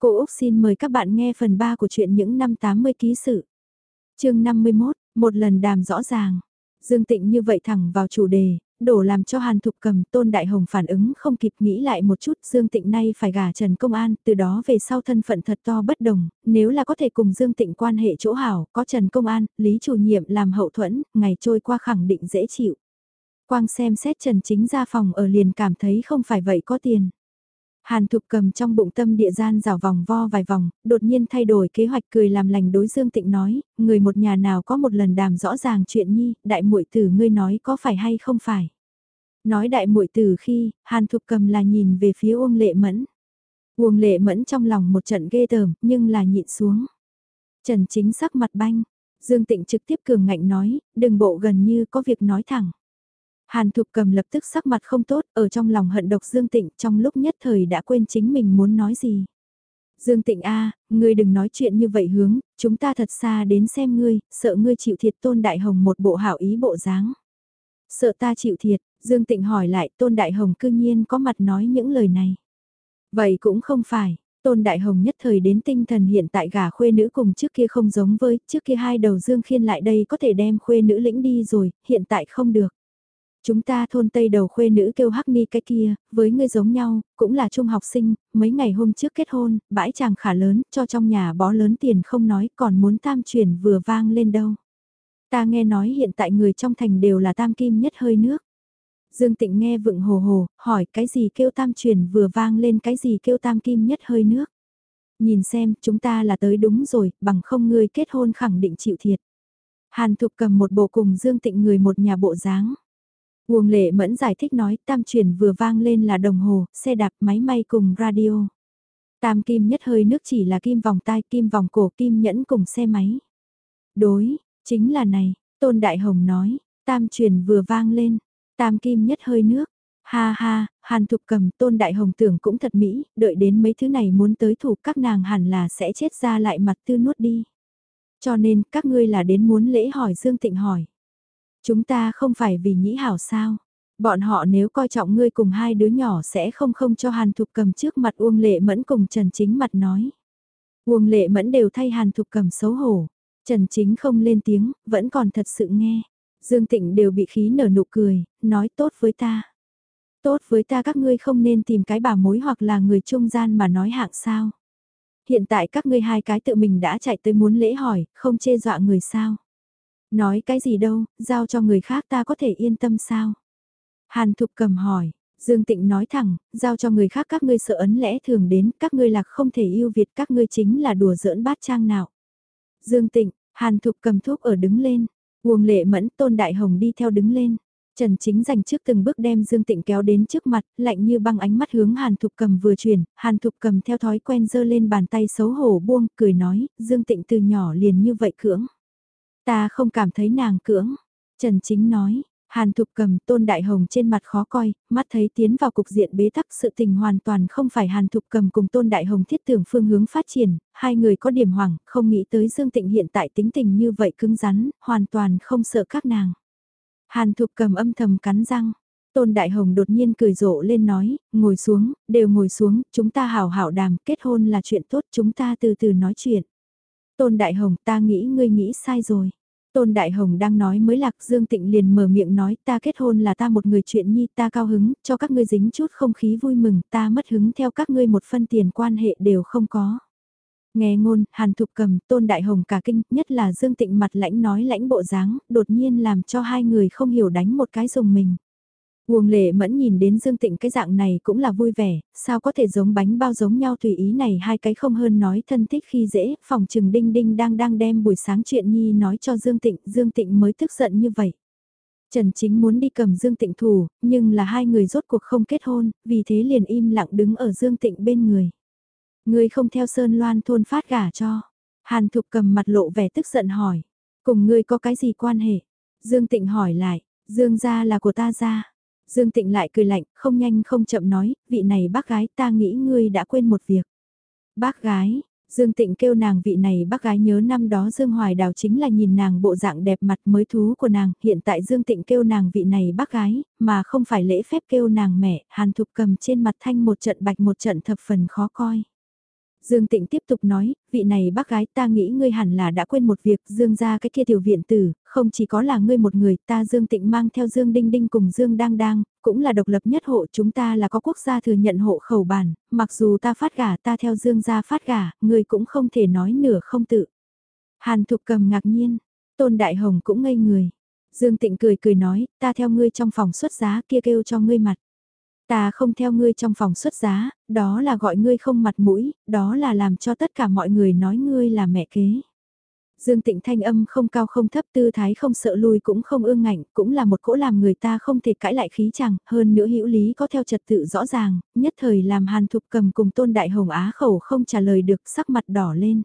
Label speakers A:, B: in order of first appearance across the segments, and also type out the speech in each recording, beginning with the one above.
A: Cô Úc xin mời các bạn nghe phần 3 của chuyện những năm 80 ký sự. chương 51, một lần đàm rõ ràng. Dương Tịnh như vậy thẳng vào chủ đề, đổ làm cho Hàn Thục cầm Tôn Đại Hồng phản ứng không kịp nghĩ lại một chút Dương Tịnh nay phải gả Trần Công An, từ đó về sau thân phận thật to bất đồng, nếu là có thể cùng Dương Tịnh quan hệ chỗ hảo, có Trần Công An, Lý chủ nhiệm làm hậu thuẫn, ngày trôi qua khẳng định dễ chịu. Quang xem xét Trần Chính ra phòng ở liền cảm thấy không phải vậy có tiền. Hàn Thục cầm trong bụng tâm địa gian rào vòng vo vài vòng, đột nhiên thay đổi kế hoạch cười làm lành đối Dương Tịnh nói, người một nhà nào có một lần đàm rõ ràng chuyện nhi, đại muội tử ngươi nói có phải hay không phải. Nói đại muội tử khi, Hàn Thục cầm là nhìn về phía Uông Lệ Mẫn. Uông Lệ Mẫn trong lòng một trận ghê tởm, nhưng là nhịn xuống. Trần Chính sắc mặt banh, Dương Tịnh trực tiếp cường ngạnh nói, đừng bộ gần như có việc nói thẳng. Hàn Thục cầm lập tức sắc mặt không tốt, ở trong lòng hận độc Dương Tịnh trong lúc nhất thời đã quên chính mình muốn nói gì. Dương Tịnh A, ngươi đừng nói chuyện như vậy hướng, chúng ta thật xa đến xem ngươi, sợ ngươi chịu thiệt Tôn Đại Hồng một bộ hảo ý bộ dáng. Sợ ta chịu thiệt, Dương Tịnh hỏi lại Tôn Đại Hồng cư nhiên có mặt nói những lời này. Vậy cũng không phải, Tôn Đại Hồng nhất thời đến tinh thần hiện tại gả khuê nữ cùng trước kia không giống với, trước kia hai đầu Dương Khiên lại đây có thể đem khuê nữ lĩnh đi rồi, hiện tại không được. Chúng ta thôn Tây đầu khuê nữ kêu Hắc Ni cái kia, với ngươi giống nhau, cũng là trung học sinh, mấy ngày hôm trước kết hôn, bãi chàng khả lớn, cho trong nhà bó lớn tiền không nói, còn muốn tam chuyển vừa vang lên đâu. Ta nghe nói hiện tại người trong thành đều là tam kim nhất hơi nước. Dương Tịnh nghe vựng hồ hồ, hỏi cái gì kêu tam chuyển vừa vang lên cái gì kêu tam kim nhất hơi nước. Nhìn xem, chúng ta là tới đúng rồi, bằng không ngươi kết hôn khẳng định chịu thiệt. Hàn Thục cầm một bộ cùng Dương Tịnh người một nhà bộ dáng. Uông Lệ Mẫn giải thích nói tam chuyển vừa vang lên là đồng hồ, xe đạp, máy may cùng radio. Tam kim nhất hơi nước chỉ là kim vòng tai, kim vòng cổ, kim nhẫn cùng xe máy. Đối, chính là này, Tôn Đại Hồng nói, tam chuyển vừa vang lên, tam kim nhất hơi nước. Ha ha, Hàn Thục cầm Tôn Đại Hồng tưởng cũng thật mỹ, đợi đến mấy thứ này muốn tới thủ các nàng hẳn là sẽ chết ra lại mặt tư nuốt đi. Cho nên các ngươi là đến muốn lễ hỏi Dương Tịnh hỏi. Chúng ta không phải vì nhĩ hảo sao. Bọn họ nếu coi trọng ngươi cùng hai đứa nhỏ sẽ không không cho Hàn Thục cầm trước mặt Uông Lệ Mẫn cùng Trần Chính mặt nói. Uông Lệ Mẫn đều thay Hàn Thục cầm xấu hổ. Trần Chính không lên tiếng, vẫn còn thật sự nghe. Dương Tịnh đều bị khí nở nụ cười, nói tốt với ta. Tốt với ta các ngươi không nên tìm cái bà mối hoặc là người trung gian mà nói hạng sao. Hiện tại các ngươi hai cái tự mình đã chạy tới muốn lễ hỏi, không chê dọa người sao. Nói cái gì đâu, giao cho người khác ta có thể yên tâm sao? Hàn Thục cầm hỏi, Dương Tịnh nói thẳng, giao cho người khác các ngươi sợ ấn lẽ thường đến, các ngươi lạc không thể yêu Việt các ngươi chính là đùa giỡn bát trang nào. Dương Tịnh, Hàn Thục cầm thuốc ở đứng lên, Uông Lệ Mẫn Tôn Đại Hồng đi theo đứng lên. Trần Chính dành trước từng bước đem Dương Tịnh kéo đến trước mặt, lạnh như băng ánh mắt hướng Hàn Thục cầm vừa chuyển, Hàn Thục cầm theo thói quen giơ lên bàn tay xấu hổ buông, cười nói, Dương Tịnh từ nhỏ liền như vậy cưỡng. Ta không cảm thấy nàng cưỡng. Trần Chính nói, Hàn Thục cầm tôn đại hồng trên mặt khó coi, mắt thấy tiến vào cục diện bế tắc sự tình hoàn toàn không phải Hàn Thục cầm cùng tôn đại hồng thiết tưởng phương hướng phát triển, hai người có điểm hoảng, không nghĩ tới Dương Tịnh hiện tại tính tình như vậy cứng rắn, hoàn toàn không sợ các nàng. Hàn Thục cầm âm thầm cắn răng. Tôn Đại Hồng đột nhiên cười rộ lên nói, ngồi xuống, đều ngồi xuống, chúng ta hảo hảo đàm, kết hôn là chuyện tốt, chúng ta từ từ nói chuyện. Tôn Đại Hồng ta nghĩ ngươi nghĩ sai rồi. Tôn Đại Hồng đang nói mới lạc Dương Tịnh liền mở miệng nói ta kết hôn là ta một người chuyện nhi ta cao hứng, cho các ngươi dính chút không khí vui mừng, ta mất hứng theo các ngươi một phân tiền quan hệ đều không có. Nghe ngôn, Hàn Thục cầm, Tôn Đại Hồng cả kinh, nhất là Dương Tịnh mặt lãnh nói lãnh bộ dáng, đột nhiên làm cho hai người không hiểu đánh một cái dùng mình. Uông lệ mẫn nhìn đến Dương Tịnh cái dạng này cũng là vui vẻ, sao có thể giống bánh bao giống nhau tùy ý này hai cái không hơn nói thân thích khi dễ, phòng trừng đinh đinh đang đang đem buổi sáng chuyện nhi nói cho Dương Tịnh, Dương Tịnh mới tức giận như vậy. Trần Chính muốn đi cầm Dương Tịnh thủ, nhưng là hai người rốt cuộc không kết hôn, vì thế liền im lặng đứng ở Dương Tịnh bên người. Người không theo Sơn Loan thôn phát gả cho. Hàn Thục cầm mặt lộ vẻ tức giận hỏi. Cùng ngươi có cái gì quan hệ? Dương Tịnh hỏi lại, Dương gia là của ta gia. Dương Tịnh lại cười lạnh, không nhanh không chậm nói, vị này bác gái ta nghĩ ngươi đã quên một việc. Bác gái, Dương Tịnh kêu nàng vị này bác gái nhớ năm đó Dương Hoài Đào chính là nhìn nàng bộ dạng đẹp mặt mới thú của nàng, hiện tại Dương Tịnh kêu nàng vị này bác gái, mà không phải lễ phép kêu nàng mẹ, Hàn Thục cầm trên mặt thanh một trận bạch một trận thập phần khó coi. Dương Tịnh tiếp tục nói, vị này bác gái ta nghĩ ngươi hẳn là đã quên một việc, Dương ra cái kia tiểu viện tử, không chỉ có là ngươi một người, ta Dương Tịnh mang theo Dương Đinh Đinh cùng Dương Đang Đang, cũng là độc lập nhất hộ chúng ta là có quốc gia thừa nhận hộ khẩu bản, mặc dù ta phát gả ta theo Dương gia phát gả, ngươi cũng không thể nói nửa không tự. Hàn Thục cầm ngạc nhiên, Tôn Đại Hồng cũng ngây người. Dương Tịnh cười cười nói, ta theo ngươi trong phòng xuất giá kia kêu cho ngươi mặt. Ta không theo ngươi trong phòng xuất giá, đó là gọi ngươi không mặt mũi, đó là làm cho tất cả mọi người nói ngươi là mẹ kế. Dương Tịnh thanh âm không cao không thấp tư thái không sợ lùi cũng không ương ngạnh, cũng là một cỗ làm người ta không thể cãi lại khí chẳng, hơn nữa hữu lý có theo trật tự rõ ràng, nhất thời làm hàn thục cầm cùng tôn đại hồng á khẩu không trả lời được sắc mặt đỏ lên.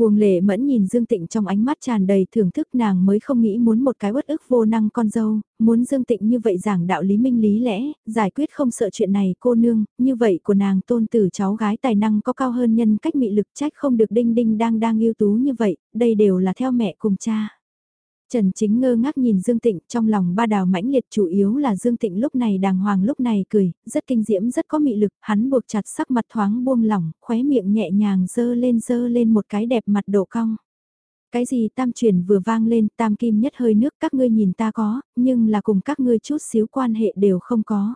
A: Nguồn lệ mẫn nhìn Dương Tịnh trong ánh mắt tràn đầy thưởng thức nàng mới không nghĩ muốn một cái uất ức vô năng con dâu, muốn Dương Tịnh như vậy giảng đạo lý minh lý lẽ, giải quyết không sợ chuyện này cô nương, như vậy của nàng tôn tử cháu gái tài năng có cao hơn nhân cách mị lực trách không được đinh đinh đang đang yêu tú như vậy, đây đều là theo mẹ cùng cha. Trần Chính ngơ ngác nhìn Dương Tịnh trong lòng ba đào mãnh liệt chủ yếu là Dương Tịnh lúc này đàng hoàng lúc này cười, rất kinh diễm rất có mị lực, hắn buộc chặt sắc mặt thoáng buông lỏng, khóe miệng nhẹ nhàng dơ lên dơ lên một cái đẹp mặt độ cong. Cái gì tam truyền vừa vang lên tam kim nhất hơi nước các ngươi nhìn ta có, nhưng là cùng các ngươi chút xíu quan hệ đều không có.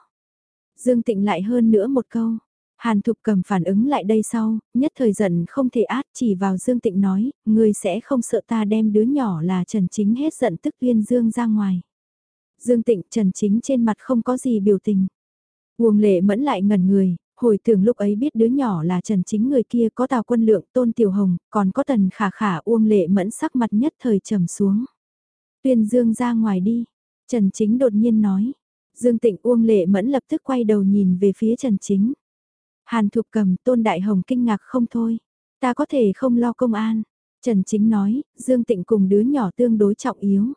A: Dương Tịnh lại hơn nữa một câu, Hàn Thục cầm phản ứng lại đây sau, nhất thời giận không thể át chỉ vào Dương Tịnh nói, ngươi sẽ không sợ ta đem đứa nhỏ là Trần Chính hết giận tức viên Dương ra ngoài. Dương Tịnh Trần Chính trên mặt không có gì biểu tình. Uông lệ mẫn lại ngẩn người, hồi tưởng lúc ấy biết đứa nhỏ là Trần Chính người kia có tào quân lượng tôn tiểu hồng, còn có tần khả khả uông lệ mẫn sắc mặt nhất thời trầm xuống. Tuyên Dương ra ngoài đi, Trần Chính đột nhiên nói. Dương Tịnh uông lệ mẫn lập tức quay đầu nhìn về phía Trần Chính. Hàn Thục cầm Tôn Đại Hồng kinh ngạc không thôi. Ta có thể không lo công an. Trần Chính nói, Dương Tịnh cùng đứa nhỏ tương đối trọng yếu.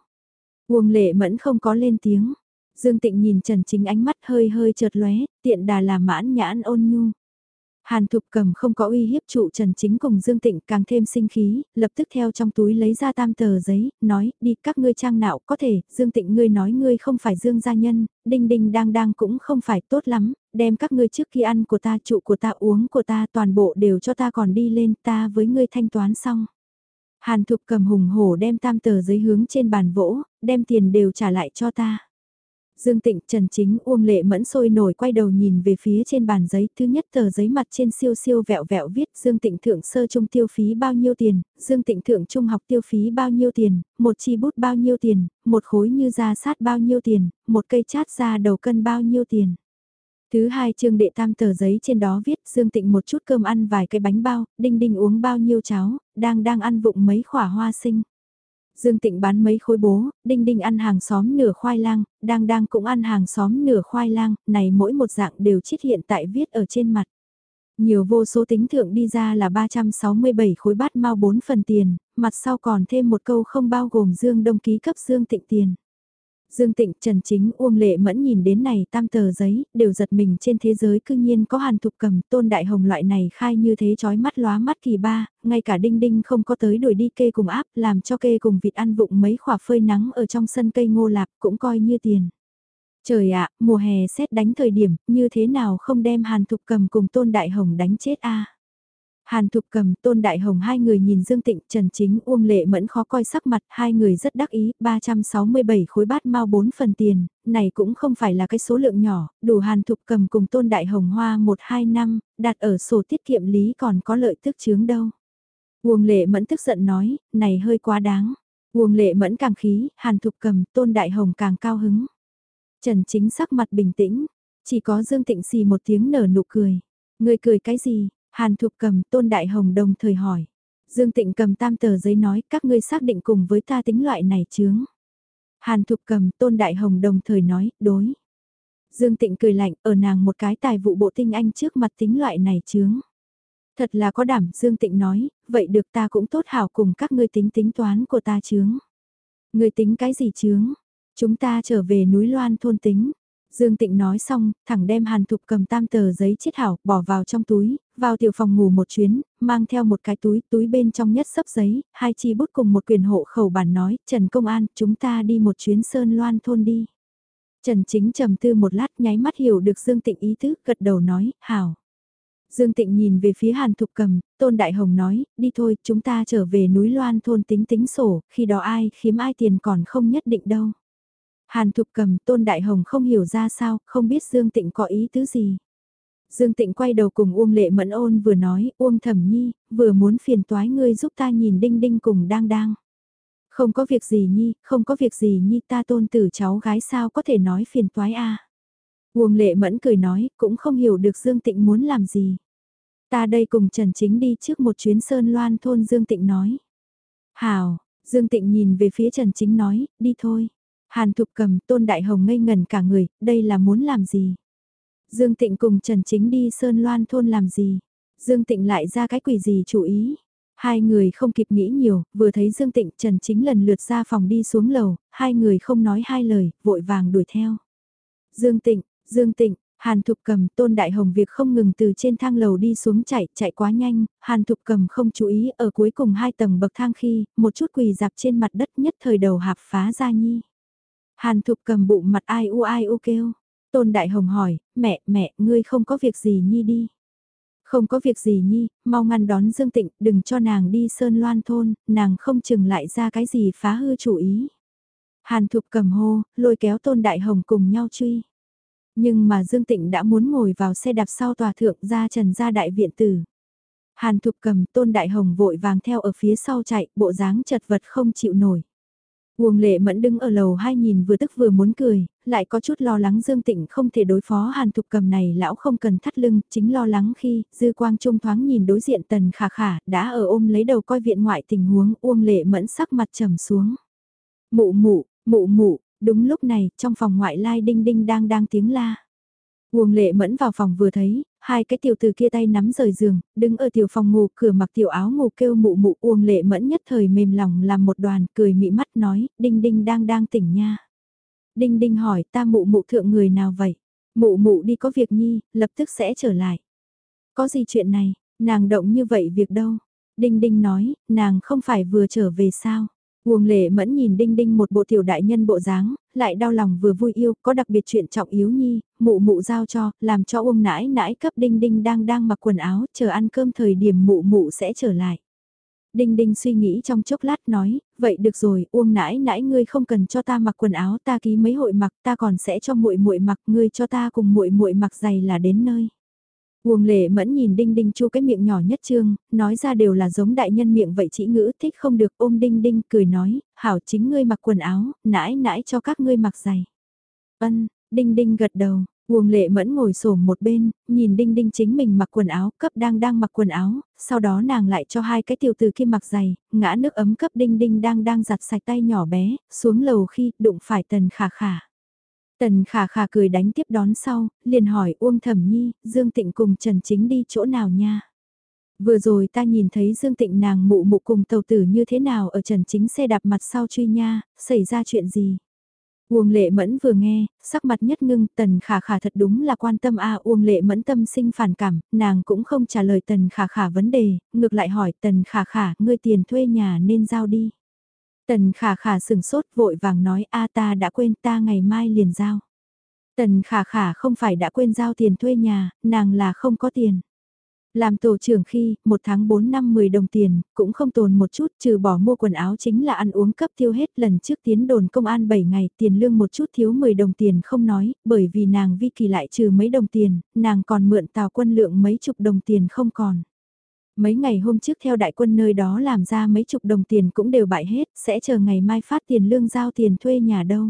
A: Uông lệ mẫn không có lên tiếng. Dương Tịnh nhìn Trần Chính ánh mắt hơi hơi chợt lóe, tiện đà là mãn nhãn ôn nhu. Hàn Thục cầm không có uy hiếp trụ Trần Chính cùng Dương Tịnh càng thêm sinh khí, lập tức theo trong túi lấy ra tam tờ giấy, nói, đi các ngươi trang nạo có thể, Dương Tịnh ngươi nói ngươi không phải Dương gia nhân, đinh đinh đang đang cũng không phải tốt lắm, đem các ngươi trước khi ăn của ta trụ của ta uống của ta toàn bộ đều cho ta còn đi lên ta với ngươi thanh toán xong. Hàn Thục cầm hùng hổ đem tam tờ giấy hướng trên bàn vỗ, đem tiền đều trả lại cho ta. Dương Tịnh, Trần Chính, Uông Lệ Mẫn sôi nổi quay đầu nhìn về phía trên bàn giấy, thứ nhất tờ giấy mặt trên siêu siêu vẹo vẹo viết Dương Tịnh thượng sơ trung tiêu phí bao nhiêu tiền, Dương Tịnh thượng trung học tiêu phí bao nhiêu tiền, một chi bút bao nhiêu tiền, một khối như da sát bao nhiêu tiền, một cây chát da đầu cân bao nhiêu tiền. Thứ hai chương đệ tam tờ giấy trên đó viết Dương Tịnh một chút cơm ăn vài cái bánh bao, đinh đinh uống bao nhiêu cháo, đang đang ăn vụng mấy khỏa hoa sinh. Dương Tịnh bán mấy khối bố, Đinh Đinh ăn hàng xóm nửa khoai lang, Đang Đang cũng ăn hàng xóm nửa khoai lang, này mỗi một dạng đều chiết hiện tại viết ở trên mặt. Nhiều vô số tính thượng đi ra là 367 khối bát mau 4 phần tiền, mặt sau còn thêm một câu không bao gồm Dương Đông ký cấp Dương Tịnh tiền. Dương Tịnh, Trần Chính, Uông Lệ Mẫn nhìn đến này tam tờ giấy, đều giật mình trên thế giới cư nhiên có hàn thục cầm tôn đại hồng loại này khai như thế chói mắt lóa mắt kỳ ba, ngay cả đinh đinh không có tới đuổi đi kê cùng áp, làm cho kê cùng vịt ăn vụng mấy khỏa phơi nắng ở trong sân cây ngô lạp cũng coi như tiền. Trời ạ, mùa hè xét đánh thời điểm, như thế nào không đem hàn thục cầm cùng tôn đại hồng đánh chết a Hàn Thục Cầm, Tôn Đại Hồng hai người nhìn Dương Tịnh, Trần Chính, Uông Lệ Mẫn khó coi sắc mặt, hai người rất đắc ý, 367 khối bát mau 4 phần tiền, này cũng không phải là cái số lượng nhỏ, đủ Hàn Thục Cầm cùng Tôn Đại Hồng hoa 1-2 năm, đặt ở sổ tiết kiệm lý còn có lợi tức chướng đâu. Uông Lệ Mẫn tức giận nói, này hơi quá đáng. Uông Lệ Mẫn càng khí, Hàn Thục Cầm, Tôn Đại Hồng càng cao hứng. Trần Chính sắc mặt bình tĩnh, chỉ có Dương Tịnh xì một tiếng nở nụ cười. Người cười cái gì? Hàn Thục cầm Tôn Đại Hồng đồng thời hỏi. Dương Tịnh cầm tam tờ giấy nói các ngươi xác định cùng với ta tính loại này chướng. Hàn Thục cầm Tôn Đại Hồng đồng thời nói, đối. Dương Tịnh cười lạnh ở nàng một cái tài vụ bộ tinh anh trước mặt tính loại này chướng. Thật là có đảm, Dương Tịnh nói, vậy được ta cũng tốt hảo cùng các ngươi tính tính toán của ta chướng. Ngươi tính cái gì chướng? Chúng ta trở về núi Loan thôn tính. Dương Tịnh nói xong, thẳng đem Hàn Thục cầm tam tờ giấy chiết hảo, bỏ vào trong túi, vào tiểu phòng ngủ một chuyến, mang theo một cái túi, túi bên trong nhất sấp giấy, hai chi bút cùng một quyền hộ khẩu bản nói, Trần Công An, chúng ta đi một chuyến Sơn Loan thôn đi. Trần Chính trầm tư một lát nháy mắt hiểu được Dương Tịnh ý tứ, gật đầu nói, hảo. Dương Tịnh nhìn về phía Hàn Thục Cầm, Tôn Đại Hồng nói, đi thôi, chúng ta trở về núi Loan thôn tính tính sổ, khi đó ai khiếm ai tiền còn không nhất định đâu. Hàn Thục Cầm, Tôn Đại Hồng không hiểu ra sao, không biết Dương Tịnh có ý tứ gì. Dương Tịnh quay đầu cùng Uông Lệ Mẫn ôn vừa nói, Uông Thẩm Nhi, vừa muốn phiền toái ngươi giúp ta nhìn Đinh Đinh cùng đang đang. Không có việc gì Nhi, không có việc gì Nhi ta tôn tử cháu gái sao có thể nói phiền toái a Uông Lệ Mẫn cười nói, cũng không hiểu được Dương Tịnh muốn làm gì. Ta đây cùng Trần Chính đi trước một chuyến sơn loan thôn Dương Tịnh nói. Hào, Dương Tịnh nhìn về phía Trần Chính nói, đi thôi. Hàn Thục cầm Tôn Đại Hồng ngây ngần cả người, đây là muốn làm gì? Dương Tịnh cùng Trần Chính đi Sơn Loan thôn làm gì? Dương Tịnh lại ra cái quỷ gì chú ý? Hai người không kịp nghĩ nhiều, vừa thấy Dương Tịnh Trần Chính lần lượt ra phòng đi xuống lầu, hai người không nói hai lời, vội vàng đuổi theo. Dương Tịnh, Dương Tịnh, Hàn Thục Cầm, Tôn Đại Hồng việc không ngừng từ trên thang lầu đi xuống chạy, chạy quá nhanh, Hàn Thục Cầm không chú ý ở cuối cùng hai tầng bậc thang khi, một chút quỳ dạp trên mặt đất nhất thời đầu hạp phá ra nhi. Hàn Thục Cầm bụng mặt ai u ai u kêu. Tôn Đại Hồng hỏi, mẹ, mẹ, ngươi không có việc gì nhi đi. Không có việc gì nhi, mau ngăn đón Dương Tịnh, đừng cho nàng đi sơn loan thôn, nàng không chừng lại ra cái gì phá hư chủ ý. Hàn Thục cầm hô, lôi kéo Tôn Đại Hồng cùng nhau truy. Nhưng mà Dương Tịnh đã muốn ngồi vào xe đạp sau tòa thượng ra trần ra đại viện tử. Hàn Thục cầm Tôn Đại Hồng vội vàng theo ở phía sau chạy, bộ dáng chật vật không chịu nổi. Uông lệ mẫn đứng ở lầu hai nhìn vừa tức vừa muốn cười, lại có chút lo lắng Dương Tịnh không thể đối phó hàn thục cầm này lão không cần thắt lưng, chính lo lắng khi dư quang trung thoáng nhìn đối diện tần khả khả, đã ở ôm lấy đầu coi viện ngoại tình huống Uông lệ mẫn sắc mặt trầm xuống. Mụ mụ, mụ mụ, đúng lúc này trong phòng ngoại lai đinh đinh đang đang tiếng la. Uông lệ mẫn vào phòng vừa thấy, hai cái tiểu từ kia tay nắm rời giường, đứng ở tiểu phòng ngủ cửa mặc tiểu áo ngủ kêu mụ mụ Uông lệ mẫn nhất thời mềm lòng làm một đoàn cười mị mắt nói, đinh đinh đang đang tỉnh nha. Đinh đinh hỏi ta mụ mụ thượng người nào vậy? Mụ mụ đi có việc nhi, lập tức sẽ trở lại. Có gì chuyện này, nàng động như vậy việc đâu? Đinh đinh nói, nàng không phải vừa trở về sao? Uông lệ mẫn nhìn đinh đinh một bộ tiểu đại nhân bộ dáng, lại đau lòng vừa vui yêu, có đặc biệt chuyện trọng yếu nhi, mụ mụ giao cho, làm cho Uông nãi nãi cấp đinh đinh đang đang mặc quần áo, chờ ăn cơm thời điểm mụ mụ sẽ trở lại. Đinh đinh suy nghĩ trong chốc lát nói, vậy được rồi, Uông nãi nãi ngươi không cần cho ta mặc quần áo, ta ký mấy hội mặc, ta còn sẽ cho muội muội mặc, ngươi cho ta cùng muội muội mặc giày là đến nơi. Nguồn lệ mẫn nhìn đinh đinh chu cái miệng nhỏ nhất trương, nói ra đều là giống đại nhân miệng vậy chỉ ngữ thích không được ôm đinh đinh cười nói, hảo chính ngươi mặc quần áo, nãi nãi cho các ngươi mặc giày. Ân, đinh đinh gật đầu, Uông lệ mẫn ngồi xổm một bên, nhìn đinh đinh chính mình mặc quần áo, cấp đang đang mặc quần áo, sau đó nàng lại cho hai cái tiểu từ kia mặc giày, ngã nước ấm cấp đinh đinh đang đang giặt sạch tay nhỏ bé, xuống lầu khi đụng phải tần khả khả. Tần khả khả cười đánh tiếp đón sau, liền hỏi Uông Thẩm Nhi, Dương Tịnh cùng Trần Chính đi chỗ nào nha? Vừa rồi ta nhìn thấy Dương Tịnh nàng mụ mụ cùng tàu tử như thế nào ở Trần Chính xe đạp mặt sau truy nha, xảy ra chuyện gì? Uông lệ mẫn vừa nghe, sắc mặt nhất ngưng, tần khả khả thật đúng là quan tâm a Uông lệ mẫn tâm sinh phản cảm, nàng cũng không trả lời tần khả khả vấn đề, ngược lại hỏi tần khả khả, ngươi tiền thuê nhà nên giao đi. Tần khả khả sừng sốt vội vàng nói a ta đã quên ta ngày mai liền giao. Tần khả khả không phải đã quên giao tiền thuê nhà, nàng là không có tiền. Làm tổ trưởng khi, một tháng 4 năm 10 đồng tiền, cũng không tồn một chút, trừ bỏ mua quần áo chính là ăn uống cấp tiêu hết lần trước tiến đồn công an 7 ngày, tiền lương một chút thiếu 10 đồng tiền không nói, bởi vì nàng vi kỳ lại trừ mấy đồng tiền, nàng còn mượn tàu quân lượng mấy chục đồng tiền không còn. Mấy ngày hôm trước theo đại quân nơi đó làm ra mấy chục đồng tiền cũng đều bại hết, sẽ chờ ngày mai phát tiền lương giao tiền thuê nhà đâu.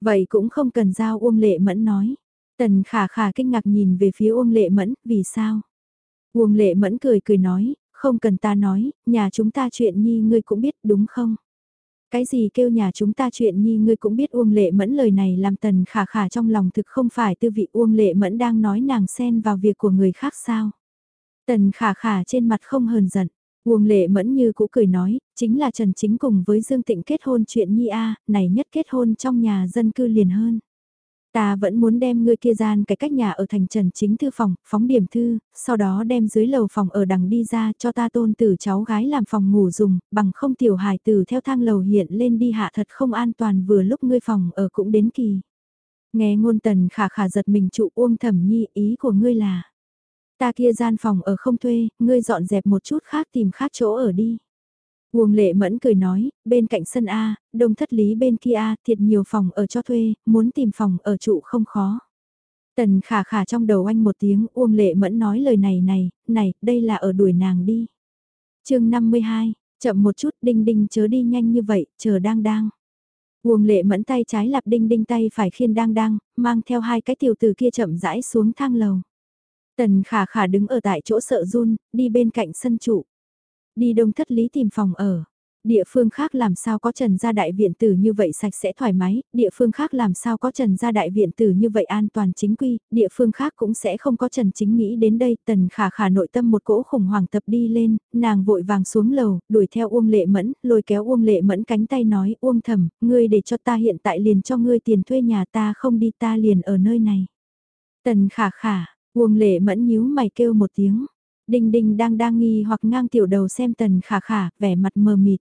A: Vậy cũng không cần giao Uông Lệ Mẫn nói. Tần khả khả kinh ngạc nhìn về phía Uông Lệ Mẫn, vì sao? Uông Lệ Mẫn cười cười nói, không cần ta nói, nhà chúng ta chuyện nhi ngươi cũng biết đúng không? Cái gì kêu nhà chúng ta chuyện nhi ngươi cũng biết Uông Lệ Mẫn lời này làm tần khả khả trong lòng thực không phải tư vị Uông Lệ Mẫn đang nói nàng xen vào việc của người khác sao? Tần khả khả trên mặt không hờn giận. Uông lệ mẫn như cũ cười nói, chính là Trần Chính cùng với Dương Tịnh kết hôn chuyện nhi a này nhất kết hôn trong nhà dân cư liền hơn. Ta vẫn muốn đem ngươi kia gian cái cách nhà ở thành Trần Chính thư phòng, phóng điểm thư, sau đó đem dưới lầu phòng ở đằng đi ra cho ta tôn tử cháu gái làm phòng ngủ dùng, bằng không tiểu hài tử theo thang lầu hiện lên đi hạ thật không an toàn vừa lúc ngươi phòng ở cũng đến kỳ. Nghe ngôn tần khả khả giật mình trụ uông thẩm nhi ý của ngươi là Ta kia gian phòng ở không thuê, ngươi dọn dẹp một chút khác tìm khác chỗ ở đi. Uông lệ mẫn cười nói, bên cạnh sân A, đông thất lý bên kia A, thiệt nhiều phòng ở cho thuê, muốn tìm phòng ở trụ không khó. Tần khả khả trong đầu anh một tiếng, Uông lệ mẫn nói lời này này, này, đây là ở đuổi nàng đi. chương 52, chậm một chút, đinh đinh chớ đi nhanh như vậy, chờ đang đang. Uông lệ mẫn tay trái lặp đinh đinh tay phải khiên đang đang, mang theo hai cái tiểu từ kia chậm rãi xuống thang lầu. Tần khả khả đứng ở tại chỗ sợ run, đi bên cạnh sân trụ. Đi đông thất lý tìm phòng ở. Địa phương khác làm sao có trần gia đại viện tử như vậy sạch sẽ thoải mái, địa phương khác làm sao có trần gia đại viện tử như vậy an toàn chính quy, địa phương khác cũng sẽ không có trần chính nghĩ đến đây, tần khả khả nội tâm một cỗ khủng hoảng tập đi lên, nàng vội vàng xuống lầu, đuổi theo Uông Lệ Mẫn, lôi kéo Uông Lệ Mẫn cánh tay nói, Uông thầm, ngươi để cho ta hiện tại liền cho ngươi tiền thuê nhà ta không đi ta liền ở nơi này. Tần khả khả, Uông Lệ Mẫn nhíu mày kêu một tiếng. Đinh Đinh đang đang nghi hoặc ngang tiểu đầu xem Tần Khả Khả, vẻ mặt mờ mịt.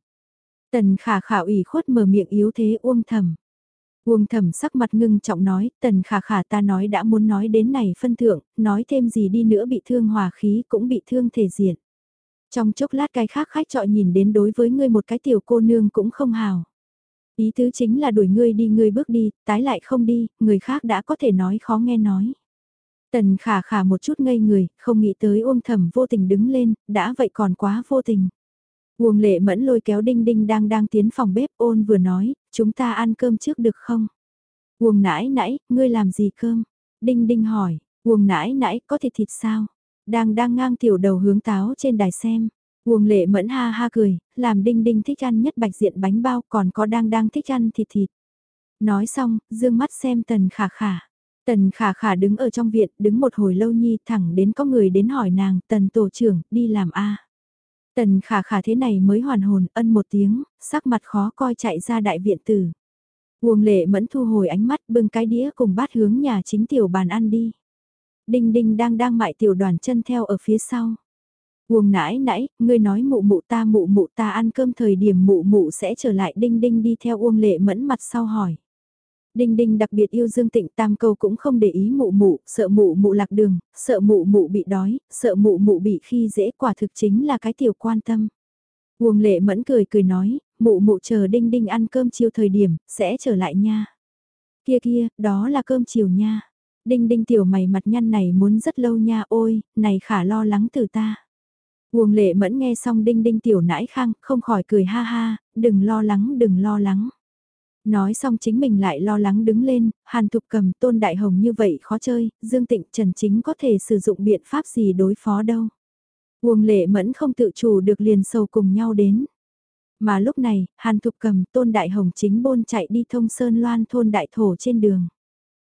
A: Tần Khả Khả ủy khuất mở miệng yếu thế Uông Thầm. Uông Thầm sắc mặt ngưng trọng nói, Tần Khả Khả ta nói đã muốn nói đến này phân thượng, nói thêm gì đi nữa bị thương hòa khí cũng bị thương thể diện. Trong chốc lát cái khác khách trọ nhìn đến đối với ngươi một cái tiểu cô nương cũng không hào. Ý tứ chính là đuổi ngươi đi ngươi bước đi, tái lại không đi, người khác đã có thể nói khó nghe nói. Tần khả khả một chút ngây người, không nghĩ tới Uông thầm vô tình đứng lên, đã vậy còn quá vô tình. Uông lệ mẫn lôi kéo đinh đinh đang đang tiến phòng bếp ôn vừa nói, chúng ta ăn cơm trước được không? Uông nãi nãi, ngươi làm gì cơm? Đinh đinh hỏi, Uông nãi nãi, có thịt thịt sao? Đang đang ngang tiểu đầu hướng táo trên đài xem. Uông lệ mẫn ha ha cười, làm đinh đinh thích ăn nhất bạch diện bánh bao còn có đang đang thích ăn thịt thịt. Nói xong, dương mắt xem tần khả khả. Tần khả khả đứng ở trong viện, đứng một hồi lâu nhi thẳng đến có người đến hỏi nàng, tần tổ trưởng, đi làm A. Tần khả khả thế này mới hoàn hồn, ân một tiếng, sắc mặt khó coi chạy ra đại viện tử. Uông lệ mẫn thu hồi ánh mắt bưng cái đĩa cùng bát hướng nhà chính tiểu bàn ăn đi. Đinh đinh đang đang mại tiểu đoàn chân theo ở phía sau. Uông nãi nãi, ngươi nói mụ mụ ta mụ mụ ta ăn cơm thời điểm mụ mụ sẽ trở lại đinh đinh đi theo Uông lệ mẫn mặt sau hỏi. Đinh Đinh đặc biệt yêu Dương Tịnh Tam Câu cũng không để ý mụ mụ, sợ mụ mụ lạc đường, sợ mụ mụ bị đói, sợ mụ mụ bị khi dễ quả thực chính là cái tiểu quan tâm. Uông lệ mẫn cười cười nói, mụ mụ chờ Đinh Đinh ăn cơm chiều thời điểm, sẽ trở lại nha. Kia kia, đó là cơm chiều nha. Đinh Đinh tiểu mày mặt nhăn này muốn rất lâu nha ôi, này khả lo lắng từ ta. Uông lệ mẫn nghe xong Đinh Đinh tiểu nãi khang, không khỏi cười ha ha, đừng lo lắng đừng lo lắng. Nói xong chính mình lại lo lắng đứng lên, Hàn Thục cầm tôn đại hồng như vậy khó chơi, Dương Tịnh Trần Chính có thể sử dụng biện pháp gì đối phó đâu. Uông lệ mẫn không tự chủ được liền sâu cùng nhau đến. Mà lúc này, Hàn Thục cầm tôn đại hồng chính bôn chạy đi thông sơn loan thôn đại thổ trên đường.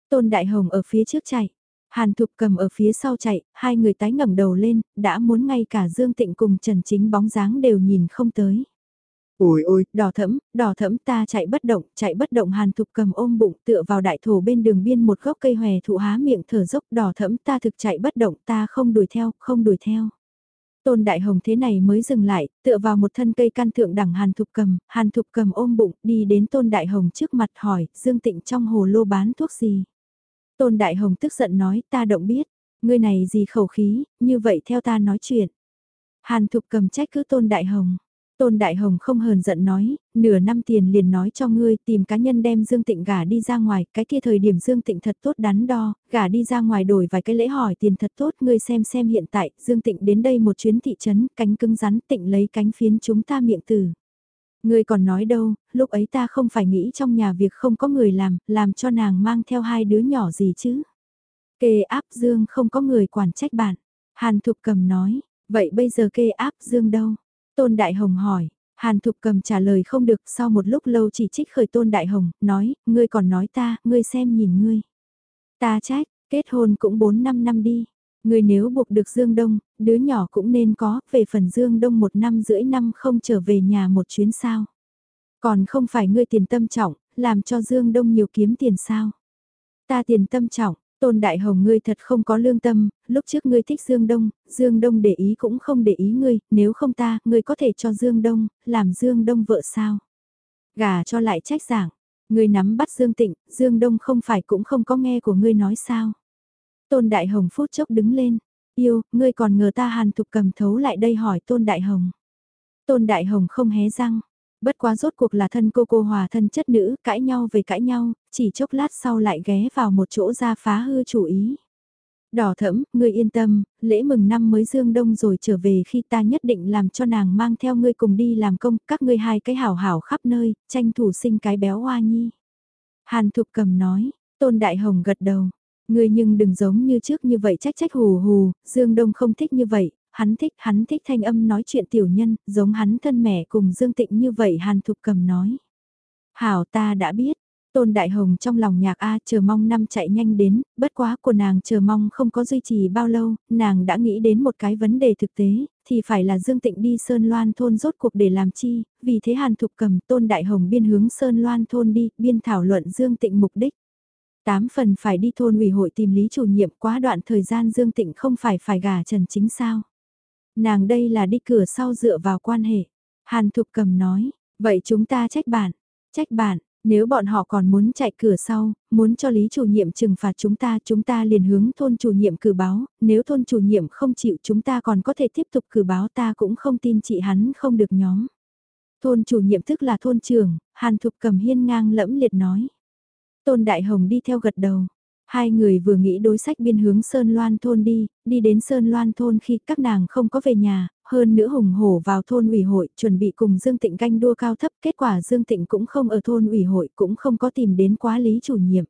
A: Tôn đại hồng ở phía trước chạy. Hàn Thục cầm ở phía sau chạy, hai người tái ngẩng đầu lên, đã muốn ngay cả Dương Tịnh cùng Trần Chính bóng dáng đều nhìn không tới. Ôi ôi, đỏ thẫm, đỏ thẫm ta chạy bất động, chạy bất động hàn thục cầm ôm bụng tựa vào đại thổ bên đường biên một gốc cây hòe thụ há miệng thở dốc đỏ thẫm ta thực chạy bất động ta không đuổi theo, không đuổi theo. Tôn Đại Hồng thế này mới dừng lại, tựa vào một thân cây căn thượng đẳng Hàn Thục Cầm, Hàn Thục Cầm ôm bụng, đi đến Tôn Đại Hồng trước mặt hỏi, Dương Tịnh trong hồ lô bán thuốc gì? Tôn Đại Hồng tức giận nói, ta động biết, ngươi này gì khẩu khí, như vậy theo ta nói chuyện. Hàn Thục Cầm trách cứ Tôn Đại Hồng, Tôn Đại Hồng không hờn giận nói, nửa năm tiền liền nói cho ngươi tìm cá nhân đem Dương Tịnh gả đi ra ngoài, cái kia thời điểm Dương Tịnh thật tốt đắn đo, gả đi ra ngoài đổi vài cái lễ hỏi tiền thật tốt, ngươi xem xem hiện tại, Dương Tịnh đến đây một chuyến thị trấn, cánh cứng rắn Tịnh lấy cánh phiến chúng ta miệng từ Ngươi còn nói đâu, lúc ấy ta không phải nghĩ trong nhà việc không có người làm, làm cho nàng mang theo hai đứa nhỏ gì chứ. Kê áp Dương không có người quản trách bạn. Hàn Thục Cầm nói, vậy bây giờ kê áp Dương đâu? Tôn Đại Hồng hỏi, Hàn Thục cầm trả lời không được sau một lúc lâu chỉ trích khởi Tôn Đại Hồng, nói, ngươi còn nói ta, ngươi xem nhìn ngươi. Ta trách, kết hôn cũng 4-5 năm đi. Ngươi nếu buộc được Dương Đông, đứa nhỏ cũng nên có, về phần Dương Đông một năm rưỡi năm không trở về nhà một chuyến sao. Còn không phải ngươi tiền tâm trọng, làm cho Dương Đông nhiều kiếm tiền sao. Ta tiền tâm trọng, Tôn Đại Hồng ngươi thật không có lương tâm, lúc trước ngươi thích Dương Đông, Dương Đông để ý cũng không để ý ngươi, nếu không ta, ngươi có thể cho Dương Đông, làm Dương Đông vợ sao? Gà cho lại trách giảng, ngươi nắm bắt Dương Tịnh, Dương Đông không phải cũng không có nghe của ngươi nói sao? Tôn Đại Hồng phút chốc đứng lên, Yêu, ngươi còn ngờ ta Hàn Thục cầm thấu lại đây hỏi Tôn Đại Hồng. Tôn Đại Hồng không hé răng. Bất quá rốt cuộc là thân cô cô hòa thân chất nữ, cãi nhau về cãi nhau, chỉ chốc lát sau lại ghé vào một chỗ ra phá hư chủ ý. Đỏ thẫm, ngươi yên tâm, lễ mừng năm mới dương đông rồi trở về khi ta nhất định làm cho nàng mang theo ngươi cùng đi làm công, các ngươi hai cái hảo hảo khắp nơi, tranh thủ sinh cái béo hoa nhi. Hàn Thục cầm nói, Tôn Đại Hồng gật đầu, ngươi nhưng đừng giống như trước như vậy trách trách hù hù, Dương Đông không thích như vậy, hắn thích, hắn thích thanh âm nói chuyện tiểu nhân, giống hắn thân mẹ cùng Dương Tịnh như vậy Hàn Thục cầm nói. Hảo ta đã biết, Tôn Đại Hồng trong lòng nhạc A chờ mong năm chạy nhanh đến, bất quá của nàng chờ mong không có duy trì bao lâu, nàng đã nghĩ đến một cái vấn đề thực tế, thì phải là Dương Tịnh đi Sơn Loan thôn rốt cuộc để làm chi, vì thế Hàn Thục cầm Tôn Đại Hồng biên hướng Sơn Loan thôn đi, biên thảo luận Dương Tịnh mục đích. Tám phần phải đi thôn ủy hội tìm lý chủ nhiệm quá đoạn thời gian Dương Tịnh không phải phải gả Trần Chính sao. Nàng đây là đi cửa sau dựa vào quan hệ. Hàn Thục cầm nói, vậy chúng ta trách bạn, trách bạn, nếu bọn họ còn muốn chạy cửa sau, muốn cho lý chủ nhiệm trừng phạt chúng ta, chúng ta liền hướng thôn chủ nhiệm cử báo, nếu thôn chủ nhiệm không chịu chúng ta còn có thể tiếp tục cử báo ta cũng không tin chị hắn không được nhóm. Thôn chủ nhiệm tức là thôn trưởng, Hàn Thục cầm hiên ngang lẫm liệt nói. Tôn Đại Hồng đi theo gật đầu. Hai người vừa nghĩ đối sách biên hướng Sơn Loan thôn đi, đi đến Sơn Loan thôn khi các nàng không có về nhà, hơn nữa hùng hổ vào thôn ủy hội chuẩn bị cùng Dương Tịnh canh đua cao thấp, kết quả Dương Tịnh cũng không ở thôn ủy hội cũng không có tìm đến quá lý chủ nhiệm.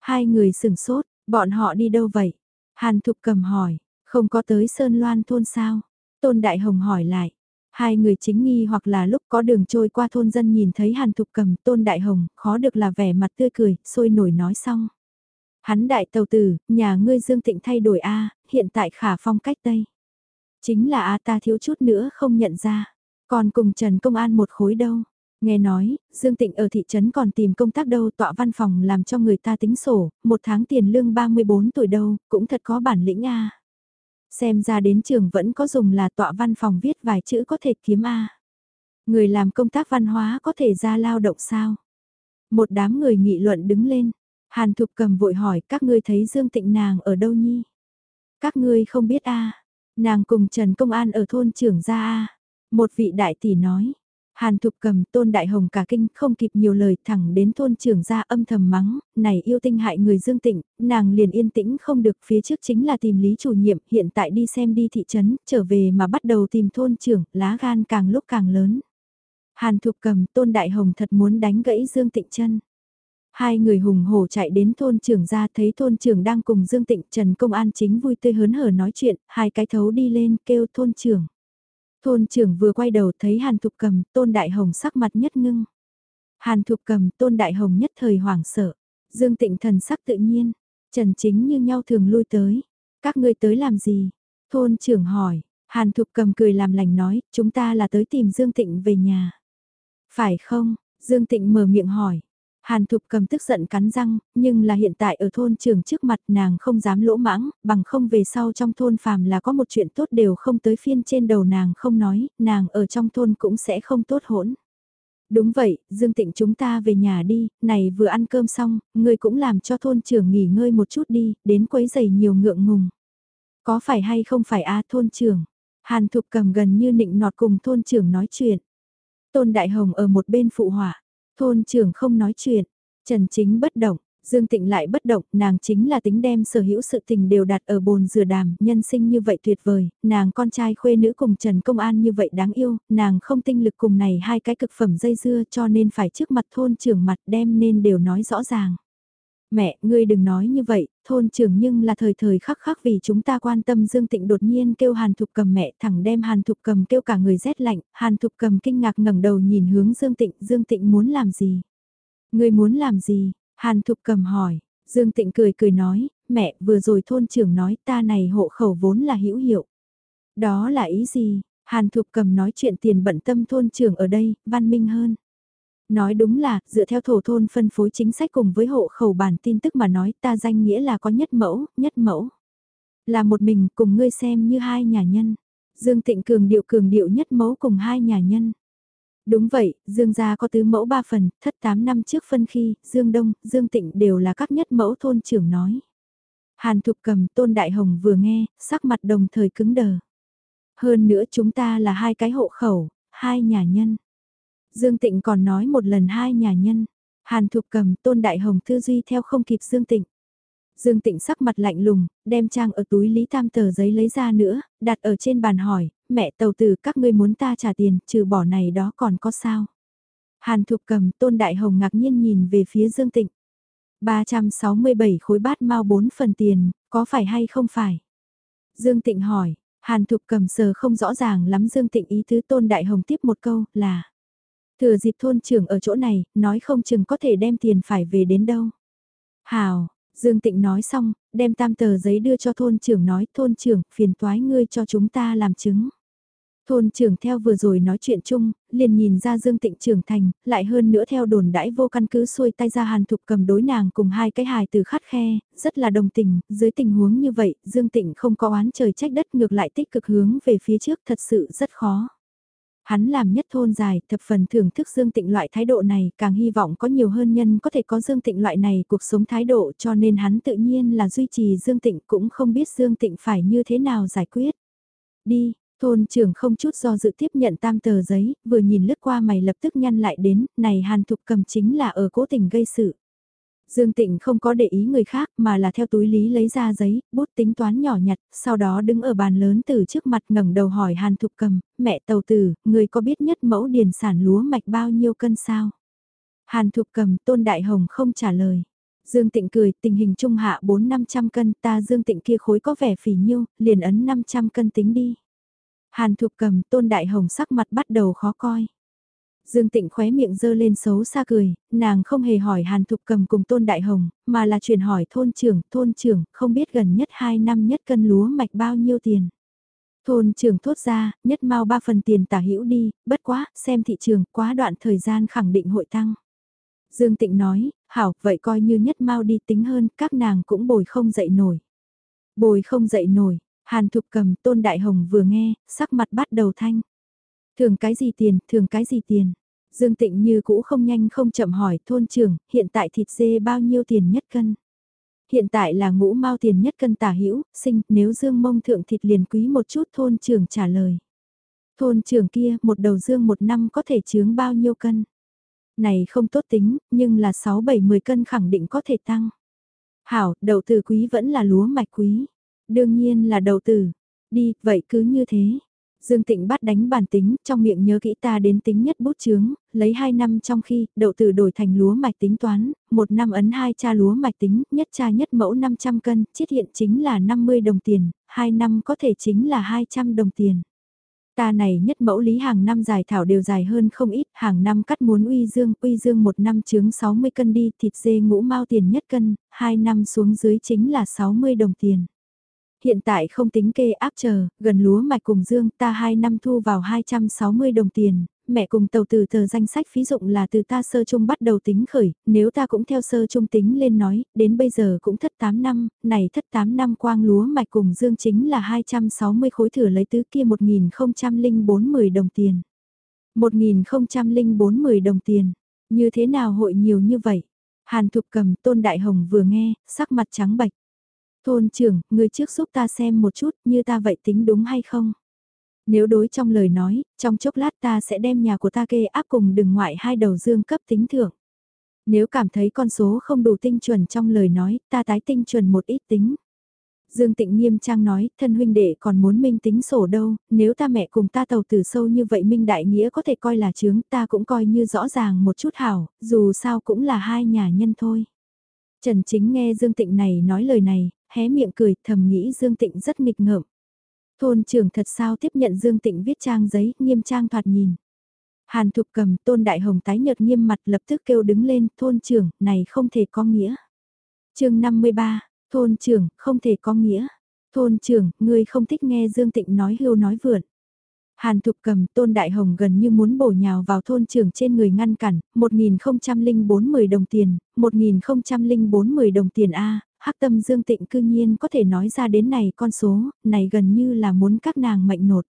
A: Hai người sừng sốt, bọn họ đi đâu vậy? Hàn Thục cầm hỏi, không có tới Sơn Loan thôn sao? Tôn Đại Hồng hỏi lại, Hai người chính nghi hoặc là lúc có đường trôi qua thôn dân nhìn thấy Hàn Thục cầm tôn đại hồng, khó được là vẻ mặt tươi cười, sôi nổi nói xong. Hắn đại tàu tử, nhà ngươi dương tịnh thay đổi A, hiện tại khả phong cách Tây. Chính là A ta thiếu chút nữa không nhận ra, còn cùng Trần Công An một khối đâu. Nghe nói, Dương Tịnh ở thị trấn còn tìm công tác đâu tọa văn phòng làm cho người ta tính sổ, một tháng tiền lương 34 tuổi đâu, cũng thật có bản lĩnh a. Xem ra đến trường vẫn có dùng là tọa văn phòng viết vài chữ có thể kiếm A. Người làm công tác văn hóa có thể ra lao động sao? Một đám người nghị luận đứng lên. Hàn Thục cầm vội hỏi các ngươi thấy Dương Tịnh nàng ở đâu nhi? Các ngươi không biết a Nàng cùng Trần Công An ở thôn trưởng gia a Một vị đại tỷ nói, Hàn Thục cầm tôn đại hồng cả kinh không kịp nhiều lời thẳng đến thôn trưởng gia âm thầm mắng, này yêu tinh hại người dương tịnh, nàng liền yên tĩnh không được phía trước chính là tìm lý chủ nhiệm, hiện tại đi xem đi thị trấn, trở về mà bắt đầu tìm thôn trưởng, lá gan càng lúc càng lớn. Hàn Thục cầm tôn đại hồng thật muốn đánh gãy dương tịnh chân. Hai người hùng hổ chạy đến thôn trưởng ra thấy thôn trưởng đang cùng Dương Tịnh Trần Công An chính vui tươi hớn hở nói chuyện, hai cái thấu đi lên kêu thôn trưởng. Thôn trưởng vừa quay đầu thấy Hàn Thục cầm, Tôn Đại Hồng sắc mặt nhất ngưng. Hàn Thục cầm, Tôn Đại Hồng nhất thời hoảng sợ. Dương Tịnh thần sắc tự nhiên, Trần Chính như nhau thường lui tới. Các ngươi tới làm gì? Thôn trưởng hỏi, Hàn Thục cầm cười làm lành nói, chúng ta là tới tìm Dương Tịnh về nhà. Phải không? Dương Tịnh mở miệng hỏi. Hàn Thục cầm tức giận cắn răng, nhưng là hiện tại ở thôn trường trước mặt nàng không dám lỗ mãng, bằng không về sau trong thôn phàm là có một chuyện tốt đều không tới phiên trên đầu nàng không nói, nàng ở trong thôn cũng sẽ không tốt hỗn. Đúng vậy, Dương Tịnh chúng ta về nhà đi, này vừa ăn cơm xong, ngươi cũng làm cho thôn trưởng nghỉ ngơi một chút đi, đến quấy giày nhiều ngượng ngùng. Có phải hay không phải a thôn trưởng? Hàn Thục cầm gần như nịnh nọt cùng thôn trưởng nói chuyện. Tôn Đại Hồng ở một bên phụ họa, Thôn trưởng không nói chuyện, Trần Chính bất động, Dương Tịnh lại bất động, nàng chính là tính đem sở hữu sự tình đều đặt ở bồn dừa đàm, nhân sinh như vậy tuyệt vời, nàng con trai khuê nữ cùng Trần Công An như vậy đáng yêu, nàng không tinh lực cùng này hai cái cực phẩm dây dưa cho nên phải trước mặt thôn trưởng mặt đem nên đều nói rõ ràng. Mẹ, ngươi đừng nói như vậy, thôn trưởng nhưng là thời thời khắc khắc vì chúng ta quan tâm Dương Tịnh đột nhiên kêu Hàn Thục cầm mẹ thẳng đem Hàn Thục cầm kêu cả người rét lạnh, Hàn Thục cầm kinh ngạc ngẩng đầu nhìn hướng Dương Tịnh, Dương Tịnh muốn làm gì? người muốn làm gì? Hàn Thục cầm hỏi, Dương Tịnh cười cười nói, mẹ vừa rồi thôn trưởng nói ta này hộ khẩu vốn là hữu hiệu. Đó là ý gì? Hàn Thục cầm nói chuyện tiền bận tâm thôn trưởng ở đây, văn minh hơn. Nói đúng là, dựa theo thổ thôn phân phối chính sách cùng với hộ khẩu bản tin tức mà nói ta danh nghĩa là có nhất mẫu, nhất mẫu. Là một mình cùng ngươi xem như hai nhà nhân. Dương Tịnh cường điệu cường điệu nhất mẫu cùng hai nhà nhân. Đúng vậy, Dương gia có tứ mẫu ba phần, thất tám năm trước phân khi, Dương Đông, Dương Tịnh đều là các nhất mẫu thôn trưởng nói. Hàn Thục cầm Tôn Đại Hồng vừa nghe, sắc mặt đồng thời cứng đờ. Hơn nữa chúng ta là hai cái hộ khẩu, hai nhà nhân. Dương Tịnh còn nói một lần hai nhà nhân. Hàn Thục cầm Tôn Đại Hồng tư duy theo không kịp Dương Tịnh. Dương Tịnh sắc mặt lạnh lùng, đem trang ở túi Lý Tam tờ giấy lấy ra nữa, đặt ở trên bàn hỏi, mẹ tàu tử các ngươi muốn ta trả tiền, trừ bỏ này đó còn có sao? Hàn Thục cầm Tôn Đại Hồng ngạc nhiên nhìn về phía Dương Tịnh. 367 khối bát mau 4 phần tiền, có phải hay không phải? Dương Tịnh hỏi, Hàn Thục cầm sờ không rõ ràng lắm Dương Tịnh ý tứ Tôn Đại Hồng tiếp một câu là Thừa dịp thôn trưởng ở chỗ này, nói không chừng có thể đem tiền phải về đến đâu. Hào, Dương Tịnh nói xong, đem tam tờ giấy đưa cho thôn trưởng nói thôn trưởng phiền toái ngươi cho chúng ta làm chứng. Thôn trưởng theo vừa rồi nói chuyện chung, liền nhìn ra Dương Tịnh trưởng thành, lại hơn nữa theo đồn đãi vô căn cứ xuôi tay ra hàn thục cầm đối nàng cùng hai cái hài từ khát khe, rất là đồng tình, dưới tình huống như vậy, Dương Tịnh không có oán trời trách đất ngược lại tích cực hướng về phía trước thật sự rất khó. Hắn làm nhất thôn dài, thập phần thưởng thức Dương Tịnh loại thái độ này, càng hy vọng có nhiều hơn nhân có thể có Dương Tịnh loại này cuộc sống thái độ cho nên hắn tự nhiên là duy trì Dương Tịnh cũng không biết Dương Tịnh phải như thế nào giải quyết. Đi, thôn trưởng không chút do dự tiếp nhận tam tờ giấy, vừa nhìn lướt qua mày lập tức nhăn lại đến, này hàn thục cầm chính là ở cố tình gây sự. Dương Tịnh không có để ý người khác mà là theo túi lý lấy ra giấy, bút tính toán nhỏ nhặt, sau đó đứng ở bàn lớn từ trước mặt ngẩng đầu hỏi Hàn Thục Cầm, mẹ tàu tử, người có biết nhất mẫu điền sản lúa mạch bao nhiêu cân sao? Hàn Thục Cầm, Tôn Đại Hồng không trả lời. Dương Tịnh cười, tình hình trung hạ 4-500 cân, ta Dương Tịnh kia khối có vẻ phì nhiêu, liền ấn 500 cân tính đi. Hàn Thục Cầm, Tôn Đại Hồng sắc mặt bắt đầu khó coi. Dương Tịnh khóe miệng dơ lên xấu xa cười, nàng không hề hỏi Hàn Thục Cầm cùng Tôn Đại Hồng, mà là chuyển hỏi thôn trưởng, thôn trưởng, không biết gần nhất 2 năm nhất cân lúa mạch bao nhiêu tiền. Thôn trưởng thốt ra, nhất mau 3 phần tiền tả hữu đi, bất quá, xem thị trường, quá đoạn thời gian khẳng định hội tăng. Dương Tịnh nói, hảo, vậy coi như nhất mau đi tính hơn, các nàng cũng bồi không dậy nổi. Bồi không dậy nổi, Hàn Thục Cầm, Tôn Đại Hồng vừa nghe, sắc mặt bắt đầu thanh. Thường cái gì tiền, thường cái gì tiền. Dương Tịnh như cũ không nhanh không chậm hỏi thôn trưởng, hiện tại thịt dê bao nhiêu tiền nhất cân? Hiện tại là ngũ mau tiền nhất cân tả hữu sinh, nếu dương mông thượng thịt liền quý một chút thôn trưởng trả lời. Thôn trưởng kia, một đầu dương một năm có thể chướng bao nhiêu cân? Này không tốt tính, nhưng là 6-7-10 cân khẳng định có thể tăng. Hảo, đầu tử quý vẫn là lúa mạch quý. Đương nhiên là đầu tử. Đi, vậy cứ như thế. Dương Tịnh bắt đánh bản tính, trong miệng nhớ kỹ ta đến tính nhất bút chướng, lấy 2 năm trong khi, đậu tử đổi thành lúa mạch tính toán, một năm ấn hai cha lúa mạch tính, nhất cha nhất mẫu 500 cân, chiết hiện chính là 50 đồng tiền, 2 năm có thể chính là 200 đồng tiền. Ta này nhất mẫu lý hàng năm dài thảo đều dài hơn không ít, hàng năm cắt muốn uy dương, uy dương một năm chướng 60 cân đi, thịt dê ngũ mau tiền nhất cân, 2 năm xuống dưới chính là 60 đồng tiền hiện tại không tính kê áp chờ, gần lúa mạch cùng dương ta 2 năm thu vào 260 đồng tiền, mẹ cùng tàu từ tờ danh sách phí dụng là từ ta sơ trung bắt đầu tính khởi, nếu ta cũng theo sơ trung tính lên nói, đến bây giờ cũng thất 8 năm, này thất 8 năm quang lúa mạch cùng dương chính là 260 khối thừa lấy tứ kia 1004 10 đồng tiền. 1004 10 đồng tiền, như thế nào hội nhiều như vậy? Hàn Thục cầm Tôn Đại Hồng vừa nghe, sắc mặt trắng bạch. Thôn trưởng, người trước giúp ta xem một chút như ta vậy tính đúng hay không? Nếu đối trong lời nói, trong chốc lát ta sẽ đem nhà của ta kê áp cùng đừng ngoại hai đầu dương cấp tính thưởng. Nếu cảm thấy con số không đủ tinh chuẩn trong lời nói, ta tái tinh chuẩn một ít tính. Dương Tịnh nghiêm trang nói, thân huynh đệ còn muốn minh tính sổ đâu, nếu ta mẹ cùng ta tàu tử sâu như vậy minh đại nghĩa có thể coi là chướng, ta cũng coi như rõ ràng một chút hảo, dù sao cũng là hai nhà nhân thôi. Trần Chính nghe Dương Tịnh này nói lời này, hé miệng cười thầm nghĩ Dương Tịnh rất nghịch ngợm. Thôn trưởng thật sao tiếp nhận Dương Tịnh viết trang giấy, nghiêm trang thoạt nhìn. Hàn Thục cầm tôn đại hồng tái nhợt nghiêm mặt lập tức kêu đứng lên, thôn trưởng, này không thể có nghĩa. chương 53, thôn trưởng, không thể có nghĩa. Thôn trưởng, ngươi không thích nghe Dương Tịnh nói hưu nói vượn. Hàn Thục cầm Tôn Đại Hồng gần như muốn bổ nhào vào thôn trưởng trên người ngăn cản, 1004 10 đồng tiền, 1004 10 đồng tiền A, hắc tâm Dương Tịnh cư nhiên có thể nói ra đến này con số, này gần như là muốn các nàng mệnh nột.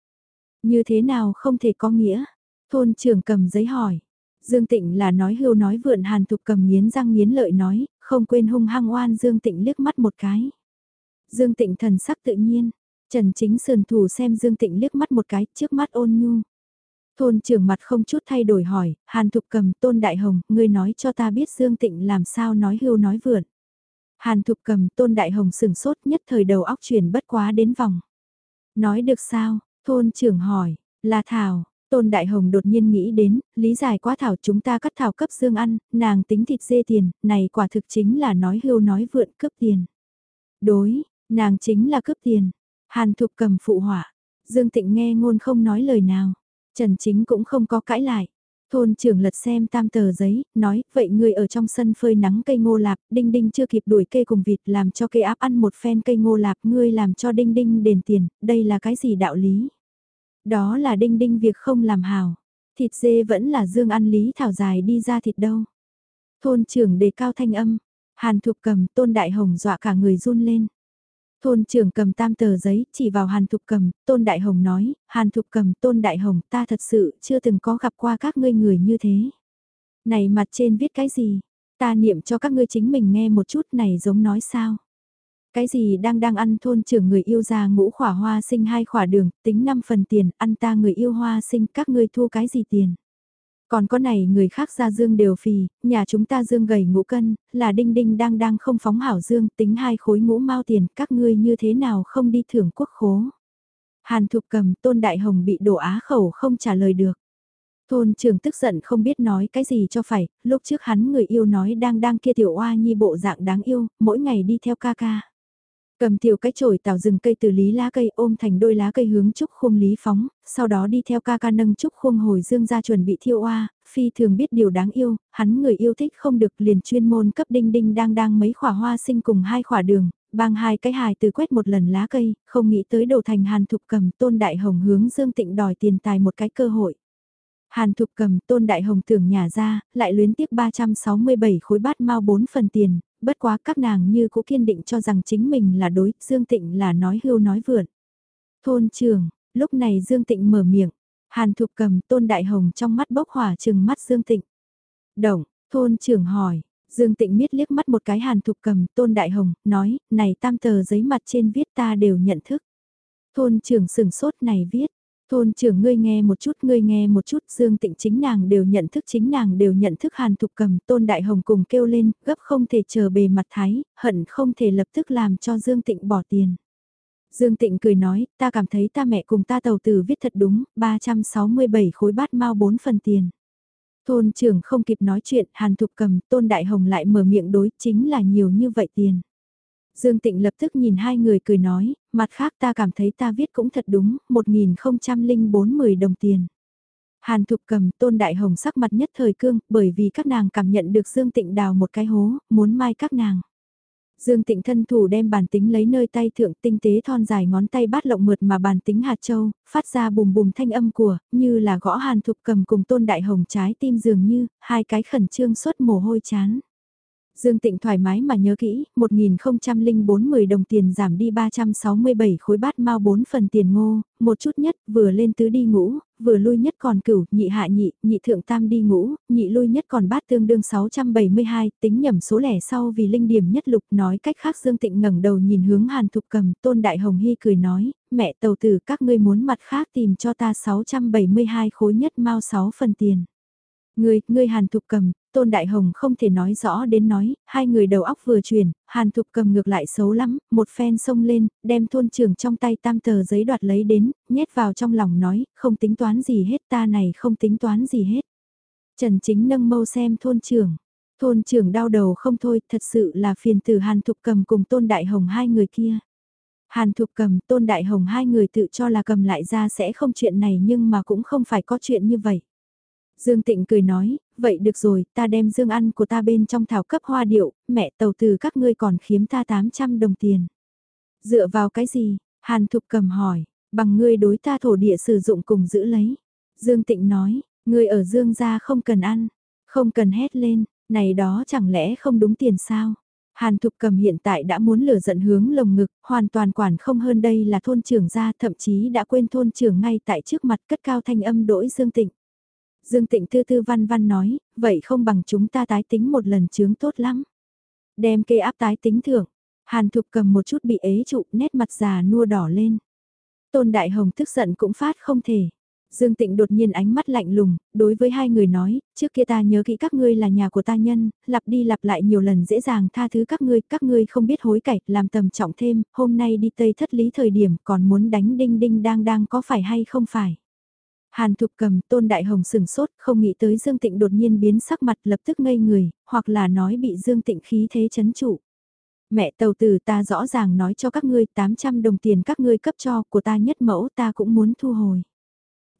A: Như thế nào không thể có nghĩa? Thôn trưởng cầm giấy hỏi. Dương Tịnh là nói hưu nói vượn Hàn Thục cầm nghiến răng nghiến lợi nói, không quên hung hăng oan Dương Tịnh liếc mắt một cái. Dương Tịnh thần sắc tự nhiên, Trần Chính sườn thủ xem Dương Tịnh liếc mắt một cái, trước mắt ôn nhu. Thôn trưởng mặt không chút thay đổi hỏi, Hàn Thục cầm Tôn Đại Hồng, ngươi nói cho ta biết Dương Tịnh làm sao nói hưu nói vượn. Hàn Thục cầm Tôn Đại Hồng sừng sốt nhất thời đầu óc chuyển bất quá đến vòng. Nói được sao, thôn trưởng hỏi, là Thảo, Tôn Đại Hồng đột nhiên nghĩ đến, lý giải quá Thảo chúng ta cắt Thảo cấp Dương ăn, nàng tính thịt dê tiền, này quả thực chính là nói hưu nói vượn cướp tiền. Đối, nàng chính là cướp tiền. Hàn Thục cầm phụ hỏa Dương Tịnh nghe ngôn không nói lời nào. Trần Chính cũng không có cãi lại. Thôn trưởng lật xem tam tờ giấy, nói, vậy người ở trong sân phơi nắng cây ngô lạp, đinh đinh chưa kịp đuổi cây cùng vịt làm cho cây áp ăn một phen cây ngô lạp, ngươi làm cho đinh đinh đền tiền, đây là cái gì đạo lý? Đó là đinh đinh việc không làm hào, thịt dê vẫn là dương ăn lý thảo dài đi ra thịt đâu. Thôn trưởng đề cao thanh âm, hàn thục cầm tôn đại hồng dọa cả người run lên. Thôn trưởng cầm tam tờ giấy, chỉ vào Hàn Thục Cầm, Tôn Đại Hồng nói, Hàn Thục Cầm, Tôn Đại Hồng, ta thật sự chưa từng có gặp qua các ngươi người như thế. Này mặt trên viết cái gì? Ta niệm cho các ngươi chính mình nghe một chút này giống nói sao? Cái gì đang đang ăn thôn trưởng người yêu già ngũ khỏa hoa sinh hai khỏa đường, tính 5 phần tiền, ăn ta người yêu hoa sinh, các ngươi thu cái gì tiền? Còn có này người khác ra dương đều phì, nhà chúng ta dương gầy ngũ cân, là đinh đinh đang đang không phóng hảo dương, tính hai khối ngũ mau tiền, các ngươi như thế nào không đi thưởng quốc khố. Hàn thục cầm tôn đại hồng bị đổ á khẩu không trả lời được. Thôn trường tức giận không biết nói cái gì cho phải, lúc trước hắn người yêu nói đang đang kia tiểu oa nhi bộ dạng đáng yêu, mỗi ngày đi theo ca ca. Cầm tiểu cái chổi tào rừng cây từ lý lá cây ôm thành đôi lá cây hướng trúc khung lý phóng, sau đó đi theo ca ca nâng trúc khung hồi dương ra chuẩn bị thiêu oa, phi thường biết điều đáng yêu, hắn người yêu thích không được liền chuyên môn cấp đinh đinh đang đang mấy khỏa hoa sinh cùng hai khỏa đường, bang hai cái hài từ quét một lần lá cây, không nghĩ tới đầu thành hàn thục cầm tôn đại hồng hướng dương tịnh đòi tiền tài một cái cơ hội. Hàn Thục cầm tôn đại hồng tưởng nhà ra, lại luyến tiếc 367 khối bát mau 4 phần tiền, bất quá các nàng như cũng kiên định cho rằng chính mình là đối, Dương Tịnh là nói hưu nói vượn. Thôn trường, lúc này Dương Tịnh mở miệng, Hàn Thục cầm tôn đại hồng trong mắt bốc hỏa trừng mắt Dương Tịnh. động thôn trưởng hỏi, Dương Tịnh miết liếc mắt một cái Hàn Thục cầm tôn đại hồng, nói, này tam tờ giấy mặt trên viết ta đều nhận thức. Thôn trưởng sừng sốt này viết, Thôn trưởng ngươi nghe một chút, ngươi nghe một chút, Dương Tịnh chính nàng đều nhận thức chính nàng đều nhận thức Hàn Thục Cầm, Tôn Đại Hồng cùng kêu lên, gấp không thể chờ bề mặt thái, hận không thể lập tức làm cho Dương Tịnh bỏ tiền. Dương Tịnh cười nói, ta cảm thấy ta mẹ cùng ta tàu tử viết thật đúng, 367 khối bát mau 4 phần tiền. Thôn trưởng không kịp nói chuyện, Hàn Thục Cầm, Tôn Đại Hồng lại mở miệng đối, chính là nhiều như vậy tiền. Dương Tịnh lập tức nhìn hai người cười nói, mặt khác ta cảm thấy ta viết cũng thật đúng, 1040 đồng tiền. Hàn Thục cầm tôn đại hồng sắc mặt nhất thời cương, bởi vì các nàng cảm nhận được Dương Tịnh đào một cái hố, muốn mai các nàng. Dương Tịnh thân thủ đem bàn tính lấy nơi tay thượng tinh tế thon dài ngón tay bát lộng mượt mà bàn tính hạt châu, phát ra bùm bùm thanh âm của, như là gõ hàn thục cầm cùng tôn đại hồng trái tim dường như, hai cái khẩn trương suốt mồ hôi chán. Dương Tịnh thoải mái mà nhớ kỹ, 1040 đồng tiền giảm đi 367 khối bát mau 4 phần tiền ngô, một chút nhất, vừa lên tứ đi ngũ, vừa lui nhất còn cửu, nhị hạ nhị, nhị thượng tam đi ngũ, nhị lui nhất còn bát tương đương 672, tính nhầm số lẻ sau vì linh điểm nhất lục nói cách khác Dương Tịnh ngẩng đầu nhìn hướng Hàn Thục Cầm, Tôn Đại Hồng Hy cười nói, mẹ tàu tử các ngươi muốn mặt khác tìm cho ta 672 khối nhất mau 6 phần tiền. Ngươi, ngươi Hàn Thục Cầm, Tôn Đại Hồng không thể nói rõ đến nói, hai người đầu óc vừa chuyển, Hàn Thục cầm ngược lại xấu lắm, một phen xông lên, đem thôn trưởng trong tay tam tờ giấy đoạt lấy đến, nhét vào trong lòng nói, không tính toán gì hết ta này không tính toán gì hết. Trần Chính nâng mâu xem thôn trưởng, thôn trưởng đau đầu không thôi, thật sự là phiền từ Hàn Thục cầm cùng Tôn Đại Hồng hai người kia. Hàn Thục cầm, Tôn Đại Hồng hai người tự cho là cầm lại ra sẽ không chuyện này nhưng mà cũng không phải có chuyện như vậy. Dương Tịnh cười nói, vậy được rồi, ta đem dương ăn của ta bên trong thảo cấp hoa điệu, mẹ tàu từ các ngươi còn khiếm ta 800 đồng tiền. Dựa vào cái gì? Hàn Thục cầm hỏi, bằng ngươi đối ta thổ địa sử dụng cùng giữ lấy. Dương Tịnh nói, ngươi ở dương gia không cần ăn, không cần hét lên, này đó chẳng lẽ không đúng tiền sao? Hàn Thục Cầm hiện tại đã muốn lửa giận hướng lồng ngực, hoàn toàn quản không hơn đây là thôn trưởng gia, thậm chí đã quên thôn trưởng ngay tại trước mặt cất cao thanh âm đỗi Dương Tịnh. Dương Tịnh Tư Tư Văn Văn nói, vậy không bằng chúng ta tái tính một lần chướng tốt lắm. Đem kê áp tái tính thưởng. Hàn Thục cầm một chút bị ế trụ, nét mặt già nua đỏ lên. Tôn Đại Hồng tức giận cũng phát không thể. Dương Tịnh đột nhiên ánh mắt lạnh lùng, đối với hai người nói, trước kia ta nhớ kỹ các ngươi là nhà của ta nhân, lặp đi lặp lại nhiều lần dễ dàng tha thứ các ngươi, các ngươi không biết hối cải, làm tầm trọng thêm, hôm nay đi Tây thất lý thời điểm còn muốn đánh đinh đinh đang đang có phải hay không phải. Hàn Thục cầm Tôn Đại Hồng sừng sốt, không nghĩ tới Dương Tịnh đột nhiên biến sắc mặt lập tức ngây người, hoặc là nói bị Dương Tịnh khí thế chấn trụ. Mẹ tàu tử ta rõ ràng nói cho các ngươi 800 đồng tiền các ngươi cấp cho của ta nhất mẫu ta cũng muốn thu hồi.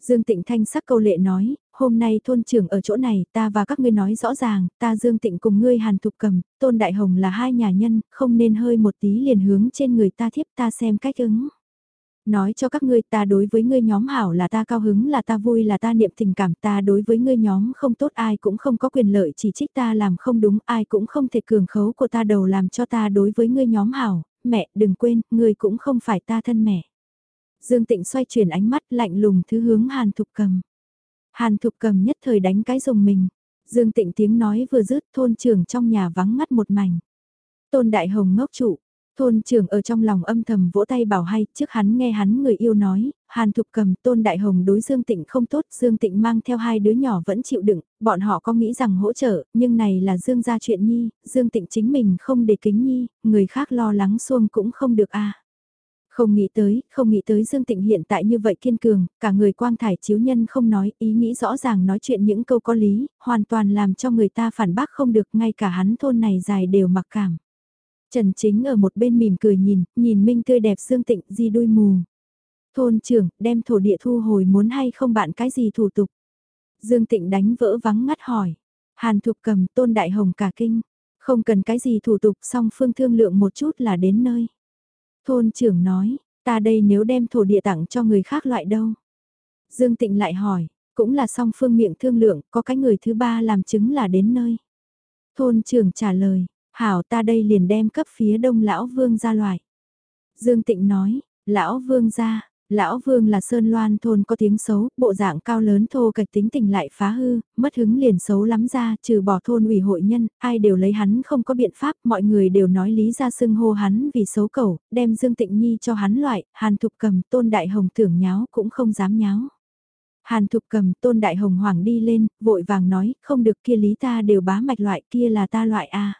A: Dương Tịnh Thanh sắc câu lệ nói, hôm nay thôn trưởng ở chỗ này, ta và các ngươi nói rõ ràng, ta Dương Tịnh cùng ngươi Hàn Thục Cầm, Tôn Đại Hồng là hai nhà nhân, không nên hơi một tí liền hướng trên người ta thiếp ta xem cách ứng. Nói cho các ngươi ta đối với ngươi nhóm hảo là ta cao hứng là ta vui là ta niệm tình cảm ta đối với ngươi nhóm không tốt ai cũng không có quyền lợi chỉ trích ta làm không đúng ai cũng không thể cường khấu của ta đầu làm cho ta đối với ngươi nhóm hảo, mẹ đừng quên, ngươi cũng không phải ta thân mẹ. Dương Tịnh xoay chuyển ánh mắt lạnh lùng thứ hướng Hàn Thục Cầm. Hàn Thục Cầm nhất thời đánh cái rồng mình. Dương Tịnh tiếng nói vừa dứt thôn trường trong nhà vắng ngắt một mảnh. Tôn Đại Hồng ngốc trụ, Thôn trưởng ở trong lòng âm thầm vỗ tay bảo hay, trước hắn nghe hắn người yêu nói, Hàn Thục cầm Tôn Đại Hồng đối Dương Tịnh không tốt, Dương Tịnh mang theo hai đứa nhỏ vẫn chịu đựng, bọn họ có nghĩ rằng hỗ trợ, nhưng này là Dương gia chuyện nhi, Dương Tịnh chính mình không để kính nhi, người khác lo lắng xuông cũng không được a. Không nghĩ tới, không nghĩ tới Dương Tịnh hiện tại như vậy kiên cường, cả người quang thải chiếu nhân không nói, ý nghĩ rõ ràng nói chuyện những câu có lý, hoàn toàn làm cho người ta phản bác không được, ngay cả hắn thôn này dài đều mặc cảm. Trần Chính ở một bên mỉm cười nhìn, nhìn Minh tươi đẹp Dương Tịnh di đôi mù. Thôn trưởng, đem thổ địa thu hồi muốn hay không bạn cái gì thủ tục? Dương Tịnh đánh vỡ vắng ngắt hỏi. Hàn Thục cầm tôn đại hồng cả kinh. Không cần cái gì thủ tục song phương thương lượng một chút là đến nơi. Thôn trưởng nói, ta đây nếu đem thổ địa tặng cho người khác loại đâu? Dương Tịnh lại hỏi, cũng là song phương miệng thương lượng, có cái người thứ ba làm chứng là đến nơi. Thôn trưởng trả lời, Hảo ta đây liền đem cấp phía đông lão vương ra loại. Dương Tịnh nói, lão vương ra, lão vương là sơn loan thôn có tiếng xấu, bộ dạng cao lớn thô kịch tính tình lại phá hư, mất hứng liền xấu lắm ra, trừ bỏ thôn ủy hội nhân, ai đều lấy hắn không có biện pháp, mọi người đều nói lý ra xưng hô hắn vì xấu cầu, đem Dương Tịnh Nhi cho hắn loại, hàn thục cầm tôn đại hồng tưởng nháo cũng không dám nháo. Hàn thục cầm tôn đại hồng hoàng đi lên, vội vàng nói, không được kia lý ta đều bá mạch loại kia là ta loại a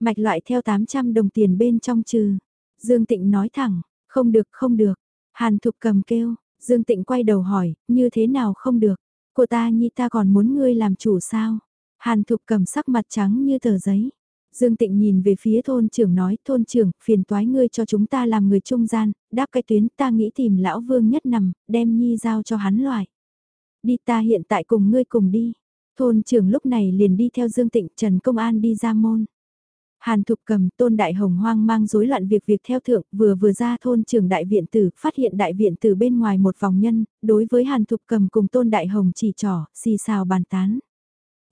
A: Mạch loại theo 800 đồng tiền bên trong trừ. Dương Tịnh nói thẳng, không được không được. Hàn Thục cầm kêu, Dương Tịnh quay đầu hỏi, như thế nào không được. Của ta nhi ta còn muốn ngươi làm chủ sao? Hàn Thục cầm sắc mặt trắng như tờ giấy. Dương Tịnh nhìn về phía thôn trưởng nói, thôn trưởng, phiền toái ngươi cho chúng ta làm người trung gian, đáp cái tuyến ta nghĩ tìm lão vương nhất nằm, đem nhi giao cho hắn loại. Đi ta hiện tại cùng ngươi cùng đi. Thôn trưởng lúc này liền đi theo Dương Tịnh Trần Công An đi ra môn. Hàn Thục cầm tôn đại hồng hoang mang rối loạn việc việc theo thượng vừa vừa ra thôn trường đại viện tử phát hiện đại viện tử bên ngoài một vòng nhân, đối với Hàn Thục cầm cùng tôn đại hồng chỉ trỏ, xì xào bàn tán.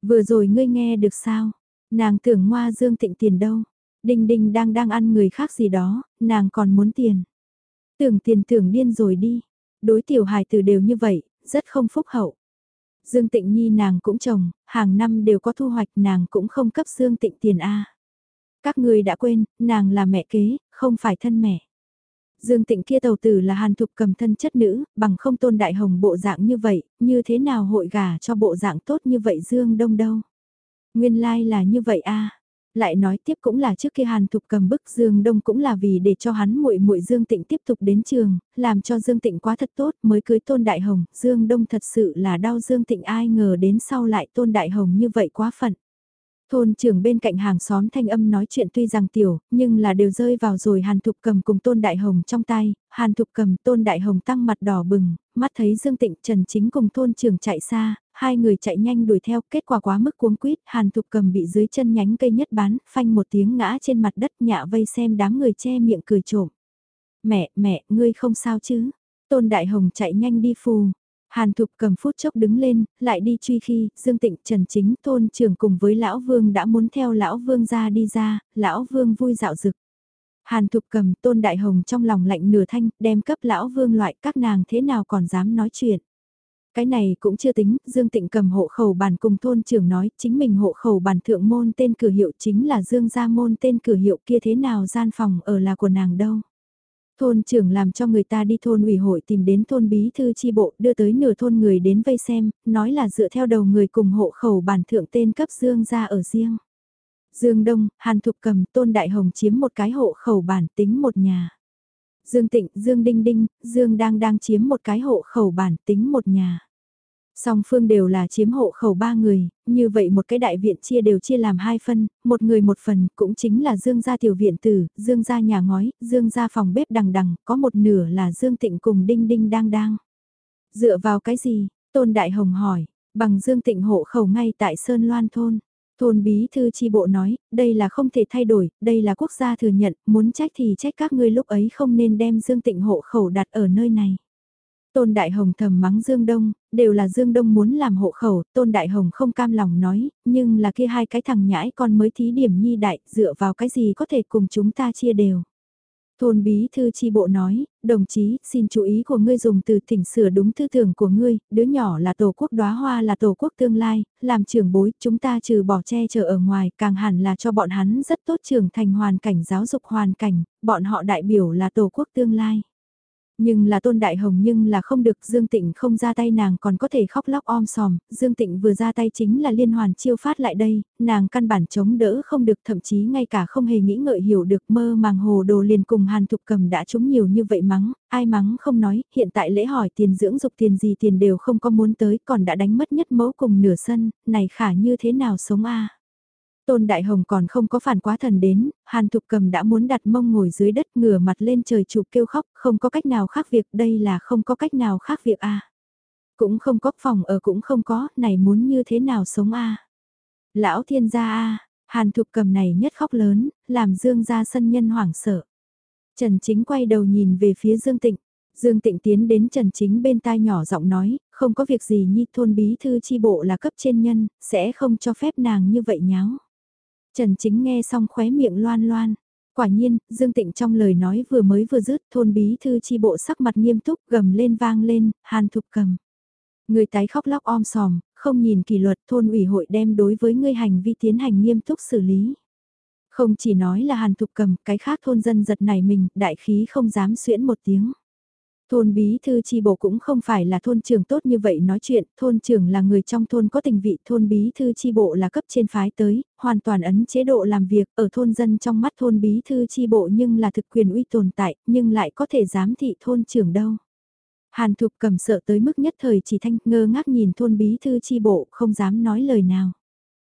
A: Vừa rồi ngươi nghe được sao? Nàng tưởng ngoa dương tịnh tiền đâu? Đinh đinh đang đang ăn người khác gì đó, nàng còn muốn tiền. Tưởng tiền tưởng điên rồi đi. Đối tiểu hài tử đều như vậy, rất không phúc hậu. Dương Tịnh Nhi nàng cũng chồng, hàng năm đều có thu hoạch nàng cũng không cấp Dương Tịnh tiền A. Các người đã quên, nàng là mẹ kế, không phải thân mẹ. Dương Tịnh kia tàu tử là hàn thục cầm thân chất nữ, bằng không tôn đại hồng bộ dạng như vậy, như thế nào hội gà cho bộ dạng tốt như vậy Dương Đông đâu. Nguyên lai like là như vậy a Lại nói tiếp cũng là trước kia Hàn Thục cầm bức Dương Đông cũng là vì để cho hắn muội muội Dương Tịnh tiếp tục đến trường, làm cho Dương Tịnh quá thật tốt mới cưới Tôn Đại Hồng, Dương Đông thật sự là đau Dương Tịnh ai ngờ đến sau lại Tôn Đại Hồng như vậy quá phận. Thôn trưởng bên cạnh hàng xóm thanh âm nói chuyện tuy rằng tiểu, nhưng là đều rơi vào rồi Hàn Thục Cầm cùng Tôn Đại Hồng trong tay, Hàn Thục Cầm Tôn Đại Hồng tăng mặt đỏ bừng, mắt thấy Dương Tịnh Trần Chính cùng thôn trưởng chạy xa, hai người chạy nhanh đuổi theo, kết quả quá mức cuống quýt, Hàn Thục Cầm bị dưới chân nhánh cây nhất bán, phanh một tiếng ngã trên mặt đất nhạ vây xem đám người che miệng cười trộm. Mẹ, mẹ, ngươi không sao chứ? Tôn Đại Hồng chạy nhanh đi phù, Hàn Thục cầm phút chốc đứng lên, lại đi truy khi, Dương Tịnh Trần Chính thôn trưởng cùng với Lão Vương đã muốn theo Lão Vương ra đi ra, Lão Vương vui dạo dực. Hàn Thục cầm tôn đại hồng trong lòng lạnh nửa thanh, đem cấp Lão Vương loại các nàng thế nào còn dám nói chuyện. Cái này cũng chưa tính, Dương Tịnh cầm hộ khẩu bàn cùng thôn trưởng nói chính mình hộ khẩu bàn thượng môn tên cửa hiệu chính là Dương gia môn tên cửa hiệu kia thế nào gian phòng ở là của nàng đâu. Thôn trưởng làm cho người ta đi thôn ủy hội tìm đến thôn bí thư chi bộ đưa tới nửa thôn người đến vây xem, nói là dựa theo đầu người cùng hộ khẩu bản thượng tên cấp Dương gia ở riêng. Dương Đông, Hàn Thục Cầm, Tôn Đại Hồng chiếm một cái hộ khẩu bản tính một nhà. Dương Tịnh, Dương Đinh Đinh, Dương đang đang chiếm một cái hộ khẩu bản tính một nhà. Song phương đều là chiếm hộ khẩu ba người, như vậy một cái đại viện chia đều chia làm hai phân, một người một phần, cũng chính là Dương gia tiểu viện tử, Dương gia nhà ngói, Dương gia phòng bếp đằng đằng, có một nửa là Dương Tịnh cùng Đinh Đinh đang đang. Dựa vào cái gì? Tôn Đại Hồng hỏi, bằng Dương Tịnh hộ khẩu ngay tại Sơn Loan Thôn. Thôn bí thư chi bộ nói, đây là không thể thay đổi, đây là quốc gia thừa nhận, muốn trách thì trách các ngươi lúc ấy không nên đem Dương Tịnh hộ khẩu đặt ở nơi này. Tôn Đại Hồng thầm mắng Dương Đông, đều là Dương Đông muốn làm hộ khẩu, Tôn Đại Hồng không cam lòng nói, nhưng là kia hai cái thằng nhãi con mới thí điểm nhi đại, dựa vào cái gì có thể cùng chúng ta chia đều. Thôn bí thư chi bộ nói, đồng chí, xin chú ý của ngươi dùng từ thỉnh sửa đúng tư tưởng của ngươi, đứa nhỏ là tổ quốc đóa hoa là tổ quốc tương lai, làm trưởng bối, chúng ta trừ bỏ che chở ở ngoài, càng hẳn là cho bọn hắn rất tốt trưởng thành hoàn cảnh giáo dục hoàn cảnh, bọn họ đại biểu là tổ quốc tương lai. Nhưng là tôn đại hồng nhưng là không được Dương Tịnh không ra tay nàng còn có thể khóc lóc om sòm, Dương Tịnh vừa ra tay chính là liên hoàn chiêu phát lại đây, nàng căn bản chống đỡ không được thậm chí ngay cả không hề nghĩ ngợi hiểu được mơ màng hồ đồ liền cùng hàn thục cầm đã trúng nhiều như vậy mắng, ai mắng không nói, hiện tại lễ hỏi tiền dưỡng dục tiền gì tiền đều không có muốn tới còn đã đánh mất nhất mẫu cùng nửa sân, này khả như thế nào sống a? Tôn Đại Hồng còn không có phản quá thần đến, Hàn Thục Cầm đã muốn đặt mông ngồi dưới đất ngửa mặt lên trời chụp kêu khóc, không có cách nào khác việc, đây là không có cách nào khác việc a. Cũng không có phòng ở cũng không có, này muốn như thế nào sống a. Lão thiên gia a, Hàn Thục Cầm này nhất khóc lớn, làm Dương gia sân nhân hoảng sợ. Trần Chính quay đầu nhìn về phía Dương Tịnh. Dương Tịnh tiến đến Trần Chính bên tai nhỏ giọng nói, không có việc gì nhi thôn bí thư chi bộ là cấp trên nhân, sẽ không cho phép nàng như vậy nháo. Trần Chính nghe xong khóe miệng loan loan. Quả nhiên, Dương Tịnh trong lời nói vừa mới vừa dứt thôn bí thư chi bộ sắc mặt nghiêm túc gầm lên vang lên, hàn thục cầm. Người tái khóc lóc om sòm, không nhìn kỷ luật thôn ủy hội đem đối với ngươi hành vi tiến hành nghiêm túc xử lý. Không chỉ nói là hàn thục cầm, cái khác thôn dân giật này mình, đại khí không dám xuyễn một tiếng. Thôn bí thư chi bộ cũng không phải là thôn trưởng tốt như vậy nói chuyện, thôn trưởng là người trong thôn có tình vị, thôn bí thư chi bộ là cấp trên phái tới, hoàn toàn ấn chế độ làm việc, ở thôn dân trong mắt thôn bí thư chi bộ nhưng là thực quyền uy tồn tại, nhưng lại có thể giám thị thôn trưởng đâu. Hàn Thục cầm sợ tới mức nhất thời chỉ thanh ngơ ngác nhìn thôn bí thư chi bộ, không dám nói lời nào.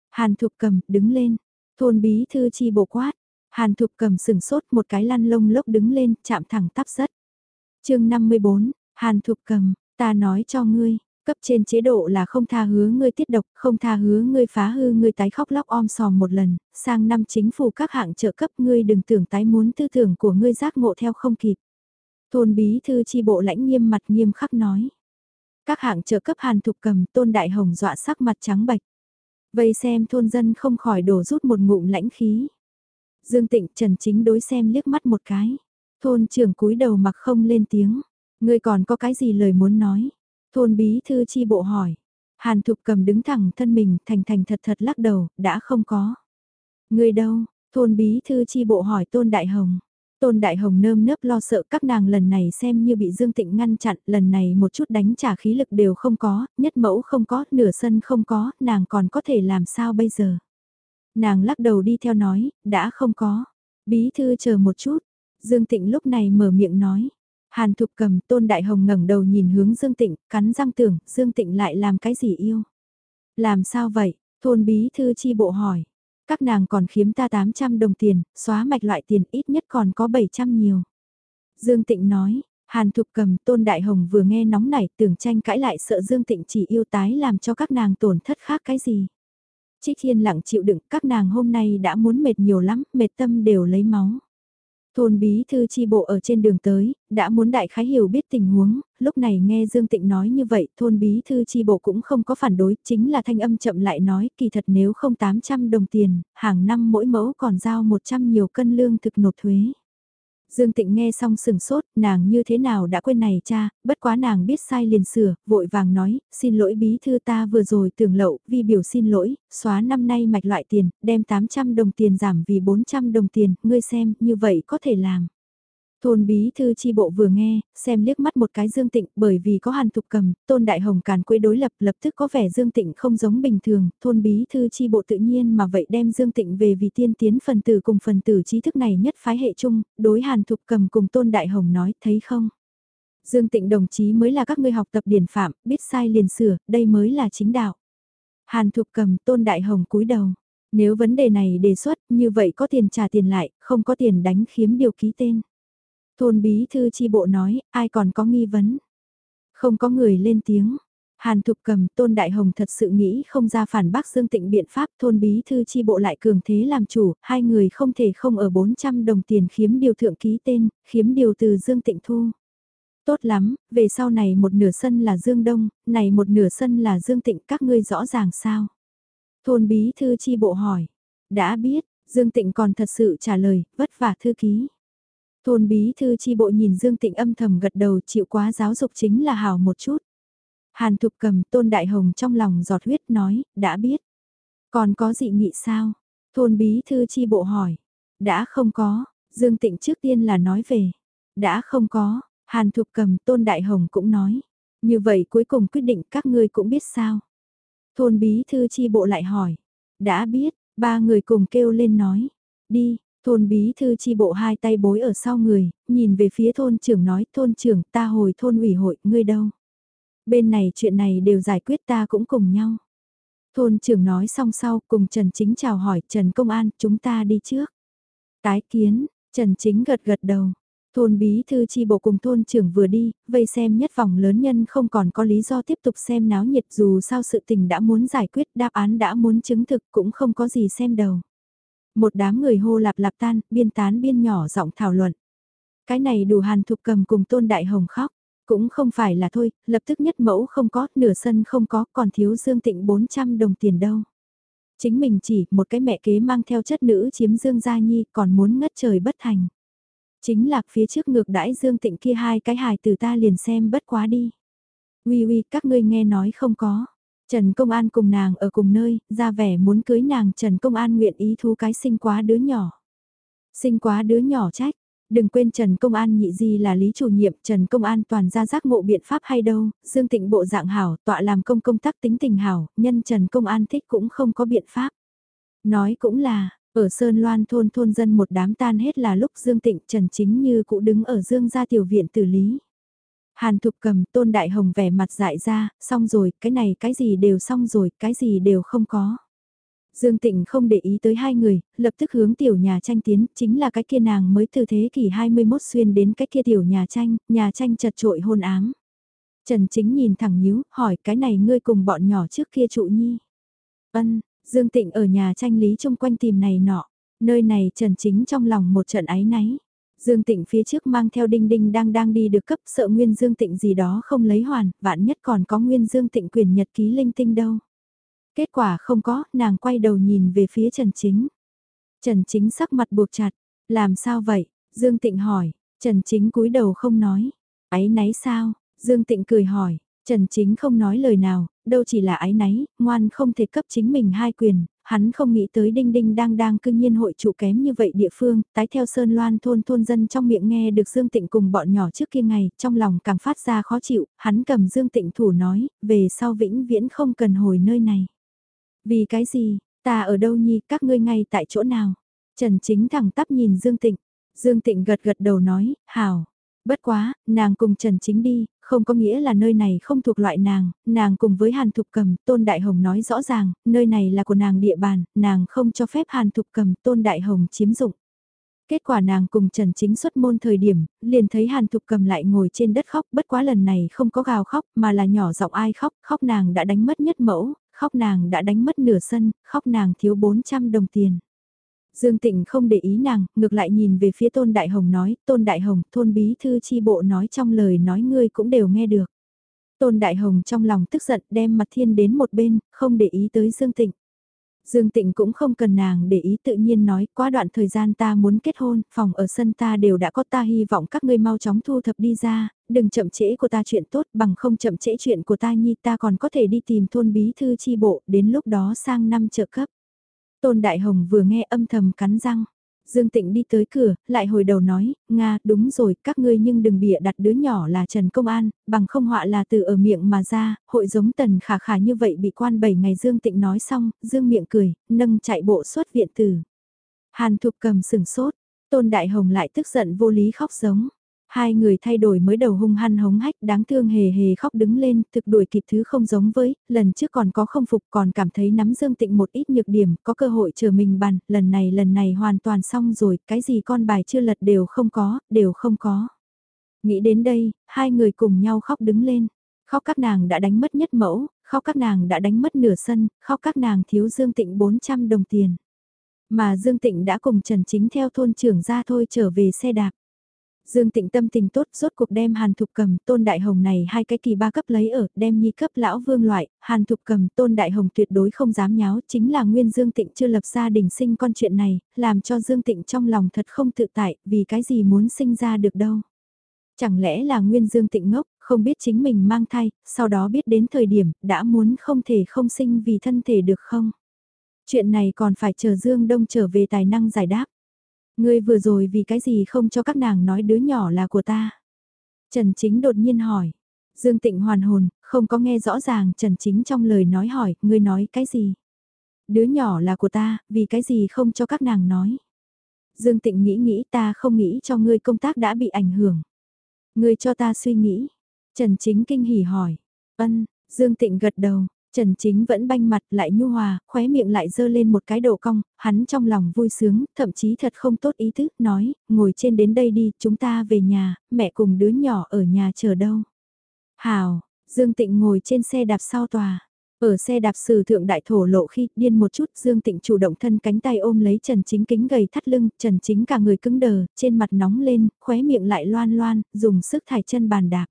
A: Hàn Thục cầm, đứng lên, thôn bí thư chi bộ quát, Hàn Thục cầm sừng sốt một cái lăn lông lốc đứng lên, chạm thẳng tắp rất chương 54, Hàn Thục Cầm, ta nói cho ngươi, cấp trên chế độ là không tha hứa ngươi tiết độc, không tha hứa ngươi phá hư ngươi tái khóc lóc om sòm một lần, sang năm chính phủ các hạng trợ cấp ngươi đừng tưởng tái muốn tư tưởng của ngươi giác ngộ theo không kịp. Thôn bí thư chi bộ lãnh nghiêm mặt nghiêm khắc nói. Các hạng trợ cấp Hàn Thục Cầm tôn đại hồng dọa sắc mặt trắng bạch. Vây xem thôn dân không khỏi đổ rút một ngụm lãnh khí. Dương Tịnh Trần Chính đối xem liếc mắt một cái. Thôn trưởng cúi đầu mặc không lên tiếng. Ngươi còn có cái gì lời muốn nói? Thôn bí thư chi bộ hỏi. Hàn thục cầm đứng thẳng thân mình thành thành thật thật lắc đầu, đã không có. Ngươi đâu? Thôn bí thư chi bộ hỏi Tôn Đại Hồng. Tôn Đại Hồng nơm nớp lo sợ các nàng lần này xem như bị Dương Tịnh ngăn chặn, lần này một chút đánh trả khí lực đều không có, nhất mẫu không có, nửa sân không có, nàng còn có thể làm sao bây giờ. Nàng lắc đầu đi theo nói, đã không có. Bí thư chờ một chút, Dương Tịnh lúc này mở miệng nói. Hàn Thục cầm Tôn Đại Hồng ngẩng đầu nhìn hướng Dương Tịnh, cắn răng tưởng, Dương Tịnh lại làm cái gì yêu? Làm sao vậy? Thôn bí thư chi bộ hỏi. Các nàng còn khiếm ta 800 đồng tiền, xóa mạch loại tiền ít nhất còn có 700 nhiều. Dương Tịnh nói, Hàn Thục cầm Tôn Đại Hồng vừa nghe nóng nảy tưởng tranh cãi lại sợ Dương Tịnh chỉ yêu tái làm cho các nàng tổn thất khác cái gì. Trích Thiên lặng chịu đựng các nàng hôm nay đã muốn mệt nhiều lắm, mệt tâm đều lấy máu. Thôn bí thư chi bộ ở trên đường tới, đã muốn đại khái hiểu biết tình huống, lúc này nghe Dương Tịnh nói như vậy, thôn bí thư chi bộ cũng không có phản đối, chính là thanh âm chậm lại nói, kỳ thật nếu không 800 đồng tiền, hàng năm mỗi mẫu còn giao 100 nhiều cân lương thực nộp thuế. Dương Tịnh nghe xong sừng sốt, nàng như thế nào đã quên này cha, bất quá nàng biết sai liền sửa, vội vàng nói, xin lỗi bí thư ta vừa rồi tưởng lậu, vì biểu xin lỗi, xóa năm nay mạch loại tiền, đem 800 đồng tiền giảm vì 400 đồng tiền, ngươi xem, như vậy có thể làm. Thôn bí thư chi bộ vừa nghe, xem liếc mắt một cái Dương Tịnh bởi vì có hàn thục cầm, tôn đại hồng càn quấy đối lập lập tức có vẻ Dương Tịnh không giống bình thường, thôn bí thư chi bộ tự nhiên mà vậy đem Dương Tịnh về vì tiên tiến phần tử cùng phần tử trí thức này nhất phái hệ chung, đối hàn thục cầm cùng tôn đại hồng nói, thấy không? Dương Tịnh đồng chí mới là các ngươi học tập điển phạm, biết sai liền sửa, đây mới là chính đạo. Hàn thục cầm tôn đại hồng cúi đầu. Nếu vấn đề này đề xuất, như vậy có tiền trả tiền lại, không có tiền đánh khiếm điều ký tên. Thôn bí thư chi bộ nói, ai còn có nghi vấn. Không có người lên tiếng. Hàn Thục Cầm, Tôn Đại Hồng thật sự nghĩ không ra phản bác Dương Tịnh biện pháp thôn bí thư chi bộ lại cường thế làm chủ, hai người không thể không ở 400 đồng tiền khiếm điều thượng ký tên, khiếm điều từ Dương Tịnh thu. Tốt lắm, về sau này một nửa sân là Dương Đông, này một nửa sân là Dương Tịnh các ngươi rõ ràng sao? Thôn bí thư chi bộ hỏi, đã biết, Dương Tịnh còn thật sự trả lời, vất vả thư ký. Thôn bí thư chi bộ nhìn Dương Tịnh âm thầm gật đầu chịu quá giáo dục chính là hào một chút. Hàn Thục cầm Tôn Đại Hồng trong lòng giọt huyết nói, đã biết. Còn có dị nghị sao? Thôn bí thư chi bộ hỏi. Đã không có, Dương Tịnh trước tiên là nói về. Đã không có, Hàn Thục cầm Tôn Đại Hồng cũng nói. Như vậy cuối cùng quyết định các ngươi cũng biết sao. Thôn bí thư chi bộ lại hỏi. Đã biết, ba người cùng kêu lên nói. Đi, Thôn bí thư chi bộ hai tay bối ở sau người, nhìn về phía thôn trưởng nói thôn trưởng ta hồi thôn ủy hội, ngươi đâu? Bên này chuyện này đều giải quyết ta cũng cùng nhau. Thôn trưởng nói xong sau cùng Trần Chính chào hỏi Trần Công An chúng ta đi trước. Tái kiến, Trần Chính gật gật đầu. Thôn bí thư chi bộ cùng thôn trưởng vừa đi, vây xem nhất vòng lớn nhân không còn có lý do tiếp tục xem náo nhiệt dù sao sự tình đã muốn giải quyết đáp án đã muốn chứng thực cũng không có gì xem đầu. Một đám người hô lạp lạp tan, biên tán biên nhỏ giọng thảo luận. Cái này đủ hàn thục cầm cùng tôn đại hồng khóc. Cũng không phải là thôi, lập tức nhất mẫu không có, nửa sân không có, còn thiếu Dương Tịnh 400 đồng tiền đâu. Chính mình chỉ một cái mẹ kế mang theo chất nữ chiếm Dương Gia Nhi còn muốn ngất trời bất thành. Chính là phía trước ngược đãi Dương Tịnh kia hai cái hài từ ta liền xem bất quá đi. Uy uy các ngươi nghe nói không có. Trần Công An cùng nàng ở cùng nơi, ra vẻ muốn cưới nàng Trần Công An nguyện ý thu cái sinh quá đứa nhỏ. Sinh quá đứa nhỏ trách, đừng quên Trần Công An nhị gì là lý chủ nhiệm, Trần Công An toàn ra giác ngộ biện pháp hay đâu, Dương Tịnh bộ dạng hảo, tọa làm công công tác tính tình hảo, nhân Trần Công An thích cũng không có biện pháp. Nói cũng là, ở Sơn Loan thôn thôn dân một đám tan hết là lúc Dương Tịnh Trần Chính Như cũng đứng ở Dương gia tiểu viện tử lý. Hàn Thục cầm tôn đại hồng vẻ mặt dại ra, xong rồi, cái này cái gì đều xong rồi, cái gì đều không có. Dương Tịnh không để ý tới hai người, lập tức hướng tiểu nhà tranh tiến, chính là cái kia nàng mới từ thế kỷ 21 xuyên đến cái kia tiểu nhà tranh, nhà tranh chật trội hôn ám. Trần Chính nhìn thẳng nhíu, hỏi cái này ngươi cùng bọn nhỏ trước kia trụ nhi. Ân, Dương Tịnh ở nhà tranh lý chung quanh tìm này nọ, nơi này Trần Chính trong lòng một trận ái náy. Dương Tịnh phía trước mang theo Đinh Đinh đang đang đi được cấp sợ Nguyên Dương Tịnh gì đó không lấy hoàn, vạn nhất còn có Nguyên Dương Tịnh quyền nhật ký linh tinh đâu. Kết quả không có, nàng quay đầu nhìn về phía Trần Chính. Trần Chính sắc mặt buộc chặt, làm sao vậy? Dương Tịnh hỏi, Trần Chính cúi đầu không nói. Ái náy sao? Dương Tịnh cười hỏi, Trần Chính không nói lời nào, đâu chỉ là ái náy, ngoan không thể cấp chính mình hai quyền, hắn không nghĩ tới đinh đinh đang đang cư nhiên hội trụ kém như vậy địa phương, tái theo Sơn Loan thôn thôn dân trong miệng nghe được Dương Tịnh cùng bọn nhỏ trước kia ngày, trong lòng càng phát ra khó chịu, hắn cầm Dương Tịnh thủ nói, về sau vĩnh viễn không cần hồi nơi này. Vì cái gì, ta ở đâu nhi, các ngươi ngay tại chỗ nào? Trần Chính thẳng tắp nhìn Dương Tịnh, Dương Tịnh gật gật đầu nói, hảo. Bất quá, nàng cùng Trần Chính đi, không có nghĩa là nơi này không thuộc loại nàng, nàng cùng với Hàn Thục Cầm, Tôn Đại Hồng nói rõ ràng, nơi này là của nàng địa bàn, nàng không cho phép Hàn Thục Cầm, Tôn Đại Hồng chiếm dụng. Kết quả nàng cùng Trần Chính xuất môn thời điểm, liền thấy Hàn Thục Cầm lại ngồi trên đất khóc, bất quá lần này không có gào khóc, mà là nhỏ giọng ai khóc, khóc nàng đã đánh mất nhất mẫu, khóc nàng đã đánh mất nửa sân, khóc nàng thiếu 400 đồng tiền. Dương Tịnh không để ý nàng, ngược lại nhìn về phía Tôn Đại Hồng nói, Tôn Đại Hồng, thôn bí thư chi bộ nói trong lời nói ngươi cũng đều nghe được. Tôn Đại Hồng trong lòng tức giận đem mặt thiên đến một bên, không để ý tới Dương Tịnh. Dương Tịnh cũng không cần nàng để ý tự nhiên nói, quá đoạn thời gian ta muốn kết hôn, phòng ở sân ta đều đã có ta hy vọng các ngươi mau chóng thu thập đi ra, đừng chậm trễ của ta chuyện tốt bằng không chậm trễ chuyện của ta nhi ta còn có thể đi tìm thôn bí thư chi bộ, đến lúc đó sang năm trợ cấp. Tôn Đại Hồng vừa nghe âm thầm cắn răng. Dương Tịnh đi tới cửa, lại hồi đầu nói, Nga, đúng rồi, các ngươi nhưng đừng bịa đặt đứa nhỏ là Trần Công An, bằng không họa là từ ở miệng mà ra, hội giống tần khả khả như vậy bị quan 7 ngày Dương Tịnh nói xong, Dương miệng cười, nâng chạy bộ xuất viện tử. Hàn Thục cầm sừng sốt, Tôn Đại Hồng lại tức giận vô lý khóc giống. Hai người thay đổi mới đầu hung hăng hống hách đáng thương hề hề khóc đứng lên, thực đuổi kịp thứ không giống với, lần trước còn có không phục còn cảm thấy nắm dương tịnh một ít nhược điểm, có cơ hội chờ mình bàn, lần này lần này hoàn toàn xong rồi, cái gì con bài chưa lật đều không có, đều không có. Nghĩ đến đây, hai người cùng nhau khóc đứng lên, khóc các nàng đã đánh mất nhất mẫu, khóc các nàng đã đánh mất nửa sân, khóc các nàng thiếu dương tịnh 400 đồng tiền. Mà Dương Tịnh đã cùng Trần Chính theo thôn trưởng ra thôi trở về xe đạp. Dương Tịnh tâm tình tốt rốt cuộc đem Hàn Thục Cầm, Tôn Đại Hồng này hai cái kỳ ba cấp lấy ở, đem nhi cấp lão vương loại, Hàn Thục Cầm, Tôn Đại Hồng tuyệt đối không dám nháo, chính là nguyên Dương Tịnh chưa lập gia đình sinh con chuyện này, làm cho Dương Tịnh trong lòng thật không tự tại, vì cái gì muốn sinh ra được đâu. Chẳng lẽ là nguyên Dương Tịnh ngốc, không biết chính mình mang thai, sau đó biết đến thời điểm, đã muốn không thể không sinh vì thân thể được không? Chuyện này còn phải chờ Dương Đông trở về tài năng giải đáp. Ngươi vừa rồi vì cái gì không cho các nàng nói đứa nhỏ là của ta? Trần Chính đột nhiên hỏi. Dương Tịnh hoàn hồn, không có nghe rõ ràng Trần Chính trong lời nói hỏi, ngươi nói cái gì? Đứa nhỏ là của ta, vì cái gì không cho các nàng nói? Dương Tịnh nghĩ nghĩ ta không nghĩ cho ngươi công tác đã bị ảnh hưởng. Ngươi cho ta suy nghĩ. Trần Chính kinh hỉ hỏi. Ân, Dương Tịnh gật đầu, Trần Chính vẫn banh mặt lại nhu hòa, khóe miệng lại dơ lên một cái độ cong, hắn trong lòng vui sướng, thậm chí thật không tốt ý thức, nói, ngồi trên đến đây đi, chúng ta về nhà, mẹ cùng đứa nhỏ ở nhà chờ đâu. Hào, Dương Tịnh ngồi trên xe đạp sau tòa. Ở xe đạp sử thượng đại thổ lộ khi điên một chút Dương Tịnh chủ động thân cánh tay ôm lấy Trần Chính kính gầy thắt lưng, Trần Chính cả người cứng đờ, trên mặt nóng lên, khóe miệng lại loan loan, dùng sức thải chân bàn đạp.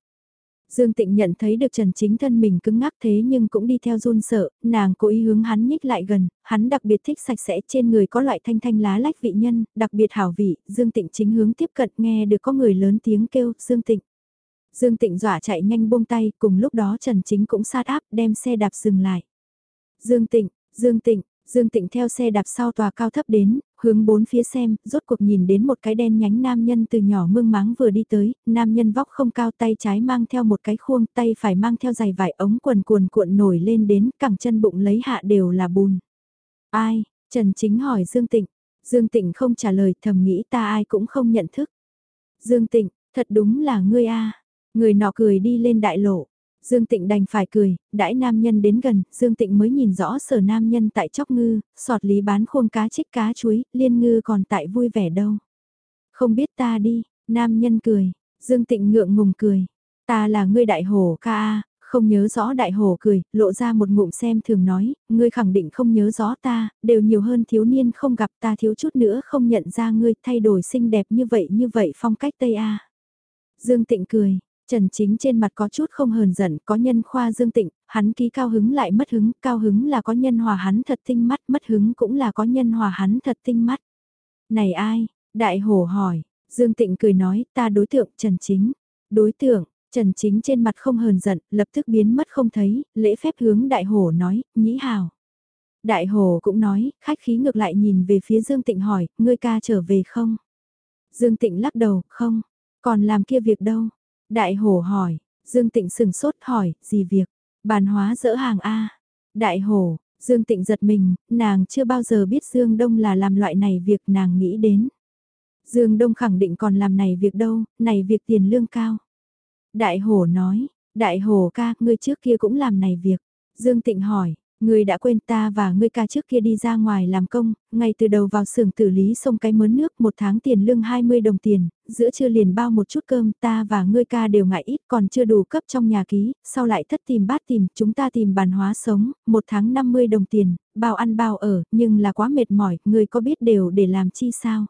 A: Dương Tịnh nhận thấy được Trần Chính thân mình cứng ngắc thế nhưng cũng đi theo run sợ, nàng cố ý hướng hắn nhích lại gần, hắn đặc biệt thích sạch sẽ trên người có loại thanh thanh lá lách vị nhân, đặc biệt hảo vị, Dương Tịnh chính hướng tiếp cận nghe được có người lớn tiếng kêu, Dương Tịnh. Dương Tịnh dọa chạy nhanh buông tay, cùng lúc đó Trần Chính cũng sát áp đem xe đạp dừng lại. Dương Tịnh, Dương Tịnh, Dương Tịnh theo xe đạp sau tòa cao thấp đến, hướng bốn phía xem, rốt cuộc nhìn đến một cái đen nhánh nam nhân từ nhỏ mương máng vừa đi tới, nam nhân vóc không cao tay trái mang theo một cái khuôn, tay phải mang theo giày vải ống quần cuồn cuộn nổi lên đến, cẳng chân bụng lấy hạ đều là bùn. Ai? Trần Chính hỏi Dương Tịnh. Dương Tịnh không trả lời thầm nghĩ ta ai cũng không nhận thức. Dương Tịnh, thật đúng là ngươi a Người nọ cười đi lên đại lộ. Dương Tịnh đành phải cười, đãi nam nhân đến gần, Dương Tịnh mới nhìn rõ sở nam nhân tại chóc ngư, sọt lý bán khuôn cá chích cá chuối, liên ngư còn tại vui vẻ đâu. Không biết ta đi, nam nhân cười, Dương Tịnh ngượng ngùng cười. Ta là ngươi đại hổ ca a không nhớ rõ đại hổ cười, lộ ra một ngụm xem thường nói, ngươi khẳng định không nhớ rõ ta, đều nhiều hơn thiếu niên không gặp ta thiếu chút nữa không nhận ra ngươi thay đổi xinh đẹp như vậy như vậy phong cách Tây A. Dương Tịnh cười, Trần Chính trên mặt có chút không hờn giận, có nhân khoa dương tịnh, hắn ký cao hứng lại mất hứng, cao hứng là có nhân hòa hắn thật tinh mắt, mất hứng cũng là có nhân hòa hắn thật tinh mắt. Này ai? Đại hổ hỏi, Dương Tịnh cười nói, ta đối tượng Trần Chính. Đối tượng, Trần Chính trên mặt không hờn giận, lập tức biến mất không thấy, lễ phép hướng đại hổ nói, nhĩ hào. Đại hổ cũng nói, khách khí ngược lại nhìn về phía Dương Tịnh hỏi, ngươi ca trở về không? Dương Tịnh lắc đầu, không, còn làm kia việc đâu, Đại hổ hỏi, Dương Tịnh sừng sốt hỏi, gì việc? Bàn hóa dỡ hàng A. Đại hổ, Dương Tịnh giật mình, nàng chưa bao giờ biết Dương Đông là làm loại này việc nàng nghĩ đến. Dương Đông khẳng định còn làm này việc đâu, này việc tiền lương cao. Đại hổ nói, đại hổ ca, ngươi trước kia cũng làm này việc. Dương Tịnh hỏi, Ngươi đã quên ta và ngươi ca trước kia đi ra ngoài làm công, ngay từ đầu vào xưởng tử lý xông cái mớn nước một tháng tiền lương 20 đồng tiền, giữa trưa liền bao một chút cơm ta và ngươi ca đều ngại ít còn chưa đủ cấp trong nhà ký, sau lại thất tìm bát tìm, chúng ta tìm bàn hóa sống, một tháng 50 đồng tiền, bao ăn bao ở, nhưng là quá mệt mỏi, ngươi có biết đều để làm chi sao?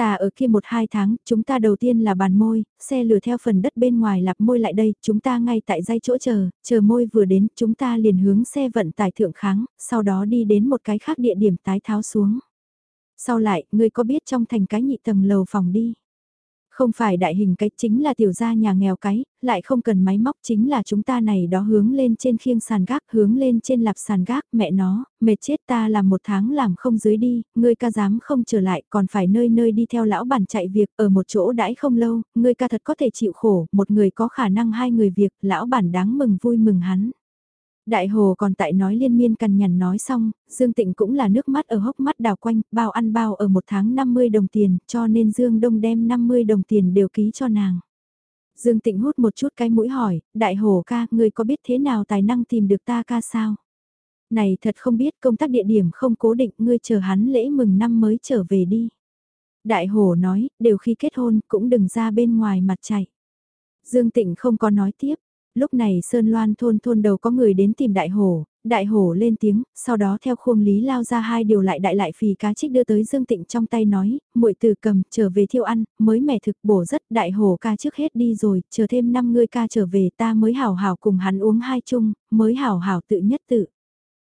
A: Ta ở kia một hai tháng, chúng ta đầu tiên là bàn môi, xe lửa theo phần đất bên ngoài lặp môi lại đây, chúng ta ngay tại dây chỗ chờ, chờ môi vừa đến, chúng ta liền hướng xe vận tải thượng kháng, sau đó đi đến một cái khác địa điểm tái tháo xuống. Sau lại, ngươi có biết trong thành cái nhị tầng lầu phòng đi. Không phải đại hình cái chính là tiểu gia nhà nghèo cái, lại không cần máy móc chính là chúng ta này đó hướng lên trên khiêng sàn gác, hướng lên trên lạp sàn gác, mẹ nó, mệt chết ta làm một tháng làm không dưới đi, ngươi ca dám không trở lại còn phải nơi nơi đi theo lão bản chạy việc ở một chỗ đãi không lâu, ngươi ca thật có thể chịu khổ, một người có khả năng hai người việc, lão bản đáng mừng vui mừng hắn. Đại hồ còn tại nói liên miên cằn nhằn nói xong, Dương Tịnh cũng là nước mắt ở hốc mắt đào quanh, bao ăn bao ở một tháng 50 đồng tiền, cho nên Dương Đông đem 50 đồng tiền đều ký cho nàng. Dương Tịnh hút một chút cái mũi hỏi, đại hồ ca, người có biết thế nào tài năng tìm được ta ca sao? Này thật không biết công tác địa điểm không cố định, ngươi chờ hắn lễ mừng năm mới trở về đi. Đại hồ nói, đều khi kết hôn cũng đừng ra bên ngoài mặt chạy. Dương Tịnh không có nói tiếp, Lúc này Sơn Loan thôn thôn đầu có người đến tìm đại hổ, đại hổ lên tiếng, sau đó theo khuôn lý lao ra hai điều lại đại lại phì cá trích đưa tới Dương Tịnh trong tay nói, muội từ cầm, trở về thiêu ăn, mới mẻ thực bổ rất, đại hổ ca trước hết đi rồi, chờ thêm năm người ca trở về ta mới hảo hảo cùng hắn uống hai chung, mới hảo hảo tự nhất tự.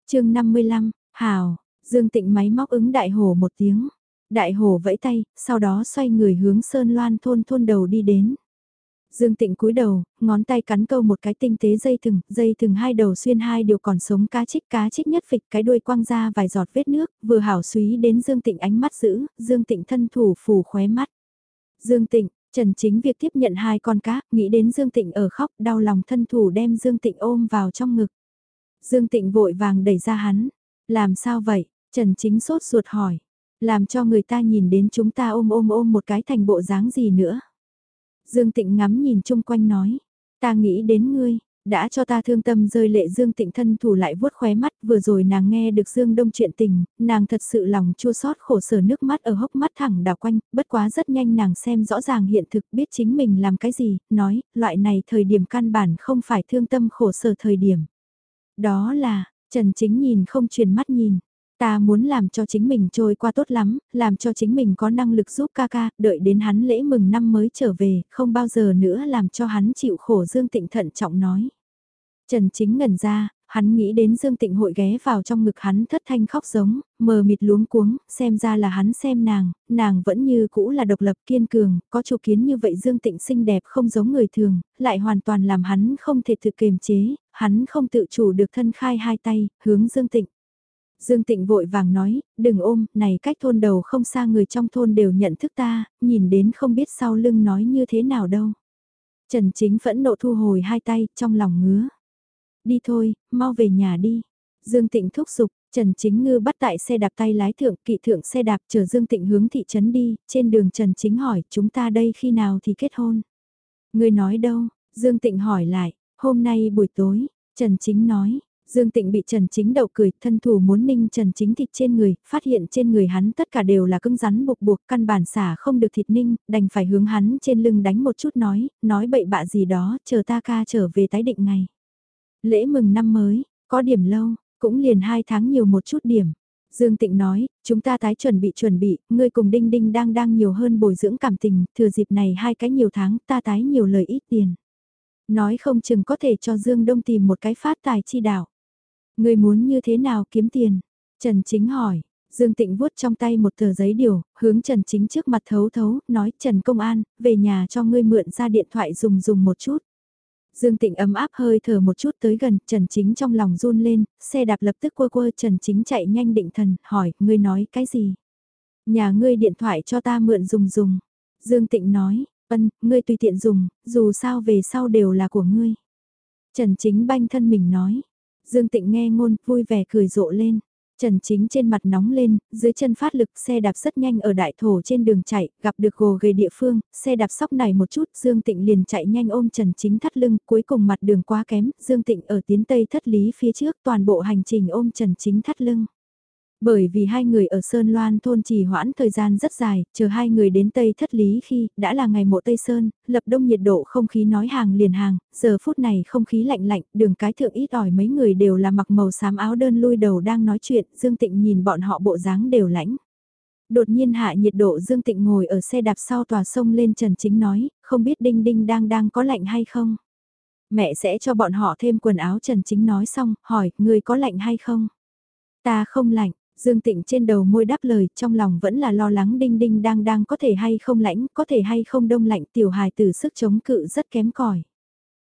A: chương 55, hảo, Dương Tịnh máy móc ứng đại hổ một tiếng. Đại hổ vẫy tay, sau đó xoay người hướng Sơn Loan thôn thôn đầu đi đến. Dương Tịnh cúi đầu, ngón tay cắn câu một cái tinh tế dây thừng, dây thừng hai đầu xuyên hai điều còn sống cá trích cá trích nhất phịch cái đuôi quăng ra vài giọt vết nước, vừa hảo suý đến Dương Tịnh ánh mắt giữ, Dương Tịnh thân thủ phủ khóe mắt. Dương Tịnh, Trần Chính việc tiếp nhận hai con cá, nghĩ đến Dương Tịnh ở khóc, đau lòng thân thủ đem Dương Tịnh ôm vào trong ngực. Dương Tịnh vội vàng đẩy ra hắn, làm sao vậy? Trần Chính sốt ruột hỏi, làm cho người ta nhìn đến chúng ta ôm ôm ôm một cái thành bộ dáng gì nữa. Dương Tịnh ngắm nhìn chung quanh nói, ta nghĩ đến ngươi, đã cho ta thương tâm rơi lệ Dương Tịnh thân thủ lại vuốt khóe mắt, vừa rồi nàng nghe được Dương Đông chuyện tình, nàng thật sự lòng chua xót khổ sở nước mắt ở hốc mắt thẳng đảo quanh, bất quá rất nhanh nàng xem rõ ràng hiện thực biết chính mình làm cái gì, nói, loại này thời điểm căn bản không phải thương tâm khổ sở thời điểm. Đó là, Trần Chính nhìn không truyền mắt nhìn, Ta muốn làm cho chính mình trôi qua tốt lắm, làm cho chính mình có năng lực giúp ca ca, đợi đến hắn lễ mừng năm mới trở về, không bao giờ nữa làm cho hắn chịu khổ Dương Tịnh thận trọng nói. Trần Chính ngẩn ra, hắn nghĩ đến Dương Tịnh hội ghé vào trong ngực hắn thất thanh khóc giống, mờ mịt luống cuống, xem ra là hắn xem nàng, nàng vẫn như cũ là độc lập kiên cường, có chủ kiến như vậy Dương Tịnh xinh đẹp không giống người thường, lại hoàn toàn làm hắn không thể thực kiềm chế, hắn không tự chủ được thân khai hai tay, hướng Dương Tịnh. Dương Tịnh vội vàng nói, đừng ôm, này cách thôn đầu không xa người trong thôn đều nhận thức ta, nhìn đến không biết sau lưng nói như thế nào đâu. Trần Chính phẫn nộ thu hồi hai tay, trong lòng ngứa. Đi thôi, mau về nhà đi. Dương Tịnh thúc giục, Trần Chính Ngư bắt tại xe đạp tay lái thượng, kỵ thượng xe đạp chờ Dương Tịnh hướng thị trấn đi, trên đường Trần Chính hỏi, chúng ta đây khi nào thì kết hôn? Người nói đâu? Dương Tịnh hỏi lại, hôm nay buổi tối, Trần Chính nói, Dương Tịnh bị Trần Chính đậu cười, thân thủ muốn ninh Trần Chính thịt trên người, phát hiện trên người hắn tất cả đều là cứng rắn buộc buộc, căn bản xả không được thịt ninh, đành phải hướng hắn trên lưng đánh một chút nói, nói bậy bạ gì đó, chờ ta ca trở về tái định ngày. Lễ mừng năm mới, có điểm lâu, cũng liền hai tháng nhiều một chút điểm. Dương Tịnh nói, chúng ta tái chuẩn bị chuẩn bị, ngươi cùng Đinh Đinh đang đang nhiều hơn bồi dưỡng cảm tình, thừa dịp này hai cái nhiều tháng, ta tái nhiều lời ít tiền. Nói không chừng có thể cho Dương Đông tìm một cái phát tài chi đạo. Người muốn như thế nào kiếm tiền? Trần Chính hỏi. Dương Tịnh vuốt trong tay một tờ giấy điều, hướng Trần Chính trước mặt thấu thấu, nói Trần Công An, về nhà cho ngươi mượn ra điện thoại dùng dùng một chút. Dương Tịnh ấm áp hơi thở một chút tới gần, Trần Chính trong lòng run lên, xe đạp lập tức quơ quơ Trần Chính chạy nhanh định thần, hỏi, ngươi nói cái gì? Nhà ngươi điện thoại cho ta mượn dùng dùng. Dương Tịnh nói, ân, ngươi tùy tiện dùng, dù sao về sau đều là của ngươi. Trần Chính banh thân mình nói, Dương Tịnh nghe ngôn, vui vẻ cười rộ lên. Trần Chính trên mặt nóng lên, dưới chân phát lực xe đạp rất nhanh ở đại thổ trên đường chạy, gặp được gồ ghề địa phương, xe đạp sóc này một chút, Dương Tịnh liền chạy nhanh ôm Trần Chính thắt lưng, cuối cùng mặt đường quá kém, Dương Tịnh ở tiến tây thất lý phía trước toàn bộ hành trình ôm Trần Chính thắt lưng. Bởi vì hai người ở Sơn Loan thôn trì hoãn thời gian rất dài, chờ hai người đến Tây Thất Lý khi đã là ngày mộ Tây Sơn, lập đông nhiệt độ không khí nói hàng liền hàng, giờ phút này không khí lạnh lạnh, đường cái thượng ít ỏi mấy người đều là mặc màu xám áo đơn lui đầu đang nói chuyện, Dương Tịnh nhìn bọn họ bộ dáng đều lãnh. Đột nhiên hạ nhiệt độ Dương Tịnh ngồi ở xe đạp sau tòa sông lên Trần Chính nói, không biết Đinh Đinh đang đang có lạnh hay không? Mẹ sẽ cho bọn họ thêm quần áo Trần Chính nói xong, hỏi, người có lạnh hay không? Ta không lạnh, Dương Tịnh trên đầu môi đáp lời, trong lòng vẫn là lo lắng Đinh Đinh đang đang có thể hay không lãnh, có thể hay không đông lạnh tiểu hài tử sức chống cự rất kém cỏi.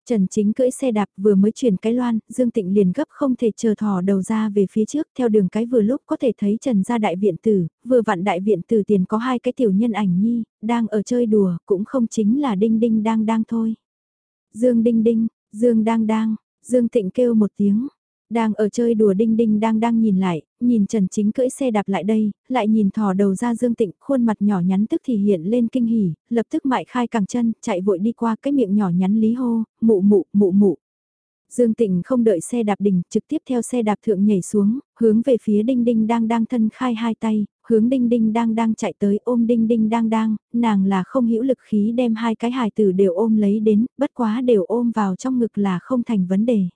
A: Trần Chính cưỡi xe đạp vừa mới chuyển cái loan, Dương Tịnh liền gấp không thể chờ thò đầu ra về phía trước theo đường cái vừa lúc có thể thấy Trần ra đại viện tử, vừa vặn đại viện tử tiền có hai cái tiểu nhân ảnh nhi, đang ở chơi đùa, cũng không chính là đinh đinh đang đang thôi. Dương đinh đinh, Dương đang đang, Dương Tịnh kêu một tiếng, đang ở chơi đùa đinh đinh đang đang nhìn lại, nhìn Trần Chính cưỡi xe đạp lại đây, lại nhìn thò đầu ra Dương Tịnh, khuôn mặt nhỏ nhắn tức thì hiện lên kinh hỉ, lập tức mại khai cẳng chân, chạy vội đi qua cái miệng nhỏ nhắn lý hô, mụ mụ, mụ mụ. Dương Tịnh không đợi xe đạp đình, trực tiếp theo xe đạp thượng nhảy xuống, hướng về phía Đinh Đinh đang đang thân khai hai tay, hướng Đinh Đinh đang đang chạy tới ôm Đinh Đinh đang đang, nàng là không hữu lực khí đem hai cái hài tử đều ôm lấy đến, bất quá đều ôm vào trong ngực là không thành vấn đề.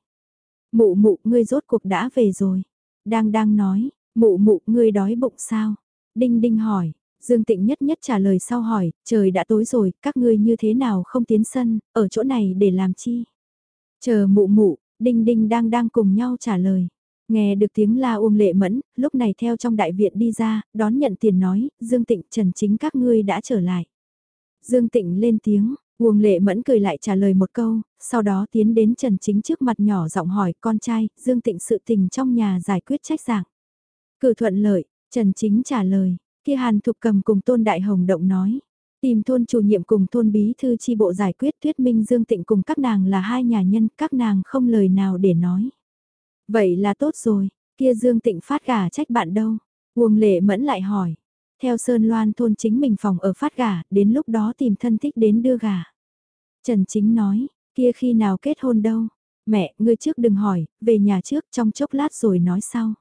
A: Mụ mụ, ngươi rốt cuộc đã về rồi. Đang đang nói, mụ mụ, ngươi đói bụng sao? Đinh đinh hỏi, Dương Tịnh nhất nhất trả lời sau hỏi, trời đã tối rồi, các ngươi như thế nào không tiến sân, ở chỗ này để làm chi? Chờ mụ mụ, đinh đinh đang đang cùng nhau trả lời. Nghe được tiếng la uông lệ mẫn, lúc này theo trong đại viện đi ra, đón nhận tiền nói, Dương Tịnh trần chính các ngươi đã trở lại. Dương Tịnh lên tiếng, Uông lệ mẫn cười lại trả lời một câu, sau đó tiến đến Trần Chính trước mặt nhỏ giọng hỏi con trai, Dương Tịnh sự tình trong nhà giải quyết trách dạng. Cử thuận lợi, Trần Chính trả lời, kia Hàn Thục cầm cùng Tôn Đại Hồng động nói. Tìm thôn chủ nhiệm cùng thôn bí thư chi bộ giải quyết thuyết minh Dương Tịnh cùng các nàng là hai nhà nhân, các nàng không lời nào để nói. Vậy là tốt rồi, kia Dương Tịnh phát gà trách bạn đâu? Uông lệ mẫn lại hỏi. Theo Sơn Loan thôn chính mình phòng ở phát gà, đến lúc đó tìm thân thích đến đưa gà. Trần Chính nói, kia khi nào kết hôn đâu? Mẹ, ngươi trước đừng hỏi, về nhà trước trong chốc lát rồi nói sau.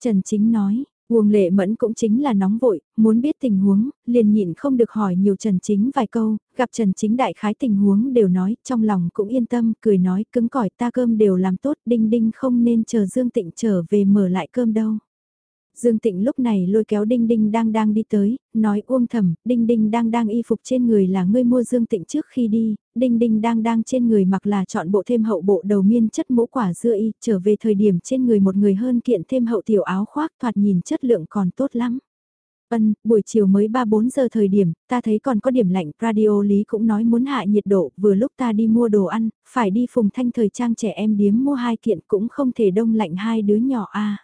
A: Trần Chính nói, Uông Lệ Mẫn cũng chính là nóng vội, muốn biết tình huống, liền nhịn không được hỏi nhiều Trần Chính vài câu, gặp Trần Chính đại khái tình huống đều nói, trong lòng cũng yên tâm, cười nói cứng cỏi ta cơm đều làm tốt, đinh đinh không nên chờ Dương Tịnh trở về mở lại cơm đâu. Dương Tịnh lúc này lôi kéo Đinh Đinh đang đang đi tới, nói uông thầm, Đinh Đinh đang đang y phục trên người là ngươi mua Dương Tịnh trước khi đi, Đinh Đinh đang đang trên người mặc là chọn bộ thêm hậu bộ đầu miên chất mũ quả dưa y, trở về thời điểm trên người một người hơn kiện thêm hậu tiểu áo khoác thoạt nhìn chất lượng còn tốt lắm. Ân, buổi chiều mới 3-4 giờ thời điểm, ta thấy còn có điểm lạnh, radio lý cũng nói muốn hạ nhiệt độ, vừa lúc ta đi mua đồ ăn, phải đi phùng thanh thời trang trẻ em điếm mua hai kiện cũng không thể đông lạnh hai đứa nhỏ a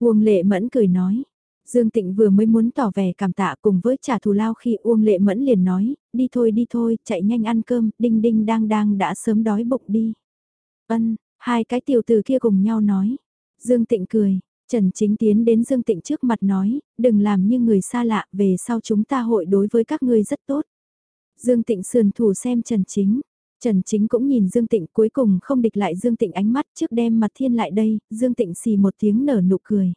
A: Uông Lệ Mẫn cười nói. Dương Tịnh vừa mới muốn tỏ vẻ cảm tạ cùng với trả thù lao khi Uông Lệ Mẫn liền nói, đi thôi đi thôi, chạy nhanh ăn cơm, đinh đinh đang đang đã sớm đói bụng đi. Ân, hai cái tiểu từ kia cùng nhau nói. Dương Tịnh cười, Trần Chính tiến đến Dương Tịnh trước mặt nói, đừng làm như người xa lạ, về sau chúng ta hội đối với các ngươi rất tốt. Dương Tịnh sườn thủ xem Trần Chính. Trần Chính cũng nhìn Dương Tịnh cuối cùng không địch lại Dương Tịnh ánh mắt trước đem mặt thiên lại đây, Dương Tịnh xì một tiếng nở nụ cười.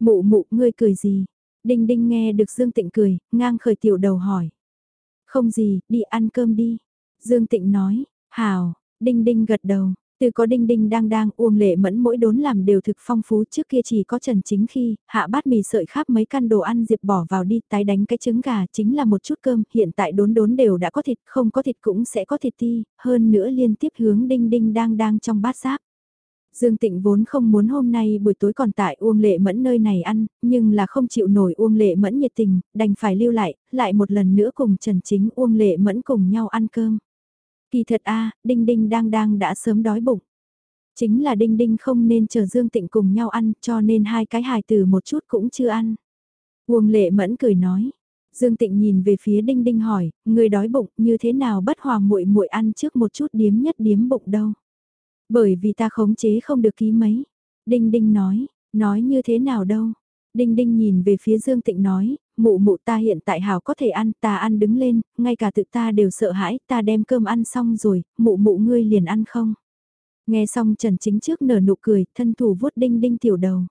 A: Mụ mụ, ngươi cười gì? Đinh đinh nghe được Dương Tịnh cười, ngang khởi tiểu đầu hỏi. Không gì, đi ăn cơm đi. Dương Tịnh nói, hào, đinh đinh gật đầu, từ có đinh đinh đang đang uông lệ mẫn mỗi đốn làm đều thực phong phú trước kia chỉ có trần chính khi, hạ bát mì sợi khắp mấy căn đồ ăn diệp bỏ vào đi tái đánh cái trứng gà chính là một chút cơm, hiện tại đốn đốn đều đã có thịt, không có thịt cũng sẽ có thịt ti, hơn nữa liên tiếp hướng đinh đinh đang đang trong bát giáp. Dương Tịnh vốn không muốn hôm nay buổi tối còn tại Uông Lệ Mẫn nơi này ăn, nhưng là không chịu nổi Uông Lệ Mẫn nhiệt tình, đành phải lưu lại, lại một lần nữa cùng Trần Chính Uông Lệ Mẫn cùng nhau ăn cơm. Kỳ thật a Đinh Đinh đang đang đã sớm đói bụng. Chính là Đinh Đinh không nên chờ Dương Tịnh cùng nhau ăn cho nên hai cái hài từ một chút cũng chưa ăn. Uông Lệ Mẫn cười nói. Dương Tịnh nhìn về phía Đinh Đinh hỏi, người đói bụng như thế nào bất hòa muội muội ăn trước một chút điếm nhất điếm bụng đâu. Bởi vì ta khống chế không được ký mấy. Đinh Đinh nói, nói như thế nào đâu. Đinh Đinh nhìn về phía Dương Tịnh nói, mụ mụ ta hiện tại hảo có thể ăn, ta ăn đứng lên, ngay cả tự ta đều sợ hãi, ta đem cơm ăn xong rồi, mụ mụ ngươi liền ăn không? Nghe xong Trần Chính trước nở nụ cười, thân thủ vuốt Đinh Đinh tiểu đầu.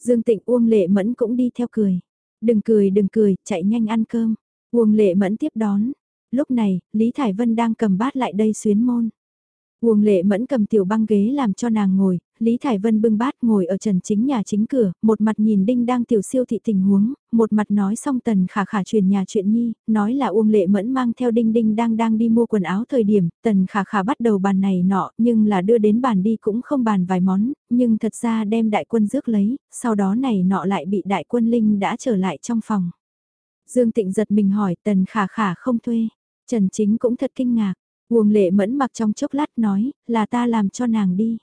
A: Dương Tịnh Uông Lệ Mẫn cũng đi theo cười. Đừng cười đừng cười, chạy nhanh ăn cơm. Uông Lệ Mẫn tiếp đón. Lúc này, Lý Thải Vân đang cầm bát lại đây xuyến môn. Uông lệ mẫn cầm tiểu băng ghế làm cho nàng ngồi, Lý Thải Vân bưng bát ngồi ở trần chính nhà chính cửa, một mặt nhìn đinh đang tiểu siêu thị tình huống, một mặt nói xong tần khả khả truyền nhà chuyện nhi, nói là Uông lệ mẫn mang theo đinh đinh đang đang đi mua quần áo thời điểm, tần khả khả bắt đầu bàn này nọ, nhưng là đưa đến bàn đi cũng không bàn vài món, nhưng thật ra đem đại quân rước lấy, sau đó này nọ lại bị đại quân linh đã trở lại trong phòng. Dương Tịnh giật mình hỏi tần khả khả không thuê, Trần Chính cũng thật kinh ngạc. Uông lệ mẫn mặc trong chốc lát nói, là ta làm cho nàng đi.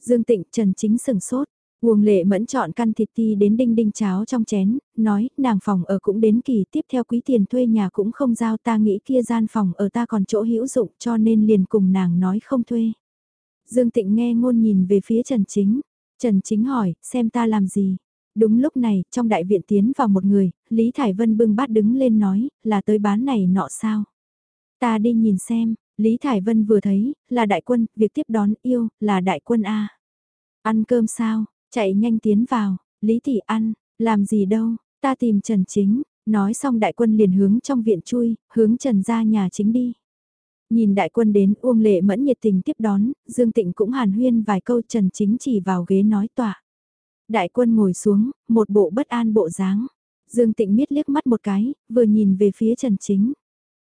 A: Dương Tịnh Trần Chính sừng sốt. Uông lệ mẫn chọn căn thịt ti đến đinh đinh cháo trong chén, nói, nàng phòng ở cũng đến kỳ tiếp theo quý tiền thuê nhà cũng không giao ta nghĩ kia gian phòng ở ta còn chỗ hữu dụng cho nên liền cùng nàng nói không thuê. Dương Tịnh nghe ngôn nhìn về phía Trần Chính. Trần Chính hỏi, xem ta làm gì? Đúng lúc này, trong đại viện tiến vào một người, Lý Thải Vân bưng bát đứng lên nói, là tới bán này nọ sao? Ta đi nhìn xem, Lý Thải Vân vừa thấy, là đại quân, việc tiếp đón yêu, là đại quân A. Ăn cơm sao, chạy nhanh tiến vào, Lý Thị ăn, làm gì đâu, ta tìm Trần Chính, nói xong đại quân liền hướng trong viện chui, hướng Trần ra nhà chính đi. Nhìn đại quân đến Uông Lệ mẫn nhiệt tình tiếp đón, Dương Tịnh cũng hàn huyên vài câu Trần Chính chỉ vào ghế nói tỏa. Đại quân ngồi xuống, một bộ bất an bộ dáng. Dương Tịnh miết liếc mắt một cái, vừa nhìn về phía Trần Chính.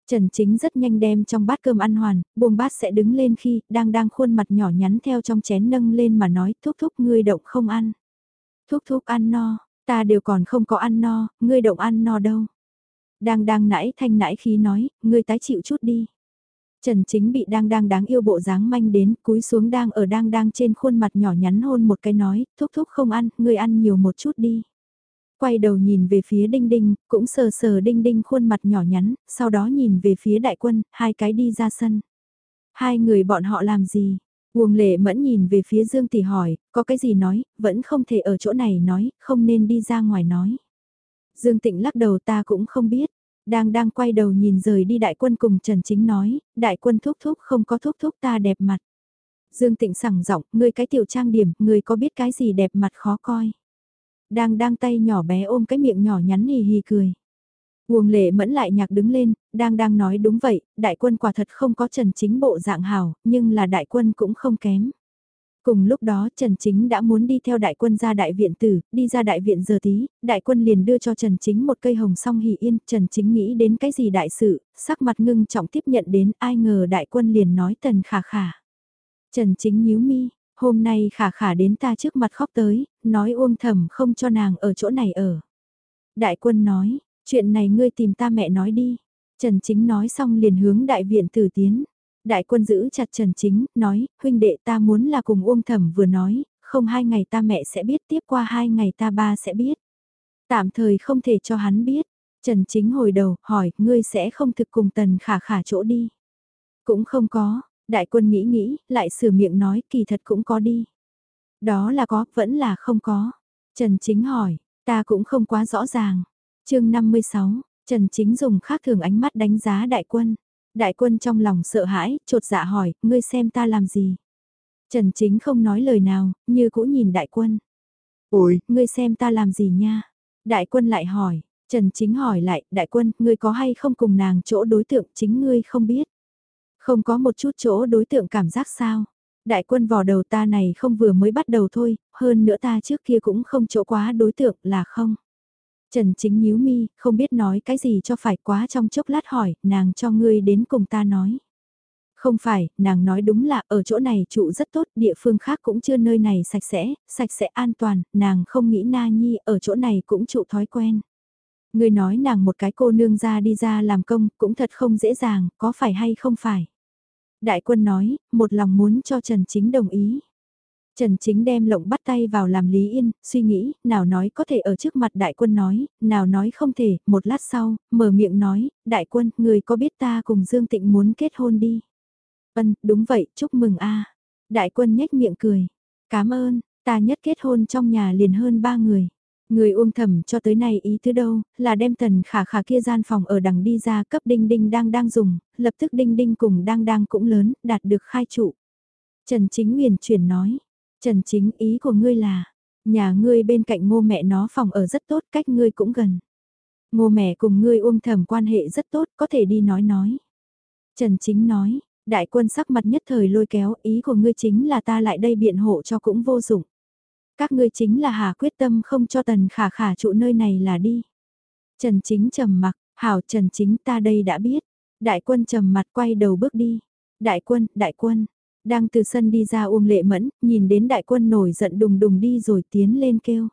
A: Trần Chính rất nhanh đem trong bát cơm ăn hoàn, buông bát sẽ đứng lên khi đang đang khuôn mặt nhỏ nhắn theo trong chén nâng lên mà nói thúc thúc ngươi động không ăn. Thúc thúc ăn no, ta đều còn không có ăn no, ngươi động ăn no đâu. Đang đang nãy thanh nãy khi nói, ngươi tái chịu chút đi. Trần Chính bị đang đang đáng yêu bộ dáng manh đến, cúi xuống đang ở đang đang trên khuôn mặt nhỏ nhắn hôn một cái nói, thúc thúc không ăn, ngươi ăn nhiều một chút đi. Quay đầu nhìn về phía đinh đinh, cũng sờ sờ đinh đinh khuôn mặt nhỏ nhắn, sau đó nhìn về phía đại quân, hai cái đi ra sân. Hai người bọn họ làm gì? Uông lệ mẫn nhìn về phía Dương Tỷ hỏi, có cái gì nói, vẫn không thể ở chỗ này nói, không nên đi ra ngoài nói. Dương Tịnh lắc đầu ta cũng không biết, đang đang quay đầu nhìn rời đi đại quân cùng Trần Chính nói, đại quân thúc thúc không có thúc thúc ta đẹp mặt. Dương Tịnh sẳng giọng, ngươi cái tiểu trang điểm, ngươi có biết cái gì đẹp mặt khó coi. Đang đang tay nhỏ bé ôm cái miệng nhỏ nhắn hì hì cười. Uông lệ mẫn lại nhạc đứng lên, đang đang nói đúng vậy, đại quân quả thật không có Trần Chính bộ dạng hào, nhưng là đại quân cũng không kém. Cùng lúc đó Trần Chính đã muốn đi theo đại quân ra đại viện tử, đi ra đại viện giờ tí, đại quân liền đưa cho Trần Chính một cây hồng song hỷ yên, Trần Chính nghĩ đến cái gì đại sự, sắc mặt ngưng trọng tiếp nhận đến ai ngờ đại quân liền nói tần khả khả. Trần Chính nhíu mi, hôm nay khả khả đến ta trước mặt khóc tới, nói uông thầm không cho nàng ở chỗ này ở. Đại quân nói, chuyện này ngươi tìm ta mẹ nói đi. Trần Chính nói xong liền hướng đại viện tử tiến. Đại quân giữ chặt Trần Chính, nói, huynh đệ ta muốn là cùng Uông Thẩm vừa nói, không hai ngày ta mẹ sẽ biết, tiếp qua hai ngày ta ba sẽ biết. Tạm thời không thể cho hắn biết. Trần Chính hồi đầu, hỏi, ngươi sẽ không thực cùng tần khả khả chỗ đi. Cũng không có, đại quân nghĩ nghĩ, lại sửa miệng nói, kỳ thật cũng có đi. Đó là có, vẫn là không có. Trần Chính hỏi, ta cũng không quá rõ ràng. chương 56, Trần Chính dùng khác thường ánh mắt đánh giá đại quân. Đại quân trong lòng sợ hãi, trột dạ hỏi, ngươi xem ta làm gì? Trần Chính không nói lời nào, như cũ nhìn đại quân. Ôi, ngươi xem ta làm gì nha? Đại quân lại hỏi, Trần Chính hỏi lại, đại quân, ngươi có hay không cùng nàng chỗ đối tượng chính ngươi không biết? Không có một chút chỗ đối tượng cảm giác sao? Đại quân vò đầu ta này không vừa mới bắt đầu thôi, hơn nữa ta trước kia cũng không chỗ quá đối tượng là không? Trần Chính nhíu mi, không biết nói cái gì cho phải quá trong chốc lát hỏi, nàng cho ngươi đến cùng ta nói. Không phải, nàng nói đúng là ở chỗ này trụ rất tốt, địa phương khác cũng chưa nơi này sạch sẽ, sạch sẽ an toàn, nàng không nghĩ Na Nhi ở chỗ này cũng trụ thói quen. Ngươi nói nàng một cái cô nương ra đi ra làm công, cũng thật không dễ dàng, có phải hay không phải. Đại quân nói, một lòng muốn cho Trần Chính đồng ý. Trần Chính đem lộng bắt tay vào làm Lý Yên, suy nghĩ, nào nói có thể ở trước mặt đại quân nói, nào nói không thể, một lát sau, mở miệng nói, đại quân, người có biết ta cùng Dương Tịnh muốn kết hôn đi. Vâng, đúng vậy, chúc mừng a Đại quân nhếch miệng cười. Cảm ơn, ta nhất kết hôn trong nhà liền hơn ba người. Người uông thầm cho tới nay ý thứ đâu, là đem tần khả khả kia gian phòng ở đằng đi ra cấp đinh đinh đang đang dùng, lập tức đinh đinh cùng đang đang cũng lớn, đạt được khai trụ. Trần Chính Nguyền chuyển nói, Trần Chính ý của ngươi là, nhà ngươi bên cạnh ngô mẹ nó phòng ở rất tốt, cách ngươi cũng gần. Ngô mẹ cùng ngươi uông thầm quan hệ rất tốt, có thể đi nói nói. Trần Chính nói, Đại quân sắc mặt nhất thời lôi kéo, ý của ngươi chính là ta lại đây biện hộ cho cũng vô dụng. Các ngươi chính là hà quyết tâm không cho tần khả khả trụ nơi này là đi. Trần chính trầm mặc, hảo trần chính ta đây đã biết. Đại quân trầm mặt quay đầu bước đi. Đại quân, đại quân, đang từ sân đi ra Uông Lệ Mẫn, nhìn đến đại quân nổi giận đùng đùng đi rồi tiến lên kêu.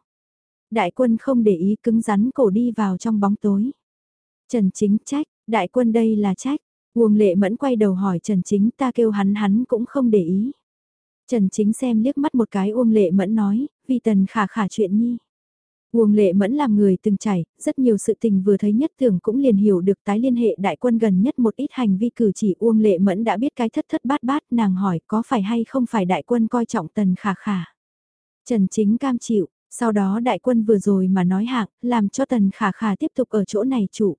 A: Đại quân không để ý cứng rắn cổ đi vào trong bóng tối. Trần Chính trách, đại quân đây là trách. Uông Lệ Mẫn quay đầu hỏi Trần Chính ta kêu hắn hắn cũng không để ý. Trần Chính xem liếc mắt một cái Uông Lệ Mẫn nói, vì tần khả khả chuyện nhi. Uông Lệ Mẫn làm người từng chảy, rất nhiều sự tình vừa thấy nhất thường cũng liền hiểu được tái liên hệ đại quân gần nhất một ít hành vi cử chỉ Uông Lệ Mẫn đã biết cái thất thất bát bát nàng hỏi có phải hay không phải đại quân coi trọng tần khả khả. Trần Chính cam chịu, sau đó đại quân vừa rồi mà nói hạng, làm cho tần khả khả tiếp tục ở chỗ này chủ.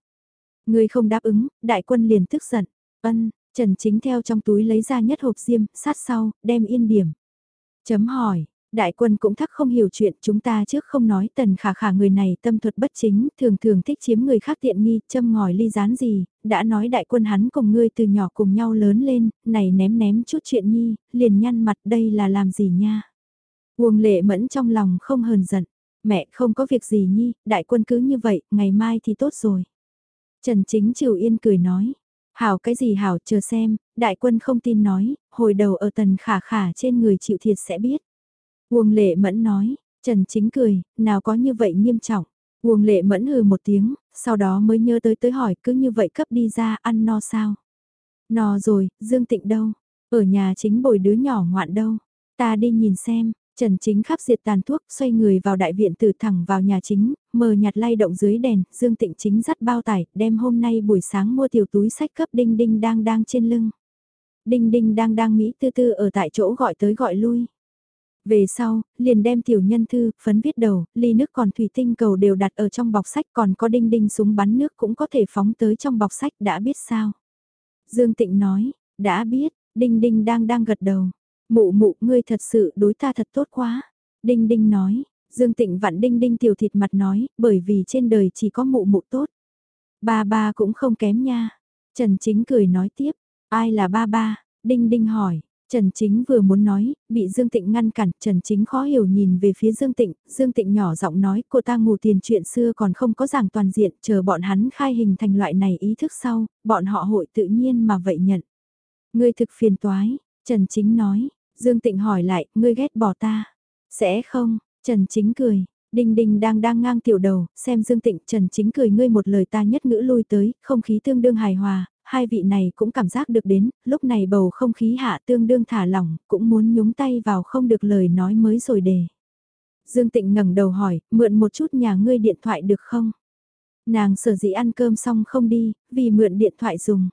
A: Người không đáp ứng, đại quân liền tức giận, ân, Trần Chính theo trong túi lấy ra nhất hộp diêm, sát sau, đem yên điểm. Chấm hỏi, Đại quân cũng thắc không hiểu chuyện chúng ta trước không nói tần khả khả người này tâm thuật bất chính, thường thường thích chiếm người khác tiện nghi, châm ngòi ly rán gì, đã nói đại quân hắn cùng ngươi từ nhỏ cùng nhau lớn lên, này ném ném chút chuyện nhi, liền nhăn mặt đây là làm gì nha. Uông lệ mẫn trong lòng không hờn giận, mẹ không có việc gì nhi, đại quân cứ như vậy, ngày mai thì tốt rồi. Trần Chính Triều Yên cười nói, hảo cái gì hảo chờ xem, đại quân không tin nói, hồi đầu ở tần khả khả trên người chịu thiệt sẽ biết. Uông lệ mẫn nói, Trần Chính cười, nào có như vậy nghiêm trọng. Uông lệ mẫn hừ một tiếng, sau đó mới nhớ tới tới hỏi cứ như vậy cấp đi ra ăn no sao. No rồi, Dương Tịnh đâu? Ở nhà chính bồi đứa nhỏ ngoạn đâu? Ta đi nhìn xem, Trần Chính khắp diệt tàn thuốc xoay người vào đại viện từ thẳng vào nhà chính, mờ nhạt lay động dưới đèn, Dương Tịnh chính dắt bao tải, đem hôm nay buổi sáng mua tiểu túi sách cấp đinh đinh đang đang trên lưng. Đinh đinh đang đang Mỹ tư tư ở tại chỗ gọi tới gọi lui. Về sau, liền đem tiểu nhân thư, phấn viết đầu, ly nước còn thủy tinh cầu đều đặt ở trong bọc sách còn có đinh đinh súng bắn nước cũng có thể phóng tới trong bọc sách đã biết sao. Dương Tịnh nói, đã biết, đinh đinh đang đang gật đầu. Mụ mụ ngươi thật sự đối ta thật tốt quá. Đinh đinh nói, Dương Tịnh vặn đinh đinh tiểu thịt mặt nói, bởi vì trên đời chỉ có mụ mụ tốt. Ba ba cũng không kém nha. Trần Chính cười nói tiếp, ai là ba ba? Đinh đinh hỏi, Trần Chính vừa muốn nói, bị Dương Tịnh ngăn cản, Trần Chính khó hiểu nhìn về phía Dương Tịnh, Dương Tịnh nhỏ giọng nói cô ta ngủ tiền chuyện xưa còn không có giảng toàn diện, chờ bọn hắn khai hình thành loại này ý thức sau, bọn họ hội tự nhiên mà vậy nhận. Ngươi thực phiền toái, Trần Chính nói, Dương Tịnh hỏi lại, ngươi ghét bỏ ta. Sẽ không, Trần Chính cười, Đinh Đinh đang đang ngang tiểu đầu, xem Dương Tịnh Trần Chính cười ngươi một lời ta nhất ngữ lui tới, không khí tương đương hài hòa, hai vị này cũng cảm giác được đến, lúc này bầu không khí hạ tương đương thả lỏng, cũng muốn nhúng tay vào không được lời nói mới rồi đề. Dương Tịnh ngẩng đầu hỏi, mượn một chút nhà ngươi điện thoại được không? Nàng sở dĩ ăn cơm xong không đi, vì mượn điện thoại dùng.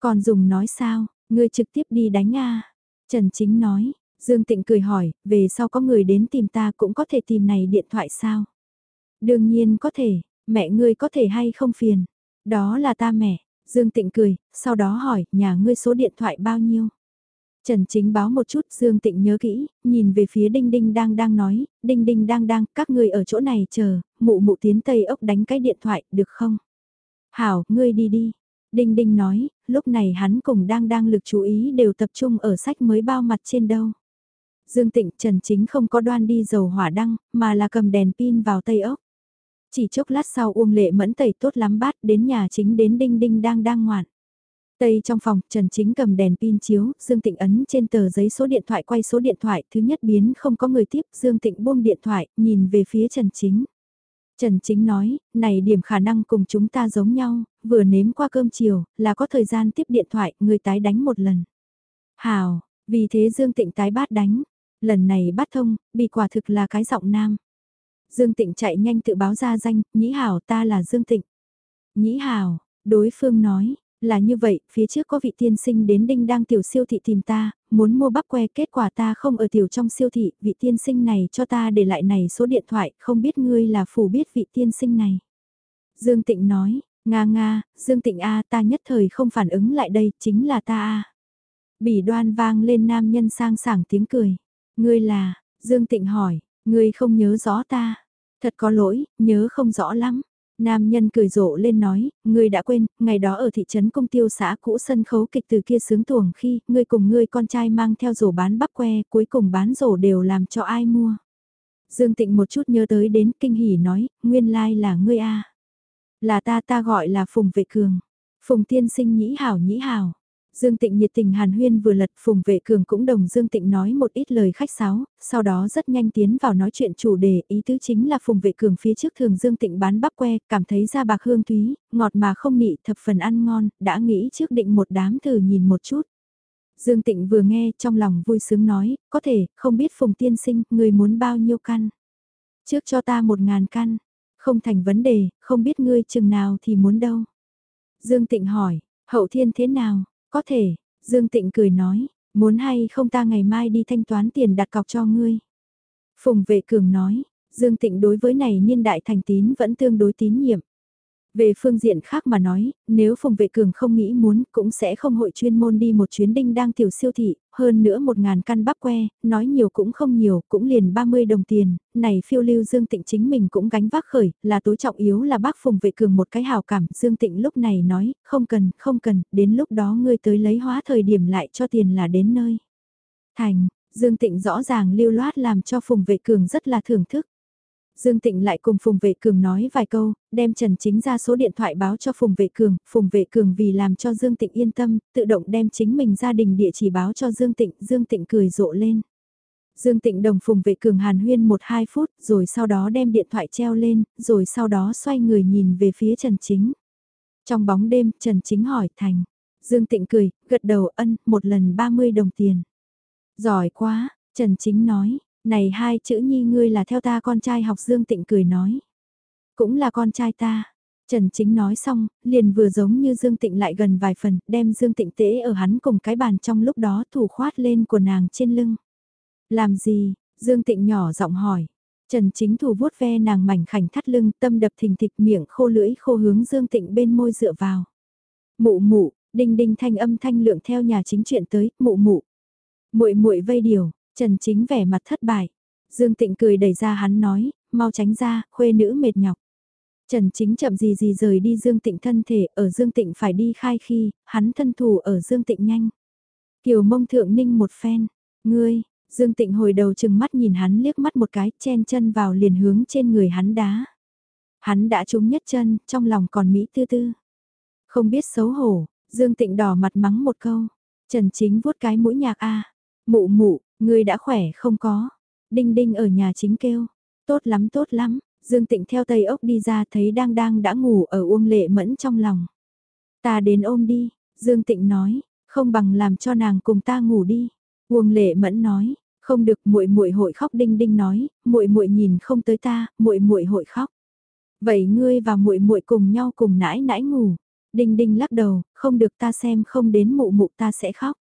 A: Còn dùng nói sao, ngươi trực tiếp đi đánh a Trần Chính nói, Dương Tịnh cười hỏi, về sau có người đến tìm ta cũng có thể tìm này điện thoại sao? Đương nhiên có thể, mẹ ngươi có thể hay không phiền. Đó là ta mẹ, Dương Tịnh cười, sau đó hỏi, nhà ngươi số điện thoại bao nhiêu? Trần Chính báo một chút, Dương Tịnh nhớ kỹ, nhìn về phía Đinh Đinh đang đang nói, Đinh Đinh đang đang, các ngươi ở chỗ này chờ, mụ mụ tiến Tây ốc đánh cái điện thoại, được không? Hảo, ngươi đi đi. Đinh Đinh nói, lúc này hắn cùng đang đang lực chú ý đều tập trung ở sách mới bao mặt trên đâu. Dương Tịnh Trần Chính không có đoan đi dầu hỏa đăng, mà là cầm đèn pin vào Tây ốc. Chỉ chốc lát sau Uông Lệ Mẫn tẩy tốt lắm bát đến nhà chính đến Đinh Đinh đang đang ngoạn. Tây trong phòng, Trần Chính cầm đèn pin chiếu, Dương Tịnh ấn trên tờ giấy số điện thoại quay số điện thoại, thứ nhất biến không có người tiếp, Dương Tịnh buông điện thoại, nhìn về phía Trần Chính. Trần Chính nói, này điểm khả năng cùng chúng ta giống nhau, vừa nếm qua cơm chiều, là có thời gian tiếp điện thoại, người tái đánh một lần. Hào, vì thế Dương Tịnh tái bát đánh, lần này bắt thông, bị quả thực là cái giọng nam. Dương Tịnh chạy nhanh tự báo ra danh, Nhĩ Hảo ta là Dương Tịnh. Nhĩ Hảo, đối phương nói, là như vậy, phía trước có vị tiên sinh đến đinh đang tiểu siêu thị tìm ta, muốn mua bắp que kết quả ta không ở tiểu trong siêu thị, vị tiên sinh này cho ta để lại này số điện thoại, không biết ngươi là phủ biết vị tiên sinh này. Dương Tịnh nói, Nga nga, Dương Tịnh A ta nhất thời không phản ứng lại đây, chính là ta A. Bỉ đoan vang lên nam nhân sang sảng tiếng cười. Ngươi là, Dương Tịnh hỏi, Ngươi không nhớ rõ ta. Thật có lỗi, nhớ không rõ lắm. Nam nhân cười rộ lên nói, ngươi đã quên, ngày đó ở thị trấn công tiêu xã cũ sân khấu kịch từ kia sướng tuồng khi, ngươi cùng ngươi con trai mang theo rổ bán bắp que, cuối cùng bán rổ đều làm cho ai mua. Dương Tịnh một chút nhớ tới đến kinh hỉ nói, nguyên lai là ngươi a Là ta ta gọi là Phùng Vệ Cường. Phùng tiên sinh nhĩ hảo nhĩ hảo. Dương Tịnh nhiệt tình hàn huyên vừa lật Phùng Vệ Cường cũng đồng Dương Tịnh nói một ít lời khách sáo, sau đó rất nhanh tiến vào nói chuyện chủ đề, ý tứ chính là Phùng Vệ Cường phía trước thường Dương Tịnh bán bắp que, cảm thấy da bạc hương túy, ngọt mà không nị thập phần ăn ngon, đã nghĩ trước định một đám thử nhìn một chút. Dương Tịnh vừa nghe trong lòng vui sướng nói, có thể, không biết Phùng Tiên Sinh, người muốn bao nhiêu căn. Trước cho ta một ngàn căn, không thành vấn đề, không biết ngươi chừng nào thì muốn đâu. Dương Tịnh hỏi, hậu thiên thế nào, có thể, Dương Tịnh cười nói, muốn hay không ta ngày mai đi thanh toán tiền đặt cọc cho ngươi. Phùng vệ cường nói, Dương Tịnh đối với này niên đại thành tín vẫn tương đối tín nhiệm. Về phương diện khác mà nói, nếu Phùng Vệ Cường không nghĩ muốn cũng sẽ không hội chuyên môn đi một chuyến đinh đang tiểu siêu thị, hơn nữa một ngàn căn bắp que, nói nhiều cũng không nhiều, cũng liền 30 đồng tiền, này phiêu lưu Dương Tịnh chính mình cũng gánh vác khởi, là tối trọng yếu là bác Phùng Vệ Cường một cái hào cảm, Dương Tịnh lúc này nói, không cần, không cần, đến lúc đó ngươi tới lấy hóa thời điểm lại cho tiền là đến nơi. Thành, Dương Tịnh rõ ràng lưu loát làm cho Phùng Vệ Cường rất là thưởng thức. Dương Tịnh lại cùng Phùng Vệ Cường nói vài câu, đem Trần Chính ra số điện thoại báo cho Phùng Vệ Cường, Phùng Vệ Cường vì làm cho Dương Tịnh yên tâm, tự động đem chính mình gia đình địa chỉ báo cho Dương Tịnh, Dương Tịnh cười rộ lên. Dương Tịnh đồng Phùng Vệ Cường hàn huyên 1-2 phút, rồi sau đó đem điện thoại treo lên, rồi sau đó xoay người nhìn về phía Trần Chính. Trong bóng đêm, Trần Chính hỏi Thành. Dương Tịnh cười, gật đầu ân, một lần 30 đồng tiền. Giỏi quá, Trần Chính nói, này hai chữ nhi ngươi là theo ta con trai học Dương Tịnh cười nói. Cũng là con trai ta. Trần Chính nói xong, liền vừa giống như Dương Tịnh lại gần vài phần, đem Dương Tịnh tễ ở hắn cùng cái bàn trong lúc đó thủ khoát lên của nàng trên lưng. Làm gì? Dương Tịnh nhỏ giọng hỏi. Trần Chính thủ vuốt ve nàng mảnh khảnh thắt lưng, tâm đập thình thịch miệng khô lưỡi khô hướng Dương Tịnh bên môi dựa vào. Mụ mụ, đinh đinh thanh âm thanh lượng theo nhà chính chuyện tới, mụ mụ. Muội muội vây điều, Trần Chính vẻ mặt thất bại. Dương Tịnh cười đẩy ra hắn nói, mau tránh ra, khuê nữ mệt nhọc. Trần Chính chậm gì gì rời đi Dương Tịnh thân thể, ở Dương Tịnh phải đi khai khi, hắn thân thủ ở Dương Tịnh nhanh. Kiều mông thượng ninh một phen, ngươi, Dương Tịnh hồi đầu chừng mắt nhìn hắn liếc mắt một cái, chen chân vào liền hướng trên người hắn đá. Hắn đã trúng nhất chân, trong lòng còn Mỹ tư tư. Không biết xấu hổ, Dương Tịnh đỏ mặt mắng một câu. Trần Chính vuốt cái mũi nhạc a Mụ mụ, Người đã khỏe không có. Đinh đinh ở nhà chính kêu. Tốt lắm tốt lắm. Dương Tịnh theo Tây ốc đi ra thấy đang đang đã ngủ ở Uông Lệ Mẫn trong lòng. Ta đến ôm đi, Dương Tịnh nói, không bằng làm cho nàng cùng ta ngủ đi. Uông Lệ Mẫn nói, không được muội muội hội khóc đinh đinh nói, muội muội nhìn không tới ta, muội muội hội khóc. Vậy ngươi và muội muội cùng nhau cùng nãi nãi ngủ. Đinh đinh lắc đầu, không được ta xem không đến mụ mụ ta sẽ khóc.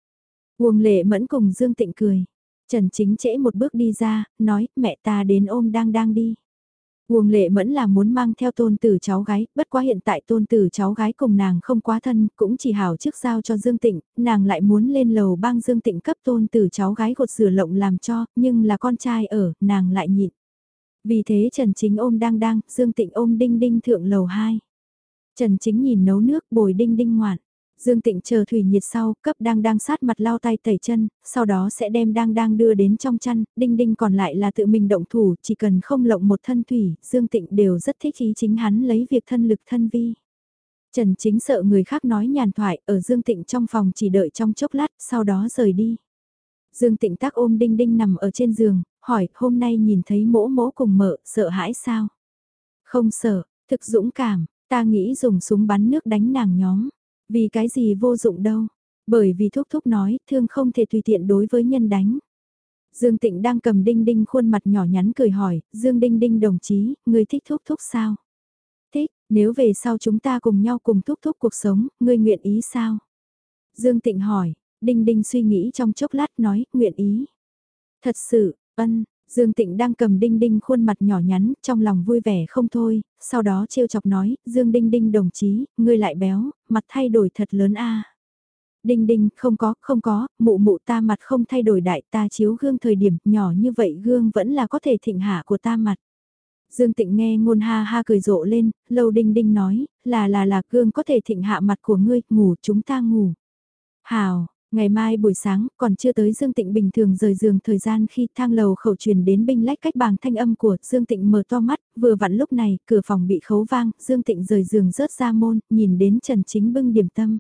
A: Uông Lệ Mẫn cùng Dương Tịnh cười. Trần Chính trễ một bước đi ra, nói, mẹ ta đến ôm đang đang đi. Uông lệ mẫn là muốn mang theo tôn tử cháu gái, bất quá hiện tại tôn tử cháu gái cùng nàng không quá thân, cũng chỉ hảo trước giao cho Dương Tịnh, nàng lại muốn lên lầu bang Dương Tịnh cấp tôn tử cháu gái gột rửa lộng làm cho, nhưng là con trai ở, nàng lại nhịn. Vì thế Trần Chính ôm đang đang, Dương Tịnh ôm đinh đinh thượng lầu 2. Trần Chính nhìn nấu nước bồi đinh đinh ngoạn. Dương Tịnh chờ thủy nhiệt sau, cấp đang đang sát mặt lau tay tẩy chân, sau đó sẽ đem đang đang đưa đến trong chăn, đinh đinh còn lại là tự mình động thủ, chỉ cần không lộng một thân thủy, Dương Tịnh đều rất thích ý chính hắn lấy việc thân lực thân vi. Trần chính sợ người khác nói nhàn thoại, ở Dương Tịnh trong phòng chỉ đợi trong chốc lát, sau đó rời đi. Dương Tịnh tác ôm đinh đinh nằm ở trên giường, hỏi hôm nay nhìn thấy mỗ mỗ cùng mợ, sợ hãi sao? Không sợ, thực dũng cảm, ta nghĩ dùng súng bắn nước đánh nàng nhóm. Vì cái gì vô dụng đâu. Bởi vì Thúc Thúc nói, thương không thể tùy tiện đối với nhân đánh. Dương Tịnh đang cầm Đinh Đinh khuôn mặt nhỏ nhắn cười hỏi, Dương Đinh Đinh đồng chí, người thích Thúc Thúc sao? Thích, nếu về sau chúng ta cùng nhau cùng Thúc Thúc cuộc sống, ngươi nguyện ý sao? Dương Tịnh hỏi, Đinh Đinh suy nghĩ trong chốc lát nói, nguyện ý. Thật sự, ân, Dương Tịnh đang cầm Đinh Đinh khuôn mặt nhỏ nhắn, trong lòng vui vẻ không thôi, sau đó trêu chọc nói, Dương Đinh Đinh đồng chí, ngươi lại béo, mặt thay đổi thật lớn a. Đinh Đinh, không có, không có, mụ mụ ta mặt không thay đổi đại ta chiếu gương thời điểm nhỏ như vậy gương vẫn là có thể thịnh hạ của ta mặt. Dương Tịnh nghe ngôn ha ha cười rộ lên, lâu đinh đinh nói, là là là gương có thể thịnh hạ mặt của ngươi, ngủ chúng ta ngủ. Hào, ngày mai buổi sáng, còn chưa tới Dương Tịnh bình thường rời giường thời gian khi thang lầu khẩu truyền đến binh lách cách bàng thanh âm của Dương Tịnh mở to mắt, vừa vặn lúc này, cửa phòng bị khấu vang, Dương Tịnh rời giường rớt ra môn, nhìn đến Trần Chính bưng điểm tâm.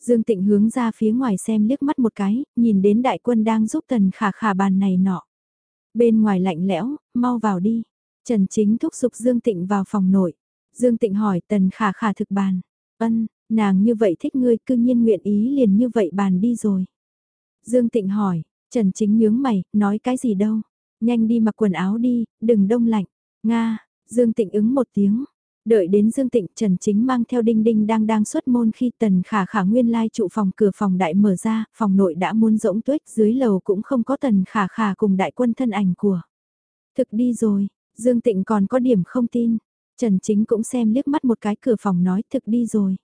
A: Dương Tịnh hướng ra phía ngoài xem liếc mắt một cái, nhìn đến đại quân đang giúp tần khả khả bàn này nọ. Bên ngoài lạnh lẽo, mau vào đi. Trần Chính thúc giục Dương Tịnh vào phòng nội. Dương Tịnh hỏi tần khả khả thực bàn. Ân, nàng như vậy thích ngươi cư nhiên nguyện ý liền như vậy bàn đi rồi. Dương Tịnh hỏi, Trần Chính nhướng mày, nói cái gì đâu. Nhanh đi mặc quần áo đi, đừng đông lạnh. Nga, Dương Tịnh ứng một tiếng. Đợi đến Dương Tịnh Trần Chính mang theo Đinh Đinh đang đang xuất môn khi tần khả khả nguyên lai trụ phòng cửa phòng đại mở ra, phòng nội đã muốn rỗng tuếch dưới lầu cũng không có tần khả khả cùng đại quân thân ảnh của. Thực đi rồi, Dương Tịnh còn có điểm không tin. Trần Chính cũng xem liếc mắt một cái cửa phòng nói thực đi rồi.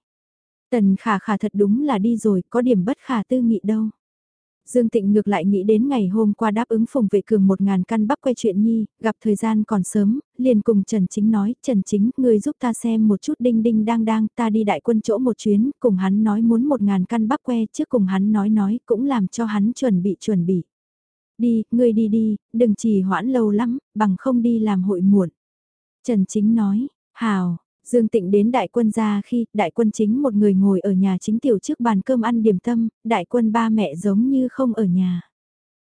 A: Tần khả khả thật đúng là đi rồi, có điểm bất khả tư nghị đâu. Dương Tịnh ngược lại nghĩ đến ngày hôm qua đáp ứng phùng vệ cường một ngàn căn bắp quay chuyện nhi, gặp thời gian còn sớm, liền cùng Trần Chính nói, Trần Chính, người giúp ta xem một chút đinh đinh đang đang, ta đi đại quân chỗ một chuyến, cùng hắn nói muốn một ngàn căn bắp que trước cùng hắn nói nói, cũng làm cho hắn chuẩn bị chuẩn bị. Đi, ngươi đi đi, đừng trì hoãn lâu lắm, bằng không đi làm hội muộn. Trần Chính nói, hào, Dương Tịnh đến đại quân ra khi đại quân chính một người ngồi ở nhà chính tiểu trước bàn cơm ăn điểm tâm, đại quân ba mẹ giống như không ở nhà.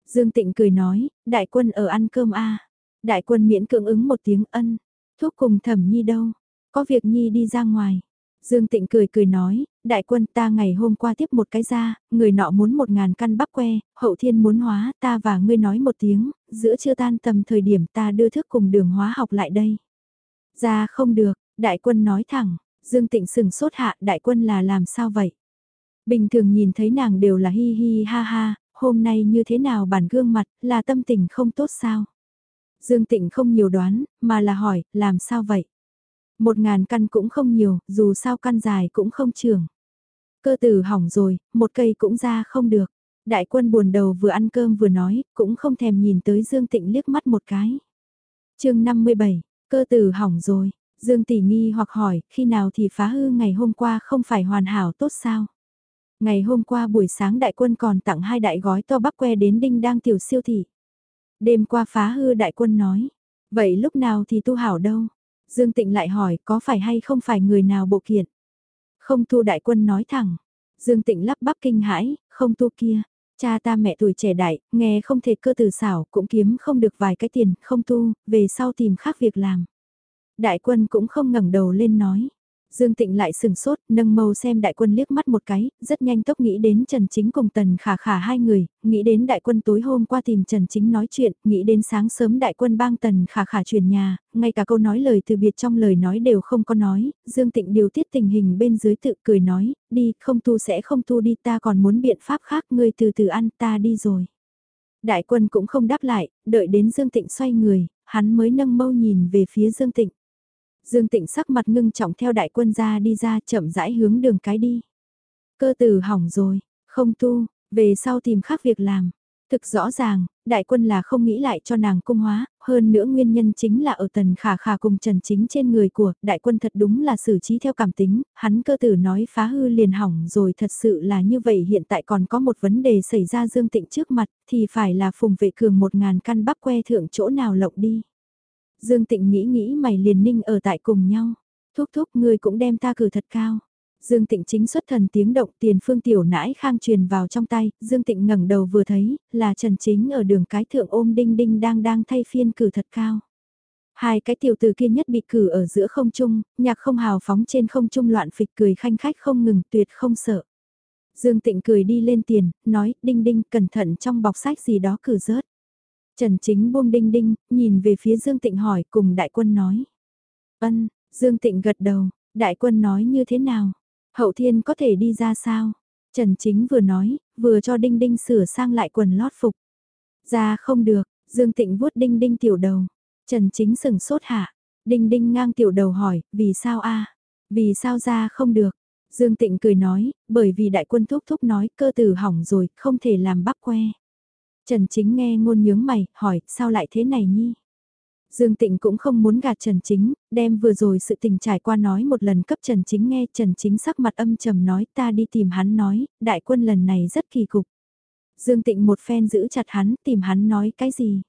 A: Dương Tịnh cười nói, đại quân ở ăn cơm a Đại quân miễn cưỡng ứng một tiếng ân, thuốc cùng thẩm nhi đâu, có việc nhi đi ra ngoài. Dương Tịnh cười cười nói, đại quân ta ngày hôm qua tiếp một cái ra, người nọ muốn một ngàn căn bắp que, hậu thiên muốn hóa, ta và ngươi nói một tiếng, giữa chưa tan tầm thời điểm ta đưa thức cùng đường hóa học lại đây. Ra không được, đại quân nói thẳng, Dương Tịnh sừng sốt hạ đại quân là làm sao vậy? Bình thường nhìn thấy nàng đều là hi hi ha ha, hôm nay như thế nào bản gương mặt, là tâm tình không tốt sao? Dương Tịnh không nhiều đoán, mà là hỏi, làm sao vậy? Một ngàn căn cũng không nhiều, dù sao căn dài cũng không trường. Cơ tử hỏng rồi, một cây cũng ra không được. Đại quân buồn đầu vừa ăn cơm vừa nói, cũng không thèm nhìn tới Dương Tịnh liếc mắt một cái. chương 57, cơ tử hỏng rồi, Dương Tỷ nghi hoặc hỏi, khi nào thì phá hư ngày hôm qua không phải hoàn hảo tốt sao? Ngày hôm qua buổi sáng đại quân còn tặng hai đại gói to bắp que đến đinh đang tiểu siêu thị. Đêm qua phá hư đại quân nói, vậy lúc nào thì tu hảo đâu? Dương Tịnh lại hỏi có phải hay không phải người nào bộ kiện? Không tu đại quân nói thẳng. Dương Tịnh lắp bắp kinh hãi, không tu kia. Cha ta mẹ tuổi trẻ đại, nghe không thể cơ từ xảo, cũng kiếm không được vài cái tiền, không tu, về sau tìm khác việc làm. Đại quân cũng không ngẩng đầu lên nói. Dương Tịnh lại sừng sốt, nâng mâu xem đại quân liếc mắt một cái, rất nhanh tốc nghĩ đến Trần Chính cùng Tần Khả Khả hai người, nghĩ đến đại quân tối hôm qua tìm Trần Chính nói chuyện, nghĩ đến sáng sớm đại quân bang Tần Khả Khả chuyển nhà, ngay cả câu nói lời từ biệt trong lời nói đều không có nói, Dương Tịnh điều tiết tình hình bên dưới tự cười nói, đi, không tu sẽ không tu đi ta còn muốn biện pháp khác, ngươi từ từ ăn ta đi rồi. Đại quân cũng không đáp lại, đợi đến Dương Tịnh xoay người, hắn mới nâng mâu nhìn về phía Dương Tịnh. Dương Tịnh sắc mặt ngưng trọng theo đại quân ra đi ra chậm rãi hướng đường cái đi. Cơ tử hỏng rồi, không tu, về sau tìm khác việc làm. Thực rõ ràng, đại quân là không nghĩ lại cho nàng cung hóa, hơn nữa nguyên nhân chính là ở tần khả khả cùng trần chính trên người của, đại quân thật đúng là xử trí theo cảm tính, hắn cơ tử nói phá hư liền hỏng rồi thật sự là như vậy hiện tại còn có một vấn đề xảy ra dương tịnh trước mặt, thì phải là phùng vệ cường một ngàn căn bắp que thượng chỗ nào lộng đi. Dương Tịnh nghĩ nghĩ mày liền ninh ở tại cùng nhau. Thúc thúc ngươi cũng đem ta cử thật cao. Dương Tịnh chính xuất thần tiếng động tiền phương tiểu nãi khang truyền vào trong tay, Dương Tịnh ngẩng đầu vừa thấy, là Trần Chính ở đường cái thượng ôm đinh đinh đang đang thay phiên cử thật cao. Hai cái tiểu từ kia nhất bị cử ở giữa không trung, nhạc không hào phóng trên không trung loạn phịch cười khanh khách không ngừng tuyệt không sợ. Dương Tịnh cười đi lên tiền, nói, đinh đinh cẩn thận trong bọc sách gì đó cử rớt. Trần Chính buông đinh đinh, nhìn về phía Dương Tịnh hỏi cùng đại quân nói. Ân, Dương Tịnh gật đầu, đại quân nói như thế nào? Hậu thiên có thể đi ra sao? Trần Chính vừa nói, vừa cho đinh đinh sửa sang lại quần lót phục. Ra không được, Dương Tịnh vuốt đinh đinh tiểu đầu. Trần Chính sừng sốt hạ. Đinh đinh ngang tiểu đầu hỏi, vì sao a Vì sao ra không được? Dương Tịnh cười nói, bởi vì đại quân thúc thúc nói cơ tử hỏng rồi, không thể làm bắp que. Trần Chính nghe ngôn nhướng mày, hỏi, sao lại thế này nhi? Dương Tịnh cũng không muốn gạt Trần Chính, đem vừa rồi sự tình trải qua nói một lần cấp Trần Chính nghe, Trần Chính sắc mặt âm trầm nói ta đi tìm hắn nói, đại quân lần này rất kỳ cục. Dương Tịnh một phen giữ chặt hắn, tìm hắn nói cái gì.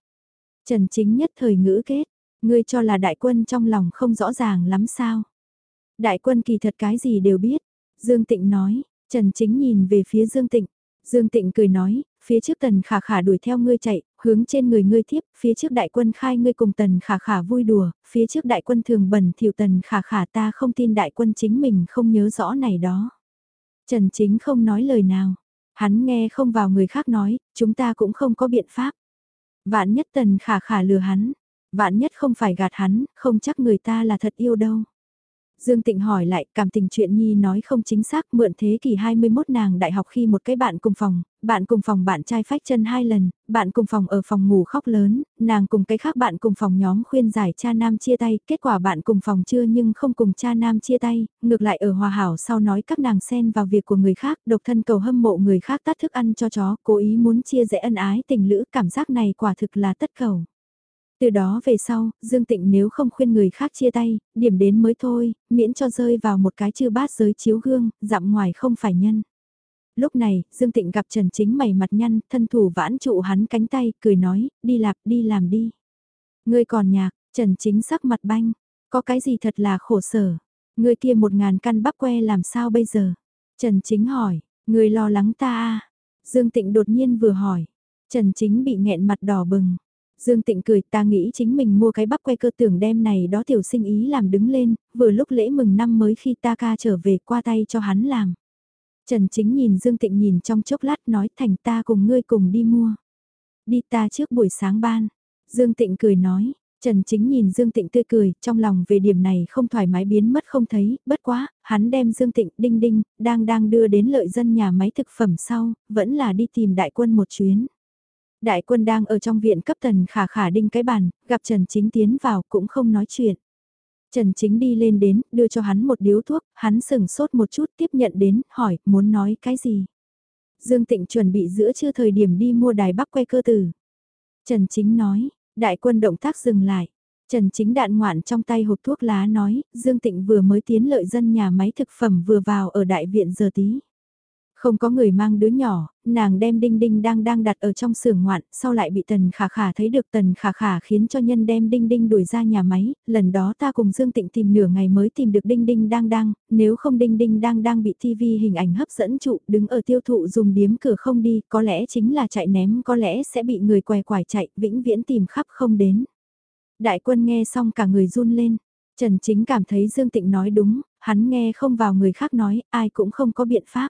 A: Trần Chính nhất thời ngữ kết, ngươi cho là đại quân trong lòng không rõ ràng lắm sao. Đại quân kỳ thật cái gì đều biết, Dương Tịnh nói, Trần Chính nhìn về phía Dương Tịnh, Dương Tịnh cười nói, phía trước tần khả khả đuổi theo ngươi chạy, hướng trên người ngươi thiếp, phía trước đại quân khai ngươi cùng tần khả khả vui đùa, phía trước đại quân thường bẩn thiểu tần khả khả ta không tin đại quân chính mình không nhớ rõ này đó. Trần Chính không nói lời nào, hắn nghe không vào người khác nói, chúng ta cũng không có biện pháp. Vạn nhất tần khả khả lừa hắn, vạn nhất không phải gạt hắn, không chắc người ta là thật yêu đâu. Dương Tịnh hỏi lại, cảm tình chuyện Nhi nói không chính xác, mượn thế kỷ 21 nàng đại học khi một cái bạn cùng phòng, bạn cùng phòng bạn trai phách chân hai lần, bạn cùng phòng ở phòng ngủ khóc lớn, nàng cùng cái khác bạn cùng phòng nhóm khuyên giải cha nam chia tay, kết quả bạn cùng phòng chưa nhưng không cùng cha nam chia tay, ngược lại ở hòa hảo sau nói các nàng xen vào việc của người khác, độc thân cầu hâm mộ người khác tắt thức ăn cho chó, cố ý muốn chia rẽ ân ái tình lữ, cảm giác này quả thực là tất cầu. Từ đó về sau, Dương Tịnh nếu không khuyên người khác chia tay, điểm đến mới thôi, miễn cho rơi vào một cái chư bát giới chiếu gương, dặm ngoài không phải nhân. Lúc này, Dương Tịnh gặp Trần Chính mày mặt nhăn, thân thủ vãn trụ hắn cánh tay, cười nói, đi lạp đi làm đi. Ngươi còn nhạc, Trần Chính sắc mặt banh, có cái gì thật là khổ sở. Ngươi kia một ngàn căn bắp que làm sao bây giờ? Trần Chính hỏi, ngươi lo lắng ta à? Dương Tịnh đột nhiên vừa hỏi, Trần Chính bị nghẹn mặt đỏ bừng. Dương Tịnh cười ta nghĩ chính mình mua cái bắp que cơ tưởng đem này đó tiểu sinh ý làm đứng lên, vừa lúc lễ mừng năm mới khi ta ca trở về qua tay cho hắn làm. Trần Chính nhìn Dương Tịnh nhìn trong chốc lát nói thành ta cùng ngươi cùng đi mua. Đi ta trước buổi sáng ban. Dương Tịnh cười nói, Trần Chính nhìn Dương Tịnh tươi cười, trong lòng về điểm này không thoải mái biến mất không thấy, bất quá, hắn đem Dương Tịnh đinh đinh, đang đang đưa đến lợi dân nhà máy thực phẩm sau, vẫn là đi tìm đại quân một chuyến. Đại quân đang ở trong viện cấp tần khả khả đinh cái bàn, gặp Trần Chính tiến vào cũng không nói chuyện. Trần Chính đi lên đến, đưa cho hắn một điếu thuốc, hắn sừng sốt một chút tiếp nhận đến, hỏi, muốn nói cái gì? Dương Tịnh chuẩn bị giữa trưa thời điểm đi mua đài bắp que cơ tử. Trần Chính nói, đại quân động tác dừng lại. Trần Chính đạn ngoạn trong tay hộp thuốc lá nói, Dương Tịnh vừa mới tiến lợi dân nhà máy thực phẩm vừa vào ở đại viện giờ tí. Không có người mang đứa nhỏ, nàng đem đinh đinh đang đang đặt ở trong xưởng ngoạn, sau lại bị tần khả khả thấy được tần khả khả khiến cho nhân đem đinh đinh đuổi ra nhà máy, lần đó ta cùng Dương Tịnh tìm nửa ngày mới tìm được đinh đinh đang đang, nếu không đinh đinh đang đang bị TV hình ảnh hấp dẫn trụ, đứng ở tiêu thụ dùng điếm cửa không đi, có lẽ chính là chạy ném, có lẽ sẽ bị người què quải chạy, vĩnh viễn tìm khắp không đến. Đại quân nghe xong cả người run lên, Trần Chính cảm thấy Dương Tịnh nói đúng, hắn nghe không vào người khác nói, ai cũng không có biện pháp.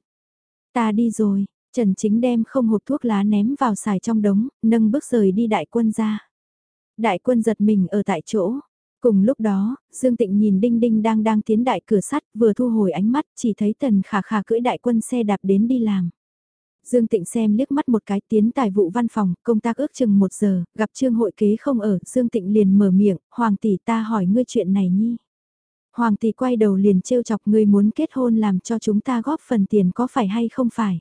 A: Ta đi rồi, Trần Chính đem không hộp thuốc lá ném vào xài trong đống, nâng bước rời đi đại quân ra. Đại quân giật mình ở tại chỗ. Cùng lúc đó, Dương Tịnh nhìn Đinh Đinh đang đang tiến đại cửa sắt vừa thu hồi ánh mắt chỉ thấy tần khả khả cưỡi đại quân xe đạp đến đi làm. Dương Tịnh xem liếc mắt một cái tiến tài vụ văn phòng, công tác ước chừng một giờ, gặp trương hội kế không ở, Dương Tịnh liền mở miệng, Hoàng tỷ ta hỏi ngươi chuyện này nhi. Hoàng tỷ quay đầu liền trêu chọc ngươi muốn kết hôn làm cho chúng ta góp phần tiền có phải hay không phải.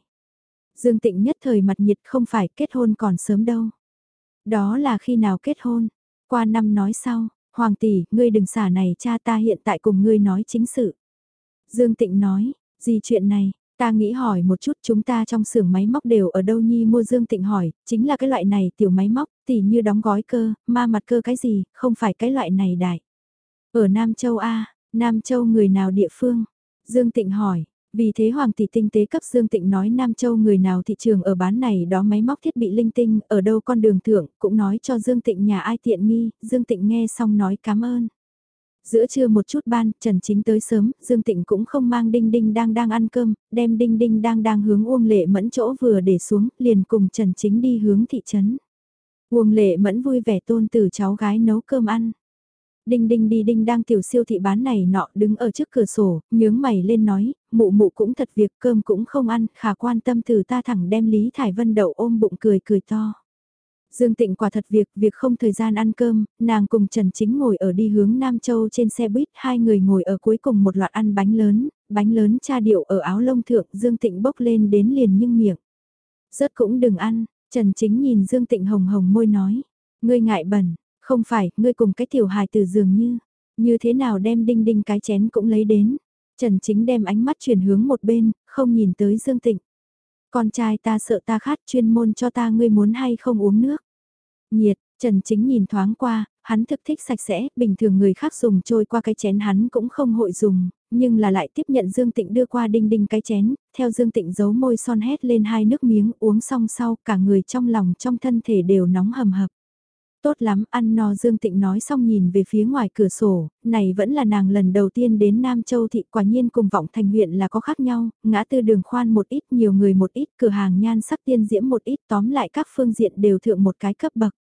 A: Dương Tịnh nhất thời mặt nhiệt không phải kết hôn còn sớm đâu. Đó là khi nào kết hôn? Qua năm nói sau, Hoàng tỷ, ngươi đừng xả này cha ta hiện tại cùng ngươi nói chính sự. Dương Tịnh nói, gì chuyện này, ta nghĩ hỏi một chút chúng ta trong xưởng máy móc đều ở đâu nhi mua Dương Tịnh hỏi, chính là cái loại này tiểu máy móc, tỉ như đóng gói cơ, ma mặt cơ cái gì, không phải cái loại này đại. Ở Nam Châu A, Nam Châu người nào địa phương? Dương Tịnh hỏi, vì thế Hoàng tỷ tinh tế cấp Dương Tịnh nói Nam Châu người nào thị trường ở bán này đó máy móc thiết bị linh tinh, ở đâu con đường thượng, cũng nói cho Dương Tịnh nhà ai tiện nghi, Dương Tịnh nghe xong nói cảm ơn. Giữa trưa một chút ban, Trần Chính tới sớm, Dương Tịnh cũng không mang Đinh Đinh đang đang ăn cơm, đem Đinh Đinh đang đang hướng Uông Lệ Mẫn chỗ vừa để xuống, liền cùng Trần Chính đi hướng thị trấn. Uông Lệ Mẫn vui vẻ tôn từ cháu gái nấu cơm ăn. Đinh đinh đi đinh đang tiểu siêu thị bán này nọ đứng ở trước cửa sổ, nhướng mày lên nói, mụ mụ cũng thật việc cơm cũng không ăn, khả quan tâm từ ta thẳng đem Lý Thải Vân đậu ôm bụng cười cười to. Dương Tịnh quả thật việc, việc không thời gian ăn cơm, nàng cùng Trần Chính ngồi ở đi hướng Nam Châu trên xe buýt, hai người ngồi ở cuối cùng một loạt ăn bánh lớn, bánh lớn cha điệu ở áo lông thượng, Dương Tịnh bốc lên đến liền nhưng miệng. Rớt cũng đừng ăn, Trần Chính nhìn Dương Tịnh hồng hồng môi nói, ngươi ngại bẩn, không phải, ngươi cùng cái tiểu hài từ dường như, như thế nào đem đinh đinh cái chén cũng lấy đến. Trần Chính đem ánh mắt chuyển hướng một bên, không nhìn tới Dương Tịnh. Con trai ta sợ ta khát chuyên môn cho ta ngươi muốn hay không uống nước. Nhiệt, Trần Chính nhìn thoáng qua, hắn thực thích sạch sẽ, bình thường người khác dùng trôi qua cái chén hắn cũng không hội dùng, nhưng là lại tiếp nhận Dương Tịnh đưa qua đinh đinh cái chén, theo Dương Tịnh giấu môi son hét lên hai nước miếng uống xong sau cả người trong lòng trong thân thể đều nóng hầm hập. Tốt lắm, ăn no Dương Tịnh nói xong nhìn về phía ngoài cửa sổ, này vẫn là nàng lần đầu tiên đến Nam Châu thị quả nhiên cùng vọng thành huyện là có khác nhau, ngã tư đường khoan một ít, nhiều người một ít, cửa hàng nhan sắc tiên diễm một ít, tóm lại các phương diện đều thượng một cái cấp bậc.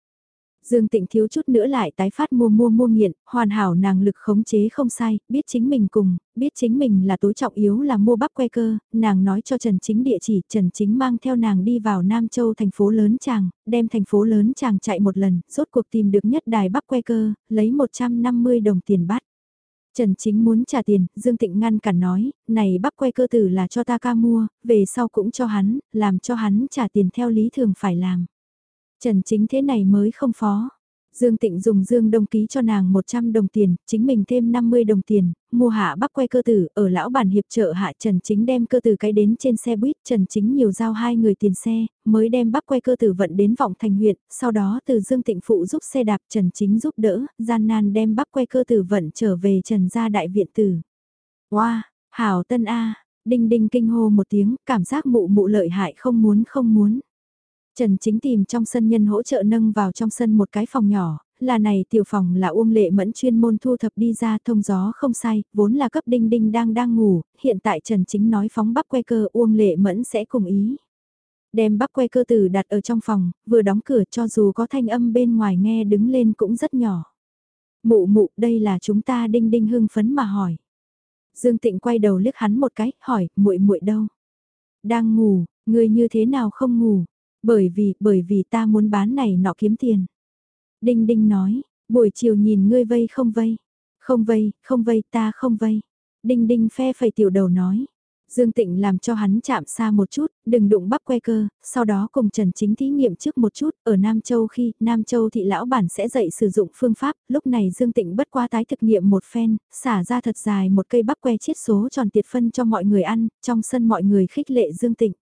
A: Dương Tịnh thiếu chút nữa lại tái phát mua mua mua nghiện, hoàn hảo nàng lực khống chế không sai, biết chính mình cùng, biết chính mình là tối trọng yếu là mua bắp que cơ, nàng nói cho Trần Chính địa chỉ, Trần Chính mang theo nàng đi vào Nam Châu thành phố lớn chàng, đem thành phố lớn chàng chạy một lần, rốt cuộc tìm được nhất đài bắp que cơ, lấy 150 đồng tiền bắt. Trần Chính muốn trả tiền, Dương Tịnh ngăn cản nói, này bắp que cơ tử là cho ta ca mua, về sau cũng cho hắn, làm cho hắn trả tiền theo lý thường phải làm. Trần chính thế này mới không phó. Dương Tịnh dùng Dương Đông ký cho nàng 100 đồng tiền, chính mình thêm 50 đồng tiền, mua hạ bắc quay cơ tử, ở lão bản hiệp trợ hạ Trần Chính đem cơ tử cái đến trên xe buýt, Trần Chính nhiều giao hai người tiền xe, mới đem bắc quay cơ tử vận đến vọng thành huyện, sau đó từ Dương Tịnh phụ giúp xe đạp Trần Chính giúp đỡ, gian nan đem bắc quay cơ tử vận trở về Trần gia đại viện tử. Wow, hảo tân A, đinh đinh kinh hô một tiếng, cảm giác mụ mụ lợi hại không muốn không muốn. Trần Chính tìm trong sân nhân hỗ trợ nâng vào trong sân một cái phòng nhỏ, là này tiểu phòng là Uông Lệ Mẫn chuyên môn thu thập đi ra thông gió không sai, vốn là cấp đinh đinh đang đang ngủ, hiện tại Trần Chính nói phóng bắp que cơ Uông Lệ Mẫn sẽ cùng ý. Đem bắp que cơ tử đặt ở trong phòng, vừa đóng cửa cho dù có thanh âm bên ngoài nghe đứng lên cũng rất nhỏ. Mụ mụ đây là chúng ta đinh đinh hưng phấn mà hỏi. Dương Tịnh quay đầu liếc hắn một cái, hỏi, muội muội đâu? Đang ngủ, người như thế nào không ngủ? Bởi vì, bởi vì ta muốn bán này nọ kiếm tiền. Đinh Đinh nói, buổi chiều nhìn ngươi vây không vây. Không vây, không vây, ta không vây. Đinh Đinh phe phẩy tiểu đầu nói. Dương Tịnh làm cho hắn chạm xa một chút, đừng đụng bắp que cơ, sau đó cùng Trần Chính thí nghiệm trước một chút, ở Nam Châu khi Nam Châu thị lão bản sẽ dạy sử dụng phương pháp, lúc này Dương Tịnh bất qua tái thực nghiệm một phen, xả ra thật dài một cây bắp que chiết số tròn tiệt phân cho mọi người ăn, trong sân mọi người khích lệ Dương Tịnh.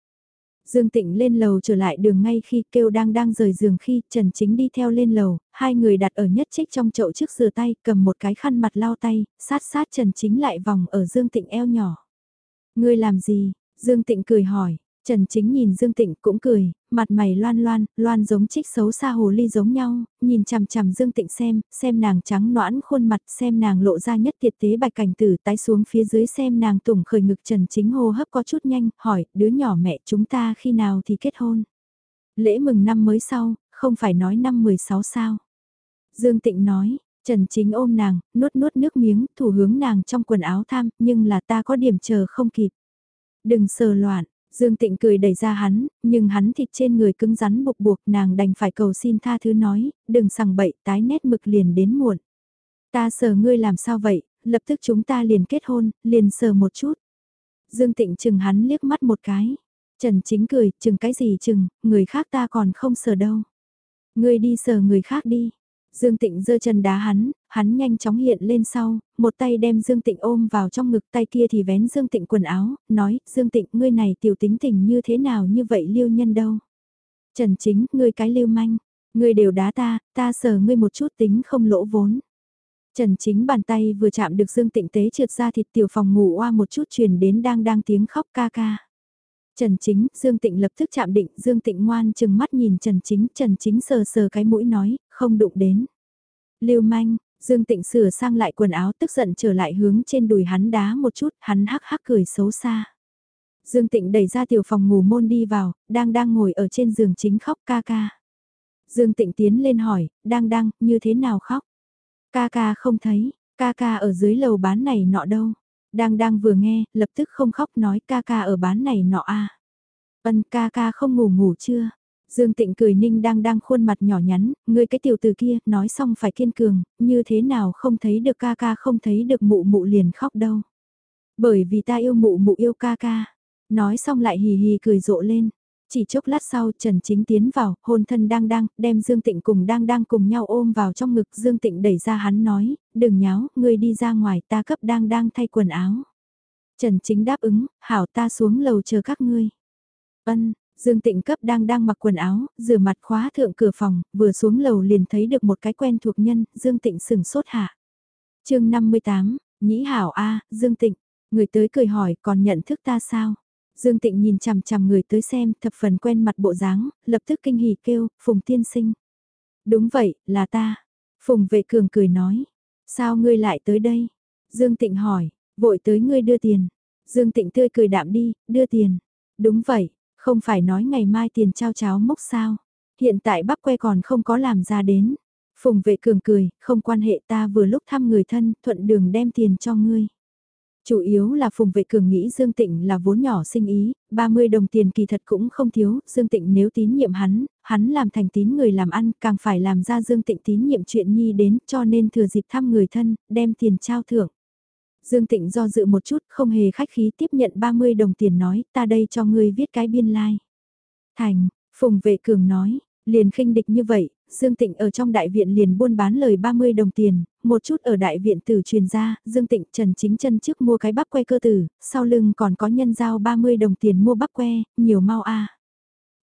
A: Dương Tịnh lên lầu trở lại đường ngay khi kêu đang đang rời giường khi Trần Chính đi theo lên lầu, hai người đặt ở nhất trích trong chậu trước rửa tay, cầm một cái khăn mặt lau tay, sát sát Trần Chính lại vòng ở Dương Tịnh eo nhỏ. Ngươi làm gì? Dương Tịnh cười hỏi, Trần Chính nhìn Dương Tịnh cũng cười, mặt mày loan loan, loan giống trích xấu xa hồ ly giống nhau, nhìn chằm chằm Dương Tịnh xem, xem nàng trắng noãn khuôn mặt, xem nàng lộ ra nhất tiệt tế bạch cảnh tử tái xuống phía dưới xem nàng tủng khởi ngực Trần Chính hô hấp có chút nhanh, hỏi, đứa nhỏ mẹ chúng ta khi nào thì kết hôn? Lễ mừng năm mới sau, không phải nói năm 16 sao? Dương Tịnh nói, Trần Chính ôm nàng, nuốt nuốt nước miếng, thủ hướng nàng trong quần áo tham, nhưng là ta có điểm chờ không kịp. Đừng sờ loạn, Dương Tịnh cười đẩy ra hắn, nhưng hắn thịt trên người cứng rắn buộc buộc nàng đành phải cầu xin tha thứ nói, đừng sằng bậy tái nét mực liền đến muộn. Ta sờ ngươi làm sao vậy, lập tức chúng ta liền kết hôn, liền sờ một chút. Dương Tịnh chừng hắn liếc mắt một cái. Trần Chính cười, chừng cái gì chừng, người khác ta còn không sờ đâu. Ngươi đi sờ người khác đi. Dương Tịnh giơ chân đá hắn, hắn nhanh chóng hiện lên sau, một tay đem Dương Tịnh ôm vào trong ngực tay kia thì vén Dương Tịnh quần áo, nói, Dương Tịnh ngươi này tiểu tính tình như thế nào như vậy liêu nhân đâu. Trần Chính, ngươi cái liêu manh, ngươi đều đá ta, ta sờ ngươi một chút tính không lỗ vốn. Trần Chính bàn tay vừa chạm được Dương Tịnh tế trượt ra thịt tiểu phòng ngủ oa một chút truyền đến đang đang tiếng khóc ca ca. Trần Chính, Dương Tịnh lập tức chạm định, Dương Tịnh ngoan chừng mắt nhìn Trần Chính, Trần Chính sờ sờ cái mũi nói, không đụng đến. Lưu manh, Dương Tịnh sửa sang lại quần áo tức giận trở lại hướng trên đùi hắn đá một chút, hắn hắc hắc cười xấu xa. Dương Tịnh đẩy ra tiểu phòng ngủ môn đi vào, đang đang ngồi ở trên giường chính khóc ca ca. Dương Tịnh tiến lên hỏi, đang đang, như thế nào khóc? Ca ca không thấy, ca ca ở dưới lầu bán này nọ đâu. Đang đang vừa nghe, lập tức không khóc nói ca ca ở bán này nọ a. À. Ân ca ca không ngủ ngủ chưa? Dương Tịnh cười ninh đang đang khuôn mặt nhỏ nhắn, ngươi cái tiểu từ kia, nói xong phải kiên cường, như thế nào không thấy được ca ca không thấy được mụ mụ liền khóc đâu. Bởi vì ta yêu mụ mụ yêu ca ca. Nói xong lại hì hì cười rộ lên. Chỉ chốc lát sau Trần Chính tiến vào, hôn thân đang đang, đem Dương Tịnh cùng đang đang cùng nhau ôm vào trong ngực. Dương Tịnh đẩy ra hắn nói, đừng nháo, ngươi đi ra ngoài ta cấp đang đang thay quần áo. Trần Chính đáp ứng, hảo ta xuống lầu chờ các ngươi. Ân, Dương Tịnh cấp đang đang mặc quần áo, rửa mặt khóa thượng cửa phòng, vừa xuống lầu liền thấy được một cái quen thuộc nhân, Dương Tịnh sừng sốt hạ. chương 58, Nhĩ Hảo A, Dương Tịnh, người tới cười hỏi còn nhận thức ta sao? Dương Tịnh nhìn chằm chằm người tới xem, thập phần quen mặt bộ dáng, lập tức kinh hỉ kêu, Phùng tiên sinh. Đúng vậy, là ta. Phùng vệ cường cười nói. Sao ngươi lại tới đây? Dương Tịnh hỏi, vội tới ngươi đưa tiền. Dương Tịnh tươi cười đạm đi, đưa tiền. Đúng vậy, không phải nói ngày mai tiền trao cháo mốc sao. Hiện tại bắp que còn không có làm ra đến. Phùng vệ cường cười, không quan hệ ta vừa lúc thăm người thân, thuận đường đem tiền cho ngươi. Chủ yếu là Phùng Vệ Cường nghĩ Dương Tịnh là vốn nhỏ sinh ý, 30 đồng tiền kỳ thật cũng không thiếu, Dương Tịnh nếu tín nhiệm hắn, hắn làm thành tín người làm ăn càng phải làm ra Dương Tịnh tín nhiệm chuyện nhi đến cho nên thừa dịp thăm người thân, đem tiền trao thưởng. Dương Tịnh do dự một chút, không hề khách khí tiếp nhận 30 đồng tiền nói, ta đây cho ngươi viết cái biên lai. Like. Thành, Phùng Vệ Cường nói, liền khinh địch như vậy, Dương Tịnh ở trong đại viện liền buôn bán lời 30 đồng tiền, một chút ở đại viện tử truyền ra, Dương Tịnh Trần Chính chân trước mua cái bắp que cơ tử, sau lưng còn có nhân giao 30 đồng tiền mua bắp que, nhiều mau a.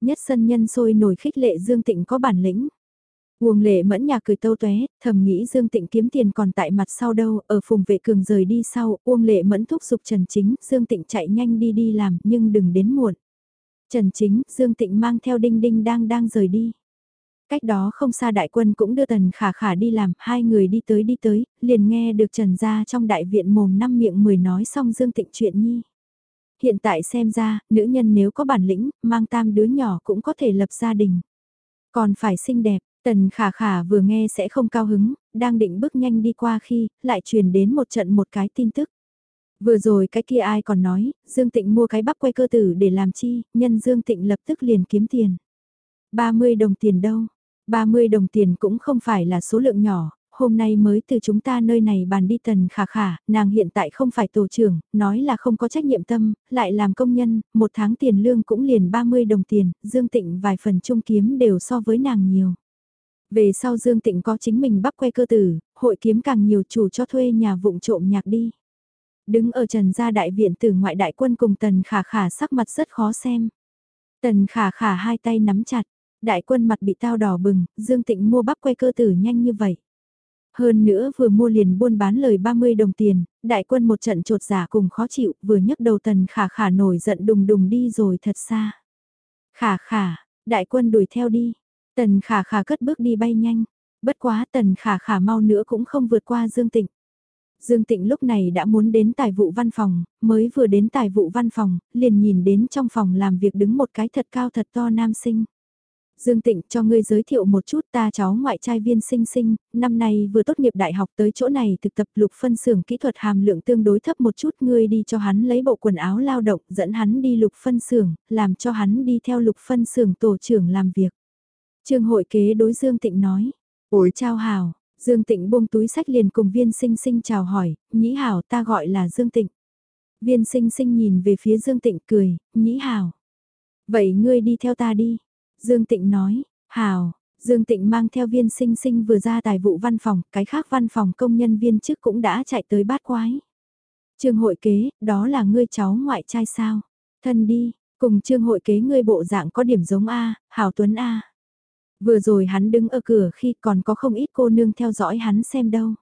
A: Nhất sân nhân sôi nổi khích lệ Dương Tịnh có bản lĩnh. Uông lệ mẫn nhà cười tâu tuế, thầm nghĩ Dương Tịnh kiếm tiền còn tại mặt sau đâu, ở phùng vệ cường rời đi sau, Uông lệ mẫn thúc giục Trần Chính, Dương Tịnh chạy nhanh đi đi làm, nhưng đừng đến muộn. Trần Chính, Dương Tịnh mang theo đinh đinh đang đang rời đi. Cách đó không xa đại quân cũng đưa tần khả khả đi làm, hai người đi tới đi tới, liền nghe được trần gia trong đại viện mồm năm miệng mười nói xong dương tịnh chuyện nhi. Hiện tại xem ra, nữ nhân nếu có bản lĩnh, mang tam đứa nhỏ cũng có thể lập gia đình. Còn phải xinh đẹp, tần khả khả vừa nghe sẽ không cao hứng, đang định bước nhanh đi qua khi, lại truyền đến một trận một cái tin tức. Vừa rồi cái kia ai còn nói, Dương Tịnh mua cái bắp quay cơ tử để làm chi, nhân Dương Tịnh lập tức liền kiếm tiền. 30 đồng tiền đâu, 30 đồng tiền cũng không phải là số lượng nhỏ, hôm nay mới từ chúng ta nơi này bàn đi tần khả khả, nàng hiện tại không phải tổ trưởng, nói là không có trách nhiệm tâm, lại làm công nhân, một tháng tiền lương cũng liền 30 đồng tiền, Dương Tịnh vài phần trung kiếm đều so với nàng nhiều. Về sau Dương Tịnh có chính mình bắt que cơ tử, hội kiếm càng nhiều chủ cho thuê nhà vụng trộm nhạc đi. Đứng ở trần gia đại viện từ ngoại đại quân cùng tần khả khả sắc mặt rất khó xem. Tần khả khả hai tay nắm chặt, Đại quân mặt bị tao đỏ bừng, Dương Tịnh mua bắp que cơ tử nhanh như vậy. Hơn nữa vừa mua liền buôn bán lời 30 đồng tiền, đại quân một trận trột giả cùng khó chịu, vừa nhấc đầu tần khả khả nổi giận đùng đùng đi rồi thật xa. Khả khả, đại quân đuổi theo đi, tần khả khả cất bước đi bay nhanh, bất quá tần khả khả mau nữa cũng không vượt qua Dương Tịnh. Dương Tịnh lúc này đã muốn đến tài vụ văn phòng, mới vừa đến tài vụ văn phòng, liền nhìn đến trong phòng làm việc đứng một cái thật cao thật to nam sinh. Dương Tịnh cho ngươi giới thiệu một chút ta cháu ngoại trai viên sinh sinh, năm nay vừa tốt nghiệp đại học tới chỗ này thực tập lục phân xưởng kỹ thuật hàm lượng tương đối thấp một chút ngươi đi cho hắn lấy bộ quần áo lao động dẫn hắn đi lục phân xưởng, làm cho hắn đi theo lục phân xưởng tổ trưởng làm việc. Trương hội kế đối Dương Tịnh nói, ôi chào hào, Dương Tịnh buông túi sách liền cùng viên sinh sinh chào hỏi, nhĩ hảo ta gọi là Dương Tịnh. Viên sinh sinh nhìn về phía Dương Tịnh cười, nhĩ hảo. Vậy ngươi đi theo ta đi. Dương Tịnh nói, hào, Dương Tịnh mang theo viên sinh sinh vừa ra tài vụ văn phòng, cái khác văn phòng công nhân viên trước cũng đã chạy tới bát quái. Trương hội kế, đó là ngươi cháu ngoại trai sao? Thân đi, cùng trương hội kế ngươi bộ dạng có điểm giống A, Hào Tuấn A. Vừa rồi hắn đứng ở cửa khi còn có không ít cô nương theo dõi hắn xem đâu.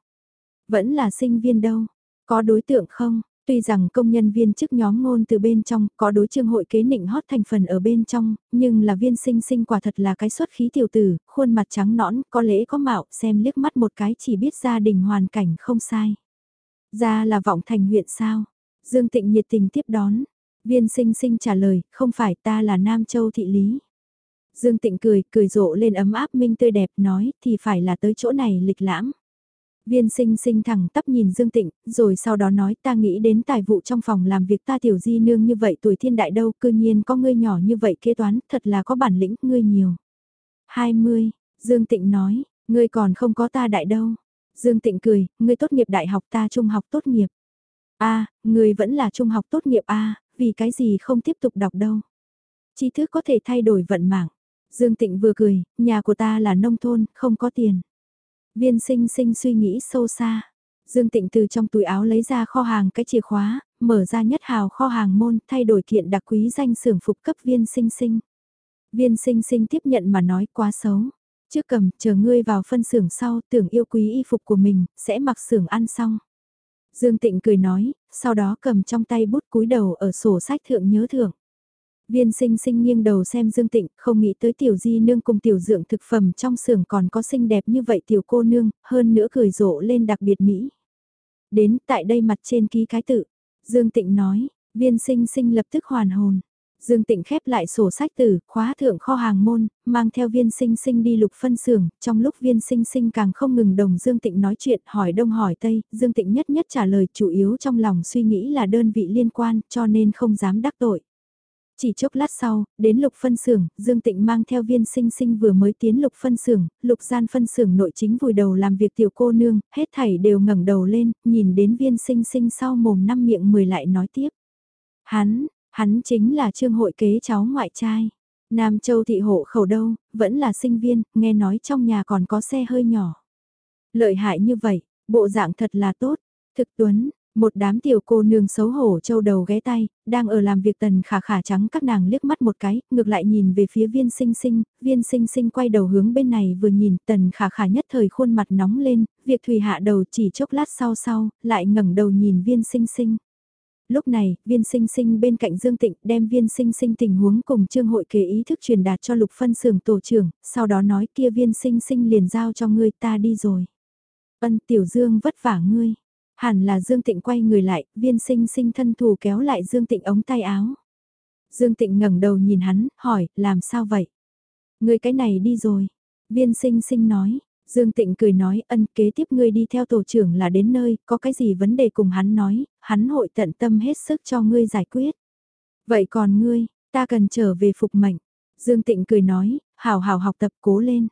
A: Vẫn là sinh viên đâu, có đối tượng không? Tuy rằng công nhân viên chức nhóm ngôn từ bên trong có đối trương hội kế nịnh hót thành phần ở bên trong, nhưng là viên sinh sinh quả thật là cái xuất khí tiểu tử, khuôn mặt trắng nõn, có lễ có mạo, xem liếc mắt một cái chỉ biết gia đình hoàn cảnh không sai. Ra là vọng thành huyện sao? Dương Tịnh nhiệt tình tiếp đón. Viên sinh sinh trả lời, không phải ta là Nam Châu Thị Lý. Dương Tịnh cười, cười rộ lên ấm áp minh tươi đẹp nói, thì phải là tới chỗ này lịch lãm. Viên sinh sinh thẳng tắp nhìn Dương Tịnh, rồi sau đó nói ta nghĩ đến tài vụ trong phòng làm việc ta tiểu di nương như vậy tuổi thiên đại đâu, cư nhiên có ngươi nhỏ như vậy kế toán, thật là có bản lĩnh, ngươi nhiều. 20, Dương Tịnh nói, ngươi còn không có ta đại đâu. Dương Tịnh cười, ngươi tốt nghiệp đại học ta trung học tốt nghiệp. a ngươi vẫn là trung học tốt nghiệp a vì cái gì không tiếp tục đọc đâu. Tri thức có thể thay đổi vận mạng. Dương Tịnh vừa cười, nhà của ta là nông thôn, không có tiền. Viên sinh sinh suy nghĩ sâu xa. Dương Tịnh từ trong túi áo lấy ra kho hàng cái chìa khóa, mở ra nhất hào kho hàng môn, thay đổi kiện đặc quý danh xưởng phục cấp viên sinh sinh. Viên sinh sinh tiếp nhận mà nói quá xấu. Trước cầm, chờ ngươi vào phân xưởng sau, tưởng yêu quý y phục của mình, sẽ mặc xưởng ăn xong. Dương Tịnh cười nói, sau đó cầm trong tay bút cúi đầu ở sổ sách thượng nhớ thưởng. Viên sinh sinh nghiêng đầu xem Dương Tịnh, không nghĩ tới tiểu di nương cùng tiểu dưỡng thực phẩm trong xưởng còn có xinh đẹp như vậy tiểu cô nương, hơn nữa cười rộ lên đặc biệt Mỹ. Đến tại đây mặt trên ký cái tự, Dương Tịnh nói, viên sinh sinh lập tức hoàn hồn. Dương Tịnh khép lại sổ sách tử, khóa thượng kho hàng môn, mang theo viên sinh sinh đi lục phân xưởng, trong lúc viên sinh sinh càng không ngừng đồng Dương Tịnh nói chuyện, hỏi đông hỏi tây, Dương Tịnh nhất nhất trả lời chủ yếu trong lòng suy nghĩ là đơn vị liên quan, cho nên không dám đắc tội. Chỉ chốc lát sau, đến lục phân xưởng, Dương Tịnh mang theo viên sinh sinh vừa mới tiến lục phân xưởng, lục gian phân xưởng nội chính vùi đầu làm việc tiểu cô nương, hết thảy đều ngẩng đầu lên, nhìn đến viên sinh sinh sau mồm năm miệng mười lại nói tiếp. Hắn, hắn chính là trương hội kế cháu ngoại trai. Nam Châu thị hộ khẩu đâu, vẫn là sinh viên, nghe nói trong nhà còn có xe hơi nhỏ. Lợi hại như vậy, bộ dạng thật là tốt. Thực tuấn, một đám tiểu cô nương xấu hổ châu đầu ghé tay, đang ở làm việc tần khả khả trắng các nàng liếc mắt một cái, ngược lại nhìn về phía viên sinh sinh, viên sinh sinh quay đầu hướng bên này vừa nhìn tần khả khả nhất thời khuôn mặt nóng lên, việc thủy hạ đầu chỉ chốc lát sau sau, lại ngẩng đầu nhìn viên sinh sinh. Lúc này, viên sinh sinh bên cạnh Dương Tịnh đem viên sinh sinh tình huống cùng trương hội kế ý thức truyền đạt cho lục phân xưởng tổ trưởng, sau đó nói kia viên sinh sinh liền giao cho ngươi ta đi rồi. Ân tiểu Dương vất vả ngươi. Hẳn là Dương Tịnh quay người lại, viên sinh sinh thân thủ kéo lại Dương Tịnh ống tay áo. Dương Tịnh ngẩng đầu nhìn hắn, hỏi, làm sao vậy? Ngươi cái này đi rồi. Viên sinh sinh nói, Dương Tịnh cười nói ân kế tiếp ngươi đi theo tổ trưởng là đến nơi, có cái gì vấn đề cùng hắn nói, hắn hội tận tâm hết sức cho ngươi giải quyết. Vậy còn ngươi, ta cần trở về phục mệnh. Dương Tịnh cười nói, hào hào học tập cố lên.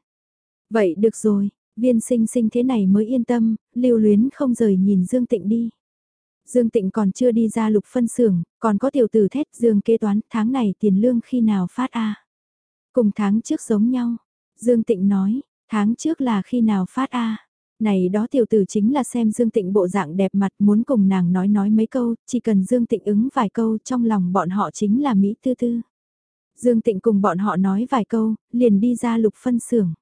A: Vậy được rồi, Viên sinh sinh thế này mới yên tâm, lưu luyến không rời nhìn Dương Tịnh đi. Dương Tịnh còn chưa đi ra lục phân xưởng, còn có tiểu tử thét Dương kế toán tháng này tiền lương khi nào phát a Cùng tháng trước giống nhau. Dương Tịnh nói, tháng trước là khi nào phát a Này đó tiểu tử chính là xem Dương Tịnh bộ dạng đẹp mặt muốn cùng nàng nói nói mấy câu, chỉ cần Dương Tịnh ứng vài câu trong lòng bọn họ chính là Mỹ tư tư. Dương Tịnh cùng bọn họ nói vài câu, liền đi ra lục phân xưởng.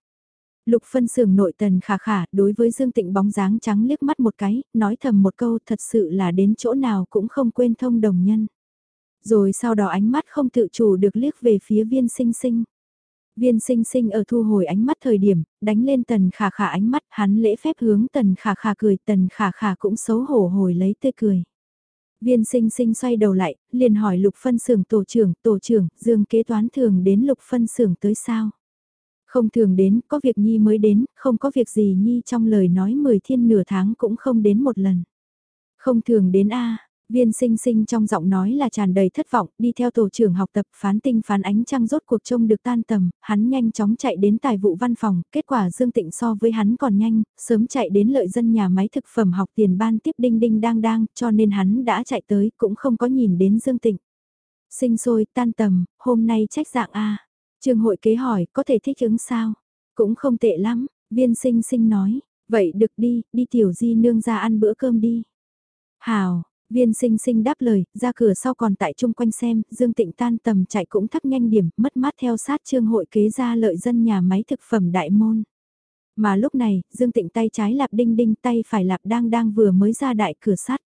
A: Lục phân xưởng nội tần khả khả đối với Dương Tịnh bóng dáng trắng liếc mắt một cái, nói thầm một câu thật sự là đến chỗ nào cũng không quên thông đồng nhân. Rồi sau đó ánh mắt không tự chủ được liếc về phía viên sinh sinh. Viên sinh sinh ở thu hồi ánh mắt thời điểm, đánh lên tần khả khả ánh mắt, hắn lễ phép hướng tần khả khả cười, tần khả khả cũng xấu hổ hồi lấy tươi cười. Viên sinh sinh xoay đầu lại, liền hỏi lục phân xưởng tổ trưởng, tổ trưởng, dương kế toán thường đến lục phân xưởng tới sao? Không thường đến, có việc Nhi mới đến, không có việc gì Nhi trong lời nói 10 thiên nửa tháng cũng không đến một lần. Không thường đến a viên sinh sinh trong giọng nói là tràn đầy thất vọng, đi theo tổ trưởng học tập phán tinh phán ánh trăng rốt cuộc trông được tan tầm, hắn nhanh chóng chạy đến tài vụ văn phòng, kết quả Dương Tịnh so với hắn còn nhanh, sớm chạy đến lợi dân nhà máy thực phẩm học tiền ban tiếp đinh đinh đang đang, cho nên hắn đã chạy tới, cũng không có nhìn đến Dương Tịnh. Sinh sôi tan tầm, hôm nay trách dạng A. Trương hội kế hỏi, có thể thích ứng sao? Cũng không tệ lắm, viên sinh sinh nói, vậy được đi, đi tiểu di nương ra ăn bữa cơm đi. Hào, viên sinh sinh đáp lời, ra cửa sau còn tại chung quanh xem, Dương Tịnh tan tầm chạy cũng thắc nhanh điểm, mất mát theo sát trương hội kế ra lợi dân nhà máy thực phẩm đại môn. Mà lúc này, Dương Tịnh tay trái lạp đinh đinh tay phải lạp đang đang vừa mới ra đại cửa sắt.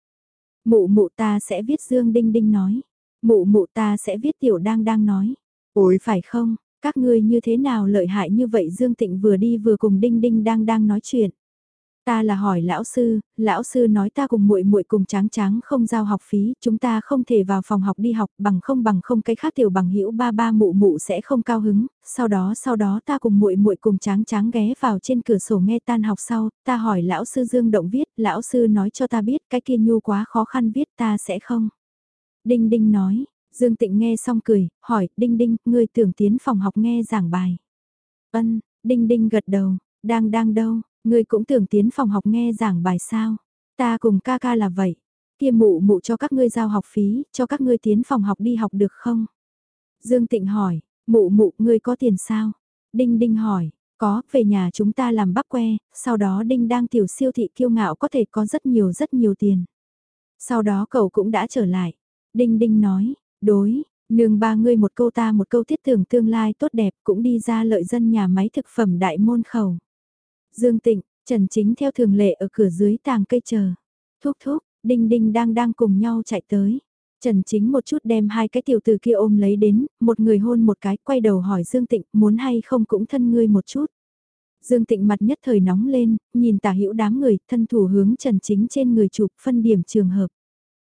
A: Mụ mụ ta sẽ viết Dương Đinh Đinh nói. Mụ mụ ta sẽ viết tiểu đang đang nói. Ôi phải không, các ngươi như thế nào lợi hại như vậy Dương Tịnh vừa đi vừa cùng Đinh Đinh đang đang nói chuyện. Ta là hỏi lão sư, lão sư nói ta cùng muội muội cùng tráng tráng không giao học phí, chúng ta không thể vào phòng học đi học bằng không bằng không cái khác tiểu bằng hữu ba ba mụ mụ sẽ không cao hứng, sau đó sau đó ta cùng muội muội cùng tráng tráng ghé vào trên cửa sổ nghe tan học sau, ta hỏi lão sư Dương Động viết, lão sư nói cho ta biết cái kia nhu quá khó khăn viết ta sẽ không. Đinh Đinh nói, Dương Tịnh nghe xong cười, hỏi, Đinh Đinh, ngươi tưởng tiến phòng học nghe giảng bài. Ân, Đinh Đinh gật đầu, đang đang đâu, ngươi cũng tưởng tiến phòng học nghe giảng bài sao? Ta cùng ca ca là vậy. Kia mụ mụ cho các ngươi giao học phí, cho các ngươi tiến phòng học đi học được không? Dương Tịnh hỏi, mụ mụ ngươi có tiền sao? Đinh Đinh hỏi, có, về nhà chúng ta làm bắp que, sau đó Đinh đang tiểu siêu thị kiêu ngạo có thể có rất nhiều rất nhiều tiền. Sau đó cậu cũng đã trở lại. Đinh Đinh nói, đối, nương ba ngươi một câu ta một câu thiết tưởng tương lai tốt đẹp cũng đi ra lợi dân nhà máy thực phẩm đại môn khẩu. Dương Tịnh, Trần Chính theo thường lệ ở cửa dưới tàng cây chờ. Thúc thúc, Đinh Đinh đang đang cùng nhau chạy tới. Trần Chính một chút đem hai cái tiểu tử kia ôm lấy đến, một người hôn một cái, quay đầu hỏi Dương Tịnh, muốn hay không cũng thân ngươi một chút. Dương Tịnh mặt nhất thời nóng lên, nhìn tả hữu đám người, thân thủ hướng Trần Chính trên người chụp phân điểm trường hợp.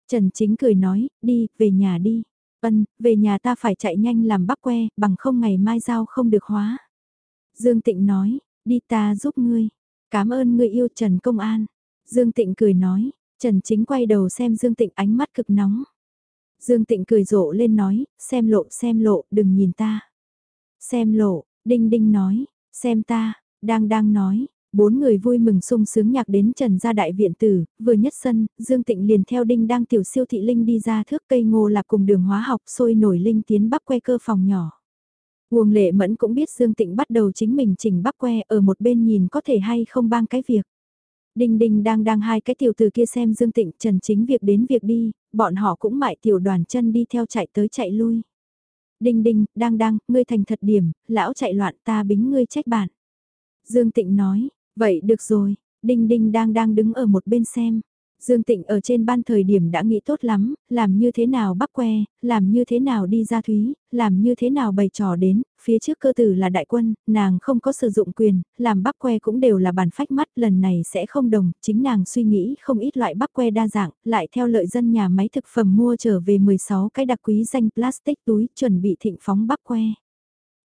A: Trần Chính cười nói, đi, về nhà đi. Ân, về nhà ta phải chạy nhanh làm bắp que, bằng không ngày mai giao không được hóa. Dương Tịnh nói, đi ta giúp ngươi. Cảm ơn ngươi yêu Trần Công An. Dương Tịnh cười nói, Trần Chính quay đầu xem Dương Tịnh ánh mắt cực nóng. Dương Tịnh cười rộ lên nói, xem lộ xem lộ, đừng nhìn ta. Xem lộ, Đinh Đinh nói, xem ta, đang đang nói, bốn người vui mừng sung sướng nhạc đến Trần gia đại viện tử, vừa nhất sân, Dương Tịnh liền theo Đinh đang tiểu siêu thị Linh đi ra thước cây ngô lạc cùng đường hóa học sôi nổi Linh tiến bắp que cơ phòng nhỏ. Uông Lệ Mẫn cũng biết Dương Tịnh bắt đầu chính mình chỉnh bắp que ở một bên nhìn có thể hay không bang cái việc. Đinh đinh đang đang hai cái tiểu từ kia xem Dương Tịnh Trần chính việc đến việc đi, bọn họ cũng mại tiểu đoàn chân đi theo chạy tới chạy lui. Đinh đinh, đang đang, ngươi thành thật điểm, lão chạy loạn ta bính ngươi trách bạn. Dương Tịnh nói, vậy được rồi, đinh đinh đang đang đứng ở một bên xem. Dương Tịnh ở trên ban thời điểm đã nghĩ tốt lắm, làm như thế nào bắp que, làm như thế nào đi ra thúy, làm như thế nào bày trò đến, phía trước cơ tử là đại quân, nàng không có sử dụng quyền, làm bắp que cũng đều là bàn phách mắt, lần này sẽ không đồng, chính nàng suy nghĩ không ít loại bắp que đa dạng, lại theo lợi dân nhà máy thực phẩm mua trở về 16 cái đặc quý danh plastic túi chuẩn bị thịnh phóng bắp que.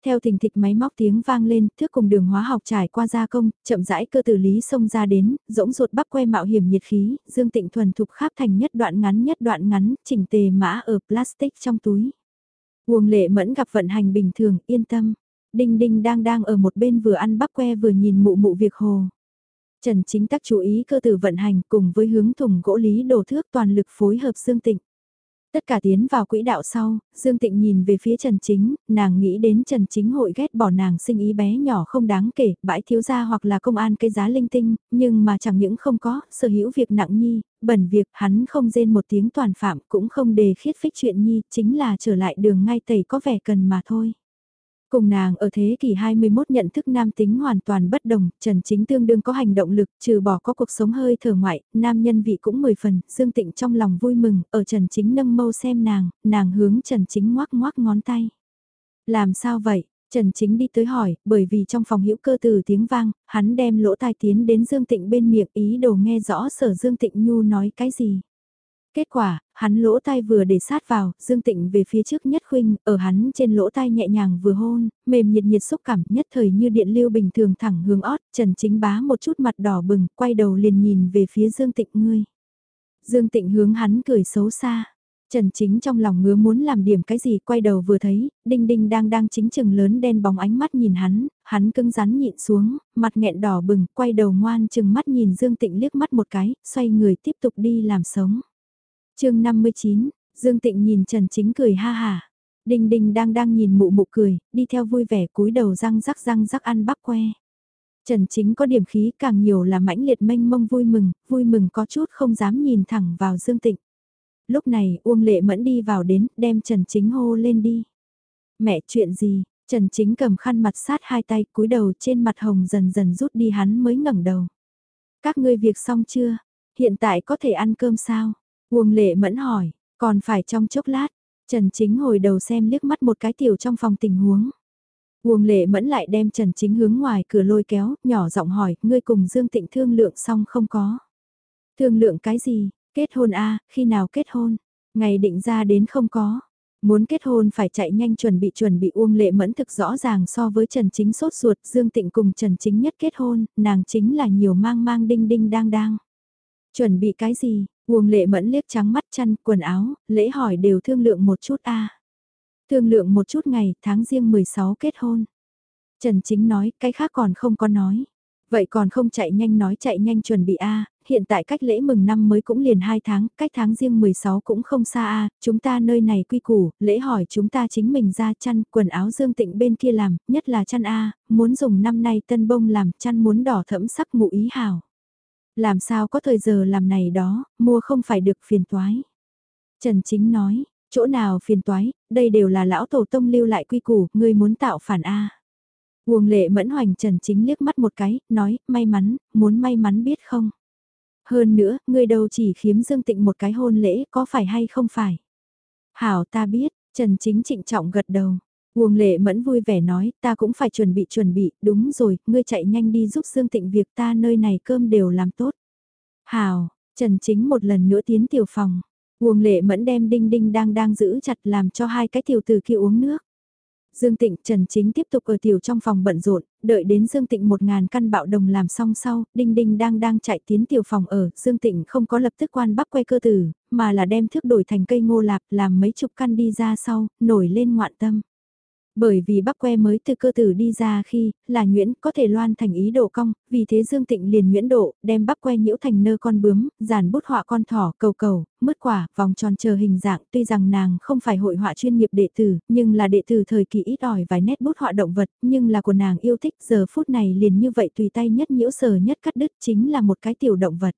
A: Theo thình thịch máy móc tiếng vang lên, thước cùng đường hóa học trải qua gia công, chậm rãi cơ tử lý xông ra đến, rỗng ruột bắp que mạo hiểm nhiệt khí, Dương Tịnh thuần thục khắp thành nhất đoạn ngắn nhất đoạn ngắn, chỉnh tề mã ở plastic trong túi. Uông lệ mẫn gặp vận hành bình thường, yên tâm. Đinh đinh đang đang ở một bên vừa ăn bắp que vừa nhìn mụ mụ việc hồ. Trần chính tắc chú ý cơ tử vận hành cùng với hướng thùng gỗ lý đổ thước toàn lực phối hợp Dương Tịnh. Tất cả tiến vào quỹ đạo sau, Dương Tịnh nhìn về phía Trần Chính, nàng nghĩ đến Trần Chính hội ghét bỏ nàng sinh ý bé nhỏ không đáng kể, bãi thiếu gia hoặc là công an cái giá linh tinh, nhưng mà chẳng những không có, sở hữu việc nặng nhi, bẩn việc hắn không rên một tiếng toàn phạm cũng không đề khiết phích chuyện nhi, chính là trở lại đường ngay tẩy có vẻ cần mà thôi. Cùng nàng ở thế kỷ 21 nhận thức nam tính hoàn toàn bất đồng, Trần Chính tương đương có hành động lực, trừ bỏ có cuộc sống hơi thở ngoại, nam nhân vị cũng 10 phần, Dương Tịnh trong lòng vui mừng, ở Trần Chính nâng mâu xem nàng, nàng hướng Trần Chính ngoác ngoác ngón tay. Làm sao vậy? Trần Chính đi tới hỏi, bởi vì trong phòng hữu cơ từ tiếng vang, hắn đem lỗ tai tiến đến Dương Tịnh bên miệng ý đồ nghe rõ sở Dương Tịnh Nhu nói cái gì. Kết quả, hắn lỗ tai vừa để sát vào, Dương Tịnh về phía trước nhất khuynh, ở hắn trên lỗ tai nhẹ nhàng vừa hôn, mềm nhiệt nhiệt xúc cảm nhất thời như điện lưu bình thường thẳng hướng ót, Trần Chính bá một chút mặt đỏ bừng, quay đầu liền nhìn về phía Dương Tịnh ngươi. Dương Tịnh hướng hắn cười xấu xa. Trần Chính trong lòng ngứa muốn làm điểm cái gì quay đầu vừa thấy, Đinh Đinh đang đang chính chừng lớn đen bóng ánh mắt nhìn hắn, hắn cứng rắn nhịn xuống, mặt nghẹn đỏ bừng, quay đầu ngoan chừng mắt nhìn Dương Tịnh liếc mắt một cái, xoay người tiếp tục đi làm sống chương 59, Dương Tịnh nhìn Trần Chính cười ha hà. đình đình đang đang nhìn mụ mụ cười, đi theo vui vẻ cúi đầu răng rắc răng rắc ăn bắp que. Trần Chính có điểm khí càng nhiều là mãnh liệt mênh mông vui mừng, vui mừng có chút không dám nhìn thẳng vào Dương Tịnh. Lúc này Uông Lệ Mẫn đi vào đến, đem Trần Chính hô lên đi. Mẹ chuyện gì? Trần Chính cầm khăn mặt sát hai tay cúi đầu trên mặt hồng dần dần rút đi hắn mới ngẩng đầu. Các ngươi việc xong chưa? Hiện tại có thể ăn cơm sao? Uông lệ mẫn hỏi, còn phải trong chốc lát, Trần Chính hồi đầu xem liếc mắt một cái tiểu trong phòng tình huống. Uông lệ mẫn lại đem Trần Chính hướng ngoài cửa lôi kéo, nhỏ giọng hỏi, ngươi cùng Dương Tịnh thương lượng xong không có. Thương lượng cái gì, kết hôn a à, khi nào kết hôn, ngày định ra đến không có. Muốn kết hôn phải chạy nhanh chuẩn bị chuẩn bị Uông Lệ Mẫn thực rõ ràng so với Trần Chính sốt ruột Dương Tịnh cùng Trần Chính nhất kết hôn, nàng chính là nhiều mang mang đinh đinh đang đang. Chuẩn bị cái gì, Uông lệ mẫn liếc trắng mắt chăn, quần áo, lễ hỏi đều thương lượng một chút a Thương lượng một chút ngày, tháng riêng 16 kết hôn. Trần Chính nói, cái khác còn không có nói. Vậy còn không chạy nhanh nói chạy nhanh chuẩn bị a hiện tại cách lễ mừng năm mới cũng liền 2 tháng, cách tháng riêng 16 cũng không xa a chúng ta nơi này quy củ, lễ hỏi chúng ta chính mình ra chăn, quần áo dương tịnh bên kia làm, nhất là chăn a muốn dùng năm nay tân bông làm chăn muốn đỏ thẫm sắc ngụ ý hào. Làm sao có thời giờ làm này đó, mua không phải được phiền toái. Trần Chính nói, chỗ nào phiền toái, đây đều là lão tổ tông lưu lại quy củ, ngươi muốn tạo phản A. Uông lệ mẫn hoành Trần Chính liếc mắt một cái, nói, may mắn, muốn may mắn biết không? Hơn nữa, ngươi đâu chỉ khiếm Dương Tịnh một cái hôn lễ, có phải hay không phải? Hảo ta biết, Trần Chính trịnh trọng gật đầu. Uông lệ mẫn vui vẻ nói, ta cũng phải chuẩn bị chuẩn bị, đúng rồi, ngươi chạy nhanh đi giúp Dương Tịnh việc ta nơi này cơm đều làm tốt. Hào Trần Chính một lần nữa tiến tiểu phòng. Uông lệ mẫn đem đinh đinh đang đang giữ chặt làm cho hai cái tiểu tử kia uống nước. Dương Tịnh Trần Chính tiếp tục ở tiểu trong phòng bận rộn, đợi đến Dương Tịnh một ngàn căn bạo đồng làm xong sau, Đinh Đinh đang đang chạy tiến tiểu phòng ở, Dương Tịnh không có lập tức quan bắp quay cơ tử, mà là đem thước đổi thành cây ngô lạp làm mấy chục căn đi ra sau, nổi lên ngoạn tâm. Bởi vì bắp que mới từ cơ tử đi ra khi, là nhuyễn có thể loan thành ý độ cong, vì thế Dương Tịnh liền nhuyễn độ, đem bắp que nhiễu thành nơ con bướm, giàn bút họa con thỏ, cầu cầu, mứt quả, vòng tròn chờ hình dạng, tuy rằng nàng không phải hội họa chuyên nghiệp đệ tử, nhưng là đệ tử thời kỳ ít ỏi vài nét bút họa động vật, nhưng là của nàng yêu thích giờ phút này liền như vậy tùy tay nhất nhiễu sờ nhất cắt đứt chính là một cái tiểu động vật.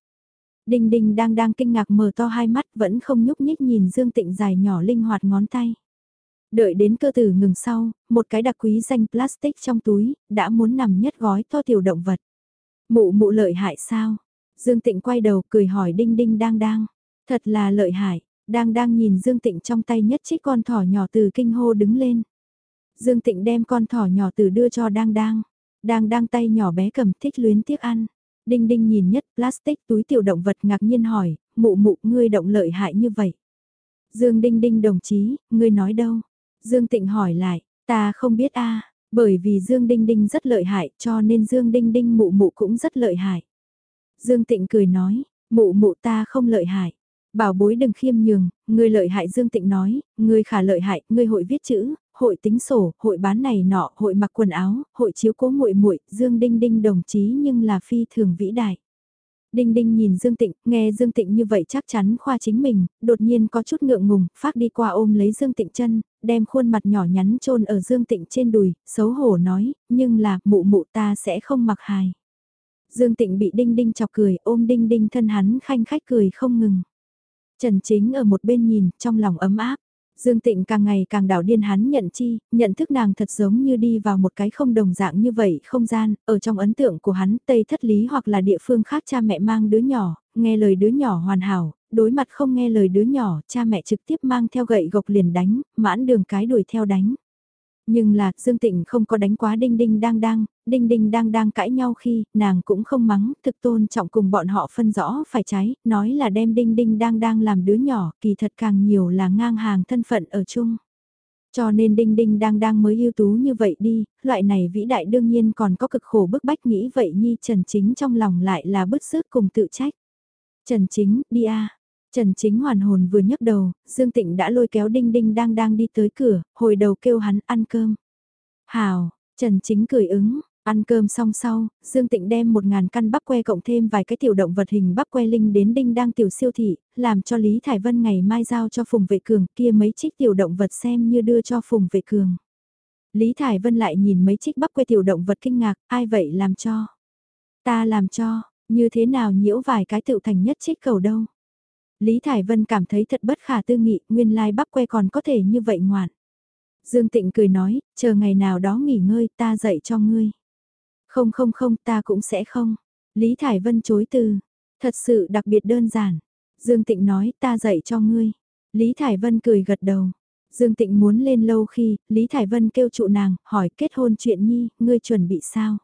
A: Đinh Đinh đang đang kinh ngạc mở to hai mắt vẫn không nhúc nhích nhìn Dương Tịnh dài nhỏ linh hoạt ngón tay. Đợi đến cơ tử ngừng sau, một cái đặc quý danh plastic trong túi, đã muốn nằm nhất gói to tiểu động vật. Mụ mụ lợi hại sao? Dương Tịnh quay đầu cười hỏi đinh đinh đang đang. Thật là lợi hại, đang đang nhìn Dương Tịnh trong tay nhất chiếc con thỏ nhỏ từ kinh hô đứng lên. Dương Tịnh đem con thỏ nhỏ từ đưa cho đang đang. Đang đang tay nhỏ bé cầm thích luyến tiếc ăn. Đinh đinh nhìn nhất plastic túi tiểu động vật ngạc nhiên hỏi, mụ mụ ngươi động lợi hại như vậy. Dương Đinh Đinh đồng chí, ngươi nói đâu? Dương Tịnh hỏi lại, ta không biết a bởi vì Dương Đinh Đinh rất lợi hại cho nên Dương Đinh Đinh mụ mụ cũng rất lợi hại. Dương Tịnh cười nói, mụ mụ ta không lợi hại. Bảo bối đừng khiêm nhường, người lợi hại Dương Tịnh nói, người khả lợi hại, người hội viết chữ, hội tính sổ, hội bán này nọ, hội mặc quần áo, hội chiếu cố muội muội, Dương Đinh Đinh đồng chí nhưng là phi thường vĩ đại. Đinh Đinh nhìn Dương Tịnh, nghe Dương Tịnh như vậy chắc chắn khoa chính mình, đột nhiên có chút ngượng ngùng, phát đi qua ôm lấy Dương Tịnh chân, đem khuôn mặt nhỏ nhắn trôn ở Dương Tịnh trên đùi, xấu hổ nói, nhưng là, mụ mụ ta sẽ không mặc hài. Dương Tịnh bị Đinh Đinh chọc cười, ôm Đinh Đinh thân hắn khanh khách cười không ngừng. Trần Chính ở một bên nhìn, trong lòng ấm áp. Dương Tịnh càng ngày càng đảo điên hắn nhận chi, nhận thức nàng thật giống như đi vào một cái không đồng dạng như vậy không gian, ở trong ấn tượng của hắn Tây thất lý hoặc là địa phương khác cha mẹ mang đứa nhỏ, nghe lời đứa nhỏ hoàn hảo, đối mặt không nghe lời đứa nhỏ, cha mẹ trực tiếp mang theo gậy gộc liền đánh, mãn đường cái đuổi theo đánh. Nhưng là, Dương Tịnh không có đánh quá đinh đinh đang đang, đinh đinh đang đang cãi nhau khi, nàng cũng không mắng, thực tôn trọng cùng bọn họ phân rõ phải trái, nói là đem đinh đinh đang đang làm đứa nhỏ, kỳ thật càng nhiều là ngang hàng thân phận ở chung. Cho nên đinh đinh đang đang mới ưu tú như vậy đi, loại này vĩ đại đương nhiên còn có cực khổ bức bách nghĩ vậy nhi Trần Chính trong lòng lại là bức sức cùng tự trách. Trần Chính, đi a Trần Chính hoàn hồn vừa nhấc đầu, Dương Tịnh đã lôi kéo Đinh Đinh đang đang đi tới cửa, hồi đầu kêu hắn ăn cơm. Hào, Trần Chính cười ứng, ăn cơm xong sau, Dương Tịnh đem một ngàn căn bắp que cộng thêm vài cái tiểu động vật hình bắp que linh đến Đinh đang tiểu siêu thị, làm cho Lý Thải Vân ngày mai giao cho Phùng Vệ Cường kia mấy trích tiểu động vật xem như đưa cho Phùng Vệ Cường. Lý Thải Vân lại nhìn mấy trích bắp que tiểu động vật kinh ngạc, ai vậy làm cho? Ta làm cho, như thế nào nhiễu vài cái tựu thành nhất trích cầu đâu? Lý Thải Vân cảm thấy thật bất khả tư nghị, nguyên lai bắp que còn có thể như vậy ngoạn. Dương Tịnh cười nói, chờ ngày nào đó nghỉ ngơi ta dạy cho ngươi. Không không không ta cũng sẽ không. Lý Thải Vân chối từ. Thật sự đặc biệt đơn giản. Dương Tịnh nói ta dạy cho ngươi. Lý Thải Vân cười gật đầu. Dương Tịnh muốn lên lâu khi, Lý Thải Vân kêu trụ nàng, hỏi kết hôn chuyện nhi, ngươi chuẩn bị sao?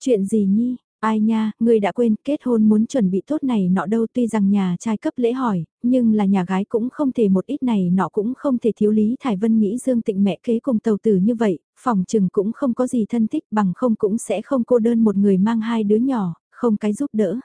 A: Chuyện gì nhi? Ai nha, người đã quên kết hôn muốn chuẩn bị tốt này nọ đâu tuy rằng nhà trai cấp lễ hỏi, nhưng là nhà gái cũng không thể một ít này nọ cũng không thể thiếu Lý Thải Vân nghĩ Dương Tịnh mẹ kế cùng tàu tử như vậy, phòng trừng cũng không có gì thân thích bằng không cũng sẽ không cô đơn một người mang hai đứa nhỏ, không cái giúp đỡ.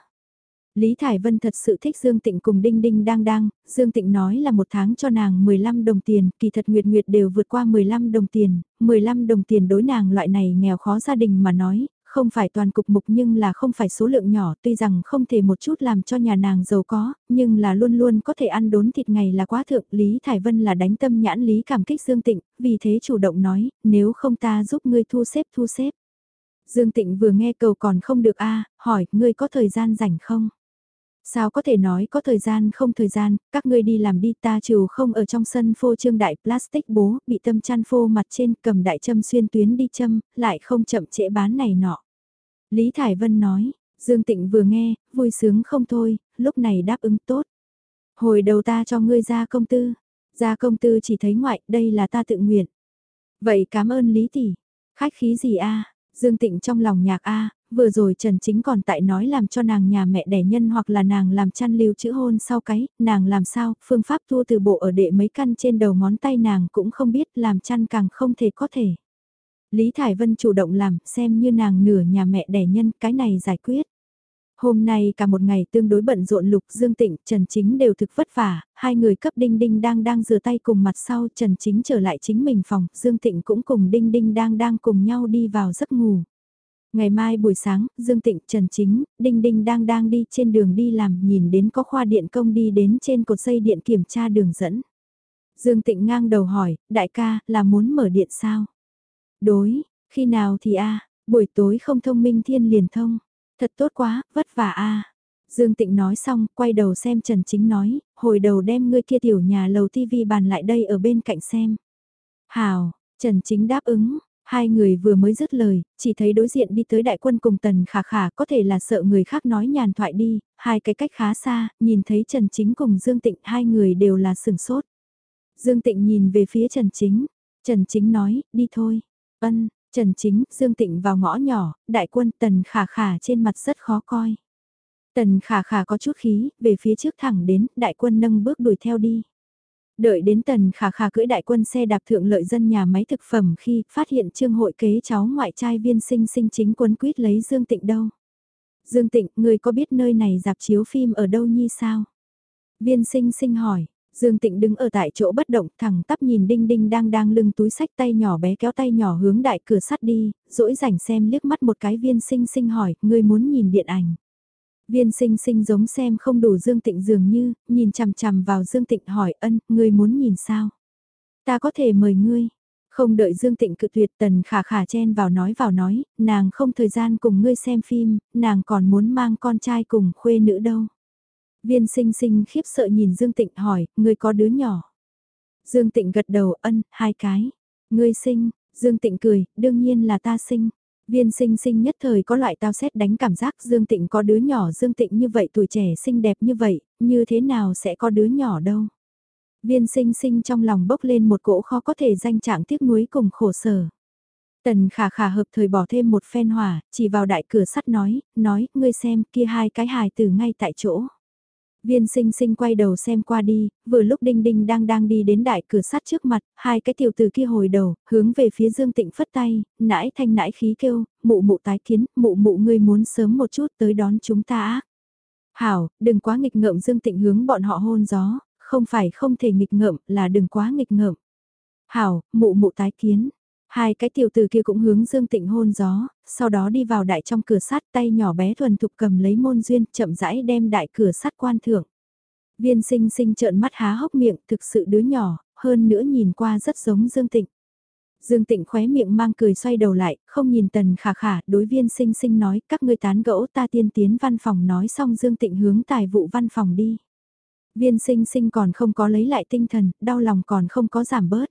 A: Lý Thải Vân thật sự thích Dương Tịnh cùng Đinh Đinh đang đang, Dương Tịnh nói là một tháng cho nàng 15 đồng tiền, kỳ thật Nguyệt Nguyệt đều vượt qua 15 đồng tiền, 15 đồng tiền đối nàng loại này nghèo khó gia đình mà nói, không phải toàn cục mục nhưng là không phải số lượng nhỏ, tuy rằng không thể một chút làm cho nhà nàng giàu có, nhưng là luôn luôn có thể ăn đốn thịt ngày là quá thượng. Lý Thải Vân là đánh tâm nhãn Lý cảm kích Dương Tịnh, vì thế chủ động nói, nếu không ta giúp ngươi thu xếp thu xếp. Dương Tịnh vừa nghe cầu còn không được a hỏi, ngươi có thời gian rảnh không? Sao có thể nói có thời gian không thời gian, các ngươi đi làm đi ta trừ không ở trong sân phô trương đại plastic bố, bị tâm chăn phô mặt trên cầm đại châm xuyên tuyến đi châm, lại không chậm trễ bán này nọ. Lý Thải Vân nói, Dương Tịnh vừa nghe, vui sướng không thôi, lúc này đáp ứng tốt. Hồi đầu ta cho ngươi ra công tư, ra công tư chỉ thấy ngoại, đây là ta tự nguyện. Vậy cảm ơn Lý Tỷ, khách khí gì a Dương Tịnh trong lòng nhạc a vừa rồi Trần Chính còn tại nói làm cho nàng nhà mẹ đẻ nhân hoặc là nàng làm chăn lưu chữ hôn sau cái, nàng làm sao, phương pháp thua từ bộ ở đệ mấy căn trên đầu ngón tay nàng cũng không biết làm chăn càng không thể có thể. Lý Thải Vân chủ động làm, xem như nàng nửa nhà mẹ đẻ nhân, cái này giải quyết. Hôm nay cả một ngày tương đối bận rộn Lục Dương Tịnh, Trần Chính đều thực vất vả, hai người cấp Đinh Đinh đang đang rửa tay cùng mặt sau Trần Chính trở lại chính mình phòng, Dương Tịnh cũng cùng Đinh Đinh đang đang cùng nhau đi vào giấc ngủ. Ngày mai buổi sáng, Dương Tịnh, Trần Chính, Đinh Đinh đang đang đi trên đường đi làm nhìn đến có khoa điện công đi đến trên cột dây điện kiểm tra đường dẫn. Dương Tịnh ngang đầu hỏi, đại ca, là muốn mở điện sao? Đối, khi nào thì a buổi tối không thông minh thiên liền thông. Thật tốt quá, vất vả a Dương Tịnh nói xong, quay đầu xem Trần Chính nói, hồi đầu đem ngươi kia tiểu nhà lầu tivi bàn lại đây ở bên cạnh xem. Hào, Trần Chính đáp ứng, Hai người vừa mới dứt lời, chỉ thấy đối diện đi tới đại quân cùng tần khả khả có thể là sợ người khác nói nhàn thoại đi, hai cái cách khá xa, nhìn thấy Trần Chính cùng Dương Tịnh hai người đều là sừng sốt. Dương Tịnh nhìn về phía Trần Chính, Trần Chính nói, đi thôi. Ân, Trần Chính, Dương Tịnh vào ngõ nhỏ, đại quân tần khả khả trên mặt rất khó coi. Tần khả khả có chút khí, về phía trước thẳng đến, đại quân nâng bước đuổi theo đi. Đợi đến tần khả khả cưỡi đại quân xe đạp thượng lợi dân nhà máy thực phẩm khi phát hiện trương hội kế cháu ngoại trai viên sinh sinh chính quân quyết lấy Dương Tịnh đâu. Dương Tịnh, người có biết nơi này dạp chiếu phim ở đâu nhi sao? Viên sinh sinh hỏi, Dương Tịnh đứng ở tại chỗ bất động thẳng tắp nhìn đinh đinh đang đang lưng túi sách tay nhỏ bé kéo tay nhỏ hướng đại cửa sắt đi, dỗi rảnh xem liếc mắt một cái viên sinh sinh hỏi, người muốn nhìn điện ảnh. Viên sinh sinh giống xem không đủ Dương Tịnh dường như, nhìn chằm chằm vào Dương Tịnh hỏi ân, ngươi muốn nhìn sao? Ta có thể mời ngươi. Không đợi Dương Tịnh cự tuyệt tần khả khả chen vào nói vào nói, nàng không thời gian cùng ngươi xem phim, nàng còn muốn mang con trai cùng khuê nữ đâu. Viên sinh sinh khiếp sợ nhìn Dương Tịnh hỏi, ngươi có đứa nhỏ? Dương Tịnh gật đầu ân, hai cái. Ngươi sinh, Dương Tịnh cười, đương nhiên là ta sinh. Viên sinh sinh nhất thời có loại tao xét đánh cảm giác Dương Tịnh có đứa nhỏ Dương Tịnh như vậy tuổi trẻ xinh đẹp như vậy, như thế nào sẽ có đứa nhỏ đâu. Viên sinh sinh trong lòng bốc lên một cỗ khó có thể danh trạng tiếc nuối cùng khổ sở. Tần khả khả hợp thời bỏ thêm một phen hỏa, chỉ vào đại cửa sắt nói, nói, ngươi xem kia hai cái hài từ ngay tại chỗ. Viên sinh sinh quay đầu xem qua đi, vừa lúc đinh đinh đang đang đi đến đại cửa sắt trước mặt, hai cái tiểu tử kia hồi đầu, hướng về phía Dương Tịnh phất tay, nãi thanh nãi khí kêu, mụ mụ tái kiến, mụ mụ ngươi muốn sớm một chút tới đón chúng ta. Hảo, đừng quá nghịch ngợm Dương Tịnh hướng bọn họ hôn gió, không phải không thể nghịch ngợm là đừng quá nghịch ngợm. Hảo, mụ mụ tái kiến. Hai cái tiểu tử kia cũng hướng Dương Tịnh hôn gió, sau đó đi vào đại trong cửa sắt tay nhỏ bé thuần thục cầm lấy môn duyên chậm rãi đem đại cửa sắt quan thưởng. Viên sinh sinh trợn mắt há hốc miệng thực sự đứa nhỏ, hơn nữa nhìn qua rất giống Dương Tịnh. Dương Tịnh khóe miệng mang cười xoay đầu lại, không nhìn tần khả khả, đối viên sinh sinh nói, các ngươi tán gẫu ta tiên tiến văn phòng nói xong Dương Tịnh hướng tài vụ văn phòng đi. Viên sinh sinh còn không có lấy lại tinh thần, đau lòng còn không có giảm bớt.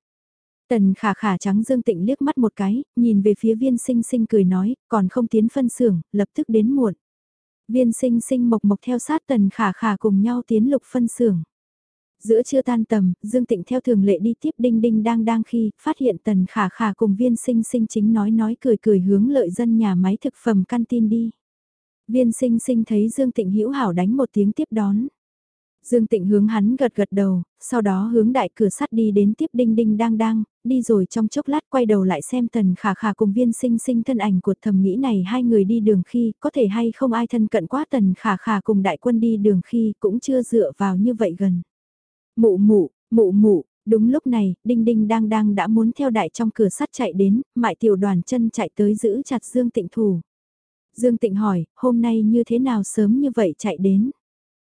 A: Tần khả khả trắng Dương Tịnh liếc mắt một cái, nhìn về phía viên sinh sinh cười nói, còn không tiến phân xưởng, lập tức đến muộn. Viên sinh sinh mộc mộc theo sát tần khả khả cùng nhau tiến lục phân xưởng. Giữa chưa tan tầm, Dương Tịnh theo thường lệ đi tiếp đinh đinh đang đang khi phát hiện tần khả khả cùng viên sinh sinh chính nói nói cười cười hướng lợi dân nhà máy thực phẩm canteen đi. Viên sinh sinh thấy Dương Tịnh hữu hảo đánh một tiếng tiếp đón. Dương Tịnh hướng hắn gật gật đầu, sau đó hướng đại cửa sắt đi đến tiếp đinh đinh đang đang, đi rồi trong chốc lát quay đầu lại xem tần khả khả cùng viên sinh sinh thân ảnh của thầm nghĩ này hai người đi đường khi có thể hay không ai thân cận quá tần khả khả cùng đại quân đi đường khi cũng chưa dựa vào như vậy gần. Mụ mụ, mụ mụ, đúng lúc này, đinh đinh đang đang đã muốn theo đại trong cửa sắt chạy đến, mại tiểu đoàn chân chạy tới giữ chặt Dương Tịnh thủ. Dương Tịnh hỏi, hôm nay như thế nào sớm như vậy chạy đến?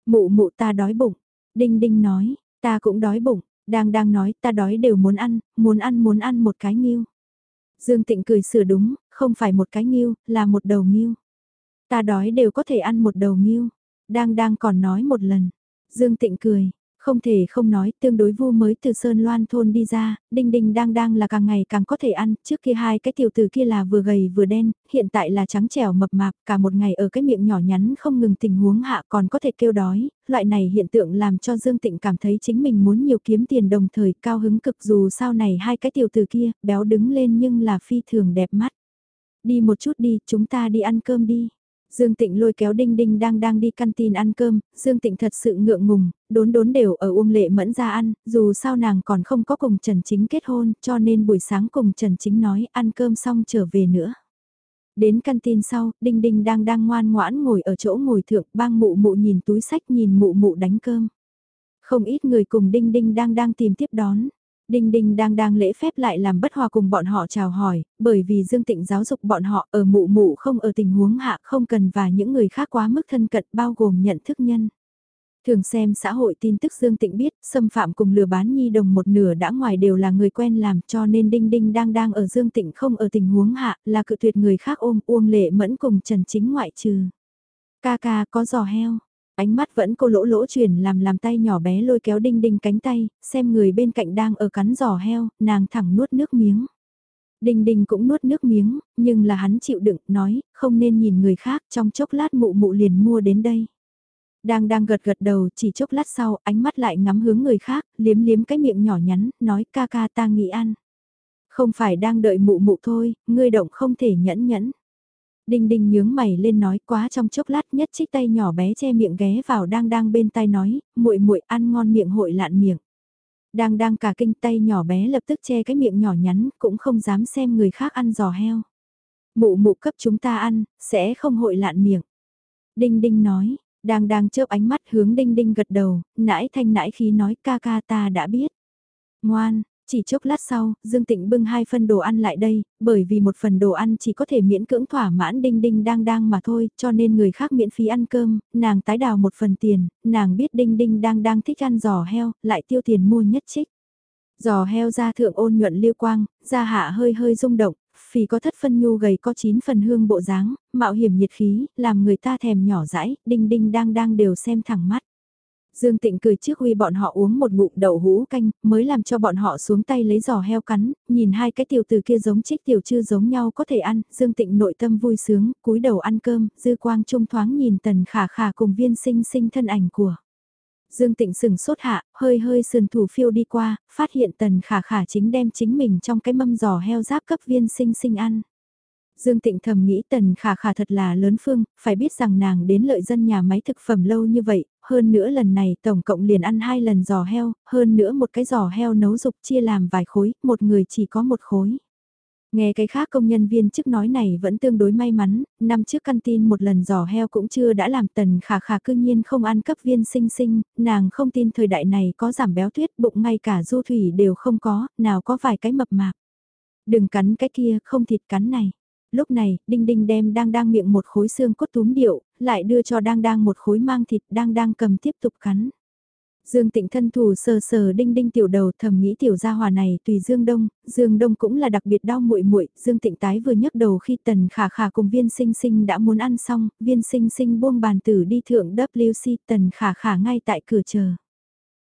A: Mụ mụ ta đói bụng. Đinh Đinh nói, ta cũng đói bụng. Đang đang nói ta đói đều muốn ăn, muốn ăn muốn ăn một cái nghiêu. Dương Tịnh cười sửa đúng, không phải một cái nghiêu, là một đầu nghiêu. Ta đói đều có thể ăn một đầu nghiêu. Đang đang còn nói một lần. Dương Tịnh cười, không thể không nói, tương đối vu mới từ Sơn Loan thôn đi ra, đinh đinh đang đang là càng ngày càng có thể ăn, trước kia hai cái tiểu tử kia là vừa gầy vừa đen, hiện tại là trắng trẻo mập mạp, cả một ngày ở cái miệng nhỏ nhắn không ngừng tình huống hạ còn có thể kêu đói, loại này hiện tượng làm cho Dương Tịnh cảm thấy chính mình muốn nhiều kiếm tiền đồng thời cao hứng cực dù sao này hai cái tiểu tử kia, béo đứng lên nhưng là phi thường đẹp mắt. Đi một chút đi, chúng ta đi ăn cơm đi. Dương Tịnh lôi kéo Đinh Đinh đang đang đi căn tin ăn cơm, Dương Tịnh thật sự ngượng ngùng, đốn đốn đều ở Uông Lệ Mẫn ra ăn, dù sao nàng còn không có cùng Trần Chính kết hôn, cho nên buổi sáng cùng Trần Chính nói ăn cơm xong trở về nữa. Đến căn tin sau, Đinh Đinh đang đang ngoan ngoãn ngồi ở chỗ ngồi thượng, bang mụ mụ nhìn túi sách nhìn mụ mụ đánh cơm. Không ít người cùng Đinh Đinh đang đang tìm tiếp đón. Đinh Đinh đang đang lễ phép lại làm bất hòa cùng bọn họ chào hỏi, bởi vì Dương Tịnh giáo dục bọn họ ở mụ mụ không ở tình huống hạ không cần và những người khác quá mức thân cận bao gồm nhận thức nhân. Thường xem xã hội tin tức Dương Tịnh biết, xâm phạm cùng lừa bán nhi đồng một nửa đã ngoài đều là người quen làm cho nên Đinh Đinh đang đang ở Dương Tịnh không ở tình huống hạ là cự tuyệt người khác ôm uông lệ mẫn cùng Trần Chính ngoại trừ. Ca ca có giò heo, Ánh mắt vẫn cô lỗ lỗ chuyển làm làm tay nhỏ bé lôi kéo đinh đinh cánh tay, xem người bên cạnh đang ở cắn giò heo, nàng thẳng nuốt nước miếng. Đinh đinh cũng nuốt nước miếng, nhưng là hắn chịu đựng, nói, không nên nhìn người khác, trong chốc lát mụ mụ liền mua đến đây. Đang đang gật gật đầu, chỉ chốc lát sau, ánh mắt lại ngắm hướng người khác, liếm liếm cái miệng nhỏ nhắn, nói ca ca ta nghĩ ăn. Không phải đang đợi mụ mụ thôi, ngươi động không thể nhẫn nhẫn. Đinh đinh nhướng mày lên nói quá trong chốc lát nhất chiếc tay nhỏ bé che miệng ghé vào đang đang bên tai nói, muội muội ăn ngon miệng hội lạn miệng. Đang đang cả kinh tay nhỏ bé lập tức che cái miệng nhỏ nhắn, cũng không dám xem người khác ăn giò heo. Mụ mụ cấp chúng ta ăn, sẽ không hội lạn miệng. Đinh đinh nói, đang đang chớp ánh mắt hướng đinh đinh gật đầu, nãi thanh nãi khí nói ca ca ta đã biết. Ngoan, chỉ chốc lát sau, Dương Tịnh bưng hai phần đồ ăn lại đây, bởi vì một phần đồ ăn chỉ có thể miễn cưỡng thỏa mãn đinh đinh đang đang mà thôi, cho nên người khác miễn phí ăn cơm, nàng tái đào một phần tiền, nàng biết đinh đinh đang đang thích ăn giò heo, lại tiêu tiền mua nhất trích. Giò heo ra thượng ôn nhuận liêu quang, ra hạ hơi hơi rung động, phì có thất phân nhu gầy có chín phần hương bộ dáng, mạo hiểm nhiệt khí, làm người ta thèm nhỏ dãi, đinh đinh đang đang đều xem thẳng mắt. Dương Tịnh cười trước huy bọn họ uống một ngụm đậu hũ canh, mới làm cho bọn họ xuống tay lấy giò heo cắn, nhìn hai cái tiểu từ kia giống trích tiểu chư giống nhau có thể ăn, Dương Tịnh nội tâm vui sướng, cúi đầu ăn cơm, dư quang trung thoáng nhìn tần khả khả cùng viên sinh sinh thân ảnh của. Dương Tịnh sừng sốt hạ, hơi hơi sườn thủ phiêu đi qua, phát hiện tần khả khả chính đem chính mình trong cái mâm giò heo giáp cấp viên sinh sinh ăn. Dương Tịnh thầm nghĩ tần khả khả thật là lớn phương, phải biết rằng nàng đến lợi dân nhà máy thực phẩm lâu như vậy, hơn nữa lần này tổng cộng liền ăn hai lần giò heo, hơn nữa một cái giò heo nấu dục chia làm vài khối, một người chỉ có một khối. Nghe cái khác công nhân viên chức nói này vẫn tương đối may mắn, năm trước căn tin một lần giò heo cũng chưa đã làm tần khả khả cư nhiên không ăn cấp viên sinh sinh, nàng không tin thời đại này có giảm béo tuyết bụng ngay cả du thủy đều không có, nào có vài cái mập mạp. Đừng cắn cái kia, không thịt cắn này. Lúc này, Đinh Đinh đem đang đang miệng một khối xương cốt túm điệu, lại đưa cho đang đang một khối mang thịt đang đang cầm tiếp tục cắn. Dương Tịnh thân thủ sờ sờ đinh đinh tiểu đầu thầm nghĩ tiểu gia hòa này tùy Dương Đông, Dương Đông cũng là đặc biệt đau muội muội, Dương Tịnh tái vừa nhấc đầu khi Tần Khả Khả cùng Viên Sinh Sinh đã muốn ăn xong, Viên Sinh Sinh buông bàn tử đi thượng WC, Tần Khả Khả ngay tại cửa chờ.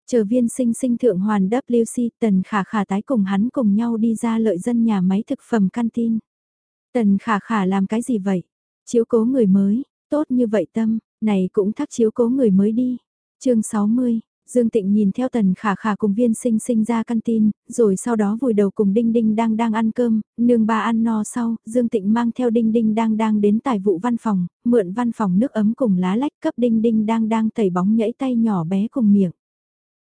A: Chờ Viên Sinh Sinh thượng hoàn WC, Tần Khả Khả tái cùng hắn cùng nhau đi ra lợi dân nhà máy thực phẩm canteen. Tần khả khả làm cái gì vậy? Chiếu cố người mới, tốt như vậy tâm, này cũng thắc chiếu cố người mới đi. chương 60, Dương Tịnh nhìn theo tần khả khả cùng viên sinh sinh ra căn tin, rồi sau đó vùi đầu cùng Đinh Đinh đang đang ăn cơm, nương bà ăn no sau, Dương Tịnh mang theo Đinh Đinh đang đang đến tài vụ văn phòng, mượn văn phòng nước ấm cùng lá lách cấp Đinh Đinh đang đang tẩy bóng nhẫy tay nhỏ bé cùng miệng.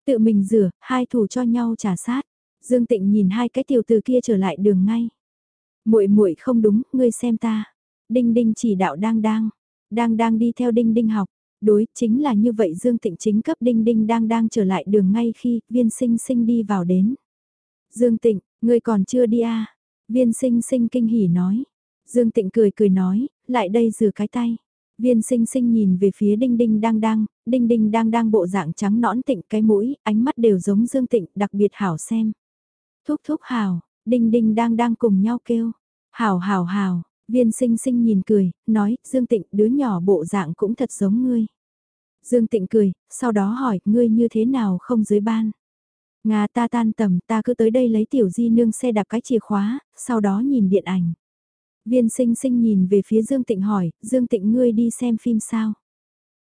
A: Tự mình rửa, hai thủ cho nhau trả sát. Dương Tịnh nhìn hai cái tiểu từ kia trở lại đường ngay muội muội không đúng, ngươi xem ta. Đinh đinh chỉ đạo đang đang, đang đang đi theo đinh đinh học. Đối, chính là như vậy Dương Tịnh chính cấp đinh đinh đang đang trở lại đường ngay khi viên sinh sinh đi vào đến. Dương Tịnh, ngươi còn chưa đi à? Viên sinh sinh kinh hỉ nói. Dương Tịnh cười cười nói, lại đây rửa cái tay. Viên sinh sinh nhìn về phía đinh đinh đang đang, đinh đinh đang đang bộ dạng trắng nõn tịnh cái mũi, ánh mắt đều giống dương tịnh, đặc biệt hảo xem. Thúc thúc hảo, đinh đinh đang đang cùng nhau kêu. Hảo hảo hảo, viên sinh sinh nhìn cười, nói, Dương Tịnh đứa nhỏ bộ dạng cũng thật giống ngươi. Dương Tịnh cười, sau đó hỏi, ngươi như thế nào không dưới ban. Nga ta tan tầm ta cứ tới đây lấy tiểu di nương xe đạp cái chìa khóa, sau đó nhìn điện ảnh. Viên sinh sinh nhìn về phía Dương Tịnh hỏi, Dương Tịnh ngươi đi xem phim sao?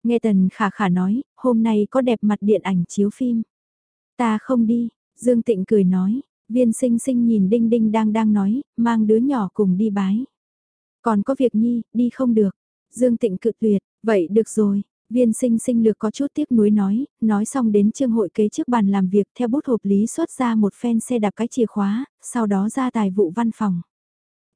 A: Nghe Tần Khả Khả nói, hôm nay có đẹp mặt điện ảnh chiếu phim. Ta không đi, Dương Tịnh cười nói, viên sinh sinh nhìn Đinh Đinh đang đang nói, mang đứa nhỏ cùng đi bái. Còn có việc nhi, đi không được. Dương Tịnh cự tuyệt, vậy được rồi. Viên sinh sinh lược có chút tiếc nuối nói, nói xong đến trương hội kế trước bàn làm việc theo bút hộp lý xuất ra một phen xe đạp cái chìa khóa, sau đó ra tài vụ văn phòng.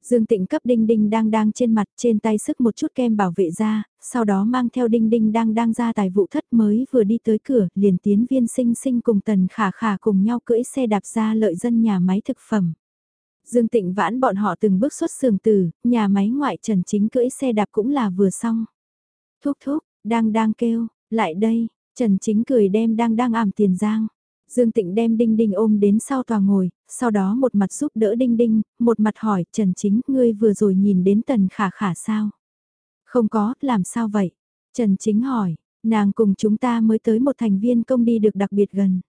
A: Dương Tịnh cấp đinh đinh đang đang trên mặt trên tay sức một chút kem bảo vệ ra, sau đó mang theo đinh đinh đang đang ra tài vụ thất mới vừa đi tới cửa, liền tiến viên sinh sinh cùng tần khả khả cùng nhau cưỡi xe đạp ra lợi dân nhà máy thực phẩm. Dương Tịnh vãn bọn họ từng bước xuất sườn từ, nhà máy ngoại trần chính cưỡi xe đạp cũng là vừa xong. Thúc thúc, đang đang kêu, lại đây, Trần Chính cười đem đang đang ảm tiền giang. Dương Tịnh đem Đinh Đinh ôm đến sau tòa ngồi, sau đó một mặt giúp đỡ Đinh Đinh, một mặt hỏi Trần Chính ngươi vừa rồi nhìn đến Tần Khả Khả sao? Không có, làm sao vậy? Trần Chính hỏi, nàng cùng chúng ta mới tới một thành viên công đi được đặc biệt gần.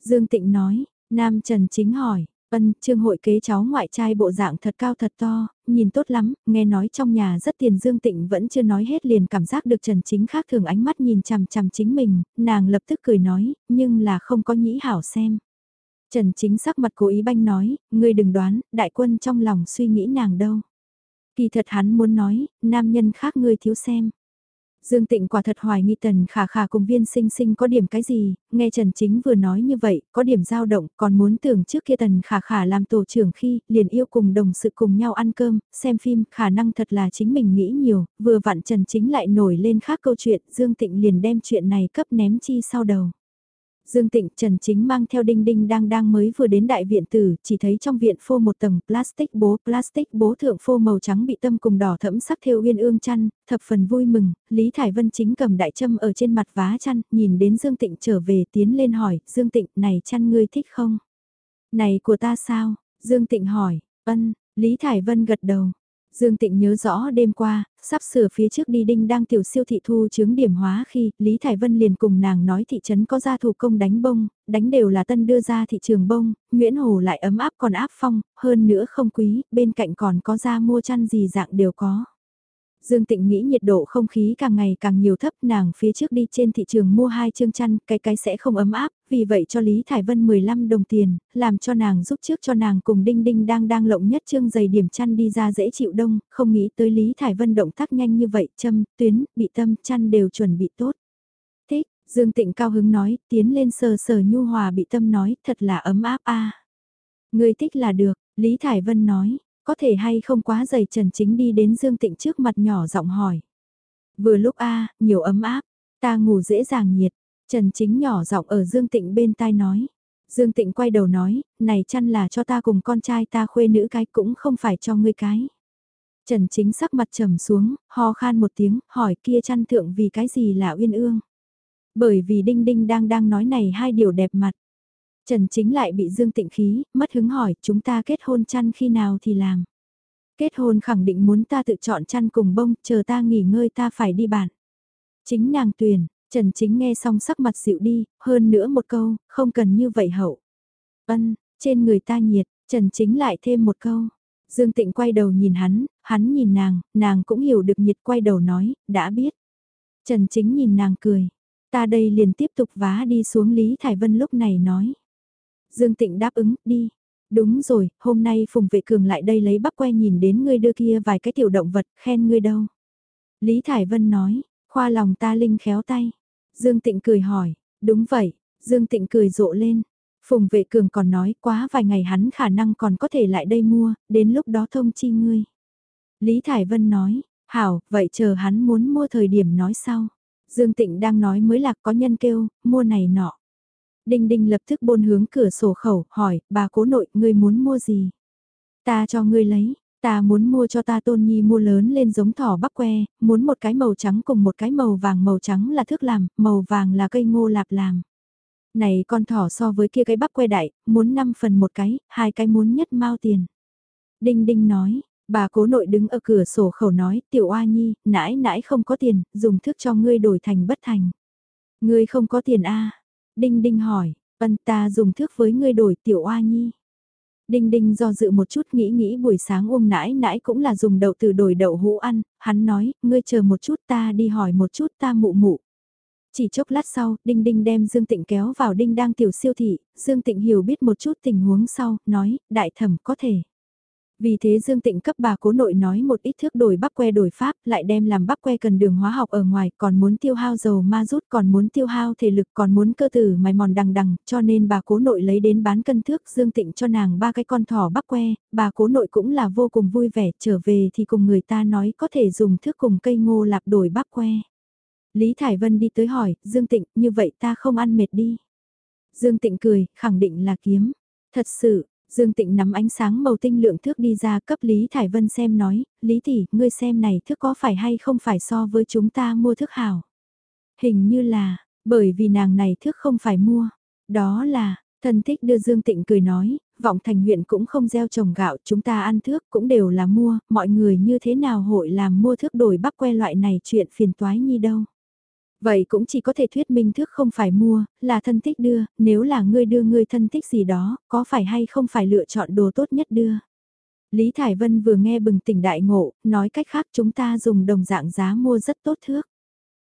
A: Dương Tịnh nói, Nam Trần Chính hỏi, Ân, trương hội kế cháu ngoại trai bộ dạng thật cao thật to, nhìn tốt lắm, nghe nói trong nhà rất tiền Dương Tịnh vẫn chưa nói hết liền cảm giác được Trần Chính khác thường ánh mắt nhìn chằm chằm chính mình, nàng lập tức cười nói, nhưng là không có nhĩ hảo xem. Trần Chính sắc mặt cố ý banh nói, ngươi đừng đoán, đại quân trong lòng suy nghĩ nàng đâu. Kỳ thật hắn muốn nói, nam nhân khác ngươi thiếu xem. Dương Tịnh quả thật hoài nghi Tần Khả Khả cùng viên sinh sinh có điểm cái gì, nghe Trần Chính vừa nói như vậy, có điểm dao động, còn muốn tưởng trước kia Tần Khả Khả làm tổ trưởng khi, liền yêu cùng đồng sự cùng nhau ăn cơm, xem phim, khả năng thật là chính mình nghĩ nhiều, vừa vặn Trần Chính lại nổi lên khác câu chuyện, Dương Tịnh liền đem chuyện này cấp ném chi sau đầu. Dương Tịnh Trần Chính mang theo đinh đinh đang đang mới vừa đến đại viện tử, chỉ thấy trong viện phô một tầng plastic bố, plastic bố thượng phô màu trắng bị tâm cùng đỏ thẫm sắc theo uyên ương chăn, thập phần vui mừng, Lý Thải Vân chính cầm đại châm ở trên mặt vá chăn, nhìn đến Dương Tịnh trở về tiến lên hỏi, Dương Tịnh, này chăn ngươi thích không? Này của ta sao? Dương Tịnh hỏi, ân, Lý Thải Vân gật đầu, Dương Tịnh nhớ rõ đêm qua, sắp sửa phía trước đi đinh đang tiểu siêu thị thu chứng điểm hóa khi Lý Thải Vân liền cùng nàng nói thị trấn có gia thủ công đánh bông, đánh đều là tân đưa ra thị trường bông, Nguyễn Hồ lại ấm áp còn áp phong, hơn nữa không quý, bên cạnh còn có ra mua chăn gì dạng đều có. Dương Tịnh nghĩ nhiệt độ không khí càng ngày càng nhiều thấp nàng phía trước đi trên thị trường mua hai chương chăn, cái cái sẽ không ấm áp, vì vậy cho Lý Thải Vân 15 đồng tiền, làm cho nàng giúp trước cho nàng cùng Đinh Đinh đang đang lộng nhất chương giày điểm chăn đi ra dễ chịu đông, không nghĩ tới Lý Thải Vân động tác nhanh như vậy, châm, tuyến, bị tâm, chăn đều chuẩn bị tốt. Thích, Dương Tịnh cao hứng nói, tiến lên sờ sờ nhu hòa bị tâm nói, thật là ấm áp a. Người thích là được, Lý Thải Vân nói, có thể hay không quá dày Trần Chính đi đến Dương Tịnh trước mặt nhỏ giọng hỏi. Vừa lúc a nhiều ấm áp, ta ngủ dễ dàng nhiệt, Trần Chính nhỏ giọng ở Dương Tịnh bên tai nói. Dương Tịnh quay đầu nói, này chăn là cho ta cùng con trai ta khuê nữ cái cũng không phải cho ngươi cái. Trần Chính sắc mặt trầm xuống, ho khan một tiếng, hỏi kia chăn thượng vì cái gì là uyên ương. Bởi vì Đinh Đinh đang đang nói này hai điều đẹp mặt. Trần Chính lại bị Dương Tịnh khí, mất hứng hỏi chúng ta kết hôn chăn khi nào thì làm. Kết hôn khẳng định muốn ta tự chọn chăn cùng bông, chờ ta nghỉ ngơi ta phải đi bạn. Chính nàng tuyển, Trần Chính nghe xong sắc mặt dịu đi, hơn nữa một câu, không cần như vậy hậu. Ân, trên người ta nhiệt, Trần Chính lại thêm một câu. Dương Tịnh quay đầu nhìn hắn, hắn nhìn nàng, nàng cũng hiểu được nhiệt quay đầu nói, đã biết. Trần Chính nhìn nàng cười, ta đây liền tiếp tục vá đi xuống Lý Thải Vân lúc này nói. Dương Tịnh đáp ứng, đi. Đúng rồi, hôm nay Phùng Vệ Cường lại đây lấy bắp que nhìn đến ngươi đưa kia vài cái tiểu động vật, khen ngươi đâu. Lý Thải Vân nói, khoa lòng ta linh khéo tay. Dương Tịnh cười hỏi, đúng vậy, Dương Tịnh cười rộ lên. Phùng Vệ Cường còn nói quá vài ngày hắn khả năng còn có thể lại đây mua, đến lúc đó thông chi ngươi. Lý Thải Vân nói, hảo, vậy chờ hắn muốn mua thời điểm nói sau. Dương Tịnh đang nói mới lạc có nhân kêu, mua này nọ. Đinh Đinh lập tức bôn hướng cửa sổ khẩu, hỏi, bà cố nội, ngươi muốn mua gì? Ta cho ngươi lấy, Ta muốn mua cho ta tôn nhi mua lớn lên giống thỏ bắc que, muốn một cái màu trắng cùng một cái màu vàng màu trắng là thước làm, màu vàng là cây ngô lạp làm. Này con thỏ so với kia cái bắp que đại, muốn 5 phần một cái, hai cái muốn nhất mau tiền. Đinh đinh nói, bà cố nội đứng ở cửa sổ khẩu nói, tiểu oa nhi, nãi nãi không có tiền, dùng thước cho ngươi đổi thành bất thành. Ngươi không có tiền a Đinh đinh hỏi, ân ta dùng thước với ngươi đổi tiểu oa nhi. Đinh đinh do dự một chút nghĩ nghĩ buổi sáng uông nãi nãi cũng là dùng đậu từ đổi đậu hũ ăn, hắn nói, ngươi chờ một chút ta đi hỏi một chút ta mụ mụ. Chỉ chốc lát sau, Đinh Đinh đem Dương Tịnh kéo vào Đinh đang tiểu siêu thị, Dương Tịnh hiểu biết một chút tình huống sau, nói, đại thẩm có thể. Vì thế Dương Tịnh cấp bà cố nội nói một ít thước đổi bắp que đổi pháp, lại đem làm bắp que cần đường hóa học ở ngoài, còn muốn tiêu hao dầu ma rút, còn muốn tiêu hao thể lực, còn muốn cơ tử mài mòn đằng đằng, cho nên bà cố nội lấy đến bán cân thước Dương Tịnh cho nàng ba cái con thỏ bắp que, bà cố nội cũng là vô cùng vui vẻ, trở về thì cùng người ta nói có thể dùng thước cùng cây ngô lạp đổi bắp que. Lý Thải Vân đi tới hỏi, Dương Tịnh, như vậy ta không ăn mệt đi. Dương Tịnh cười, khẳng định là kiếm. Thật sự, Dương Tịnh nắm ánh sáng màu tinh lượng thước đi ra cấp Lý Thải Vân xem nói, Lý Tỷ, ngươi xem này thước có phải hay không phải so với chúng ta mua thước hảo. Hình như là, bởi vì nàng này thước không phải mua. Đó là, thân thích đưa Dương Tịnh cười nói, vọng thành huyện cũng không gieo trồng gạo, chúng ta ăn thước cũng đều là mua, mọi người như thế nào hội làm mua thước đổi bắp que loại này chuyện phiền toái nhi đâu. Vậy cũng chỉ có thể thuyết minh thước không phải mua, là thân thích đưa, nếu là ngươi đưa ngươi thân thích gì đó, có phải hay không phải lựa chọn đồ tốt nhất đưa. Lý Thải Vân vừa nghe bừng tỉnh đại ngộ, nói cách khác chúng ta dùng đồng dạng giá mua rất tốt thước.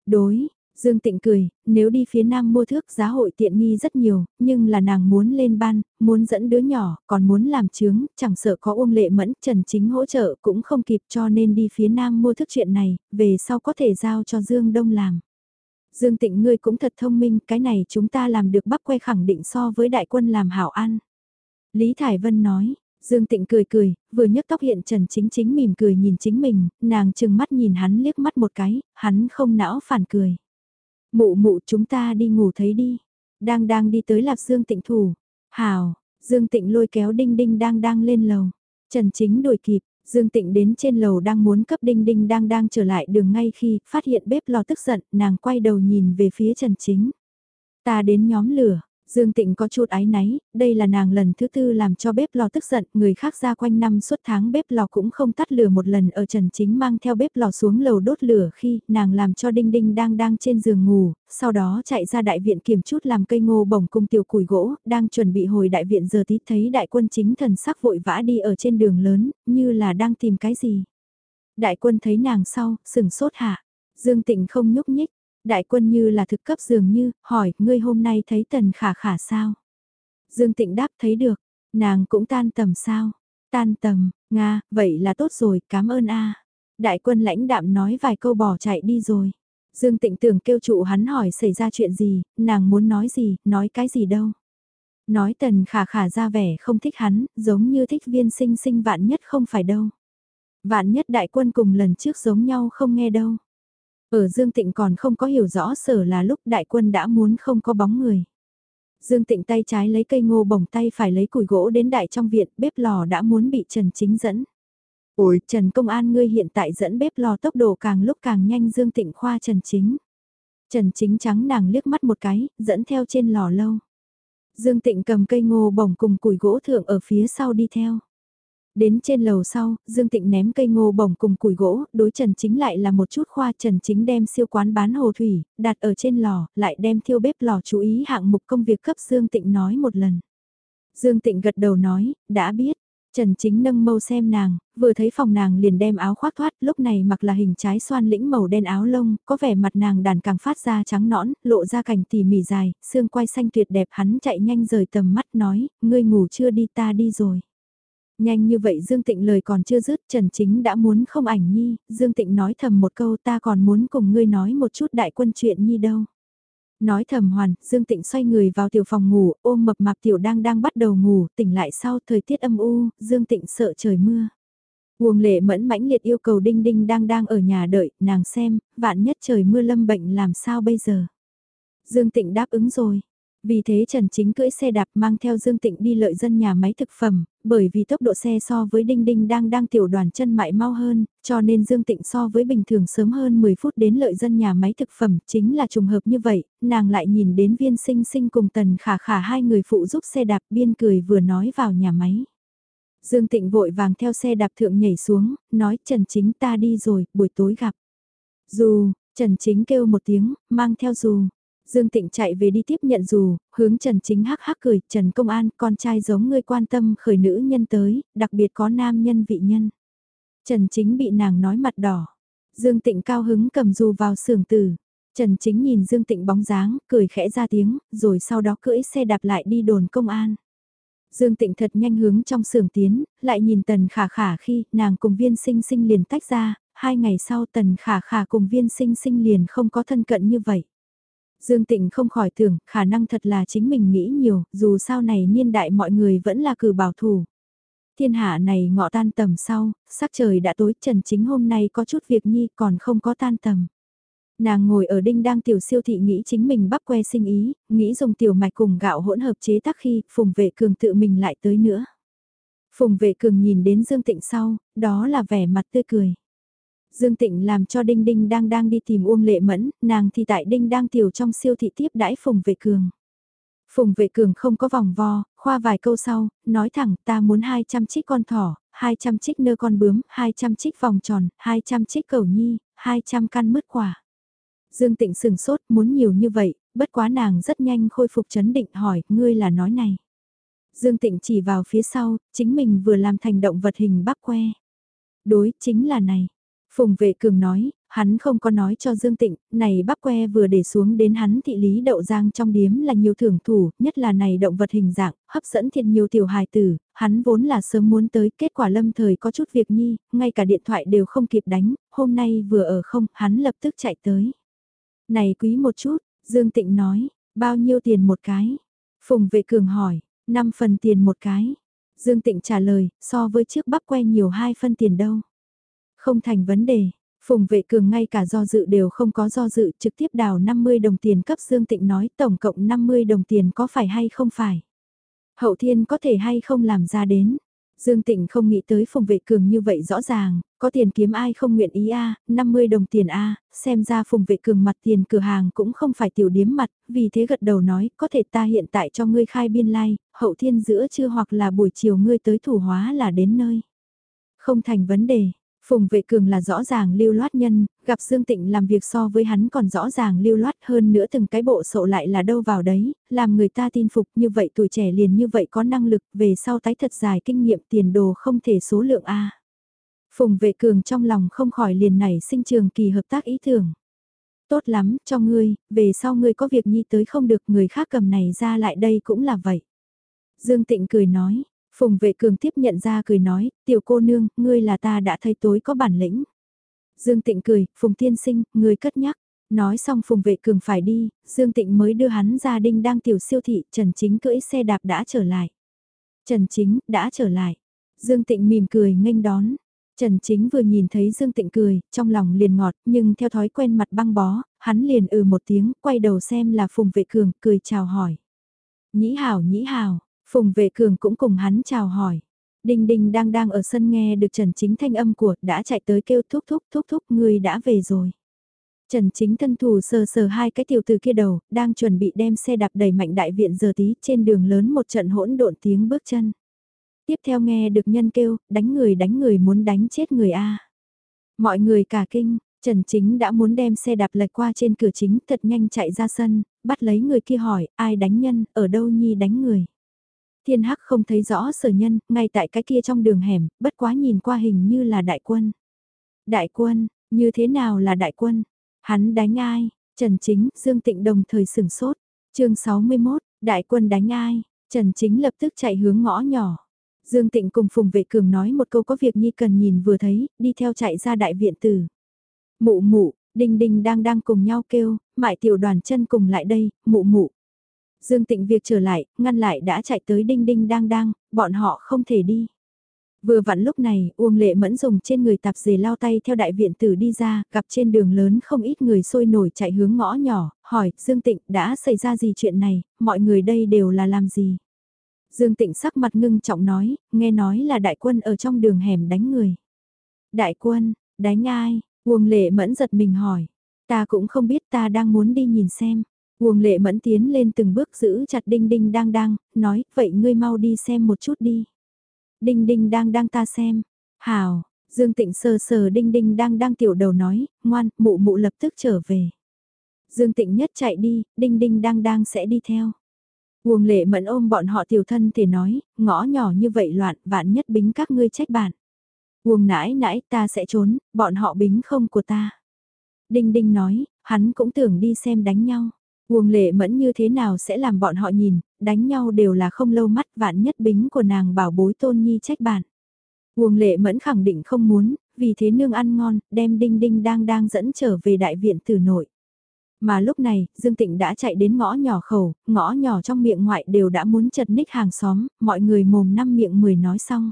A: Đối, Dương Tịnh cười, nếu đi phía nam mua thước giá hội tiện nghi rất nhiều, nhưng là nàng muốn lên ban, muốn dẫn đứa nhỏ, còn muốn làm chứng, chẳng sợ có ôm lệ mẫn, trần chính hỗ trợ cũng không kịp cho nên đi phía nam mua thước chuyện này, về sau có thể giao cho Dương Đông làm. Dương Tịnh ngươi cũng thật thông minh, cái này chúng ta làm được bắc quay khẳng định so với đại quân làm hảo ăn. Lý Thải Vân nói, Dương Tịnh cười cười, vừa nhấc tóc hiện Trần Chính Chính mỉm cười nhìn chính mình, nàng chừng mắt nhìn hắn liếc mắt một cái, hắn không não phản cười. Mụ mụ chúng ta đi ngủ thấy đi. Đang đang đi tới lạp Dương Tịnh thủ. Hào, Dương Tịnh lôi kéo đinh đinh đang đang lên lầu. Trần Chính đuổi kịp, Dương Tịnh đến trên lầu đang muốn cấp đinh đinh đang đang trở lại đường ngay khi phát hiện bếp lò tức giận, nàng quay đầu nhìn về phía Trần Chính. Ta đến nhóm lửa, Dương Tịnh có chút ái náy, đây là nàng lần thứ tư làm cho bếp lò tức giận, người khác ra quanh năm suốt tháng bếp lò cũng không tắt lửa một lần ở Trần Chính mang theo bếp lò xuống lầu đốt lửa khi nàng làm cho Đinh Đinh đang đang trên giường ngủ, sau đó chạy ra đại viện kiểm chút làm cây ngô bổng cùng tiểu củi gỗ, đang chuẩn bị hồi đại viện giờ tí thấy đại quân chính thần sắc vội vã đi ở trên đường lớn, như là đang tìm cái gì. Đại quân thấy nàng sau, sừng sốt hạ, Dương Tịnh không nhúc nhích, Đại quân như là thực cấp dường như, hỏi, ngươi hôm nay thấy tần khả khả sao? Dương Tịnh đáp thấy được, nàng cũng tan tầm sao? Tan tầm, Nga, vậy là tốt rồi, cảm ơn a. Đại quân lãnh đạm nói vài câu bỏ chạy đi rồi. Dương Tịnh tưởng kêu trụ hắn hỏi xảy ra chuyện gì, nàng muốn nói gì, nói cái gì đâu. Nói tần khả khả ra vẻ không thích hắn, giống như thích viên sinh sinh vạn nhất không phải đâu. Vạn nhất đại quân cùng lần trước giống nhau không nghe đâu. Ở Dương Tịnh còn không có hiểu rõ sở là lúc đại quân đã muốn không có bóng người. Dương Tịnh tay trái lấy cây ngô bồng tay phải lấy củi gỗ đến đại trong viện, bếp lò đã muốn bị Trần Chính dẫn. Ôi, Trần Công An ngươi hiện tại dẫn bếp lò tốc độ càng lúc càng nhanh Dương Tịnh khoa Trần Chính. Trần Chính trắng nàng liếc mắt một cái, dẫn theo trên lò lâu. Dương Tịnh cầm cây ngô bồng cùng củi gỗ thượng ở phía sau đi theo. Đến trên lầu sau, Dương Tịnh ném cây ngô bổng cùng củi gỗ, đối Trần Chính lại là một chút khoa Trần Chính đem siêu quán bán hồ thủy, đặt ở trên lò, lại đem thiêu bếp lò chú ý hạng mục công việc cấp Dương Tịnh nói một lần. Dương Tịnh gật đầu nói, đã biết. Trần Chính nâng mâu xem nàng, vừa thấy phòng nàng liền đem áo khoác thoát, lúc này mặc là hình trái xoan lĩnh màu đen áo lông, có vẻ mặt nàng đàn càng phát ra trắng nõn, lộ ra cảnh tỉ mỉ dài, xương quai xanh tuyệt đẹp hắn chạy nhanh rời tầm mắt nói, ngươi ngủ chưa đi ta đi rồi. Nhanh như vậy Dương Tịnh lời còn chưa dứt Trần Chính đã muốn không ảnh nhi, Dương Tịnh nói thầm một câu ta còn muốn cùng ngươi nói một chút đại quân chuyện nhi đâu. Nói thầm hoàn, Dương Tịnh xoay người vào tiểu phòng ngủ, ôm mập mạp tiểu đang đang bắt đầu ngủ, tỉnh lại sau thời tiết âm u, Dương Tịnh sợ trời mưa. Uông lệ mẫn mãnh liệt yêu cầu đinh đinh đang đang ở nhà đợi, nàng xem, vạn nhất trời mưa lâm bệnh làm sao bây giờ. Dương Tịnh đáp ứng rồi, vì thế Trần Chính cưỡi xe đạp mang theo Dương Tịnh đi lợi dân nhà máy thực phẩm, bởi vì tốc độ xe so với Đinh Đinh đang đang tiểu đoàn chân mại mau hơn, cho nên Dương Tịnh so với bình thường sớm hơn 10 phút đến lợi dân nhà máy thực phẩm, chính là trùng hợp như vậy, nàng lại nhìn đến viên sinh sinh cùng tần khả khả hai người phụ giúp xe đạp biên cười vừa nói vào nhà máy. Dương Tịnh vội vàng theo xe đạp thượng nhảy xuống, nói Trần Chính ta đi rồi, buổi tối gặp. Dù, Trần Chính kêu một tiếng, mang theo dù. Dương Tịnh chạy về đi tiếp nhận dù, hướng Trần Chính hắc hắc cười, Trần Công An, con trai giống ngươi quan tâm khởi nữ nhân tới, đặc biệt có nam nhân vị nhân. Trần Chính bị nàng nói mặt đỏ. Dương Tịnh cao hứng cầm dù vào sưởng tử. Trần Chính nhìn Dương Tịnh bóng dáng, cười khẽ ra tiếng, rồi sau đó cưỡi xe đạp lại đi đồn công an. Dương Tịnh thật nhanh hướng trong sưởng tiến, lại nhìn Tần Khả Khả khi nàng cùng viên sinh sinh liền tách ra, hai ngày sau Tần Khả Khả cùng viên sinh sinh liền không có thân cận như vậy. Dương Tịnh không khỏi tưởng, khả năng thật là chính mình nghĩ nhiều, dù sau này niên đại mọi người vẫn là cử bảo thủ. Thiên hạ này ngọ tan tầm sau, sắc trời đã tối, Trần Chính hôm nay có chút việc nhi còn không có tan tầm. Nàng ngồi ở đinh đang tiểu siêu thị nghĩ chính mình bắp que sinh ý, nghĩ dùng tiểu mạch cùng gạo hỗn hợp chế tác khi Phùng Vệ Cường tự mình lại tới nữa. Phùng Vệ Cường nhìn đến Dương Tịnh sau, đó là vẻ mặt tươi cười. Dương Tịnh làm cho Đinh Đinh đang đang đi tìm Uông Lệ Mẫn, nàng thì tại Đinh đang tiểu trong siêu thị tiếp đãi Phùng Vệ Cường. Phùng Vệ Cường không có vòng vo, khoa vài câu sau, nói thẳng ta muốn 200 chiếc con thỏ, 200 chiếc nơ con bướm, 200 chiếc vòng tròn, 200 chiếc cầu nhi, 200 căn mứt quả. Dương Tịnh sừng sốt muốn nhiều như vậy, bất quá nàng rất nhanh khôi phục chấn định hỏi, ngươi là nói này. Dương Tịnh chỉ vào phía sau, chính mình vừa làm thành động vật hình bắp que. Đối, chính là này. Phùng vệ cường nói, hắn không có nói cho Dương Tịnh, này bắp que vừa để xuống đến hắn thị lý đậu giang trong điếm là nhiều thưởng thủ, nhất là này động vật hình dạng, hấp dẫn thiệt nhiều tiểu hài tử, hắn vốn là sớm muốn tới, kết quả lâm thời có chút việc nhi, ngay cả điện thoại đều không kịp đánh, hôm nay vừa ở không, hắn lập tức chạy tới. Này quý một chút, Dương Tịnh nói, bao nhiêu tiền một cái? Phùng vệ cường hỏi, 5 phần tiền một cái. Dương Tịnh trả lời, so với chiếc bắp que nhiều 2 phân tiền đâu. Không thành vấn đề, Phùng vệ cường ngay cả do dự đều không có do dự trực tiếp đào 50 đồng tiền cấp Dương Tịnh nói tổng cộng 50 đồng tiền có phải hay không phải. Hậu thiên có thể hay không làm ra đến. Dương Tịnh không nghĩ tới phùng vệ cường như vậy rõ ràng, có tiền kiếm ai không nguyện ý a 50 đồng tiền a xem ra phùng vệ cường mặt tiền cửa hàng cũng không phải tiểu điếm mặt, vì thế gật đầu nói, có thể ta hiện tại cho ngươi khai biên lai, like, hậu thiên giữa trưa hoặc là buổi chiều ngươi tới thủ hóa là đến nơi. Không thành vấn đề, Phùng vệ cường là rõ ràng lưu loát nhân, gặp Dương Tịnh làm việc so với hắn còn rõ ràng lưu loát hơn nữa từng cái bộ sộ lại là đâu vào đấy, làm người ta tin phục như vậy tuổi trẻ liền như vậy có năng lực về sau tái thật dài kinh nghiệm tiền đồ không thể số lượng A. Phùng vệ cường trong lòng không khỏi liền nảy sinh trường kỳ hợp tác ý tưởng. Tốt lắm, cho ngươi, về sau ngươi có việc nhi tới không được người khác cầm này ra lại đây cũng là vậy. Dương Tịnh cười nói, Phùng vệ cường tiếp nhận ra cười nói, tiểu cô nương, ngươi là ta đã thấy tối có bản lĩnh. Dương Tịnh cười, Phùng tiên sinh, ngươi cất nhắc. Nói xong Phùng vệ cường phải đi, Dương Tịnh mới đưa hắn ra đinh đang tiểu siêu thị, Trần Chính cưỡi xe đạp đã trở lại. Trần Chính, đã trở lại. Dương Tịnh mỉm cười nghênh đón. Trần Chính vừa nhìn thấy Dương Tịnh cười, trong lòng liền ngọt, nhưng theo thói quen mặt băng bó, hắn liền ừ một tiếng, quay đầu xem là Phùng Vệ Cường, cười chào hỏi. Nhĩ hảo nhĩ hảo, Phùng vệ cường cũng cùng hắn chào hỏi. Đinh Đinh đang đang ở sân nghe được Trần Chính thanh âm của, đã chạy tới kêu thúc thúc thúc thúc người đã về rồi. Trần Chính thân thủ sờ sờ hai cái tiểu từ kia đầu, đang chuẩn bị đem xe đạp đẩy mạnh đại viện giờ tí trên đường lớn một trận hỗn độn tiếng bước chân. Tiếp theo nghe được nhân kêu, đánh người đánh người muốn đánh chết người A. Mọi người cả kinh, Trần Chính đã muốn đem xe đạp lệch qua trên cửa chính thật nhanh chạy ra sân, bắt lấy người kia hỏi, ai đánh nhân, ở đâu nhi đánh người. Thiên Hắc không thấy rõ sở nhân, ngay tại cái kia trong đường hẻm, bất quá nhìn qua hình như là đại quân. Đại quân, như thế nào là đại quân? Hắn đánh ai? Trần Chính, Dương Tịnh đồng thời sửng sốt. chương 61, đại quân đánh ai? Trần Chính lập tức chạy hướng ngõ nhỏ. Dương Tịnh cùng Phùng Vệ Cường nói một câu có việc Nhi cần nhìn vừa thấy, đi theo chạy ra đại viện tử. Mụ mụ, Đinh Đinh đang đang cùng nhau kêu, mại tiểu đoàn chân cùng lại đây, mụ mụ. Dương Tịnh việc trở lại, ngăn lại đã chạy tới đinh đinh đang đang, bọn họ không thể đi. Vừa vặn lúc này, Uông Lệ Mẫn dùng trên người tạp dề lao tay theo đại viện tử đi ra, gặp trên đường lớn không ít người sôi nổi chạy hướng ngõ nhỏ, hỏi, Dương Tịnh đã xảy ra gì chuyện này, mọi người đây đều là làm gì? Dương Tịnh sắc mặt ngưng trọng nói, nghe nói là đại quân ở trong đường hẻm đánh người. Đại quân, đánh ai? Uông lệ mẫn giật mình hỏi. Ta cũng không biết ta đang muốn đi nhìn xem. Uông lệ mẫn tiến lên từng bước giữ chặt đinh đinh đang đang, nói, vậy ngươi mau đi xem một chút đi. Đinh đinh đang đang ta xem. Hào, Dương Tịnh sờ sờ đinh đinh đang đang tiểu đầu nói, ngoan, mụ mụ lập tức trở về. Dương Tịnh nhất chạy đi, đinh đinh đang đang sẽ đi theo. Uông lệ mẫn ôm bọn họ tiểu thân thể nói, ngõ nhỏ như vậy loạn, vạn nhất bính các ngươi trách bạn. Uông nãi nãi ta sẽ trốn, bọn họ bính không của ta. Đinh đinh nói, hắn cũng tưởng đi xem đánh nhau. Nguồn lệ mẫn như thế nào sẽ làm bọn họ nhìn, đánh nhau đều là không lâu mắt vạn nhất bính của nàng bảo bối tôn nhi trách bạn. Nguồn lệ mẫn khẳng định không muốn, vì thế nương ăn ngon, đem đinh đinh đang đang dẫn trở về đại viện tử nội. Mà lúc này, Dương Tịnh đã chạy đến ngõ nhỏ khẩu, ngõ nhỏ trong miệng ngoại đều đã muốn chật ních hàng xóm, mọi người mồm năm miệng mười nói xong.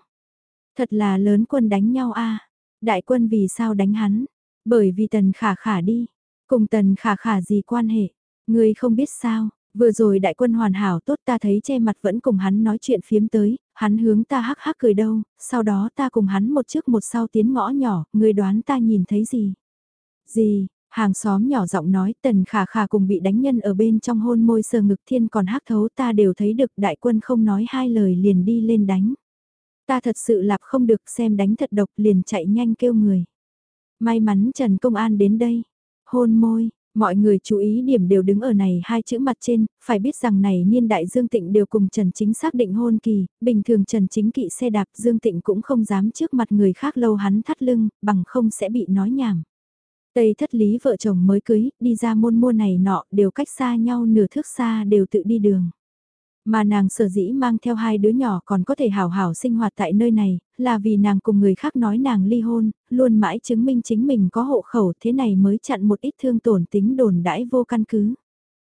A: Thật là lớn quân đánh nhau a Đại quân vì sao đánh hắn? Bởi vì tần khả khả đi. Cùng tần khả khả gì quan hệ? Ngươi không biết sao, vừa rồi đại quân hoàn hảo tốt ta thấy che mặt vẫn cùng hắn nói chuyện phiếm tới, hắn hướng ta hắc hắc cười đâu, sau đó ta cùng hắn một trước một sau tiến ngõ nhỏ, ngươi đoán ta nhìn thấy gì? Gì, Hàng xóm nhỏ giọng nói tần khả khả cùng bị đánh nhân ở bên trong hôn môi sờ ngực thiên còn hắc thấu ta đều thấy được đại quân không nói hai lời liền đi lên đánh. Ta thật sự lạp không được xem đánh thật độc liền chạy nhanh kêu người. May mắn Trần Công An đến đây. Hôn môi, mọi người chú ý điểm đều đứng ở này hai chữ mặt trên, phải biết rằng này niên đại Dương Tịnh đều cùng Trần Chính xác định hôn kỳ, bình thường Trần Chính kỵ xe đạp Dương Tịnh cũng không dám trước mặt người khác lâu hắn thắt lưng, bằng không sẽ bị nói nhảm. Tây thất lý vợ chồng mới cưới, đi ra môn mua này nọ, đều cách xa nhau nửa thước xa đều tự đi đường. Mà nàng sở dĩ mang theo hai đứa nhỏ còn có thể hào hảo sinh hoạt tại nơi này, là vì nàng cùng người khác nói nàng ly hôn, luôn mãi chứng minh chính mình có hộ khẩu thế này mới chặn một ít thương tổn tính đồn đãi vô căn cứ.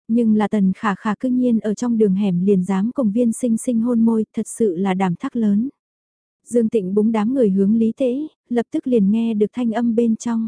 A: Nhưng là tần khả khả cư nhiên ở trong đường hẻm liền dám cùng viên sinh sinh hôn môi, thật sự là đảm thắc lớn. Dương tịnh búng đám người hướng lý tế, lập tức liền nghe được thanh âm bên trong.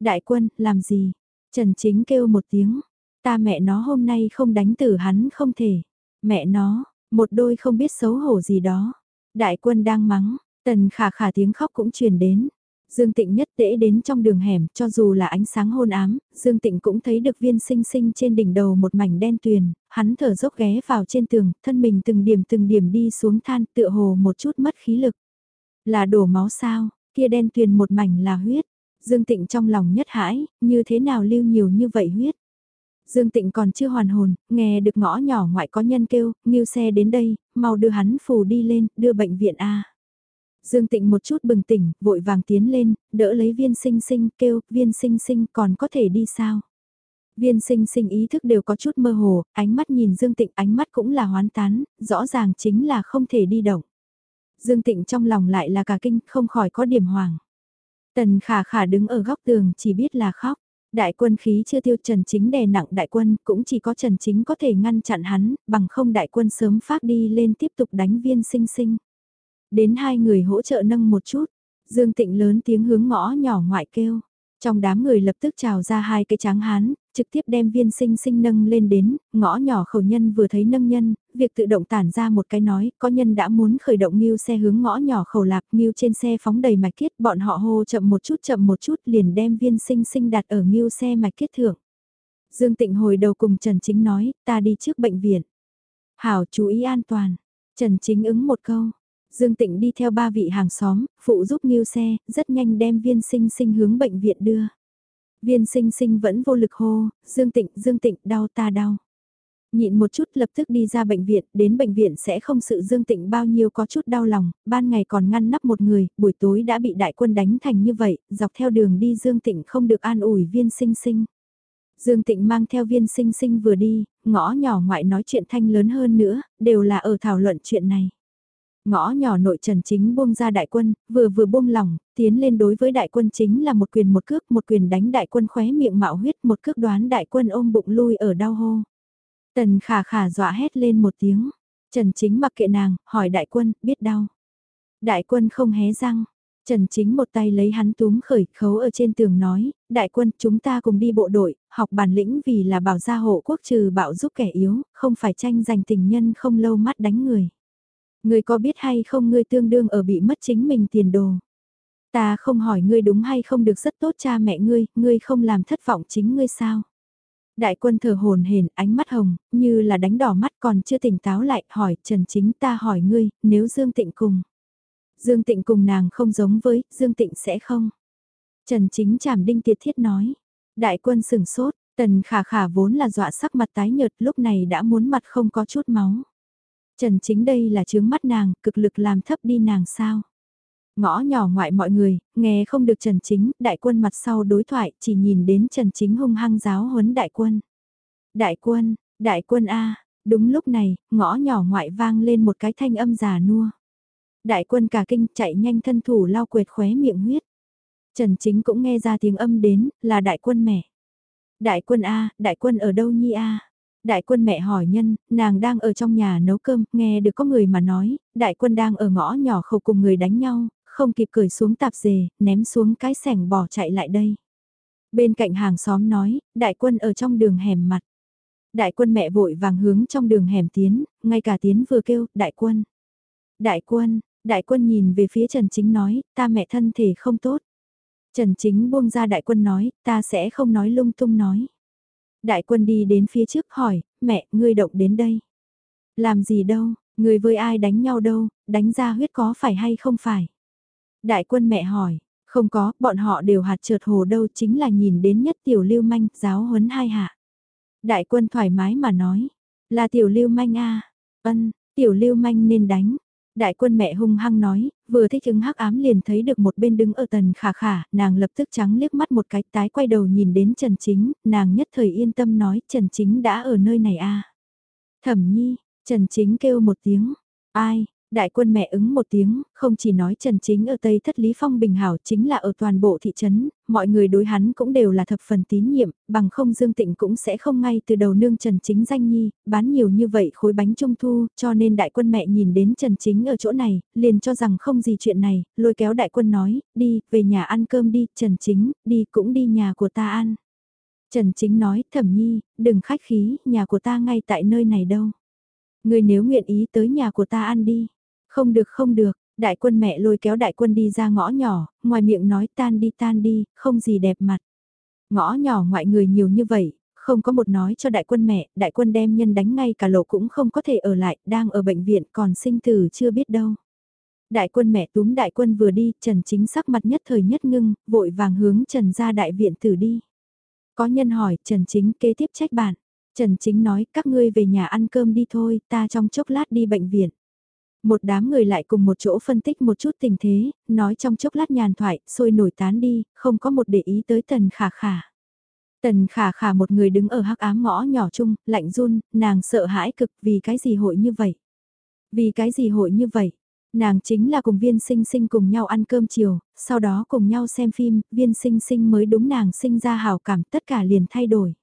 A: Đại quân, làm gì? Trần Chính kêu một tiếng. Ta mẹ nó hôm nay không đánh tử hắn không thể. Mẹ nó, một đôi không biết xấu hổ gì đó. Đại quân đang mắng, tần khả khả tiếng khóc cũng truyền đến. Dương Tịnh nhất tễ đến trong đường hẻm, cho dù là ánh sáng hôn ám, Dương Tịnh cũng thấy được viên sinh sinh trên đỉnh đầu một mảnh đen tuyền, hắn thở dốc ghé vào trên tường, thân mình từng điểm từng điểm đi xuống than tựa hồ một chút mất khí lực. Là đổ máu sao, kia đen tuyền một mảnh là huyết, Dương Tịnh trong lòng nhất hãi, như thế nào lưu nhiều như vậy huyết. Dương Tịnh còn chưa hoàn hồn, nghe được ngõ nhỏ ngoại có nhân kêu, nghiêu xe đến đây, mau đưa hắn phù đi lên, đưa bệnh viện A. Dương Tịnh một chút bừng tỉnh, vội vàng tiến lên, đỡ lấy viên sinh sinh, kêu, viên sinh sinh còn có thể đi sao? Viên sinh sinh ý thức đều có chút mơ hồ, ánh mắt nhìn Dương Tịnh ánh mắt cũng là hoán tán, rõ ràng chính là không thể đi động. Dương Tịnh trong lòng lại là cả kinh, không khỏi có điểm hoàng. Tần khả khả đứng ở góc tường chỉ biết là khóc. Đại quân khí chưa tiêu Trần Chính đè nặng đại quân, cũng chỉ có Trần Chính có thể ngăn chặn hắn, bằng không đại quân sớm phát đi lên tiếp tục đánh viên sinh sinh. Đến hai người hỗ trợ nâng một chút, Dương Tịnh lớn tiếng hướng ngõ nhỏ ngoại kêu. Trong đám người lập tức trào ra hai cái tráng hán, trực tiếp đem viên sinh sinh nâng lên đến, ngõ nhỏ khẩu nhân vừa thấy nâng nhân, việc tự động tản ra một cái nói, có nhân đã muốn khởi động nghiêu xe hướng ngõ nhỏ khẩu lạp nghiêu trên xe phóng đầy mạch kiết, bọn họ hô chậm một chút chậm một chút liền đem viên sinh sinh đặt ở nghiêu xe mạch kiết thượng. Dương Tịnh hồi đầu cùng Trần Chính nói, ta đi trước bệnh viện. Hảo chú ý an toàn. Trần Chính ứng một câu. Dương Tịnh đi theo ba vị hàng xóm, phụ giúp nghiêu xe, rất nhanh đem viên sinh sinh hướng bệnh viện đưa. Viên sinh sinh vẫn vô lực hô, Dương Tịnh, Dương Tịnh, đau ta đau. Nhịn một chút lập tức đi ra bệnh viện, đến bệnh viện sẽ không sự Dương Tịnh bao nhiêu có chút đau lòng, ban ngày còn ngăn nắp một người, buổi tối đã bị đại quân đánh thành như vậy, dọc theo đường đi Dương Tịnh không được an ủi viên sinh sinh. Dương Tịnh mang theo viên sinh sinh vừa đi, ngõ nhỏ ngoại nói chuyện thanh lớn hơn nữa, đều là ở thảo luận chuyện này. Ngõ nhỏ nội trần chính buông ra đại quân, vừa vừa buông lỏng, tiến lên đối với đại quân chính là một quyền một cước, một quyền đánh đại quân khóe miệng mạo huyết, một cước đoán đại quân ôm bụng lui ở đau hô. Tần khả khả dọa hét lên một tiếng, trần chính mặc kệ nàng, hỏi đại quân, biết đau. Đại quân không hé răng, Trần Chính một tay lấy hắn túm khởi khấu ở trên tường nói, đại quân chúng ta cùng đi bộ đội, học bản lĩnh vì là bảo gia hộ quốc trừ bạo giúp kẻ yếu, không phải tranh giành tình nhân không lâu mắt đánh người. Ngươi có biết hay không ngươi tương đương ở bị mất chính mình tiền đồ. Ta không hỏi ngươi đúng hay không được rất tốt cha mẹ ngươi, ngươi không làm thất vọng chính ngươi sao. Đại quân thở hồn hển ánh mắt hồng, như là đánh đỏ mắt còn chưa tỉnh táo lại, hỏi Trần Chính ta hỏi ngươi, nếu Dương Tịnh cùng. Dương Tịnh cùng nàng không giống với, Dương Tịnh sẽ không. Trần Chính chảm đinh tiệt thiết nói. Đại quân sừng sốt, tần khả khả vốn là dọa sắc mặt tái nhợt lúc này đã muốn mặt không có chút máu. Trần Chính đây là chướng mắt nàng, cực lực làm thấp đi nàng sao. Ngõ nhỏ ngoại mọi người, nghe không được Trần Chính, đại quân mặt sau đối thoại, chỉ nhìn đến Trần Chính hung hăng giáo huấn đại quân. Đại quân, đại quân A, đúng lúc này, ngõ nhỏ ngoại vang lên một cái thanh âm già nua. Đại quân cả kinh chạy nhanh thân thủ lau quệt khóe miệng huyết. Trần Chính cũng nghe ra tiếng âm đến, là đại quân mẹ. Đại quân A, đại quân ở đâu nhi A? Đại quân mẹ hỏi nhân, nàng đang ở trong nhà nấu cơm, nghe được có người mà nói, đại quân đang ở ngõ nhỏ khẩu cùng người đánh nhau, không kịp cởi xuống tạp dề, ném xuống cái sẻng bỏ chạy lại đây. Bên cạnh hàng xóm nói, đại quân ở trong đường hẻm mặt. Đại quân mẹ vội vàng hướng trong đường hẻm tiến, ngay cả tiến vừa kêu, đại quân. Đại quân, đại quân nhìn về phía Trần Chính nói, ta mẹ thân thể không tốt. Trần Chính buông ra đại quân nói, ta sẽ không nói lung tung nói. Đại quân đi đến phía trước hỏi, mẹ, ngươi động đến đây. Làm gì đâu, người với ai đánh nhau đâu, đánh ra huyết có phải hay không phải. Đại quân mẹ hỏi, không có, bọn họ đều hạt trượt hồ đâu chính là nhìn đến nhất tiểu lưu manh, giáo huấn hai hạ. Đại quân thoải mái mà nói, là tiểu lưu manh a ân, tiểu lưu manh nên đánh. Đại quân mẹ hung hăng nói, vừa thích ứng hắc ám liền thấy được một bên đứng ở tần khả khả, nàng lập tức trắng liếc mắt một cái tái quay đầu nhìn đến Trần Chính, nàng nhất thời yên tâm nói Trần Chính đã ở nơi này a Thẩm nhi, Trần Chính kêu một tiếng, ai, Đại quân mẹ ứng một tiếng, không chỉ nói Trần Chính ở Tây Thất Lý Phong Bình Hảo chính là ở toàn bộ thị trấn, mọi người đối hắn cũng đều là thập phần tín nhiệm, bằng không Dương Tịnh cũng sẽ không ngay từ đầu nương Trần Chính danh nhi, bán nhiều như vậy khối bánh trung thu, cho nên đại quân mẹ nhìn đến Trần Chính ở chỗ này, liền cho rằng không gì chuyện này, lôi kéo đại quân nói, đi, về nhà ăn cơm đi, Trần Chính, đi cũng đi nhà của ta ăn. Trần Chính nói, thẩm nhi, đừng khách khí, nhà của ta ngay tại nơi này đâu. Người nếu nguyện ý tới nhà của ta ăn đi. Không được không được, đại quân mẹ lôi kéo đại quân đi ra ngõ nhỏ, ngoài miệng nói tan đi tan đi, không gì đẹp mặt. Ngõ nhỏ ngoại người nhiều như vậy, không có một nói cho đại quân mẹ, đại quân đem nhân đánh ngay cả lộ cũng không có thể ở lại, đang ở bệnh viện còn sinh tử chưa biết đâu. Đại quân mẹ túm đại quân vừa đi, Trần Chính sắc mặt nhất thời nhất ngưng, vội vàng hướng Trần ra đại viện tử đi. Có nhân hỏi, Trần Chính kế tiếp trách bạn. Trần Chính nói, các ngươi về nhà ăn cơm đi thôi, ta trong chốc lát đi bệnh viện. Một đám người lại cùng một chỗ phân tích một chút tình thế, nói trong chốc lát nhàn thoại, sôi nổi tán đi, không có một để ý tới tần khả khả. Tần khả khả một người đứng ở hắc ám ngõ nhỏ chung, lạnh run, nàng sợ hãi cực vì cái gì hội như vậy. Vì cái gì hội như vậy? Nàng chính là cùng viên sinh sinh cùng nhau ăn cơm chiều, sau đó cùng nhau xem phim, viên sinh sinh mới đúng nàng sinh ra hào cảm tất cả liền thay đổi.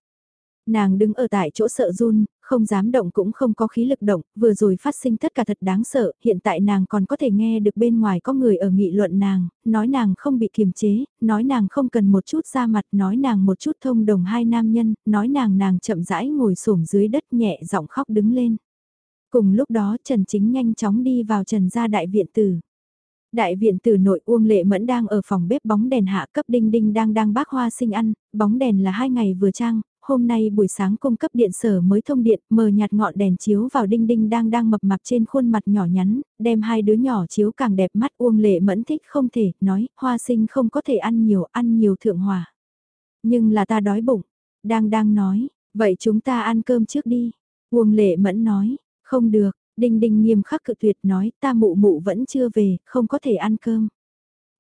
A: Nàng đứng ở tại chỗ sợ run, không dám động cũng không có khí lực động, vừa rồi phát sinh tất cả thật đáng sợ, hiện tại nàng còn có thể nghe được bên ngoài có người ở nghị luận nàng, nói nàng không bị kiềm chế, nói nàng không cần một chút ra mặt, nói nàng một chút thông đồng hai nam nhân, nói nàng nàng chậm rãi ngồi xổm dưới đất nhẹ giọng khóc đứng lên. Cùng lúc đó Trần Chính nhanh chóng đi vào Trần gia đại viện tử. Đại viện tử nội Uông Lệ Mẫn đang ở phòng bếp bóng đèn hạ cấp đinh đinh đang đang bác hoa sinh ăn, bóng đèn là hai ngày vừa trang, hôm nay buổi sáng cung cấp điện sở mới thông điện, mờ nhạt ngọn đèn chiếu vào đinh đinh đang đang mập mạp trên khuôn mặt nhỏ nhắn, đem hai đứa nhỏ chiếu càng đẹp mắt Uông Lệ Mẫn thích không thể, nói, hoa sinh không có thể ăn nhiều, ăn nhiều thượng hòa. Nhưng là ta đói bụng, đang đang nói, vậy chúng ta ăn cơm trước đi. Uông Lệ Mẫn nói, không được, Đinh Đinh nghiêm khắc cự tuyệt nói ta mụ mụ vẫn chưa về, không có thể ăn cơm.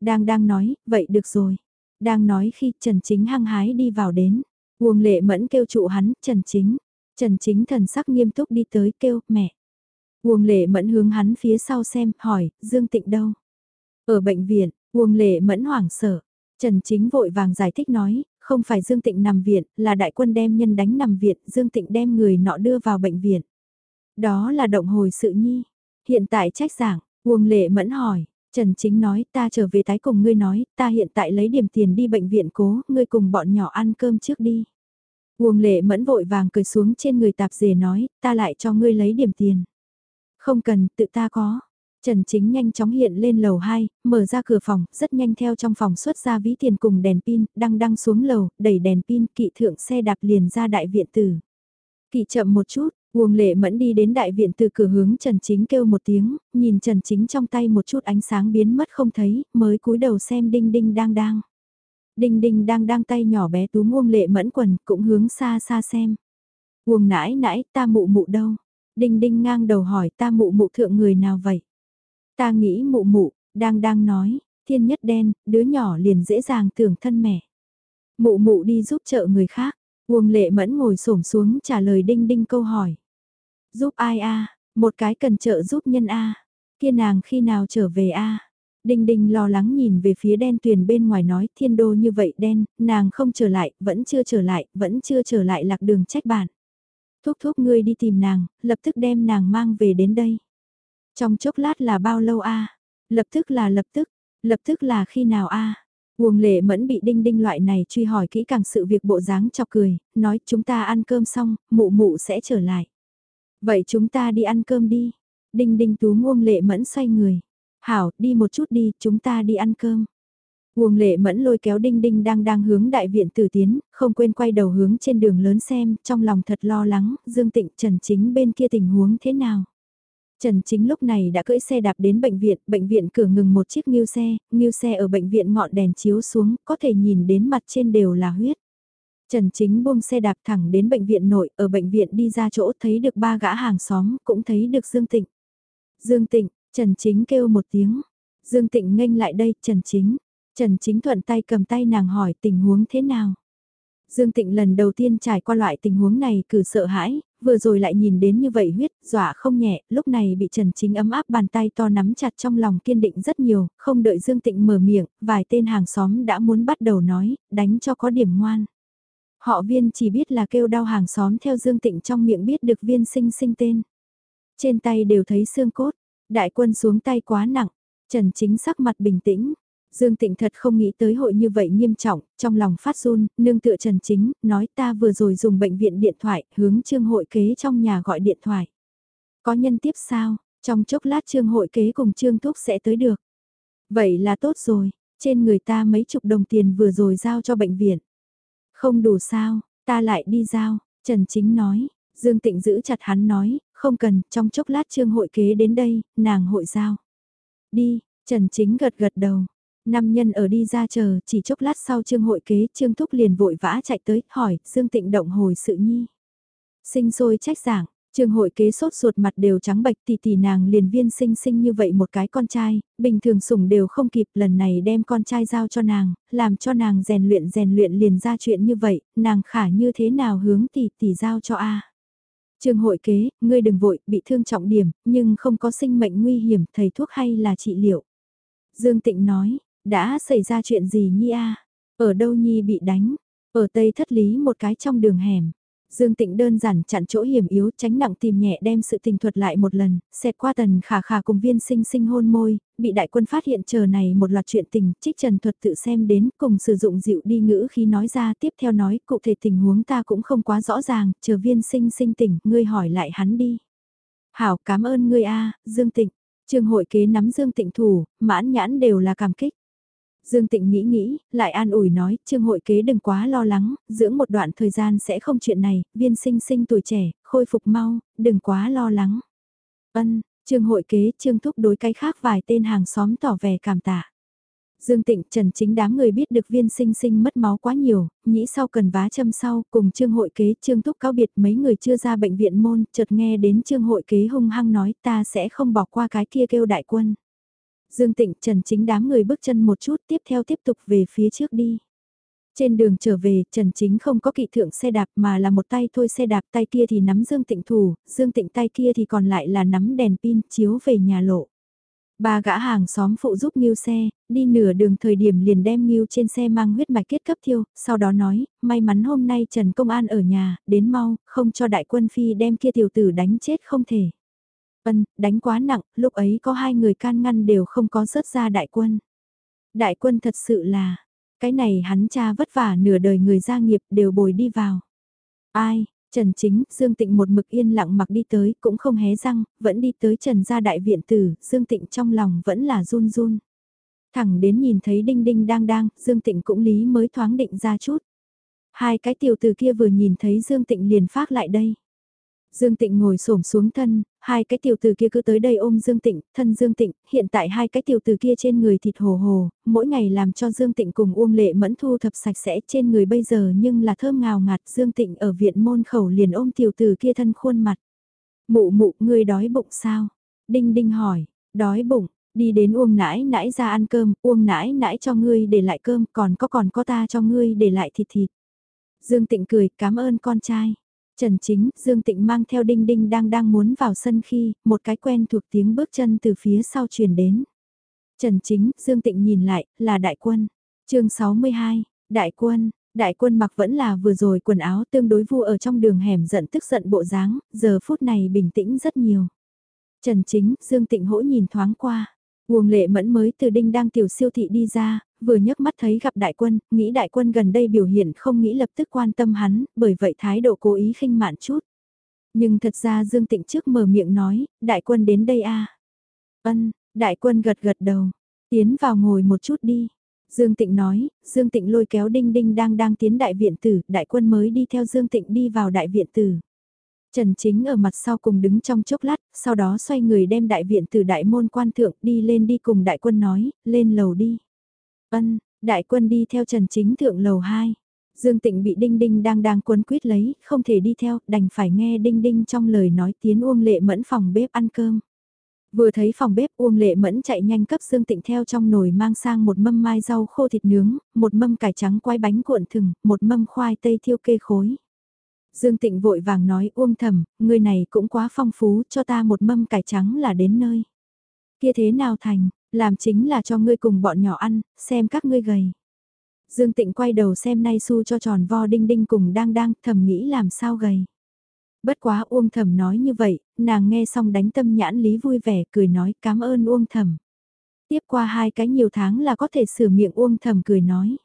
A: Đang đang nói, vậy được rồi. Đang nói khi Trần Chính hăng hái đi vào đến. Uông lệ mẫn kêu trụ hắn, Trần Chính. Trần Chính thần sắc nghiêm túc đi tới kêu, mẹ. Uông lệ mẫn hướng hắn phía sau xem, hỏi, Dương Tịnh đâu? Ở bệnh viện, Uông lệ mẫn hoảng sợ. Trần Chính vội vàng giải thích nói, không phải Dương Tịnh nằm viện, là đại quân đem nhân đánh nằm viện, Dương Tịnh đem người nọ đưa vào bệnh viện. Đó là động hồi sự nhi. Hiện tại trách giảng, Uông lệ mẫn hỏi, Trần Chính nói ta trở về tái cùng ngươi nói, ta hiện tại lấy điểm tiền đi bệnh viện cố, ngươi cùng bọn nhỏ ăn cơm trước đi. Uông lệ mẫn vội vàng cười xuống trên người tạp dề nói, ta lại cho ngươi lấy điểm tiền. Không cần, tự ta có. Trần Chính nhanh chóng hiện lên lầu 2, mở ra cửa phòng, rất nhanh theo trong phòng xuất ra ví tiền cùng đèn pin, đăng đăng xuống lầu, đẩy đèn pin, kỵ thượng xe đạp liền ra đại viện tử. Kỵ chậm một chút, Uông lệ mẫn đi đến đại viện từ cửa hướng Trần Chính kêu một tiếng, nhìn Trần Chính trong tay một chút ánh sáng biến mất không thấy, mới cúi đầu xem đinh đinh đang đang. Đinh đinh đang đang tay nhỏ bé túm Uông lệ mẫn quần, cũng hướng xa xa xem. Uông nãi nãi, ta mụ mụ đâu? Đinh đinh ngang đầu hỏi ta mụ mụ thượng người nào vậy? Ta nghĩ mụ mụ, đang đang nói, thiên nhất đen, đứa nhỏ liền dễ dàng tưởng thân mẹ. Mụ mụ đi giúp trợ người khác, Uông lệ mẫn ngồi xổm xuống trả lời đinh đinh câu hỏi. Giúp ai a? Một cái cần trợ giúp nhân a. Kia nàng khi nào trở về a? Đinh Đinh lo lắng nhìn về phía đen tuyền bên ngoài nói thiên đô như vậy đen, nàng không trở lại, vẫn chưa trở lại, vẫn chưa trở lại lạc đường trách bạn. Thúc thúc ngươi đi tìm nàng, lập tức đem nàng mang về đến đây. Trong chốc lát là bao lâu a? Lập tức là lập tức, lập tức là khi nào a? À? Uông lệ mẫn bị đinh đinh loại này truy hỏi kỹ càng sự việc bộ dáng chọc cười, nói chúng ta ăn cơm xong, mụ mụ sẽ trở lại. Vậy chúng ta đi ăn cơm đi. Đinh đinh tú Uông lệ mẫn xoay người. Hảo, đi một chút đi, chúng ta đi ăn cơm. Uông lệ mẫn lôi kéo đinh đinh đang đang hướng đại viện tử tiến, không quên quay đầu hướng trên đường lớn xem, trong lòng thật lo lắng, Dương Tịnh Trần Chính bên kia tình huống thế nào. Trần Chính lúc này đã cưỡi xe đạp đến bệnh viện, bệnh viện cửa ngừng một chiếc nghiêu xe, nghiêu xe ở bệnh viện ngọn đèn chiếu xuống, có thể nhìn đến mặt trên đều là huyết. Trần Chính buông xe đạp thẳng đến bệnh viện nội, ở bệnh viện đi ra chỗ thấy được ba gã hàng xóm, cũng thấy được Dương Tịnh. Dương Tịnh, Trần Chính kêu một tiếng. Dương Tịnh nghênh lại đây, Trần Chính. Trần Chính thuận tay cầm tay nàng hỏi tình huống thế nào. Dương Tịnh lần đầu tiên trải qua loại tình huống này cử sợ hãi, vừa rồi lại nhìn đến như vậy huyết, dọa không nhẹ, lúc này bị Trần Chính ấm áp bàn tay to nắm chặt trong lòng kiên định rất nhiều, không đợi Dương Tịnh mở miệng, vài tên hàng xóm đã muốn bắt đầu nói, đánh cho có điểm ngoan. Họ viên chỉ biết là kêu đau hàng xóm theo Dương Tịnh trong miệng biết được viên sinh sinh tên. Trên tay đều thấy xương cốt, đại quân xuống tay quá nặng, Trần Chính sắc mặt bình tĩnh. Dương Tịnh thật không nghĩ tới hội như vậy nghiêm trọng, trong lòng phát run, nương tựa Trần Chính, nói ta vừa rồi dùng bệnh viện điện thoại, hướng trương hội kế trong nhà gọi điện thoại. Có nhân tiếp sao, trong chốc lát trương hội kế cùng trương thúc sẽ tới được. Vậy là tốt rồi, trên người ta mấy chục đồng tiền vừa rồi giao cho bệnh viện. Không đủ sao, ta lại đi giao, Trần Chính nói, Dương Tịnh giữ chặt hắn nói, không cần, trong chốc lát trương hội kế đến đây, nàng hội giao. Đi, Trần Chính gật gật đầu. Năm nhân ở đi ra chờ, chỉ chốc lát sau trương hội kế, trương thúc liền vội vã chạy tới, hỏi, Dương Tịnh động hồi sự nhi. Sinh sôi trách giảng, Trường hội kế sốt ruột mặt đều trắng bạch tỷ tỷ nàng liền viên sinh sinh như vậy một cái con trai, bình thường sủng đều không kịp lần này đem con trai giao cho nàng, làm cho nàng rèn luyện rèn luyện liền ra chuyện như vậy, nàng khả như thế nào hướng tỷ tỷ giao cho a Trường hội kế, ngươi đừng vội, bị thương trọng điểm, nhưng không có sinh mệnh nguy hiểm, thầy thuốc hay là trị liệu. Dương Tịnh nói, đã xảy ra chuyện gì Nhi a Ở đâu Nhi bị đánh? Ở Tây Thất Lý một cái trong đường hẻm. Dương Tịnh đơn giản chặn chỗ hiểm yếu tránh nặng tìm nhẹ đem sự tình thuật lại một lần, xẹt qua tần khả khả cùng viên sinh sinh hôn môi, bị đại quân phát hiện chờ này một loạt chuyện tình, trích trần thuật tự xem đến cùng sử dụng dịu đi ngữ khi nói ra tiếp theo nói cụ thể tình huống ta cũng không quá rõ ràng, chờ viên sinh sinh tỉnh, ngươi hỏi lại hắn đi. Hảo cảm ơn ngươi a Dương Tịnh, trường hội kế nắm Dương Tịnh thủ, mãn nhãn đều là cảm kích. Dương Tịnh nghĩ nghĩ, lại an ủi nói, Trương hội kế đừng quá lo lắng, dưỡng một đoạn thời gian sẽ không chuyện này, viên sinh sinh tuổi trẻ, khôi phục mau, đừng quá lo lắng. Ân, Trương hội kế, Trương thúc đối cái khác vài tên hàng xóm tỏ vẻ cảm tạ. Dương Tịnh Trần chính đám người biết được viên sinh sinh mất máu quá nhiều, nghĩ sau cần vá châm sau, cùng Trương hội kế, Trương thúc cáo biệt mấy người chưa ra bệnh viện môn, chợt nghe đến Trương hội kế hung hăng nói ta sẽ không bỏ qua cái kia kêu đại quân. Dương Tịnh Trần Chính đám người bước chân một chút tiếp theo tiếp tục về phía trước đi. Trên đường trở về, Trần Chính không có kỵ thượng xe đạp mà là một tay thôi xe đạp tay kia thì nắm Dương Tịnh thủ, Dương Tịnh tay kia thì còn lại là nắm đèn pin chiếu về nhà lộ. Ba gã hàng xóm phụ giúp Nghiêu xe, đi nửa đường thời điểm liền đem Nghiêu trên xe mang huyết mạch kết cấp thiêu, sau đó nói, may mắn hôm nay Trần Công An ở nhà, đến mau, không cho đại quân phi đem kia tiểu tử đánh chết không thể. Ân, đánh quá nặng, lúc ấy có hai người can ngăn đều không có rớt ra đại quân. Đại quân thật sự là, cái này hắn cha vất vả nửa đời người gia nghiệp đều bồi đi vào. Ai, Trần Chính, Dương Tịnh một mực yên lặng mặc đi tới, cũng không hé răng, vẫn đi tới Trần gia đại viện tử, Dương Tịnh trong lòng vẫn là run run. Thẳng đến nhìn thấy Đinh Đinh đang đang, Dương Tịnh cũng lý mới thoáng định ra chút. Hai cái tiểu từ kia vừa nhìn thấy Dương Tịnh liền phát lại đây. Dương Tịnh ngồi xổm xuống thân, hai cái tiểu tử kia cứ tới đây ôm Dương Tịnh, thân Dương Tịnh, hiện tại hai cái tiểu tử kia trên người thịt hồ hồ, mỗi ngày làm cho Dương Tịnh cùng Uông Lệ Mẫn thu thập sạch sẽ trên người bây giờ nhưng là thơm ngào ngạt Dương Tịnh ở viện môn khẩu liền ôm tiểu tử kia thân khuôn mặt. Mụ mụ, ngươi đói bụng sao? Đinh Đinh hỏi, đói bụng, đi đến Uông nãi nãi ra ăn cơm, Uông nãi nãi cho ngươi để lại cơm, còn có còn có ta cho ngươi để lại thịt thịt. Dương Tịnh cười, cảm ơn con trai. Trần Chính, Dương Tịnh mang theo Đinh Đinh đang đang muốn vào sân khi, một cái quen thuộc tiếng bước chân từ phía sau truyền đến. Trần Chính, Dương Tịnh nhìn lại, là đại quân. chương 62, đại quân, đại quân mặc vẫn là vừa rồi quần áo tương đối vu ở trong đường hẻm giận tức giận bộ dáng, giờ phút này bình tĩnh rất nhiều. Trần Chính, Dương Tịnh hỗ nhìn thoáng qua. Uông lệ mẫn mới từ đinh đang tiểu siêu thị đi ra, vừa nhấc mắt thấy gặp đại quân, nghĩ đại quân gần đây biểu hiện không nghĩ lập tức quan tâm hắn, bởi vậy thái độ cố ý khinh mạn chút. Nhưng thật ra Dương Tịnh trước mở miệng nói, đại quân đến đây a à? Ân, đại quân gật gật đầu, tiến vào ngồi một chút đi. Dương Tịnh nói, Dương Tịnh lôi kéo Đinh Đinh đang đang tiến đại viện tử, đại quân mới đi theo Dương Tịnh đi vào đại viện tử. Trần Chính ở mặt sau cùng đứng trong chốc lát, sau đó xoay người đem đại viện từ đại môn quan thượng đi lên đi cùng đại quân nói, lên lầu đi. Ân, đại quân đi theo Trần Chính thượng lầu 2. Dương Tịnh bị Đinh Đinh đang đang quấn quýt lấy, không thể đi theo, đành phải nghe Đinh Đinh trong lời nói tiến Uông Lệ Mẫn phòng bếp ăn cơm. Vừa thấy phòng bếp Uông Lệ Mẫn chạy nhanh cấp Dương Tịnh theo trong nồi mang sang một mâm mai rau khô thịt nướng, một mâm cải trắng quay bánh cuộn thừng, một mâm khoai tây thiêu kê khối. Dương Tịnh vội vàng nói Uông Thẩm, người này cũng quá phong phú, cho ta một mâm cải trắng là đến nơi. Kia thế nào thành, làm chính là cho ngươi cùng bọn nhỏ ăn, xem các ngươi gầy. Dương Tịnh quay đầu xem nay su cho tròn vo đinh đinh cùng đang đang thầm nghĩ làm sao gầy. Bất quá Uông Thẩm nói như vậy, nàng nghe xong đánh tâm nhãn lý vui vẻ cười nói cảm ơn Uông Thẩm. Tiếp qua hai cái nhiều tháng là có thể sửa miệng Uông Thẩm cười nói.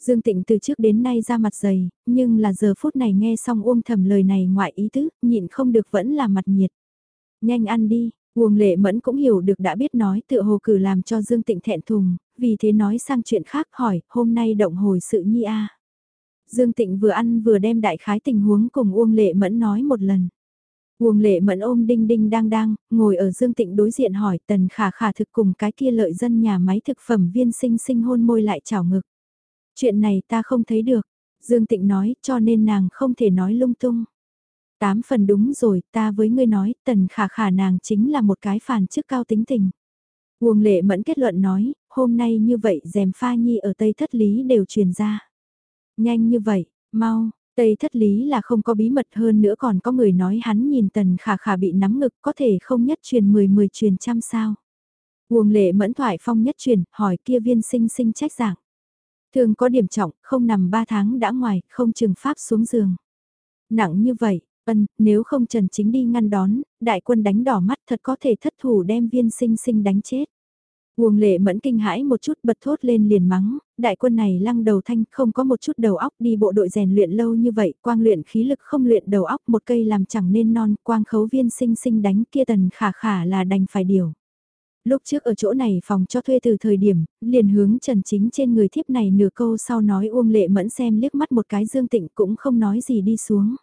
A: Dương Tịnh từ trước đến nay ra mặt dày, nhưng là giờ phút này nghe xong Uông thầm lời này ngoại ý tứ, nhịn không được vẫn là mặt nhiệt. Nhanh ăn đi, Uông Lệ Mẫn cũng hiểu được đã biết nói tựa hồ cử làm cho Dương Tịnh thẹn thùng, vì thế nói sang chuyện khác hỏi, hôm nay động hồi sự nhi a. Dương Tịnh vừa ăn vừa đem đại khái tình huống cùng Uông Lệ Mẫn nói một lần. Uông Lệ Mẫn ôm đinh đinh đang đang, ngồi ở Dương Tịnh đối diện hỏi tần khả khả thực cùng cái kia lợi dân nhà máy thực phẩm viên sinh sinh hôn môi lại chảo ngực. Chuyện này ta không thấy được, Dương Tịnh nói cho nên nàng không thể nói lung tung. Tám phần đúng rồi, ta với ngươi nói, tần khả khả nàng chính là một cái phản chức cao tính tình. Uông lệ mẫn kết luận nói, hôm nay như vậy dèm pha nhi ở Tây Thất Lý đều truyền ra. Nhanh như vậy, mau, Tây Thất Lý là không có bí mật hơn nữa còn có người nói hắn nhìn tần khả khả bị nắm ngực có thể không nhất truyền mười mười truyền trăm sao. Uông lệ mẫn thoại phong nhất truyền, hỏi kia viên sinh sinh trách giảng. Thường có điểm trọng, không nằm ba tháng đã ngoài, không trừng pháp xuống giường. Nặng như vậy, ân, nếu không Trần Chính đi ngăn đón, đại quân đánh đỏ mắt thật có thể thất thủ đem viên sinh sinh đánh chết. Uông lệ mẫn kinh hãi một chút bật thốt lên liền mắng, đại quân này lăng đầu thanh không có một chút đầu óc đi bộ đội rèn luyện lâu như vậy, quang luyện khí lực không luyện đầu óc một cây làm chẳng nên non, quang khấu viên sinh sinh đánh kia tần khả khả là đành phải điều. Lúc trước ở chỗ này phòng cho thuê từ thời điểm, liền hướng Trần Chính trên người thiếp này nửa câu sau nói Uông Lệ Mẫn xem liếc mắt một cái Dương Tịnh cũng không nói gì đi xuống.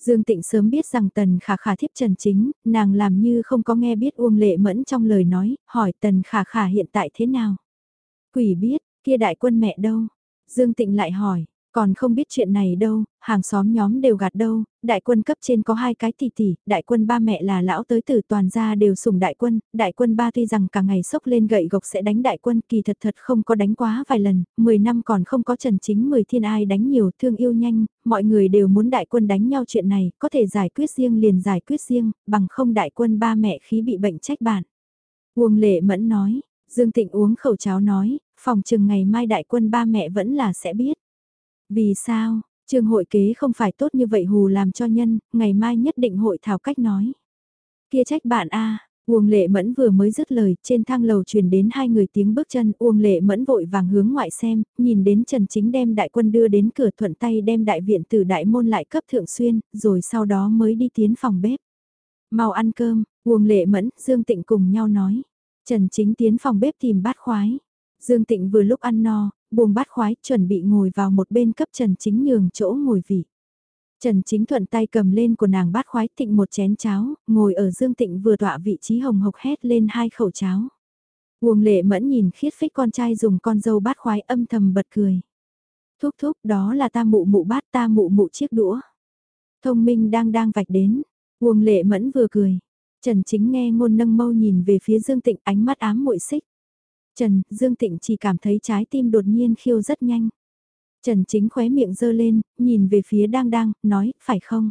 A: Dương Tịnh sớm biết rằng Tần Khả Khả thiếp Trần Chính, nàng làm như không có nghe biết Uông Lệ Mẫn trong lời nói, hỏi Tần Khả Khả hiện tại thế nào. Quỷ biết, kia đại quân mẹ đâu? Dương Tịnh lại hỏi, còn không biết chuyện này đâu, hàng xóm nhóm đều gạt đâu, đại quân cấp trên có hai cái tỷ tỷ, đại quân ba mẹ là lão tới từ toàn gia đều sủng đại quân, đại quân ba tuy rằng cả ngày sốc lên gậy gộc sẽ đánh đại quân kỳ thật thật không có đánh quá vài lần, 10 năm còn không có trần chính 10 thiên ai đánh nhiều thương yêu nhanh, mọi người đều muốn đại quân đánh nhau chuyện này, có thể giải quyết riêng liền giải quyết riêng, bằng không đại quân ba mẹ khí bị bệnh trách bản. Uông lệ mẫn nói, Dương Tịnh uống khẩu cháo nói, phòng chừng ngày mai đại quân ba mẹ vẫn là sẽ biết. Vì sao, trường hội kế không phải tốt như vậy hù làm cho nhân, ngày mai nhất định hội thảo cách nói. kia trách bạn a Uông Lệ Mẫn vừa mới dứt lời, trên thang lầu truyền đến hai người tiếng bước chân, Uông Lệ Mẫn vội vàng hướng ngoại xem, nhìn đến Trần Chính đem đại quân đưa đến cửa thuận tay đem đại viện từ đại môn lại cấp thượng xuyên, rồi sau đó mới đi tiến phòng bếp. Mau ăn cơm, Uông Lệ Mẫn, Dương Tịnh cùng nhau nói. Trần Chính tiến phòng bếp tìm bát khoái. Dương Tịnh vừa lúc ăn no, buông bát khoái chuẩn bị ngồi vào một bên cấp Trần Chính nhường chỗ ngồi vị. Trần Chính thuận tay cầm lên của nàng bát khoái thịnh một chén cháo, ngồi ở Dương Tịnh vừa tọa vị trí hồng hộc hét lên hai khẩu cháo. Uông lệ mẫn nhìn khiết phích con trai dùng con dâu bát khoái âm thầm bật cười. Thúc thúc đó là ta mụ mụ bát ta mụ mụ chiếc đũa. Thông minh đang đang vạch đến. Uông lệ mẫn vừa cười. Trần chính nghe ngôn nâng mâu nhìn về phía Dương Tịnh ánh mắt ám muội xích. Trần, Dương Tịnh chỉ cảm thấy trái tim đột nhiên khiêu rất nhanh. Trần Chính khóe miệng dơ lên, nhìn về phía đang đang, nói, phải không?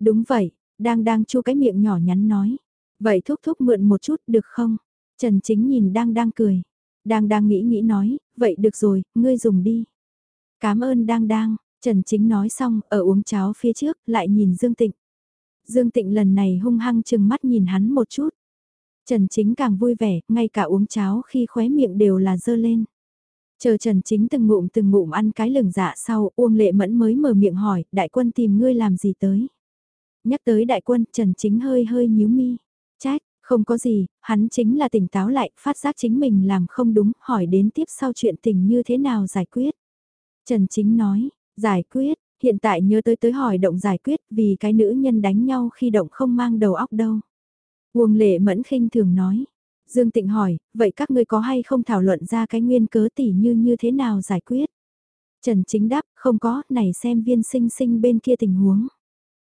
A: Đúng vậy, đang đang chu cái miệng nhỏ nhắn nói. Vậy thúc thúc mượn một chút được không? Trần Chính nhìn đang đang cười. Đang đang nghĩ nghĩ nói, vậy được rồi, ngươi dùng đi. Cảm ơn đang đang, Trần Chính nói xong, ở uống cháo phía trước, lại nhìn Dương Tịnh. Dương Tịnh lần này hung hăng chừng mắt nhìn hắn một chút. Trần Chính càng vui vẻ, ngay cả uống cháo khi khóe miệng đều là dơ lên. Chờ Trần Chính từng ngụm từng ngụm ăn cái lừng dạ sau, Uông Lệ Mẫn mới mở miệng hỏi, đại quân tìm ngươi làm gì tới? Nhắc tới đại quân, Trần Chính hơi hơi nhíu mi. Trách, không có gì, hắn chính là tỉnh táo lại, phát giác chính mình làm không đúng, hỏi đến tiếp sau chuyện tình như thế nào giải quyết. Trần Chính nói, giải quyết, hiện tại nhớ tới tới hỏi động giải quyết vì cái nữ nhân đánh nhau khi động không mang đầu óc đâu. Uông Lệ Mẫn khinh thường nói, Dương Tịnh hỏi, vậy các ngươi có hay không thảo luận ra cái nguyên cớ tỉ như như thế nào giải quyết? Trần Chính đáp, không có, này xem viên sinh sinh bên kia tình huống.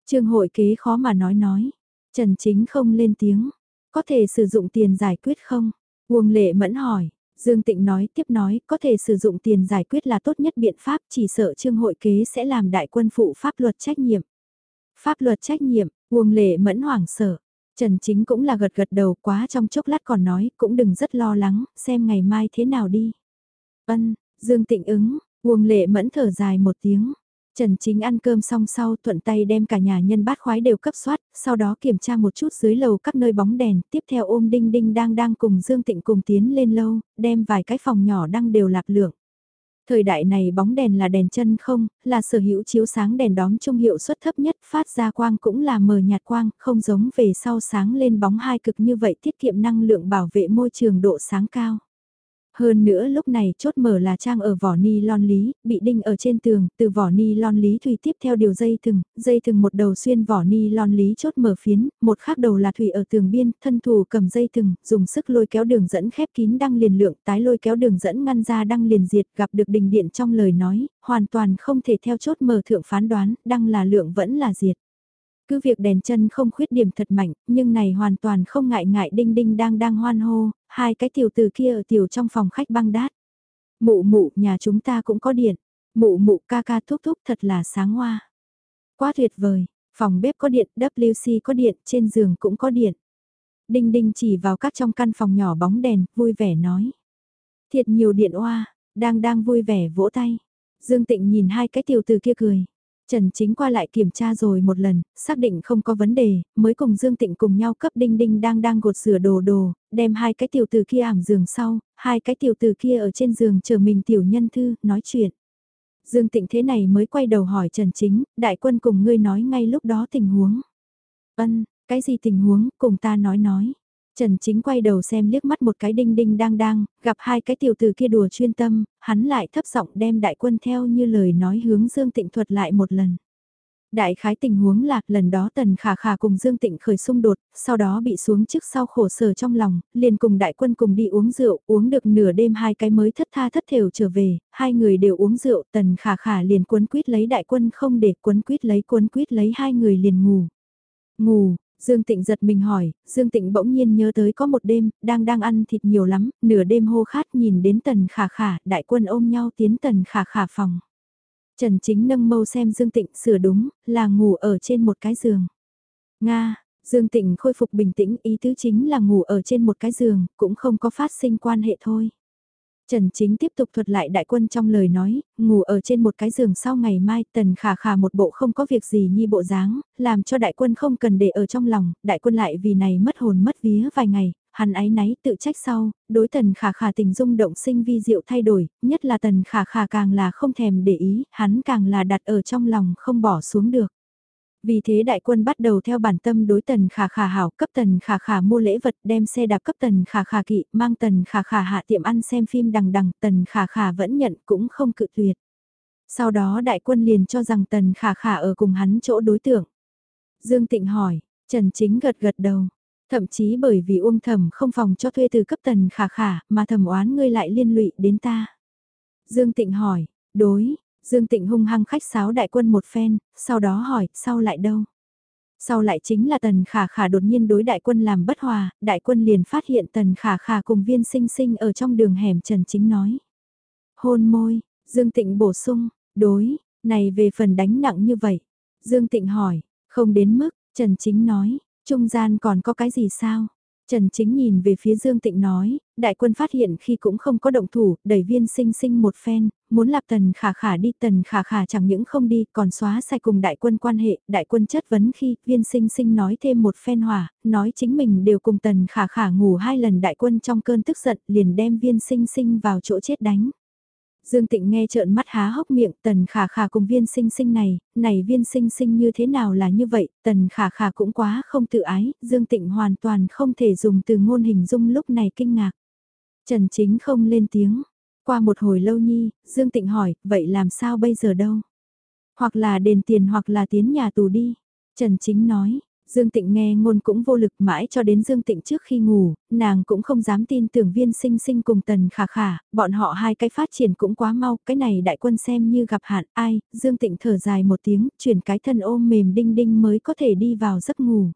A: Trương hội kế khó mà nói nói. Trần Chính không lên tiếng. Có thể sử dụng tiền giải quyết không? Uông Lệ Mẫn hỏi. Dương Tịnh nói tiếp nói, có thể sử dụng tiền giải quyết là tốt nhất biện pháp, chỉ sợ trương hội kế sẽ làm đại quân phụ pháp luật trách nhiệm. Pháp luật trách nhiệm, Uông Lệ Mẫn hoảng sợ, Trần Chính cũng là gật gật đầu quá trong chốc lát còn nói, cũng đừng rất lo lắng, xem ngày mai thế nào đi. Ân, Dương Tịnh ứng, Uông Lệ mẫn thở dài một tiếng. Trần Chính ăn cơm xong sau thuận tay đem cả nhà nhân bát khoái đều cấp soát, sau đó kiểm tra một chút dưới lầu các nơi bóng đèn, tiếp theo ôm Đinh Đinh đang đang cùng Dương Tịnh cùng tiến lên lâu, đem vài cái phòng nhỏ đang đều lạp lượng. Thời đại này bóng đèn là đèn chân không, là sở hữu chiếu sáng đèn đóm trung hiệu suất thấp nhất, phát ra quang cũng là mờ nhạt quang, không giống về sau sáng lên bóng hai cực như vậy tiết kiệm năng lượng bảo vệ môi trường độ sáng cao. Hơn nữa lúc này chốt mở là trang ở vỏ ni lon lý, bị đinh ở trên tường, từ vỏ ni lon lý thủy tiếp theo điều dây thừng, dây thừng một đầu xuyên vỏ ni lon lý chốt mở phiến, một khác đầu là thủy ở tường biên, thân thủ cầm dây thừng, dùng sức lôi kéo đường dẫn khép kín đăng liền lượng, tái lôi kéo đường dẫn ngăn ra đăng liền diệt, gặp được đình điện trong lời nói, hoàn toàn không thể theo chốt mở thượng phán đoán, đăng là lượng vẫn là diệt. Cứ việc đèn chân không khuyết điểm thật mạnh, nhưng này hoàn toàn không ngại ngại đinh đinh đang đang hoan hô, hai cái tiểu từ kia ở tiểu trong phòng khách băng đát. Mụ mụ, nhà chúng ta cũng có điện. Mụ mụ ca ca thúc thúc thật là sáng hoa. Quá tuyệt vời, phòng bếp có điện, WC có điện, trên giường cũng có điện. Đinh đinh chỉ vào các trong căn phòng nhỏ bóng đèn, vui vẻ nói. Thiệt nhiều điện oa, đang đang vui vẻ vỗ tay. Dương Tịnh nhìn hai cái tiểu từ kia cười. Trần Chính qua lại kiểm tra rồi một lần, xác định không có vấn đề, mới cùng Dương Tịnh cùng nhau cấp đinh đinh đang đang gột rửa đồ đồ, đem hai cái tiểu từ kia ảm giường sau, hai cái tiểu từ kia ở trên giường chờ mình tiểu nhân thư, nói chuyện. Dương Tịnh thế này mới quay đầu hỏi Trần Chính, đại quân cùng ngươi nói ngay lúc đó tình huống. Ân, cái gì tình huống, cùng ta nói nói. Trần Chính quay đầu xem liếc mắt một cái đinh đinh đang đang, gặp hai cái tiểu tử kia đùa chuyên tâm, hắn lại thấp giọng đem đại quân theo như lời nói hướng Dương Tịnh thuật lại một lần. Đại khái tình huống là lần đó Tần Khả Khả cùng Dương Tịnh khởi xung đột, sau đó bị xuống trước sau khổ sở trong lòng, liền cùng đại quân cùng đi uống rượu, uống được nửa đêm hai cái mới thất tha thất thều trở về, hai người đều uống rượu, Tần Khả Khả liền cuốn quýt lấy đại quân không để cuốn quýt lấy cuốn quýt lấy hai người liền ngủ. Ngủ, Dương Tịnh giật mình hỏi, Dương Tịnh bỗng nhiên nhớ tới có một đêm, đang đang ăn thịt nhiều lắm, nửa đêm hô khát nhìn đến tần khả khả, đại quân ôm nhau tiến tần khả khả phòng. Trần Chính nâng mâu xem Dương Tịnh sửa đúng, là ngủ ở trên một cái giường. Nga, Dương Tịnh khôi phục bình tĩnh ý tứ chính là ngủ ở trên một cái giường, cũng không có phát sinh quan hệ thôi. Trần Chính tiếp tục thuật lại đại quân trong lời nói, ngủ ở trên một cái giường sau ngày mai tần khả khả một bộ không có việc gì nhi bộ dáng, làm cho đại quân không cần để ở trong lòng, đại quân lại vì này mất hồn mất vía vài ngày, hắn ái náy tự trách sau, đối tần khả khả tình dung động sinh vi diệu thay đổi, nhất là tần khả khả càng là không thèm để ý, hắn càng là đặt ở trong lòng không bỏ xuống được. Vì thế đại quân bắt đầu theo bản tâm đối tần khả khả hảo cấp tần khả khả mua lễ vật đem xe đạp cấp tần khả khả kỵ mang tần khả khả hạ tiệm ăn xem phim đằng đằng tần khả khả vẫn nhận cũng không cự tuyệt. Sau đó đại quân liền cho rằng tần khả khả ở cùng hắn chỗ đối tượng. Dương Tịnh hỏi, Trần Chính gật gật đầu, thậm chí bởi vì uông thầm không phòng cho thuê từ cấp tần khả khả mà thầm oán ngươi lại liên lụy đến ta. Dương Tịnh hỏi, đối, Dương Tịnh hung hăng khách sáo đại quân một phen, sau đó hỏi, sau lại đâu? Sau lại chính là Tần Khả Khả đột nhiên đối đại quân làm bất hòa, đại quân liền phát hiện Tần Khả Khả cùng viên sinh sinh ở trong đường hẻm Trần Chính nói. Hôn môi, Dương Tịnh bổ sung, đối, này về phần đánh nặng như vậy. Dương Tịnh hỏi, không đến mức, Trần Chính nói, trung gian còn có cái gì sao? Trần Chính nhìn về phía Dương Tịnh nói, đại quân phát hiện khi cũng không có động thủ, đẩy viên sinh sinh một phen, muốn lạp tần khả khả đi tần khả khả chẳng những không đi còn xóa sai cùng đại quân quan hệ, đại quân chất vấn khi viên sinh sinh nói thêm một phen hòa nói chính mình đều cùng tần khả khả ngủ hai lần đại quân trong cơn tức giận liền đem viên sinh sinh vào chỗ chết đánh. Dương Tịnh nghe trợn mắt há hốc miệng, tần khả khả cùng viên sinh sinh này, này viên sinh sinh như thế nào là như vậy, tần khả khả cũng quá không tự ái, Dương Tịnh hoàn toàn không thể dùng từ ngôn hình dung lúc này kinh ngạc. Trần Chính không lên tiếng, qua một hồi lâu nhi, Dương Tịnh hỏi, vậy làm sao bây giờ đâu? Hoặc là đền tiền hoặc là tiến nhà tù đi. Trần Chính nói, Dương Tịnh nghe ngôn cũng vô lực mãi cho đến Dương Tịnh trước khi ngủ, nàng cũng không dám tin tưởng viên sinh sinh cùng tần khả khả, bọn họ hai cái phát triển cũng quá mau, cái này đại quân xem như gặp hạn ai, Dương Tịnh thở dài một tiếng, chuyển cái thân ôm mềm đinh đinh mới có thể đi vào giấc ngủ.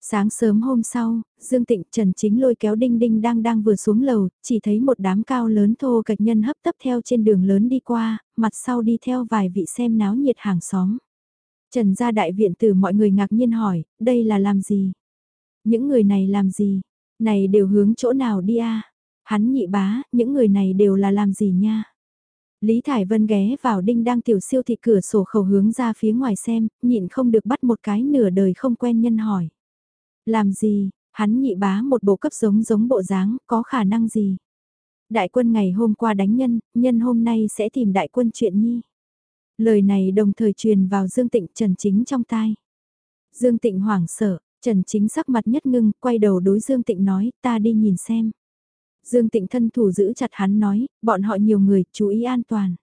A: Sáng sớm hôm sau, Dương Tịnh Trần Chính lôi kéo Đinh Đinh đang đang vừa xuống lầu, chỉ thấy một đám cao lớn thô cạch nhân hấp tấp theo trên đường lớn đi qua, mặt sau đi theo vài vị xem náo nhiệt hàng xóm. Trần gia đại viện từ mọi người ngạc nhiên hỏi, đây là làm gì? Những người này làm gì? Này đều hướng chỗ nào đi a? Hắn nhị bá, những người này đều là làm gì nha? Lý Thải Vân ghé vào đinh đang tiểu siêu thị cửa sổ khẩu hướng ra phía ngoài xem, nhịn không được bắt một cái nửa đời không quen nhân hỏi. Làm gì, hắn nhị bá một bộ cấp giống giống bộ dáng, có khả năng gì? Đại quân ngày hôm qua đánh nhân, nhân hôm nay sẽ tìm đại quân chuyện nhi. Lời này đồng thời truyền vào Dương Tịnh Trần Chính trong tai. Dương Tịnh hoảng sợ, Trần Chính sắc mặt nhất ngưng, quay đầu đối Dương Tịnh nói, ta đi nhìn xem. Dương Tịnh thân thủ giữ chặt hắn nói, bọn họ nhiều người, chú ý an toàn.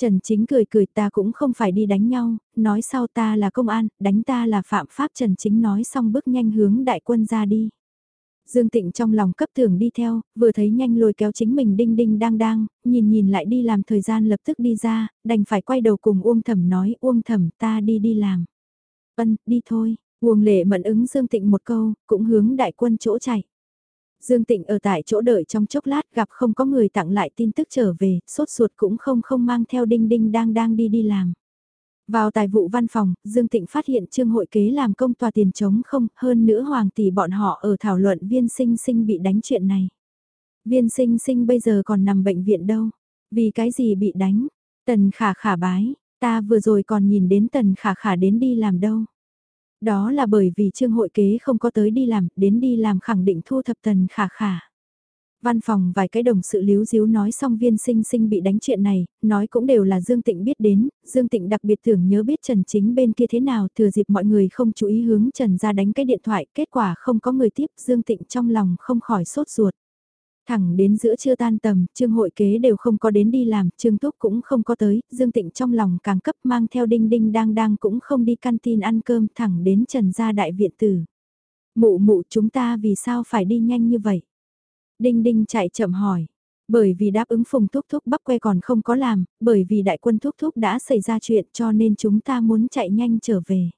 A: Trần Chính cười cười ta cũng không phải đi đánh nhau, nói sau ta là công an, đánh ta là phạm pháp Trần Chính nói xong bước nhanh hướng đại quân ra đi. Dương Tịnh trong lòng cấp thường đi theo, vừa thấy nhanh lôi kéo chính mình đinh đinh đang đang, nhìn nhìn lại đi làm thời gian lập tức đi ra, đành phải quay đầu cùng Uông Thẩm nói Uông Thẩm ta đi đi làm. Ân, đi thôi, Uông Lệ mẫn ứng Dương Tịnh một câu, cũng hướng đại quân chỗ chạy. Dương Tịnh ở tại chỗ đợi trong chốc lát gặp không có người tặng lại tin tức trở về, sốt ruột cũng không không mang theo đinh đinh đang đang đi đi làm. Vào tài vụ văn phòng, Dương Tịnh phát hiện trương hội kế làm công tòa tiền chống không, hơn nữa hoàng tỷ bọn họ ở thảo luận viên sinh sinh bị đánh chuyện này. Viên sinh sinh bây giờ còn nằm bệnh viện đâu, vì cái gì bị đánh, tần khả khả bái, ta vừa rồi còn nhìn đến tần khả khả đến đi làm đâu. Đó là bởi vì trương hội kế không có tới đi làm, đến đi làm khẳng định thu thập tần khả khả. Văn phòng vài cái đồng sự líu díu nói xong viên sinh sinh bị đánh chuyện này, nói cũng đều là Dương Tịnh biết đến, Dương Tịnh đặc biệt tưởng nhớ biết Trần Chính bên kia thế nào, thừa dịp mọi người không chú ý hướng Trần ra đánh cái điện thoại, kết quả không có người tiếp, Dương Tịnh trong lòng không khỏi sốt ruột. Thẳng đến giữa trưa tan tầm, Trương hội kế đều không có đến đi làm, Trương Túc cũng không có tới, Dương Tịnh trong lòng càng cấp mang theo đinh đinh đang đang cũng không đi canteen ăn cơm thẳng đến Trần gia đại viện tử. Mụ mụ chúng ta vì sao phải đi nhanh như vậy? Đinh Đinh chạy chậm hỏi. Bởi vì đáp ứng phùng thúc thúc bắp que còn không có làm, bởi vì đại quân thúc thúc đã xảy ra chuyện cho nên chúng ta muốn chạy nhanh trở về.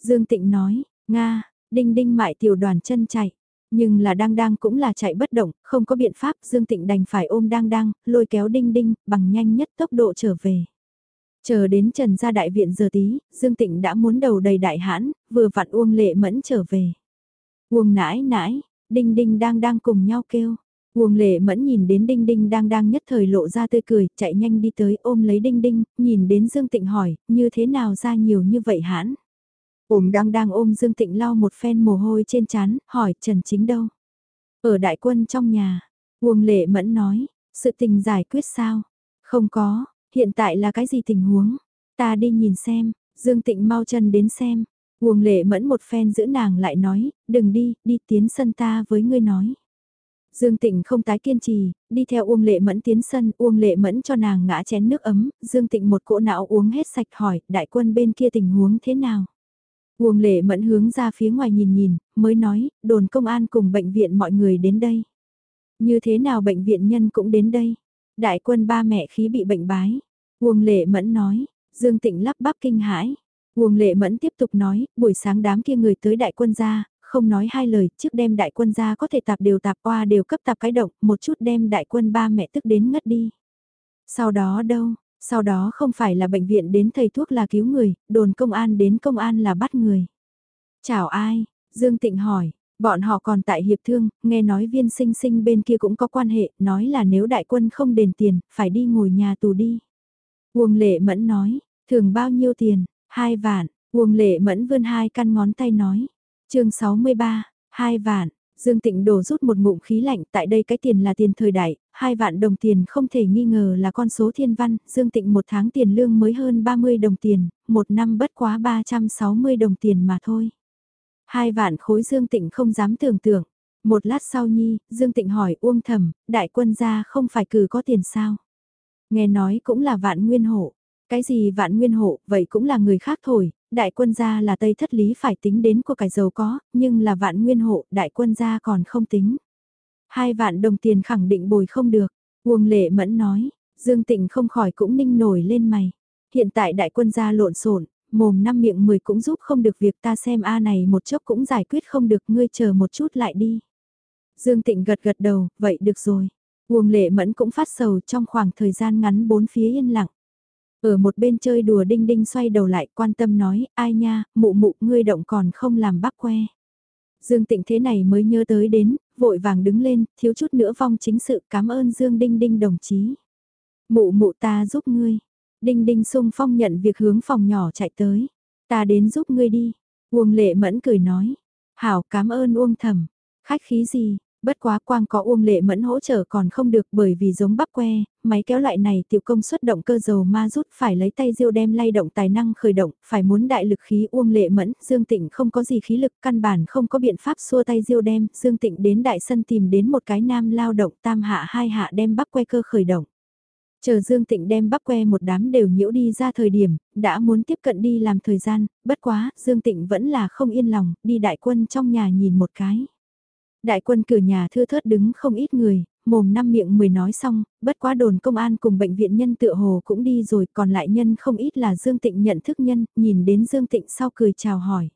A: Dương Tịnh nói, Nga, Đinh Đinh mại tiểu đoàn chân chạy. Nhưng là đang đang cũng là chạy bất động, không có biện pháp, Dương Tịnh đành phải ôm đang đang, lôi kéo Đinh Đinh, bằng nhanh nhất tốc độ trở về. Chờ đến Trần gia đại viện giờ tí, Dương Tịnh đã muốn đầu đầy đại hãn, vừa vặn Uông Lệ Mẫn trở về. Uông nãi nãi, Đinh đinh đang đang cùng nhau kêu. Uông lệ mẫn nhìn đến Đinh Đinh đang đang nhất thời lộ ra tươi cười, chạy nhanh đi tới ôm lấy Đinh Đinh, nhìn đến Dương Tịnh hỏi, như thế nào ra nhiều như vậy hãn? Ôm đang đang ôm Dương Tịnh lau một phen mồ hôi trên chán, hỏi Trần Chính đâu? Ở đại quân trong nhà, Uông lệ mẫn nói, sự tình giải quyết sao? Không có, hiện tại là cái gì tình huống? Ta đi nhìn xem, Dương Tịnh mau chân đến xem. Uông lệ mẫn một phen giữ nàng lại nói, đừng đi, đi tiến sân ta với ngươi nói. Dương Tịnh không tái kiên trì, đi theo Uông Lệ Mẫn tiến sân, Uông Lệ Mẫn cho nàng ngã chén nước ấm, Dương Tịnh một cỗ não uống hết sạch hỏi, đại quân bên kia tình huống thế nào? Uông Lệ Mẫn hướng ra phía ngoài nhìn nhìn, mới nói, đồn công an cùng bệnh viện mọi người đến đây. Như thế nào bệnh viện nhân cũng đến đây? Đại quân ba mẹ khí bị bệnh bái. Uông Lệ Mẫn nói, Dương Tịnh lắp bắp kinh hãi. Uông Lệ Mẫn tiếp tục nói, buổi sáng đám kia người tới đại quân ra, không nói hai lời, trước đem đại quân ra có thể tạp đều tạp qua đều cấp tạp cái động, một chút đem đại quân ba mẹ tức đến ngất đi. Sau đó đâu, sau đó không phải là bệnh viện đến thầy thuốc là cứu người, đồn công an đến công an là bắt người. Chào ai? Dương Tịnh hỏi, bọn họ còn tại hiệp thương, nghe nói viên sinh sinh bên kia cũng có quan hệ, nói là nếu đại quân không đền tiền, phải đi ngồi nhà tù đi. Uông Lệ Mẫn nói, thường bao nhiêu tiền, hai vạn, Uông Lệ Mẫn vươn hai căn ngón tay nói, chương 63, hai vạn, Dương Tịnh đổ rút một ngụm khí lạnh tại đây cái tiền là tiền thời đại, hai vạn đồng tiền không thể nghi ngờ là con số thiên văn, Dương Tịnh một tháng tiền lương mới hơn 30 đồng tiền, một năm bất quá 360 đồng tiền mà thôi. Hai vạn khối Dương Tịnh không dám tưởng tượng. Một lát sau nhi, Dương Tịnh hỏi Uông Thẩm, đại quân gia không phải cử có tiền sao? Nghe nói cũng là vạn nguyên hộ. Cái gì vạn nguyên hộ, vậy cũng là người khác thổi, đại quân gia là Tây thất lý phải tính đến của cải giàu có, nhưng là vạn nguyên hộ, đại quân gia còn không tính. Hai vạn đồng tiền khẳng định bồi không được, Uông Lệ Mẫn nói, Dương Tịnh không khỏi cũng ninh nổi lên mày. Hiện tại đại quân gia lộn xộn, mồm năm miệng mười cũng giúp không được việc ta xem A này một chốc cũng giải quyết không được ngươi chờ một chút lại đi. Dương Tịnh gật gật đầu, vậy được rồi. Uông Lệ Mẫn cũng phát sầu trong khoảng thời gian ngắn bốn phía yên lặng. Ở một bên chơi đùa đinh đinh xoay đầu lại quan tâm nói, ai nha, mụ mụ ngươi động còn không làm bác que. Dương Tịnh thế này mới nhớ tới đến, vội vàng đứng lên, thiếu chút nữa vong chính sự cảm ơn Dương Đinh Đinh đồng chí. Mụ mụ ta giúp ngươi. Đinh Đinh sung phong nhận việc hướng phòng nhỏ chạy tới. Ta đến giúp ngươi đi. Uông lệ mẫn cười nói. Hảo cảm ơn Uông thầm. Khách khí gì, Bất quá quang có Uông Lệ Mẫn hỗ trợ còn không được bởi vì giống bắp que, máy kéo loại này tiểu công suất động cơ dầu ma rút phải lấy tay diêu đem lay động tài năng khởi động, phải muốn đại lực khí Uông Lệ Mẫn, Dương Tịnh không có gì khí lực căn bản không có biện pháp xua tay diêu đem, Dương Tịnh đến đại sân tìm đến một cái nam lao động tam hạ hai hạ đem bắp que cơ khởi động. Chờ Dương Tịnh đem bắp que một đám đều nhiễu đi ra thời điểm, đã muốn tiếp cận đi làm thời gian, bất quá, Dương Tịnh vẫn là không yên lòng, đi đại quân trong nhà nhìn một cái. Đại quân cửa nhà thưa thớt đứng không ít người, mồm năm miệng mười nói xong, bất quá đồn công an cùng bệnh viện nhân tựa hồ cũng đi rồi, còn lại nhân không ít là Dương Tịnh nhận thức nhân, nhìn đến Dương Tịnh sau cười chào hỏi.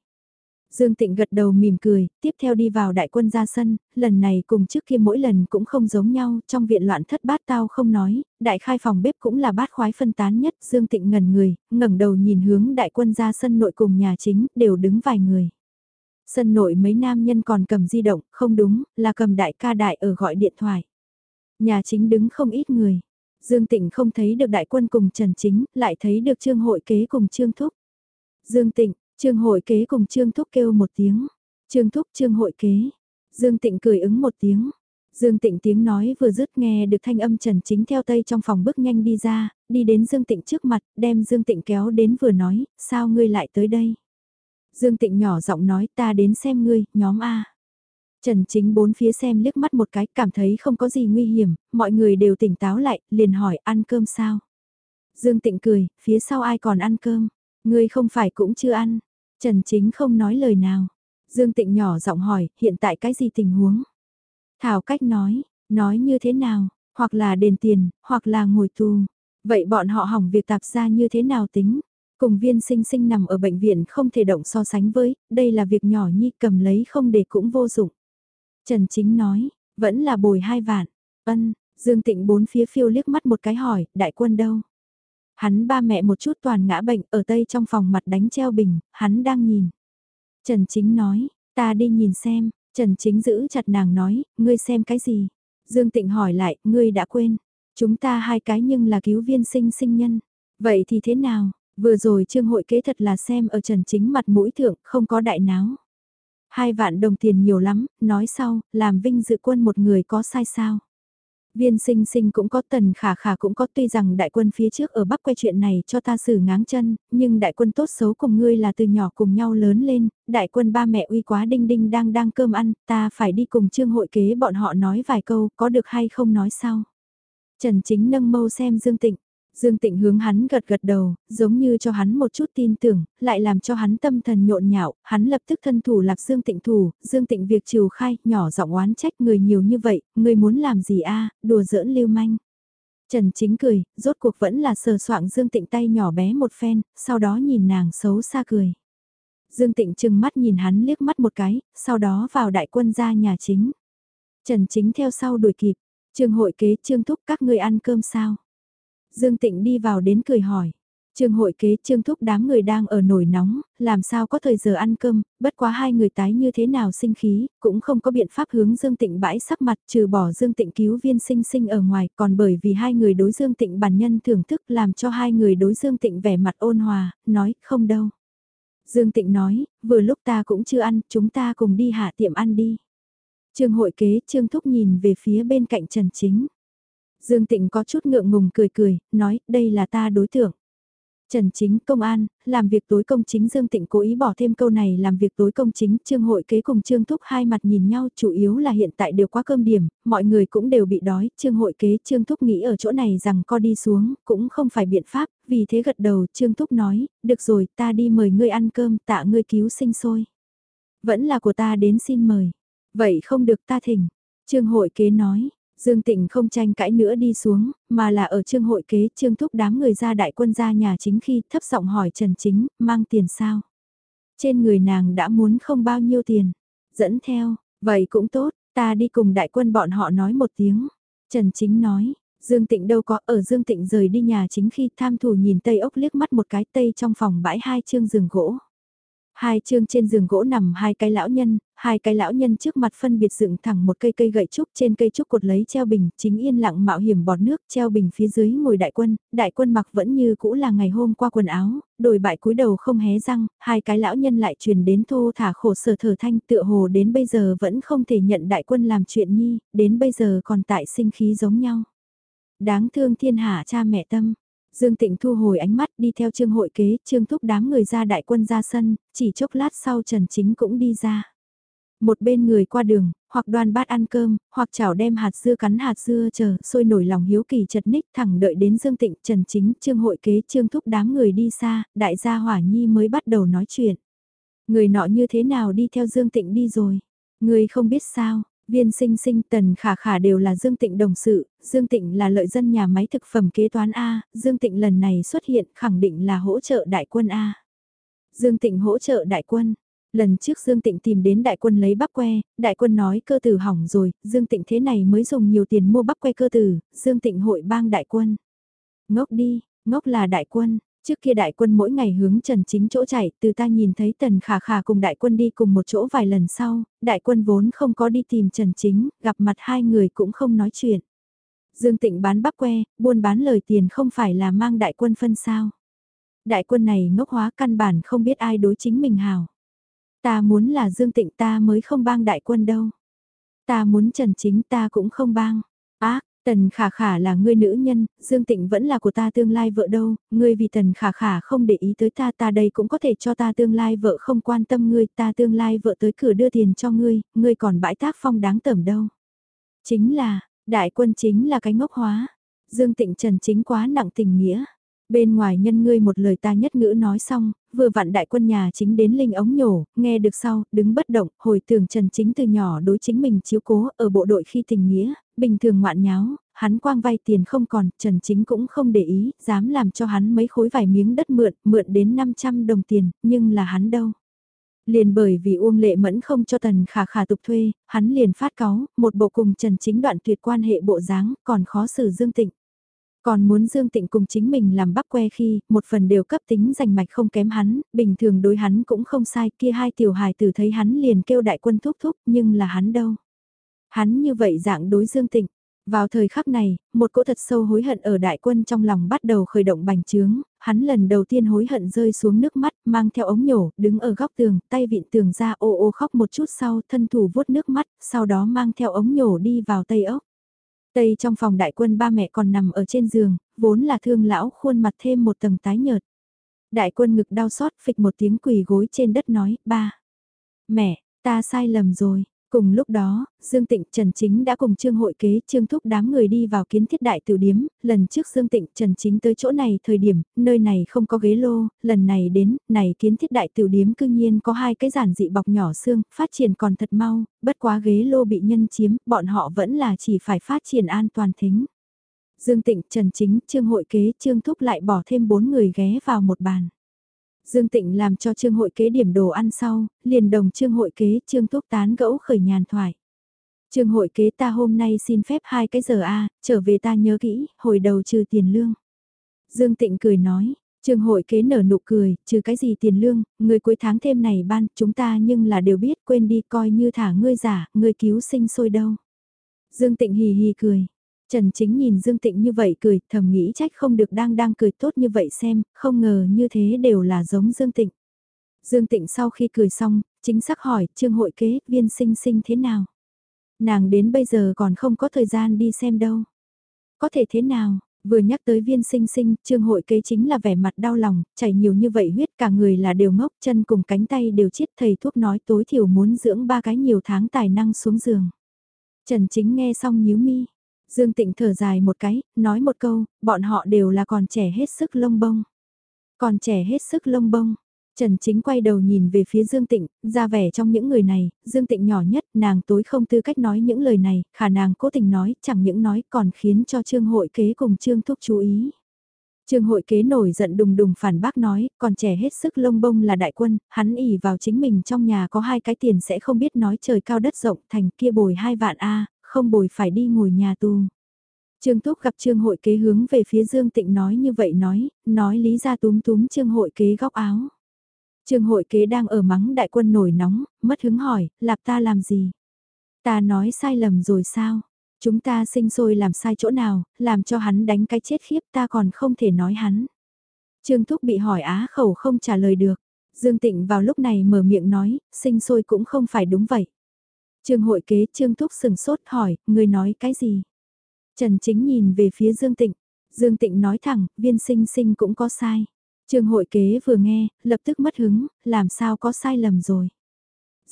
A: Dương Tịnh gật đầu mỉm cười, tiếp theo đi vào đại quân ra sân, lần này cùng trước kia mỗi lần cũng không giống nhau, trong viện loạn thất bát tao không nói, đại khai phòng bếp cũng là bát khoái phân tán nhất, Dương Tịnh ngẩn người, ngẩng đầu nhìn hướng đại quân ra sân nội cùng nhà chính, đều đứng vài người. Sân nội mấy nam nhân còn cầm di động, không đúng, là cầm đại ca đại ở gọi điện thoại. Nhà chính đứng không ít người. Dương Tịnh không thấy được đại quân cùng Trần Chính, lại thấy được Trương Hội Kế cùng Trương Thúc. Dương Tịnh, Trương Hội Kế cùng Trương Thúc kêu một tiếng. Trương Thúc Trương Hội Kế. Dương Tịnh cười ứng một tiếng. Dương Tịnh tiếng nói vừa dứt nghe được thanh âm Trần Chính theo tây trong phòng bước nhanh đi ra, đi đến Dương Tịnh trước mặt, đem Dương Tịnh kéo đến vừa nói, sao ngươi lại tới đây? Dương Tịnh nhỏ giọng nói ta đến xem ngươi, nhóm A. Trần Chính bốn phía xem liếc mắt một cái, cảm thấy không có gì nguy hiểm, mọi người đều tỉnh táo lại, liền hỏi ăn cơm sao. Dương Tịnh cười, phía sau ai còn ăn cơm, ngươi không phải cũng chưa ăn. Trần Chính không nói lời nào. Dương Tịnh nhỏ giọng hỏi, hiện tại cái gì tình huống? Thảo cách nói, nói như thế nào, hoặc là đền tiền, hoặc là ngồi tù. Vậy bọn họ hỏng việc tạp ra như thế nào tính? Cùng viên sinh sinh nằm ở bệnh viện không thể động so sánh với, đây là việc nhỏ nhi cầm lấy không để cũng vô dụng. Trần Chính nói, vẫn là bồi hai vạn. Ân, Dương Tịnh bốn phía phiêu liếc mắt một cái hỏi, đại quân đâu? Hắn ba mẹ một chút toàn ngã bệnh ở tây trong phòng mặt đánh treo bình, hắn đang nhìn. Trần Chính nói, ta đi nhìn xem, Trần Chính giữ chặt nàng nói, ngươi xem cái gì? Dương Tịnh hỏi lại, ngươi đã quên, chúng ta hai cái nhưng là cứu viên sinh sinh nhân. Vậy thì thế nào, vừa rồi trương hội kế thật là xem ở trần chính mặt mũi thượng, không có đại náo. Hai vạn đồng tiền nhiều lắm, nói sau, làm vinh dự quân một người có sai sao. Viên sinh sinh cũng có tần khả khả cũng có tuy rằng đại quân phía trước ở Bắc quay chuyện này cho ta xử ngáng chân, nhưng đại quân tốt xấu cùng ngươi là từ nhỏ cùng nhau lớn lên, đại quân ba mẹ uy quá đinh đinh đang đang cơm ăn, ta phải đi cùng trương hội kế bọn họ nói vài câu, có được hay không nói sau. Trần Chính nâng mâu xem Dương Tịnh, Dương Tịnh hướng hắn gật gật đầu, giống như cho hắn một chút tin tưởng, lại làm cho hắn tâm thần nhộn nhạo, hắn lập tức thân thủ lạc Dương Tịnh thủ, Dương Tịnh việc trừ khai, nhỏ giọng oán trách người nhiều như vậy, người muốn làm gì a đùa giỡn lưu manh. Trần Chính cười, rốt cuộc vẫn là sờ soạng Dương Tịnh tay nhỏ bé một phen, sau đó nhìn nàng xấu xa cười. Dương Tịnh chừng mắt nhìn hắn liếc mắt một cái, sau đó vào đại quân ra nhà chính. Trần Chính theo sau đuổi kịp, trương hội kế trương thúc các ngươi ăn cơm sao? Dương Tịnh đi vào đến cười hỏi. Trương hội kế trương thúc đám người đang ở nổi nóng, làm sao có thời giờ ăn cơm, bất quá hai người tái như thế nào sinh khí, cũng không có biện pháp hướng Dương Tịnh bãi sắc mặt trừ bỏ Dương Tịnh cứu viên sinh sinh ở ngoài, còn bởi vì hai người đối Dương Tịnh bản nhân thưởng thức làm cho hai người đối Dương Tịnh vẻ mặt ôn hòa, nói không đâu. Dương Tịnh nói, vừa lúc ta cũng chưa ăn, chúng ta cùng đi hạ tiệm ăn đi. Trương hội kế, Trương Thúc nhìn về phía bên cạnh Trần Chính. Dương Tịnh có chút ngượng ngùng cười cười, nói, đây là ta đối tượng. Trần Chính Công an, làm việc tối công chính Dương Tịnh cố ý bỏ thêm câu này làm việc tối công chính, Trương Hội kế cùng Trương Thúc hai mặt nhìn nhau chủ yếu là hiện tại đều quá cơm điểm, mọi người cũng đều bị đói, Trương Hội kế Trương Thúc nghĩ ở chỗ này rằng co đi xuống, cũng không phải biện pháp, vì thế gật đầu Trương Thúc nói, được rồi ta đi mời ngươi ăn cơm tạ ngươi cứu sinh sôi. Vẫn là của ta đến xin mời, vậy không được ta thỉnh, Trương Hội kế nói, Dương Tịnh không tranh cãi nữa đi xuống, mà là ở trương hội kế trương thúc đám người ra đại quân ra nhà chính khi thấp giọng hỏi Trần Chính, mang tiền sao? Trên người nàng đã muốn không bao nhiêu tiền. Dẫn theo, vậy cũng tốt, ta đi cùng đại quân bọn họ nói một tiếng. Trần Chính nói, Dương Tịnh đâu có ở Dương Tịnh rời đi nhà chính khi tham thủ nhìn Tây ốc liếc mắt một cái Tây trong phòng bãi hai chương giường gỗ. Hai chương trên giường gỗ nằm hai cái lão nhân, hai cái lão nhân trước mặt phân biệt dựng thẳng một cây cây gậy trúc trên cây trúc cột lấy treo bình, chính yên lặng mạo hiểm bọt nước treo bình phía dưới ngồi đại quân, đại quân mặc vẫn như cũ là ngày hôm qua quần áo, đổi bại cúi đầu không hé răng, hai cái lão nhân lại truyền đến thô thả khổ sở thở thanh tựa hồ đến bây giờ vẫn không thể nhận đại quân làm chuyện nhi, đến bây giờ còn tại sinh khí giống nhau. Đáng thương thiên hạ cha mẹ tâm, Dương Tịnh thu hồi ánh mắt đi theo trương hội kế, trương thúc đám người ra đại quân ra sân, chỉ chốc lát sau Trần Chính cũng đi ra. Một bên người qua đường, hoặc đoan bát ăn cơm, hoặc chảo đem hạt dưa cắn hạt dưa chờ, sôi nổi lòng hiếu kỳ chật ních thẳng đợi đến Dương Tịnh, Trần Chính, trương hội kế, trương thúc đám người đi xa, đại gia hỏa nhi mới bắt đầu nói chuyện. Người nọ như thế nào đi theo Dương Tịnh đi rồi? Người không biết sao, Viên sinh sinh tần khả khả đều là Dương Tịnh đồng sự, Dương Tịnh là lợi dân nhà máy thực phẩm kế toán A, Dương Tịnh lần này xuất hiện khẳng định là hỗ trợ đại quân A. Dương Tịnh hỗ trợ đại quân. Lần trước Dương Tịnh tìm đến đại quân lấy bắp que, đại quân nói cơ tử hỏng rồi, Dương Tịnh thế này mới dùng nhiều tiền mua bắp que cơ tử, Dương Tịnh hội bang đại quân. Ngốc đi, ngốc là đại quân, Trước kia đại quân mỗi ngày hướng Trần Chính chỗ chạy, từ ta nhìn thấy Tần Khả Khả cùng đại quân đi cùng một chỗ vài lần sau, đại quân vốn không có đi tìm Trần Chính, gặp mặt hai người cũng không nói chuyện. Dương Tịnh bán bắp que, buôn bán lời tiền không phải là mang đại quân phân sao. Đại quân này ngốc hóa căn bản không biết ai đối chính mình hào. Ta muốn là Dương Tịnh ta mới không bang đại quân đâu. Ta muốn Trần Chính ta cũng không bang. Ác, Tần khả khả là ngươi nữ nhân, Dương Tịnh vẫn là của ta tương lai vợ đâu, ngươi vì tần khả khả không để ý tới ta ta đây cũng có thể cho ta tương lai vợ không quan tâm ngươi, ta tương lai vợ tới cửa đưa tiền cho ngươi, ngươi còn bãi tác phong đáng tẩm đâu. Chính là, đại quân chính là cái ngốc hóa, Dương Tịnh Trần chính quá nặng tình nghĩa. Bên ngoài nhân ngươi một lời ta nhất ngữ nói xong, vừa vặn đại quân nhà chính đến linh ống nhổ, nghe được sau, đứng bất động, hồi tưởng Trần Chính từ nhỏ đối chính mình chiếu cố ở bộ đội khi tình nghĩa, bình thường ngoạn nháo, hắn quang vay tiền không còn, Trần Chính cũng không để ý, dám làm cho hắn mấy khối vài miếng đất mượn, mượn đến 500 đồng tiền, nhưng là hắn đâu. Liền bởi vì Uông Lệ Mẫn không cho Tần Khả Khả tục thuê, hắn liền phát cáu, một bộ cùng Trần Chính đoạn tuyệt quan hệ bộ dáng, còn khó xử Dương Tịnh. Còn muốn Dương Tịnh cùng chính mình làm bắp que khi, một phần đều cấp tính giành mạch không kém hắn, bình thường đối hắn cũng không sai, kia hai tiểu hài tử thấy hắn liền kêu đại quân thúc thúc, nhưng là hắn đâu. Hắn như vậy dạng đối Dương Tịnh, Vào thời khắc này, một cỗ thật sâu hối hận ở đại quân trong lòng bắt đầu khởi động bành trướng, hắn lần đầu tiên hối hận rơi xuống nước mắt, mang theo ống nhổ, đứng ở góc tường, tay vịn tường ra ô ô khóc một chút sau, thân thủ vuốt nước mắt, sau đó mang theo ống nhổ đi vào tây ốc. Tây trong phòng đại quân ba mẹ còn nằm ở trên giường, vốn là thương lão khuôn mặt thêm một tầng tái nhợt. Đại quân ngực đau xót phịch một tiếng quỳ gối trên đất nói, ba. Mẹ, ta sai lầm rồi, Cùng lúc đó, Dương Tịnh Trần Chính đã cùng Trương Hội Kế Trương Thúc đám người đi vào kiến thiết đại tiểu điếm, lần trước Dương Tịnh Trần Chính tới chỗ này thời điểm, nơi này không có ghế lô, lần này đến, này kiến thiết đại tiểu điếm cương nhiên có hai cái giản dị bọc nhỏ xương, phát triển còn thật mau, bất quá ghế lô bị nhân chiếm, bọn họ vẫn là chỉ phải phát triển an toàn thính. Dương Tịnh Trần Chính Trương Hội Kế Trương Thúc lại bỏ thêm bốn người ghé vào một bàn. Dương Tịnh làm cho Trương Hội Kế điểm đồ ăn sau, liền đồng Trương Hội Kế Trương Thúc tán gẫu khởi nhàn thoại. Trương Hội Kế ta hôm nay xin phép hai cái giờ a trở về ta nhớ kỹ, hồi đầu trừ tiền lương. Dương Tịnh cười nói, Trương hội kế nở nụ cười, trừ cái gì tiền lương, người cuối tháng thêm này ban, chúng ta nhưng là đều biết quên đi coi như thả ngươi giả, ngươi cứu sinh sôi đâu. Dương Tịnh hì hì cười, Trần Chính nhìn Dương Tịnh như vậy cười, thầm nghĩ trách không được đang đang cười tốt như vậy xem, không ngờ như thế đều là giống Dương Tịnh. Dương Tịnh sau khi cười xong, chính xác hỏi, trương hội kế, viên sinh sinh thế nào? Nàng đến bây giờ còn không có thời gian đi xem đâu. Có thể thế nào? Vừa nhắc tới viên sinh sinh, trương hội kế chính là vẻ mặt đau lòng, chảy nhiều như vậy huyết cả người là đều ngốc, chân cùng cánh tay đều chiết thầy thuốc nói tối thiểu muốn dưỡng ba cái nhiều tháng tài năng xuống giường. Trần chính nghe xong nhíu mi, Dương Tịnh thở dài một cái, nói một câu, bọn họ đều là còn trẻ hết sức lông bông. Còn trẻ hết sức lông bông. Trần Chính quay đầu nhìn về phía Dương Tịnh, ra vẻ trong những người này, Dương Tịnh nhỏ nhất, nàng tối không tư cách nói những lời này, khả nàng cố tình nói, chẳng những nói còn khiến cho Trương Hội Kế cùng Trương Thúc chú ý. Trương hội kế nổi giận đùng đùng phản bác nói, còn trẻ hết sức lông bông là đại quân, hắn ỉ vào chính mình trong nhà có hai cái tiền sẽ không biết nói trời cao đất rộng thành kia bồi hai vạn A, không bồi phải đi ngồi nhà tù. Trương Thúc gặp Trương hội kế hướng về phía Dương Tịnh nói như vậy nói, nói lý ra túm túm Trương hội kế góc áo. Trương hội kế đang ở mắng đại quân nổi nóng, mất hứng hỏi, lạp ta làm gì? Ta nói sai lầm rồi sao? Chúng ta sinh sôi làm sai chỗ nào, làm cho hắn đánh cái chết khiếp ta còn không thể nói hắn. Trương Thúc bị hỏi á khẩu không trả lời được. Dương Tịnh vào lúc này mở miệng nói, sinh sôi cũng không phải đúng vậy. Trương hội kế Trương Thúc sừng sốt hỏi, người nói cái gì? Trần Chính nhìn về phía Dương Tịnh. Dương Tịnh nói thẳng, viên sinh sinh cũng có sai. Trương hội kế vừa nghe, lập tức mất hứng, làm sao có sai lầm rồi.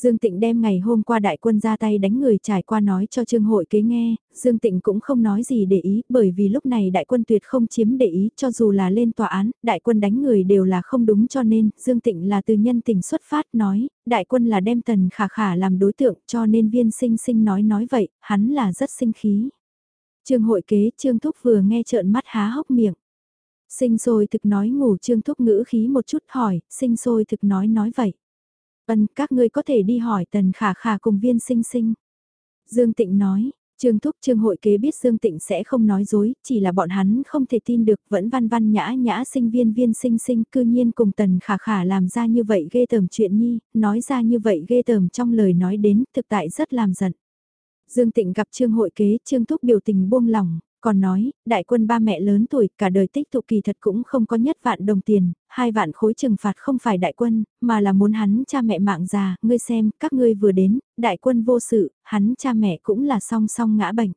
A: Dương Tịnh đem ngày hôm qua đại quân ra tay đánh người trải qua nói cho Trương hội kế nghe, Dương Tịnh cũng không nói gì để ý bởi vì lúc này đại quân tuyệt không chiếm để ý cho dù là lên tòa án, đại quân đánh người đều là không đúng cho nên Dương Tịnh là từ nhân tình xuất phát nói, đại quân là đem tần khả khả làm đối tượng cho nên viên sinh sinh nói nói vậy, hắn là rất sinh khí. Trương hội kế Trương Thúc vừa nghe trợn mắt há hốc miệng. Sinh sôi thực nói ngủ Trương Thúc ngữ khí một chút hỏi, sinh sôi thực nói nói vậy. Ân, các ngươi có thể đi hỏi tần khả khả cùng viên sinh sinh. Dương Tịnh nói, Trương Thúc Trương hội kế biết Dương Tịnh sẽ không nói dối, chỉ là bọn hắn không thể tin được vẫn văn văn nhã nhã sinh viên viên sinh sinh cư nhiên cùng tần khả khả làm ra như vậy ghê tởm chuyện nhi, nói ra như vậy ghê tởm trong lời nói đến thực tại rất làm giận. Dương Tịnh gặp Trương hội kế, Trương Thúc biểu tình buông lỏng, còn nói, đại quân ba mẹ lớn tuổi, cả đời tích tụ kỳ thật cũng không có nhất vạn đồng tiền, hai vạn khối trừng phạt không phải đại quân, mà là muốn hắn cha mẹ mạng già, ngươi xem, các ngươi vừa đến, đại quân vô sự, hắn cha mẹ cũng là song song ngã bệnh.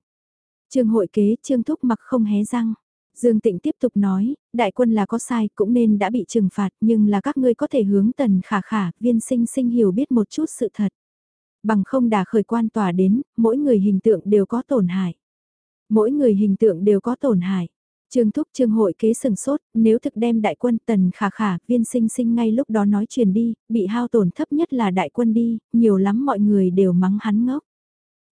A: Trương hội kế, Trương Thúc mặc không hé răng. Dương Tịnh tiếp tục nói, đại quân là có sai cũng nên đã bị trừng phạt nhưng là các ngươi có thể hướng tần khả khả, viên sinh sinh hiểu biết một chút sự thật. Bằng không đà khởi quan tòa đến, mỗi người hình tượng đều có tổn hại. Mỗi người hình tượng đều có tổn hại. Trương Thúc Trương hội kế sừng sốt, nếu thực đem đại quân tần khả khả, viên sinh sinh ngay lúc đó nói truyền đi, bị hao tổn thấp nhất là đại quân đi, nhiều lắm mọi người đều mắng hắn ngốc.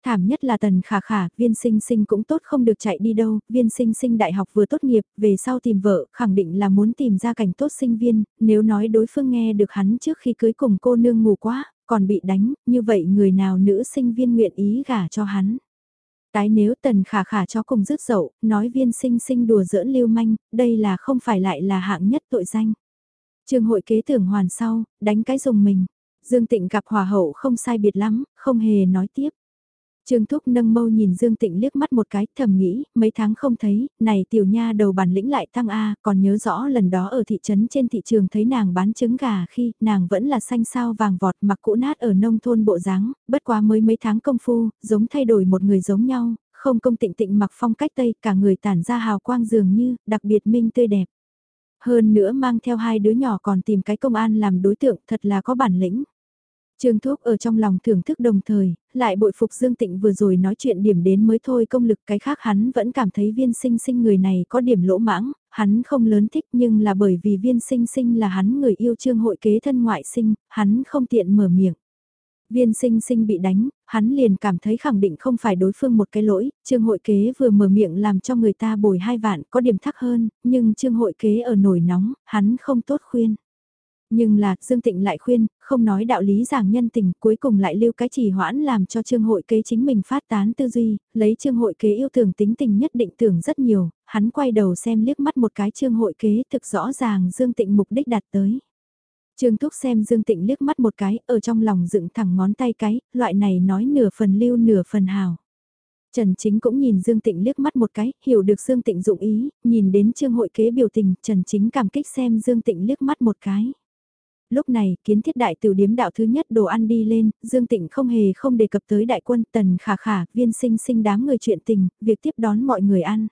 A: Thảm nhất là tần khả khả, viên sinh sinh cũng tốt không được chạy đi đâu, viên sinh sinh đại học vừa tốt nghiệp, về sau tìm vợ, khẳng định là muốn tìm ra cảnh tốt sinh viên, nếu nói đối phương nghe được hắn trước khi cưới cùng cô nương ngủ quá, còn bị đánh, như vậy người nào nữ sinh viên nguyện ý gả cho hắn. Tái nếu tần khả khả cho cùng rước dậu, nói viên sinh sinh đùa giỡn lưu manh, đây là không phải lại là hạng nhất tội danh. Trường hội kế tưởng hoàn sau, đánh cái dùng mình. Dương Tịnh gặp hòa hậu không sai biệt lắm, không hề nói tiếp. Trương Thúc nâng mâu nhìn Dương Tịnh liếc mắt một cái, thầm nghĩ, mấy tháng không thấy, này tiểu nha đầu bản lĩnh lại tăng A, còn nhớ rõ lần đó ở thị trấn trên thị trường thấy nàng bán trứng gà khi nàng vẫn là xanh sao vàng vọt mặc cũ nát ở nông thôn bộ dáng bất quá mới mấy tháng công phu, giống thay đổi một người giống nhau, không công tịnh tịnh mặc phong cách Tây, cả người tản ra hào quang dường như, đặc biệt minh tươi đẹp. Hơn nữa mang theo hai đứa nhỏ còn tìm cái công an làm đối tượng thật là có bản lĩnh. Trương Thúc ở trong lòng thưởng thức đồng thời, lại bội phục Dương Tịnh vừa rồi nói chuyện điểm đến mới thôi công lực cái khác hắn vẫn cảm thấy viên sinh sinh người này có điểm lỗ mãng, hắn không lớn thích nhưng là bởi vì viên sinh sinh là hắn người yêu trương hội kế thân ngoại sinh, hắn không tiện mở miệng. Viên sinh sinh bị đánh, hắn liền cảm thấy khẳng định không phải đối phương một cái lỗi, trương hội kế vừa mở miệng làm cho người ta bồi hai vạn có điểm thắc hơn, nhưng trương hội kế ở nổi nóng, hắn không tốt khuyên. Nhưng là, Dương Tịnh lại khuyên, không nói đạo lý giảng nhân tình, cuối cùng lại lưu cái chỉ hoãn làm cho trương hội kế chính mình phát tán tư duy, lấy trương hội kế yêu tưởng tính tình nhất định tưởng rất nhiều, hắn quay đầu xem liếc mắt một cái trương hội kế thực rõ ràng Dương Tịnh mục đích đạt tới. Trương Thúc xem Dương Tịnh liếc mắt một cái, ở trong lòng dựng thẳng ngón tay cái, loại này nói nửa phần lưu nửa phần hào. Trần Chính cũng nhìn Dương Tịnh liếc mắt một cái, hiểu được Dương Tịnh dụng ý, nhìn đến trương hội kế biểu tình, Trần Chính cảm kích xem Dương Tịnh liếc mắt một cái. Lúc này, kiến thiết đại tiểu điếm đạo thứ nhất đồ ăn đi lên, Dương Tịnh không hề không đề cập tới đại quân tần khả khả, viên sinh sinh đám người chuyện tình, việc tiếp đón mọi người ăn.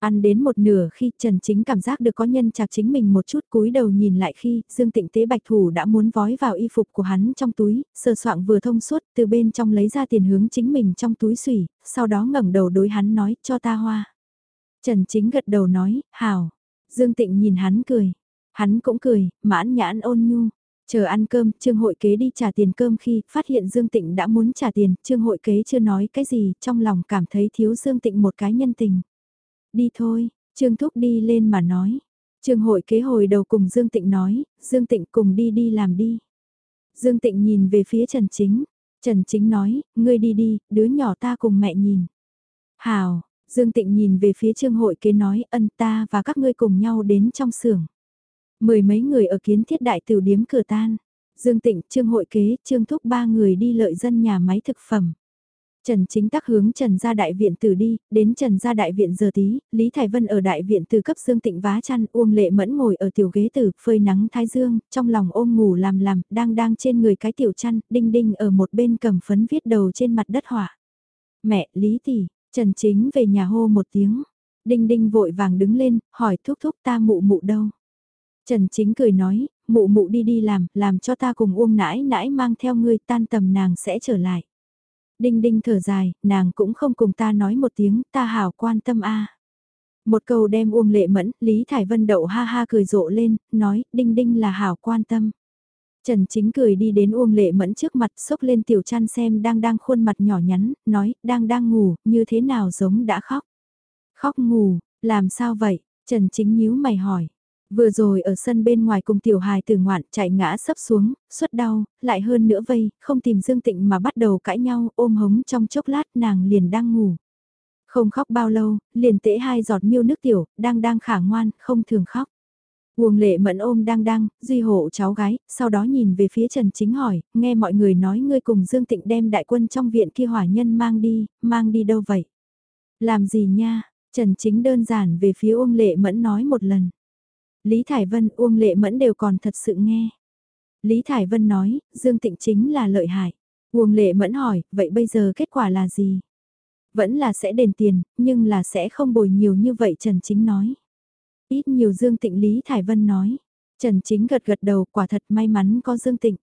A: Ăn đến một nửa khi Trần Chính cảm giác được có nhân chạc chính mình một chút cúi đầu nhìn lại khi Dương Tịnh Tế Bạch Thủ đã muốn vói vào y phục của hắn trong túi, sờ soạng vừa thông suốt từ bên trong lấy ra tiền hướng chính mình trong túi sủy, sau đó ngẩng đầu đối hắn nói cho ta hoa. Trần Chính gật đầu nói, hào. Dương Tịnh nhìn hắn cười. Hắn cũng cười, mãn nhãn ôn nhu. Chờ ăn cơm, Trương Hội Kế đi trả tiền cơm khi phát hiện Dương Tịnh đã muốn trả tiền, Trương Hội Kế chưa nói cái gì, trong lòng cảm thấy thiếu Dương Tịnh một cái nhân tình. Đi thôi, Trương Thúc đi lên mà nói. Trương hội kế hồi đầu cùng Dương Tịnh nói, Dương Tịnh cùng đi đi làm đi. Dương Tịnh nhìn về phía Trần Chính. Trần Chính nói, ngươi đi đi, đứa nhỏ ta cùng mẹ nhìn. Hào, Dương Tịnh nhìn về phía Trương hội kế nói, ân ta và các ngươi cùng nhau đến trong xưởng. Mười mấy người ở kiến thiết đại tiểu điếm cửa tan. Dương Tịnh, Trương hội kế, Trương Thúc ba người đi lợi dân nhà máy thực phẩm. Trần chính tắc hướng Trần gia đại viện từ đi, đến Trần gia đại viện giờ tí, Lý thải Vân ở đại viện từ cấp Dương Tịnh vá chăn, Uông Lệ Mẫn ngồi ở tiểu ghế tử, phơi nắng thái dương, trong lòng ôm ngủ làm làm, đang đang trên người cái tiểu chăn, đinh đinh ở một bên cầm phấn viết đầu trên mặt đất hỏa. Mẹ, Lý tỷ, Trần chính về nhà hô một tiếng. Đinh đinh vội vàng đứng lên, hỏi thúc thúc ta mụ mụ đâu. Trần chính cười nói, mụ mụ đi đi làm, làm cho ta cùng Uông nãi nãi mang theo ngươi tan tầm nàng sẽ trở lại. Đinh đinh thở dài, nàng cũng không cùng ta nói một tiếng, ta hảo quan tâm a. Một câu đem Uông Lệ Mẫn, Lý Thải Vân đậu ha ha cười rộ lên, nói, đinh đinh là hảo quan tâm. Trần Chính cười đi đến Uông Lệ Mẫn trước mặt sốc lên tiểu chăn xem đang đang khuôn mặt nhỏ nhắn, nói, đang đang ngủ, như thế nào giống đã khóc. Khóc ngủ, làm sao vậy? Trần Chính nhíu mày hỏi. Vừa rồi ở sân bên ngoài cùng tiểu hài từ ngoạn chạy ngã sấp xuống, suốt đau, lại hơn nữa vây, không tìm Dương Tịnh mà bắt đầu cãi nhau, ôm hống trong chốc lát nàng liền đang ngủ. Không khóc bao lâu, liền tễ hai giọt miêu nước tiểu, đang đang khả ngoan, không thường khóc. Uông lệ mẫn ôm đang đang, duy hộ cháu gái, sau đó nhìn về phía Trần Chính hỏi, nghe mọi người nói ngươi cùng Dương Tịnh đem đại quân trong viện kia hỏa nhân mang đi, mang đi đâu vậy? Làm gì nha? Trần Chính đơn giản về phía Uông lệ mẫn nói một lần. Lý Thải Vân, Uông Lệ Mẫn đều còn thật sự nghe. Lý Thải Vân nói, Dương Tịnh chính là lợi hại. Uông Lệ Mẫn hỏi, vậy bây giờ kết quả là gì? Vẫn là sẽ đền tiền, nhưng là sẽ không bồi nhiều như vậy Trần Chính nói. Ít nhiều Dương Tịnh Lý Thải Vân nói. Trần Chính gật gật đầu quả thật may mắn có Dương Tịnh.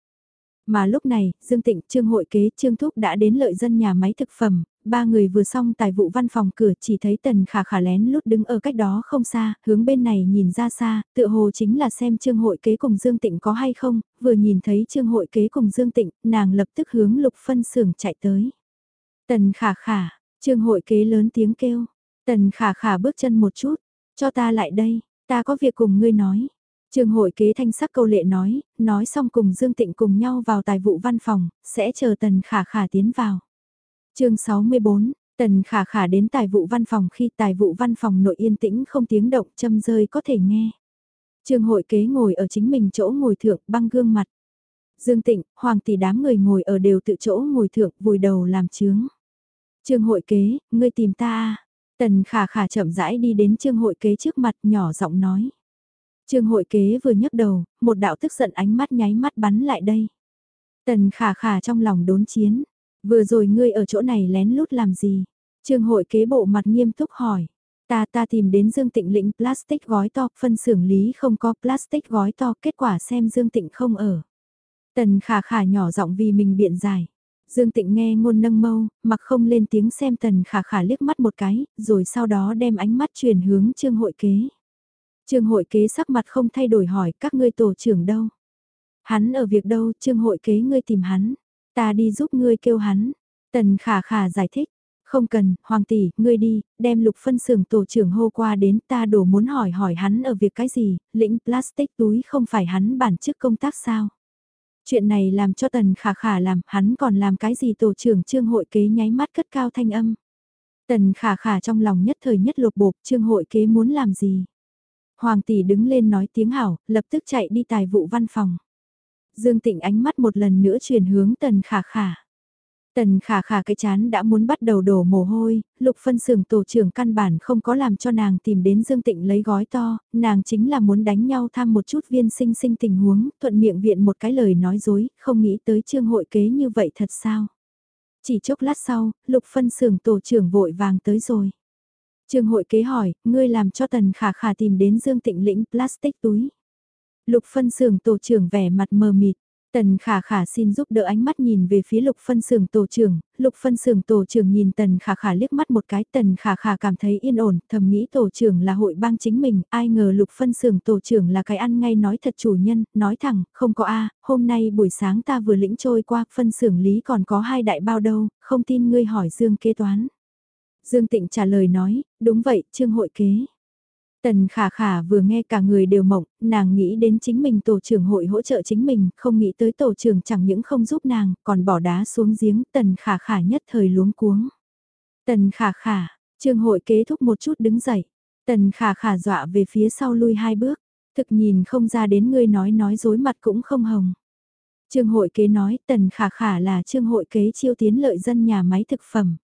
A: Mà lúc này, Dương Tịnh, Trương Hội Kế, Trương Thúc đã đến lợi dân nhà máy thực phẩm, ba người vừa xong tài vụ văn phòng cửa chỉ thấy Tần Khả Khả lén lút đứng ở cách đó không xa, hướng bên này nhìn ra xa, tựa hồ chính là xem Trương Hội Kế cùng Dương Tịnh có hay không, vừa nhìn thấy Trương Hội Kế cùng Dương Tịnh, nàng lập tức hướng lục phân xưởng chạy tới. Tần Khả Khả, Trương Hội Kế lớn tiếng kêu, Tần Khả Khả bước chân một chút, cho ta lại đây, ta có việc cùng ngươi nói trường hội kế thanh sắc câu lệ nói, nói xong cùng Dương Tịnh cùng nhau vào tài vụ văn phòng, sẽ chờ Tần Khả Khả tiến vào. chương 64, Tần Khả Khả đến tài vụ văn phòng khi tài vụ văn phòng nội yên tĩnh không tiếng động châm rơi có thể nghe. trường hội kế ngồi ở chính mình chỗ ngồi thượng băng gương mặt. Dương Tịnh, Hoàng tỷ đám người ngồi ở đều tự chỗ ngồi thượng vùi đầu làm chướng. trường hội kế, ngươi tìm ta? À? Tần khả khả chậm rãi đi đến trường hội kế trước mặt nhỏ giọng nói. Trương hội kế vừa nhấc đầu, một đạo tức giận ánh mắt nháy mắt bắn lại đây. Tần khả khả trong lòng đốn chiến. Vừa rồi ngươi ở chỗ này lén lút làm gì? Trương hội kế bộ mặt nghiêm túc hỏi. Ta ta tìm đến Dương Tịnh lĩnh plastic gói to, phân xưởng lý không có plastic gói to, kết quả xem Dương Tịnh không ở. Tần khả khả nhỏ giọng vì mình biện giải. Dương Tịnh nghe ngôn nâng mâu, mặc không lên tiếng xem tần khả khả liếc mắt một cái, rồi sau đó đem ánh mắt chuyển hướng trương hội kế. Trương hội kế sắc mặt không thay đổi hỏi các ngươi tổ trưởng đâu. Hắn ở việc đâu, trương hội kế ngươi tìm hắn. Ta đi giúp ngươi kêu hắn. Tần khả khả giải thích. Không cần, hoàng tỷ, ngươi đi, đem lục phân xưởng tổ trưởng hô qua đến ta đổ muốn hỏi hỏi hắn ở việc cái gì, lĩnh plastic túi không phải hắn bản chức công tác sao. Chuyện này làm cho tần khả khả làm, hắn còn làm cái gì tổ trưởng trương hội kế nháy mắt cất cao thanh âm. Tần khả khả trong lòng nhất thời nhất lột bột trương hội kế muốn làm gì. Hoàng tỷ đứng lên nói tiếng hảo, lập tức chạy đi tài vụ văn phòng. Dương Tịnh ánh mắt một lần nữa chuyển hướng tần khả khả. Tần khả khả cái chán đã muốn bắt đầu đổ mồ hôi, lục phân xưởng tổ trưởng căn bản không có làm cho nàng tìm đến Dương Tịnh lấy gói to, nàng chính là muốn đánh nhau tham một chút viên sinh sinh tình huống, thuận miệng viện một cái lời nói dối, không nghĩ tới trương hội kế như vậy thật sao. Chỉ chốc lát sau, lục phân xưởng tổ trưởng vội vàng tới rồi. Trương hội kế hỏi, ngươi làm cho tần khả khả tìm đến Dương Tịnh lĩnh plastic túi. Lục phân xưởng tổ trưởng vẻ mặt mờ mịt. Tần khả khả xin giúp đỡ ánh mắt nhìn về phía lục phân xưởng tổ trưởng, lục phân xưởng tổ trưởng nhìn tần khả khả liếc mắt một cái, tần khả khả cảm thấy yên ổn, thầm nghĩ tổ trưởng là hội bang chính mình, ai ngờ lục phân xưởng tổ trưởng là cái ăn ngay nói thật chủ nhân, nói thẳng, không có a hôm nay buổi sáng ta vừa lĩnh trôi qua, phân xưởng lý còn có hai đại bao đâu, không tin ngươi hỏi Dương kế toán. Dương Tịnh trả lời nói, đúng vậy, trương hội kế. Tần khả khả vừa nghe cả người đều mộng, nàng nghĩ đến chính mình tổ trưởng hội hỗ trợ chính mình, không nghĩ tới tổ trưởng chẳng những không giúp nàng, còn bỏ đá xuống giếng, tần khả khả nhất thời luống cuống. Tần khả khả, trương hội kế thúc một chút đứng dậy, tần khả khả dọa về phía sau lui hai bước, thực nhìn không ra đến ngươi nói nói dối mặt cũng không hồng. Trương hội kế nói tần khả khả là trương hội kế chiêu tiến lợi dân nhà máy thực phẩm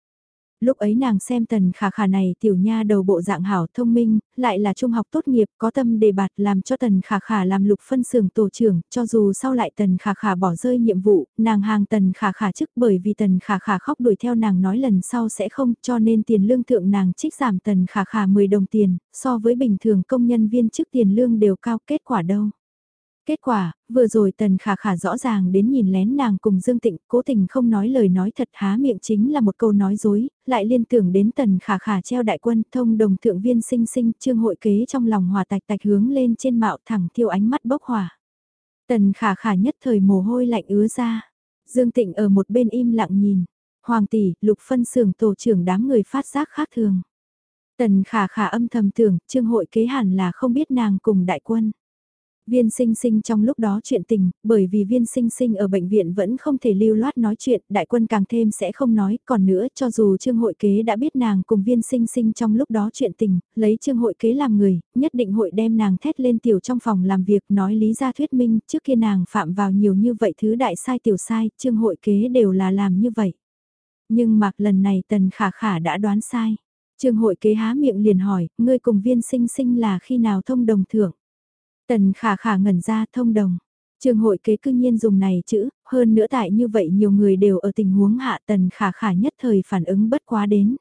A: lúc ấy nàng xem tần khả khả này tiểu nha đầu bộ dạng hảo thông minh, lại là trung học tốt nghiệp có tâm đề bạt làm cho tần khả khả làm lục phân xưởng tổ trưởng, cho dù sau lại tần khả khả bỏ rơi nhiệm vụ, nàng hàng tần khả khả chức bởi vì tần khả khả khóc đuổi theo nàng nói lần sau sẽ không cho nên tiền lương thượng nàng trích giảm tần khả khả 10 đồng tiền, so với bình thường công nhân viên chức tiền lương đều cao kết quả đâu. Kết quả, vừa rồi Tần Khả Khả rõ ràng đến nhìn lén nàng cùng Dương Tịnh, cố tình không nói lời nói thật há miệng chính là một câu nói dối, lại liên tưởng đến Tần Khả Khả treo đại quân thông đồng thượng viên sinh sinh trương hội kế trong lòng hòa tạch tạch hướng lên trên mạo thẳng thiêu ánh mắt bốc hỏa. Tần Khả Khả nhất thời mồ hôi lạnh ứa ra. Dương Tịnh ở một bên im lặng nhìn. Hoàng tỷ, lục phân xưởng tổ trưởng đám người phát giác khác thường. Tần Khả Khả âm thầm tưởng, trương hội kế hẳn là không biết nàng cùng đại quân. Viên sinh sinh trong lúc đó chuyện tình, bởi vì viên sinh sinh ở bệnh viện vẫn không thể lưu loát nói chuyện, đại quân càng thêm sẽ không nói, còn nữa cho dù trương hội kế đã biết nàng cùng viên sinh sinh trong lúc đó chuyện tình, lấy trương hội kế làm người, nhất định hội đem nàng thét lên tiểu trong phòng làm việc nói lý ra thuyết minh trước kia nàng phạm vào nhiều như vậy thứ đại sai tiểu sai, trương hội kế đều là làm như vậy. Nhưng mặc lần này tần khả khả đã đoán sai. Trương hội kế há miệng liền hỏi, ngươi cùng viên sinh sinh là khi nào thông đồng thưởng? Tần khả khả ngẩn ra thông đồng. Trường hội kế cư nhiên dùng này chữ, hơn nữa tại như vậy nhiều người đều ở tình huống hạ tần khả khả nhất thời phản ứng bất quá đến.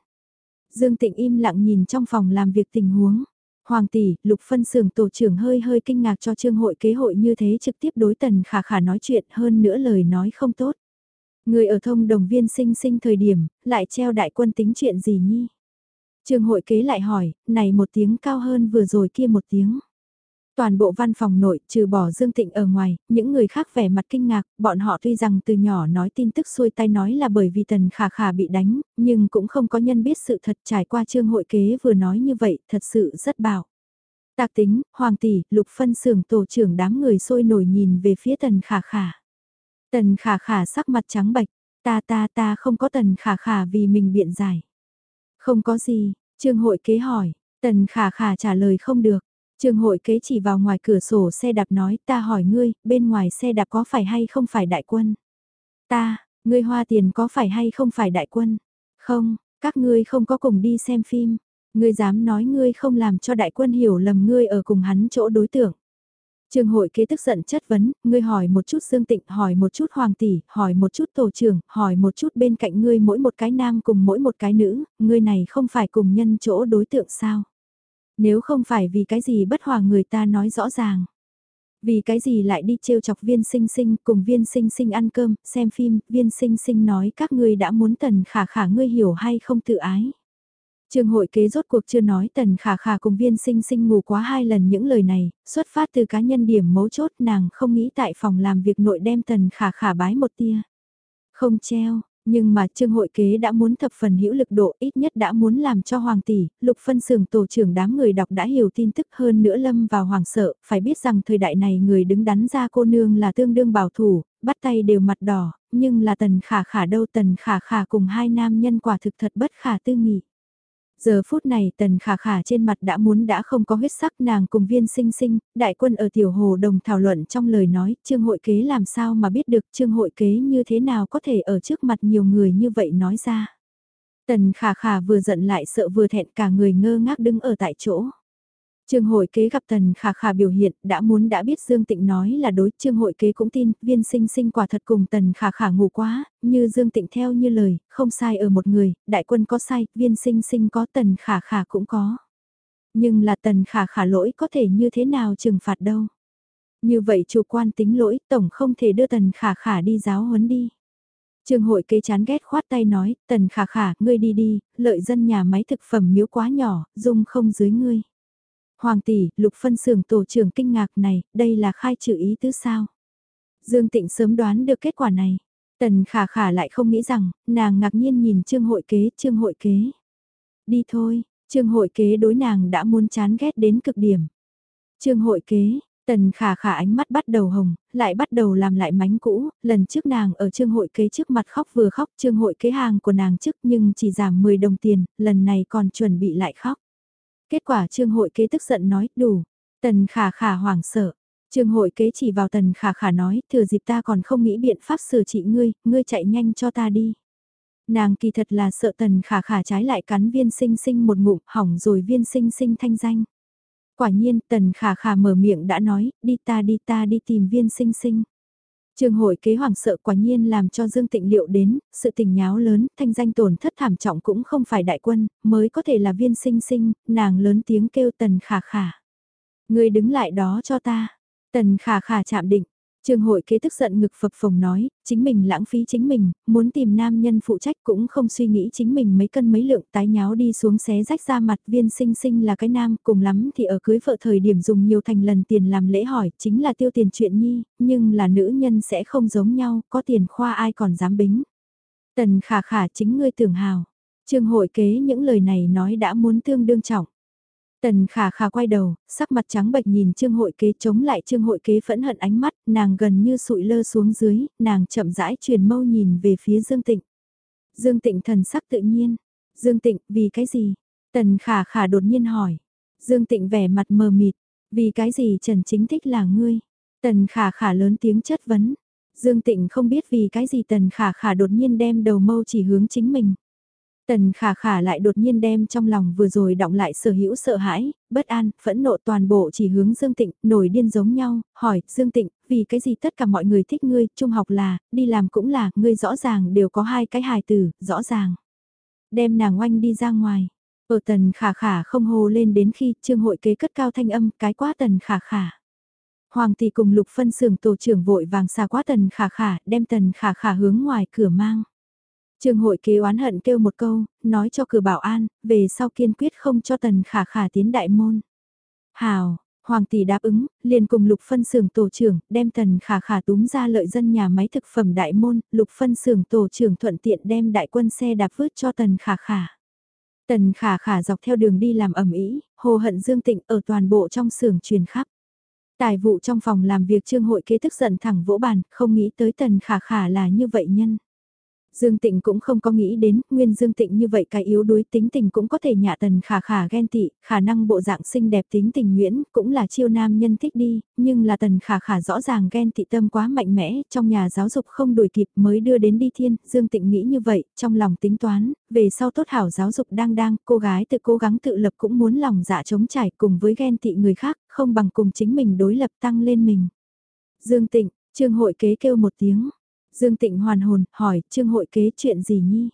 A: Dương Tịnh im lặng nhìn trong phòng làm việc tình huống. Hoàng tỷ, lục phân xưởng tổ trưởng hơi hơi kinh ngạc cho trương hội kế hội như thế trực tiếp đối tần khả khả nói chuyện hơn nữa lời nói không tốt. Người ở thông đồng viên sinh sinh thời điểm, lại treo đại quân tính chuyện gì nhi? Trương hội kế lại hỏi, này một tiếng cao hơn vừa rồi kia một tiếng. Toàn bộ văn phòng nội, trừ bỏ Dương Tịnh ở ngoài, những người khác vẻ mặt kinh ngạc, bọn họ tuy rằng từ nhỏ nói tin tức xuôi tay nói là bởi vì Tần Khả Khả bị đánh, nhưng cũng không có nhân biết sự thật trải qua trương hội kế vừa nói như vậy, thật sự rất bảo. Tạc tính, Hoàng tỷ, Lục Phân xưởng tổ trưởng đám người sôi nổi nhìn về phía Tần Khả Khả. Tần Khả Khả sắc mặt trắng bạch, ta ta ta không có Tần Khả Khả vì mình biện giải. Không có gì, trương hội kế hỏi, Tần Khả Khả trả lời không được. Trường hội kế chỉ vào ngoài cửa sổ xe đạp nói ta hỏi ngươi, bên ngoài xe đạp có phải hay không phải đại quân? Ta, ngươi hoa tiền có phải hay không phải đại quân? Không, Các ngươi không có cùng đi xem phim, ngươi dám nói ngươi không làm cho đại quân hiểu lầm ngươi ở cùng hắn chỗ đối tượng. Trường hội kế tức giận chất vấn, ngươi hỏi một chút Dương Tịnh, hỏi một chút Hoàng tỷ, hỏi một chút tổ trưởng, hỏi một chút bên cạnh ngươi mỗi một cái nam cùng mỗi một cái nữ, ngươi này không phải cùng nhân chỗ đối tượng sao? Nếu không phải vì cái gì bất hòa người ta nói rõ ràng. Vì cái gì lại đi trêu chọc viên sinh sinh cùng viên sinh sinh ăn cơm, xem phim, viên sinh sinh nói các ngươi đã muốn tần khả khả ngươi hiểu hay không tự ái. Trường hội kế rốt cuộc chưa nói tần khả khả cùng viên sinh sinh ngủ quá hai lần những lời này, xuất phát từ cá nhân điểm mấu chốt nàng không nghĩ tại phòng làm việc nội đem tần khả khả bái một tia. Không treo, nhưng mà trương hội kế đã muốn thập phần hữu lực độ ít nhất đã muốn làm cho hoàng tỷ, lục phân xưởng tổ trưởng đám người đọc đã hiểu tin tức hơn nữa lâm vào hoàng sợ, phải biết rằng thời đại này người đứng đắn ra cô nương là tương đương bảo thủ, bắt tay đều mặt đỏ, nhưng là tần khả khả đâu tần khả khả cùng hai nam nhân quả thực thật bất khả tư nghị. Giờ phút này tần khả khả trên mặt đã muốn đã không có huyết sắc nàng cùng viên sinh sinh, đại quân ở tiểu hồ đồng thảo luận trong lời nói, trương hội kế làm sao mà biết được trương hội kế như thế nào có thể ở trước mặt nhiều người như vậy nói ra. Tần khả khả vừa giận lại sợ vừa thẹn cả người ngơ ngác đứng ở tại chỗ. Trương hội kế gặp tần khả khả biểu hiện, đã muốn đã biết Dương Tịnh nói là đối, Trương hội kế cũng tin, viên sinh sinh quả thật cùng tần khả khả ngủ quá, như Dương Tịnh theo như lời, không sai ở một người, đại quân có sai, viên sinh sinh có tần khả khả cũng có. Nhưng là tần khả khả lỗi có thể như thế nào trừng phạt đâu. Như vậy chủ quan tính lỗi, tổng không thể đưa tần khả khả đi giáo huấn đi. Trương hội kế chán ghét khoát tay nói, tần khả khả, ngươi đi đi, lợi dân nhà máy thực phẩm miếu quá nhỏ, dung không dưới ngươi. Hoàng tỷ, lục phân xưởng tổ trưởng kinh ngạc này, đây là khai trừ ý tứ sao? Dương Tịnh sớm đoán được kết quả này. Tần khả khả lại không nghĩ rằng, nàng ngạc nhiên nhìn trương hội kế, trương hội kế. Đi thôi, trương hội kế đối nàng đã muốn chán ghét đến cực điểm. Trương hội kế, tần khả khả ánh mắt bắt đầu hồng, lại bắt đầu làm lại mánh cũ, lần trước nàng ở trương hội kế trước mặt khóc vừa khóc trương hội kế hàng của nàng trước nhưng chỉ giảm 10 đồng tiền, lần này còn chuẩn bị lại khóc. Kết quả trương hội kế tức giận nói, đủ. Tần khả khả hoảng sợ. Trương hội kế chỉ vào tần khả khả nói, thừa dịp ta còn không nghĩ biện pháp sửa trị ngươi, ngươi chạy nhanh cho ta đi. Nàng kỳ thật là sợ tần khả khả trái lại cắn viên sinh sinh một ngụm, hỏng rồi viên sinh sinh thanh danh. Quả nhiên, tần khả khả mở miệng đã nói, đi ta đi ta đi tìm viên sinh sinh. Trường hội kế hoàng sợ quả nhiên làm cho Dương Tịnh liệu đến, sự tình nháo lớn, thanh danh tổn thất thảm trọng cũng không phải đại quân, mới có thể là viên sinh sinh, nàng lớn tiếng kêu tần khả khả. Người đứng lại đó cho ta. Tần khả khả chạm định, Trường hội kế tức giận ngực phập phồng nói, chính mình lãng phí chính mình, muốn tìm nam nhân phụ trách cũng không suy nghĩ chính mình mấy cân mấy lượng tái nháo đi xuống xé rách ra mặt viên sinh sinh là cái nam cùng lắm thì ở cưới vợ thời điểm dùng nhiều thành lần tiền làm lễ hỏi chính là tiêu tiền chuyện nhi, nhưng là nữ nhân sẽ không giống nhau, có tiền khoa ai còn dám bính. Tần khả khả chính ngươi tưởng hào, trường hội kế những lời này nói đã muốn tương đương trọng. Tần khả khả quay đầu, sắc mặt trắng bệch nhìn trương hội kế chống lại trương hội kế phẫn hận ánh mắt, nàng gần như sụi lơ xuống dưới, nàng chậm rãi truyền mâu nhìn về phía Dương Tịnh. Dương Tịnh thần sắc tự nhiên. Dương Tịnh, vì cái gì? Tần khả khả đột nhiên hỏi. Dương Tịnh vẻ mặt mờ mịt. Vì cái gì Trần Chính thích là ngươi? Tần khả khả lớn tiếng chất vấn. Dương Tịnh không biết vì cái gì tần khả khả đột nhiên đem đầu mâu chỉ hướng chính mình. Tần khả khả lại đột nhiên đem trong lòng vừa rồi động lại sở hữu sợ hãi, bất an, phẫn nộ toàn bộ chỉ hướng Dương Tịnh, nổi điên giống nhau, hỏi, Dương Tịnh, vì cái gì tất cả mọi người thích ngươi, trung học là, đi làm cũng là, ngươi rõ ràng đều có hai cái hài tử, rõ ràng. Đem nàng oanh đi ra ngoài. Ở tần khả khả không hô lên đến khi trương hội kế cất cao thanh âm, cái quá tần khả khả. Hoàng tỷ cùng lục phân xưởng tổ trưởng vội vàng xa quá tần khả khả, đem tần khả khả hướng ngoài cửa mang. Trường hội kế oán hận kêu một câu, nói cho cửa bảo an, về sau kiên quyết không cho tần khả khả tiến đại môn. Hào, Hoàng tỷ đáp ứng, liền cùng lục phân xưởng tổ trưởng, đem tần khả khả túm ra lợi dân nhà máy thực phẩm đại môn, lục phân xưởng tổ trưởng thuận tiện đem đại quân xe đạp vứt cho tần khả khả. Tần khả khả dọc theo đường đi làm ẩm ý, hồ hận dương tịnh ở toàn bộ trong xưởng truyền khắp. Tài vụ trong phòng làm việc trương hội kế tức giận thẳng vỗ bàn, không nghĩ tới tần khả khả là như vậy nhân. Dương Tịnh cũng không có nghĩ đến, nguyên Dương Tịnh như vậy cái yếu đuối tính tình cũng có thể nhạ tần khả khả ghen tị, khả năng bộ dạng xinh đẹp tính tình nguyễn, cũng là chiêu nam nhân thích đi, nhưng là tần khả khả rõ ràng ghen tị tâm quá mạnh mẽ, trong nhà giáo dục không đuổi kịp mới đưa đến đi thiên, Dương Tịnh nghĩ như vậy, trong lòng tính toán, về sau tốt hảo giáo dục đang đang, cô gái tự cố gắng tự lập cũng muốn lòng dạ chống trải cùng với ghen tị người khác, không bằng cùng chính mình đối lập tăng lên mình. Dương Tịnh, Trương hội kế kêu một tiếng. Dương Tịnh hoàn hồn, hỏi, Trương hội kế chuyện gì nhi?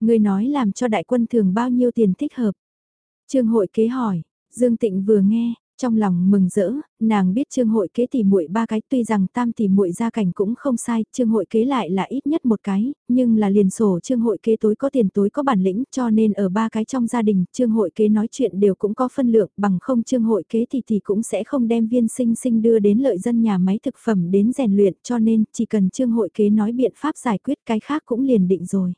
A: Người nói làm cho đại quân thường bao nhiêu tiền thích hợp? Trương hội kế hỏi, Dương Tịnh vừa nghe, trong lòng mừng rỡ, nàng biết trương hội kế tỷ muội ba cái tuy rằng tam tỷ muội gia cảnh cũng không sai, trương hội kế lại là ít nhất một cái, nhưng là liền sổ trương hội kế tối có tiền tối có bản lĩnh cho nên ở ba cái trong gia đình trương hội kế nói chuyện đều cũng có phân lượng bằng không trương hội kế thì thì cũng sẽ không đem viên sinh sinh đưa đến lợi dân nhà máy thực phẩm đến rèn luyện cho nên chỉ cần trương hội kế nói biện pháp giải quyết cái khác cũng liền định rồi.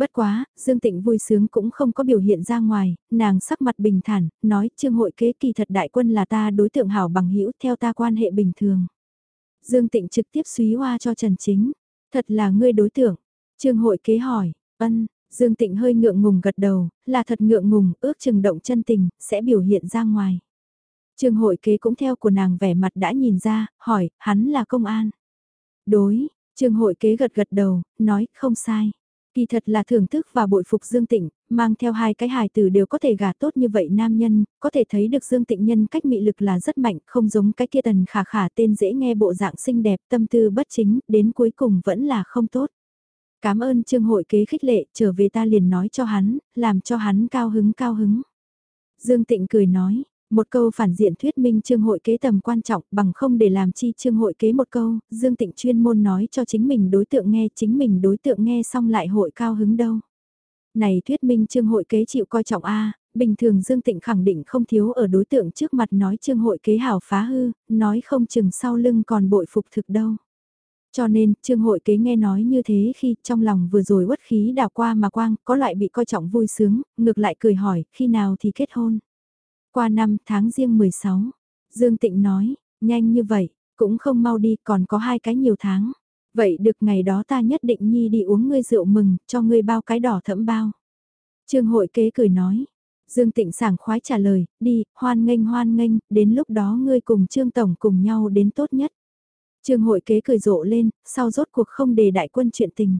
A: Bất quá, Dương Tịnh vui sướng cũng không có biểu hiện ra ngoài, nàng sắc mặt bình thản, nói trương hội kế kỳ thật đại quân là ta đối tượng hảo bằng hữu theo ta quan hệ bình thường. Dương Tịnh trực tiếp suý hoa cho Trần Chính, thật là ngươi đối tượng. Trương hội kế hỏi, ân, Dương Tịnh hơi ngượng ngùng gật đầu, là thật ngượng ngùng, ước chừng động chân tình, sẽ biểu hiện ra ngoài. Trương hội kế cũng theo của nàng vẻ mặt đã nhìn ra, hỏi, hắn là công an. Đối, Trương hội kế gật gật đầu, nói, không sai. Kỳ thật là thưởng thức và bội phục Dương Tịnh, mang theo hai cái hài tử đều có thể gả tốt như vậy nam nhân, có thể thấy được Dương Tịnh nhân cách mị lực là rất mạnh, không giống cái kia tần khả khả tên dễ nghe bộ dạng xinh đẹp, tâm tư bất chính, đến cuối cùng vẫn là không tốt. Cảm ơn Trương hội kế khích lệ, trở về ta liền nói cho hắn, làm cho hắn cao hứng cao hứng. Dương Tịnh cười nói, một câu phản diện thuyết minh trương hội kế tầm quan trọng bằng không để làm chi trương hội kế một câu, Dương Tịnh chuyên môn nói cho chính mình đối tượng nghe chính mình đối tượng nghe xong lại hội cao hứng đâu. Này thuyết minh trương hội kế chịu coi trọng A, bình thường Dương Tịnh khẳng định không thiếu ở đối tượng trước mặt nói trương hội kế hảo phá hư, nói không chừng sau lưng còn bội phục thực đâu. Cho nên, trương hội kế nghe nói như thế khi trong lòng vừa rồi uất khí đào qua mà quang, có loại bị coi trọng vui sướng, ngược lại cười hỏi, khi nào thì kết hôn. Qua năm tháng riêng 16, Dương Tịnh nói, nhanh như vậy, cũng không mau đi còn có hai cái nhiều tháng. Vậy được ngày đó ta nhất định nhi đi uống ngươi rượu mừng, cho ngươi bao cái đỏ thẫm bao. Trương hội kế cười nói. Dương Tịnh sảng khoái trả lời, đi, hoan nghênh hoan nghênh, đến lúc đó ngươi cùng Trương Tổng cùng nhau đến tốt nhất. Trương hội kế cười rộ lên, sau rốt cuộc không đề đại quân chuyện tình.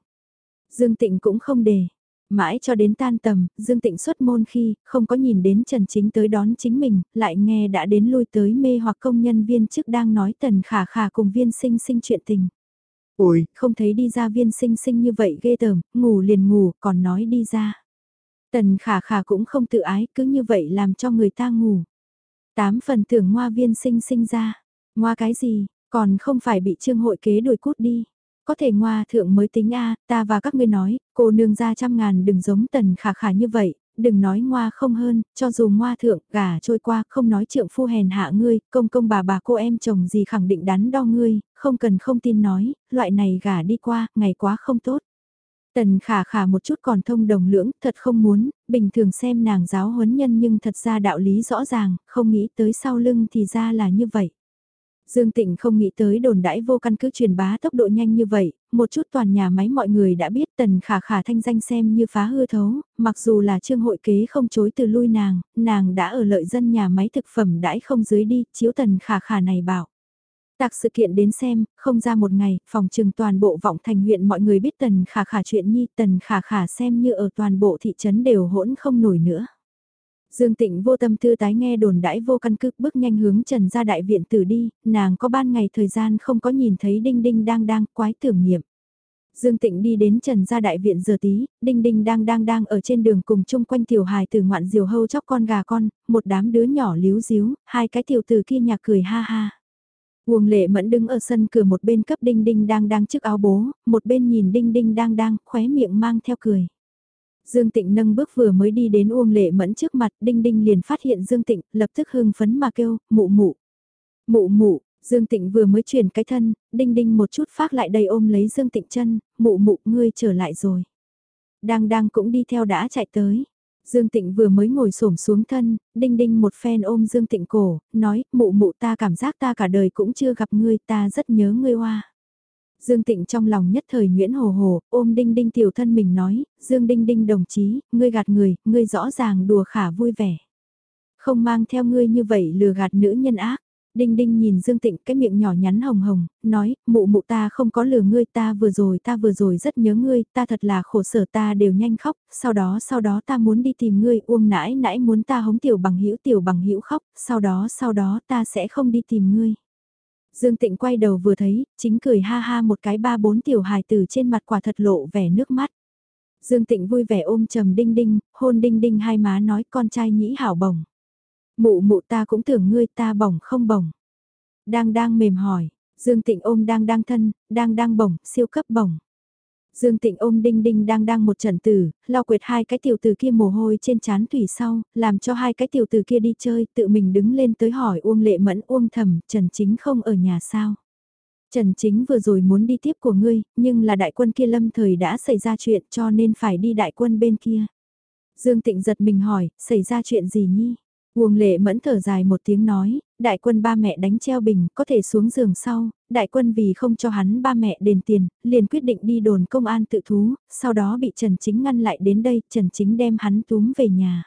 A: Dương Tịnh cũng không đề, Mãi cho đến tan tầm, Dương Tịnh xuất môn khi, không có nhìn đến Trần Chính tới đón chính mình, lại nghe đã đến lui tới mê hoặc công nhân viên chức đang nói tần khả khả cùng viên sinh sinh chuyện tình. Ôi, không thấy đi ra viên sinh sinh như vậy ghê tởm, ngủ liền ngủ, còn nói đi ra. Tần khả khả cũng không tự ái, cứ như vậy làm cho người ta ngủ. Tám phần tưởng ngoa viên sinh sinh ra. Ngoa cái gì, còn không phải bị trương hội kế đuổi cút đi có thể ngoa thượng mới tính a ta và các ngươi nói, cô nương ra trăm ngàn đừng giống tần khả khả như vậy, đừng nói ngoa không hơn, cho dù ngoa thượng, gà trôi qua, không nói trượng phu hèn hạ ngươi, công công bà bà cô em chồng gì khẳng định đắn đo ngươi, không cần không tin nói, loại này gà đi qua, ngày quá không tốt. Tần khả khả một chút còn thông đồng lưỡng, thật không muốn, bình thường xem nàng giáo huấn nhân nhưng thật ra đạo lý rõ ràng, không nghĩ tới sau lưng thì ra là như vậy. Dương Tịnh không nghĩ tới đồn đãi vô căn cứ truyền bá tốc độ nhanh như vậy, một chút toàn nhà máy mọi người đã biết tần khả khả thanh danh xem như phá hư thấu, mặc dù là trương hội kế không chối từ lui nàng, nàng đã ở lợi dân nhà máy thực phẩm đãi không dưới đi, chiếu tần khả khả này bảo. Tạc sự kiện đến xem, không ra một ngày, phòng trừng toàn bộ vọng thành huyện mọi người biết tần khả khả chuyện nhi, tần khả khả xem như ở toàn bộ thị trấn đều hỗn không nổi nữa. Dương Tịnh vô tâm tư tái nghe đồn đãi vô căn cứ bước nhanh hướng Trần ra đại viện tử đi, nàng có ban ngày thời gian không có nhìn thấy Đinh Đinh đang đang quái tưởng niệm. Dương Tịnh đi đến Trần gia đại viện giờ tí, Đinh Đinh đang đang đang ở trên đường cùng chung quanh tiểu hài từ ngoạn diều hâu chóc con gà con, một đám đứa nhỏ líu díu, hai cái tiểu từ kia nhạc cười ha ha. Uông lệ mẫn đứng ở sân cửa một bên cấp Đinh Đinh đang đang trước áo bố, một bên nhìn Đinh Đinh đang đang, khóe miệng mang theo cười. Dương Tịnh nâng bước vừa mới đi đến Uông Lệ Mẫn trước mặt, Đinh Đinh liền phát hiện Dương Tịnh, lập tức hưng phấn mà kêu, mụ mụ. Mụ mụ, Dương Tịnh vừa mới chuyển cái thân, Đinh Đinh một chút phát lại đầy ôm lấy Dương Tịnh chân, mụ mụ ngươi trở lại rồi. Đang đang cũng đi theo đã chạy tới. Dương Tịnh vừa mới ngồi xổm xuống thân, Đinh Đinh một phen ôm Dương Tịnh cổ, nói, mụ mụ ta cảm giác ta cả đời cũng chưa gặp ngươi, ta rất nhớ ngươi hoa. Dương Tịnh trong lòng nhất thời Nguyễn Hồ Hồ, ôm Đinh Đinh tiểu thân mình nói, Dương Đinh Đinh đồng chí, ngươi gạt người, ngươi rõ ràng đùa khả vui vẻ. Không mang theo ngươi như vậy lừa gạt nữ nhân ác. Đinh Đinh nhìn Dương Tịnh cái miệng nhỏ nhắn hồng hồng, nói, mụ mụ ta không có lừa ngươi ta vừa rồi ta vừa rồi rất nhớ ngươi, ta thật là khổ sở ta đều nhanh khóc, sau đó sau đó ta muốn đi tìm ngươi uông nãi nãi muốn ta hống tiểu bằng hữu tiểu bằng hữu khóc, sau đó sau đó ta sẽ không đi tìm ngươi. Dương Tịnh quay đầu vừa thấy, chính cười ha ha một cái ba bốn tiểu hài tử trên mặt quả thật lộ vẻ nước mắt. Dương Tịnh vui vẻ ôm trầm đinh đinh, hôn đinh đinh hai má nói con trai nhĩ hảo bổng. Mụ mụ ta cũng tưởng ngươi ta bổng không bổng. Đang đang mềm hỏi, Dương Tịnh ôm đang đang thân, đang đang bổng, siêu cấp bổng. Dương Tịnh ôm Đinh Đinh đang đang một trận tử, lau quệt hai cái tiểu tử kia mồ hôi trên chán thủy sau, làm cho hai cái tiểu tử kia đi chơi, tự mình đứng lên tới hỏi Uông Lệ Mẫn Uông Thầm, Trần Chính không ở nhà sao? Trần Chính vừa rồi muốn đi tiếp của ngươi, nhưng là đại quân kia lâm thời đã xảy ra chuyện cho nên phải đi đại quân bên kia. Dương Tịnh giật mình hỏi, xảy ra chuyện gì nhi? Uông lệ mẫn thở dài một tiếng nói, đại quân ba mẹ đánh treo bình, có thể xuống giường sau, đại quân vì không cho hắn ba mẹ đền tiền, liền quyết định đi đồn công an tự thú, sau đó bị Trần Chính ngăn lại đến đây, Trần Chính đem hắn túm về nhà.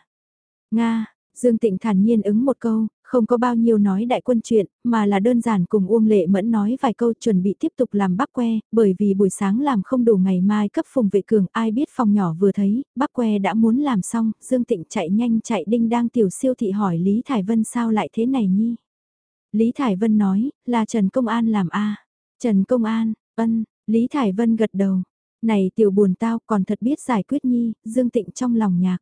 A: Nga, Dương Tịnh thản nhiên ứng một câu, không có bao nhiêu nói đại quân chuyện, mà là đơn giản cùng Uông Lệ Mẫn nói vài câu chuẩn bị tiếp tục làm bắp que, bởi vì buổi sáng làm không đủ ngày mai cấp phùng vệ cường, ai biết phòng nhỏ vừa thấy, bắp que đã muốn làm xong, Dương Tịnh chạy nhanh chạy đinh đang tiểu siêu thị hỏi Lý Thải Vân sao lại thế này nhi. Lý Thải Vân nói, là Trần Công An làm a Trần Công An, ân, Lý Thải Vân gật đầu. Này tiểu buồn tao còn thật biết giải quyết nhi, Dương Tịnh trong lòng nhạc.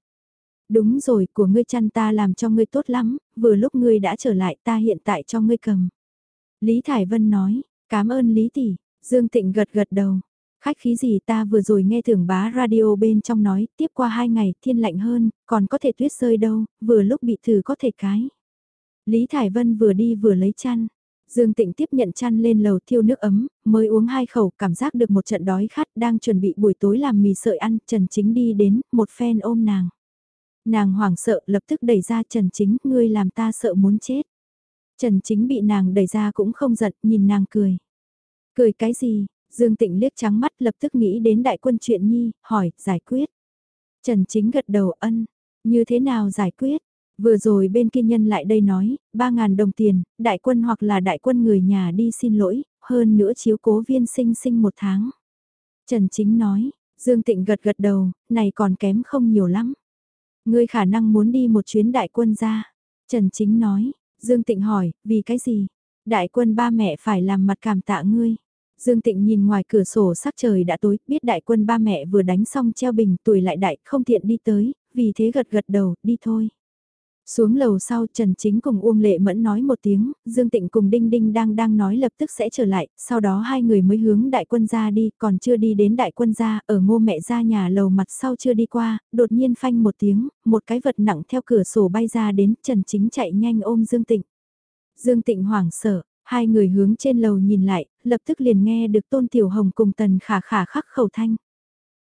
A: Đúng rồi, của ngươi chăn ta làm cho ngươi tốt lắm, vừa lúc ngươi đã trở lại ta hiện tại cho ngươi cầm. Lý Thải Vân nói, cảm ơn Lý Tỷ, Dương Tịnh gật gật đầu. Khách khí gì ta vừa rồi nghe thưởng bá radio bên trong nói, tiếp qua hai ngày thiên lạnh hơn, còn có thể tuyết rơi đâu, vừa lúc bị thử có thể cái. Lý Thải Vân vừa đi vừa lấy chăn. Dương Tịnh tiếp nhận chăn lên lầu thiêu nước ấm, mới uống hai khẩu cảm giác được một trận đói khát đang chuẩn bị buổi tối làm mì sợi ăn, Trần Chính đi đến, một phen ôm nàng. Nàng hoảng sợ lập tức đẩy ra Trần Chính, ngươi làm ta sợ muốn chết. Trần Chính bị nàng đẩy ra cũng không giận, nhìn nàng cười. Cười cái gì? Dương Tịnh liếc trắng mắt lập tức nghĩ đến đại quân chuyện nhi, hỏi, giải quyết. Trần Chính gật đầu ân, như thế nào giải quyết? Vừa rồi bên kia nhân lại đây nói, 3.000 đồng tiền, đại quân hoặc là đại quân người nhà đi xin lỗi, hơn nữa chiếu cố viên sinh sinh một tháng. Trần Chính nói, Dương Tịnh gật gật đầu, này còn kém không nhiều lắm. Ngươi khả năng muốn đi một chuyến đại quân ra. Trần Chính nói, Dương Tịnh hỏi, vì cái gì? Đại quân ba mẹ phải làm mặt cảm tạ ngươi. Dương Tịnh nhìn ngoài cửa sổ sắc trời đã tối, biết đại quân ba mẹ vừa đánh xong treo bình tuổi lại đại, không tiện đi tới, vì thế gật gật đầu, đi thôi. Xuống lầu sau Trần Chính cùng Uông Lệ Mẫn nói một tiếng, Dương Tịnh cùng Đinh Đinh đang đang nói lập tức sẽ trở lại, sau đó hai người mới hướng đại quân gia đi, còn chưa đi đến đại quân gia, ở ngô mẹ ra nhà lầu mặt sau chưa đi qua, đột nhiên phanh một tiếng, một cái vật nặng theo cửa sổ bay ra đến, Trần Chính chạy nhanh ôm Dương Tịnh. Dương Tịnh hoảng sợ, hai người hướng trên lầu nhìn lại, lập tức liền nghe được Tôn Tiểu Hồng cùng Tần Khả Khả khắc khẩu thanh.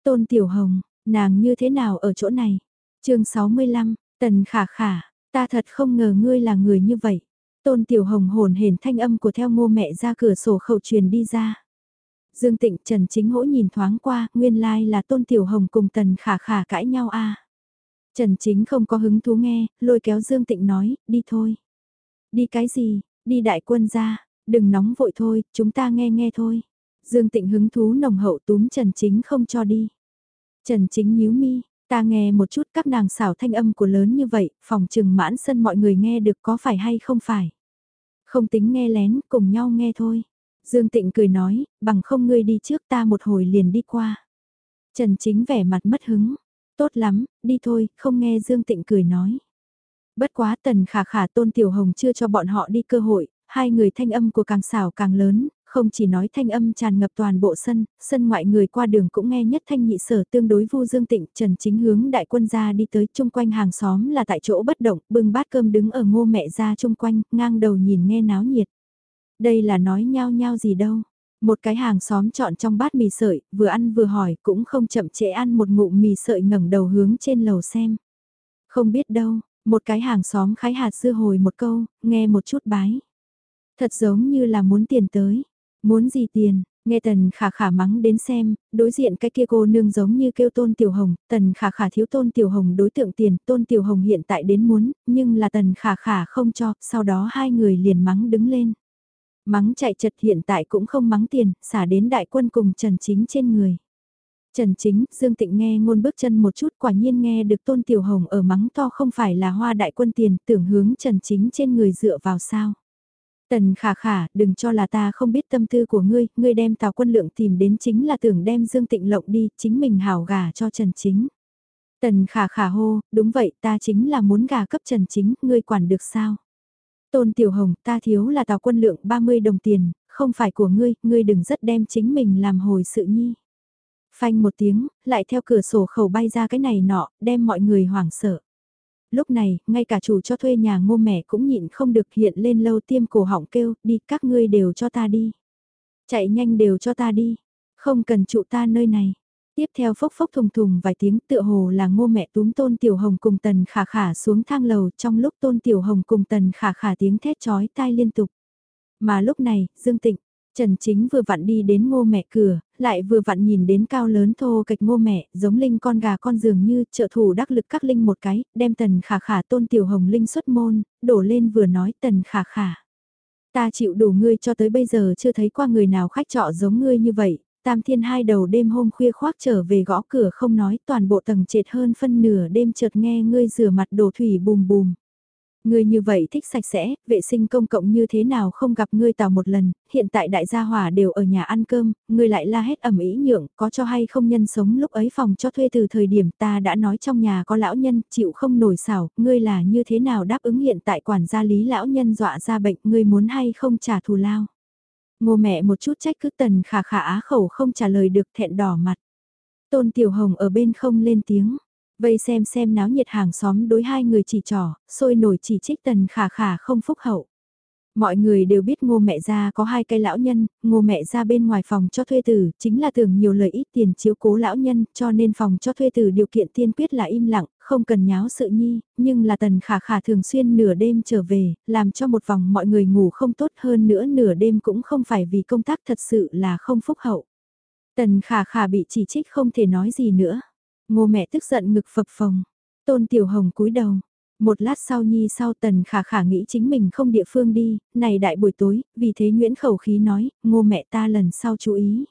A: Tôn Tiểu Hồng, nàng như thế nào ở chỗ này? chương 65, Tần Khả Khả, Ta thật không ngờ ngươi là người như vậy. Tôn Tiểu Hồng hồn hển thanh âm của theo ngô mẹ ra cửa sổ khẩu truyền đi ra. Dương Tịnh Trần Chính Hỗ nhìn thoáng qua, nguyên lai like là Tôn Tiểu Hồng cùng Tần Khả Khả cãi nhau a. Trần Chính không có hứng thú nghe, lôi kéo Dương Tịnh nói, đi thôi. Đi cái gì, đi đại quân ra, đừng nóng vội thôi, chúng ta nghe nghe thôi. Dương Tịnh hứng thú nồng hậu túm Trần Chính không cho đi. Trần Chính nhíu mi, Ta nghe một chút các nàng xảo thanh âm của lớn như vậy, phòng trừng mãn sân mọi người nghe được có phải hay không phải. Không tính nghe lén, cùng nhau nghe thôi. Dương Tịnh cười nói, bằng không ngươi đi trước ta một hồi liền đi qua. Trần Chính vẻ mặt mất hứng. Tốt lắm, đi thôi, không nghe Dương Tịnh cười nói. Bất quá tần khả khả tôn tiểu hồng chưa cho bọn họ đi cơ hội, hai người thanh âm của càng xảo càng lớn, không chỉ nói thanh âm tràn ngập toàn bộ sân, sân ngoại người qua đường cũng nghe nhất thanh nhị sở tương đối vu dương tịnh, trần chính hướng đại quân ra đi tới chung quanh hàng xóm là tại chỗ bất động, bưng bát cơm đứng ở ngô mẹ ra chung quanh, ngang đầu nhìn nghe náo nhiệt. Đây là nói nhao nhao gì đâu. Một cái hàng xóm chọn trong bát mì sợi, vừa ăn vừa hỏi, cũng không chậm trễ ăn một ngụm mì sợi ngẩng đầu hướng trên lầu xem. Không biết đâu, một cái hàng xóm khái hạt dưa hồi một câu, nghe một chút bái. Thật giống như là muốn tiền tới. Muốn gì tiền, Nghe tần khả khả mắng đến xem, đối diện cái kia cô nương giống như kêu tôn tiểu hồng, tần khả khả thiếu tôn tiểu hồng đối tượng tiền, tôn tiểu hồng hiện tại đến muốn, nhưng là tần khả khả không cho, sau đó hai người liền mắng đứng lên. Mắng chạy chật hiện tại cũng không mắng tiền, xả đến đại quân cùng Trần Chính trên người. Trần Chính, Dương Tịnh nghe ngôn bước chân một chút quả nhiên nghe được Tôn Tiểu Hồng ở mắng to không phải là hoa đại quân tiền tưởng hướng Trần Chính trên người dựa vào sao. Tần khả khả, đừng cho là ta không biết tâm tư của ngươi, ngươi đem tào quân lượng tìm đến chính là tưởng đem Dương Tịnh lộng đi, chính mình hảo gà cho Trần Chính. Tần khả khả hô, đúng vậy ta chính là muốn gà cấp Trần Chính, ngươi quản được sao? Tôn Tiểu Hồng, ta thiếu là tào quân lượng 30 đồng tiền, không phải của ngươi, ngươi đừng rất đem chính mình làm hồi sự nhi. Phanh một tiếng, lại theo cửa sổ khẩu bay ra cái này nọ, đem mọi người hoảng sợ. Lúc này, ngay cả chủ cho thuê nhà ngô mẹ cũng nhịn không được hiện lên lâu tiêm cổ họng kêu, đi các ngươi đều cho ta đi. Chạy nhanh đều cho ta đi, không cần trụ ta nơi này. Tiếp theo phốc phốc thùng thùng vài tiếng tựa hồ là ngô mẹ túm tôn tiểu hồng cùng tần khả khả xuống thang lầu trong lúc tôn tiểu hồng cùng tần khả khả tiếng thét chói tai liên tục. Mà lúc này, Dương Tịnh, Trần Chính vừa vặn đi đến ngô mẹ cửa, lại vừa vặn nhìn đến cao lớn thô kịch ngô mẹ, giống linh con gà con dường như trợ thủ đắc lực các linh một cái, đem tần khả khả tôn tiểu hồng linh xuất môn, đổ lên vừa nói tần khả khả. Ta chịu đủ ngươi cho tới bây giờ chưa thấy qua người nào khách trọ giống ngươi như vậy, tam thiên hai đầu đêm hôm khuya khoác trở về gõ cửa không nói toàn bộ tầng trệt hơn phân nửa đêm chợt nghe ngươi rửa mặt đổ thủy bùm bùm. Ngươi như vậy thích sạch sẽ, vệ sinh công cộng như thế nào không gặp ngươi tào một lần, hiện tại đại gia hỏa đều ở nhà ăn cơm, ngươi lại la hết ẩm ý nhượng, có cho hay không nhân sống lúc ấy phòng cho thuê từ thời điểm ta đã nói trong nhà có lão nhân, chịu không nổi xảo, ngươi là như thế nào đáp ứng hiện tại quản gia lý lão nhân dọa ra bệnh, ngươi muốn hay không trả thù lao. Ngô mẹ một chút trách cứ tần khả khả á khẩu không trả lời được thẹn đỏ mặt. Tôn Tiểu Hồng ở bên không lên tiếng. Vây xem xem náo nhiệt hàng xóm đối hai người chỉ trỏ, sôi nổi chỉ trích tần khả khả không phúc hậu. Mọi người đều biết ngô mẹ gia có hai cây lão nhân, ngô mẹ gia bên ngoài phòng cho thuê tử, chính là tưởng nhiều lời ít tiền chiếu cố lão nhân, cho nên phòng cho thuê tử điều kiện tiên quyết là im lặng, không cần nháo sự nhi, nhưng là tần khả khả thường xuyên nửa đêm trở về, làm cho một vòng mọi người ngủ không tốt hơn nữa nửa đêm cũng không phải vì công tác thật sự là không phúc hậu. Tần khả khả bị chỉ trích không thể nói gì nữa. Ngô mẹ tức giận ngực phập phồng. Tôn Tiểu Hồng cúi đầu. Một lát sau nhi sau tần khả khả nghĩ chính mình không địa phương đi, này đại buổi tối, vì thế Nguyễn Khẩu Khí nói, ngô mẹ ta lần sau chú ý.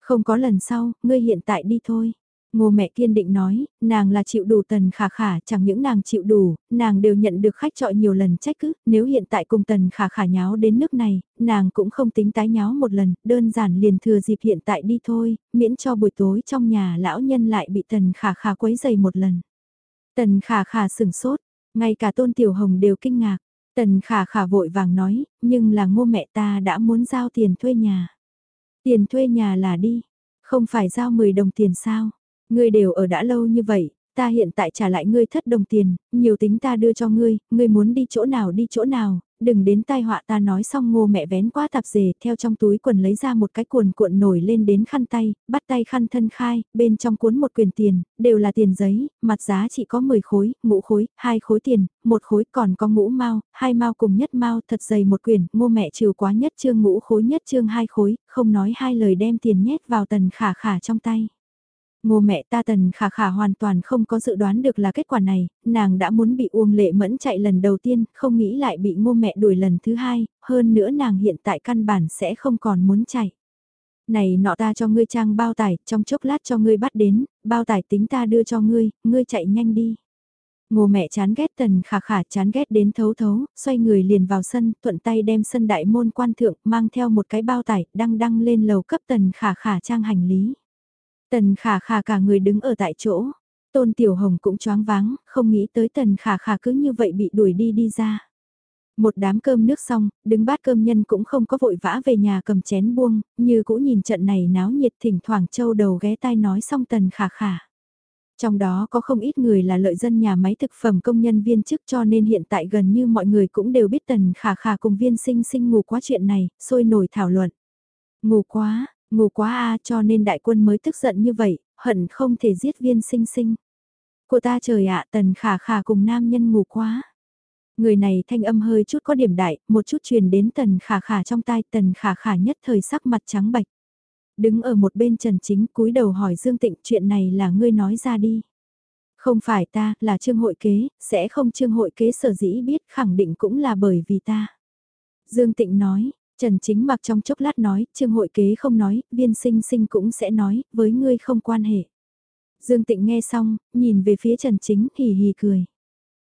A: Không có lần sau, ngươi hiện tại đi thôi. Ngô mẹ kiên định nói, nàng là chịu đủ tần khả khả, chẳng những nàng chịu đủ, nàng đều nhận được khách trọi nhiều lần trách cứ, nếu hiện tại cùng tần khả khả nháo đến nước này, nàng cũng không tính tái nháo một lần, đơn giản liền thừa dịp hiện tại đi thôi, miễn cho buổi tối trong nhà lão nhân lại bị tần khả khả quấy dày một lần. Tần khả khả sừng sốt, ngay cả tôn tiểu hồng đều kinh ngạc, tần khả khả vội vàng nói, nhưng là ngô mẹ ta đã muốn giao tiền thuê nhà. Tiền thuê nhà là đi, không phải giao 10 đồng tiền sao? Ngươi đều ở đã lâu như vậy, ta hiện tại trả lại ngươi thất đồng tiền, nhiều tính ta đưa cho ngươi, ngươi muốn đi chỗ nào đi chỗ nào, đừng đến tai họa ta nói xong ngô mẹ vén quá tạp dề theo trong túi quần lấy ra một cái cuộn cuộn nổi lên đến khăn tay, bắt tay khăn thân khai, bên trong cuốn một quyền tiền, đều là tiền giấy, mặt giá chỉ có 10 khối, ngũ khối, hai khối tiền, một khối còn có ngũ mau, hai mau cùng nhất mau thật dày một quyển, ngô mẹ trừ quá nhất trương ngũ khối nhất trương hai khối, không nói hai lời đem tiền nhét vào tần khả khả trong tay. Ngô mẹ ta tần khả khả hoàn toàn không có dự đoán được là kết quả này, nàng đã muốn bị Uông Lệ Mẫn chạy lần đầu tiên, không nghĩ lại bị ngô mẹ đuổi lần thứ hai, hơn nữa nàng hiện tại căn bản sẽ không còn muốn chạy. Này nọ ta cho ngươi trang bao tải, trong chốc lát cho ngươi bắt đến, bao tải tính ta đưa cho ngươi, ngươi chạy nhanh đi. Ngô mẹ chán ghét tần khả khả chán ghét đến thấu thấu, xoay người liền vào sân, thuận tay đem sân đại môn quan thượng, mang theo một cái bao tải, đăng đăng lên lầu cấp tần khả khả trang hành lý. Tần khả khả cả người đứng ở tại chỗ. Tôn Tiểu Hồng cũng choáng váng, không nghĩ tới tần khả khả cứ như vậy bị đuổi đi đi ra. Một đám cơm nước xong, đứng bát cơm nhân cũng không có vội vã về nhà cầm chén buông, như cũ nhìn trận này náo nhiệt thỉnh thoảng châu đầu ghé tai nói xong tần khả khả. Trong đó có không ít người là lợi dân nhà máy thực phẩm công nhân viên chức cho nên hiện tại gần như mọi người cũng đều biết tần khả khả cùng viên sinh sinh ngủ quá chuyện này, sôi nổi thảo luận. Ngủ quá, Ngủ quá a cho nên đại quân mới tức giận như vậy, hận không thể giết viên sinh sinh. Của ta trời ạ tần khả khả cùng nam nhân ngủ quá. Người này thanh âm hơi chút có điểm đại, một chút truyền đến tần khả khả trong tai tần khả khả nhất thời sắc mặt trắng bạch. đứng ở một bên Trần Chính cúi đầu hỏi Dương Tịnh chuyện này là ngươi nói ra đi. Không phải ta, là trương hội kế, sẽ không trương hội kế sở dĩ biết khẳng định cũng là bởi vì ta. Dương Tịnh nói, Trần Chính mặc trong chốc lát nói, trương hội kế không nói, viên sinh sinh cũng sẽ nói, với ngươi không quan hệ. Dương Tịnh nghe xong, nhìn về phía Trần Chính hì hì cười.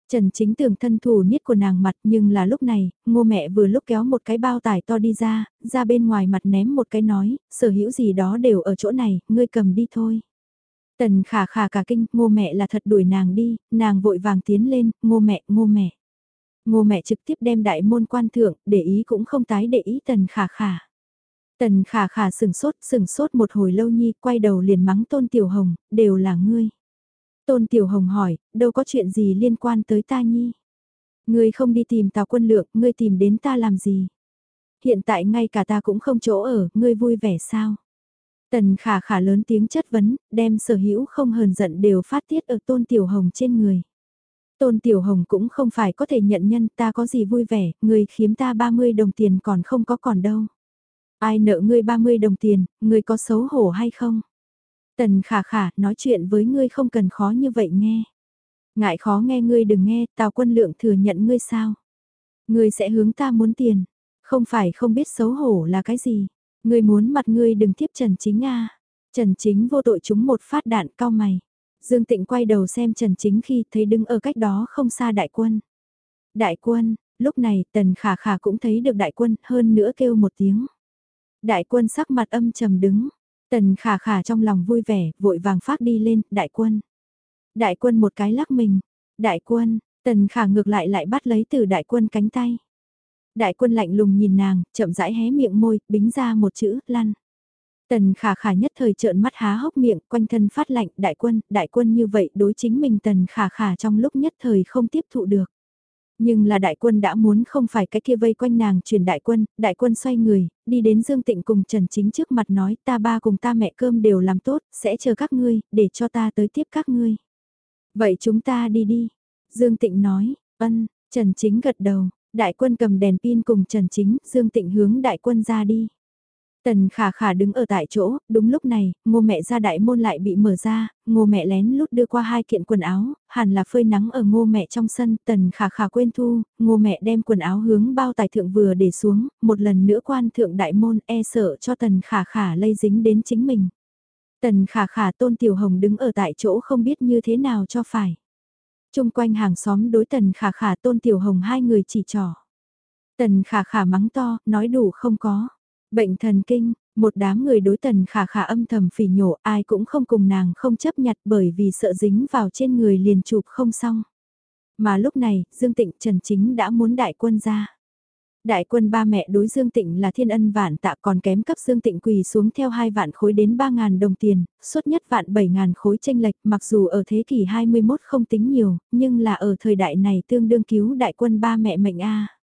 A: Trần Chính tưởng thân thủ niết của nàng mặt nhưng là lúc này, ngô mẹ vừa lúc kéo một cái bao tải to đi ra, ra bên ngoài mặt ném một cái nói, sở hữu gì đó đều ở chỗ này, ngươi cầm đi thôi. Tần khả khả cả kinh, ngô mẹ là thật đuổi nàng đi, nàng vội vàng tiến lên, ngô mẹ, ngô mẹ. Ngô mẹ trực tiếp đem đại môn quan thượng, để ý cũng không tái để ý tần khả khả. Tần khả khả sừng sốt, sừng sốt một hồi lâu nhi, quay đầu liền mắng tôn tiểu hồng, đều là ngươi. Tôn tiểu hồng hỏi, đâu có chuyện gì liên quan tới ta nhi. Ngươi không đi tìm tào quân lượng, ngươi tìm đến ta làm gì. Hiện tại ngay cả ta cũng không chỗ ở, ngươi vui vẻ sao. Tần khả khả lớn tiếng chất vấn, đem sở hữu không hờn giận đều phát tiết ở tôn tiểu hồng trên người. Tôn Tiểu Hồng cũng không phải có thể nhận nhân ta có gì vui vẻ, người khiếm ta 30 đồng tiền còn không có còn đâu. Ai nợ ngươi 30 đồng tiền, ngươi có xấu hổ hay không? Tần khả khả, nói chuyện với ngươi không cần khó như vậy nghe. Ngại khó nghe ngươi đừng nghe, tào quân lượng thừa nhận ngươi sao? Ngươi sẽ hướng ta muốn tiền, không phải không biết xấu hổ là cái gì. Ngươi muốn mặt ngươi đừng tiếp Trần Chính a Trần Chính vô tội chúng một phát đạn cao mày. Dương Tịnh quay đầu xem Trần Chính khi thấy đứng ở cách đó không xa đại quân. Đại quân, lúc này Tần Khả Khả cũng thấy được đại quân hơn nữa kêu một tiếng. Đại quân sắc mặt âm trầm đứng. Tần Khả Khả trong lòng vui vẻ, vội vàng phát đi lên, đại quân. Đại quân một cái lắc mình. Đại quân, Tần Khả ngược lại lại bắt lấy từ đại quân cánh tay. Đại quân lạnh lùng nhìn nàng, chậm rãi hé miệng môi, bính ra một chữ, lăn. Tần khả khả nhất thời trợn mắt há hốc miệng, quanh thân phát lạnh, đại quân, đại quân như vậy đối chính mình tần khả khả trong lúc nhất thời không tiếp thụ được. Nhưng là đại quân đã muốn không phải cái kia vây quanh nàng truyền đại quân, đại quân xoay người, đi đến Dương Tịnh cùng Trần Chính trước mặt nói ta ba cùng ta mẹ cơm đều làm tốt, sẽ chờ các ngươi, để cho ta tới tiếp các ngươi. Vậy chúng ta đi đi. Dương Tịnh nói, ân, Trần Chính gật đầu, đại quân cầm đèn pin cùng Trần Chính, Dương Tịnh hướng đại quân ra đi. Tần khả khả đứng ở tại chỗ, đúng lúc này, ngô mẹ ra đại môn lại bị mở ra, ngô mẹ lén lút đưa qua hai kiện quần áo, hẳn là phơi nắng ở ngô mẹ trong sân, tần khả khả quên thu, ngô mẹ đem quần áo hướng bao tài thượng vừa để xuống, một lần nữa quan thượng đại môn e sợ cho tần khả khả lây dính đến chính mình. Tần khả khả tôn tiểu hồng đứng ở tại chỗ không biết như thế nào cho phải. Trung quanh hàng xóm đối tần khả khả tôn tiểu hồng hai người chỉ trỏ. Tần khả khả mắng to, nói đủ không có. Bệnh thần kinh, một đám người đối tần khả khả âm thầm phỉ nhổ ai cũng không cùng nàng không chấp nhặt bởi vì sợ dính vào trên người liền chụp không xong. Mà lúc này, Dương Tịnh Trần Chính đã muốn đại quân ra. Đại quân ba mẹ đối Dương Tịnh là thiên ân vạn tạ còn kém cấp Dương Tịnh quỳ xuống theo hai vạn khối đến ba ngàn đồng tiền, suốt nhất vạn bảy ngàn khối tranh lệch mặc dù ở thế kỷ 21 không tính nhiều, nhưng là ở thời đại này tương đương cứu đại quân ba mẹ mệnh A.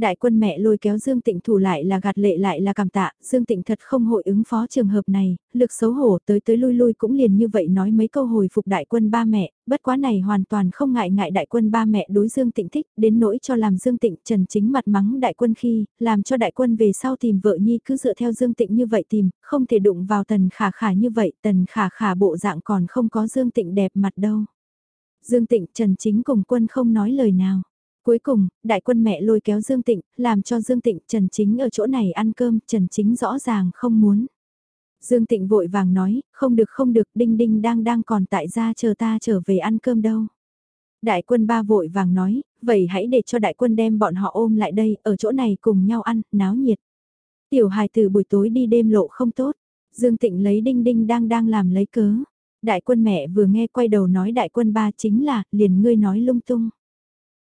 A: Đại quân mẹ lôi kéo Dương Tịnh thủ lại là gạt lệ lại là cảm tạ, Dương Tịnh thật không hội ứng phó trường hợp này, lực xấu hổ tới tới lui lui cũng liền như vậy nói mấy câu hồi phục đại quân ba mẹ, bất quá này hoàn toàn không ngại ngại đại quân ba mẹ đối Dương Tịnh thích, đến nỗi cho làm Dương Tịnh trần chính mặt mắng đại quân khi, làm cho đại quân về sau tìm vợ nhi cứ dựa theo Dương Tịnh như vậy tìm, không thể đụng vào tần khả khả như vậy, tần khả khả bộ dạng còn không có Dương Tịnh đẹp mặt đâu. Dương Tịnh Trần Chính cùng quân không nói lời nào. Cuối cùng, đại quân mẹ lôi kéo Dương Tịnh, làm cho Dương Tịnh Trần Chính ở chỗ này ăn cơm, Trần Chính rõ ràng không muốn. Dương Tịnh vội vàng nói, không được không được, đinh đinh đang đang còn tại gia chờ ta trở về ăn cơm đâu. Đại quân ba vội vàng nói, vậy hãy để cho đại quân đem bọn họ ôm lại đây, ở chỗ này cùng nhau ăn, náo nhiệt. Tiểu hài từ buổi tối đi đêm lộ không tốt, Dương Tịnh lấy đinh đinh đang đang làm lấy cớ. Đại quân mẹ vừa nghe quay đầu nói đại quân ba chính là, liền ngươi nói lung tung.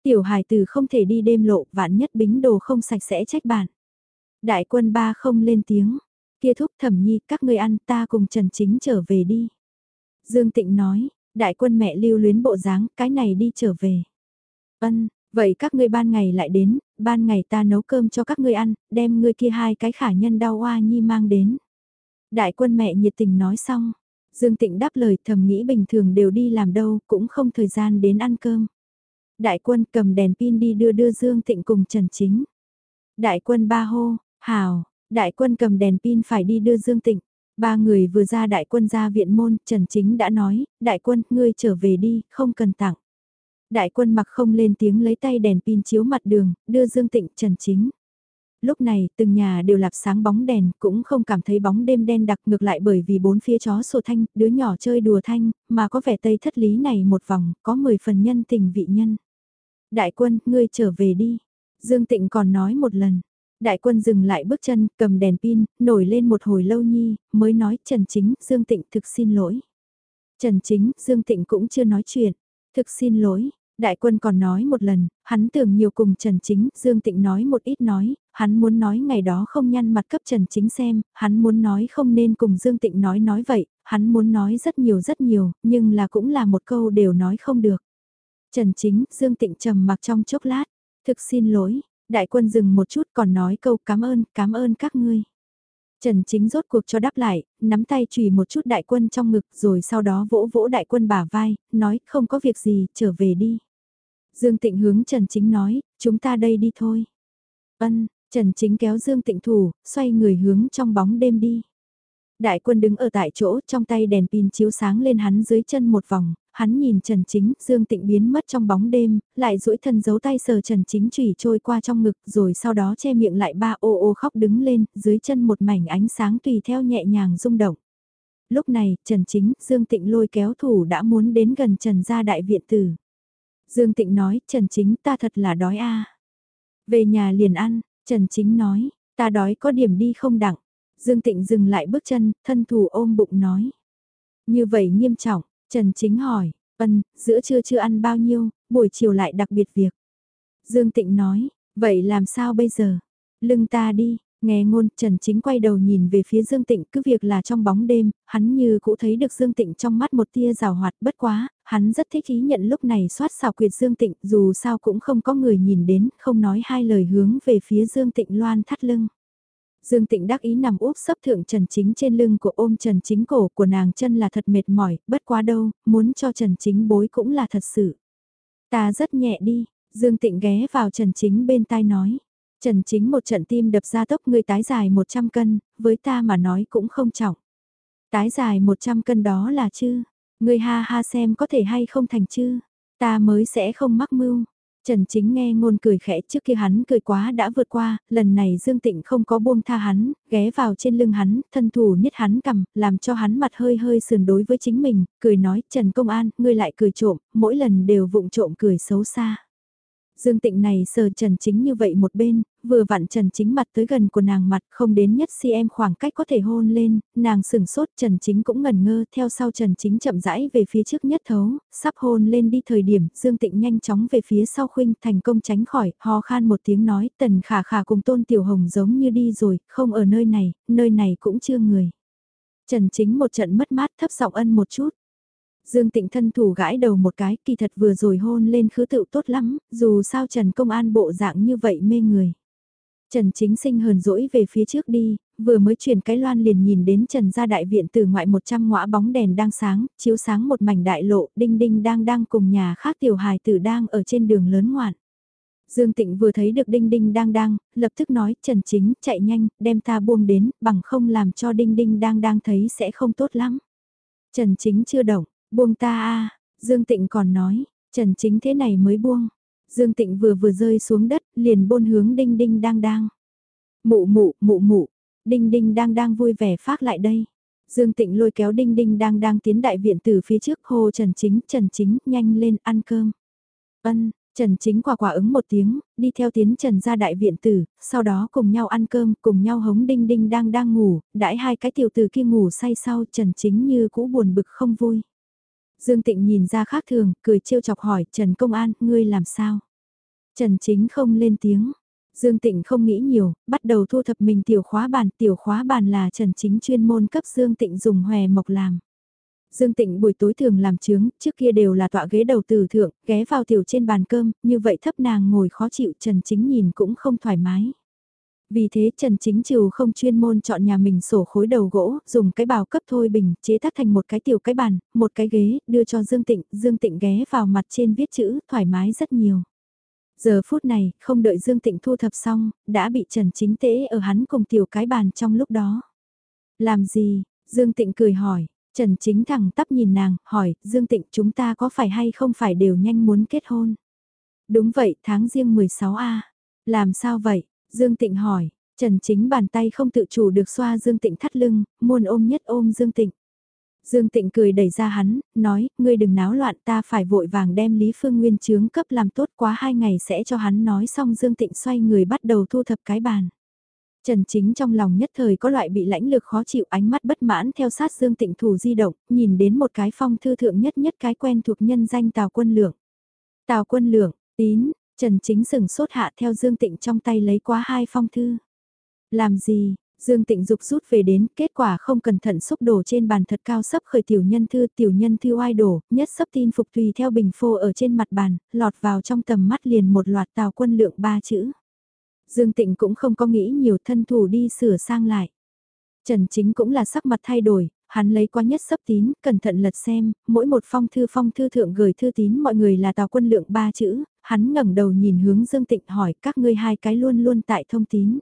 A: Tiểu hài từ không thể đi đêm lộ, vạn nhất bính đồ không sạch sẽ trách bạn. Đại quân ba không lên tiếng, kia thúc thẩm nhi các ngươi ăn ta cùng Trần Chính trở về đi. Dương Tịnh nói, đại quân mẹ lưu luyến bộ dáng, cái này đi trở về. Ân, vậy các ngươi ban ngày lại đến, ban ngày ta nấu cơm cho các ngươi ăn, đem ngươi kia hai cái khả nhân đau hoa nhi mang đến. Đại quân mẹ nhiệt tình nói xong, Dương Tịnh đáp lời thầm nghĩ bình thường đều đi làm đâu, cũng không thời gian đến ăn cơm. Đại quân cầm đèn pin đi đưa đưa Dương Thịnh cùng Trần Chính. Đại quân ba hô, hào, đại quân cầm đèn pin phải đi đưa Dương Tịnh. Ba người vừa ra đại quân ra viện môn, Trần Chính đã nói, đại quân, ngươi trở về đi, không cần tặng. Đại quân mặc không lên tiếng lấy tay đèn pin chiếu mặt đường, đưa Dương Tịnh Trần Chính. Lúc này, từng nhà đều lạp sáng bóng đèn, cũng không cảm thấy bóng đêm đen đặc ngược lại bởi vì bốn phía chó sổ thanh, đứa nhỏ chơi đùa thanh, mà có vẻ tây thất lý này một vòng, có 10 phần nhân tình vị nhân. Đại quân, ngươi trở về đi. Dương Tịnh còn nói một lần. Đại quân dừng lại bước chân, cầm đèn pin, nổi lên một hồi lâu nhi, mới nói Trần Chính, Dương Tịnh thực xin lỗi. Trần Chính, Dương Tịnh cũng chưa nói chuyện. Thực xin lỗi, Đại quân còn nói một lần, hắn tưởng nhiều cùng Trần Chính, Dương Tịnh nói một ít nói, hắn muốn nói ngày đó không nhăn mặt cấp Trần Chính xem, hắn muốn nói không nên cùng Dương Tịnh nói nói vậy, hắn muốn nói rất nhiều rất nhiều, nhưng là cũng là một câu đều nói không được. Trần Chính, Dương Tịnh trầm mặc trong chốc lát, thực xin lỗi, đại quân dừng một chút còn nói câu cảm ơn, cảm ơn các ngươi. Trần Chính rốt cuộc cho đáp lại, nắm tay chùy một chút đại quân trong ngực rồi sau đó vỗ vỗ đại quân bả vai, nói không có việc gì, trở về đi. Dương Tịnh hướng Trần Chính nói, chúng ta đây đi thôi. Ân, Trần Chính kéo Dương Tịnh thủ, xoay người hướng trong bóng đêm đi. Đại quân đứng ở tại chỗ, trong tay đèn pin chiếu sáng lên hắn dưới chân một vòng, hắn nhìn Trần Chính, Dương Tịnh biến mất trong bóng đêm, lại duỗi thân giấu tay sờ Trần Chính chủy trôi qua trong ngực, rồi sau đó che miệng lại ba ô ô khóc đứng lên, dưới chân một mảnh ánh sáng tùy theo nhẹ nhàng rung động. Lúc này, Trần Chính, Dương Tịnh lôi kéo thủ đã muốn đến gần Trần gia đại viện tử. Dương Tịnh nói, Trần Chính ta thật là đói a. Về nhà liền ăn, Trần Chính nói, ta đói có điểm đi không đặng. Dương Tịnh dừng lại bước chân, thân thủ ôm bụng nói. Như vậy nghiêm trọng, Trần Chính hỏi, ân, giữa trưa chưa ăn bao nhiêu, buổi chiều lại đặc biệt việc. Dương Tịnh nói, vậy làm sao bây giờ? Lưng ta đi, Nghe ngôn, Trần Chính quay đầu nhìn về phía Dương Tịnh cứ việc là trong bóng đêm, hắn như cũng thấy được Dương Tịnh trong mắt một tia rào hoạt bất quá, hắn rất thích ý nhận lúc này soát xào quyệt Dương Tịnh dù sao cũng không có người nhìn đến, không nói hai lời hướng về phía Dương Tịnh loan thắt lưng. Dương Tịnh đắc ý nằm úp sấp thượng Trần Chính trên lưng của ôm Trần Chính cổ của nàng chân là thật mệt mỏi, bất quá đâu, muốn cho Trần Chính bối cũng là thật sự. Ta rất nhẹ đi, Dương Tịnh ghé vào Trần Chính bên tai nói. Trần chính một trận tim đập ra tốc người tái dài 100 cân, với ta mà nói cũng không trọng. Tái dài 100 cân đó là chứ, người ha ha xem có thể hay không thành chứ, ta mới sẽ không mắc mưu. Trần Chính nghe ngôn cười khẽ trước kia hắn cười quá đã vượt qua, lần này Dương Tịnh không có buông tha hắn, ghé vào trên lưng hắn, thân thủ nhất hắn cầm, làm cho hắn mặt hơi hơi sườn đối với chính mình, cười nói Trần Công An, ngươi lại cười trộm, mỗi lần đều vụng trộm cười xấu xa. Dương Tịnh này sờ Trần Chính như vậy một bên, vừa vặn Trần Chính mặt tới gần của nàng mặt không đến nhất cm khoảng cách có thể hôn lên, nàng sừng sốt Trần Chính cũng ngần ngơ theo sau Trần Chính chậm rãi về phía trước nhất thấu, sắp hôn lên đi thời điểm Dương Tịnh nhanh chóng về phía sau khuynh thành công tránh khỏi, ho khan một tiếng nói tần khả khả cùng tôn tiểu hồng giống như đi rồi, không ở nơi này, nơi này cũng chưa người. Trần Chính một trận mất mát thấp giọng ân một chút. Dương Tịnh thân thủ gãi đầu một cái, kỳ thật vừa rồi hôn lên khứ tự tốt lắm, dù sao Trần Công An bộ dạng như vậy mê người. Trần Chính Sinh hờn dỗi về phía trước đi, vừa mới chuyển cái loan liền nhìn đến Trần gia đại viện từ ngoại 100 ngõa bóng đèn đang sáng, chiếu sáng một mảnh đại lộ, đinh đinh đang đang cùng nhà khác tiểu hài tử đang ở trên đường lớn ngoạn. Dương Tịnh vừa thấy được đinh đinh đang đang, lập tức nói Trần Chính chạy nhanh, đem ta buông đến, bằng không làm cho đinh đinh đang đang thấy sẽ không tốt lắm. Trần Chính chưa động, Buông ta a Dương Tịnh còn nói, Trần Chính thế này mới buông. Dương Tịnh vừa vừa rơi xuống đất, liền bôn hướng đinh đinh đang đang. Mụ mụ, mụ mụ, đinh đinh đang đang vui vẻ phát lại đây. Dương Tịnh lôi kéo đinh đinh đang đang tiến đại viện từ phía trước hô Trần Chính, Trần Chính, nhanh lên ăn cơm. Ân, Trần Chính quả quả ứng một tiếng, đi theo tiến Trần ra đại viện tử, sau đó cùng nhau ăn cơm, cùng nhau hống đinh đinh đang đang ngủ, đãi hai cái tiểu tử kia ngủ say sau Trần Chính như cũ buồn bực không vui. Dương Tịnh nhìn ra khác thường, cười trêu chọc hỏi Trần Công An, ngươi làm sao? Trần Chính không lên tiếng. Dương Tịnh không nghĩ nhiều, bắt đầu thu thập mình tiểu khóa bàn. Tiểu khóa bàn là Trần Chính chuyên môn cấp Dương Tịnh dùng hòe mộc làm. Dương Tịnh buổi tối thường làm trướng, trước kia đều là tọa ghế đầu từ thượng, ghé vào tiểu trên bàn cơm, như vậy thấp nàng ngồi khó chịu Trần Chính nhìn cũng không thoải mái. Vì thế Trần Chính Trừ không chuyên môn chọn nhà mình sổ khối đầu gỗ, dùng cái bào cấp thôi bình, chế tác thành một cái tiểu cái bàn, một cái ghế, đưa cho Dương Tịnh, Dương Tịnh ghé vào mặt trên viết chữ, thoải mái rất nhiều. Giờ phút này, không đợi Dương Tịnh thu thập xong, đã bị Trần Chính tế ở hắn cùng tiểu cái bàn trong lúc đó. Làm gì, Dương Tịnh cười hỏi, Trần Chính thẳng tắp nhìn nàng, hỏi, Dương Tịnh chúng ta có phải hay không phải đều nhanh muốn kết hôn? Đúng vậy, tháng riêng 16A. Làm sao vậy? Dương Tịnh hỏi, Trần Chính bàn tay không tự chủ được xoa Dương Tịnh thắt lưng, muôn ôm nhất ôm Dương Tịnh. Dương Tịnh cười đẩy ra hắn, nói, ngươi đừng náo loạn ta phải vội vàng đem Lý Phương Nguyên chướng cấp làm tốt quá hai ngày sẽ cho hắn nói xong Dương Tịnh xoay người bắt đầu thu thập cái bàn. Trần Chính trong lòng nhất thời có loại bị lãnh lực khó chịu ánh mắt bất mãn theo sát Dương Tịnh thủ di động, nhìn đến một cái phong thư thượng nhất nhất cái quen thuộc nhân danh Tào Quân Lượng. Tào Quân Lượng, tín, Trần Chính sừng sốt hạ theo Dương Tịnh trong tay lấy quá hai phong thư. Làm gì, Dương Tịnh dục rút về đến, kết quả không cẩn thận xúc đổ trên bàn thật cao sấp khởi tiểu nhân thư, tiểu nhân thư oai đổ, nhất sấp tin phục tùy theo bình phô ở trên mặt bàn, lọt vào trong tầm mắt liền một loạt tào quân lượng ba chữ. Dương Tịnh cũng không có nghĩ nhiều thân thủ đi sửa sang lại. Trần Chính cũng là sắc mặt thay đổi, hắn lấy qua nhất sấp tín, cẩn thận lật xem, mỗi một phong thư phong thư thượng gửi thư tín mọi người là tào quân lượng ba chữ, hắn ngẩng đầu nhìn hướng Dương Tịnh hỏi các ngươi hai cái luôn luôn tại thông tín.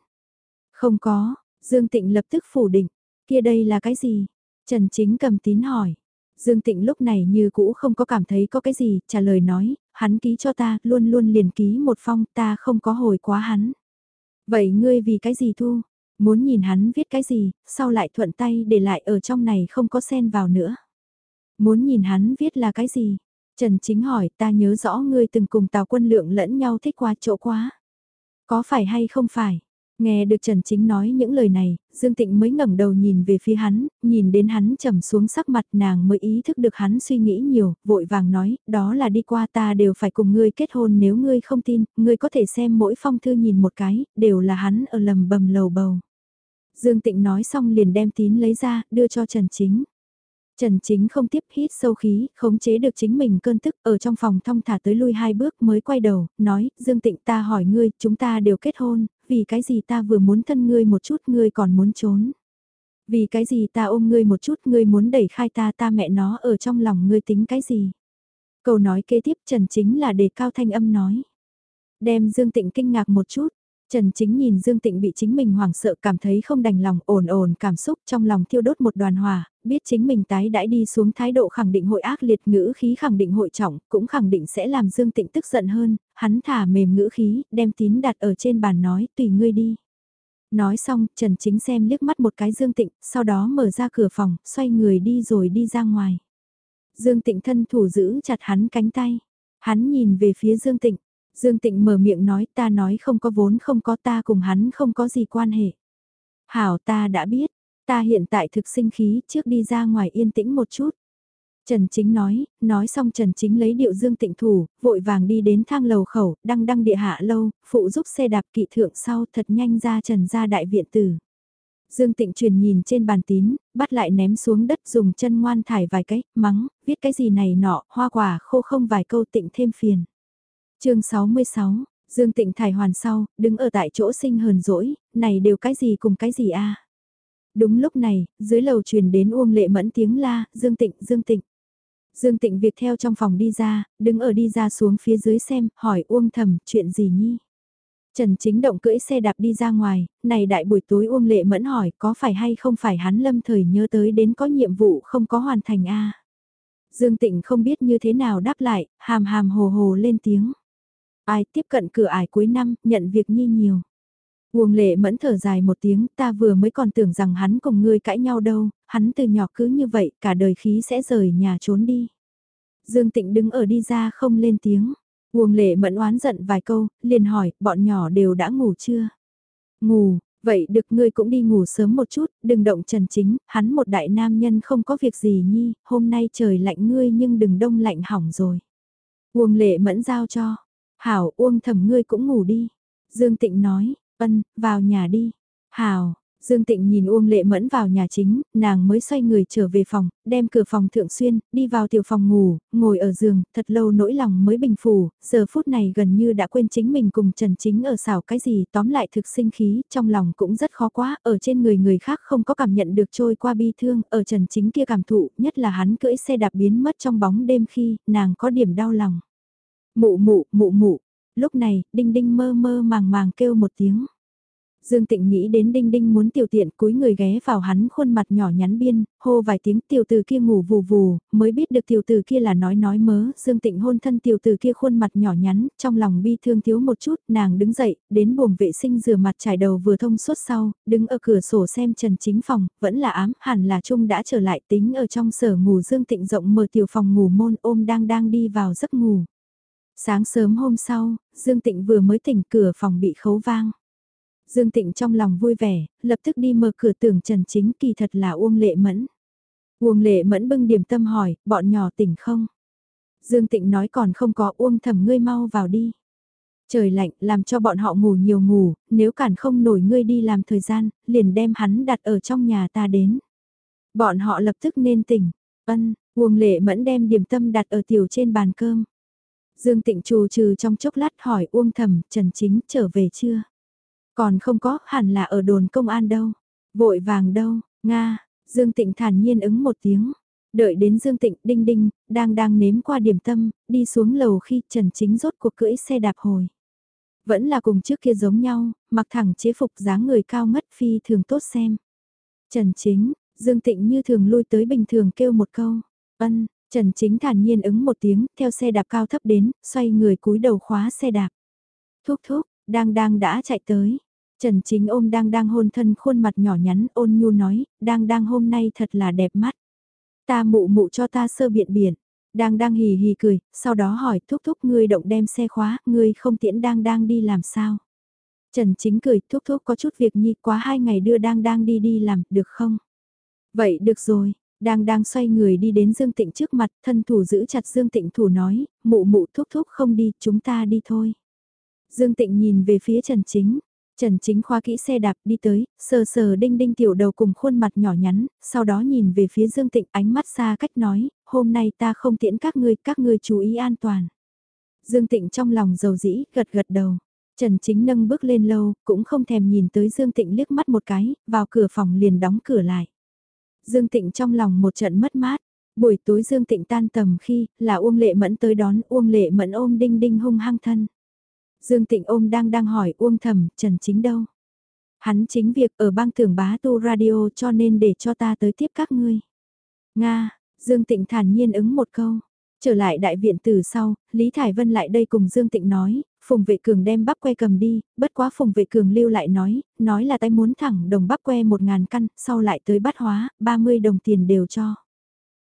A: Không có, Dương Tịnh lập tức phủ định, kia đây là cái gì? Trần Chính cầm tín hỏi. Dương Tịnh lúc này như cũ không có cảm thấy có cái gì, trả lời nói, hắn ký cho ta, luôn luôn liền ký một phong, ta không có hồi quá hắn. Vậy ngươi vì cái gì thu? Muốn nhìn hắn viết cái gì, sau lại thuận tay để lại ở trong này không có xen vào nữa. Muốn nhìn hắn viết là cái gì? Trần Chính hỏi ta nhớ rõ ngươi từng cùng Tào Quân Lượng lẫn nhau thích qua chỗ quá. Có phải hay không phải? Nghe được Trần Chính nói những lời này, Dương Tịnh mới ngẩng đầu nhìn về phía hắn, nhìn đến hắn trầm xuống sắc mặt nàng mới ý thức được hắn suy nghĩ nhiều, vội vàng nói, đó là đi qua ta đều phải cùng ngươi kết hôn nếu ngươi không tin, ngươi có thể xem mỗi phong thư nhìn một cái, đều là hắn ở lầm bầm lầu bầu. Dương Tịnh nói xong liền đem tín lấy ra, đưa cho Trần Chính. Trần Chính không tiếp hít sâu khí, khống chế được chính mình cơn tức ở trong phòng thong thả tới lui hai bước mới quay đầu, nói, Dương Tịnh ta hỏi ngươi, chúng ta đều kết hôn, vì cái gì ta vừa muốn thân ngươi một chút ngươi còn muốn trốn. Vì cái gì ta ôm ngươi một chút ngươi muốn đẩy khai ta ta mẹ nó ở trong lòng ngươi tính cái gì. Câu nói kế tiếp Trần Chính là đề cao thanh âm nói. Đem Dương Tịnh kinh ngạc một chút, Trần Chính nhìn Dương Tịnh bị chính mình hoảng sợ cảm thấy không đành lòng ồn ồn cảm xúc trong lòng thiêu đốt một đoàn hòa, biết chính mình tái đãi đi xuống thái độ khẳng định hội ác liệt ngữ khí khẳng định hội trọng, cũng khẳng định sẽ làm Dương Tịnh tức giận hơn, hắn thả mềm ngữ khí, đem tín đặt ở trên bàn nói tùy ngươi đi. Nói xong, Trần Chính xem liếc mắt một cái Dương Tịnh, sau đó mở ra cửa phòng, xoay người đi rồi đi ra ngoài. Dương Tịnh thân thủ giữ chặt hắn cánh tay. Hắn nhìn về phía Dương Tịnh, Dương Tịnh mở miệng nói ta nói không có vốn không có ta cùng hắn không có gì quan hệ. Hảo ta đã biết, ta hiện tại thực sinh khí trước đi ra ngoài yên tĩnh một chút. Trần Chính nói, nói xong Trần Chính lấy điệu Dương Tịnh thủ, vội vàng đi đến thang lầu khẩu, đăng đăng địa hạ lâu, phụ giúp xe đạp kỵ thượng sau thật nhanh ra Trần ra đại viện tử. Dương Tịnh truyền nhìn trên bàn tín, bắt lại ném xuống đất dùng chân ngoan thải vài cái, mắng, viết cái gì này nọ, hoa quả khô không vài câu tịnh thêm phiền chương 66, Dương Tịnh thải hoàn sau, đứng ở tại chỗ sinh hờn dỗi, này đều cái gì cùng cái gì a Đúng lúc này, dưới lầu truyền đến Uông Lệ Mẫn tiếng la, Dương Tịnh, Dương Tịnh. Dương Tịnh việc theo trong phòng đi ra, đứng ở đi ra xuống phía dưới xem, hỏi Uông Thầm, chuyện gì nhi? Trần Chính Động cưỡi xe đạp đi ra ngoài, này đại buổi tối Uông Lệ Mẫn hỏi có phải hay không phải hắn lâm thời nhớ tới đến có nhiệm vụ không có hoàn thành a Dương Tịnh không biết như thế nào đáp lại, hàm hàm hồ hồ lên tiếng. Ai tiếp cận cửa ải cuối năm, nhận việc nhi nhiều. Uông lệ mẫn thở dài một tiếng, ta vừa mới còn tưởng rằng hắn cùng ngươi cãi nhau đâu, hắn từ nhỏ cứ như vậy, cả đời khí sẽ rời nhà trốn đi. Dương Tịnh đứng ở đi ra không lên tiếng. Uông lệ mẫn oán giận vài câu, liền hỏi, bọn nhỏ đều đã ngủ chưa? Ngủ, vậy được ngươi cũng đi ngủ sớm một chút, đừng động trần chính, hắn một đại nam nhân không có việc gì nhi, hôm nay trời lạnh ngươi nhưng đừng đông lạnh hỏng rồi. Uông lệ mẫn giao cho, Hảo Uông thầm ngươi cũng ngủ đi. Dương Tịnh nói, ân, vào nhà đi. Hảo, Dương Tịnh nhìn Uông Lệ Mẫn vào nhà chính, nàng mới xoay người trở về phòng, đem cửa phòng thượng xuyên, đi vào tiểu phòng ngủ, ngồi ở giường, thật lâu nỗi lòng mới bình phủ, giờ phút này gần như đã quên chính mình cùng Trần Chính ở xảo cái gì tóm lại thực sinh khí, trong lòng cũng rất khó quá, ở trên người người khác không có cảm nhận được trôi qua bi thương, ở Trần Chính kia cảm thụ, nhất là hắn cưỡi xe đạp biến mất trong bóng đêm khi, nàng có điểm đau lòng. Mụ mụ, mụ mụ. Lúc này, đinh đinh mơ mơ màng màng kêu một tiếng. Dương Tịnh nghĩ đến Đinh Đinh muốn tiểu tiện cúi người ghé vào hắn khuôn mặt nhỏ nhắn biên, hô vài tiếng tiểu từ kia ngủ vù vù, mới biết được tiểu từ kia là nói nói mớ, Dương Tịnh hôn thân tiểu từ kia khuôn mặt nhỏ nhắn, trong lòng bi thương thiếu một chút, nàng đứng dậy, đến buồng vệ sinh rửa mặt trải đầu vừa thông suốt sau, đứng ở cửa sổ xem trần chính phòng, vẫn là ám, hẳn là Trung đã trở lại tính ở trong sở ngủ Dương Tịnh rộng mở tiểu phòng ngủ môn ôm đang đang đi vào giấc ngủ. Sáng sớm hôm sau, Dương Tịnh vừa mới tỉnh cửa phòng bị khấu vang. Dương Tịnh trong lòng vui vẻ, lập tức đi mở cửa tưởng Trần Chính kỳ thật là Uông Lệ Mẫn. Uông Lệ Mẫn bưng điểm tâm hỏi, bọn nhỏ tỉnh không? Dương Tịnh nói còn không có Uông thầm ngươi mau vào đi. Trời lạnh làm cho bọn họ ngủ nhiều ngủ, nếu cản không nổi ngươi đi làm thời gian, liền đem hắn đặt ở trong nhà ta đến. Bọn họ lập tức nên tỉnh, ân, Uông Lệ Mẫn đem điểm tâm đặt ở tiểu trên bàn cơm. Dương Tịnh trù trừ trong chốc lát hỏi Uông thầm, Trần Chính trở về chưa? Còn không có, hẳn là ở đồn công an đâu. Vội vàng đâu, Nga, Dương Tịnh thản nhiên ứng một tiếng. Đợi đến Dương Tịnh đinh đinh, đang đang nếm qua điểm tâm, đi xuống lầu khi Trần Chính rốt cuộc cưỡi xe đạp hồi. Vẫn là cùng trước kia giống nhau, mặc thẳng chế phục dáng người cao ngất phi thường tốt xem. Trần Chính, Dương Tịnh như thường lui tới bình thường kêu một câu. Ân, Trần Chính thản nhiên ứng một tiếng, theo xe đạp cao thấp đến, xoay người cúi đầu khóa xe đạp. Thúc thúc, đang đang đã chạy tới. Trần Chính ôm đang đang hôn thân khuôn mặt nhỏ nhắn ôn nhu nói, đang đang hôm nay thật là đẹp mắt. Ta mụ mụ cho ta sơ biện biển. Đang đang hì hì cười, sau đó hỏi thúc thúc ngươi động đem xe khóa, ngươi không tiễn đang đang đi làm sao. Trần Chính cười, thúc thúc có chút việc nhi quá hai ngày đưa đang đang đi đi làm, được không? Vậy được rồi, đang đang xoay người đi đến Dương Tịnh trước mặt, thân thủ giữ chặt Dương Tịnh thủ nói, mụ mụ thúc thúc không đi, chúng ta đi thôi. Dương Tịnh nhìn về phía Trần Chính, Trần Chính khoa kỹ xe đạp đi tới, sờ sờ đinh đinh tiểu đầu cùng khuôn mặt nhỏ nhắn, sau đó nhìn về phía Dương Tịnh ánh mắt xa cách nói, hôm nay ta không tiễn các ngươi, các ngươi chú ý an toàn. Dương Tịnh trong lòng dầu dĩ, gật gật đầu. Trần Chính nâng bước lên lâu, cũng không thèm nhìn tới Dương Tịnh liếc mắt một cái, vào cửa phòng liền đóng cửa lại. Dương Tịnh trong lòng một trận mất mát, buổi tối Dương Tịnh tan tầm khi, là Uông Lệ Mẫn tới đón Uông Lệ Mẫn ôm đinh đinh hung hăng thân. Dương Tịnh ôm đang đang hỏi Uông Thầm, Trần Chính đâu? Hắn chính việc ở bang tưởng bá tu radio cho nên để cho ta tới tiếp các ngươi. Nga, Dương Tịnh thản nhiên ứng một câu. Trở lại đại viện từ sau, Lý Thải Vân lại đây cùng Dương Tịnh nói, Phùng Vệ Cường đem bắp que cầm đi, bất quá Phùng Vệ Cường lưu lại nói, nói là tay muốn thẳng đồng bắp que một ngàn căn, sau lại tới bắt hóa, 30 đồng tiền đều cho.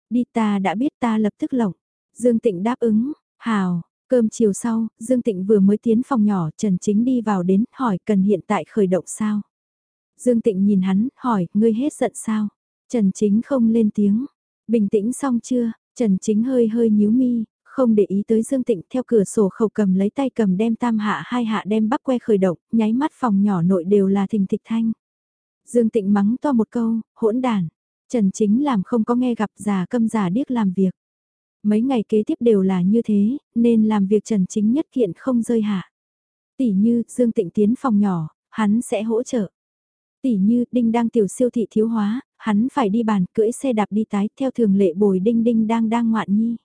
A: Đi ta đã biết ta lập tức lộng. Dương Tịnh đáp ứng, hào, Cơm chiều sau, Dương Tịnh vừa mới tiến phòng nhỏ, Trần Chính đi vào đến, hỏi cần hiện tại khởi động sao? Dương Tịnh nhìn hắn, hỏi, ngươi hết giận sao? Trần Chính không lên tiếng. Bình tĩnh xong chưa? Trần Chính hơi hơi nhíu mi, không để ý tới Dương Tịnh theo cửa sổ khẩu cầm lấy tay cầm đem tam hạ hai hạ đem bắc que khởi động, nháy mắt phòng nhỏ nội đều là thình thịch thanh. Dương Tịnh mắng to một câu, hỗn đàn. Trần Chính làm không có nghe gặp già câm già điếc làm việc. Mấy ngày kế tiếp đều là như thế, nên làm việc Trần Chính nhất kiện không rơi hạ. Tỷ như, Dương Tịnh tiến phòng nhỏ, hắn sẽ hỗ trợ. Tỷ như, Đinh đang tiểu siêu thị thiếu hóa, hắn phải đi bàn cưỡi xe đạp đi tái theo thường lệ bồi Đinh Đinh đang đang ngoạn nhi.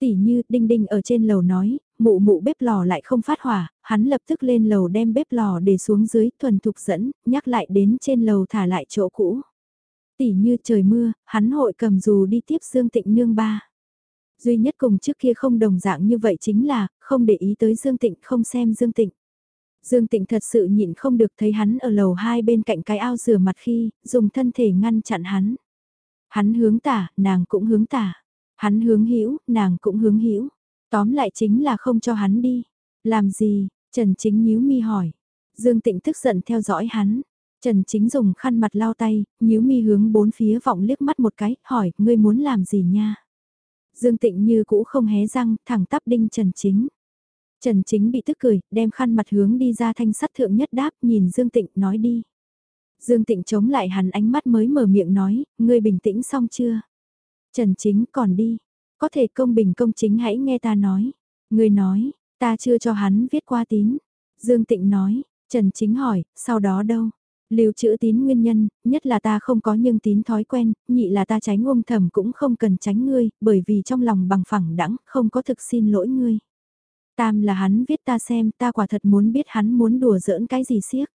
A: Tỷ như, Đinh Đinh ở trên lầu nói, mụ mụ bếp lò lại không phát hỏa, hắn lập tức lên lầu đem bếp lò để xuống dưới, thuần thục dẫn, nhắc lại đến trên lầu thả lại chỗ cũ. Tỷ như trời mưa, hắn hội cầm dù đi tiếp Dương Tịnh nương ba. Duy nhất cùng trước kia không đồng dạng như vậy chính là, không để ý tới Dương Tịnh không xem Dương Tịnh. Dương Tịnh thật sự nhịn không được thấy hắn ở lầu hai bên cạnh cái ao rửa mặt khi, dùng thân thể ngăn chặn hắn. Hắn hướng tả, nàng cũng hướng tả. Hắn hướng hữu nàng cũng hướng hữu Tóm lại chính là không cho hắn đi. Làm gì? Trần Chính nhíu mi hỏi. Dương Tịnh tức giận theo dõi hắn. Trần Chính dùng khăn mặt lau tay, nhíu mi hướng bốn phía vọng liếc mắt một cái, hỏi, ngươi muốn làm gì nha? Dương Tịnh như cũ không hé răng, thẳng tắp đinh Trần Chính. Trần Chính bị tức cười, đem khăn mặt hướng đi ra thanh sắt thượng nhất đáp, nhìn Dương Tịnh nói đi. Dương Tịnh chống lại hắn ánh mắt mới mở miệng nói, ngươi bình tĩnh xong chưa? Trần Chính còn đi, có thể công bình công chính hãy nghe ta nói. Người nói, ta chưa cho hắn viết qua tín. Dương Tịnh nói, Trần Chính hỏi, sau đó đâu? Lưu trữ tín nguyên nhân, nhất là ta không có nhưng tín thói quen, nhị là ta tránh ôm thầm cũng không cần tránh ngươi, bởi vì trong lòng bằng phẳng đẳng, không có thực xin lỗi ngươi. Tam là hắn viết ta xem, ta quả thật muốn biết hắn muốn đùa giỡn cái gì siếc.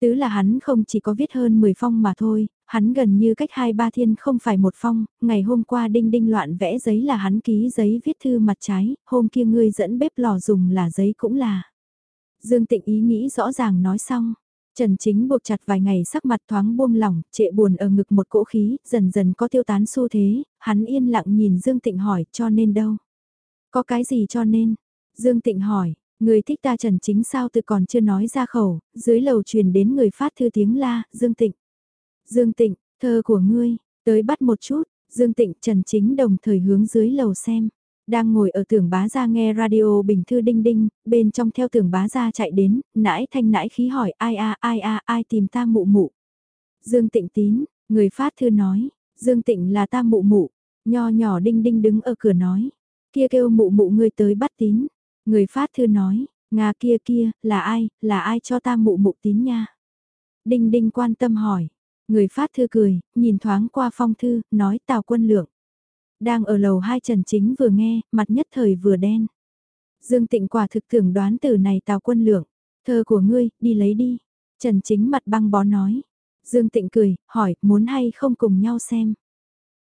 A: Tứ là hắn không chỉ có viết hơn 10 phong mà thôi, hắn gần như cách hai ba thiên không phải một phong, ngày hôm qua đinh đinh loạn vẽ giấy là hắn ký giấy viết thư mặt trái, hôm kia ngươi dẫn bếp lò dùng là giấy cũng là. Dương Tịnh ý nghĩ rõ ràng nói xong. Trần Chính buộc chặt vài ngày sắc mặt thoáng buông lỏng, trệ buồn ở ngực một cỗ khí, dần dần có tiêu tán xu thế, hắn yên lặng nhìn Dương Tịnh hỏi cho nên đâu. Có cái gì cho nên? Dương Tịnh hỏi, người thích ta Trần Chính sao tự còn chưa nói ra khẩu, dưới lầu truyền đến người phát thư tiếng la, Dương Tịnh. Dương Tịnh, thơ của ngươi, tới bắt một chút, Dương Tịnh Trần Chính đồng thời hướng dưới lầu xem. Đang ngồi ở tưởng bá ra nghe radio bình thư đinh đinh, bên trong theo tưởng bá ra chạy đến, nãi thanh nãi khí hỏi ai a ai a ai tìm ta mụ mụ. Dương Tịnh tín, người phát thư nói, Dương Tịnh là ta mụ mụ, nho nhỏ đinh đinh đứng ở cửa nói, kia kêu mụ mụ người tới bắt tín. Người phát thư nói, Nga kia kia, là ai, là ai cho ta mụ mụ tín nha. Đinh đinh quan tâm hỏi, người phát thư cười, nhìn thoáng qua phong thư, nói tào quân lượng. Đang ở lầu hai Trần Chính vừa nghe, mặt nhất thời vừa đen. Dương Tịnh quả thực tưởng đoán từ này tào quân lượng. Thơ của ngươi, đi lấy đi. Trần Chính mặt băng bó nói. Dương Tịnh cười, hỏi, muốn hay không cùng nhau xem.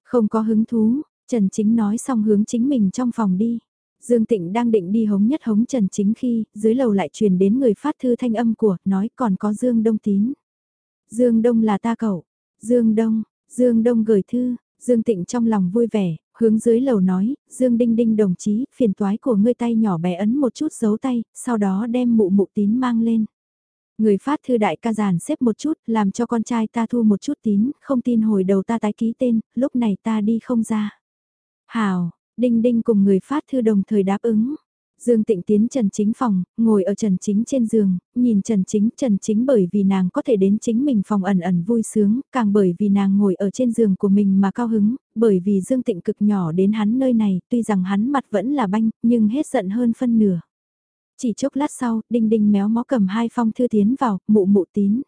A: Không có hứng thú, Trần Chính nói xong hướng chính mình trong phòng đi. Dương Tịnh đang định đi hống nhất hống Trần Chính khi, dưới lầu lại truyền đến người phát thư thanh âm của, nói còn có Dương Đông tín. Dương Đông là ta cậu. Dương Đông, Dương Đông gửi thư, Dương Tịnh trong lòng vui vẻ, hướng dưới lầu nói, Dương Đinh Đinh đồng chí, phiền toái của ngươi tay nhỏ bé ấn một chút dấu tay, sau đó đem mụ mụ tín mang lên. Người phát thư đại ca giàn xếp một chút, làm cho con trai ta thu một chút tín, không tin hồi đầu ta tái ký tên, lúc này ta đi không ra. Hào, Đinh Đinh cùng người phát thư đồng thời đáp ứng. Dương Tịnh tiến Trần Chính phòng, ngồi ở Trần Chính trên giường, nhìn Trần Chính, Trần Chính bởi vì nàng có thể đến chính mình phòng ẩn ẩn vui sướng, càng bởi vì nàng ngồi ở trên giường của mình mà cao hứng, bởi vì Dương Tịnh cực nhỏ đến hắn nơi này, tuy rằng hắn mặt vẫn là banh, nhưng hết giận hơn phân nửa. Chỉ chốc lát sau, Đinh Đinh méo mó cầm hai phong thư tiến vào, mụ mụ tín.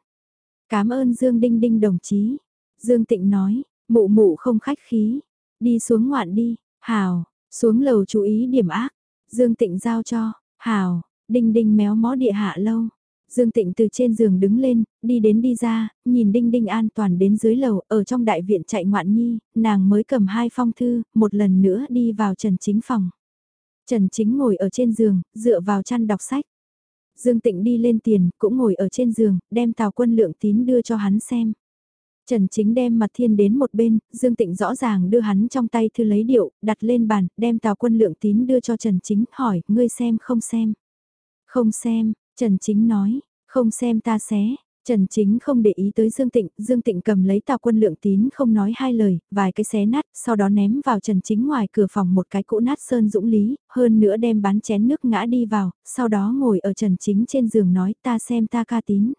A: Cảm ơn Dương Đinh Đinh đồng chí. Dương Tịnh nói, mụ mụ không khách khí, đi xuống ngoạn đi, hào, xuống lầu chú ý điểm ác Dương Tịnh giao cho, hào, đinh đinh méo mó địa hạ lâu. Dương Tịnh từ trên giường đứng lên, đi đến đi ra, nhìn Đinh Đinh an toàn đến dưới lầu, ở trong đại viện chạy ngoạn nhi, nàng mới cầm hai phong thư, một lần nữa đi vào Trần Chính phòng. Trần Chính ngồi ở trên giường, dựa vào chăn đọc sách. Dương Tịnh đi lên tiền, cũng ngồi ở trên giường, đem tào quân lượng tín đưa cho hắn xem. Trần Chính đem mặt thiên đến một bên, Dương Tịnh rõ ràng đưa hắn trong tay thư lấy điệu, đặt lên bàn, đem tào quân lượng tín đưa cho Trần Chính, hỏi, ngươi xem không xem. Không xem, Trần Chính nói, không xem ta xé. Trần Chính không để ý tới Dương Tịnh, Dương Tịnh cầm lấy tào quân lượng tín không nói hai lời, vài cái xé nát, sau đó ném vào Trần Chính ngoài cửa phòng một cái cũ nát sơn dũng lý, hơn nữa đem bán chén nước ngã đi vào, sau đó ngồi ở Trần Chính trên giường nói ta xem ta ca tín.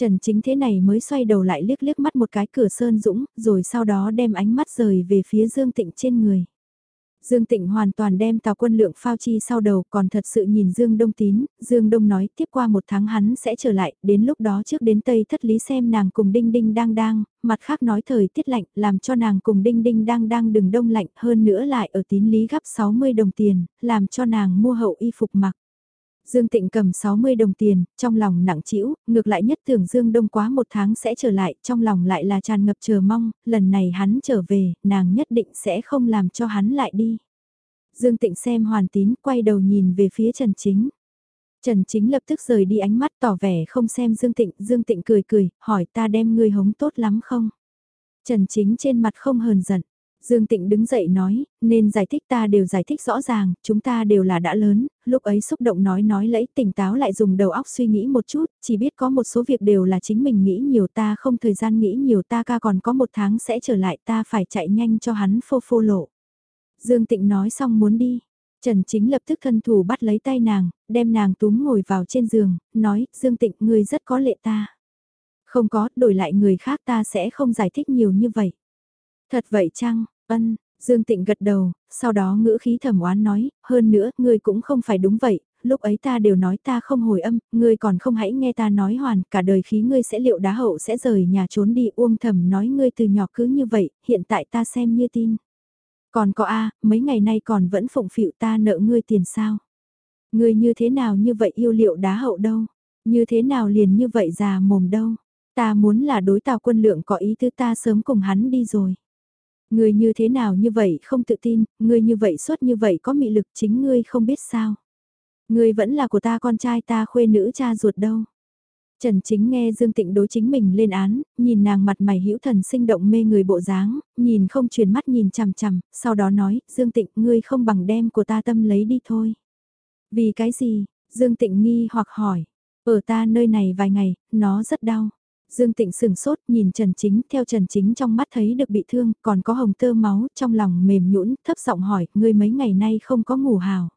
A: Trần chính thế này mới xoay đầu lại liếc liếc mắt một cái cửa Sơn Dũng, rồi sau đó đem ánh mắt rời về phía Dương Tịnh trên người. Dương Tịnh hoàn toàn đem tào quân lượng phao chi sau đầu còn thật sự nhìn Dương Đông tín, Dương Đông nói tiếp qua một tháng hắn sẽ trở lại, đến lúc đó trước đến Tây thất lý xem nàng cùng Đinh Đinh đang đang, mặt khác nói thời tiết lạnh làm cho nàng cùng Đinh Đinh đang đang đừng đông lạnh hơn nữa lại ở tín lý gấp 60 đồng tiền, làm cho nàng mua hậu y phục mặc. Dương Tịnh cầm 60 đồng tiền, trong lòng nặng trĩu, ngược lại nhất tưởng Dương Đông quá một tháng sẽ trở lại, trong lòng lại là tràn ngập chờ mong, lần này hắn trở về, nàng nhất định sẽ không làm cho hắn lại đi. Dương Tịnh xem hoàn tín, quay đầu nhìn về phía Trần Chính. Trần Chính lập tức rời đi ánh mắt tỏ vẻ không xem Dương Tịnh, Dương Tịnh cười cười, hỏi ta đem ngươi hống tốt lắm không? Trần Chính trên mặt không hờn giận, Dương Tịnh đứng dậy nói, nên giải thích ta đều giải thích rõ ràng, chúng ta đều là đã lớn, lúc ấy xúc động nói nói lẫy tỉnh táo lại dùng đầu óc suy nghĩ một chút, chỉ biết có một số việc đều là chính mình nghĩ nhiều ta không thời gian nghĩ nhiều ta ca còn có một tháng sẽ trở lại ta phải chạy nhanh cho hắn phô phô lộ. Dương Tịnh nói xong muốn đi. Trần Chính lập tức thân thủ bắt lấy tay nàng, đem nàng túm ngồi vào trên giường, nói, Dương Tịnh, ngươi rất có lệ ta. Không có, đổi lại người khác ta sẽ không giải thích nhiều như vậy. Thật vậy chăng, Ân, Dương Tịnh gật đầu, sau đó ngữ khí thẩm oán nói, hơn nữa, ngươi cũng không phải đúng vậy, lúc ấy ta đều nói ta không hồi âm, ngươi còn không hãy nghe ta nói hoàn, cả đời khí ngươi sẽ liệu đá hậu sẽ rời nhà trốn đi uông thầm nói ngươi từ nhỏ cứ như vậy, hiện tại ta xem như tin. Còn có A, mấy ngày nay còn vẫn phụng phịu ta nợ ngươi tiền sao? Ngươi như thế nào như vậy yêu liệu đá hậu đâu? Như thế nào liền như vậy già mồm đâu. Ta muốn là đối tào quân lượng có ý tứ ta sớm cùng hắn đi rồi. Ngươi như thế nào như vậy không tự tin, ngươi như vậy suốt như vậy có mị lực chính ngươi không biết sao. Ngươi vẫn là của ta con trai ta khuê nữ cha ruột đâu. Trần Chính nghe Dương Tịnh đối chính mình lên án, nhìn nàng mặt mày hữu thần sinh động mê người bộ dáng, nhìn không truyền mắt nhìn chằm chằm, sau đó nói, Dương Tịnh ngươi không bằng đem của ta tâm lấy đi thôi. Vì cái gì? Dương Tịnh nghi hoặc hỏi. Ở ta nơi này vài ngày, nó rất đau. Dương Tịnh sừng sốt nhìn Trần Chính theo Trần Chính trong mắt thấy được bị thương, còn có hồng tơ máu trong lòng mềm nhũn thấp giọng hỏi, ngươi mấy ngày nay không có ngủ hào.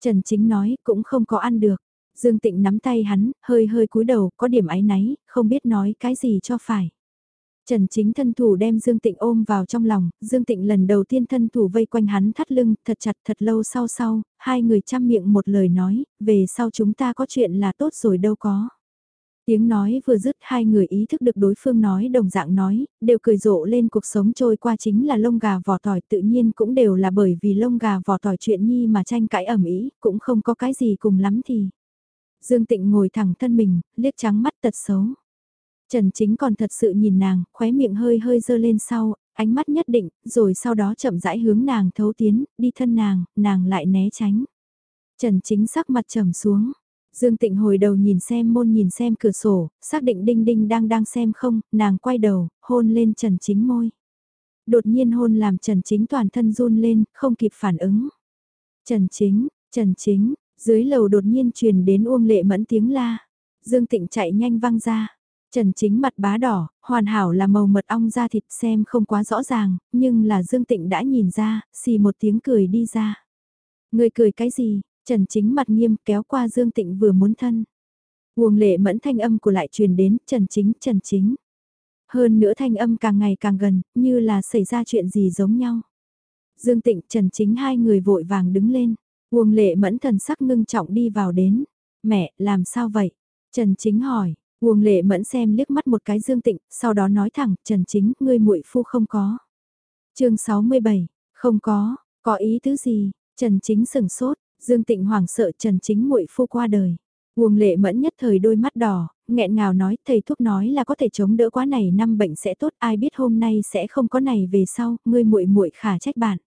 A: Trần Chính nói, cũng không có ăn được. Dương Tịnh nắm tay hắn, hơi hơi cúi đầu, có điểm áy náy, không biết nói cái gì cho phải. Trần Chính thân thủ đem Dương Tịnh ôm vào trong lòng, Dương Tịnh lần đầu tiên thân thủ vây quanh hắn thắt lưng, thật chặt thật lâu sau sau, hai người chăm miệng một lời nói, về sau chúng ta có chuyện là tốt rồi đâu có. Tiếng nói vừa dứt hai người ý thức được đối phương nói đồng dạng nói, đều cười rộ lên cuộc sống trôi qua chính là lông gà vỏ tỏi tự nhiên cũng đều là bởi vì lông gà vỏ tỏi chuyện nhi mà tranh cãi ẩm ý, cũng không có cái gì cùng lắm thì. Dương Tịnh ngồi thẳng thân mình, liếc trắng mắt tật xấu. Trần Chính còn thật sự nhìn nàng, khóe miệng hơi hơi dơ lên sau, ánh mắt nhất định, rồi sau đó chậm rãi hướng nàng thấu tiến, đi thân nàng, nàng lại né tránh. Trần Chính sắc mặt trầm xuống. Dương Tịnh hồi đầu nhìn xem môn nhìn xem cửa sổ, xác định Đinh Đinh đang đang xem không, nàng quay đầu, hôn lên Trần Chính môi. Đột nhiên hôn làm Trần Chính toàn thân run lên, không kịp phản ứng. Trần Chính, Trần Chính, dưới lầu đột nhiên truyền đến Uông Lệ Mẫn tiếng la. Dương Tịnh chạy nhanh văng ra. Trần Chính mặt bá đỏ, hoàn hảo là màu mật ong da thịt xem không quá rõ ràng, nhưng là Dương Tịnh đã nhìn ra, xì một tiếng cười đi ra. Người cười cái gì? Trần Chính mặt nghiêm kéo qua Dương Tịnh vừa muốn thân. Uông lệ mẫn thanh âm của lại truyền đến Trần Chính, Trần Chính. Hơn nữa thanh âm càng ngày càng gần, như là xảy ra chuyện gì giống nhau. Dương Tịnh, Trần Chính hai người vội vàng đứng lên. Uông lệ mẫn thần sắc ngưng trọng đi vào đến. Mẹ, làm sao vậy? Trần Chính hỏi. Uông lệ mẫn xem liếc mắt một cái Dương Tịnh, sau đó nói thẳng, Trần Chính, ngươi muội phu không có. chương 67, không có, có ý tứ gì? Trần Chính sửng sốt, Dương Tịnh hoảng sợ Trần Chính muội phu qua đời. Uông lệ mẫn nhất thời đôi mắt đỏ, nghẹn ngào nói thầy thuốc nói là có thể chống đỡ quá này năm bệnh sẽ tốt ai biết hôm nay sẽ không có này về sau, ngươi muội muội khả trách bạn.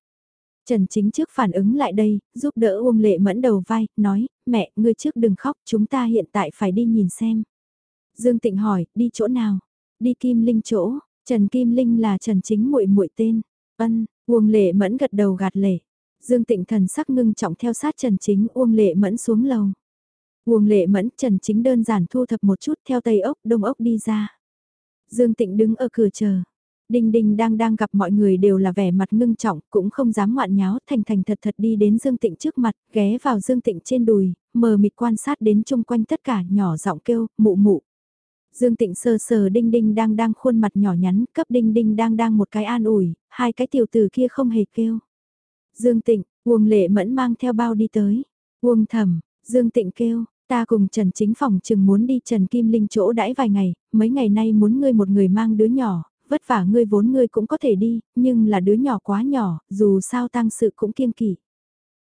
A: Trần Chính trước phản ứng lại đây, giúp đỡ Uông Lệ Mẫn đầu vai, nói, mẹ, ngươi trước đừng khóc, chúng ta hiện tại phải đi nhìn xem. Dương Tịnh hỏi, đi chỗ nào? Đi Kim Linh chỗ, Trần Kim Linh là Trần Chính muội muội tên. Ân, Uông Lệ Mẫn gật đầu gạt lệ. Dương Tịnh thần sắc ngưng trọng theo sát Trần Chính Uông Lệ Mẫn xuống lầu. Uông Lệ Mẫn Trần Chính đơn giản thu thập một chút theo Tây ốc Đông ốc đi ra. Dương Tịnh đứng ở cửa chờ. Đinh Đinh đang đang gặp mọi người đều là vẻ mặt ngưng trọng, cũng không dám ngoạn nháo, thành thành thật thật đi đến Dương Tịnh trước mặt, ghé vào Dương Tịnh trên đùi, mờ mịt quan sát đến chung quanh tất cả nhỏ giọng kêu, mụ mụ. Dương Tịnh sờ sờ Đinh Đinh đang đang khuôn mặt nhỏ nhắn, cấp Đinh Đinh đang đang một cái an ủi, hai cái tiểu tử kia không hề kêu. Dương Tịnh, Uông Lệ Mẫn mang theo bao đi tới. Uông Thẩm, Dương Tịnh kêu, ta cùng Trần Chính Phòng chừng muốn đi Trần Kim Linh chỗ đãi vài ngày, mấy ngày nay muốn ngươi một người mang đứa nhỏ, vất vả ngươi vốn ngươi cũng có thể đi, nhưng là đứa nhỏ quá nhỏ, dù sao tăng sự cũng kiên kỵ.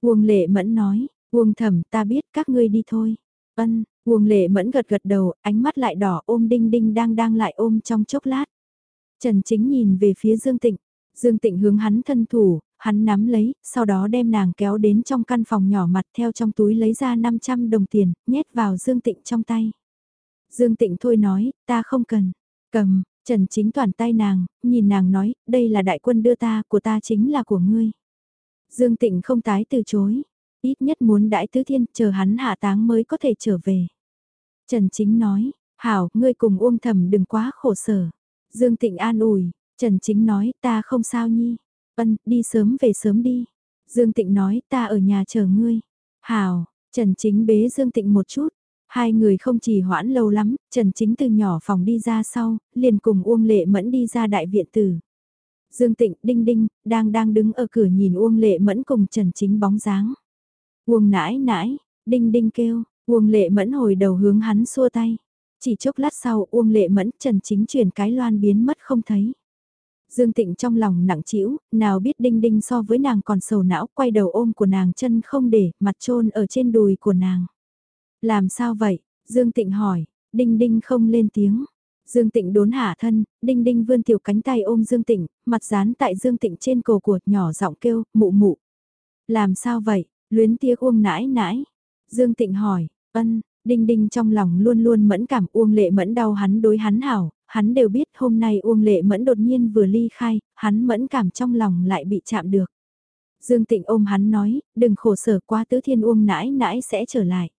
A: Uông Lệ Mẫn nói, Uông Thẩm ta biết các ngươi đi thôi. Ân, Uông Lệ Mẫn gật gật đầu, ánh mắt lại đỏ ôm Đinh Đinh đang đang lại ôm trong chốc lát. Trần Chính nhìn về phía Dương Tịnh. Dương Tịnh hướng hắn thân thủ, hắn nắm lấy, sau đó đem nàng kéo đến trong căn phòng nhỏ mặt theo trong túi lấy ra 500 đồng tiền, nhét vào Dương Tịnh trong tay. Dương Tịnh thôi nói, ta không cần. Cầm, Trần Chính toàn tay nàng, nhìn nàng nói, đây là đại quân đưa ta, của ta chính là của ngươi. Dương Tịnh không tái từ chối, ít nhất muốn đại tứ thiên, chờ hắn hạ táng mới có thể trở về. Trần Chính nói, hảo, ngươi cùng Uông thầm đừng quá khổ sở. Dương Tịnh an ủi, Trần Chính nói, ta không sao nhi. Ân, đi sớm về sớm đi. Dương Tịnh nói, ta ở nhà chờ ngươi. Hảo, Trần Chính bế Dương Tịnh một chút. Hai người không chỉ hoãn lâu lắm, Trần Chính từ nhỏ phòng đi ra sau, liền cùng Uông Lệ Mẫn đi ra đại viện tử. Dương Tịnh, Đinh Đinh, đang đang đứng ở cửa nhìn Uông Lệ Mẫn cùng Trần Chính bóng dáng. Uông nãi nãi, Đinh Đinh kêu, Uông Lệ Mẫn hồi đầu hướng hắn xua tay. Chỉ chốc lát sau Uông Lệ Mẫn Trần Chính chuyển cái loan biến mất không thấy. Dương Tịnh trong lòng nặng trĩu, nào biết Đinh Đinh so với nàng còn sầu não, quay đầu ôm của nàng chân không để, mặt trôn ở trên đùi của nàng. Làm sao vậy? Dương Tịnh hỏi, Đinh Đinh không lên tiếng. Dương Tịnh đốn hạ thân, Đinh Đinh vươn tiểu cánh tay ôm Dương Tịnh, mặt dán tại Dương Tịnh trên cổ của nhỏ giọng kêu, mụ mụ. Làm sao vậy, luyến tiếc uông nãi nãi. Dương Tịnh hỏi, ân, Đinh Đinh trong lòng luôn luôn mẫn cảm Uông Lệ Mẫn đau hắn đối hắn hảo, hắn đều biết hôm nay Uông Lệ Mẫn đột nhiên vừa ly khai, hắn mẫn cảm trong lòng lại bị chạm được. Dương Tịnh ôm hắn nói, đừng khổ sở quá tứ thiên Uông nãi nãi sẽ trở lại.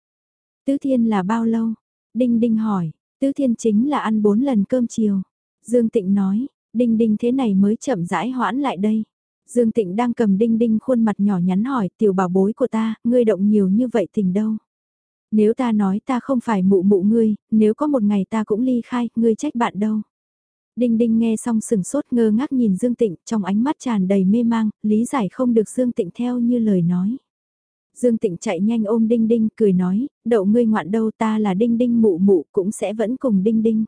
A: Tứ thiên là bao lâu? Đinh Đinh hỏi, tứ thiên chính là ăn bốn lần cơm chiều. Dương Tịnh nói, Đinh Đinh thế này mới chậm rãi hoãn lại đây. Dương Tịnh đang cầm Đinh Đinh khuôn mặt nhỏ nhắn hỏi tiểu bảo bối của ta, ngươi động nhiều như vậy tình đâu. Nếu ta nói ta không phải mụ mụ ngươi, nếu có một ngày ta cũng ly khai, ngươi trách bạn đâu. Đinh Đinh nghe xong sừng sốt ngơ ngác nhìn Dương Tịnh trong ánh mắt tràn đầy mê mang, lý giải không được Dương Tịnh theo như lời nói. Dương Tịnh chạy nhanh ôm Đinh Đinh cười nói, đậu ngươi ngoạn đâu ta là Đinh Đinh mụ mụ cũng sẽ vẫn cùng Đinh Đinh.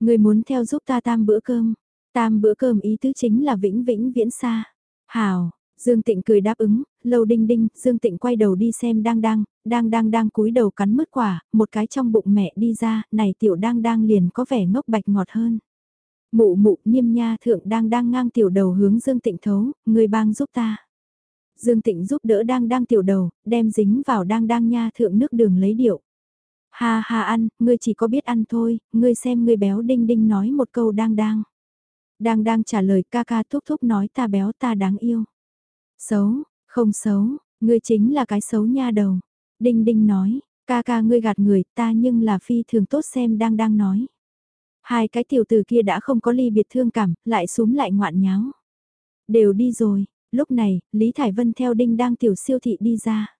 A: Ngươi muốn theo giúp ta tam bữa cơm, tam bữa cơm ý tứ chính là vĩnh vĩnh viễn xa. Hào, Dương Tịnh cười đáp ứng, lâu đinh đinh, Dương Tịnh quay đầu đi xem đang đang, đang đang đang cúi đầu cắn mứt quả, một cái trong bụng mẹ đi ra, này tiểu đang đang liền có vẻ ngốc bạch ngọt hơn. Mụ mụ niêm nha thượng đang đang ngang tiểu đầu hướng Dương Tịnh thấu, người bang giúp ta. Dương Tịnh giúp đỡ đang đang tiểu đầu, đem dính vào đang đang nha thượng nước đường lấy điệu. Ha ha ăn, ngươi chỉ có biết ăn thôi, ngươi xem ngươi béo đinh đinh nói một câu đang đang. Đang đang trả lời ca ca thúc thúc nói ta béo ta đáng yêu. Xấu, không xấu, ngươi chính là cái xấu nha đầu. Đinh đinh nói, ca ca ngươi gạt người ta nhưng là phi thường tốt xem đang đang nói. Hai cái tiểu tử kia đã không có ly biệt thương cảm, lại súm lại ngoạn nháo. Đều đi rồi, lúc này, Lý Thải Vân theo đinh đang tiểu siêu thị đi ra.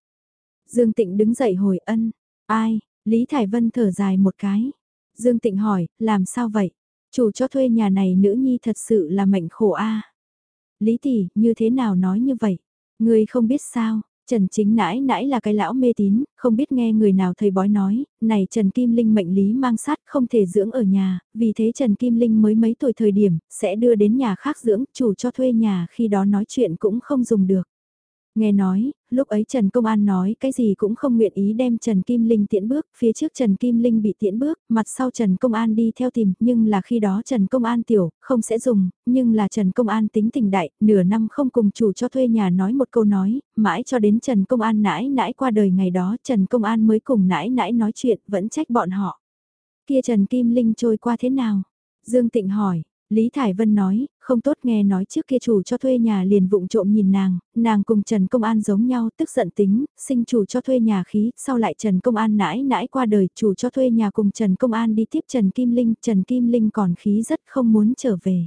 A: Dương Tịnh đứng dậy hồi ân, ai, Lý Thải Vân thở dài một cái. Dương Tịnh hỏi, làm sao vậy? Chủ cho thuê nhà này nữ nhi thật sự là mệnh khổ a. Lý tỷ, như thế nào nói như vậy? Người không biết sao, Trần Chính nãi nãi là cái lão mê tín, không biết nghe người nào thầy bói nói, này Trần Kim Linh mệnh lý mang sát không thể dưỡng ở nhà, vì thế Trần Kim Linh mới mấy tuổi thời điểm, sẽ đưa đến nhà khác dưỡng, chủ cho thuê nhà khi đó nói chuyện cũng không dùng được. Nghe nói, lúc ấy Trần Công An nói cái gì cũng không nguyện ý đem Trần Kim Linh tiễn bước, phía trước Trần Kim Linh bị tiễn bước, mặt sau Trần Công An đi theo tìm, nhưng là khi đó Trần Công An tiểu, không sẽ dùng, nhưng là Trần Công An tính tình đại, nửa năm không cùng chủ cho thuê nhà nói một câu nói, mãi cho đến Trần Công An nãi nãi qua đời ngày đó Trần Công An mới cùng nãi nãi nói chuyện, vẫn trách bọn họ. Kia Trần Kim Linh trôi qua thế nào? Dương Tịnh hỏi, Lý Thải Vân nói, không tốt nghe nói trước kia chủ cho thuê nhà liền vụng trộm nhìn nàng, nàng cùng Trần Công An giống nhau tức giận tính, sinh chủ cho thuê nhà khí, sau lại Trần Công An nãi nãi qua đời, chủ cho thuê nhà cùng Trần Công An đi tiếp Trần Kim Linh, Trần Kim Linh còn khí rất không muốn trở về.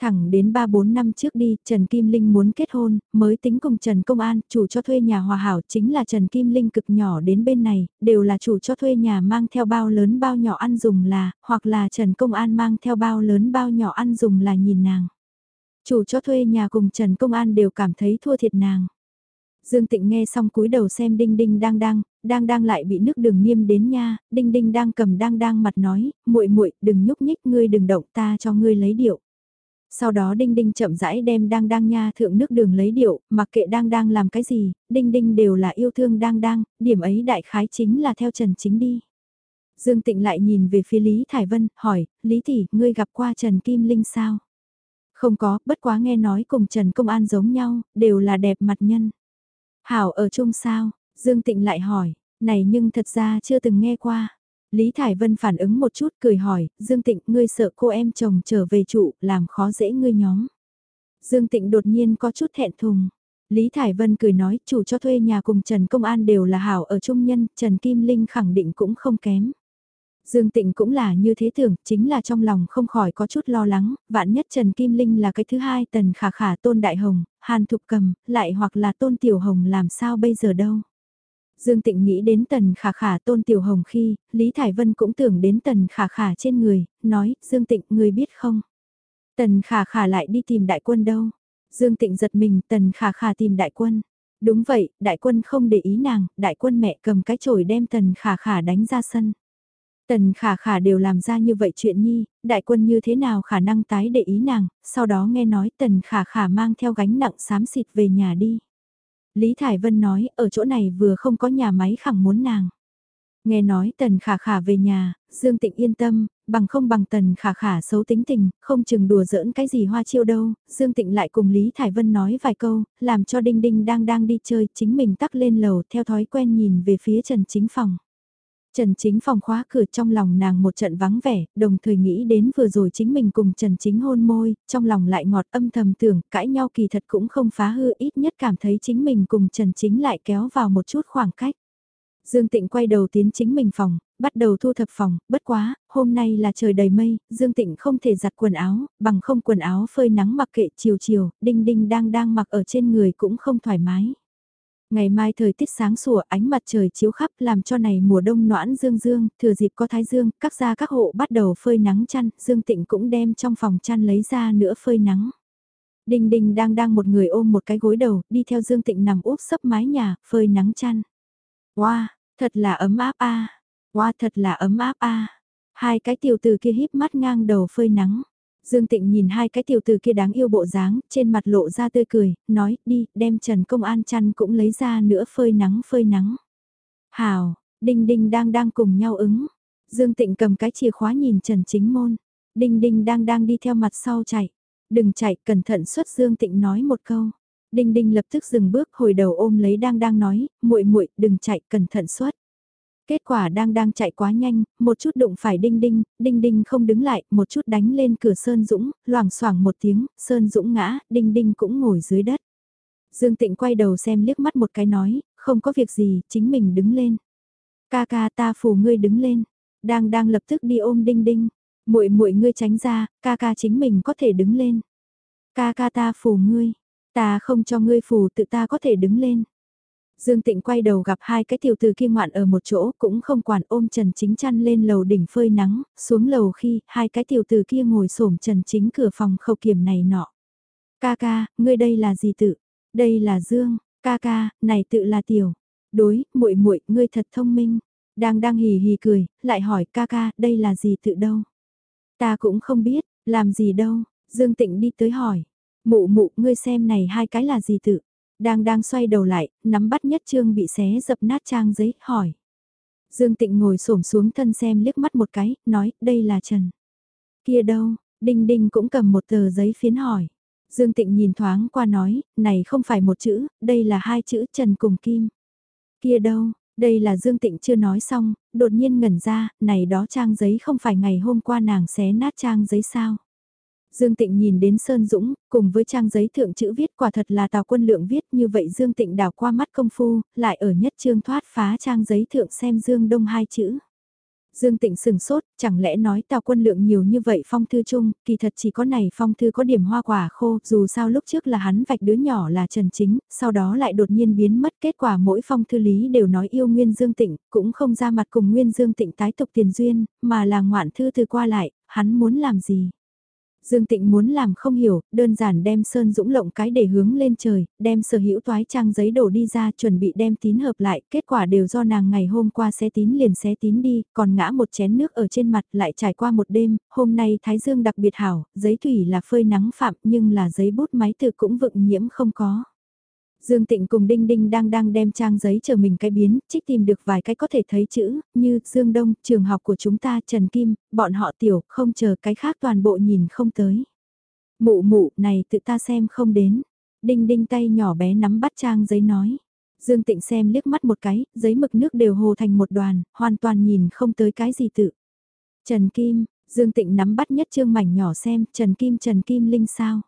A: Thẳng đến 3-4 năm trước đi, Trần Kim Linh muốn kết hôn, mới tính cùng Trần Công An, chủ cho thuê nhà hòa hảo chính là Trần Kim Linh cực nhỏ đến bên này, đều là chủ cho thuê nhà mang theo bao lớn bao nhỏ ăn dùng là, hoặc là Trần Công An mang theo bao lớn bao nhỏ ăn dùng là nhìn nàng. Chủ cho thuê nhà cùng Trần Công An đều cảm thấy thua thiệt nàng. Dương Tịnh nghe xong cúi đầu xem Đinh Đinh đang đang, đang đang lại bị nước đường niêm đến nha, Đinh Đinh đang cầm đang đang mặt nói, muội muội đừng nhúc nhích ngươi đừng động ta cho ngươi lấy điệu. Sau đó Đinh Đinh chậm rãi đem đang đang nha thượng nước đường lấy điệu, mặc kệ đang đang làm cái gì, Đinh Đinh đều là yêu thương đang đang, điểm ấy đại khái chính là theo Trần Chính đi. Dương Tịnh lại nhìn về phía Lý Thải Vân, hỏi, Lý Tỷ, ngươi gặp qua Trần Kim Linh sao? Không có, bất quá nghe nói cùng Trần Công An giống nhau, đều là đẹp mặt nhân. Hảo ở chung sao? Dương Tịnh lại hỏi, này nhưng thật ra chưa từng nghe qua. Lý Thải Vân phản ứng một chút cười hỏi, Dương Tịnh ngươi sợ cô em chồng trở về trụ, làm khó dễ ngươi nhóm. Dương Tịnh đột nhiên có chút thẹn thùng. Lý Thải Vân cười nói chủ cho thuê nhà cùng Trần Công An đều là hảo ở trung nhân, Trần Kim Linh khẳng định cũng không kém. Dương Tịnh cũng là như thế tưởng, chính là trong lòng không khỏi có chút lo lắng, vạn nhất Trần Kim Linh là cái thứ hai tần khả khả tôn đại hồng, hàn thục cầm, lại hoặc là tôn tiểu hồng làm sao bây giờ đâu. Dương Tịnh nghĩ đến tần khả khả tôn tiểu hồng khi, Lý Thải Vân cũng tưởng đến tần khả khả trên người, nói, Dương Tịnh, người biết không? Tần khả khả lại đi tìm đại quân đâu? Dương Tịnh giật mình, tần khả khả tìm đại quân. Đúng vậy, đại quân không để ý nàng, đại quân mẹ cầm cái chổi đem tần khả khả đánh ra sân. Tần khả khả đều làm ra như vậy chuyện nhi, đại quân như thế nào khả năng tái để ý nàng, sau đó nghe nói tần khả khả mang theo gánh nặng xám xịt về nhà đi. Lý Thải Vân nói, ở chỗ này vừa không có nhà máy khẳng muốn nàng. Nghe nói tần khả khả về nhà, Dương Tịnh yên tâm, bằng không bằng tần khả khả xấu tính tình, không chừng đùa giỡn cái gì hoa chiêu đâu, Dương Tịnh lại cùng Lý Thải Vân nói vài câu, làm cho Đinh Đinh đang đang đi chơi, chính mình tắc lên lầu theo thói quen nhìn về phía Trần Chính Phòng. Trần Chính Phòng khóa cửa trong lòng nàng một trận vắng vẻ, đồng thời nghĩ đến vừa rồi chính mình cùng Trần Chính hôn môi, trong lòng lại ngọt âm thầm tưởng, cãi nhau kỳ thật cũng không phá hư ít nhất cảm thấy chính mình cùng Trần Chính lại kéo vào một chút khoảng cách. Dương Tịnh quay đầu tiến chính mình phòng, bắt đầu thu thập phòng, bất quá, hôm nay là trời đầy mây, Dương Tịnh không thể giặt quần áo, bằng không quần áo phơi nắng mặc kệ chiều chiều, đinh đinh đang đang mặc ở trên người cũng không thoải mái. Ngày mai thời tiết sáng sủa ánh mặt trời chiếu khắp làm cho này mùa đông noãn dương dương, thừa dịp có thái dương, các gia các hộ bắt đầu phơi nắng chăn, Dương Tịnh cũng đem trong phòng chăn lấy ra nữa phơi nắng. đình đình đang đang một người ôm một cái gối đầu, đi theo Dương Tịnh nằm úp sấp mái nhà, phơi nắng chăn. Wow, thật là ấm áp a. À. Wow, thật là ấm áp a. Hai cái tiểu từ kia híp mắt ngang đầu phơi nắng. Dương Tịnh nhìn hai cái tiểu từ kia đáng yêu bộ dáng, trên mặt lộ ra tươi cười, nói, đi, đem Trần Công An chăn cũng lấy ra nữa phơi nắng phơi nắng. Hào, Đinh Đinh đang đang cùng nhau ứng. Dương Tịnh cầm cái chìa khóa nhìn Trần Chính Môn. Đinh Đinh đang đang đi theo mặt sau chạy. Đừng chạy, cẩn thận xuất Dương Tịnh nói một câu. Đinh Đinh lập tức dừng bước hồi đầu ôm lấy đang đang nói, muội muội đừng chạy, cẩn thận xuất. Kết quả đang đang chạy quá nhanh, một chút đụng phải đinh đinh, đinh đinh không đứng lại, một chút đánh lên cửa Sơn Dũng, loảng xoảng một tiếng, Sơn Dũng ngã, đinh đinh cũng ngồi dưới đất. Dương Tịnh quay đầu xem liếc mắt một cái nói, không có việc gì, chính mình đứng lên. Ca ca ta phù ngươi đứng lên, đang đang lập tức đi ôm đinh đinh, muội muội ngươi tránh ra, ca ca chính mình có thể đứng lên. Ca ca ta phù ngươi, ta không cho ngươi phù tự ta có thể đứng lên. Dương Tịnh quay đầu gặp hai cái tiểu tử kia ngoạn ở một chỗ cũng không quản ôm Trần Chính chăn lên lầu đỉnh phơi nắng, xuống lầu khi hai cái tiểu tử kia ngồi xổm Trần Chính cửa phòng khâu kiểm này nọ. Ca ca, ngươi đây là gì tự? Đây là Dương, ca ca, này tự là tiểu. Đối, muội muội, ngươi thật thông minh. Đang đang hì hì cười, lại hỏi ca ca, đây là gì tự đâu? Ta cũng không biết, làm gì đâu, Dương Tịnh đi tới hỏi. Mụ mụ, ngươi xem này hai cái là gì tự? Đang đang xoay đầu lại, nắm bắt nhất trương bị xé dập nát trang giấy, hỏi. Dương Tịnh ngồi xổm xuống thân xem liếc mắt một cái, nói, đây là Trần. Kia đâu, Đinh Đinh cũng cầm một tờ giấy phiến hỏi. Dương Tịnh nhìn thoáng qua nói, này không phải một chữ, đây là hai chữ Trần cùng Kim. Kia đâu, đây là Dương Tịnh chưa nói xong, đột nhiên ngẩn ra, này đó trang giấy không phải ngày hôm qua nàng xé nát trang giấy sao. Dương Tịnh nhìn đến Sơn Dũng, cùng với trang giấy thượng chữ viết quả thật là tào quân lượng viết như vậy Dương Tịnh đảo qua mắt công phu, lại ở nhất trương thoát phá trang giấy thượng xem Dương Đông hai chữ. Dương Tịnh sừng sốt, chẳng lẽ nói tào quân lượng nhiều như vậy phong thư chung, kỳ thật chỉ có này phong thư có điểm hoa quả khô, dù sao lúc trước là hắn vạch đứa nhỏ là Trần Chính, sau đó lại đột nhiên biến mất kết quả mỗi phong thư lý đều nói yêu Nguyên Dương Tịnh, cũng không ra mặt cùng Nguyên Dương Tịnh tái tục tiền duyên, mà là ngoạn thư từ qua lại, hắn muốn làm gì. Dương Tịnh muốn làm không hiểu, đơn giản đem Sơn Dũng lộng cái để hướng lên trời, đem sở hữu toái trang giấy đổ đi ra chuẩn bị đem tín hợp lại, kết quả đều do nàng ngày hôm qua xé tín liền xé tín đi, còn ngã một chén nước ở trên mặt lại trải qua một đêm, hôm nay Thái Dương đặc biệt hảo, giấy thủy là phơi nắng phạm nhưng là giấy bút máy từ cũng vựng nhiễm không có. Dương Tịnh cùng Đinh Đinh đang đang đem trang giấy chờ mình cái biến, trích tìm được vài cái có thể thấy chữ, như Dương Đông, trường học của chúng ta Trần Kim, bọn họ tiểu, không chờ cái khác toàn bộ nhìn không tới. Mụ mụ, này tự ta xem không đến. Đinh Đinh tay nhỏ bé nắm bắt trang giấy nói. Dương Tịnh xem liếc mắt một cái, giấy mực nước đều hồ thành một đoàn, hoàn toàn nhìn không tới cái gì tự. Trần Kim, Dương Tịnh nắm bắt nhất trương mảnh nhỏ xem, Trần Kim Trần Kim Linh sao?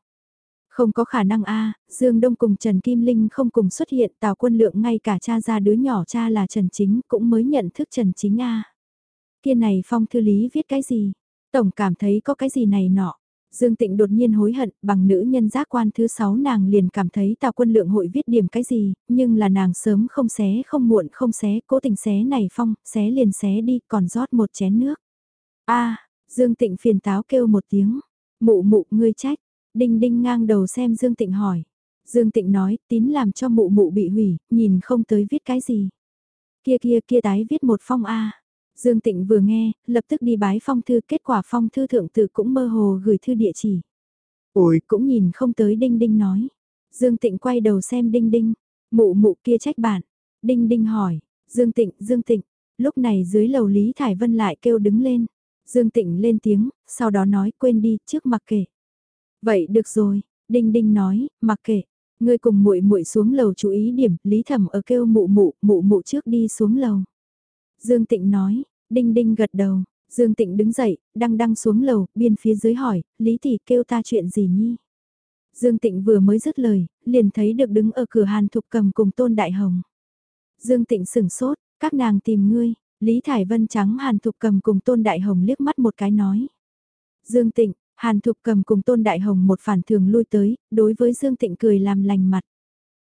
A: Không có khả năng a Dương Đông cùng Trần Kim Linh không cùng xuất hiện Tào quân lượng ngay cả cha ra đứa nhỏ cha là Trần Chính cũng mới nhận thức Trần Chính a Kia này phong thư lý viết cái gì? Tổng cảm thấy có cái gì này nọ. Dương Tịnh đột nhiên hối hận, bằng nữ nhân giác quan thứ sáu nàng liền cảm thấy Tào quân lượng hội viết điểm cái gì, nhưng là nàng sớm không xé không muộn không xé, cố tình xé này phong, xé liền xé đi, còn rót một chén nước. a Dương Tịnh phiền táo kêu một tiếng, mụ mụ ngươi trách, Đinh đinh ngang đầu xem Dương Tịnh hỏi. Dương Tịnh nói, tín làm cho mụ mụ bị hủy, nhìn không tới viết cái gì. Kia kia kia tái viết một phong A. Dương Tịnh vừa nghe, lập tức đi bái phong thư, kết quả phong thư thượng tự cũng mơ hồ gửi thư địa chỉ. Ôi, cũng nhìn không tới Đinh Đinh nói. Dương Tịnh quay đầu xem Đinh Đinh, mụ mụ kia trách bạn. Đinh Đinh hỏi, Dương Tịnh, Dương Tịnh, Lúc này dưới lầu Lý Thải Vân lại kêu đứng lên. Dương Tịnh lên tiếng, sau đó nói quên đi, trước mặc kệ. Vậy được rồi, Đinh Đinh nói, mặc kệ. Ngươi cùng muội muội xuống lầu chú ý điểm, Lý Thẩm ở kêu mụ mụ, mụ mụ trước đi xuống lầu. Dương Tịnh nói, Đinh Đinh gật đầu, Dương Tịnh đứng dậy, đang đang xuống lầu, biên phía dưới hỏi, Lý Thị kêu ta chuyện gì nhi? Dương Tịnh vừa mới dứt lời, liền thấy được đứng ở cửa Hàn Thục cầm cùng Tôn Đại Hồng. Dương Tịnh sửng sốt, các nàng tìm ngươi, Lý Thải Vân trắng Hàn Thục cầm cùng Tôn Đại Hồng liếc mắt một cái nói. Dương Tịnh, Hàn Thục cầm cùng Tôn Đại Hồng một phản thường lui tới, đối với Dương Tịnh cười làm lành mặt.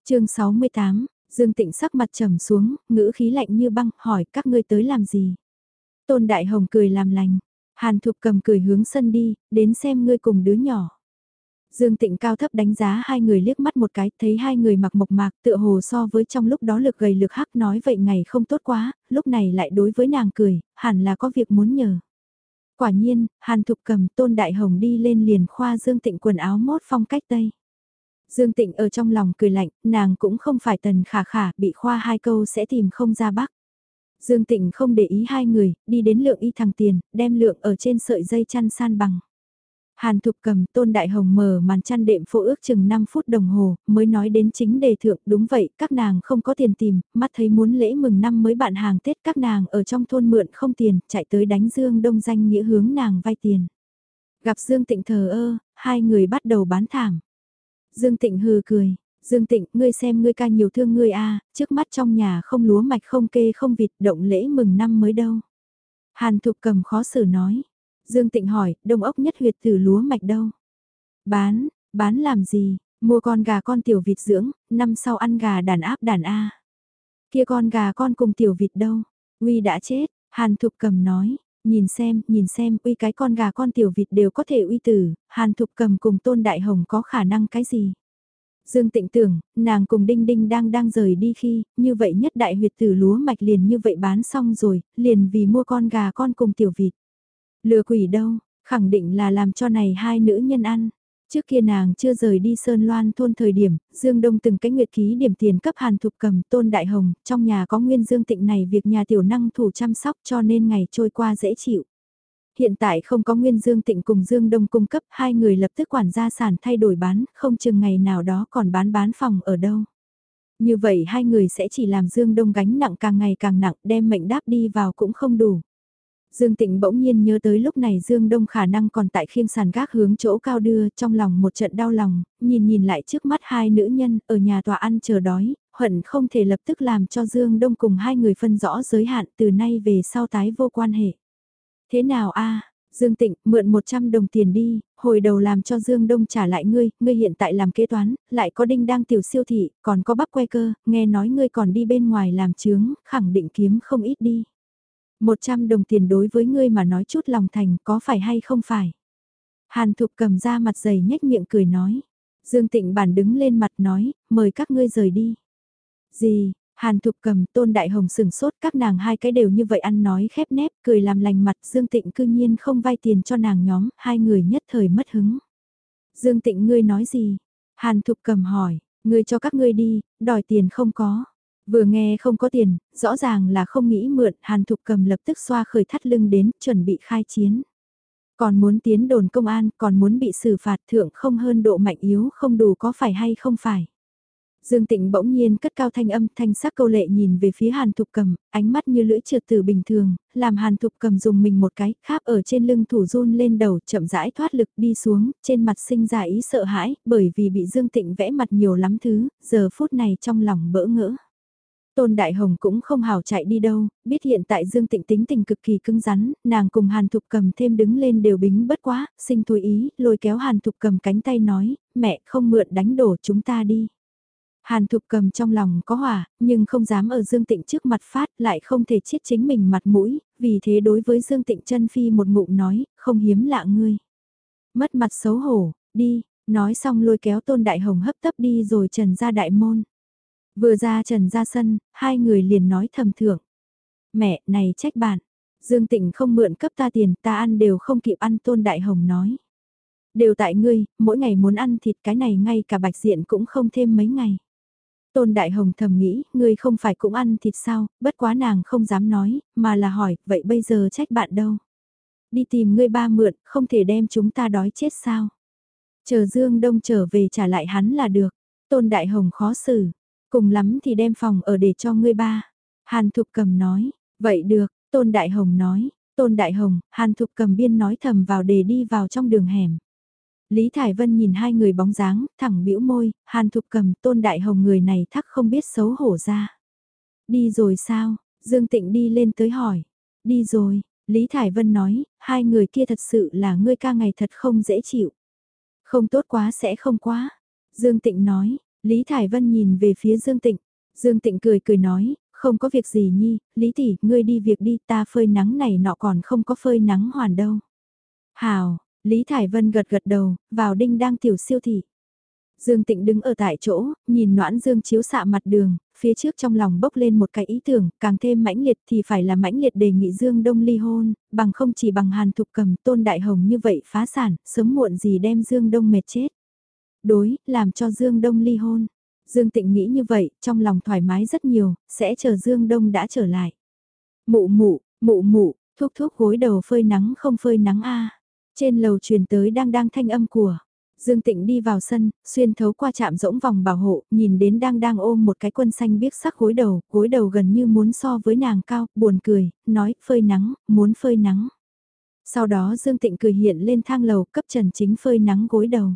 A: chương 68, Dương Tịnh sắc mặt trầm xuống, ngữ khí lạnh như băng, hỏi các ngươi tới làm gì? Tôn Đại Hồng cười làm lành, Hàn Thục cầm cười hướng sân đi, đến xem ngươi cùng đứa nhỏ. Dương Tịnh cao thấp đánh giá hai người liếc mắt một cái, thấy hai người mặc mộc mạc tựa hồ so với trong lúc đó lực gầy lực hắc nói vậy ngày không tốt quá, lúc này lại đối với nàng cười, hẳn là có việc muốn nhờ. Quả nhiên, Hàn Thục cầm tôn đại hồng đi lên liền khoa Dương Tịnh quần áo mốt phong cách Tây. Dương Tịnh ở trong lòng cười lạnh, nàng cũng không phải tần khả khả, bị khoa hai câu sẽ tìm không ra bắc. Dương Tịnh không để ý hai người, đi đến lượng y thằng tiền, đem lượng ở trên sợi dây chăn san bằng. Hàn Thục cầm Tôn Đại Hồng mở màn chăn đệm phụ ước chừng 5 phút đồng hồ, mới nói đến chính đề thượng, đúng vậy, các nàng không có tiền tìm, mắt thấy muốn lễ mừng năm mới bạn hàng Tết các nàng ở trong thôn mượn không tiền, chạy tới đánh Dương Đông danh nghĩa hướng nàng vay tiền. Gặp Dương Tịnh thờ ơ, hai người bắt đầu bán thảm. Dương Tịnh hừ cười, Dương Tịnh, ngươi xem ngươi ca nhiều thương ngươi a, trước mắt trong nhà không lúa mạch không kê không vịt, động lễ mừng năm mới đâu. Hàn Thục cầm khó xử nói, Dương Tịnh hỏi, đông ốc nhất huyệt từ lúa mạch đâu? Bán, bán làm gì? Mua con gà con tiểu vịt dưỡng, năm sau ăn gà đàn áp đàn A. Kia con gà con cùng tiểu vịt đâu? Uy đã chết, Hàn Thục cầm nói, nhìn xem, nhìn xem, uy cái con gà con tiểu vịt đều có thể uy tử, Hàn Thục cầm cùng Tôn Đại Hồng có khả năng cái gì? Dương Tịnh tưởng, nàng cùng Đinh Đinh đang đang rời đi khi, như vậy nhất đại huyệt tử lúa mạch liền như vậy bán xong rồi, liền vì mua con gà con cùng tiểu vịt. Lừa quỷ đâu, khẳng định là làm cho này hai nữ nhân ăn. Trước kia nàng chưa rời đi Sơn Loan thôn thời điểm, Dương Đông từng cái nguyệt ký điểm tiền cấp hàn thục cầm tôn đại hồng, trong nhà có nguyên Dương Tịnh này việc nhà tiểu năng thủ chăm sóc cho nên ngày trôi qua dễ chịu. Hiện tại không có nguyên Dương Tịnh cùng Dương Đông cung cấp, hai người lập tức quản gia sản thay đổi bán, không chừng ngày nào đó còn bán bán phòng ở đâu. Như vậy hai người sẽ chỉ làm Dương Đông gánh nặng càng ngày càng nặng, đem mệnh đáp đi vào cũng không đủ. Dương Tịnh bỗng nhiên nhớ tới lúc này Dương Đông khả năng còn tại khiêng sàn gác hướng chỗ cao đưa trong lòng một trận đau lòng, nhìn nhìn lại trước mắt hai nữ nhân ở nhà tòa ăn chờ đói, hận không thể lập tức làm cho Dương Đông cùng hai người phân rõ giới hạn từ nay về sau tái vô quan hệ. Thế nào a Dương Tịnh, mượn 100 đồng tiền đi, hồi đầu làm cho Dương Đông trả lại ngươi, ngươi hiện tại làm kế toán, lại có đinh đang tiểu siêu thị, còn có bắp que cơ, nghe nói ngươi còn đi bên ngoài làm chướng, khẳng định kiếm không ít đi. 100 đồng tiền đối với ngươi mà nói chút lòng thành có phải hay không phải. Hàn Thục cầm ra mặt dày nhếch miệng cười nói. Dương Tịnh bản đứng lên mặt nói, mời các ngươi rời đi. Gì, Hàn Thục cầm tôn đại hồng sừng sốt các nàng hai cái đều như vậy ăn nói khép nép cười làm lành mặt Dương Tịnh cư nhiên không vay tiền cho nàng nhóm, hai người nhất thời mất hứng. Dương Tịnh ngươi nói gì? Hàn Thục cầm hỏi, ngươi cho các ngươi đi, đòi tiền không có. Vừa nghe không có tiền, rõ ràng là không nghĩ mượn, Hàn Thục cầm lập tức xoa khởi thắt lưng đến, chuẩn bị khai chiến. Còn muốn tiến đồn công an, còn muốn bị xử phạt thượng không hơn độ mạnh yếu không đủ có phải hay không phải. Dương Tịnh bỗng nhiên cất cao thanh âm thanh sắc câu lệ nhìn về phía Hàn Thục Cầm, ánh mắt như lưỡi trượt từ bình thường, làm Hàn Thục Cầm dùng mình một cái, kháp ở trên lưng thủ run lên đầu, chậm rãi thoát lực đi xuống, trên mặt sinh ra ý sợ hãi, bởi vì bị Dương Tịnh vẽ mặt nhiều lắm thứ, giờ phút này trong lòng bỡ ngỡ. Tôn Đại Hồng cũng không hào chạy đi đâu, biết hiện tại Dương Tịnh tính tình cực kỳ cứng rắn, nàng cùng Hàn Thục cầm thêm đứng lên đều bính bất quá, sinh thôi ý, lôi kéo Hàn Thục cầm cánh tay nói, mẹ không mượn đánh đổ chúng ta đi. Hàn Thục cầm trong lòng có hỏa, nhưng không dám ở Dương Tịnh trước mặt phát, lại không thể chiết chính mình mặt mũi, vì thế đối với Dương Tịnh chân phi một ngụm nói, không hiếm lạ ngươi. Mất mặt xấu hổ, đi, nói xong lôi kéo Tôn Đại Hồng hấp tấp đi rồi trần ra đại môn. Vừa ra trần ra sân, hai người liền nói thầm thưởng. Mẹ, này trách bạn. Dương Tịnh không mượn cấp ta tiền, ta ăn đều không kịp ăn Tôn Đại Hồng nói. Đều tại ngươi, mỗi ngày muốn ăn thịt cái này ngay cả bạch diện cũng không thêm mấy ngày. Tôn Đại Hồng thầm nghĩ, ngươi không phải cũng ăn thịt sao, bất quá nàng không dám nói, mà là hỏi, vậy bây giờ trách bạn đâu? Đi tìm ngươi ba mượn, không thể đem chúng ta đói chết sao? Chờ Dương Đông trở về trả lại hắn là được. Tôn Đại Hồng khó xử, cùng lắm thì đem phòng ở để cho ngươi ba. Hàn Thục Cầm nói, vậy được, Tôn Đại Hồng nói, Tôn Đại Hồng, Hàn Thục Cầm biên nói thầm vào để đi vào trong đường hẻm. Lý Thải Vân nhìn hai người bóng dáng, thẳng bĩu môi, Hàn Thục Cầm, Tôn Đại Hồng người này thắc không biết xấu hổ ra. Đi rồi sao? Dương Tịnh đi lên tới hỏi. Đi rồi, Lý Thải Vân nói, hai người kia thật sự là ngươi ca ngày thật không dễ chịu. Không tốt quá sẽ không quá. Dương Tịnh nói, Lý Thải Vân nhìn về phía Dương Tịnh. Dương Tịnh cười cười nói, không có việc gì nhi, Lý tỷ, ngươi đi việc đi, ta phơi nắng này nọ còn không có phơi nắng hoàn đâu. Hào, Lý Thải Vân gật gật đầu, vào đinh đang tiểu siêu thị. Dương Tịnh đứng ở tại chỗ, nhìn noãn dương chiếu xạ mặt đường, phía trước trong lòng bốc lên một cái ý tưởng, càng thêm mãnh liệt thì phải là mãnh liệt đề nghị Dương Đông ly hôn, bằng không chỉ bằng hàn thục cầm tôn đại hồng như vậy phá sản, sớm muộn gì đem Dương Đông mệt chết. Đối, làm cho Dương Đông ly hôn. Dương Tịnh nghĩ như vậy, trong lòng thoải mái rất nhiều, sẽ chờ Dương Đông đã trở lại. Mụ mụ, mụ mụ, thúc thúc gối đầu phơi nắng không phơi nắng a Trên lầu truyền tới đang đang thanh âm của. Dương Tịnh đi vào sân, xuyên thấu qua chạm rỗng vòng bảo hộ, nhìn đến đang đang ôm một cái quân xanh biếc sắc gối đầu, gối đầu gần như muốn so với nàng cao, buồn cười, nói, phơi nắng, muốn phơi nắng. Sau đó Dương Tịnh cười hiện lên thang lầu cấp Trần Chính phơi nắng gối đầu.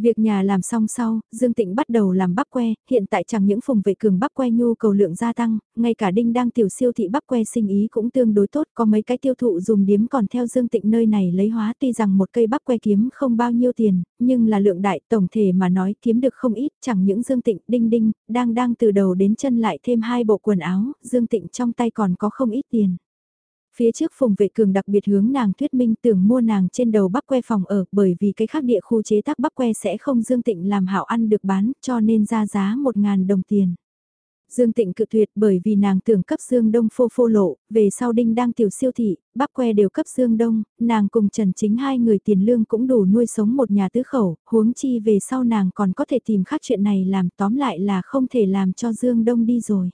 A: Việc nhà làm xong sau, Dương Tịnh bắt đầu làm bắp que, hiện tại chẳng những phùng vệ cường bắp que nhu cầu lượng gia tăng, ngay cả đinh đang tiểu siêu thị bắp que sinh ý cũng tương đối tốt, có mấy cái tiêu thụ dùng điếm còn theo Dương Tịnh nơi này lấy hóa tuy rằng một cây bắp que kiếm không bao nhiêu tiền, nhưng là lượng đại tổng thể mà nói kiếm được không ít, chẳng những Dương Tịnh, đinh đinh, đang đang từ đầu đến chân lại thêm hai bộ quần áo, Dương Tịnh trong tay còn có không ít tiền. Phía trước phùng vệ cường đặc biệt hướng nàng thuyết minh tưởng mua nàng trên đầu bắp que phòng ở bởi vì cái khác địa khu chế tác bắp que sẽ không Dương Tịnh làm hảo ăn được bán cho nên ra giá 1.000 đồng tiền. Dương Tịnh cự tuyệt bởi vì nàng tưởng cấp Dương Đông phô phô lộ, về sau đinh đang tiểu siêu thị, bắp que đều cấp Dương Đông, nàng cùng Trần Chính hai người tiền lương cũng đủ nuôi sống một nhà tứ khẩu, huống chi về sau nàng còn có thể tìm khác chuyện này làm tóm lại là không thể làm cho Dương Đông đi rồi.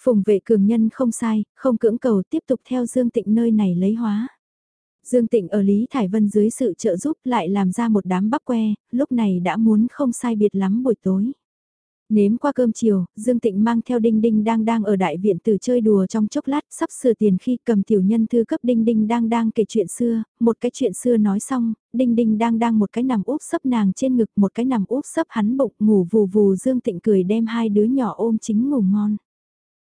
A: Phùng vệ cường nhân không sai, không cưỡng cầu tiếp tục theo Dương Tịnh nơi này lấy hóa. Dương Tịnh ở Lý Thải Vân dưới sự trợ giúp lại làm ra một đám bắp que, lúc này đã muốn không sai biệt lắm buổi tối. Nếm qua cơm chiều, Dương Tịnh mang theo Đinh Đinh đang đang ở đại viện từ chơi đùa trong chốc lát, sắp sửa tiền khi cầm tiểu nhân thư cấp Đinh Đinh đang đang kể chuyện xưa, một cái chuyện xưa nói xong, Đinh Đinh đang đang một cái nằm úp sấp nàng trên ngực, một cái nằm úp sấp hắn bụng, ngủ vù vù Dương Tịnh cười đem hai đứa nhỏ ôm chính ngủ ngon.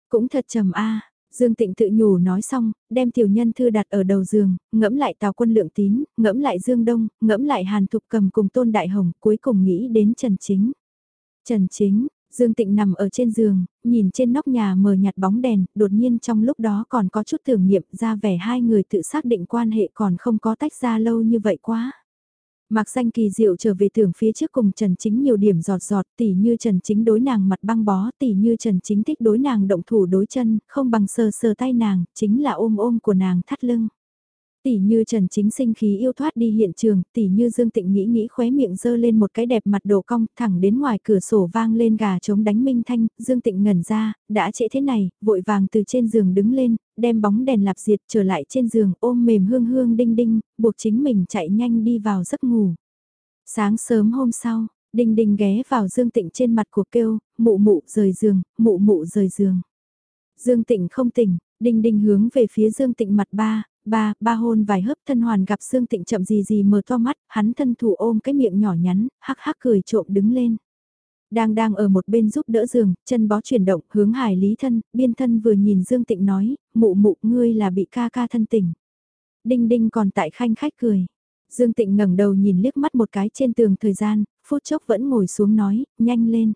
A: Cũng thật trầm a. Dương Tịnh tự nhủ nói xong, đem tiểu nhân thư đặt ở đầu giường, ngẫm lại Tào Quân Lượng Tín, ngẫm lại Dương Đông, ngẫm lại Hàn Thục Cầm cùng Tôn Đại Hồng, cuối cùng nghĩ đến Trần Chính. Trần Chính, Dương Tịnh nằm ở trên giường, nhìn trên nóc nhà mờ nhạt bóng đèn, đột nhiên trong lúc đó còn có chút tưởng niệm ra vẻ hai người tự xác định quan hệ còn không có tách ra lâu như vậy quá. Mạc danh kỳ diệu trở về tưởng phía trước cùng Trần Chính nhiều điểm giọt giọt tỉ như Trần Chính đối nàng mặt băng bó tỉ như Trần Chính thích đối nàng động thủ đối chân, không bằng sờ sờ tay nàng, chính là ôm ôm của nàng thắt lưng. Tỉ như Trần Chính sinh khí yêu thoát đi hiện trường, tỉ như Dương Tịnh nghĩ nghĩ khóe miệng dơ lên một cái đẹp mặt đồ cong, thẳng đến ngoài cửa sổ vang lên gà trống đánh minh thanh, Dương Tịnh ngẩn ra, đã trễ thế này, vội vàng từ trên giường đứng lên, đem bóng đèn lạp diệt trở lại trên giường ôm mềm hương hương đinh đinh, buộc chính mình chạy nhanh đi vào giấc ngủ. Sáng sớm hôm sau, đinh đinh ghé vào Dương Tịnh trên mặt của kêu, mụ mụ rời giường, mụ mụ rời giường. Dương Tịnh không tỉnh, Đinh Đinh hướng về phía Dương Tịnh mặt ba, ba, ba hôn vài hớp thân hoàn gặp Dương Tịnh chậm gì gì mở to mắt, hắn thân thủ ôm cái miệng nhỏ nhắn, hắc hắc cười trộm đứng lên. Đang đang ở một bên giúp đỡ giường, chân bó chuyển động, hướng hải lý thân, biên thân vừa nhìn Dương Tịnh nói, mụ mụ ngươi là bị ca ca thân tình. Đinh đinh còn tại khanh khách cười. Dương Tịnh ngẩng đầu nhìn liếc mắt một cái trên tường thời gian, phút chốc vẫn ngồi xuống nói, nhanh lên.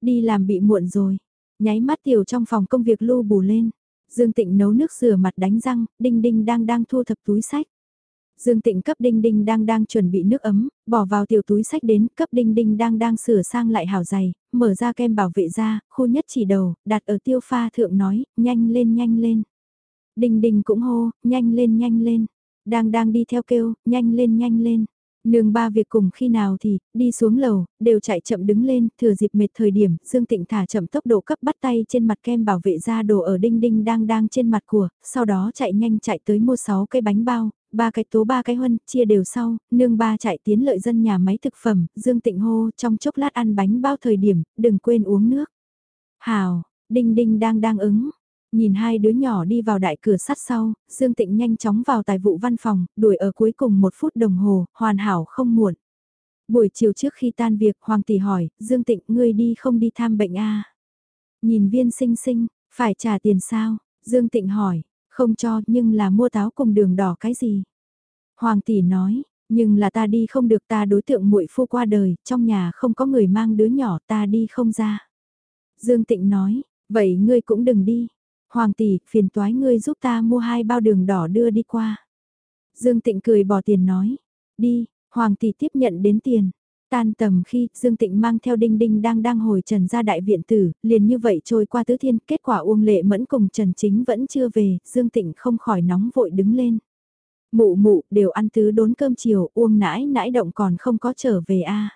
A: Đi làm bị muộn rồi. Nháy mắt tiểu trong phòng công việc lưu bù lên. Dương Tịnh nấu nước rửa mặt đánh răng, Đinh Đinh đang đang thu thập túi sách. Dương Tịnh cấp Đinh Đinh đang đang chuẩn bị nước ấm, bỏ vào tiểu túi sách đến, cấp Đinh Đinh đang đang sửa sang lại hảo giày, mở ra kem bảo vệ da, khu nhất chỉ đầu, đặt ở tiêu pha thượng nói, nhanh lên nhanh lên. Đinh Đinh cũng hô, nhanh lên nhanh lên. Đang đang đi theo kêu, nhanh lên nhanh lên. Nương ba việc cùng khi nào thì, đi xuống lầu, đều chạy chậm đứng lên, thừa dịp mệt thời điểm, Dương Tịnh thả chậm tốc độ cấp bắt tay trên mặt kem bảo vệ ra đồ ở đinh đinh đang đang trên mặt của, sau đó chạy nhanh chạy tới mua 6 cái bánh bao, ba cái tố ba cái huân, chia đều sau, nương ba chạy tiến lợi dân nhà máy thực phẩm, Dương Tịnh hô trong chốc lát ăn bánh bao thời điểm, đừng quên uống nước. Hào, đinh đinh đang đang ứng, Nhìn hai đứa nhỏ đi vào đại cửa sắt sau, Dương Tịnh nhanh chóng vào tài vụ văn phòng, đuổi ở cuối cùng một phút đồng hồ, hoàn hảo không muộn. Buổi chiều trước khi tan việc, Hoàng tỷ hỏi, Dương Tịnh, ngươi đi không đi thăm bệnh a? À? Nhìn viên sinh sinh, phải trả tiền sao? Dương Tịnh hỏi, không cho, nhưng là mua táo cùng đường đỏ cái gì? Hoàng tỷ nói, nhưng là ta đi không được ta đối tượng muội phu qua đời, trong nhà không có người mang đứa nhỏ ta đi không ra. Dương Tịnh nói, vậy ngươi cũng đừng đi, Hoàng tỷ, phiền toái ngươi giúp ta mua hai bao đường đỏ đưa đi qua. Dương Tịnh cười bỏ tiền nói, đi, Hoàng tỷ tiếp nhận đến tiền. Tan tầm khi Dương Tịnh mang theo Đinh Đinh đang đang hồi Trần ra đại viện tử, liền như vậy trôi qua tứ thiên, kết quả Uông Lệ Mẫn cùng Trần Chính vẫn chưa về, Dương Tịnh không khỏi nóng vội đứng lên. Mụ mụ, đều ăn tứ đốn cơm chiều, Uông nãi nãi động còn không có trở về a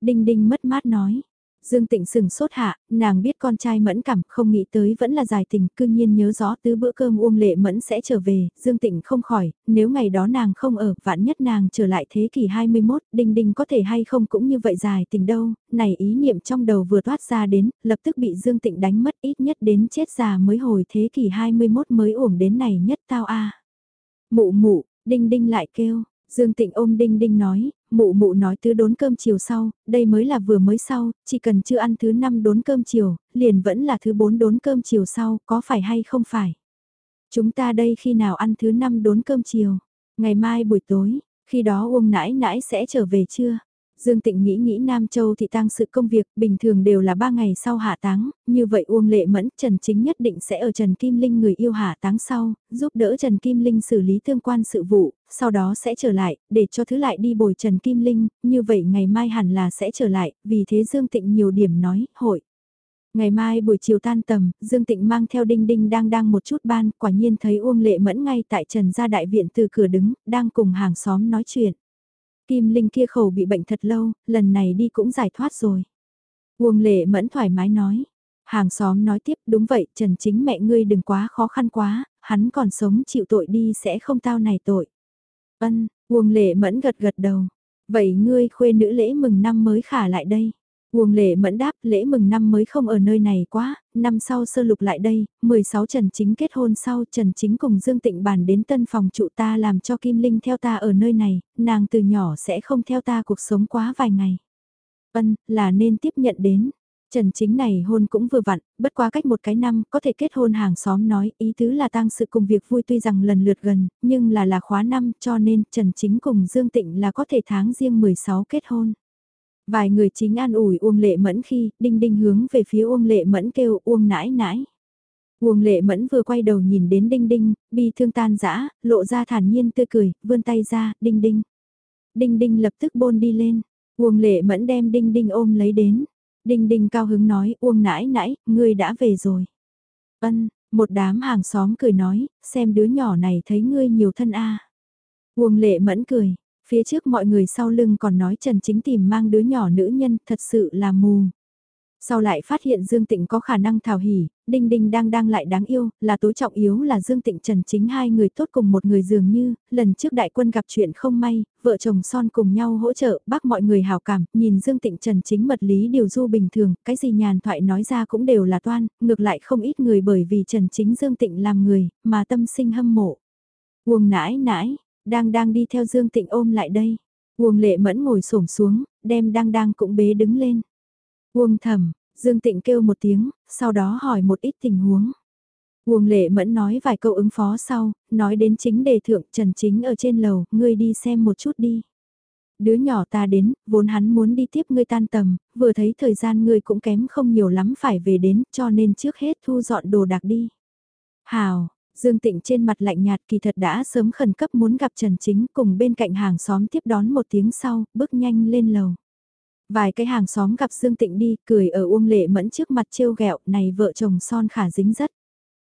A: Đinh Đinh mất mát nói, Dương Tịnh sừng sốt hạ, nàng biết con trai mẫn cảm, không nghĩ tới vẫn là dài tình, cư nhiên nhớ rõ tứ bữa cơm Uông Lệ Mẫn sẽ trở về, Dương Tịnh không khỏi, nếu ngày đó nàng không ở, vạn nhất nàng trở lại thế kỷ 21, Đinh Đinh có thể hay không cũng như vậy dài tình đâu, này ý niệm trong đầu vừa thoát ra đến, lập tức bị Dương Tịnh đánh mất ít nhất đến chết già mới hồi thế kỷ 21 mới uổng đến này nhất tao a. Mụ mụ, Đinh Đinh lại kêu, Dương Tịnh ôm Đinh Đinh nói, mụ mụ nói thứ đốn cơm chiều sau, đây mới là vừa mới sau, chỉ cần chưa ăn thứ năm đốn cơm chiều, liền vẫn là thứ bốn đốn cơm chiều sau, có phải hay không phải? Chúng ta đây khi nào ăn thứ năm đốn cơm chiều? Ngày mai buổi tối, khi đó Uông nãi nãi sẽ trở về chưa? Dương Tịnh nghĩ nghĩ Nam Châu thị tang sự công việc bình thường đều là 3 ngày sau hạ táng, như vậy Uông Lệ Mẫn Trần Chính nhất định sẽ ở Trần Kim Linh người yêu hạ táng sau, giúp đỡ Trần Kim Linh xử lý tương quan sự vụ, sau đó sẽ trở lại, để cho thứ lại đi bồi Trần Kim Linh, như vậy ngày mai hẳn là sẽ trở lại, vì thế Dương Tịnh nhiều điểm nói, hội. Ngày mai buổi chiều tan tầm, Dương Tịnh mang theo Đinh Đinh đang đang một chút ban, quả nhiên thấy Uông Lệ Mẫn ngay tại Trần gia đại viện từ cửa đứng, đang cùng hàng xóm nói chuyện. Kim Linh kia khẩu bị bệnh thật lâu, lần này đi cũng giải thoát rồi. Uông Lệ Mẫn thoải mái nói. Hàng xóm nói tiếp đúng vậy, Trần chính mẹ ngươi đừng quá khó khăn quá, hắn còn sống chịu tội đi sẽ không tao này tội. Ân, Uông Lệ Mẫn gật gật đầu. Vậy ngươi khuê nữ lễ mừng năm mới khả lại đây. Uông lệ mẫn đáp lễ mừng năm mới không ở nơi này quá, năm sau sơ lục lại đây, 16 Trần Chính kết hôn sau Trần Chính cùng Dương Tịnh bàn đến tân phòng trụ ta làm cho Kim Linh theo ta ở nơi này, nàng từ nhỏ sẽ không theo ta cuộc sống quá vài ngày. Vân, là nên tiếp nhận đến. Trần Chính này hôn cũng vừa vặn, bất quá cách một cái năm, có thể kết hôn hàng xóm nói, ý tứ là tăng sự cùng việc vui tuy rằng lần lượt gần, nhưng là là khóa năm, cho nên Trần Chính cùng Dương Tịnh là có thể tháng riêng 16 kết hôn. Vài người chính an ủi Uông Lệ Mẫn khi, đinh đinh hướng về phía Uông Lệ Mẫn kêu Uông nãi nãi. Uông Lệ Mẫn vừa quay đầu nhìn đến đinh đinh, bi thương tan dã lộ ra thản nhiên tươi cười, vươn tay ra, đinh đinh. Đinh đinh lập tức bôn đi lên, Uông Lệ Mẫn đem đinh đinh ôm lấy đến. Đinh đinh cao hứng nói, Uông nãi nãi, ngươi đã về rồi. Ân, một đám hàng xóm cười nói, xem đứa nhỏ này thấy ngươi nhiều thân a. Uông Lệ Mẫn cười, Phía trước mọi người sau lưng còn nói Trần Chính tìm mang đứa nhỏ nữ nhân thật sự là mù. Sau lại phát hiện Dương Tịnh có khả năng thảo hỉ, Đinh Đinh đang đang lại đáng yêu, là tối trọng yếu là Dương Tịnh Trần Chính hai người tốt cùng một người dường như, lần trước đại quân gặp chuyện không may, vợ chồng son cùng nhau hỗ trợ, bác mọi người hào cảm, nhìn Dương Tịnh Trần Chính mật lý điều du bình thường, cái gì nhàn thoại nói ra cũng đều là toan, ngược lại không ít người bởi vì Trần Chính Dương Tịnh làm người, mà tâm sinh hâm mộ. Uông nãi nãi, đang đang đi theo Dương Tịnh ôm lại đây. Uông lệ mẫn ngồi xổm xuống, đem đang đang cũng bế đứng lên. Uông thầm, Dương Tịnh kêu một tiếng, sau đó hỏi một ít tình huống. Uông lệ mẫn nói vài câu ứng phó sau, nói đến chính đề thượng Trần Chính ở trên lầu, ngươi đi xem một chút đi. Đứa nhỏ ta đến, vốn hắn muốn đi tiếp ngươi tan tầm, vừa thấy thời gian ngươi cũng kém không nhiều lắm phải về đến, cho nên trước hết thu dọn đồ đạc đi. Hào, Dương Tịnh trên mặt lạnh nhạt kỳ thật đã sớm khẩn cấp muốn gặp Trần Chính cùng bên cạnh hàng xóm tiếp đón một tiếng sau, bước nhanh lên lầu. Vài cái hàng xóm gặp Dương Tịnh đi, cười ở Uông Lệ Mẫn trước mặt trêu ghẹo này vợ chồng son khả dính rất.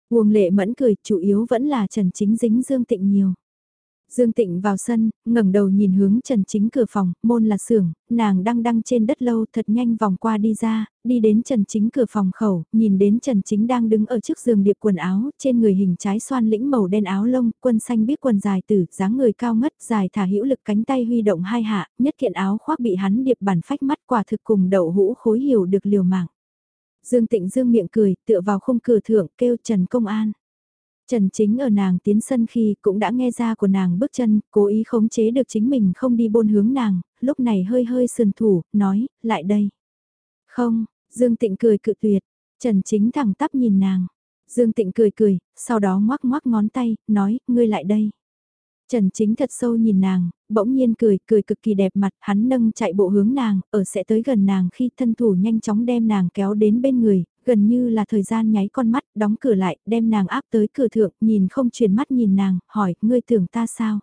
A: Uông Lệ Mẫn cười, chủ yếu vẫn là Trần Chính dính Dương Tịnh nhiều. Dương Tịnh vào sân, ngẩng đầu nhìn hướng Trần Chính cửa phòng, môn là xưởng, nàng đang đăng trên đất lâu thật nhanh vòng qua đi ra, đi đến Trần Chính cửa phòng khẩu, nhìn đến Trần Chính đang đứng ở trước giường điệp quần áo, trên người hình trái xoan lĩnh màu đen áo lông, quân xanh biết quần dài tử, dáng người cao ngất, dài thả hữu lực cánh tay huy động hai hạ, nhất kiện áo khoác bị hắn điệp bản phách mắt quả thực cùng đậu hũ khối hiểu được liều mạng. Dương Tịnh dương miệng cười, tựa vào khung cửa thượng, kêu Trần Công An. Trần Chính ở nàng tiến sân khi cũng đã nghe ra của nàng bước chân, cố ý khống chế được chính mình không đi bôn hướng nàng, lúc này hơi hơi sườn thủ, nói, lại đây. Không, Dương Tịnh cười cự tuyệt, Trần Chính thẳng tắp nhìn nàng. Dương Tịnh cười cười, sau đó ngoắc ngoắc ngón tay, nói, ngươi lại đây. Trần Chính thật sâu nhìn nàng, bỗng nhiên cười, cười cực kỳ đẹp mặt, hắn nâng chạy bộ hướng nàng, ở sẽ tới gần nàng khi thân thủ nhanh chóng đem nàng kéo đến bên người, gần như là thời gian nháy con mắt, đóng cửa lại, đem nàng áp tới cửa thượng, nhìn không chuyển mắt nhìn nàng, hỏi, ngươi tưởng ta sao?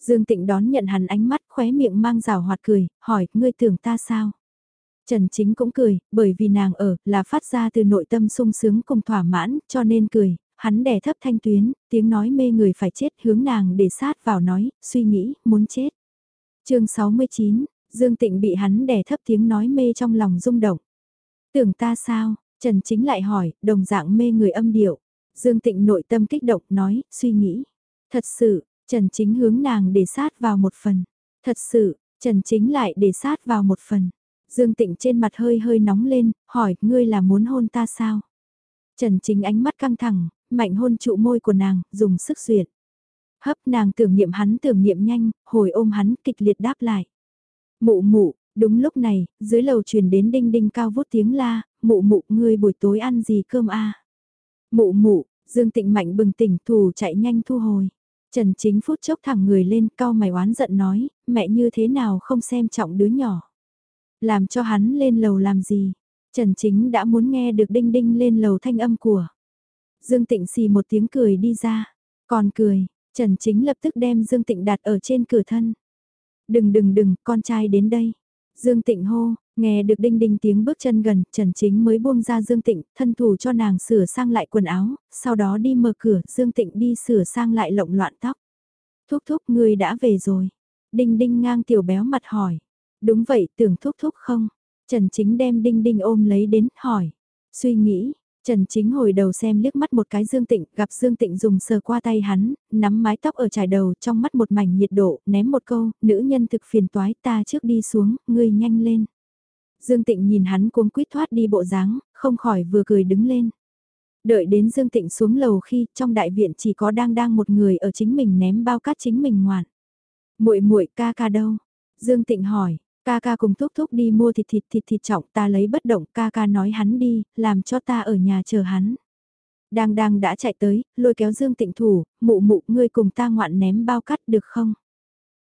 A: Dương Tịnh đón nhận hắn ánh mắt, khóe miệng mang rào hoạt cười, hỏi, ngươi tưởng ta sao? Trần Chính cũng cười, bởi vì nàng ở, là phát ra từ nội tâm sung sướng cùng thỏa mãn, cho nên cười, hắn đè thấp thanh tuyến, tiếng nói mê người phải chết hướng nàng để sát vào nói, suy nghĩ, muốn chết. chương 69, Dương Tịnh bị hắn đè thấp tiếng nói mê trong lòng rung động. Tưởng ta sao, Trần Chính lại hỏi, đồng dạng mê người âm điệu. Dương Tịnh nội tâm kích động nói, suy nghĩ. Thật sự, Trần Chính hướng nàng để sát vào một phần. Thật sự, Trần Chính lại để sát vào một phần. Dương Tịnh trên mặt hơi hơi nóng lên, hỏi, ngươi là muốn hôn ta sao? Trần Chính ánh mắt căng thẳng, mạnh hôn trụ môi của nàng, dùng sức duyệt. Hấp nàng tưởng niệm hắn tưởng niệm nhanh, hồi ôm hắn kịch liệt đáp lại. Mụ mụ, đúng lúc này, dưới lầu truyền đến đinh đinh cao vút tiếng la, mụ mụ ngươi buổi tối ăn gì cơm a Mụ mụ, Dương Tịnh Mạnh bừng tỉnh thù chạy nhanh thu hồi. Trần Chính phút chốc thẳng người lên cao mày oán giận nói, mẹ như thế nào không xem trọng đứa nhỏ. Làm cho hắn lên lầu làm gì? Trần Chính đã muốn nghe được đinh đinh lên lầu thanh âm của. Dương Tịnh xì một tiếng cười đi ra. Còn cười, Trần Chính lập tức đem Dương Tịnh đặt ở trên cửa thân. Đừng đừng đừng, con trai đến đây. Dương Tịnh hô, nghe được đinh đinh tiếng bước chân gần, Trần Chính mới buông ra Dương Tịnh, thân thủ cho nàng sửa sang lại quần áo, sau đó đi mở cửa, Dương Tịnh đi sửa sang lại lộng loạn tóc. Thúc thúc người đã về rồi. Đinh đinh ngang tiểu béo mặt hỏi. Đúng vậy, tưởng thúc thúc không? Trần Chính đem đinh đinh ôm lấy đến, hỏi. Suy nghĩ, Trần Chính hồi đầu xem liếc mắt một cái Dương Tịnh, gặp Dương Tịnh dùng sờ qua tay hắn, nắm mái tóc ở trải đầu trong mắt một mảnh nhiệt độ, ném một câu, nữ nhân thực phiền toái ta trước đi xuống, ngươi nhanh lên. Dương Tịnh nhìn hắn cuống quýt thoát đi bộ dáng, không khỏi vừa cười đứng lên. Đợi đến Dương Tịnh xuống lầu khi trong đại viện chỉ có đang đang một người ở chính mình ném bao cát chính mình ngoạn. Muội muội ca ca đâu? Dương Tịnh hỏi, Ca ca cùng thúc thúc đi mua thịt thịt thịt thịt trọng ta lấy bất động ca ca nói hắn đi, làm cho ta ở nhà chờ hắn. Đang đang đã chạy tới, lôi kéo Dương Tịnh thủ, mụ mụ ngươi cùng ta ngoạn ném bao cắt được không?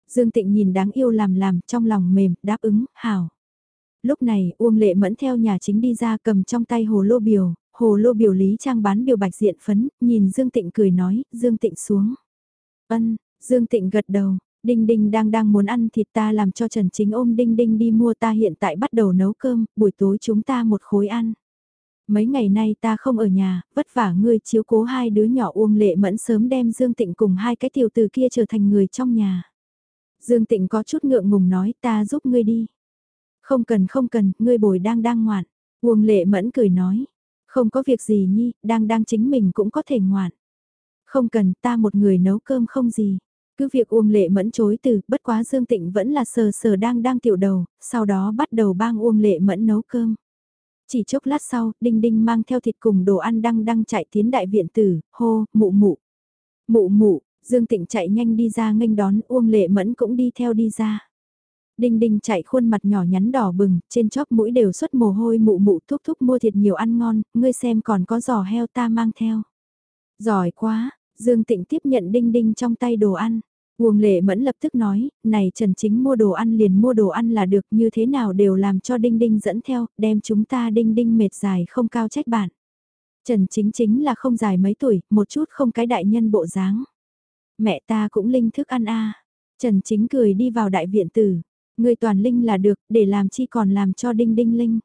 A: Dương Tịnh nhìn đáng yêu làm làm trong lòng mềm, đáp ứng, hảo. Lúc này Uông Lệ Mẫn theo nhà chính đi ra cầm trong tay hồ lô biểu, hồ lô biểu lý trang bán biểu bạch diện phấn, nhìn Dương Tịnh cười nói, Dương Tịnh xuống. Ân, Dương Tịnh gật đầu, Đinh Đinh đang đang muốn ăn thịt ta làm cho Trần Chính ôm Đinh Đinh đi mua ta hiện tại bắt đầu nấu cơm, buổi tối chúng ta một khối ăn. Mấy ngày nay ta không ở nhà, vất vả ngươi chiếu cố hai đứa nhỏ uông lệ mẫn sớm đem Dương Tịnh cùng hai cái tiểu từ kia trở thành người trong nhà. Dương Tịnh có chút ngượng ngùng nói ta giúp ngươi đi. Không cần không cần, ngươi bồi đang đang ngoạn. Uông lệ mẫn cười nói. Không có việc gì nhi, đang đang chính mình cũng có thể ngoạn. Không cần ta một người nấu cơm không gì. Cứ việc Uông Lệ Mẫn chối từ, bất quá Dương Tịnh vẫn là sờ sờ đang đang tiểu đầu, sau đó bắt đầu bang Uông Lệ Mẫn nấu cơm. Chỉ chốc lát sau, Đinh Đinh mang theo thịt cùng đồ ăn đang đang chạy tiến đại viện tử, hô, mụ mụ. Mụ mụ, Dương Tịnh chạy nhanh đi ra nghênh đón, Uông Lệ Mẫn cũng đi theo đi ra. Đinh Đinh chạy khuôn mặt nhỏ nhắn đỏ bừng, trên chóp mũi đều xuất mồ hôi mụ mụ thúc thúc mua thịt nhiều ăn ngon, ngươi xem còn có giò heo ta mang theo. Giỏi quá, Dương Tịnh tiếp nhận Đinh Đinh trong tay đồ ăn. Uông Lệ Mẫn lập tức nói, này Trần Chính mua đồ ăn liền mua đồ ăn là được như thế nào đều làm cho Đinh Đinh dẫn theo, đem chúng ta Đinh Đinh mệt dài không cao trách bạn. Trần Chính chính là không dài mấy tuổi, một chút không cái đại nhân bộ dáng. Mẹ ta cũng linh thức ăn a. Trần Chính cười đi vào đại viện tử, người toàn linh là được, để làm chi còn làm cho Đinh Đinh linh.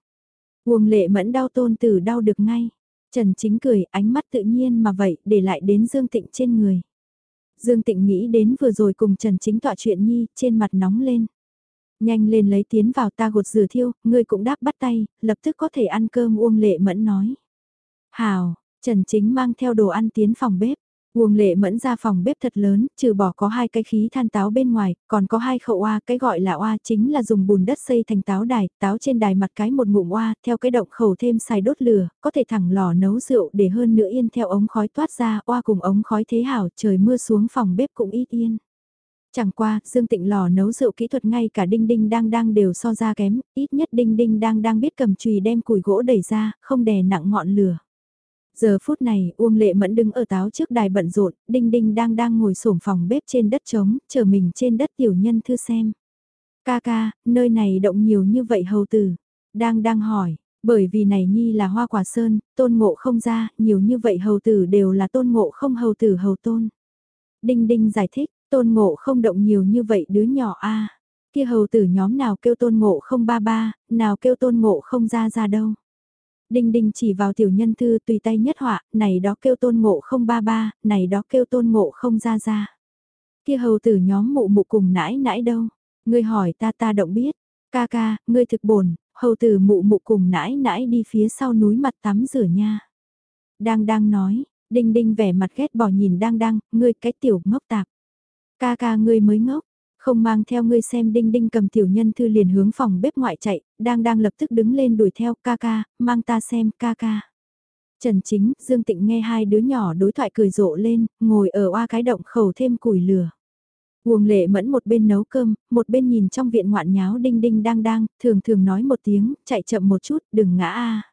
A: Uông Lệ Mẫn đau tôn tử đau được ngay. Trần Chính cười, ánh mắt tự nhiên mà vậy, để lại đến Dương Tịnh trên người. Dương Tịnh nghĩ đến vừa rồi cùng Trần Chính tọa chuyện nhi, trên mặt nóng lên. Nhanh lên lấy tiến vào ta gột rửa thiêu, ngươi cũng đáp bắt tay, lập tức có thể ăn cơm Uông Lệ Mẫn nói. Hào, Trần Chính mang theo đồ ăn tiến phòng bếp. Uông lệ mẫn ra phòng bếp thật lớn, trừ bỏ có hai cái khí than táo bên ngoài, còn có hai khẩu oa, cái gọi là oa chính là dùng bùn đất xây thành táo đài, táo trên đài mặt cái một ngụm oa, theo cái động khẩu thêm xài đốt lửa, có thể thẳng lò nấu rượu để hơn nữa yên theo ống khói toát ra, oa cùng ống khói thế hảo, trời mưa xuống phòng bếp cũng ít yên. Chẳng qua, Dương Tịnh lò nấu rượu kỹ thuật ngay cả đinh đinh đang đang đều so ra kém, ít nhất đinh đinh đang đang biết cầm chùy đem củi gỗ đẩy ra, không đè nặng ngọn lửa. Giờ phút này, Uông Lệ Mẫn đứng ở táo trước đài bận rộn, Đinh Đinh đang đang ngồi sổm phòng bếp trên đất trống, chờ mình trên đất tiểu nhân thư xem. Ca ca, nơi này động nhiều như vậy hầu tử. Đang đang hỏi, bởi vì này nhi là hoa quả sơn, tôn ngộ không ra, nhiều như vậy hầu tử đều là tôn ngộ không hầu tử hầu tôn. Đinh Đinh giải thích, tôn ngộ không động nhiều như vậy đứa nhỏ a Kia hầu tử nhóm nào kêu tôn ngộ không ba ba, nào kêu tôn ngộ không ra ra đâu. Đinh đinh chỉ vào tiểu nhân thư tùy tay nhất họa, này đó kêu tôn ngộ không ba ba, này đó kêu tôn ngộ không ra ra. Kia hầu tử nhóm mụ mụ cùng nãi nãi đâu? Ngươi hỏi ta ta động biết. Ca ca, ngươi thực bổn, hầu tử mụ mụ cùng nãi nãi đi phía sau núi mặt tắm rửa nha. Đang đang nói, đinh đinh vẻ mặt ghét bỏ nhìn đang đang, ngươi cái tiểu ngốc tạp. Ca ca ngươi mới ngốc, không mang theo ngươi xem đinh đinh cầm tiểu nhân thư liền hướng phòng bếp ngoại chạy, đang đang lập tức đứng lên đuổi theo ca ca, mang ta xem ca ca. Trần Chính, Dương Tịnh nghe hai đứa nhỏ đối thoại cười rộ lên, ngồi ở oa cái động khẩu thêm củi lửa. Uông lệ mẫn một bên nấu cơm, một bên nhìn trong viện ngoạn nháo đinh đinh đang đang, thường thường nói một tiếng, chạy chậm một chút, đừng ngã a.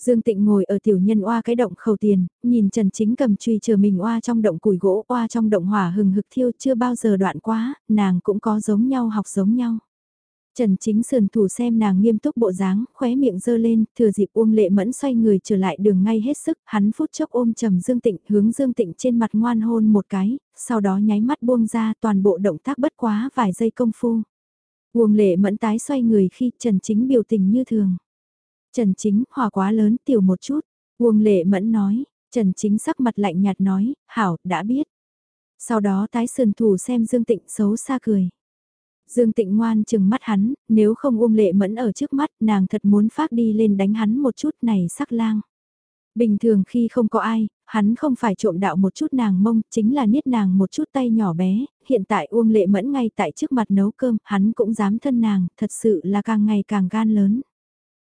A: Dương Tịnh ngồi ở tiểu nhân oa cái động khẩu tiền, nhìn Trần Chính cầm truy chờ mình oa trong động củi gỗ, oa trong động hỏa hừng hực thiêu chưa bao giờ đoạn quá, nàng cũng có giống nhau học giống nhau. Trần Chính sườn thủ xem nàng nghiêm túc bộ dáng, khóe miệng dơ lên, thừa dịp Uông Lệ Mẫn xoay người trở lại đường ngay hết sức, hắn phút chốc ôm trầm Dương Tịnh, hướng Dương Tịnh trên mặt ngoan hôn một cái, sau đó nháy mắt buông ra toàn bộ động tác bất quá vài giây công phu. Uông Lệ Mẫn tái xoay người khi Trần Chính biểu tình như thường. Trần Chính, hòa quá lớn, tiểu một chút. Uông Lệ Mẫn nói, Trần Chính sắc mặt lạnh nhạt nói, hảo, đã biết. Sau đó tái sườn thủ xem Dương Tịnh xấu xa cười. Dương Tịnh ngoan chừng mắt hắn, nếu không Uông Lệ Mẫn ở trước mắt, nàng thật muốn phát đi lên đánh hắn một chút này sắc lang. Bình thường khi không có ai, hắn không phải trộm đạo một chút nàng mông, chính là niết nàng một chút tay nhỏ bé, hiện tại Uông Lệ Mẫn ngay tại trước mặt nấu cơm, hắn cũng dám thân nàng, thật sự là càng ngày càng gan lớn.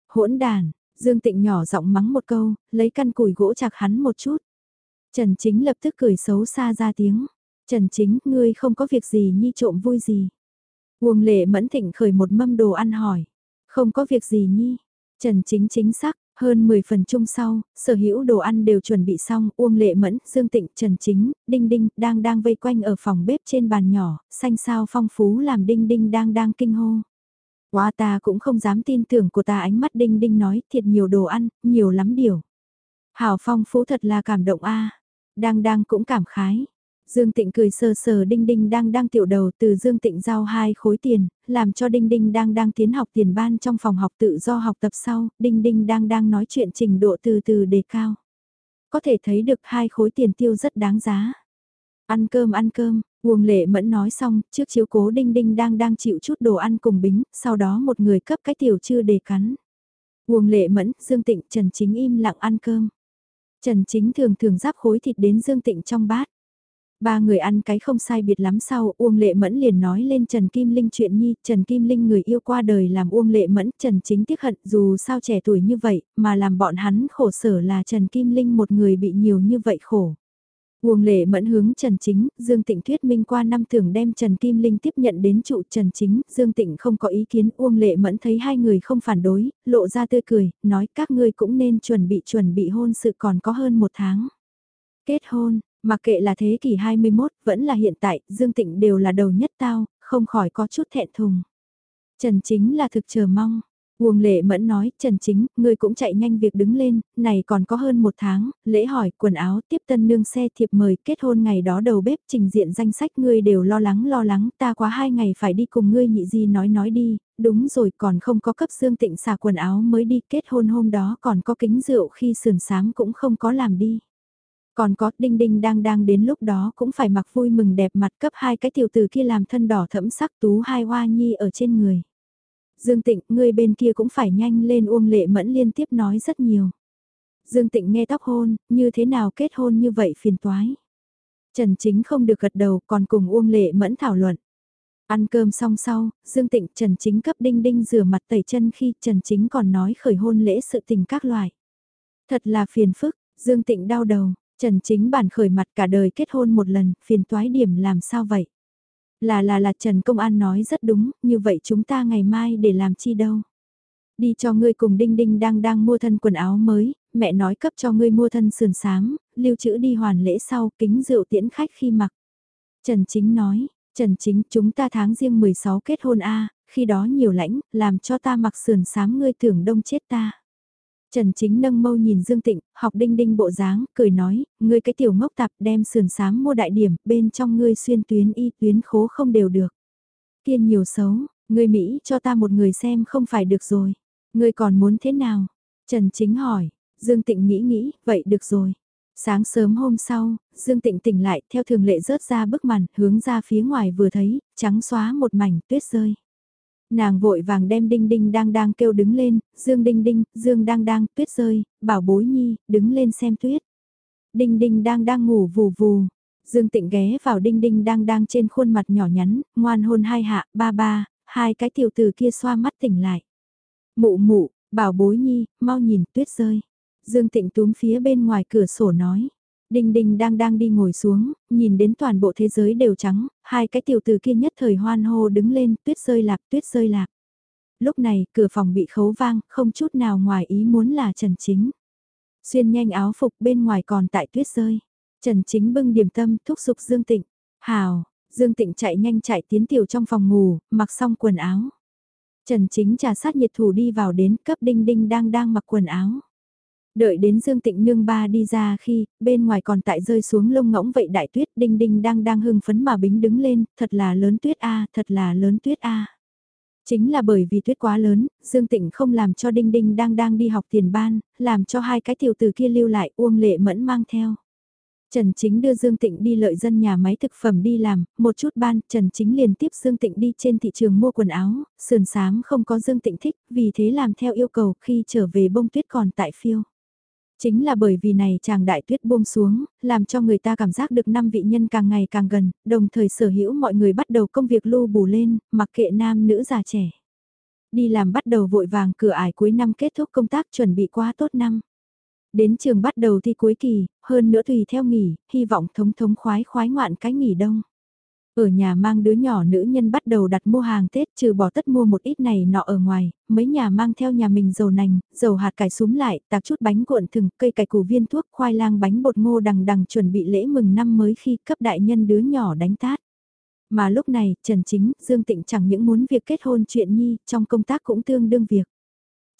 A: Hỗn đàn, Dương Tịnh nhỏ giọng mắng một câu, lấy căn củi gỗ chặt hắn một chút. Trần Chính lập tức cười xấu xa ra tiếng. Trần Chính, ngươi không có việc gì nhi trộm vui gì. Uông lệ mẫn thịnh khởi một mâm đồ ăn hỏi. Không có việc gì nhi. Trần Chính chính xác, hơn 10 phần chung sau, sở hữu đồ ăn đều chuẩn bị xong, Uông Lệ Mẫn, Dương Tịnh, Trần Chính, Đinh Đinh, đang đang vây quanh ở phòng bếp trên bàn nhỏ, xanh sao phong phú làm Đinh Đinh đang đang kinh hô. Quá ta cũng không dám tin tưởng của ta ánh mắt đinh đinh nói thiệt nhiều đồ ăn, nhiều lắm điều. Hảo phong phú thật là cảm động a Đang đang cũng cảm khái. Dương Tịnh cười sờ sờ Đinh Đinh đang đang tiểu đầu từ Dương Tịnh giao hai khối tiền, làm cho Đinh Đinh đang đang tiến học tiền ban trong phòng học tự do học tập sau, Đinh Đinh đang đang nói chuyện trình độ từ từ đề cao. Có thể thấy được hai khối tiền tiêu rất đáng giá. Ăn cơm ăn cơm, Uông lệ mẫn nói xong, trước chiếu cố đinh đinh đang đang chịu chút đồ ăn cùng bính, sau đó một người cấp cái tiểu chưa để cắn. Uông lệ mẫn, Dương Tịnh, Trần Chính im lặng ăn cơm. Trần Chính thường thường giáp khối thịt đến Dương Tịnh trong bát. Ba người ăn cái không sai biệt lắm sau, Uông Lệ Mẫn liền nói lên Trần Kim Linh chuyện nhi, Trần Kim Linh người yêu qua đời làm Uông Lệ Mẫn, Trần Chính tiếc hận dù sao trẻ tuổi như vậy, mà làm bọn hắn khổ sở là Trần Kim Linh một người bị nhiều như vậy khổ. Uông lệ mẫn hướng Trần Chính, Dương Tịnh thuyết minh qua năm thường đem Trần Kim Linh tiếp nhận đến trụ Trần Chính, Dương Tịnh không có ý kiến, Uông lệ mẫn thấy hai người không phản đối, lộ ra tươi cười, nói các ngươi cũng nên chuẩn bị chuẩn bị hôn sự còn có hơn một tháng. Kết hôn, mặc kệ là thế kỷ 21, vẫn là hiện tại, Dương Tịnh đều là đầu nhất tao, không khỏi có chút thẹn thùng. Trần Chính là thực chờ mong, Uông lệ mẫn nói, Trần Chính, ngươi cũng chạy nhanh việc đứng lên, này còn có hơn một tháng, lễ hỏi, quần áo, tiếp tân nương xe thiệp mời, kết hôn ngày đó đầu bếp, trình diện danh sách ngươi đều lo lắng lo lắng, ta quá hai ngày phải đi cùng ngươi nhị di nói nói đi, đúng rồi còn không có cấp xương tịnh xả quần áo mới đi, kết hôn hôm đó còn có kính rượu khi sườn sáng cũng không có làm đi. Còn có đinh đinh đang đang đến lúc đó cũng phải mặc vui mừng đẹp mặt cấp hai cái tiểu tử kia làm thân đỏ thẫm sắc tú hai hoa nhi ở trên người. Dương Tịnh, ngươi bên kia cũng phải nhanh lên Uông Lệ Mẫn liên tiếp nói rất nhiều. Dương Tịnh nghe tóc hôn, như thế nào kết hôn như vậy phiền toái. Trần Chính không được gật đầu còn cùng Uông Lệ Mẫn thảo luận. Ăn cơm xong sau, Dương Tịnh Trần Chính cấp đinh đinh rửa mặt tẩy chân khi Trần Chính còn nói khởi hôn lễ sự tình các loại. Thật là phiền phức, Dương Tịnh đau đầu, Trần Chính bản khởi mặt cả đời kết hôn một lần, phiền toái điểm làm sao vậy? Là là là Trần Công An nói rất đúng, như vậy chúng ta ngày mai để làm chi đâu? Đi cho ngươi cùng Đinh Đinh đang đang mua thân quần áo mới, mẹ nói cấp cho ngươi mua thân sườn sám, lưu trữ đi hoàn lễ sau, kính rượu tiễn khách khi mặc. Trần Chính nói, Trần Chính chúng ta tháng riêng 16 kết hôn A, khi đó nhiều lãnh, làm cho ta mặc sườn sám ngươi tưởng đông chết ta. Trần Chính nâng mâu nhìn Dương Tịnh, học đinh đinh bộ dáng, cười nói, ngươi cái tiểu ngốc tạp đem sườn sám mua đại điểm, bên trong ngươi xuyên tuyến y tuyến khố không đều được. Kiên nhiều xấu, ngươi Mỹ cho ta một người xem không phải được rồi. Ngươi còn muốn thế nào? Trần Chính hỏi, Dương Tịnh nghĩ nghĩ, vậy được rồi. Sáng sớm hôm sau, Dương Tịnh tỉnh lại, theo thường lệ rớt ra bức màn, hướng ra phía ngoài vừa thấy, trắng xóa một mảnh tuyết rơi. Nàng vội vàng đem đinh đinh đang đang kêu đứng lên, Dương đinh đinh, Dương đang đang, tuyết rơi, bảo bối nhi, đứng lên xem tuyết. Đinh đinh đang đang ngủ vù vù. Dương Tịnh ghé vào đinh đinh đang đang trên khuôn mặt nhỏ nhắn, ngoan hôn hai hạ, ba ba, hai cái tiểu tử kia xoa mắt tỉnh lại. Mụ mụ, bảo bối nhi, mau nhìn tuyết rơi. Dương Tịnh túm phía bên ngoài cửa sổ nói. Đinh Đinh đang đang đi ngồi xuống, nhìn đến toàn bộ thế giới đều trắng, hai cái tiểu tử kia nhất thời hoan hô đứng lên, tuyết rơi lạc, tuyết rơi lạc. Lúc này, cửa phòng bị khấu vang, không chút nào ngoài ý muốn là Trần Chính. Xuyên nhanh áo phục bên ngoài còn tại tuyết rơi. Trần Chính bưng điểm tâm thúc giục Dương Tịnh. Hào, Dương Tịnh chạy nhanh chạy tiến tiểu trong phòng ngủ, mặc xong quần áo. Trần Chính trà sát nhiệt thủ đi vào đến cấp Đinh Đinh đang đang mặc quần áo. Đợi đến Dương Tịnh Nương ba đi ra khi, bên ngoài còn tại rơi xuống lông ngỗng vậy đại tuyết đinh đinh đang đang hưng phấn mà bính đứng lên, thật là lớn tuyết a thật là lớn tuyết a Chính là bởi vì tuyết quá lớn, Dương Tịnh không làm cho Đinh Đinh đang đang đi học tiền ban, làm cho hai cái tiểu tử kia lưu lại Uông Lệ Mẫn mang theo. Trần Chính đưa Dương Tịnh đi lợi dân nhà máy thực phẩm đi làm, một chút ban, Trần Chính liền tiếp Dương Tịnh đi trên thị trường mua quần áo, sườn sám không có Dương Tịnh thích, vì thế làm theo yêu cầu khi trở về bông tuyết còn tại phiêu. Chính là bởi vì này chàng đại tuyết buông xuống, làm cho người ta cảm giác được năm vị nhân càng ngày càng gần, đồng thời sở hữu mọi người bắt đầu công việc lưu bù lên, mặc kệ nam nữ già trẻ. Đi làm bắt đầu vội vàng cửa ải cuối năm kết thúc công tác chuẩn bị qua tốt năm. Đến trường bắt đầu thi cuối kỳ, hơn nữa tùy theo nghỉ, hy vọng thống thống khoái khoái ngoạn cái nghỉ đông. Ở nhà mang đứa nhỏ nữ nhân bắt đầu đặt mua hàng Tết trừ bỏ tất mua một ít này nọ ở ngoài, mấy nhà mang theo nhà mình dầu nành, dầu hạt cải súm lại, tạc chút bánh cuộn thừng, cây cải củ viên thuốc, khoai lang bánh bột ngô đằng đằng chuẩn bị lễ mừng năm mới khi cấp đại nhân đứa nhỏ đánh tát. Mà lúc này, Trần Chính, Dương Tịnh chẳng những muốn việc kết hôn chuyện nhi, trong công tác cũng tương đương việc.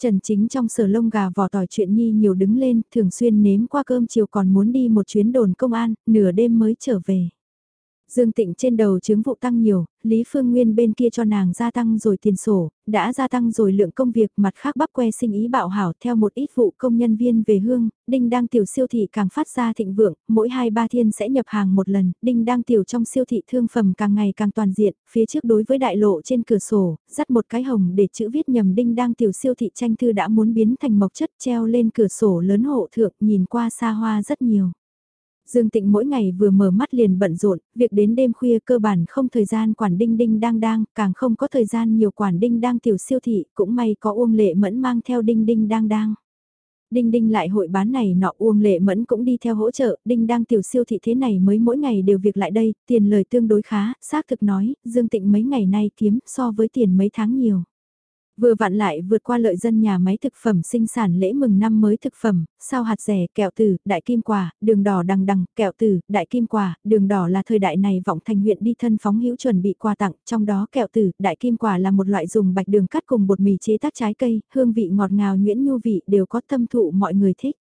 A: Trần Chính trong sở lông gà vỏ tỏi chuyện nhi nhiều đứng lên, thường xuyên nếm qua cơm chiều còn muốn đi một chuyến đồn công an, nửa đêm mới trở về. Dương Tịnh trên đầu chứng vụ tăng nhiều, Lý Phương Nguyên bên kia cho nàng gia tăng rồi tiền sổ, đã gia tăng rồi lượng công việc mặt khác bắp que sinh ý bạo hảo theo một ít vụ công nhân viên về hương, Đinh đang tiểu siêu thị càng phát ra thịnh vượng, mỗi 2-3 thiên sẽ nhập hàng một lần, Đinh đang tiểu trong siêu thị thương phẩm càng ngày càng toàn diện, phía trước đối với đại lộ trên cửa sổ, dắt một cái hồng để chữ viết nhầm Đinh đang tiểu siêu thị tranh thư đã muốn biến thành mộc chất treo lên cửa sổ lớn hộ thượng nhìn qua xa hoa rất nhiều. Dương Tịnh mỗi ngày vừa mở mắt liền bận rộn, việc đến đêm khuya cơ bản không thời gian quản đinh đinh đang đang, càng không có thời gian nhiều quản đinh đang tiểu siêu thị, cũng may có Uông Lệ Mẫn mang theo đinh đinh đang đang. Đinh Đinh lại hội bán này nọ Uông Lệ Mẫn cũng đi theo hỗ trợ, Đinh đang tiểu siêu thị thế này mới mỗi ngày đều việc lại đây, tiền lời tương đối khá, xác thực nói, Dương Tịnh mấy ngày nay kiếm so với tiền mấy tháng nhiều. Vừa vặn lại vượt qua lợi dân nhà máy thực phẩm sinh sản lễ mừng năm mới thực phẩm, sao hạt rẻ, kẹo tử, đại kim quả, đường đỏ đằng đằng, kẹo tử, đại kim quả, đường đỏ là thời đại này vọng thành huyện đi thân phóng hữu chuẩn bị quà tặng, trong đó kẹo tử, đại kim quả là một loại dùng bạch đường cắt cùng bột mì chế tác trái cây, hương vị ngọt ngào nhuyễn nhu vị đều có tâm thụ mọi người thích.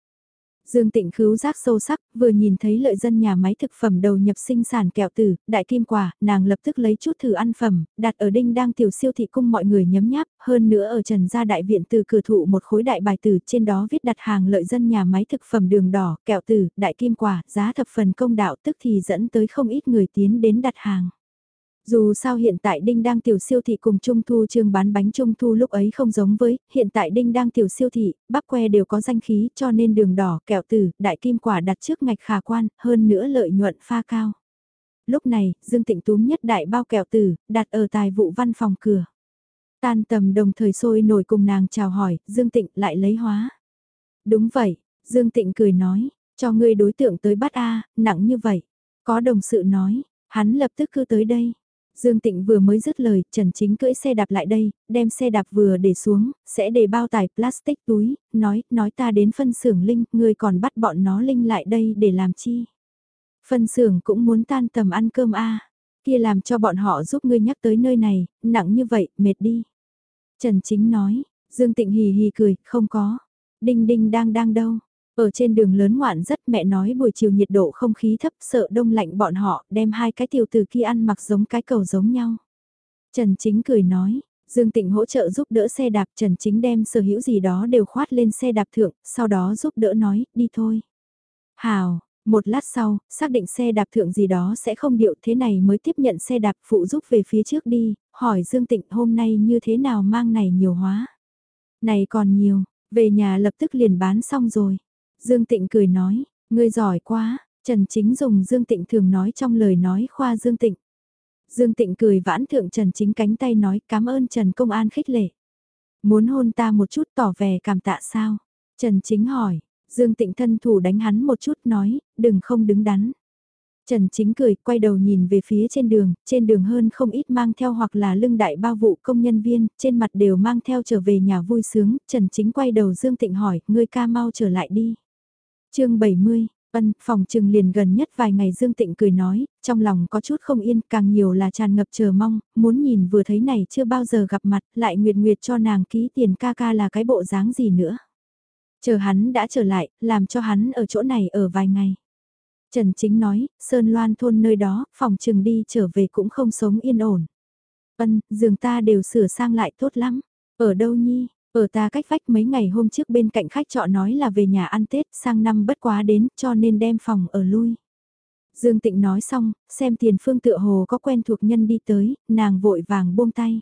A: Dương Tịnh khứu giác sâu sắc, vừa nhìn thấy lợi dân nhà máy thực phẩm đầu nhập sinh sản kẹo tử, đại kim quả, nàng lập tức lấy chút thử ăn phẩm, đặt ở đinh đang tiểu siêu thị cung mọi người nhấm nháp, hơn nữa ở trần gia đại viện từ cửa thụ một khối đại bài tử trên đó viết đặt hàng lợi dân nhà máy thực phẩm đường đỏ, kẹo tử, đại kim quả, giá thập phần công đạo tức thì dẫn tới không ít người tiến đến đặt hàng. Dù sao hiện tại Đinh đang tiểu siêu thị cùng Trung Thu trường bán bánh Trung Thu lúc ấy không giống với, hiện tại Đinh đang tiểu siêu thị, bắp que đều có danh khí cho nên đường đỏ, kẹo tử, đại kim quả đặt trước ngạch khả quan, hơn nữa lợi nhuận pha cao. Lúc này, Dương Tịnh túm nhất đại bao kẹo tử, đặt ở tài vụ văn phòng cửa. Tan tầm đồng thời sôi nổi cùng nàng chào hỏi, Dương Tịnh lại lấy hóa. Đúng vậy, Dương Tịnh cười nói, cho ngươi đối tượng tới bắt A, nặng như vậy. Có đồng sự nói, hắn lập tức cứ tới đây. Dương Tịnh vừa mới dứt lời, Trần Chính cưỡi xe đạp lại đây, đem xe đạp vừa để xuống, sẽ để bao tải plastic túi, nói, nói ta đến phân xưởng Linh, người còn bắt bọn nó Linh lại đây để làm chi. Phân xưởng cũng muốn tan tầm ăn cơm a kia làm cho bọn họ giúp ngươi nhắc tới nơi này, nặng như vậy, mệt đi. Trần Chính nói, Dương Tịnh hì hì cười, không có. Đinh đinh đang đang đâu, ở trên đường lớn ngoạn rất mẹ nói buổi chiều nhiệt độ không khí thấp sợ đông lạnh bọn họ đem hai cái tiểu từ kia ăn mặc giống cái cầu giống nhau. Trần Chính cười nói, Dương Tịnh hỗ trợ giúp đỡ xe đạp Trần Chính đem sở hữu gì đó đều khoát lên xe đạp thượng, sau đó giúp đỡ nói, đi thôi. Hào, một lát sau, xác định xe đạp thượng gì đó sẽ không điệu thế này mới tiếp nhận xe đạp phụ giúp về phía trước đi, hỏi Dương Tịnh hôm nay như thế nào mang này nhiều hóa. Này còn nhiều, về nhà lập tức liền bán xong rồi. Dương Tịnh cười nói, ngươi giỏi quá, Trần Chính dùng Dương Tịnh thường nói trong lời nói khoa Dương Tịnh. Dương Tịnh cười vãn thượng Trần Chính cánh tay nói cảm ơn Trần Công An khích lệ. Muốn hôn ta một chút tỏ vẻ cảm tạ sao? Trần Chính hỏi, Dương Tịnh thân thủ đánh hắn một chút nói, đừng không đứng đắn. Trần Chính cười, quay đầu nhìn về phía trên đường, trên đường hơn không ít mang theo hoặc là lưng đại bao vụ công nhân viên, trên mặt đều mang theo trở về nhà vui sướng, Trần Chính quay đầu Dương Tịnh hỏi, ngươi ca mau trở lại đi chương 70, ân, phòng trừng liền gần nhất vài ngày Dương Tịnh cười nói, trong lòng có chút không yên, càng nhiều là tràn ngập chờ mong, muốn nhìn vừa thấy này chưa bao giờ gặp mặt, lại nguyệt nguyệt cho nàng ký tiền ca ca là cái bộ dáng gì nữa. Chờ hắn đã trở lại, làm cho hắn ở chỗ này ở vài ngày. Trần Chính nói, Sơn Loan thôn nơi đó, phòng trừng đi trở về cũng không sống yên ổn. Ân, giường ta đều sửa sang lại tốt lắm. Ở đâu nhi? Ở ta cách vách mấy ngày hôm trước bên cạnh khách trọ nói là về nhà ăn Tết sang năm bất quá đến cho nên đem phòng ở lui. Dương Tịnh nói xong, xem tiền phương tựa hồ có quen thuộc nhân đi tới, nàng vội vàng buông tay.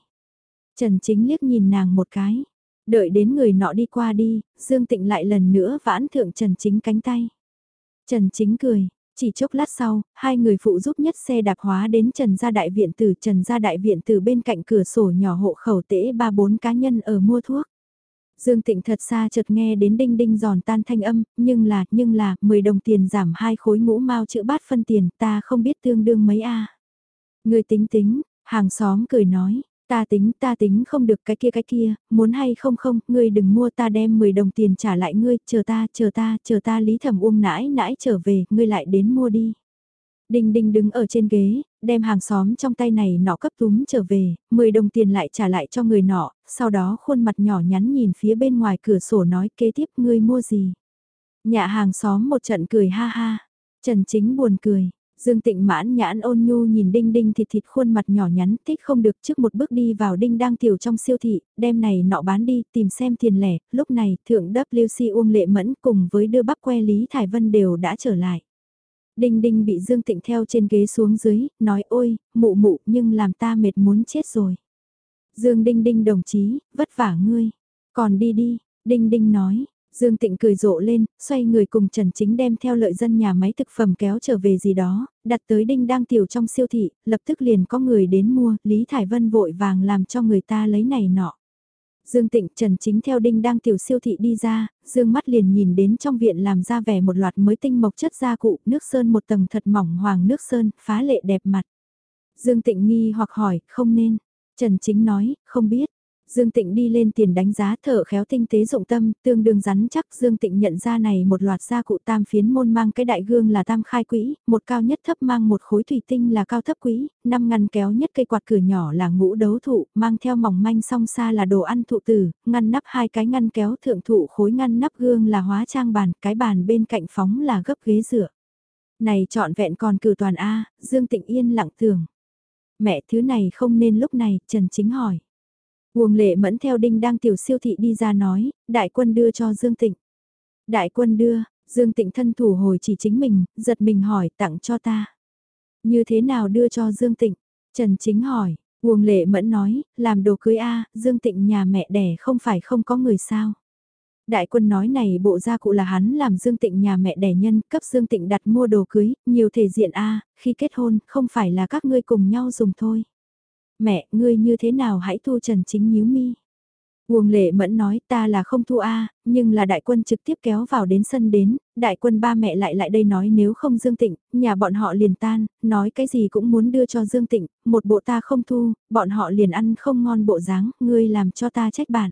A: Trần Chính liếc nhìn nàng một cái. Đợi đến người nọ đi qua đi, Dương Tịnh lại lần nữa vãn thượng Trần Chính cánh tay. Trần Chính cười, chỉ chốc lát sau, hai người phụ giúp nhất xe đạp hóa đến Trần Gia Đại Viện từ Trần Gia Đại Viện từ bên cạnh cửa sổ nhỏ hộ khẩu tễ ba bốn cá nhân ở mua thuốc. Dương Tịnh thật xa chợt nghe đến đinh đinh giòn tan thanh âm, nhưng là, nhưng là, 10 đồng tiền giảm hai khối ngũ mau chữ bát phân tiền, ta không biết tương đương mấy a. Người tính tính, hàng xóm cười nói, ta tính, ta tính không được cái kia cái kia, muốn hay không không, ngươi đừng mua ta đem 10 đồng tiền trả lại ngươi, chờ ta, chờ ta, chờ ta lý thẩm uông nãi nãi trở về, ngươi lại đến mua đi. Đinh đinh đứng ở trên ghế, đem hàng xóm trong tay này nọ cấp túm trở về, 10 đồng tiền lại trả lại cho người nọ, sau đó khuôn mặt nhỏ nhắn nhìn phía bên ngoài cửa sổ nói kế tiếp ngươi mua gì. Nhà hàng xóm một trận cười ha ha, Trần Chính buồn cười, Dương Tịnh mãn nhãn ôn nhu nhìn Đinh Đinh thịt thịt khuôn mặt nhỏ nhắn thích không được trước một bước đi vào Đinh đang tiểu trong siêu thị, đem này nọ bán đi tìm xem tiền lẻ, lúc này thượng WC Uông Lệ Mẫn cùng với đưa bắp que Lý Thải Vân đều đã trở lại. Đinh Đinh bị Dương Tịnh theo trên ghế xuống dưới, nói ôi, mụ mụ nhưng làm ta mệt muốn chết rồi. Dương Đinh Đinh đồng chí, vất vả ngươi. Còn đi đi, Đinh Đinh nói. Dương Tịnh cười rộ lên, xoay người cùng Trần Chính đem theo lợi dân nhà máy thực phẩm kéo trở về gì đó, đặt tới Đinh đang tiểu trong siêu thị, lập tức liền có người đến mua, Lý Thải Vân vội vàng làm cho người ta lấy này nọ. Dương Tịnh Trần Chính theo Đinh đang tiểu siêu thị đi ra, Dương mắt liền nhìn đến trong viện làm ra vẻ một loạt mới tinh mộc chất gia cụ, nước sơn một tầng thật mỏng hoàng nước sơn, phá lệ đẹp mặt. Dương Tịnh nghi hoặc hỏi, không nên. Trần Chính nói, không biết. Dương Tịnh đi lên tiền đánh giá thợ khéo tinh tế dụng tâm, tương đương rắn chắc Dương Tịnh nhận ra này một loạt gia cụ tam phiến môn mang cái đại gương là tam khai quỹ, một cao nhất thấp mang một khối thủy tinh là cao thấp quỹ, năm ngăn kéo nhất cây quạt cửa nhỏ là ngũ đấu thụ, mang theo mỏng manh song xa là đồ ăn thụ tử, ngăn nắp hai cái ngăn kéo thượng thụ khối ngăn nắp gương là hóa trang bàn, cái bàn bên cạnh phóng là gấp ghế rửa. Này trọn vẹn còn cử toàn A, Dương Tịnh yên lặng tưởng. Mẹ thứ này không nên lúc này, Trần Chính hỏi. Uông lệ mẫn theo đinh đang tiểu siêu thị đi ra nói, đại quân đưa cho Dương Tịnh. Đại quân đưa, Dương Tịnh thân thủ hồi chỉ chính mình, giật mình hỏi tặng cho ta. Như thế nào đưa cho Dương Tịnh? Trần Chính hỏi, Uông lệ mẫn nói, làm đồ cưới A, Dương Tịnh nhà mẹ đẻ không phải không có người sao. Đại quân nói này bộ gia cụ là hắn làm Dương Tịnh nhà mẹ đẻ nhân, cấp Dương Tịnh đặt mua đồ cưới, nhiều thể diện A, khi kết hôn, không phải là các ngươi cùng nhau dùng thôi. Mẹ, ngươi như thế nào hãy thu Trần Chính nhíu mi. Uông lệ mẫn nói ta là không thu A, nhưng là đại quân trực tiếp kéo vào đến sân đến, đại quân ba mẹ lại lại đây nói nếu không Dương Tịnh, nhà bọn họ liền tan, nói cái gì cũng muốn đưa cho Dương Tịnh, một bộ ta không thu, bọn họ liền ăn không ngon bộ dáng, ngươi làm cho ta trách bạn.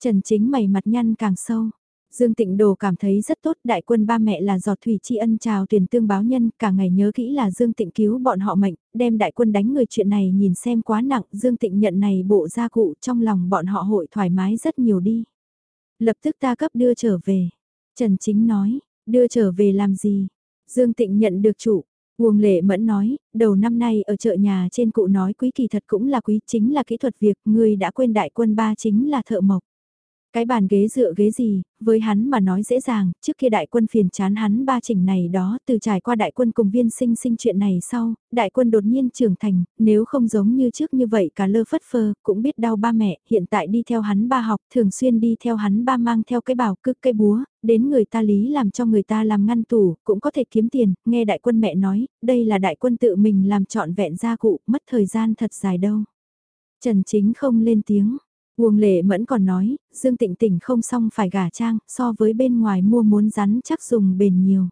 A: Trần Chính mày mặt nhăn càng sâu. Dương Tịnh Đồ cảm thấy rất tốt, đại quân ba mẹ là giọt thủy tri ân chào tuyển tương báo nhân, cả ngày nhớ kỹ là Dương Tịnh cứu bọn họ mệnh, đem đại quân đánh người chuyện này nhìn xem quá nặng, Dương Tịnh nhận này bộ gia cụ trong lòng bọn họ hội thoải mái rất nhiều đi. Lập tức ta cấp đưa trở về. Trần Chính nói, đưa trở về làm gì? Dương Tịnh nhận được chủ. Uông Lệ Mẫn nói, đầu năm nay ở chợ nhà trên cụ nói quý kỳ thật cũng là quý chính là kỹ thuật việc, người đã quên đại quân ba chính là thợ mộc. Cái bàn ghế dựa ghế gì, với hắn mà nói dễ dàng, trước kia đại quân phiền chán hắn ba chỉnh này đó, từ trải qua đại quân cùng viên sinh sinh chuyện này sau, đại quân đột nhiên trưởng thành, nếu không giống như trước như vậy cả lơ phất phơ, cũng biết đau ba mẹ, hiện tại đi theo hắn ba học, thường xuyên đi theo hắn ba mang theo cái bảo cước cây búa, đến người ta lý làm cho người ta làm ngăn tủ, cũng có thể kiếm tiền, nghe đại quân mẹ nói, đây là đại quân tự mình làm trọn vẹn gia cụ, mất thời gian thật dài đâu. Trần Chính không lên tiếng. Uông lệ mẫn còn nói, Dương Tịnh Tỉnh không xong phải gả trang, so với bên ngoài mua muốn rắn chắc dùng bền nhiều.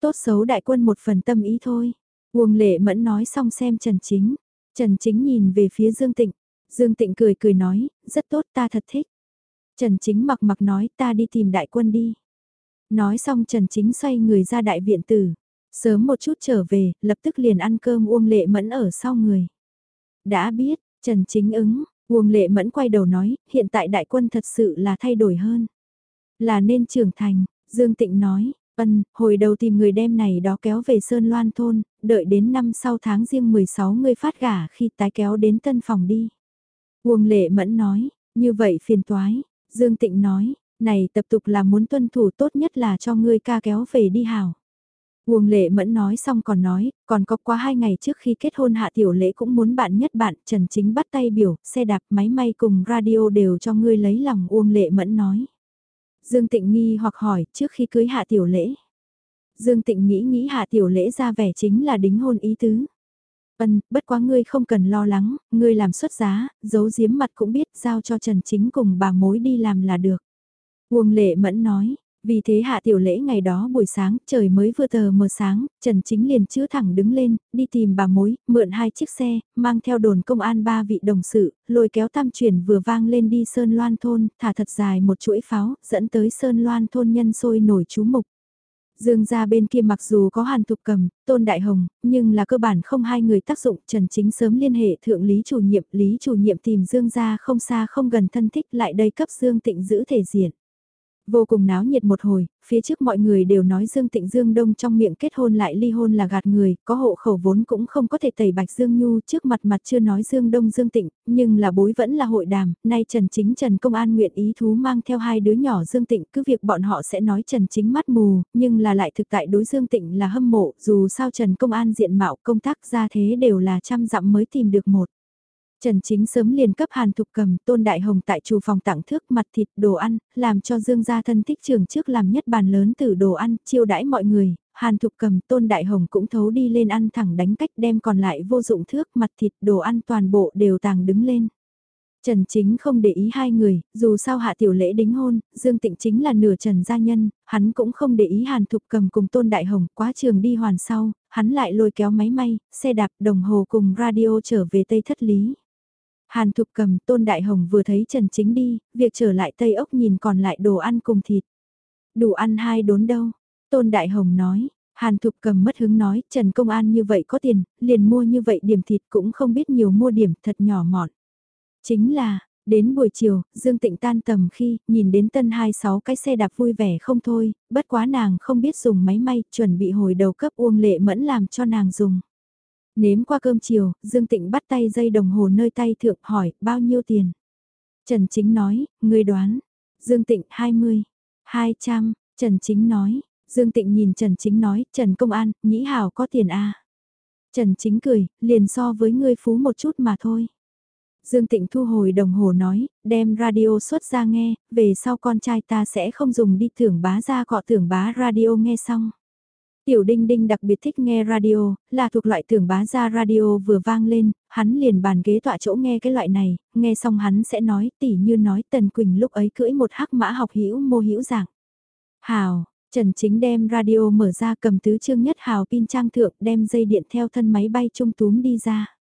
A: Tốt xấu đại quân một phần tâm ý thôi. Uông lệ mẫn nói xong xem Trần Chính. Trần Chính nhìn về phía Dương Tịnh. Dương Tịnh cười cười nói, rất tốt ta thật thích. Trần Chính mặc mặc nói ta đi tìm đại quân đi. Nói xong Trần Chính xoay người ra đại viện tử. Sớm một chút trở về, lập tức liền ăn cơm Uông lệ mẫn ở sau người. Đã biết, Trần Chính ứng, Uông lệ mẫn quay đầu nói, hiện tại đại quân thật sự là thay đổi hơn. Là nên trưởng thành, Dương Tịnh nói, ân, hồi đầu tìm người đem này đó kéo về Sơn Loan Thôn, đợi đến năm sau tháng riêng 16 người phát gả khi tái kéo đến tân phòng đi. Uông lệ mẫn nói, như vậy phiền toái, Dương Tịnh nói, này tập tục là muốn tuân thủ tốt nhất là cho ngươi ca kéo về đi hảo. Uông lệ mẫn nói xong còn nói, còn có quá hai ngày trước khi kết hôn hạ tiểu lễ cũng muốn bạn nhất bạn, Trần Chính bắt tay biểu, xe đạp, máy may cùng radio đều cho ngươi lấy lòng Uông lệ mẫn nói. Dương Tịnh nghi hoặc hỏi, trước khi cưới hạ tiểu lễ. Dương Tịnh nghĩ nghĩ hạ tiểu lễ ra vẻ chính là đính hôn ý tứ. Ân, bất quá ngươi không cần lo lắng, ngươi làm xuất giá, giấu giếm mặt cũng biết giao cho Trần Chính cùng bà mối đi làm là được. Uông lệ mẫn nói, vì thế hạ tiểu lễ ngày đó buổi sáng, trời mới vừa tờ mờ sáng, Trần Chính liền chứa thẳng đứng lên, đi tìm bà mối, mượn hai chiếc xe, mang theo đồn công an ba vị đồng sự, lôi kéo tam chuyển vừa vang lên đi Sơn Loan Thôn, thả thật dài một chuỗi pháo, dẫn tới Sơn Loan Thôn nhân sôi nổi chú mục. Dương gia bên kia mặc dù có hàn thục cầm, tôn đại hồng, nhưng là cơ bản không hai người tác dụng, Trần Chính sớm liên hệ thượng lý chủ nhiệm, lý chủ nhiệm tìm Dương gia không xa không gần thân thích lại đây cấp Dương tịnh giữ thể diện. Vô cùng náo nhiệt một hồi, phía trước mọi người đều nói Dương Tịnh Dương Đông trong miệng kết hôn lại ly hôn là gạt người, có hộ khẩu vốn cũng không có thể tẩy bạch Dương Nhu trước mặt mặt chưa nói Dương Đông Dương Tịnh, nhưng là bối vẫn là hội đàm, nay Trần Chính Trần Công An nguyện ý thú mang theo hai đứa nhỏ Dương Tịnh cứ việc bọn họ sẽ nói Trần Chính mắt mù, nhưng là lại thực tại đối Dương Tịnh là hâm mộ, dù sao Trần Công An diện mạo công tác ra thế đều là trăm dặm mới tìm được một. Trần Chính sớm liền cấp Hàn Thục Cầm, Tôn Đại Hồng tại chủ phòng tặng thước mặt thịt đồ ăn, làm cho Dương gia thân thích trường trước làm nhất bàn lớn từ đồ ăn, chiêu đãi mọi người. Hàn Thục Cầm, Tôn Đại Hồng cũng thấu đi lên ăn thẳng đánh cách đem còn lại vô dụng thước mặt thịt đồ ăn toàn bộ đều tàng đứng lên. Trần Chính không để ý hai người, dù sao hạ tiểu lễ đính hôn, Dương Tịnh chính là nửa Trần gia nhân, hắn cũng không để ý Hàn Thục cầm cùng Tôn Đại Hồng quá trường đi hoàn sau, hắn lại lôi kéo máy may, xe đạp, đồng hồ cùng radio trở về Tây Thất Lý. Hàn Thục cầm Tôn Đại Hồng vừa thấy Trần Chính đi, việc trở lại Tây Ốc nhìn còn lại đồ ăn cùng thịt. Đủ ăn hai đốn đâu. Tôn Đại Hồng nói, Hàn Thục cầm mất hứng nói, Trần Công An như vậy có tiền, liền mua như vậy điểm thịt cũng không biết nhiều mua điểm thật nhỏ mọn. Chính là, đến buổi chiều, Dương Tịnh tan tầm khi, nhìn đến tân 26 cái xe đạp vui vẻ không thôi, bất quá nàng không biết dùng máy may, chuẩn bị hồi đầu cấp Uông Lệ Mẫn làm cho nàng dùng. Nếm qua cơm chiều, Dương Tịnh bắt tay dây đồng hồ nơi tay thượng hỏi, bao nhiêu tiền? Trần Chính nói, người đoán. Dương Tịnh, 20. 200, Trần Chính nói. Dương Tịnh nhìn Trần Chính nói, Trần Công An, nhĩ Hảo có tiền a Trần Chính cười, liền so với ngươi phú một chút mà thôi. Dương Tịnh thu hồi đồng hồ nói, đem radio xuất ra nghe, về sau con trai ta sẽ không dùng đi thưởng bá ra cọ thưởng bá radio nghe xong. Tiểu Đinh Đinh đặc biệt thích nghe radio, là thuộc loại tưởng bá ra radio vừa vang lên, hắn liền bàn ghế tọa chỗ nghe cái loại này, nghe xong hắn sẽ nói tỉ như nói Tần Quỳnh lúc ấy cưỡi một hắc mã học hữu mô hữu dạng. Hào, Trần Chính đem radio mở ra cầm tứ chương nhất hào pin trang thượng đem dây điện theo thân máy bay trung túm đi ra.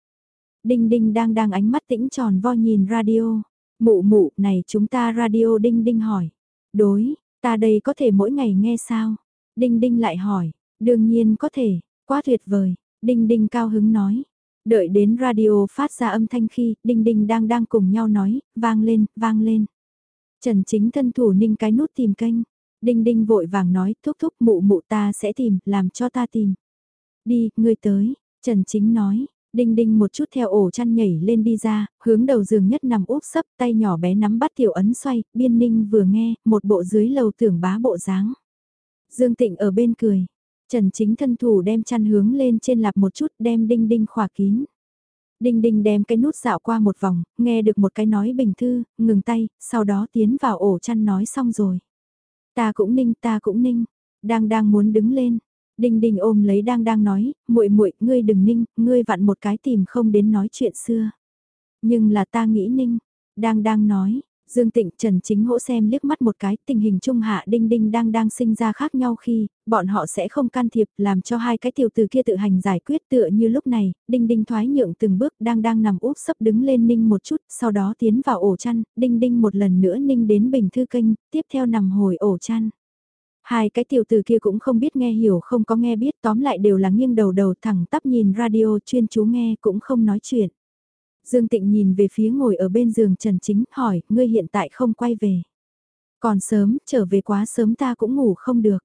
A: Đinh Đinh đang đang ánh mắt tĩnh tròn vo nhìn radio. Mụ mụ, này chúng ta radio Đinh Đinh hỏi. Đối, ta đây có thể mỗi ngày nghe sao? Đinh Đinh lại hỏi, Đương nhiên có thể, quá tuyệt vời, Đinh Đinh cao hứng nói. Đợi đến radio phát ra âm thanh khi, Đinh Đinh đang đang cùng nhau nói, vang lên, vang lên. Trần Chính thân thủ ninh cái nút tìm kênh. Đinh Đinh vội vàng nói, thúc thúc mụ mụ ta sẽ tìm, làm cho ta tìm. Đi, ngươi tới, Trần Chính nói. Đinh đinh một chút theo ổ chăn nhảy lên đi ra, hướng đầu giường nhất nằm úp sấp tay nhỏ bé nắm bắt tiểu ấn xoay, biên ninh vừa nghe, một bộ dưới lầu tưởng bá bộ dáng. Dương Tịnh ở bên cười, Trần chính thân thủ đem chăn hướng lên trên lạp một chút đem đinh đinh khỏa kín. Đinh đinh đem cái nút dạo qua một vòng, nghe được một cái nói bình thư, ngừng tay, sau đó tiến vào ổ chăn nói xong rồi. Ta cũng ninh, ta cũng ninh, đang đang muốn đứng lên. Đinh đinh ôm lấy đang đang nói, muội muội ngươi đừng ninh, ngươi vặn một cái tìm không đến nói chuyện xưa. Nhưng là ta nghĩ ninh, đang đang nói, Dương Tịnh Trần Chính Hỗ xem liếc mắt một cái tình hình Trung Hạ Đinh Đinh đang đang sinh ra khác nhau khi, bọn họ sẽ không can thiệp làm cho hai cái tiểu từ kia tự hành giải quyết tựa như lúc này, Đinh Đinh thoái nhượng từng bước đang đang nằm úp sấp đứng lên ninh một chút, sau đó tiến vào ổ chăn, Đinh Đinh một lần nữa ninh đến bình thư kênh, tiếp theo nằm hồi ổ chăn. Hai cái tiểu từ kia cũng không biết nghe hiểu không có nghe biết tóm lại đều là nghiêng đầu đầu thẳng tắp nhìn radio chuyên chú nghe cũng không nói chuyện. Dương Tịnh nhìn về phía ngồi ở bên giường Trần Chính hỏi, ngươi hiện tại không quay về. Còn sớm, trở về quá sớm ta cũng ngủ không được.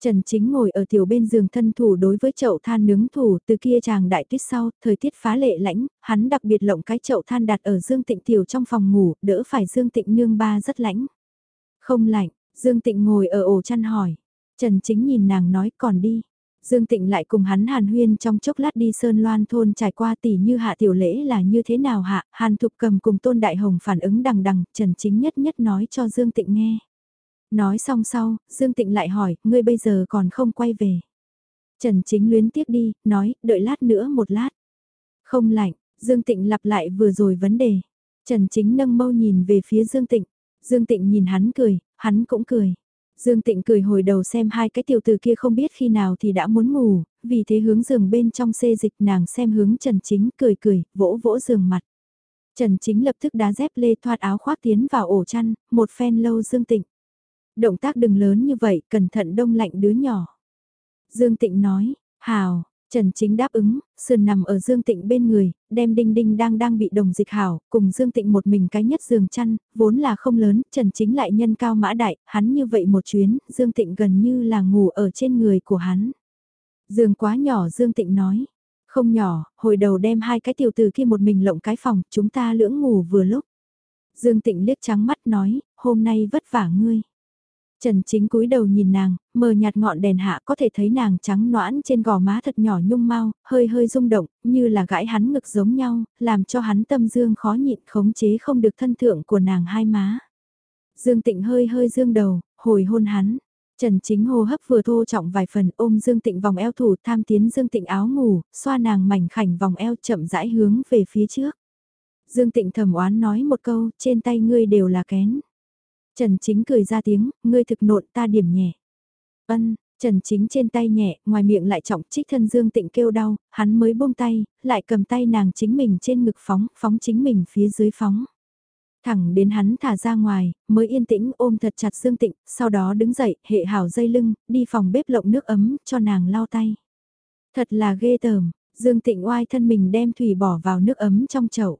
A: Trần Chính ngồi ở tiểu bên giường thân thủ đối với chậu than nướng thủ từ kia chàng đại tuyết sau, thời tiết phá lệ lãnh, hắn đặc biệt lộng cái chậu than đặt ở Dương Tịnh tiểu trong phòng ngủ, đỡ phải Dương Tịnh nương ba rất lãnh. Không lạnh, Dương Tịnh ngồi ở ổ chăn hỏi. Trần Chính nhìn nàng nói còn đi. Dương Tịnh lại cùng hắn hàn huyên trong chốc lát đi Sơn Loan thôn trải qua tỷ như hạ tiểu lễ là như thế nào hạ, hàn thục cầm cùng tôn đại hồng phản ứng đằng đằng, Trần Chính nhất nhất nói cho Dương Tịnh nghe. Nói xong sau, Dương Tịnh lại hỏi, ngươi bây giờ còn không quay về. Trần Chính luyến tiếc đi, nói, đợi lát nữa một lát. Không lạnh, Dương Tịnh lặp lại vừa rồi vấn đề. Trần Chính nâng mâu nhìn về phía Dương Tịnh. Dương Tịnh nhìn hắn cười, hắn cũng cười. Dương Tịnh cười hồi đầu xem hai cái tiểu tử kia không biết khi nào thì đã muốn ngủ, vì thế hướng giường bên trong xê dịch nàng xem hướng Trần Chính cười cười, vỗ vỗ giường mặt. Trần Chính lập tức đá dép lê thoát áo khoác tiến vào ổ chăn, một phen lâu Dương Tịnh. Động tác đừng lớn như vậy, cẩn thận đông lạnh đứa nhỏ. Dương Tịnh nói, hào, Trần Chính đáp ứng, sườn nằm ở Dương Tịnh bên người, đem Đinh Đinh đang đang bị đồng dịch hảo, cùng Dương Tịnh một mình cái nhất giường chăn, vốn là không lớn, Trần Chính lại nhân cao mã đại, hắn như vậy một chuyến, Dương Tịnh gần như là ngủ ở trên người của hắn. Giường quá nhỏ Dương Tịnh nói, không nhỏ, hồi đầu đem hai cái tiểu từ kia một mình lộng cái phòng, chúng ta lưỡng ngủ vừa lúc. Dương Tịnh liếc trắng mắt nói, hôm nay vất vả ngươi. Trần chính cúi đầu nhìn nàng, mờ nhạt ngọn đèn hạ có thể thấy nàng trắng noãn trên gò má thật nhỏ nhung mau, hơi hơi rung động, như là gãi hắn ngực giống nhau, làm cho hắn tâm dương khó nhịn khống chế không được thân thượng của nàng hai má. Dương tịnh hơi hơi dương đầu, hồi hôn hắn. Trần chính hô hấp vừa thô trọng vài phần ôm Dương Tịnh vòng eo thủ tham tiến Dương Tịnh áo ngủ, xoa nàng mảnh khảnh vòng eo chậm rãi hướng về phía trước. Dương Tịnh thầm oán nói một câu, trên tay ngươi đều là kén. Trần Chính cười ra tiếng, ngươi thực nộn ta điểm nhẹ. Ân, Trần Chính trên tay nhẹ, ngoài miệng lại trọng trích thân Dương Tịnh kêu đau, hắn mới buông tay, lại cầm tay nàng chính mình trên ngực phóng, phóng chính mình phía dưới phóng. Thẳng đến hắn thả ra ngoài, mới yên tĩnh ôm thật chặt Dương Tịnh, sau đó đứng dậy, hệ hảo dây lưng, đi phòng bếp lộng nước ấm, cho nàng lau tay. Thật là ghê tởm, Dương Tịnh oai thân mình đem thủy bỏ vào nước ấm trong chậu.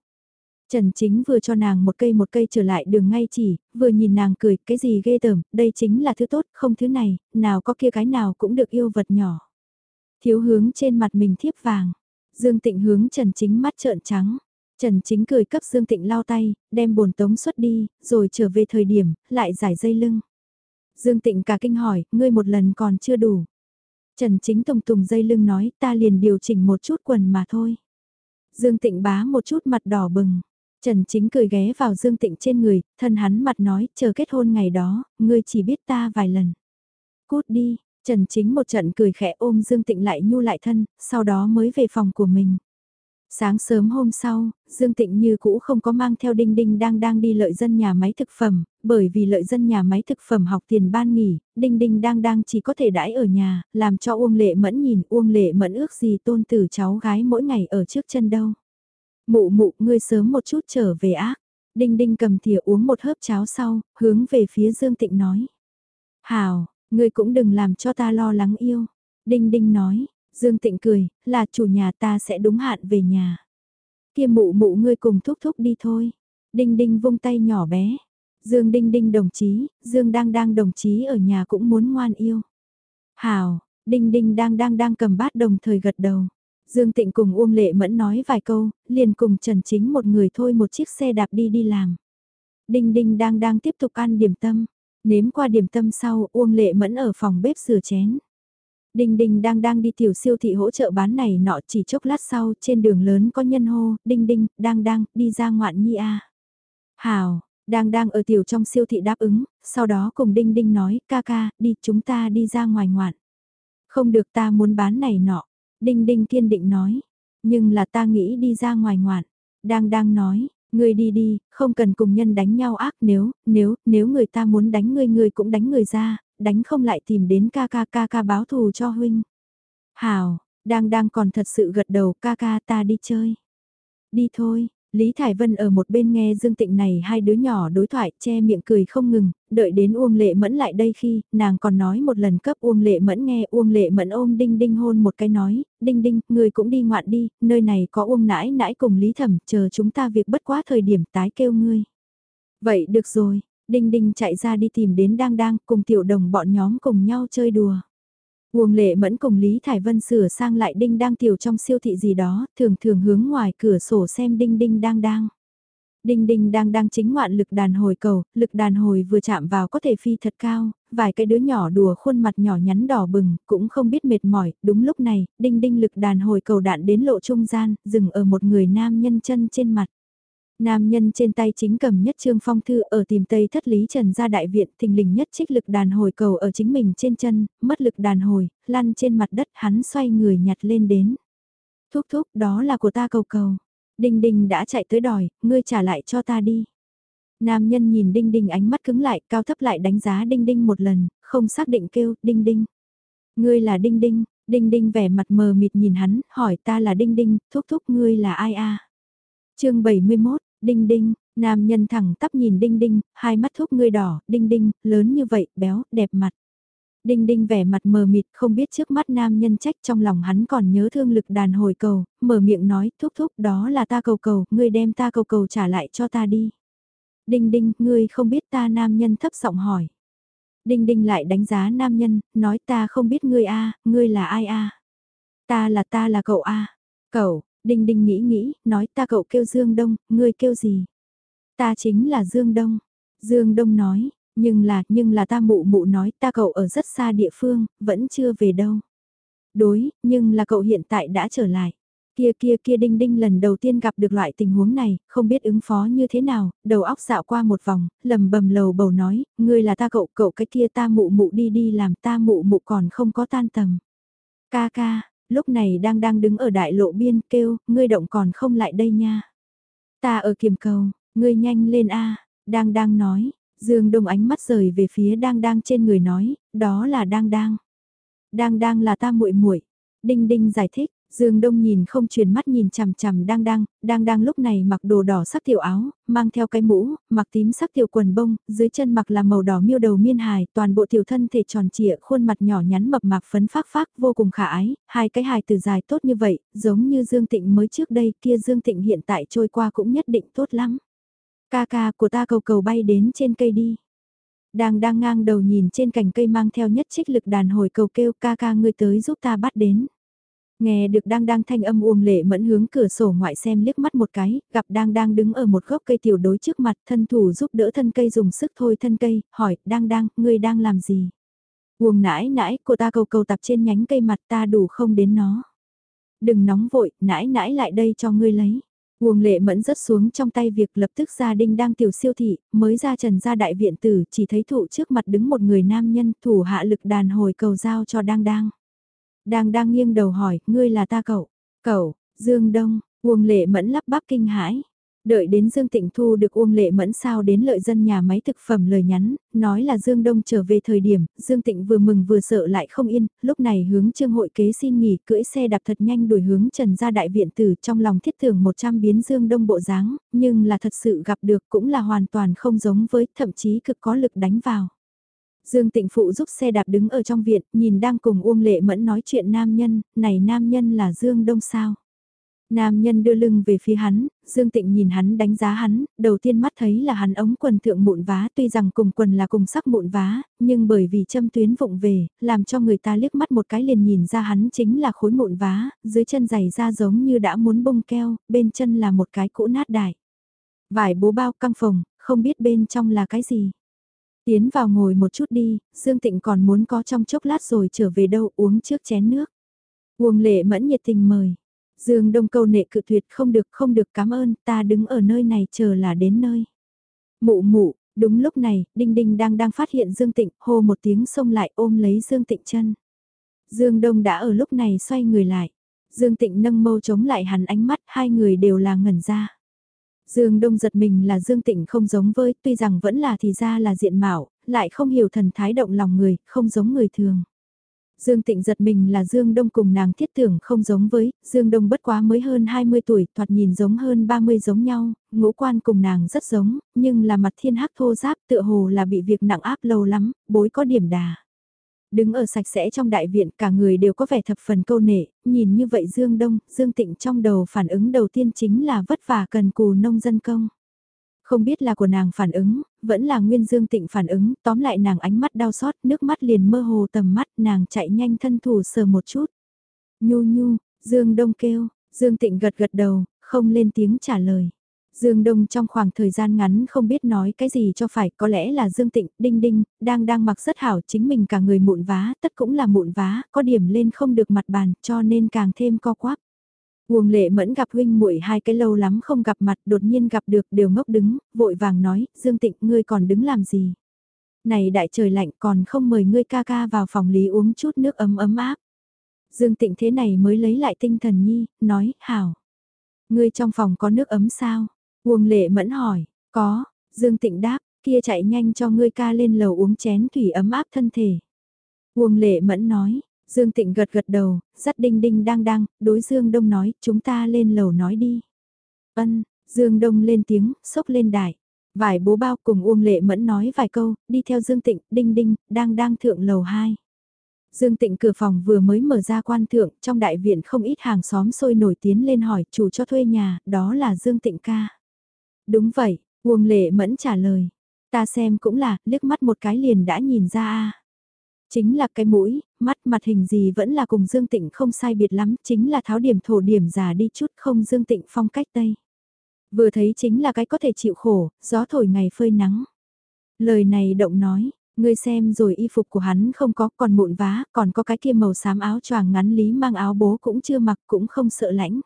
A: Trần Chính vừa cho nàng một cây một cây trở lại đường ngay chỉ, vừa nhìn nàng cười, cái gì ghê tởm, đây chính là thứ tốt, không thứ này, nào có kia cái nào cũng được yêu vật nhỏ. Thiếu hướng trên mặt mình thiếp vàng, Dương Tịnh hướng Trần Chính mắt trợn trắng. Trần Chính cười cấp Dương Tịnh lau tay, đem bồn tống xuất đi, rồi trở về thời điểm, lại giải dây lưng. Dương Tịnh cả kinh hỏi, ngươi một lần còn chưa đủ. Trần Chính tùng tùng dây lưng nói, ta liền điều chỉnh một chút quần mà thôi. Dương Tịnh bá một chút mặt đỏ bừng. Trần Chính cười ghé vào Dương Tịnh trên người, thân hắn mặt nói, chờ kết hôn ngày đó, ngươi chỉ biết ta vài lần. Cút đi, Trần Chính một trận cười khẽ ôm Dương Tịnh lại nhu lại thân, sau đó mới về phòng của mình. Sáng sớm hôm sau, Dương Tịnh như cũ không có mang theo Đinh Đinh đang đang đi lợi dân nhà máy thực phẩm, bởi vì lợi dân nhà máy thực phẩm học tiền ban nghỉ, Đinh Đinh đang đang chỉ có thể đãi ở nhà, làm cho Uông Lệ Mẫn nhìn Uông Lệ Mẫn ước gì tôn tử cháu gái mỗi ngày ở trước chân đâu. Mụ mụ, ngươi sớm một chút trở về ác. Đinh Đinh cầm thìa uống một hớp cháo sau, hướng về phía Dương Tịnh nói. Hào, ngươi cũng đừng làm cho ta lo lắng yêu. Đinh Đinh nói, Dương Tịnh cười, là chủ nhà ta sẽ đúng hạn về nhà. Kia mụ mụ ngươi cùng thúc thúc đi thôi. Đinh Đinh vung tay nhỏ bé. Dương Đinh Đinh đồng chí, Dương đang đang đồng chí ở nhà cũng muốn ngoan yêu. Hào, Đinh Đinh đang đang đang cầm bát đồng thời gật đầu. Dương Tịnh cùng Uông Lệ Mẫn nói vài câu, liền cùng Trần Chính một người thôi một chiếc xe đạp đi đi làm. Đinh Đinh đang đang tiếp tục ăn điểm tâm. Nếm qua điểm tâm sau, Uông Lệ Mẫn ở phòng bếp rửa chén. Đinh Đinh đang đang đi tiểu siêu thị hỗ trợ bán này nọ chỉ chốc lát sau trên đường lớn có nhân hô, Đinh Đinh, đang đang, đi ra ngoạn nhi a. Hào, đang đang ở tiểu trong siêu thị đáp ứng, sau đó cùng Đinh Đinh nói, ca ca, đi chúng ta đi ra ngoài ngoạn. Không được ta muốn bán này nọ. Đinh Đinh kiên định nói, nhưng là ta nghĩ đi ra ngoài ngoạn. Đang đang nói, ngươi đi đi, không cần cùng nhân đánh nhau ác nếu, nếu, nếu người ta muốn đánh ngươi ngươi cũng đánh người ra, đánh không lại tìm đến ca ca ca ca báo thù cho huynh. Hào, đang đang còn thật sự gật đầu ca ca ta đi chơi. Đi thôi, Lý Thải Vân ở một bên nghe Dương Tịnh này hai đứa nhỏ đối thoại che miệng cười không ngừng, đợi đến Uông Lệ Mẫn lại đây khi, nàng còn nói một lần cấp Uông Lệ Mẫn nghe Uông Lệ Mẫn ôm Đinh Đinh hôn một cái nói, Đinh Đinh, người cũng đi ngoạn đi, nơi này có Uông nãi nãi cùng Lý Thẩm, chờ chúng ta việc bất quá thời điểm tái kêu ngươi. Vậy được rồi, Đinh Đinh chạy ra đi tìm đến Đang Đang cùng tiểu đồng bọn nhóm cùng nhau chơi đùa. Uông Lệ Mẫn cùng Lý Thải Vân sửa sang lại Đinh đang tiểu trong siêu thị gì đó, thường thường hướng ngoài cửa sổ xem Đinh Đinh đang đang. Đinh Đinh đang đang chính ngoạn lực đàn hồi cầu, lực đàn hồi vừa chạm vào có thể phi thật cao, vài cái đứa nhỏ đùa khuôn mặt nhỏ nhắn đỏ bừng, cũng không biết mệt mỏi, đúng lúc này, Đinh Đinh lực đàn hồi cầu đạn đến lộ trung gian, dừng ở một người nam nhân chân trên mặt. Nam nhân trên tay chính cầm nhất trương phong thư ở tìm tây thất lý trần ra đại viện thình lình nhất trích lực đàn hồi cầu ở chính mình trên chân, mất lực đàn hồi, lăn trên mặt đất hắn xoay người nhặt lên đến. Thúc thúc đó là của ta cầu cầu. Đinh đinh đã chạy tới đòi, ngươi trả lại cho ta đi. Nam nhân nhìn đinh đinh ánh mắt cứng lại cao thấp lại đánh giá đinh đinh một lần, không xác định kêu, đinh đinh. Ngươi là đinh đinh, đinh đinh vẻ mặt mờ mịt nhìn hắn, hỏi ta là đinh đinh, thúc thúc ngươi là ai a? chương 71, Đinh đinh, nam nhân thẳng tắp nhìn đinh đinh, hai mắt thúc ngươi đỏ, đinh đinh, lớn như vậy, béo, đẹp mặt. Đinh đinh vẻ mặt mờ mịt không biết trước mắt nam nhân trách trong lòng hắn còn nhớ thương lực đàn hồi cầu, mở miệng nói thúc thúc đó là ta cầu cầu, ngươi đem ta cầu cầu trả lại cho ta đi. Đinh đinh, ngươi không biết ta nam nhân thấp giọng hỏi. Đinh đinh lại đánh giá nam nhân, nói ta không biết ngươi a, ngươi là ai a? Ta là ta là cậu a. Cậu, Đinh Đinh nghĩ nghĩ, nói ta cậu kêu Dương Đông, ngươi kêu gì? Ta chính là Dương Đông. Dương Đông nói, nhưng là, nhưng là ta mụ mụ nói ta cậu ở rất xa địa phương, vẫn chưa về đâu. Đối, nhưng là cậu hiện tại đã trở lại. Kia kia kia đinh đinh lần đầu tiên gặp được loại tình huống này, không biết ứng phó như thế nào, đầu óc dạo qua một vòng, lầm bầm lầu bầu nói, ngươi là ta cậu, cậu cái kia ta mụ mụ đi đi làm ta mụ mụ còn không có tan tầm. Ca ca, lúc này đang đang đứng ở đại lộ biên kêu, ngươi động còn không lại đây nha. Ta ở kiềm cầu, ngươi nhanh lên a đang đang nói, Dương Đông ánh mắt rời về phía đang đang trên người nói, đó là đang đang. Đang đang là ta muội muội. Đinh Đinh giải thích, Dương Đông nhìn không chuyển mắt nhìn chằm chằm đang đang, đang đang lúc này mặc đồ đỏ sắc tiểu áo, mang theo cái mũ, mặc tím sắc tiểu quần bông, dưới chân mặc là màu đỏ miêu đầu miên hài, toàn bộ tiểu thân thể tròn trịa, khuôn mặt nhỏ nhắn mập mạp phấn phác phác, vô cùng khả ái, hai cái hài từ dài tốt như vậy, giống như Dương Tịnh mới trước đây, kia Dương Tịnh hiện tại trôi qua cũng nhất định tốt lắm. Ca ca của ta cầu cầu bay đến trên cây đi. Đang đang ngang đầu nhìn trên cành cây mang theo nhất trích lực đàn hồi cầu kêu ca ca ngươi tới giúp ta bắt đến. Nghe được đang đang thanh âm uông lệ mẫn hướng cửa sổ ngoại xem liếc mắt một cái, gặp đang đang đứng ở một gốc cây tiểu đối trước mặt thân thủ giúp đỡ thân cây dùng sức thôi thân cây, hỏi, đang đang, ngươi đang làm gì? Uông nãi nãi, cô ta cầu cầu tập trên nhánh cây mặt ta đủ không đến nó. Đừng nóng vội, nãi nãi lại đây cho ngươi lấy. Uông lệ mẫn rớt xuống trong tay việc lập tức gia đình đang tiểu siêu thị, mới ra trần ra đại viện tử, chỉ thấy thụ trước mặt đứng một người nam nhân thủ hạ lực đàn hồi cầu giao cho đang đang. Đang đang nghiêng đầu hỏi, ngươi là ta cậu. Cậu, Dương Đông, Uông Lệ Mẫn lắp bắp kinh hãi. Đợi đến Dương Tịnh Thu được Uông Lệ Mẫn sao đến lợi dân nhà máy thực phẩm lời nhắn, nói là Dương Đông trở về thời điểm, Dương Tịnh vừa mừng vừa sợ lại không yên, lúc này hướng trương hội kế xin nghỉ cưỡi xe đạp thật nhanh đuổi hướng trần ra đại viện tử trong lòng thiết tưởng 100 biến Dương Đông bộ dáng, nhưng là thật sự gặp được cũng là hoàn toàn không giống với, thậm chí cực có lực đánh vào. Dương Tịnh Phụ giúp xe đạp đứng ở trong viện, nhìn đang cùng Uông Lệ Mẫn nói chuyện nam nhân, này nam nhân là Dương Đông sao. Nam nhân đưa lưng về phía hắn, Dương Tịnh nhìn hắn đánh giá hắn, đầu tiên mắt thấy là hắn ống quần thượng mụn vá tuy rằng cùng quần là cùng sắc mụn vá, nhưng bởi vì châm tuyến vụng về, làm cho người ta liếc mắt một cái liền nhìn ra hắn chính là khối mụn vá, dưới chân giày ra giống như đã muốn bông keo, bên chân là một cái cũ nát đại. Vải bố bao căng phòng, không biết bên trong là cái gì. Tiến vào ngồi một chút đi, Dương Tịnh còn muốn có trong chốc lát rồi trở về đâu uống trước chén nước. Uông lệ mẫn nhiệt tình mời. Dương Đông câu nệ cự tuyệt không được không được cảm ơn ta đứng ở nơi này chờ là đến nơi. Mụ mụ, đúng lúc này, Đinh Đinh đang đang phát hiện Dương Tịnh hô một tiếng xông lại ôm lấy Dương Tịnh chân. Dương Đông đã ở lúc này xoay người lại. Dương Tịnh nâng mâu chống lại hắn ánh mắt hai người đều là ngẩn ra. Dương Đông giật mình là Dương Tịnh không giống với, tuy rằng vẫn là thì ra là diện mạo, lại không hiểu thần thái động lòng người, không giống người thường. Dương Tịnh giật mình là Dương Đông cùng nàng thiết tưởng không giống với, Dương Đông bất quá mới hơn 20 tuổi, thoạt nhìn giống hơn 30 giống nhau, ngũ quan cùng nàng rất giống, nhưng là mặt thiên hắc thô giáp tựa hồ là bị việc nặng áp lâu lắm, bối có điểm đà. Đứng ở sạch sẽ trong đại viện cả người đều có vẻ thập phần câu nệ, nhìn như vậy Dương Đông, Dương Tịnh trong đầu phản ứng đầu tiên chính là vất vả cần cù nông dân công. Không biết là của nàng phản ứng, vẫn là nguyên Dương Tịnh phản ứng, tóm lại nàng ánh mắt đau xót, nước mắt liền mơ hồ tầm mắt, nàng chạy nhanh thân thủ sờ một chút. Nhu nhu, Dương Đông kêu, Dương Tịnh gật gật đầu, không lên tiếng trả lời. Dương Đông trong khoảng thời gian ngắn không biết nói cái gì cho phải, có lẽ là Dương Tịnh, Đinh Đinh, đang đang mặc rất hảo chính mình cả người mụn vá, tất cũng là mụn vá, có điểm lên không được mặt bàn, cho nên càng thêm co quắp. Uông lệ mẫn gặp huynh muội hai cái lâu lắm không gặp mặt, đột nhiên gặp được đều ngốc đứng, vội vàng nói, Dương Tịnh ngươi còn đứng làm gì? Này đại trời lạnh còn không mời ngươi ca ca vào phòng lý uống chút nước ấm ấm áp. Dương Tịnh thế này mới lấy lại tinh thần nhi, nói, hảo. Ngươi trong phòng có nước ấm sao? Uông lệ mẫn hỏi, có, Dương Tịnh đáp, kia chạy nhanh cho ngươi ca lên lầu uống chén thủy ấm áp thân thể. Uông lệ mẫn nói, Dương Tịnh gật gật đầu, dắt đinh đinh đang đang, đối Dương Đông nói, chúng ta lên lầu nói đi. Ân, Dương Đông lên tiếng, sốc lên đài. Vài bố bao cùng Uông Lệ Mẫn nói vài câu, đi theo Dương Tịnh, đinh đinh, đang đang thượng lầu 2. Dương Tịnh cửa phòng vừa mới mở ra quan thượng, trong đại viện không ít hàng xóm sôi nổi tiến lên hỏi chủ cho thuê nhà, đó là Dương Tịnh ca. Đúng vậy, Uông Lệ Mẫn trả lời. Ta xem cũng là, liếc mắt một cái liền đã nhìn ra a. Chính là cái mũi, mắt mặt hình gì vẫn là cùng Dương Tịnh không sai biệt lắm, chính là tháo điểm thổ điểm già đi chút không Dương Tịnh phong cách Tây. Vừa thấy chính là cái có thể chịu khổ, gió thổi ngày phơi nắng. Lời này động nói, ngươi xem rồi y phục của hắn không có còn mụn vá, còn có cái kia màu xám áo choàng ngắn lý mang áo bố cũng chưa mặc cũng không sợ lãnh.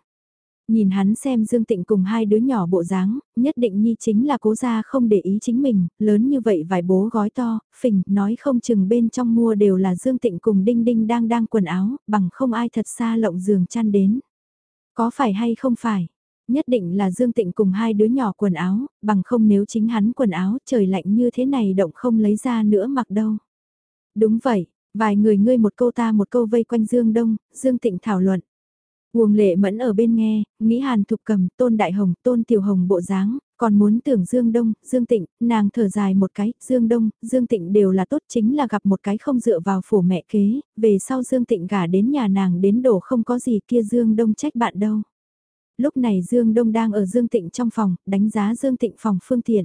A: Nhìn hắn xem Dương Tịnh cùng hai đứa nhỏ bộ dáng, nhất định Nhi chính là cố gia không để ý chính mình, lớn như vậy vài bố gói to, phình, nói không chừng bên trong mua đều là Dương Tịnh cùng Đinh Đinh đang đang quần áo, bằng không ai thật xa lộng giường chăn đến. Có phải hay không phải? Nhất định là Dương Tịnh cùng hai đứa nhỏ quần áo, bằng không nếu chính hắn quần áo trời lạnh như thế này động không lấy ra nữa mặc đâu. Đúng vậy, Vài người ngươi một câu ta một câu vây quanh Dương Đông, Dương Tịnh thảo luận. Uông lệ mẫn ở bên nghe, nghĩ hàn thục cầm, tôn đại hồng, tôn tiểu hồng bộ dáng, còn muốn tưởng Dương Đông, Dương Tịnh, nàng thở dài một cái, Dương Đông, Dương Tịnh đều là tốt chính là gặp một cái không dựa vào phủ mẹ kế, về sau Dương Tịnh gả đến nhà nàng đến đổ không có gì kia Dương Đông trách bạn đâu. Lúc này Dương Đông đang ở Dương Tịnh trong phòng, đánh giá Dương Tịnh phòng phương tiện.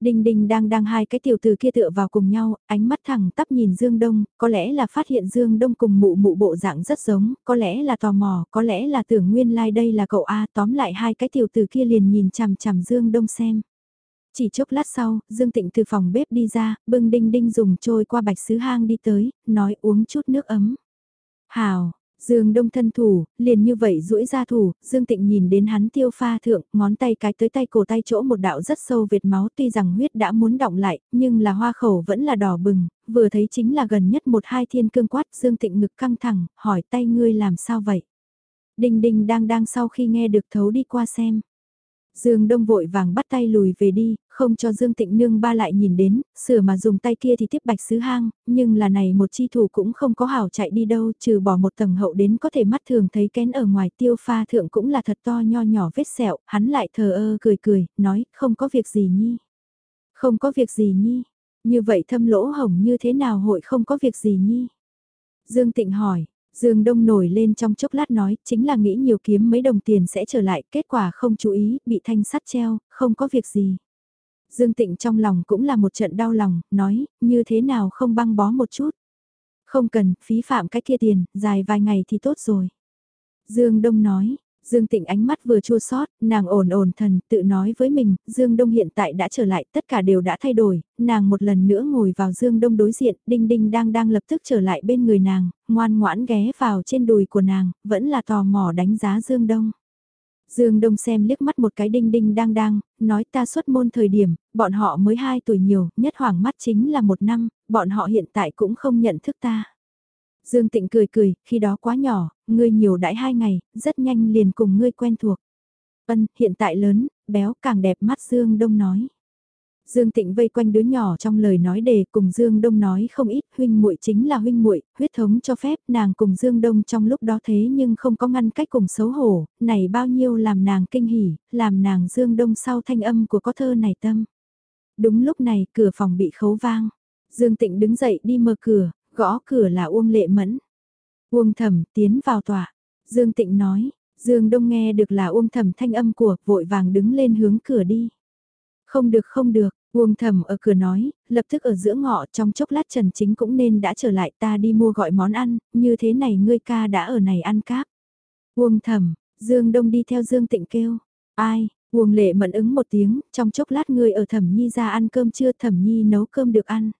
A: Đinh đinh đang đang hai cái tiểu từ kia tựa vào cùng nhau, ánh mắt thẳng tắp nhìn Dương Đông, có lẽ là phát hiện Dương Đông cùng mụ mụ bộ dạng rất giống, có lẽ là tò mò, có lẽ là tưởng nguyên lai like đây là cậu A tóm lại hai cái tiểu từ kia liền nhìn chằm chằm Dương Đông xem. Chỉ chốc lát sau, Dương Tịnh từ phòng bếp đi ra, bưng đinh đinh dùng trôi qua bạch sứ hang đi tới, nói uống chút nước ấm. Hào, Dương Đông thân thủ, liền như vậy duỗi ra thủ, Dương Tịnh nhìn đến hắn tiêu pha thượng, ngón tay cái tới tay cổ tay chỗ một đạo rất sâu vệt máu tuy rằng huyết đã muốn động lại, nhưng là hoa khẩu vẫn là đỏ bừng, vừa thấy chính là gần nhất một hai thiên cương quát, Dương Tịnh ngực căng thẳng, hỏi tay ngươi làm sao vậy? Đinh Đinh đang đang sau khi nghe được thấu đi qua xem. Dương Đông vội vàng bắt tay lùi về đi, không cho Dương Tịnh Nương ba lại nhìn đến, sửa mà dùng tay kia thì tiếp bạch sứ hang, nhưng là này một chi thủ cũng không có hảo chạy đi đâu, trừ bỏ một tầng hậu đến có thể mắt thường thấy kén ở ngoài tiêu pha thượng cũng là thật to nho nhỏ vết sẹo, hắn lại thờ ơ cười cười, nói, không có việc gì nhi. Không có việc gì nhi, như vậy thâm lỗ hồng như thế nào hội không có việc gì nhi. Dương Tịnh hỏi, Dương Đông nổi lên trong chốc lát nói, chính là nghĩ nhiều kiếm mấy đồng tiền sẽ trở lại, kết quả không chú ý, bị thanh sắt treo, không có việc gì. Dương Tịnh trong lòng cũng là một trận đau lòng, nói, như thế nào không băng bó một chút. Không cần, phí phạm cái kia tiền, dài vài ngày thì tốt rồi. Dương Đông nói, Dương Tịnh ánh mắt vừa chua xót, nàng ổn ổn thần, tự nói với mình, Dương Đông hiện tại đã trở lại, tất cả đều đã thay đổi, nàng một lần nữa ngồi vào Dương Đông đối diện, Đinh Đinh đang đang lập tức trở lại bên người nàng, ngoan ngoãn ghé vào trên đùi của nàng, vẫn là tò mò đánh giá Dương Đông. Dương Đông xem liếc mắt một cái đinh đinh đang đang, nói ta xuất môn thời điểm, bọn họ mới 2 tuổi nhiều, nhất hoảng mắt chính là một năm, bọn họ hiện tại cũng không nhận thức ta. Dương Tịnh cười cười, khi đó quá nhỏ, ngươi nhiều đãi hai ngày, rất nhanh liền cùng ngươi quen thuộc. Vân hiện tại lớn, béo càng đẹp mắt Dương Đông nói. Dương Tịnh vây quanh đứa nhỏ trong lời nói đề cùng Dương Đông nói không ít, huynh muội chính là huynh muội, huyết thống cho phép, nàng cùng Dương Đông trong lúc đó thế nhưng không có ngăn cách cùng xấu hổ, này bao nhiêu làm nàng kinh hỉ, làm nàng Dương Đông sau thanh âm của có thơ này tâm. Đúng lúc này, cửa phòng bị khấu vang. Dương Tịnh đứng dậy đi mở cửa, gõ cửa là Uông Lệ Mẫn. Uông Thẩm tiến vào tòa. Dương Tịnh nói, Dương Đông nghe được là Uông Thẩm thanh âm của, vội vàng đứng lên hướng cửa đi. Không được không được, Uông thẩm ở cửa nói, lập tức ở giữa ngọ trong chốc lát Trần Chính cũng nên đã trở lại ta đi mua gọi món ăn, như thế này ngươi ca đã ở này ăn cáp. Uông thẩm Dương Đông đi theo Dương Tịnh kêu, ai, Uông lệ mẫn ứng một tiếng, trong chốc lát ngươi ở thẩm nhi ra ăn cơm chưa thẩm nhi nấu cơm được ăn.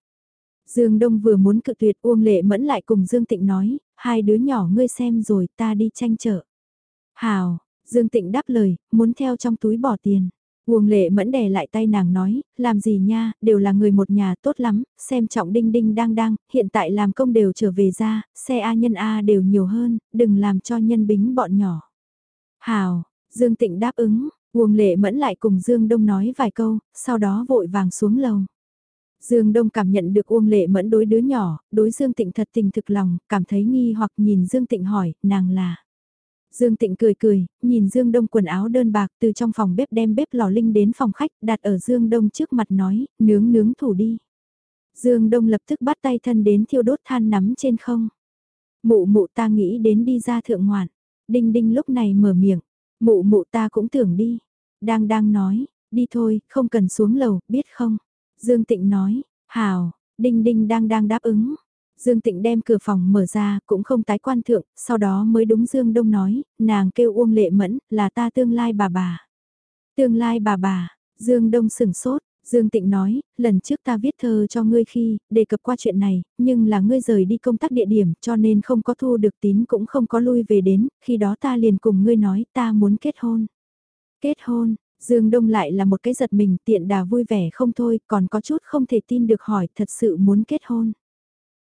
A: Dương Đông vừa muốn cự tuyệt Uông lệ mẫn lại cùng Dương Tịnh nói, hai đứa nhỏ ngươi xem rồi ta đi tranh chợ. Hào, Dương Tịnh đáp lời, muốn theo trong túi bỏ tiền. Uông lệ mẫn đè lại tay nàng nói, làm gì nha, đều là người một nhà tốt lắm, xem trọng đinh đinh đang đang, hiện tại làm công đều trở về ra, xe A nhân A đều nhiều hơn, đừng làm cho nhân bính bọn nhỏ. Hào, Dương Tịnh đáp ứng, Uông lệ mẫn lại cùng Dương Đông nói vài câu, sau đó vội vàng xuống lầu. Dương Đông cảm nhận được Uông Lệ Mẫn đối đứa nhỏ, đối Dương Tịnh thật tình thực lòng, cảm thấy nghi hoặc nhìn Dương Tịnh hỏi, nàng là. Dương Tịnh cười cười, nhìn Dương Đông quần áo đơn bạc từ trong phòng bếp đem bếp lò linh đến phòng khách đặt ở Dương Đông trước mặt nói, nướng nướng thủ đi. Dương Đông lập tức bắt tay thân đến thiêu đốt than nắm trên không. Mụ mụ ta nghĩ đến đi ra thượng ngoạn. Đinh đinh lúc này mở miệng. Mụ mụ ta cũng tưởng đi. Đang đang nói, đi thôi, không cần xuống lầu, biết không? Dương Tịnh nói, hào, đinh đinh đang đang đáp ứng. Dương Tịnh đem cửa phòng mở ra, cũng không tái quan thượng, sau đó mới đúng Dương Đông nói, nàng kêu Uông Lệ Mẫn, là ta tương lai bà bà. Tương lai bà bà, Dương Đông sừng sốt, Dương Tịnh nói, lần trước ta viết thơ cho ngươi khi, đề cập qua chuyện này, nhưng là ngươi rời đi công tác địa điểm cho nên không có thu được tín cũng không có lui về đến, khi đó ta liền cùng ngươi nói ta muốn kết hôn. Kết hôn, Dương Đông lại là một cái giật mình tiện đà vui vẻ không thôi, còn có chút không thể tin được hỏi thật sự muốn kết hôn.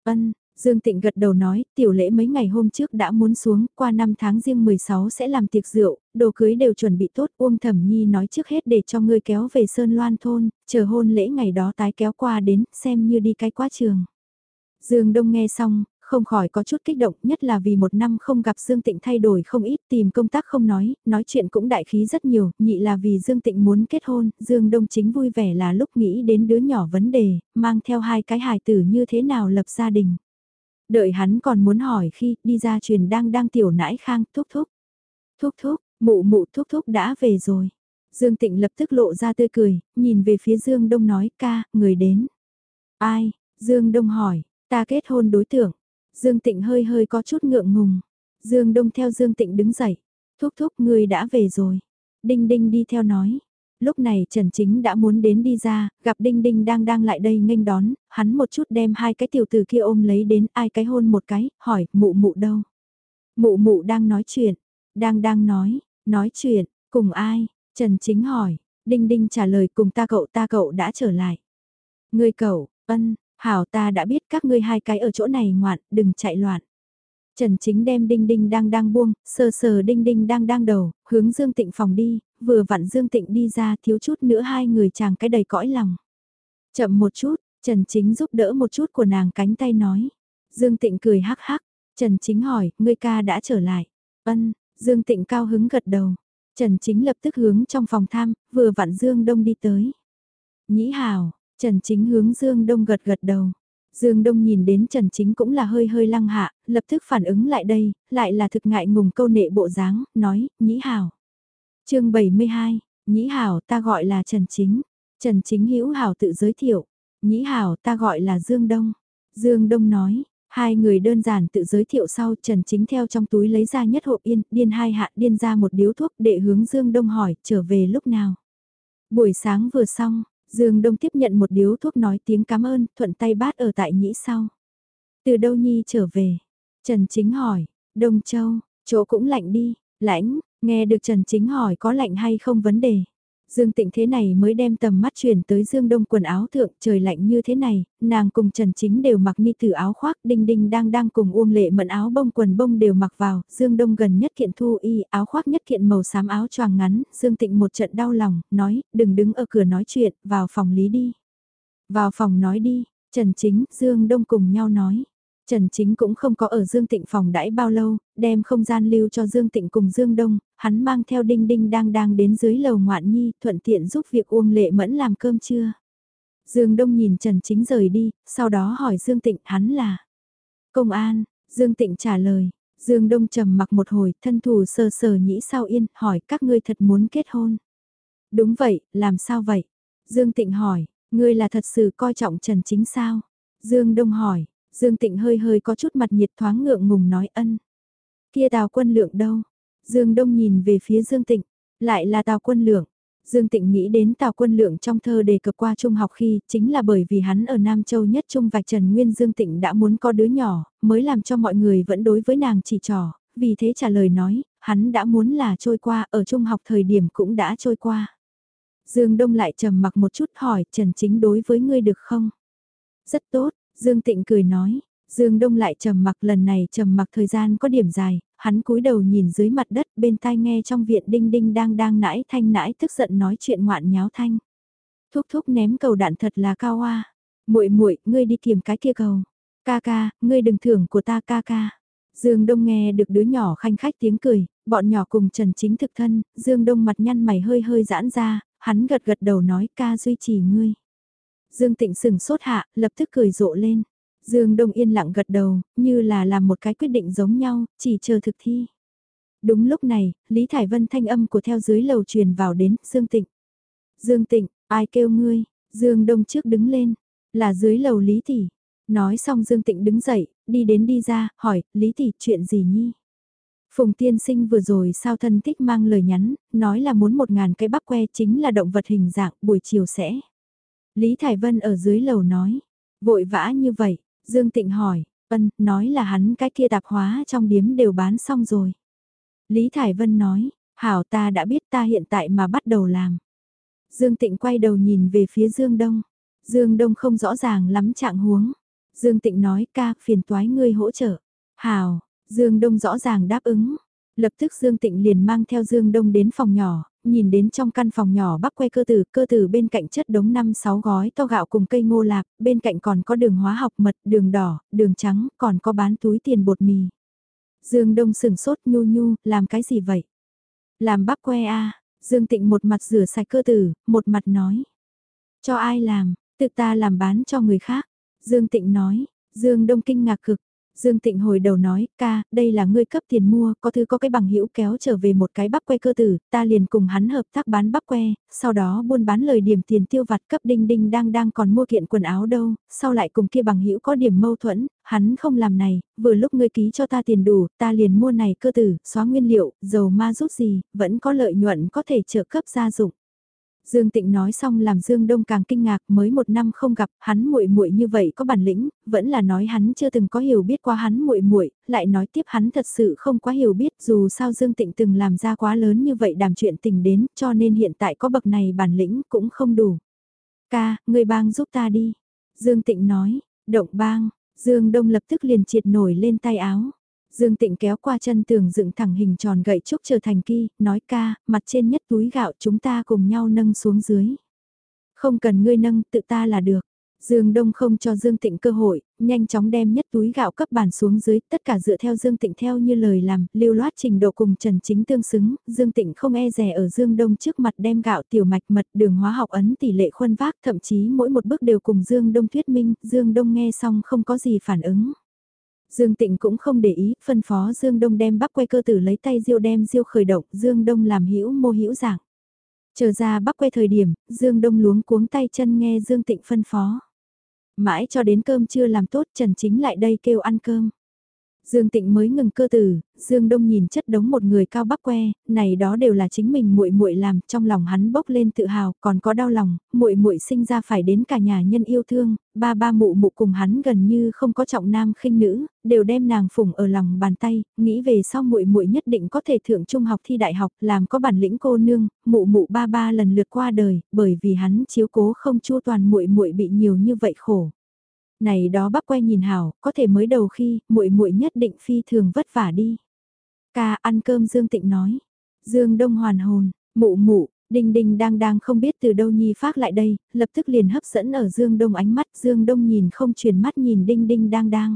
A: Ân, Dương Tịnh gật đầu nói, tiểu lễ mấy ngày hôm trước đã muốn xuống, qua năm tháng riêng 16 sẽ làm tiệc rượu, đồ cưới đều chuẩn bị tốt, Uông Thẩm Nhi nói trước hết để cho ngươi kéo về Sơn Loan Thôn, chờ hôn lễ ngày đó tái kéo qua đến, xem như đi cái quá trường. Dương Đông nghe xong, không khỏi có chút kích động, nhất là vì một năm không gặp Dương Tịnh thay đổi không ít, tìm công tác không nói, nói chuyện cũng đại khí rất nhiều, nhị là vì Dương Tịnh muốn kết hôn, Dương Đông chính vui vẻ là lúc nghĩ đến đứa nhỏ vấn đề, mang theo hai cái hài tử như thế nào lập gia đình. Đợi hắn còn muốn hỏi khi đi ra truyền đang đang tiểu nãi khang thúc thúc. Thúc thúc, mụ mụ thúc thúc đã về rồi. Dương Tịnh lập tức lộ ra tươi cười, nhìn về phía Dương Đông nói ca, người đến. Ai? Dương Đông hỏi, ta kết hôn đối tượng. Dương Tịnh hơi hơi có chút ngượng ngùng. Dương Đông theo Dương Tịnh đứng dậy. Thúc thúc người đã về rồi. Đinh Đinh đi theo nói. Lúc này Trần Chính đã muốn đến đi ra, gặp Đinh Đinh đang đang lại đây nghênh đón, hắn một chút đem hai cái tiểu tử kia ôm lấy đến ai cái hôn một cái, hỏi mụ mụ đâu. Mụ mụ đang nói chuyện, đang đang nói, nói chuyện, cùng ai, Trần Chính hỏi, Đinh Đinh trả lời cùng ta cậu ta cậu đã trở lại. Người cậu, ân, hảo ta đã biết các ngươi hai cái ở chỗ này ngoạn, đừng chạy loạn. Trần Chính đem Đinh Đinh đang đang buông, sờ sờ Đinh Đinh đang đang đầu, hướng Dương Tịnh phòng đi, vừa vặn Dương Tịnh đi ra thiếu chút nữa hai người chàng cái đầy cõi lòng. Chậm một chút, Trần Chính giúp đỡ một chút của nàng cánh tay nói. Dương Tịnh cười hắc hắc, Trần Chính hỏi, ngươi ca đã trở lại. Ân, Dương Tịnh cao hứng gật đầu. Trần Chính lập tức hướng trong phòng tham, vừa vặn Dương Đông đi tới. Nhĩ hào, Trần Chính hướng Dương Đông gật gật đầu. Dương Đông nhìn đến Trần Chính cũng là hơi hơi lăng hạ, lập tức phản ứng lại đây, lại là thực ngại ngùng câu nệ bộ dáng, nói, Nhĩ Hảo. chương 72, Nhĩ Hảo ta gọi là Trần Chính. Trần Chính hữu Hảo tự giới thiệu. Nhĩ Hảo ta gọi là Dương Đông. Dương Đông nói, Hai người đơn giản tự giới thiệu sau Trần Chính theo trong túi lấy ra nhất hộp yên, điên hai hạ điên ra một điếu thuốc để hướng Dương Đông hỏi trở về lúc nào. Buổi sáng vừa xong, Dương Đông tiếp nhận một điếu thuốc nói tiếng cảm ơn, thuận tay bát ở tại nhĩ sau. Từ đâu Nhi trở về? Trần Chính hỏi, Đông Châu, chỗ cũng lạnh đi, lãnh, nghe được Trần Chính hỏi có lạnh hay không vấn đề. Dương Tịnh thế này mới đem tầm mắt chuyển tới Dương Đông quần áo thượng trời lạnh như thế này, nàng cùng Trần Chính đều mặc ni tử áo khoác, Đinh Đinh đang đang cùng Uông Lệ mận áo bông quần bông đều mặc vào, Dương Đông gần nhất kiện thu y, áo khoác nhất kiện màu xám áo choàng ngắn, Dương Tịnh một trận đau lòng, nói, đừng đứng ở cửa nói chuyện, vào phòng lý đi. Vào phòng nói đi, Trần Chính, Dương Đông cùng nhau nói. Trần Chính cũng không có ở Dương Tịnh phòng đãi bao lâu, đem không gian lưu cho Dương Tịnh cùng Dương Đông, hắn mang theo Đinh Đinh đang đang đến dưới lầu ngoạn nhi, thuận tiện giúp việc Uông Lệ Mẫn làm cơm trưa. Dương Đông nhìn Trần Chính rời đi, sau đó hỏi Dương Tịnh hắn là Công an, Dương Tịnh trả lời, Dương Đông trầm mặc một hồi, thân thủ sờ sờ nhĩ sao yên, hỏi các ngươi thật muốn kết hôn. Đúng vậy, làm sao vậy? Dương Tịnh hỏi, ngươi là thật sự coi trọng Trần Chính sao? Dương Đông hỏi, Dương Tịnh hơi hơi có chút mặt nhiệt thoáng ngượng ngùng nói ân. Kia Tào Quân Lượng đâu? Dương Đông nhìn về phía Dương Tịnh, lại là Tào Quân Lượng. Dương Tịnh nghĩ đến Tào Quân Lượng trong thơ đề cập qua trung học khi, chính là bởi vì hắn ở Nam Châu nhất trung vạch Trần Nguyên Dương Tịnh đã muốn có đứa nhỏ, mới làm cho mọi người vẫn đối với nàng chỉ trò, vì thế trả lời nói, hắn đã muốn là trôi qua, ở trung học thời điểm cũng đã trôi qua. Dương Đông lại trầm mặc một chút hỏi Trần Chính đối với ngươi được không? Rất tốt, Dương Tịnh cười nói, Dương Đông lại trầm mặc lần này trầm mặc thời gian có điểm dài, hắn cúi đầu nhìn dưới mặt đất bên tai nghe trong viện đinh đinh đang đang nãi thanh nãi tức giận nói chuyện ngoạn nháo thanh. Thúc thúc ném cầu đạn thật là cao hoa. muội muội ngươi đi tìm cái kia cầu. Ca ca, ngươi đừng thưởng của ta ca ca. Dương Đông nghe được đứa nhỏ khanh khách tiếng cười, bọn nhỏ cùng Trần Chính thực thân, Dương Đông mặt nhăn mày hơi hơi giãn ra, hắn gật gật đầu nói ca duy trì ngươi. Dương Tịnh sừng sốt hạ, lập tức cười rộ lên. Dương Đông yên lặng gật đầu, như là làm một cái quyết định giống nhau, chỉ chờ thực thi. Đúng lúc này, Lý Thải Vân thanh âm của theo dưới lầu truyền vào đến Dương Tịnh. Dương Tịnh, ai kêu ngươi? Dương Đông trước đứng lên, là dưới lầu Lý Tỷ. Nói xong Dương Tịnh đứng dậy, đi đến đi ra, hỏi, Lý Tỷ chuyện gì nhi? Phùng tiên sinh vừa rồi sao thân thích mang lời nhắn, nói là muốn một ngàn cái bắp que chính là động vật hình dạng, buổi chiều sẽ. Lý Thải Vân ở dưới lầu nói, vội vã như vậy, Dương Tịnh hỏi, Vân, nói là hắn cái kia tạp hóa trong điếm đều bán xong rồi. Lý Thải Vân nói, hảo ta đã biết ta hiện tại mà bắt đầu làm. Dương Tịnh quay đầu nhìn về phía Dương Đông. Dương Đông không rõ ràng lắm trạng huống. Dương Tịnh nói ca phiền toái ngươi hỗ trợ. Hảo, Dương Đông rõ ràng đáp ứng. Lập tức Dương Tịnh liền mang theo Dương Đông đến phòng nhỏ, nhìn đến trong căn phòng nhỏ bắc que cơ tử, cơ tử bên cạnh chất đống 5-6 gói to gạo cùng cây ngô lạc, bên cạnh còn có đường hóa học mật, đường đỏ, đường trắng, còn có bán túi tiền bột mì. Dương Đông sừng sốt nhu nhu, làm cái gì vậy? Làm bắp que a Dương Tịnh một mặt rửa sạch cơ tử, một mặt nói. Cho ai làm, tự ta làm bán cho người khác. Dương Tịnh nói, Dương Đông kinh ngạc cực, Dương Tịnh hồi đầu nói, ca, đây là ngươi cấp tiền mua, có thứ có cái bằng hữu kéo trở về một cái bắp que cơ tử, ta liền cùng hắn hợp tác bán bắp que, sau đó buôn bán lời điểm tiền tiêu vặt cấp đinh đinh đang đang còn mua kiện quần áo đâu, sau lại cùng kia bằng hữu có điểm mâu thuẫn, hắn không làm này, vừa lúc ngươi ký cho ta tiền đủ, ta liền mua này cơ tử, xóa nguyên liệu, dầu ma rút gì, vẫn có lợi nhuận có thể trợ cấp gia dụng. Dương Tịnh nói xong làm Dương Đông càng kinh ngạc, mới một năm không gặp, hắn muội muội như vậy có bản lĩnh, vẫn là nói hắn chưa từng có hiểu biết qua hắn muội muội, lại nói tiếp hắn thật sự không quá hiểu biết, dù sao Dương Tịnh từng làm ra quá lớn như vậy đàm chuyện tình đến, cho nên hiện tại có bậc này bản lĩnh cũng không đủ. Ca, người bang giúp ta đi. Dương Tịnh nói, động bang, Dương Đông lập tức liền triệt nổi lên tay áo. Dương Tịnh kéo qua chân tường dựng thẳng hình tròn gậy trúc trở thành kỳ, nói ca, mặt trên nhất túi gạo chúng ta cùng nhau nâng xuống dưới. Không cần ngươi nâng, tự ta là được. Dương Đông không cho Dương Tịnh cơ hội, nhanh chóng đem nhất túi gạo cấp bàn xuống dưới, tất cả dựa theo Dương Tịnh theo như lời làm, lưu loát trình độ cùng Trần Chính tương xứng, Dương Tịnh không e rè ở Dương Đông trước mặt đem gạo tiểu mạch mật đường hóa học ấn tỷ lệ khuân vác, thậm chí mỗi một bước đều cùng Dương Đông thuyết minh, Dương Đông nghe xong không có gì phản ứng. Dương Tịnh cũng không để ý, phân phó Dương Đông đem bắp que cơ tử lấy tay diêu đem diêu khởi động, Dương Đông làm hữu mô hữu dạng. Chờ ra bắp que thời điểm, Dương Đông luống cuống tay chân nghe Dương Tịnh phân phó. Mãi cho đến cơm chưa làm tốt Trần Chính lại đây kêu ăn cơm. Dương Tịnh mới ngừng cơ tử, Dương Đông nhìn chất đống một người cao bắp que, này đó đều là chính mình muội muội làm, trong lòng hắn bốc lên tự hào, còn có đau lòng, muội muội sinh ra phải đến cả nhà nhân yêu thương, ba ba mụ mụ cùng hắn gần như không có trọng nam khinh nữ, đều đem nàng phụng ở lòng bàn tay, nghĩ về sau muội muội nhất định có thể thượng trung học thi đại học, làm có bản lĩnh cô nương, mụ mụ ba ba lần lượt qua đời, bởi vì hắn chiếu cố không chu toàn muội muội bị nhiều như vậy khổ. Này đó bác quay nhìn hảo, có thể mới đầu khi, muội muội nhất định phi thường vất vả đi. Ca ăn cơm Dương Tịnh nói. Dương Đông hoàn hồn, mụ mụ, Đinh Đinh đang đang không biết từ đâu Nhi phát lại đây, lập tức liền hấp dẫn ở Dương Đông ánh mắt, Dương Đông nhìn không chuyển mắt nhìn Đinh Đinh đang đang.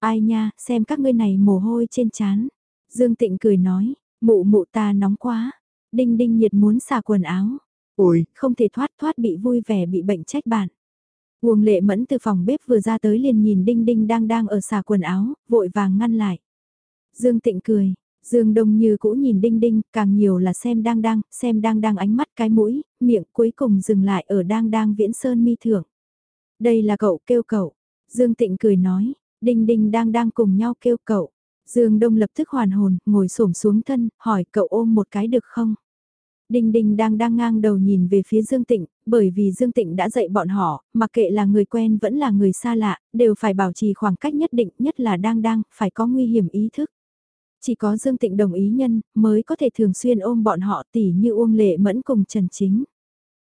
A: Ai nha, xem các ngươi này mồ hôi trên chán. Dương Tịnh cười nói, mụ mụ ta nóng quá. Đinh Đinh nhiệt muốn xả quần áo. Ôi, không thể thoát thoát bị vui vẻ bị bệnh trách bạn. Uông lệ mẫn từ phòng bếp vừa ra tới liền nhìn Đinh Đinh đang đang ở xà quần áo, vội vàng ngăn lại. Dương Tịnh cười, Dương Đông như cũ nhìn Đinh Đinh, càng nhiều là xem đang đang, xem đang đang ánh mắt cái mũi, miệng cuối cùng dừng lại ở đang đang viễn sơn mi thưởng. Đây là cậu kêu cậu. Dương Tịnh cười nói, Đinh Đinh đang đang cùng nhau kêu cậu. Dương Đông lập tức hoàn hồn, ngồi xổm xuống thân, hỏi cậu ôm một cái được không? Đinh Đinh đang đang ngang đầu nhìn về phía Dương Tịnh, bởi vì Dương Tịnh đã dạy bọn họ, mặc kệ là người quen vẫn là người xa lạ, đều phải bảo trì khoảng cách nhất định, nhất là đang đang, phải có nguy hiểm ý thức. Chỉ có Dương Tịnh đồng ý nhân, mới có thể thường xuyên ôm bọn họ tỉ như Uông Lệ Mẫn cùng Trần Chính.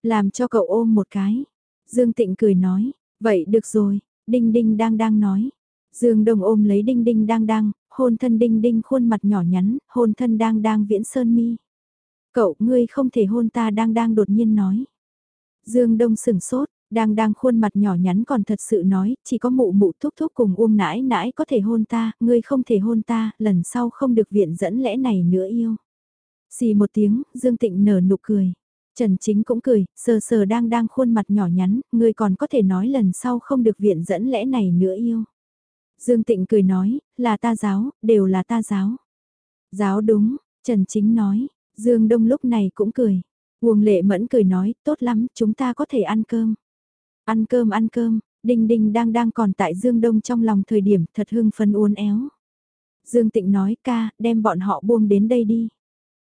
A: Làm cho cậu ôm một cái. Dương Tịnh cười nói, vậy được rồi, Đinh Đinh đang đang nói. Dương Đồng ôm lấy Đinh Đinh đang đang, hôn thân Đinh Đinh khuôn mặt nhỏ nhắn, hôn thân đang đang viễn sơn mi. Cậu, ngươi không thể hôn ta đang đang đột nhiên nói. Dương Đông sừng sốt, đang đang khuôn mặt nhỏ nhắn còn thật sự nói, chỉ có mụ mụ thúc thúc cùng uông nãi nãi có thể hôn ta, ngươi không thể hôn ta, lần sau không được viện dẫn lẽ này nữa yêu. Xì một tiếng, Dương Tịnh nở nụ cười. Trần Chính cũng cười, sờ sờ đang đang khuôn mặt nhỏ nhắn, ngươi còn có thể nói lần sau không được viện dẫn lẽ này nữa yêu. Dương Tịnh cười nói, là ta giáo, đều là ta giáo. Giáo đúng, Trần Chính nói, Dương Đông lúc này cũng cười. Uông Lệ Mẫn cười nói, tốt lắm, chúng ta có thể ăn cơm. Ăn cơm ăn cơm, Đinh Đinh đang đang còn tại Dương Đông trong lòng thời điểm thật hưng phấn uốn éo. Dương Tịnh nói ca, đem bọn họ buông đến đây đi.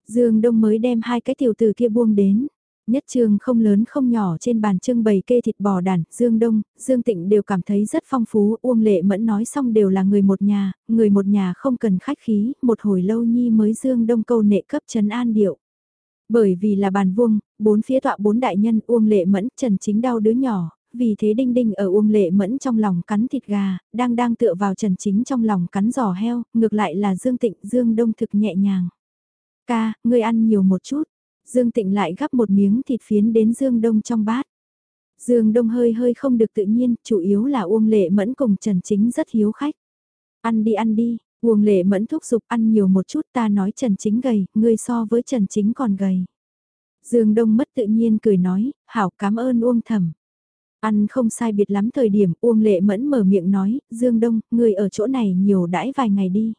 A: Dương Đông mới đem hai cái tiểu tử kia buông đến. Nhất trường không lớn không nhỏ trên bàn trưng bày kê thịt bò đàn, Dương Đông, Dương Tịnh đều cảm thấy rất phong phú, Uông Lệ Mẫn nói xong đều là người một nhà, người một nhà không cần khách khí, một hồi lâu nhi mới Dương Đông câu nệ cấp trấn an điệu. Bởi vì là bàn vuông, bốn phía tọa bốn đại nhân Uông Lệ Mẫn, Trần Chính đau đứa nhỏ, vì thế Đinh Đinh ở Uông Lệ Mẫn trong lòng cắn thịt gà, đang đang tựa vào Trần Chính trong lòng cắn giò heo, ngược lại là Dương Tịnh Dương Đông thực nhẹ nhàng. Ca, ngươi ăn nhiều một chút, Dương Tịnh lại gắp một miếng thịt phiến đến Dương Đông trong bát. Dương Đông hơi hơi không được tự nhiên, chủ yếu là Uông Lệ Mẫn cùng Trần Chính rất hiếu khách. Ăn đi ăn đi, Uông Lệ Mẫn thúc giục ăn nhiều một chút ta nói Trần Chính gầy, ngươi so với Trần Chính còn gầy. Dương Đông mất tự nhiên cười nói, hảo cảm ơn Uông Thẩm. Ăn không sai biệt lắm thời điểm Uông Lệ Mẫn mở miệng nói, Dương Đông, ngươi ở chỗ này nhiều đãi vài ngày đi.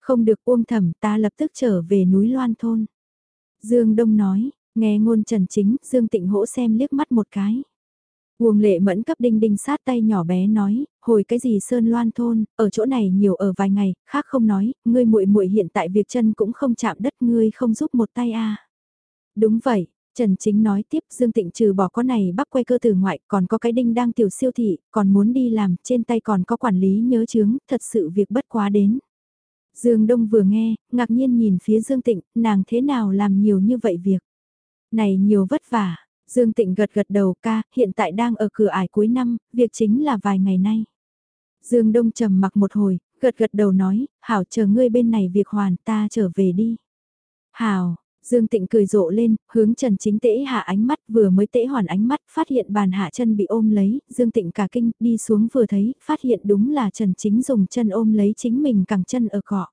A: Không được Uông Thẩm ta lập tức trở về núi Loan Thôn. Dương Đông nói, nghe ngôn Trần Chính, Dương Tịnh Hỗ xem liếc mắt một cái. Uông lệ mẫn cấp đinh đinh sát tay nhỏ bé nói, hồi cái gì sơn loan thôn, ở chỗ này nhiều ở vài ngày, khác không nói, ngươi muội muội hiện tại việc chân cũng không chạm đất ngươi không giúp một tay a à. Đúng vậy, Trần Chính nói tiếp Dương Tịnh trừ bỏ có này bắp quay cơ từ ngoại còn có cái đinh đang tiểu siêu thị, còn muốn đi làm, trên tay còn có quản lý nhớ chướng, thật sự việc bất quá đến. Dương Đông vừa nghe, ngạc nhiên nhìn phía Dương Tịnh, nàng thế nào làm nhiều như vậy việc. Này nhiều vất vả, Dương Tịnh gật gật đầu ca, hiện tại đang ở cửa ải cuối năm, việc chính là vài ngày nay. Dương Đông trầm mặc một hồi, gật gật đầu nói, hảo chờ ngươi bên này việc hoàn ta trở về đi. Hảo, Dương Tịnh cười rộ lên, hướng Trần Chính Tễ hạ ánh mắt vừa mới tễ hoàn ánh mắt, phát hiện bàn hạ chân bị ôm lấy, Dương Tịnh cả kinh, đi xuống vừa thấy, phát hiện đúng là Trần Chính dùng chân ôm lấy chính mình cẳng chân ở cọ.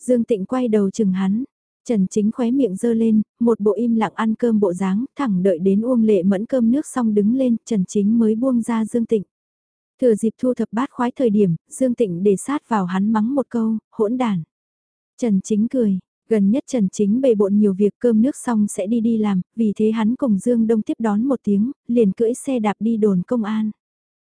A: Dương Tịnh quay đầu chừng hắn, Trần Chính khóe miệng dơ lên, một bộ im lặng ăn cơm bộ dáng, thẳng đợi đến Uông Lệ mẫn cơm nước xong đứng lên, Trần Chính mới buông ra Dương Tịnh. Thừa dịp thu thập bát khoái thời điểm, Dương Tịnh để sát vào hắn mắng một câu, hỗn đàn. Trần Chính cười, gần nhất Trần Chính bề bộn nhiều việc cơm nước xong sẽ đi đi làm, vì thế hắn cùng Dương Đông tiếp đón một tiếng, liền cưỡi xe đạp đi đồn công an.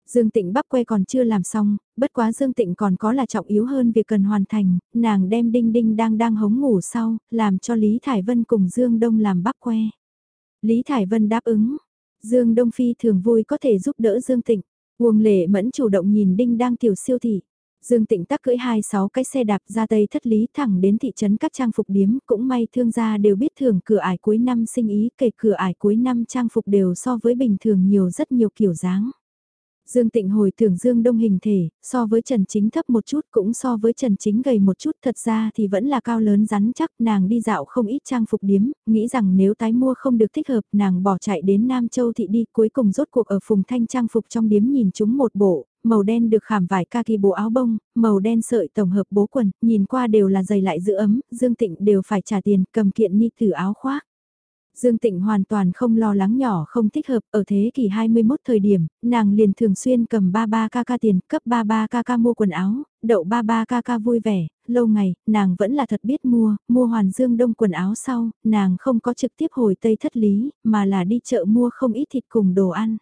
A: Dương Tịnh bắp que còn chưa làm xong, bất quá Dương Tịnh còn có là trọng yếu hơn việc cần hoàn thành, nàng đem Đinh Đinh đang đang hống ngủ sau, làm cho Lý Thải Vân cùng Dương Đông làm bắp que. Lý Thải Vân đáp ứng, Dương Đông Phi thường vui có thể giúp đỡ Dương Tịnh. Uông Lệ Mẫn chủ động nhìn Đinh đang tiểu siêu thị. Dương Tịnh tắc cưỡi hai sáu cái xe đạp ra tây thất lý thẳng đến thị trấn các trang phục điếm, cũng may thương gia đều biết thường cửa ải cuối năm sinh ý, kể cửa ải cuối năm trang phục đều so với bình thường nhiều rất nhiều kiểu dáng. Dương Tịnh hồi tưởng Dương Đông hình thể, so với Trần Chính thấp một chút cũng so với Trần Chính gầy một chút thật ra thì vẫn là cao lớn rắn chắc nàng đi dạo không ít trang phục điếm, nghĩ rằng nếu tái mua không được thích hợp nàng bỏ chạy đến Nam Châu Thị đi cuối cùng rốt cuộc ở phùng thanh trang phục trong điếm nhìn chúng một bộ, màu đen được khảm vải kaki bộ áo bông, màu đen sợi tổng hợp bố quần, nhìn qua đều là giày lại giữ ấm, Dương Tịnh đều phải trả tiền cầm kiện ni thử áo khoác. Dương Tịnh hoàn toàn không lo lắng nhỏ không thích hợp, ở thế kỷ 21 thời điểm, nàng liền thường xuyên cầm 33kk tiền, cấp 33kk mua quần áo, đậu 33kk vui vẻ, lâu ngày, nàng vẫn là thật biết mua, mua hoàn dương đông quần áo sau, nàng không có trực tiếp hồi Tây Thất Lý, mà là đi chợ mua không ít thịt cùng đồ ăn.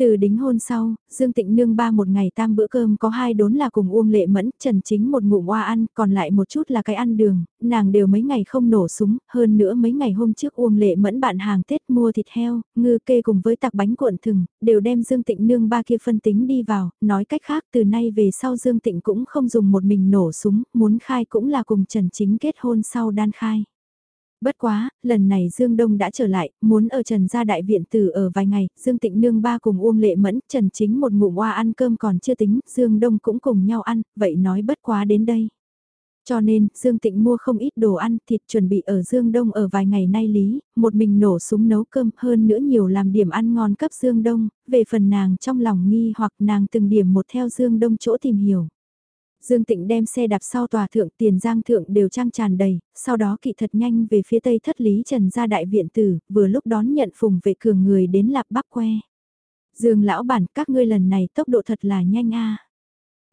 A: Từ đính hôn sau, Dương Tịnh Nương ba một ngày tam bữa cơm có hai đốn là cùng Uông Lệ Mẫn, Trần Chính một ngụm hoa ăn, còn lại một chút là cái ăn đường, nàng đều mấy ngày không nổ súng, hơn nữa mấy ngày hôm trước Uông Lệ Mẫn bạn hàng Tết mua thịt heo, ngư kê cùng với tạc bánh cuộn thừng, đều đem Dương Tịnh Nương ba kia phân tính đi vào, nói cách khác từ nay về sau Dương Tịnh cũng không dùng một mình nổ súng, muốn khai cũng là cùng Trần Chính kết hôn sau đan khai. Bất quá, lần này Dương Đông đã trở lại, muốn ở Trần gia đại viện tử ở vài ngày, Dương Tịnh Nương ba cùng Uông Lệ Mẫn, Trần Chính một ngụm hoa ăn cơm còn chưa tính, Dương Đông cũng cùng nhau ăn, vậy nói bất quá đến đây. Cho nên, Dương Tịnh mua không ít đồ ăn, thịt chuẩn bị ở Dương Đông ở vài ngày nay lý, một mình nổ súng nấu cơm hơn nữa nhiều làm điểm ăn ngon cấp Dương Đông, về phần nàng trong lòng nghi hoặc nàng từng điểm một theo Dương Đông chỗ tìm hiểu. Dương Tịnh đem xe đạp sau tòa thượng tiền giang thượng đều trang tràn đầy, sau đó kỵ thật nhanh về phía tây thất lý trần ra đại viện tử, vừa lúc đón nhận phùng vệ cường người đến lạp bắp que. Dương lão bản các ngươi lần này tốc độ thật là nhanh a.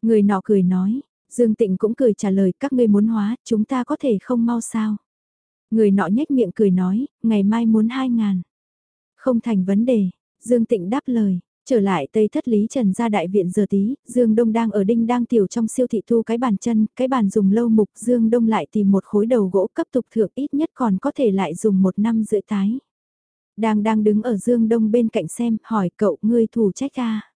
A: Người nọ cười nói, Dương Tịnh cũng cười trả lời các ngươi muốn hóa, chúng ta có thể không mau sao. Người nọ nhếch miệng cười nói, ngày mai muốn hai ngàn. Không thành vấn đề, Dương Tịnh đáp lời, Trở lại Tây Thất Lý Trần ra đại viện giờ tí, Dương Đông đang ở đinh đang tiểu trong siêu thị thu cái bàn chân, cái bàn dùng lâu mục Dương Đông lại tìm một khối đầu gỗ cấp tục thượng ít nhất còn có thể lại dùng một năm rưỡi tái. Đang đang đứng ở Dương Đông bên cạnh xem, hỏi cậu ngươi thủ trách a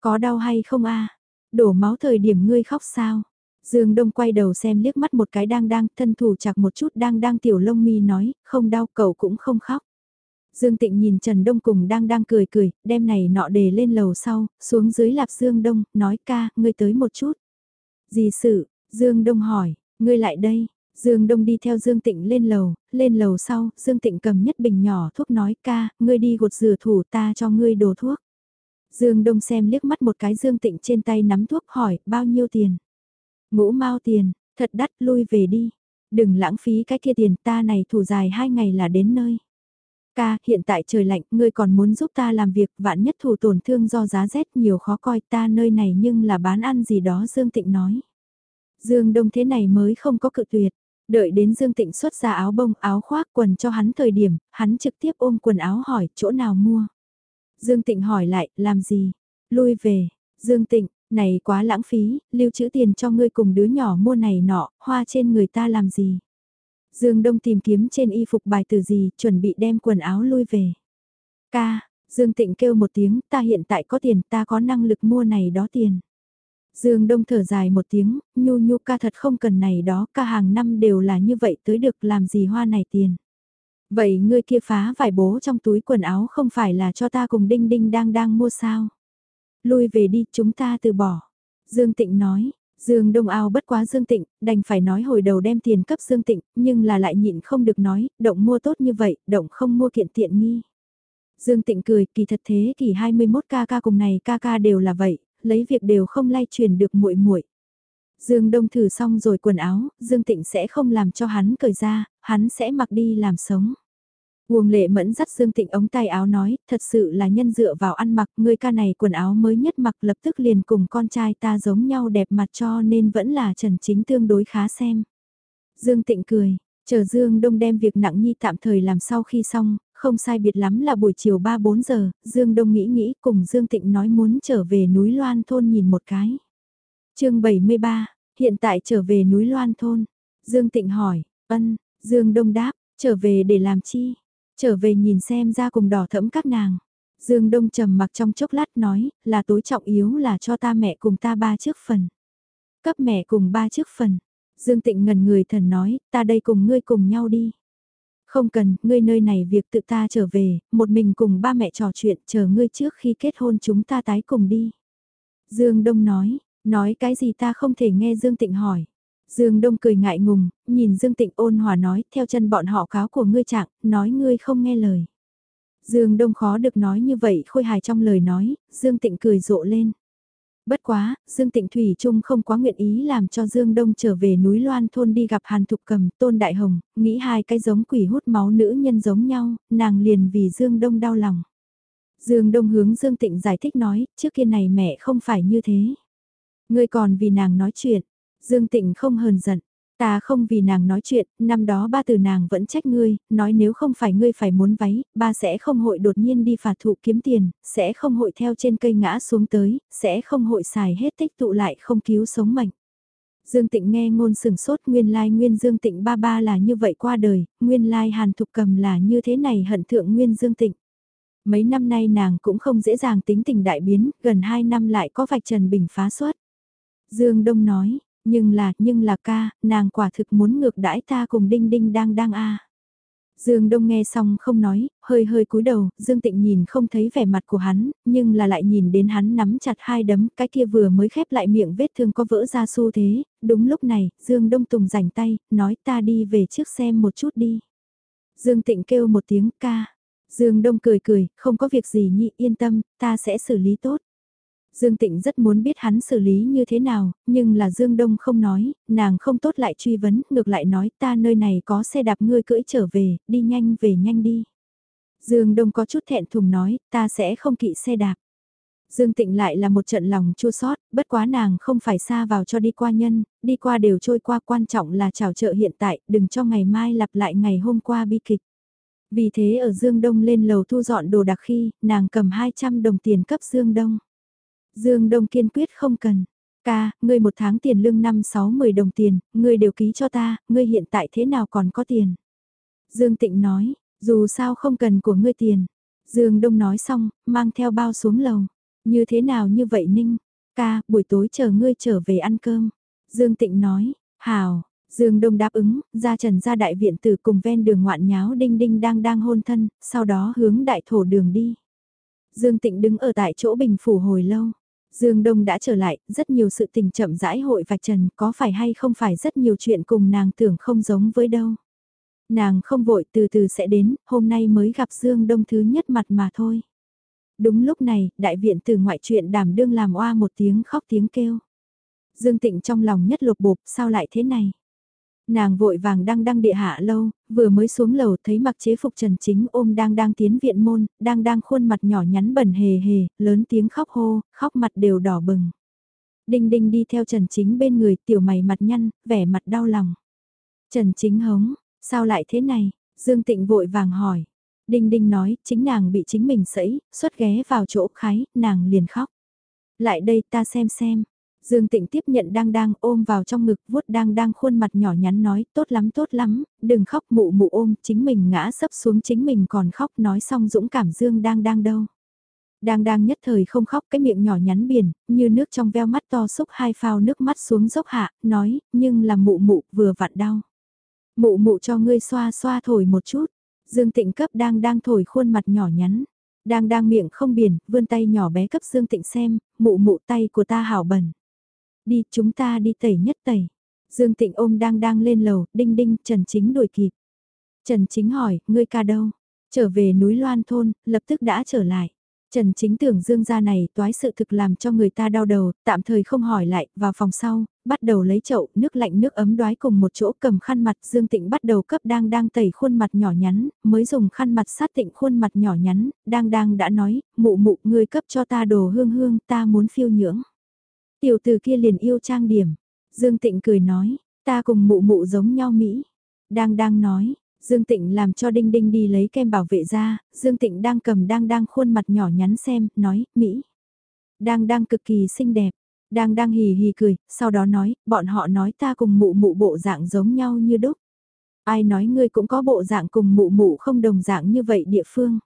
A: Có đau hay không a Đổ máu thời điểm ngươi khóc sao? Dương Đông quay đầu xem liếc mắt một cái đang đang, thân thủ chặt một chút đang đang tiểu lông mi nói, không đau cậu cũng không khóc. Dương Tịnh nhìn Trần Đông cùng đang đang cười cười, đem này nọ đề lên lầu sau, xuống dưới lạp Dương Đông, nói ca, ngươi tới một chút. Gì sự, Dương Đông hỏi, ngươi lại đây, Dương Đông đi theo Dương Tịnh lên lầu, lên lầu sau, Dương Tịnh cầm nhất bình nhỏ thuốc nói ca, ngươi đi gột rửa thủ ta cho ngươi đồ thuốc. Dương Đông xem liếc mắt một cái Dương Tịnh trên tay nắm thuốc hỏi, bao nhiêu tiền? Ngũ mau tiền, thật đắt lui về đi. Đừng lãng phí cái kia tiền ta này thủ dài hai ngày là đến nơi. Ca, hiện tại trời lạnh, ngươi còn muốn giúp ta làm việc, vạn nhất thủ tổn thương do giá rét nhiều khó coi ta nơi này nhưng là bán ăn gì đó Dương Tịnh nói. Dương Đông thế này mới không có cự tuyệt. Đợi đến Dương Tịnh xuất ra áo bông áo khoác quần cho hắn thời điểm, hắn trực tiếp ôm quần áo hỏi chỗ nào mua. Dương Tịnh hỏi lại, làm gì? Lui về, Dương Tịnh, này quá lãng phí, lưu trữ tiền cho ngươi cùng đứa nhỏ mua này nọ, hoa trên người ta làm gì? Dương Đông tìm kiếm trên y phục bài từ gì, chuẩn bị đem quần áo lui về. Ca, Dương Tịnh kêu một tiếng, ta hiện tại có tiền, ta có năng lực mua này đó tiền. Dương Đông thở dài một tiếng, nhu nhu ca thật không cần này đó, ca hàng năm đều là như vậy tới được làm gì hoa này tiền. Vậy ngươi kia phá vải bố trong túi quần áo không phải là cho ta cùng đinh đinh đang đang mua sao? Lui về đi, chúng ta từ bỏ. Dương Tịnh nói, Dương Đông Ao bất quá Dương Tịnh, đành phải nói hồi đầu đem tiền cấp Dương Tịnh, nhưng là lại nhịn không được nói, động mua tốt như vậy, động không mua kiện tiện nghi. Dương Tịnh cười, kỳ thật thế kỷ 21 ca ca cùng này ca ca đều là vậy, lấy việc đều không lay truyền được muội muội. Dương Đông thử xong rồi quần áo, Dương Tịnh sẽ không làm cho hắn cởi ra, hắn sẽ mặc đi làm sống. Uông lệ mẫn dắt Dương Tịnh ống tay áo nói, thật sự là nhân dựa vào ăn mặc, người ca này quần áo mới nhất mặc lập tức liền cùng con trai ta giống nhau đẹp mặt cho nên vẫn là trần chính tương đối khá xem. Dương Tịnh cười, chờ Dương Đông đem việc nặng nhi tạm thời làm sau khi xong, không sai biệt lắm là buổi chiều 3-4 giờ, Dương Đông nghĩ nghĩ cùng Dương Tịnh nói muốn trở về núi Loan Thôn nhìn một cái. chương 73, hiện tại trở về núi Loan Thôn. Dương Tịnh hỏi, ân, Dương Đông đáp, trở về để làm chi? Trở về nhìn xem ra cùng đỏ thẫm các nàng. Dương Đông trầm mặc trong chốc lát nói, là tối trọng yếu là cho ta mẹ cùng ta ba trước phần. Cấp mẹ cùng ba trước phần. Dương Tịnh ngần người thần nói, ta đây cùng ngươi cùng nhau đi. Không cần, ngươi nơi này việc tự ta trở về, một mình cùng ba mẹ trò chuyện chờ ngươi trước khi kết hôn chúng ta tái cùng đi. Dương Đông nói, nói cái gì ta không thể nghe Dương Tịnh hỏi. Dương Đông cười ngại ngùng, nhìn Dương Tịnh ôn hòa nói, theo chân bọn họ cáo của ngươi trạng, nói ngươi không nghe lời. Dương Đông khó được nói như vậy khôi hài trong lời nói, Dương Tịnh cười rộ lên. Bất quá, Dương Tịnh Thủy Trung không quá nguyện ý làm cho Dương Đông trở về núi Loan thôn đi gặp Hàn Thục Cầm, Tôn Đại Hồng, nghĩ hai cái giống quỷ hút máu nữ nhân giống nhau, nàng liền vì Dương Đông đau lòng. Dương Đông hướng Dương Tịnh giải thích nói, trước kia này mẹ không phải như thế. Ngươi còn vì nàng nói chuyện, Dương Tịnh không hờn giận. Ta không vì nàng nói chuyện, năm đó ba từ nàng vẫn trách ngươi, nói nếu không phải ngươi phải muốn váy, ba sẽ không hội đột nhiên đi phạt thụ kiếm tiền, sẽ không hội theo trên cây ngã xuống tới, sẽ không hội xài hết tích tụ lại không cứu sống mệnh. Dương Tịnh nghe ngôn sừng sốt nguyên lai nguyên Dương Tịnh ba ba là như vậy qua đời, nguyên lai Hàn Thục Cầm là như thế này hận thượng nguyên Dương Tịnh. Mấy năm nay nàng cũng không dễ dàng tính tình đại biến, gần 2 năm lại có vạch trần bình phá xuất. Dương Đông nói, nhưng là, nhưng là ca, nàng quả thực muốn ngược đãi ta cùng đinh đinh đang đang a. Dương Đông nghe xong không nói, hơi hơi cúi đầu, Dương Tịnh nhìn không thấy vẻ mặt của hắn, nhưng là lại nhìn đến hắn nắm chặt hai đấm, cái kia vừa mới khép lại miệng vết thương có vỡ ra xu thế, đúng lúc này, Dương Đông Tùng rảnh tay, nói ta đi về trước xem một chút đi. Dương Tịnh kêu một tiếng ca, Dương Đông cười cười, không có việc gì nhị yên tâm, ta sẽ xử lý tốt. Dương Tịnh rất muốn biết hắn xử lý như thế nào, nhưng là Dương Đông không nói, nàng không tốt lại truy vấn, ngược lại nói ta nơi này có xe đạp ngươi cưỡi trở về, đi nhanh về nhanh đi. Dương Đông có chút thẹn thùng nói, ta sẽ không kỵ xe đạp. Dương Tịnh lại là một trận lòng chua sót, bất quá nàng không phải xa vào cho đi qua nhân, đi qua đều trôi qua quan trọng là chào chợ hiện tại, đừng cho ngày mai lặp lại ngày hôm qua bi kịch. Vì thế ở Dương Đông lên lầu thu dọn đồ đặc khi, nàng cầm 200 đồng tiền cấp Dương Đông. Dương Đông kiên quyết không cần. Ca, ngươi một tháng tiền lương 5 6 10 đồng tiền, ngươi đều ký cho ta, ngươi hiện tại thế nào còn có tiền. Dương Tịnh nói, dù sao không cần của ngươi tiền. Dương Đông nói xong, mang theo bao xuống lầu. Như thế nào như vậy Ninh? Ca, buổi tối chờ ngươi trở về ăn cơm. Dương Tịnh nói, hào, Dương Đông đáp ứng, ra trần ra đại viện tử cùng ven đường ngoạn nháo đinh đinh đang đang hôn thân, sau đó hướng đại thổ đường đi. Dương Tịnh đứng ở tại chỗ bình phủ hồi lâu. Dương Đông đã trở lại, rất nhiều sự tình chậm rãi hội vạch trần, có phải hay không phải rất nhiều chuyện cùng nàng tưởng không giống với đâu. Nàng không vội từ từ sẽ đến, hôm nay mới gặp Dương Đông thứ nhất mặt mà thôi. Đúng lúc này, đại viện từ ngoại chuyện đàm đương làm oa một tiếng khóc tiếng kêu. Dương Tịnh trong lòng nhất lục bộp, sao lại thế này? Nàng vội vàng đang đăng địa hạ lâu, vừa mới xuống lầu thấy mặc chế phục trần chính ôm đang đang tiến viện môn, đang đang khuôn mặt nhỏ nhắn bẩn hề hề, lớn tiếng khóc hô, khóc mặt đều đỏ bừng. Đinh đinh đi theo trần chính bên người tiểu mày mặt nhăn, vẻ mặt đau lòng. Trần chính hống, sao lại thế này? Dương Tịnh vội vàng hỏi. Đinh đinh nói, chính nàng bị chính mình sẫy, xuất ghé vào chỗ khái, nàng liền khóc. Lại đây ta xem xem, Dương Tịnh tiếp nhận đang đang ôm vào trong ngực vuốt đang đang khuôn mặt nhỏ nhắn nói tốt lắm tốt lắm, đừng khóc mụ mụ ôm chính mình ngã sấp xuống chính mình còn khóc nói xong dũng cảm Dương đang đang đâu. Đang đang nhất thời không khóc cái miệng nhỏ nhắn biển, như nước trong veo mắt to xúc hai phao nước mắt xuống dốc hạ, nói, nhưng là mụ mụ vừa vặn đau. Mụ mụ cho ngươi xoa xoa thổi một chút, Dương Tịnh cấp đang đang thổi khuôn mặt nhỏ nhắn. Đang đang miệng không biển, vươn tay nhỏ bé cấp Dương Tịnh xem, mụ mụ tay của ta hảo bẩn. Đi, chúng ta đi tẩy nhất tẩy. Dương Tịnh ôm đang đang lên lầu, đinh đinh, Trần Chính đuổi kịp. Trần Chính hỏi, ngươi ca đâu? Trở về núi Loan thôn, lập tức đã trở lại. Trần Chính tưởng Dương gia này toái sự thực làm cho người ta đau đầu, tạm thời không hỏi lại, vào phòng sau, bắt đầu lấy chậu, nước lạnh nước ấm đoái cùng một chỗ cầm khăn mặt, Dương Tịnh bắt đầu cấp đang đang tẩy khuôn mặt nhỏ nhắn, mới dùng khăn mặt sát tịnh khuôn mặt nhỏ nhắn, đang đang đã nói, mụ mụ ngươi cấp cho ta đồ hương hương, ta muốn phiêu nhưỡng. Tiểu từ kia liền yêu trang điểm. Dương Tịnh cười nói, ta cùng mụ mụ giống nhau Mỹ. Đang đang nói, Dương Tịnh làm cho Đinh Đinh đi lấy kem bảo vệ ra, Dương Tịnh đang cầm đang đang khuôn mặt nhỏ nhắn xem, nói, Mỹ. Đang đang cực kỳ xinh đẹp, đang đang hì hì cười, sau đó nói, bọn họ nói ta cùng mụ mụ bộ dạng giống nhau như đúc. Ai nói ngươi cũng có bộ dạng cùng mụ mụ không đồng dạng như vậy địa phương.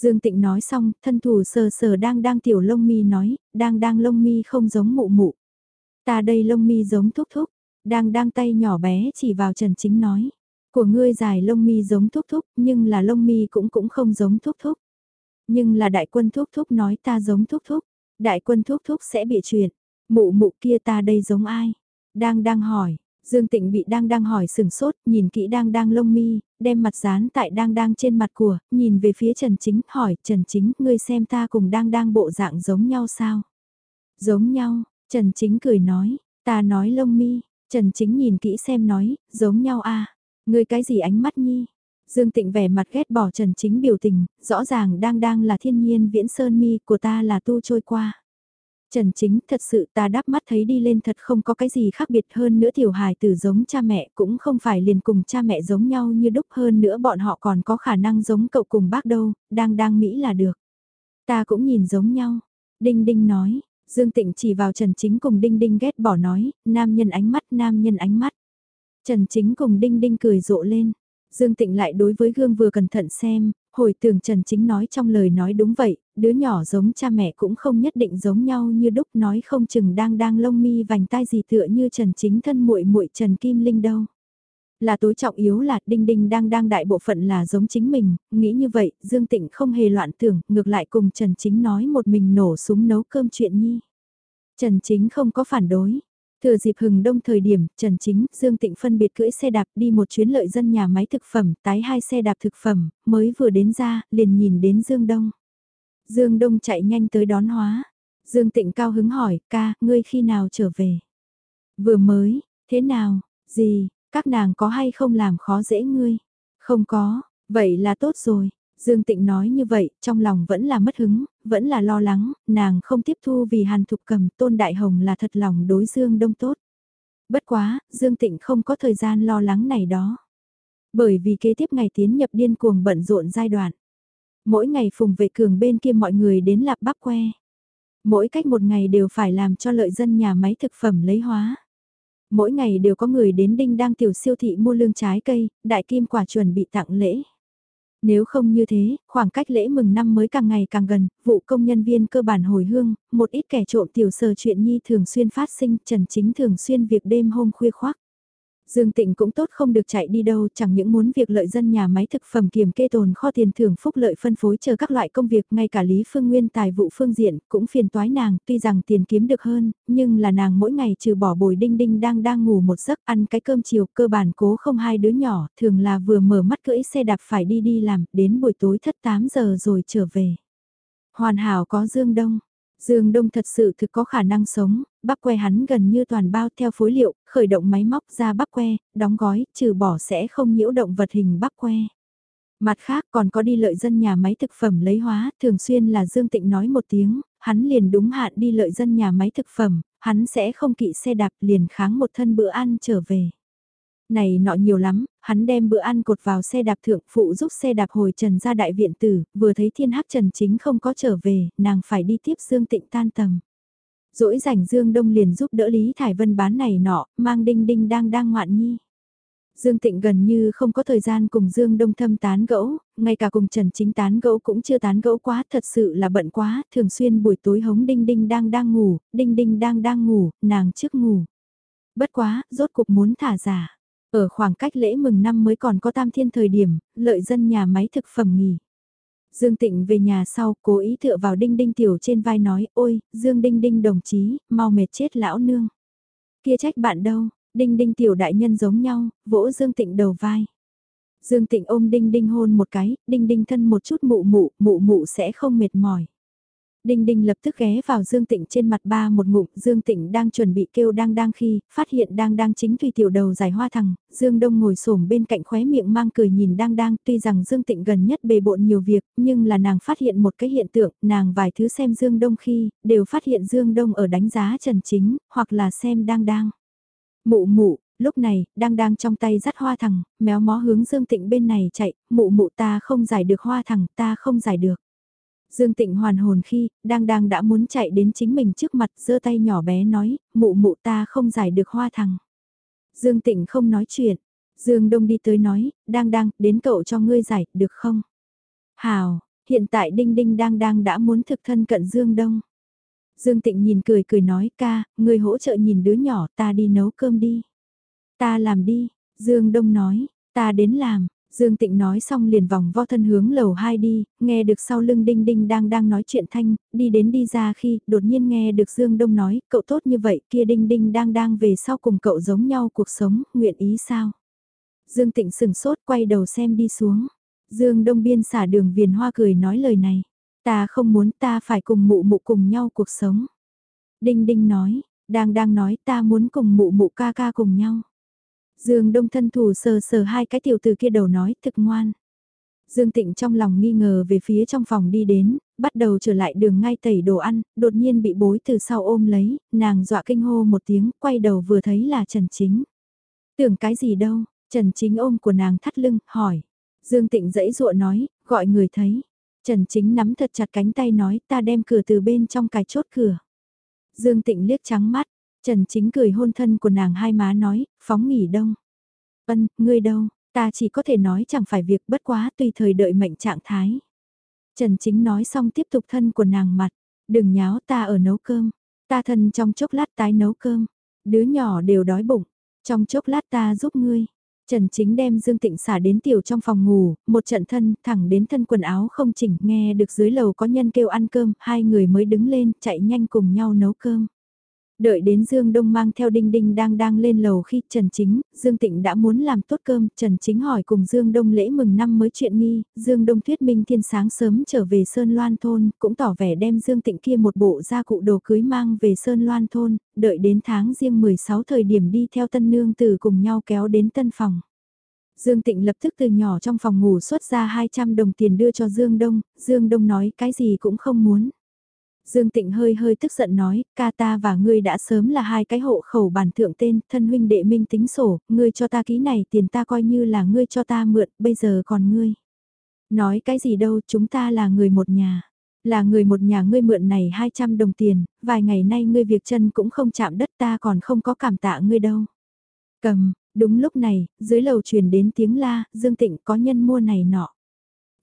A: Dương Tịnh nói xong, thân thủ sờ sờ đang đang tiểu lông mi nói, đang đang lông mi không giống mụ mụ. Ta đây lông mi giống thúc thúc, đang đang tay nhỏ bé chỉ vào Trần Chính nói. Của ngươi dài lông mi giống thúc thúc, nhưng là lông mi cũng cũng không giống thúc thúc. Nhưng là đại quân thúc thúc nói ta giống thúc thúc, đại quân thúc thúc sẽ bị chuyện. Mụ mụ kia ta đây giống ai? Đang đang hỏi, Dương Tịnh bị đang đang hỏi sừng sốt, nhìn kỹ đang đang lông mi, đem mặt dán tại đang đang trên mặt của, nhìn về phía Trần Chính, hỏi, Trần Chính, ngươi xem ta cùng đang đang bộ dạng giống nhau sao? Giống nhau, Trần Chính cười nói, ta nói lông mi, Trần Chính nhìn kỹ xem nói, giống nhau à? ngươi cái gì ánh mắt nhi? Dương Tịnh vẻ mặt ghét bỏ Trần Chính biểu tình, rõ ràng đang đang là thiên nhiên viễn sơn mi của ta là tu trôi qua. Trần Chính thật sự ta đáp mắt thấy đi lên thật không có cái gì khác biệt hơn nữa tiểu hài tử giống cha mẹ cũng không phải liền cùng cha mẹ giống nhau như đúc hơn nữa bọn họ còn có khả năng giống cậu cùng bác đâu, đang đang Mỹ là được. Ta cũng nhìn giống nhau. Đinh Đinh nói, Dương Tịnh chỉ vào Trần Chính cùng Đinh Đinh ghét bỏ nói, nam nhân ánh mắt, nam nhân ánh mắt. Trần Chính cùng Đinh Đinh cười rộ lên. Dương Tịnh lại đối với gương vừa cẩn thận xem, hồi tưởng Trần Chính nói trong lời nói đúng vậy, đứa nhỏ giống cha mẹ cũng không nhất định giống nhau như đúc nói không chừng đang đang lông mi vành tai gì tựa như Trần Chính thân muội muội Trần Kim Linh đâu. Là tối trọng yếu là Đinh Đinh đang đang đại bộ phận là giống chính mình, nghĩ như vậy, Dương Tịnh không hề loạn tưởng, ngược lại cùng Trần Chính nói một mình nổ súng nấu cơm chuyện nhi. Trần Chính không có phản đối, Thừa dịp hừng đông thời điểm, Trần Chính, Dương Tịnh phân biệt cưỡi xe đạp đi một chuyến lợi dân nhà máy thực phẩm, tái hai xe đạp thực phẩm, mới vừa đến ra, liền nhìn đến Dương Đông. Dương Đông chạy nhanh tới đón hóa. Dương Tịnh cao hứng hỏi, ca, ngươi khi nào trở về? Vừa mới, thế nào, gì, các nàng có hay không làm khó dễ ngươi? Không có, vậy là tốt rồi. Dương Tịnh nói như vậy, trong lòng vẫn là mất hứng, vẫn là lo lắng, nàng không tiếp thu vì Hàn Thục Cầm Tôn Đại Hồng là thật lòng đối Dương Đông tốt. Bất quá, Dương Tịnh không có thời gian lo lắng này đó. Bởi vì kế tiếp ngày tiến nhập điên cuồng bận rộn giai đoạn. Mỗi ngày phùng vệ cường bên kia mọi người đến lạp bắp que. Mỗi cách một ngày đều phải làm cho lợi dân nhà máy thực phẩm lấy hóa. Mỗi ngày đều có người đến đinh đang tiểu siêu thị mua lương trái cây, đại kim quả chuẩn bị tặng lễ. Nếu không như thế, khoảng cách lễ mừng năm mới càng ngày càng gần, vụ công nhân viên cơ bản hồi hương, một ít kẻ trộm tiểu sờ chuyện nhi thường xuyên phát sinh, Trần Chính thường xuyên việc đêm hôm khuya khoác. Dương Tịnh cũng tốt không được chạy đi đâu, chẳng những muốn việc lợi dân nhà máy thực phẩm kiểm kê tồn kho tiền thưởng phúc lợi phân phối chờ các loại công việc, ngay cả Lý Phương Nguyên tài vụ phương diện cũng phiền toái nàng, tuy rằng tiền kiếm được hơn, nhưng là nàng mỗi ngày trừ bỏ bồi đinh đinh đang đang ngủ một giấc ăn cái cơm chiều cơ bản cố không hai đứa nhỏ, thường là vừa mở mắt cưỡi xe đạp phải đi đi làm, đến buổi tối thất 8 giờ rồi trở về. Hoàn hảo có Dương Đông. Dương Đông thật sự thực có khả năng sống, bắp que hắn gần như toàn bao theo phối liệu, khởi động máy móc ra bắp que, đóng gói, trừ bỏ sẽ không nhiễu động vật hình bắp que. Mặt khác còn có đi lợi dân nhà máy thực phẩm lấy hóa, thường xuyên là Dương Tịnh nói một tiếng, hắn liền đúng hạn đi lợi dân nhà máy thực phẩm, hắn sẽ không kỵ xe đạp liền kháng một thân bữa ăn trở về. Này nọ nhiều lắm, hắn đem bữa ăn cột vào xe đạp thượng phụ giúp xe đạp hồi trần ra đại viện tử, vừa thấy thiên hắc trần chính không có trở về, nàng phải đi tiếp Dương Tịnh tan tầm rỗi rảnh Dương Đông liền giúp đỡ Lý Thải Vân bán này nọ, mang đinh đinh đang đang ngoạn nhi. Dương Tịnh gần như không có thời gian cùng Dương Đông Thâm tán gẫu, ngay cả cùng Trần Chính tán gẫu cũng chưa tán gẫu quá, thật sự là bận quá, thường xuyên buổi tối hống Đinh Đinh đang đang ngủ, Đinh Đinh đang đang ngủ, nàng trước ngủ. Bất quá, rốt cục muốn thả giả. Ở khoảng cách lễ mừng năm mới còn có tam thiên thời điểm, lợi dân nhà máy thực phẩm nghỉ. Dương Tịnh về nhà sau, cố ý tựa vào Đinh Đinh Tiểu trên vai nói, ôi, Dương Đinh Đinh đồng chí, mau mệt chết lão nương. Kia trách bạn đâu, Đinh Đinh Tiểu đại nhân giống nhau, vỗ Dương Tịnh đầu vai. Dương Tịnh ôm Đinh Đinh hôn một cái, Đinh Đinh thân một chút mụ mụ, mụ mụ sẽ không mệt mỏi. Đinh Đinh lập tức ghé vào Dương Tịnh trên mặt ba một ngụm, Dương Tịnh đang chuẩn bị kêu đang đang khi, phát hiện đang đang chính tùy tiểu đầu giải hoa thằng, Dương Đông ngồi xổm bên cạnh khóe miệng mang cười nhìn đang đang, tuy rằng Dương Tịnh gần nhất bề bộn nhiều việc, nhưng là nàng phát hiện một cái hiện tượng, nàng vài thứ xem Dương Đông khi, đều phát hiện Dương Đông ở đánh giá Trần Chính, hoặc là xem đang đang. Mụ mụ, lúc này, đang đang trong tay dắt hoa thằng, méo mó hướng Dương Tịnh bên này chạy, mụ mụ ta không giải được hoa thằng, ta không giải được. Dương Tịnh hoàn hồn khi, đang đang đã muốn chạy đến chính mình trước mặt, giơ tay nhỏ bé nói, mụ mụ ta không giải được hoa thằng. Dương Tịnh không nói chuyện, Dương Đông đi tới nói, đang đang, đến cậu cho ngươi giải, được không? Hào, hiện tại Đinh Đinh đang đang đã muốn thực thân cận Dương Đông. Dương Tịnh nhìn cười cười nói, ca, người hỗ trợ nhìn đứa nhỏ, ta đi nấu cơm đi. Ta làm đi, Dương Đông nói, ta đến làm, Dương Tịnh nói xong liền vòng vo thân hướng lầu 2 đi, nghe được sau lưng Đinh Đinh đang đang nói chuyện thanh, đi đến đi ra khi, đột nhiên nghe được Dương Đông nói, cậu tốt như vậy, kia Đinh Đinh đang đang về sau cùng cậu giống nhau cuộc sống, nguyện ý sao? Dương Tịnh sừng sốt quay đầu xem đi xuống. Dương Đông biên xả đường viền hoa cười nói lời này. Ta không muốn ta phải cùng mụ mụ cùng nhau cuộc sống. Đinh Đinh nói, đang đang nói ta muốn cùng mụ mụ ca ca cùng nhau. Dương Đông thân thủ sờ sờ hai cái tiểu từ kia đầu nói thực ngoan. Dương Tịnh trong lòng nghi ngờ về phía trong phòng đi đến, bắt đầu trở lại đường ngay tẩy đồ ăn, đột nhiên bị bối từ sau ôm lấy, nàng dọa kinh hô một tiếng, quay đầu vừa thấy là Trần Chính. Tưởng cái gì đâu, Trần Chính ôm của nàng thắt lưng, hỏi. Dương Tịnh dãy dụa nói, gọi người thấy. Trần Chính nắm thật chặt cánh tay nói ta đem cửa từ bên trong cài chốt cửa. Dương Tịnh liếc trắng mắt, Trần Chính cười hôn thân của nàng hai má nói, phóng nghỉ đông. Ân, ngươi đâu, ta chỉ có thể nói chẳng phải việc bất quá tùy thời đợi mệnh trạng thái. Trần Chính nói xong tiếp tục thân của nàng mặt, đừng nháo ta ở nấu cơm, ta thân trong chốc lát tái nấu cơm, đứa nhỏ đều đói bụng, trong chốc lát ta giúp ngươi. Trần Chính đem Dương Tịnh xả đến tiểu trong phòng ngủ, một trận thân, thẳng đến thân quần áo không chỉnh, nghe được dưới lầu có nhân kêu ăn cơm, hai người mới đứng lên, chạy nhanh cùng nhau nấu cơm. Đợi đến Dương Đông mang theo Đinh Đinh đang đang lên lầu khi Trần Chính, Dương Tịnh đã muốn làm tốt cơm, Trần Chính hỏi cùng Dương Đông lễ mừng năm mới chuyện nghi, Dương Đông thuyết minh thiên sáng sớm trở về Sơn Loan Thôn, cũng tỏ vẻ đem Dương Tịnh kia một bộ gia cụ đồ cưới mang về Sơn Loan Thôn, đợi đến tháng riêng 16 thời điểm đi theo tân nương từ cùng nhau kéo đến tân phòng. Dương Tịnh lập tức từ nhỏ trong phòng ngủ xuất ra 200 đồng tiền đưa cho Dương Đông, Dương Đông nói cái gì cũng không muốn. Dương Tịnh hơi hơi tức giận nói, ca ta và ngươi đã sớm là hai cái hộ khẩu bản thượng tên, thân huynh đệ minh tính sổ, ngươi cho ta ký này tiền ta coi như là ngươi cho ta mượn, bây giờ còn ngươi. Nói cái gì đâu, chúng ta là người một nhà. Là người một nhà ngươi mượn này 200 đồng tiền, vài ngày nay ngươi việc chân cũng không chạm đất ta còn không có cảm tạ ngươi đâu. Cầm, đúng lúc này, dưới lầu truyền đến tiếng la, Dương Tịnh có nhân mua này nọ.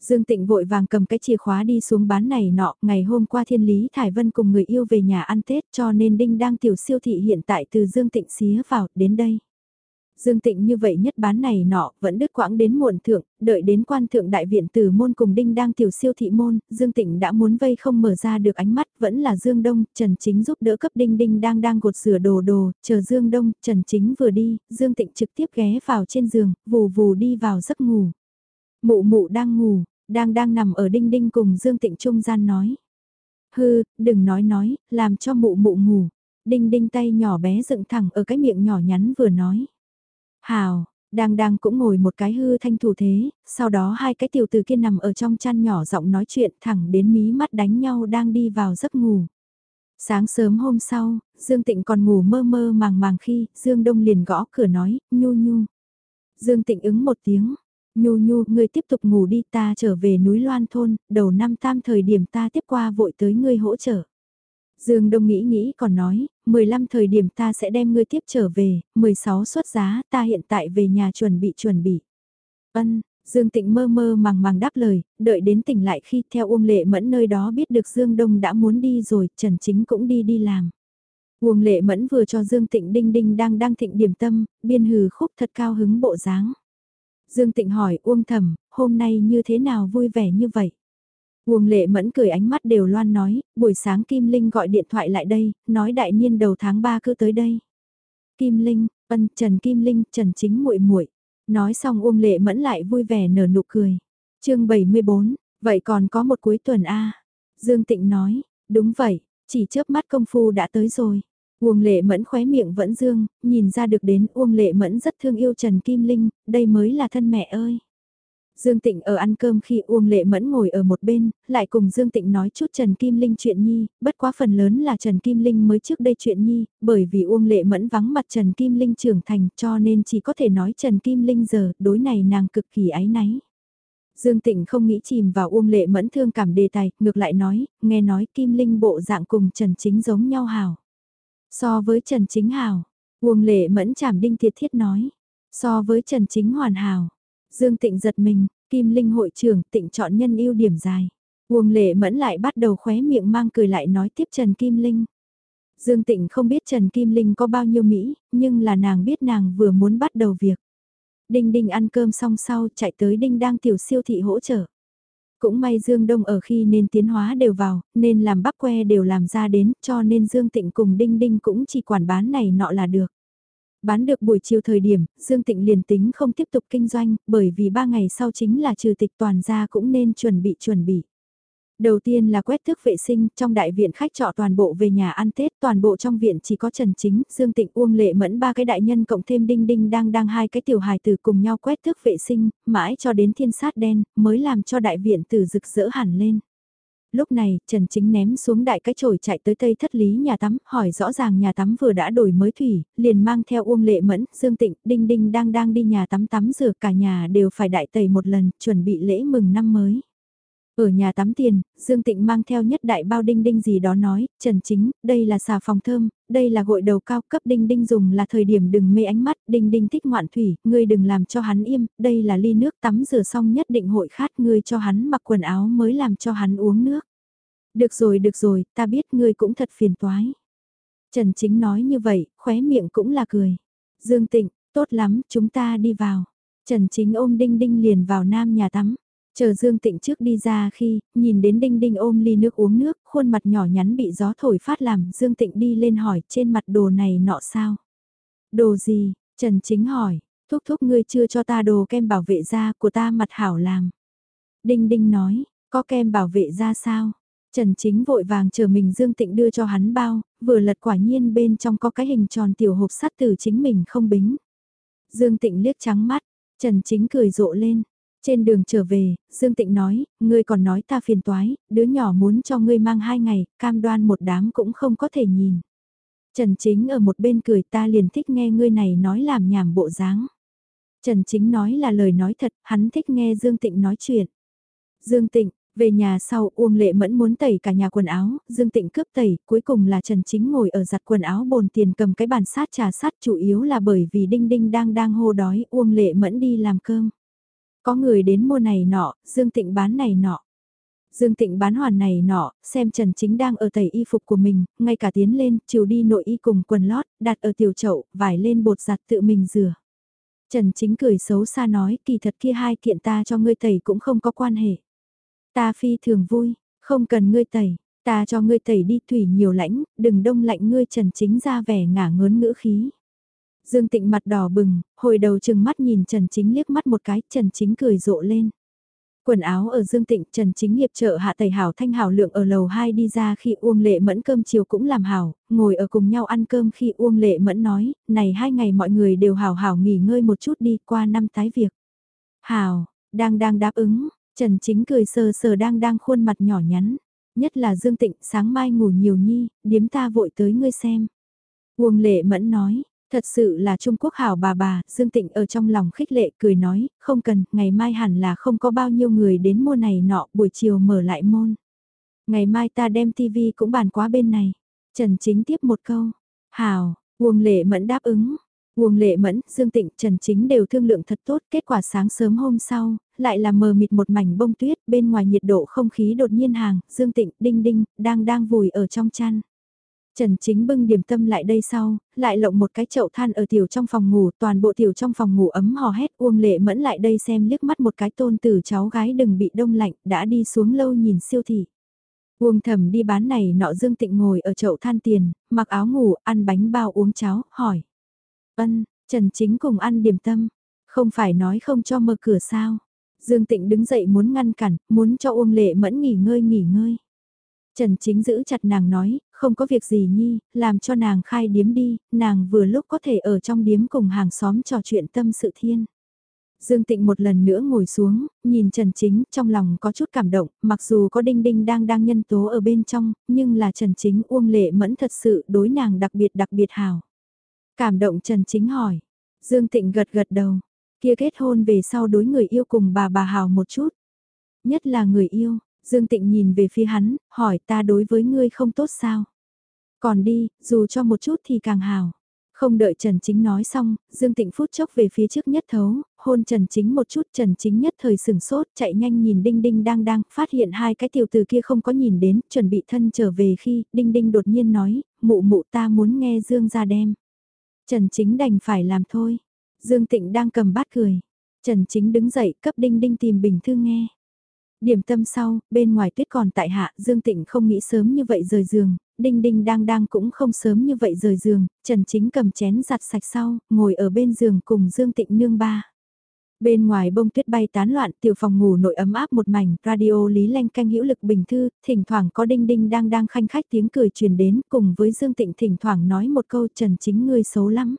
A: Dương Tịnh vội vàng cầm cái chìa khóa đi xuống bán này nọ, ngày hôm qua thiên lý Thải Vân cùng người yêu về nhà ăn Tết cho nên Đinh đang tiểu siêu thị hiện tại từ Dương Tịnh xía vào, đến đây. Dương Tịnh như vậy nhất bán này nọ, vẫn đứt quãng đến muộn thượng, đợi đến quan thượng đại viện từ môn cùng đinh đang tiểu siêu thị môn, Dương Tịnh đã muốn vây không mở ra được ánh mắt, vẫn là Dương Đông, Trần Chính giúp đỡ cấp đinh đinh đang đang gột rửa đồ đồ, chờ Dương Đông, Trần Chính vừa đi, Dương Tịnh trực tiếp ghé vào trên giường, vù vù đi vào giấc ngủ. Mụ mụ đang ngủ, đang đang nằm ở đinh đinh cùng Dương Tịnh trung gian nói. Hư, đừng nói nói, làm cho mụ mụ ngủ. Đinh đinh tay nhỏ bé dựng thẳng ở cái miệng nhỏ nhắn vừa nói. Hào, đang đang cũng ngồi một cái hư thanh thủ thế, sau đó hai cái tiểu từ kia nằm ở trong chăn nhỏ giọng nói chuyện thẳng đến mí mắt đánh nhau đang đi vào giấc ngủ. Sáng sớm hôm sau, Dương Tịnh còn ngủ mơ mơ màng màng khi Dương Đông liền gõ cửa nói, nhu nhu. Dương Tịnh ứng một tiếng, nhu nhu, ngươi tiếp tục ngủ đi ta trở về núi Loan Thôn, đầu năm tam thời điểm ta tiếp qua vội tới ngươi hỗ trợ. Dương Đông nghĩ nghĩ còn nói, 15 thời điểm ta sẽ đem ngươi tiếp trở về, 16 xuất giá ta hiện tại về nhà chuẩn bị chuẩn bị. Ân, Dương Tịnh mơ mơ màng màng đáp lời, đợi đến tỉnh lại khi theo Uông Lệ Mẫn nơi đó biết được Dương Đông đã muốn đi rồi, Trần Chính cũng đi đi làm. Uông Lệ Mẫn vừa cho Dương Tịnh đinh đinh đang đang thịnh điểm tâm, biên hừ khúc thật cao hứng bộ dáng. Dương Tịnh hỏi Uông Thẩm, hôm nay như thế nào vui vẻ như vậy? Uông lệ mẫn cười ánh mắt đều loan nói, buổi sáng Kim Linh gọi điện thoại lại đây, nói đại niên đầu tháng 3 cứ tới đây. Kim Linh, ân Trần Kim Linh, Trần Chính muội muội Nói xong Uông lệ mẫn lại vui vẻ nở nụ cười. chương 74, vậy còn có một cuối tuần a Dương Tịnh nói, đúng vậy, chỉ chớp mắt công phu đã tới rồi. Uông lệ mẫn khóe miệng vẫn dương, nhìn ra được đến Uông lệ mẫn rất thương yêu Trần Kim Linh, đây mới là thân mẹ ơi. Dương Tịnh ở ăn cơm khi Uông Lệ Mẫn ngồi ở một bên, lại cùng Dương Tịnh nói chút Trần Kim Linh chuyện nhi, bất quá phần lớn là Trần Kim Linh mới trước đây chuyện nhi, bởi vì Uông Lệ Mẫn vắng mặt Trần Kim Linh trưởng thành cho nên chỉ có thể nói Trần Kim Linh giờ, đối này nàng cực kỳ ái náy. Dương Tịnh không nghĩ chìm vào Uông Lệ Mẫn thương cảm đề tài, ngược lại nói, nghe nói Kim Linh bộ dạng cùng Trần Chính giống nhau hào. So với Trần Chính hảo, Uông Lệ Mẫn chảm đinh thiệt thiết nói, so với Trần Chính hoàn hảo, Dương Tịnh giật mình, Kim Linh hội trưởng tịnh chọn nhân ưu điểm dài. Uông lệ mẫn lại bắt đầu khóe miệng mang cười lại nói tiếp Trần Kim Linh. Dương Tịnh không biết Trần Kim Linh có bao nhiêu Mỹ, nhưng là nàng biết nàng vừa muốn bắt đầu việc. Đinh Đinh ăn cơm xong sau chạy tới Đinh đang tiểu siêu thị hỗ trợ. Cũng may Dương Đông ở khi nên tiến hóa đều vào, nên làm bắp que đều làm ra đến, cho nên Dương Tịnh cùng Đinh Đinh cũng chỉ quản bán này nọ là được. Bán được buổi chiều thời điểm, Dương Tịnh liền tính không tiếp tục kinh doanh, bởi vì ba ngày sau chính là trừ tịch toàn gia cũng nên chuẩn bị chuẩn bị. Đầu tiên là quét thước vệ sinh, trong đại viện khách trọ toàn bộ về nhà ăn Tết, toàn bộ trong viện chỉ có Trần Chính, Dương Tịnh Uông Lệ Mẫn ba cái đại nhân cộng thêm Đinh Đinh đang đang hai cái tiểu hài tử cùng nhau quét thước vệ sinh, mãi cho đến thiên sát đen, mới làm cho đại viện tử rực rỡ hẳn lên. Lúc này, Trần Chính ném xuống đại cái chổi chạy tới tây thất lý nhà tắm, hỏi rõ ràng nhà tắm vừa đã đổi mới thủy, liền mang theo Uông Lệ Mẫn, Dương Tịnh, Đinh Đinh đang đang đi nhà tắm tắm rửa cả nhà đều phải đại tẩy một lần, chuẩn bị lễ mừng năm mới. Ở nhà tắm tiền, Dương Tịnh mang theo nhất đại bao đinh đinh gì đó nói, Trần Chính, đây là xà phòng thơm, đây là gội đầu cao cấp đinh đinh dùng là thời điểm đừng mê ánh mắt, đinh đinh thích ngoạn thủy, ngươi đừng làm cho hắn im, đây là ly nước tắm rửa xong nhất định hội khát ngươi cho hắn mặc quần áo mới làm cho hắn uống nước. Được rồi được rồi, ta biết ngươi cũng thật phiền toái. Trần Chính nói như vậy, khóe miệng cũng là cười. Dương Tịnh, tốt lắm, chúng ta đi vào. Trần Chính ôm Đinh Đinh liền vào nam nhà tắm. Chờ Dương Tịnh trước đi ra khi, nhìn đến Đinh Đinh ôm ly nước uống nước, khuôn mặt nhỏ nhắn bị gió thổi phát làm, Dương Tịnh đi lên hỏi trên mặt đồ này nọ sao? Đồ gì? Trần Chính hỏi, thúc thúc ngươi chưa cho ta đồ kem bảo vệ da của ta mặt hảo làm. Đinh Đinh nói, có kem bảo vệ da sao? Trần Chính vội vàng chờ mình Dương Tịnh đưa cho hắn bao, vừa lật quả nhiên bên trong có cái hình tròn tiểu hộp sắt từ chính mình không bính. Dương Tịnh liếc trắng mắt, Trần Chính cười rộ lên. Trên đường trở về, Dương Tịnh nói, ngươi còn nói ta phiền toái, đứa nhỏ muốn cho ngươi mang hai ngày, cam đoan một đám cũng không có thể nhìn. Trần Chính ở một bên cười ta liền thích nghe ngươi này nói làm nhảm bộ dáng. Trần Chính nói là lời nói thật, hắn thích nghe Dương Tịnh nói chuyện. Dương Tịnh, về nhà sau Uông Lệ Mẫn muốn tẩy cả nhà quần áo, Dương Tịnh cướp tẩy, cuối cùng là Trần Chính ngồi ở giặt quần áo bồn tiền cầm cái bàn sát trà sát chủ yếu là bởi vì Đinh Đinh đang đang hô đói Uông Lệ Mẫn đi làm cơm. Có người đến mua này nọ, Dương Tịnh bán này nọ. Dương Tịnh bán hoàn này nọ, xem Trần Chính đang ở tẩy y phục của mình, ngay cả tiến lên, chiều đi nội y cùng quần lót, đặt ở tiểu chậu, vải lên bột giặt tự mình rửa. Trần Chính cười xấu xa nói kỳ thật kia hai kiện ta cho ngươi tẩy cũng không có quan hệ. Ta phi thường vui, không cần ngươi tẩy, ta cho ngươi tẩy đi thủy nhiều lãnh, đừng đông lạnh ngươi Trần Chính ra vẻ ngả ngớn ngữ khí. Dương Tịnh mặt đỏ bừng, hồi đầu chừng mắt nhìn Trần Chính liếc mắt một cái, Trần Chính cười rộ lên. Quần áo ở Dương Tịnh Trần Chính Hiệp trợ hạ tẩy hảo thanh hảo lượng ở lầu 2 đi ra khi Uông Lệ Mẫn cơm chiều cũng làm hảo, ngồi ở cùng nhau ăn cơm khi Uông Lệ Mẫn nói, này hai ngày mọi người đều hảo hảo nghỉ ngơi một chút đi qua năm tái việc. Hảo, đang đang đáp ứng, Trần Chính cười sờ sờ đang đang khuôn mặt nhỏ nhắn, nhất là Dương Tịnh sáng mai ngủ nhiều nhi, điếm ta vội tới ngươi xem. Uông Lệ Mẫn nói, Thật sự là Trung Quốc hảo bà bà, Dương Tịnh ở trong lòng khích lệ cười nói, không cần, ngày mai hẳn là không có bao nhiêu người đến mua này nọ, buổi chiều mở lại môn. Ngày mai ta đem tivi cũng bàn quá bên này. Trần Chính tiếp một câu. Hảo, Uông Lệ Mẫn đáp ứng. Uông Lệ Mẫn, Dương Tịnh, Trần Chính đều thương lượng thật tốt, kết quả sáng sớm hôm sau, lại là mờ mịt một mảnh bông tuyết, bên ngoài nhiệt độ không khí đột nhiên hàng, Dương Tịnh, Đinh Đinh, đang đang vùi ở trong chăn. Trần Chính bưng điểm tâm lại đây sau, lại lộng một cái chậu than ở tiểu trong phòng ngủ, toàn bộ tiểu trong phòng ngủ ấm hò hét Uông Lệ Mẫn lại đây xem liếc mắt một cái tôn tử cháu gái đừng bị đông lạnh, đã đi xuống lâu nhìn siêu thị. Uông thầm đi bán này nọ Dương Tịnh ngồi ở chậu than tiền, mặc áo ngủ, ăn bánh bao uống cháo, hỏi. Ân, Trần Chính cùng ăn điểm tâm, không phải nói không cho mở cửa sao. Dương Tịnh đứng dậy muốn ngăn cản, muốn cho Uông Lệ Mẫn nghỉ ngơi nghỉ ngơi. Trần Chính giữ chặt nàng nói, không có việc gì nhi, làm cho nàng khai điếm đi, nàng vừa lúc có thể ở trong điếm cùng hàng xóm trò chuyện tâm sự thiên. Dương Tịnh một lần nữa ngồi xuống, nhìn Trần Chính, trong lòng có chút cảm động, mặc dù có đinh đinh đang đang nhân tố ở bên trong, nhưng là Trần Chính uông lệ mẫn thật sự đối nàng đặc biệt đặc biệt hào. Cảm động Trần Chính hỏi, Dương Tịnh gật gật đầu, kia kết hôn về sau đối người yêu cùng bà bà hào một chút. Nhất là người yêu, Dương Tịnh nhìn về phía hắn, hỏi ta đối với ngươi không tốt sao? Còn đi, dù cho một chút thì càng hào. Không đợi Trần Chính nói xong, Dương Tịnh phút chốc về phía trước nhất thấu, hôn Trần Chính một chút Trần Chính nhất thời sừng sốt, chạy nhanh nhìn Đinh Đinh đang đang, phát hiện hai cái tiểu từ kia không có nhìn đến, chuẩn bị thân trở về khi, Đinh Đinh đột nhiên nói, mụ mụ ta muốn nghe Dương ra đem. Trần Chính đành phải làm thôi. Dương Tịnh đang cầm bát cười. Trần Chính đứng dậy cấp Đinh Đinh tìm bình thư nghe. Điểm tâm sau, bên ngoài tuyết còn tại hạ, Dương Tịnh không nghĩ sớm như vậy rời giường, Đinh Đinh đang đang cũng không sớm như vậy rời giường, Trần Chính cầm chén giặt sạch sau, ngồi ở bên giường cùng Dương Tịnh nương ba. Bên ngoài bông tuyết bay tán loạn, tiểu phòng ngủ nội ấm áp một mảnh, radio lý lanh canh hữu lực bình thư, thỉnh thoảng có đinh đinh đang đang khanh khách tiếng cười truyền đến, cùng với Dương Tịnh thỉnh thoảng nói một câu Trần Chính ngươi xấu lắm.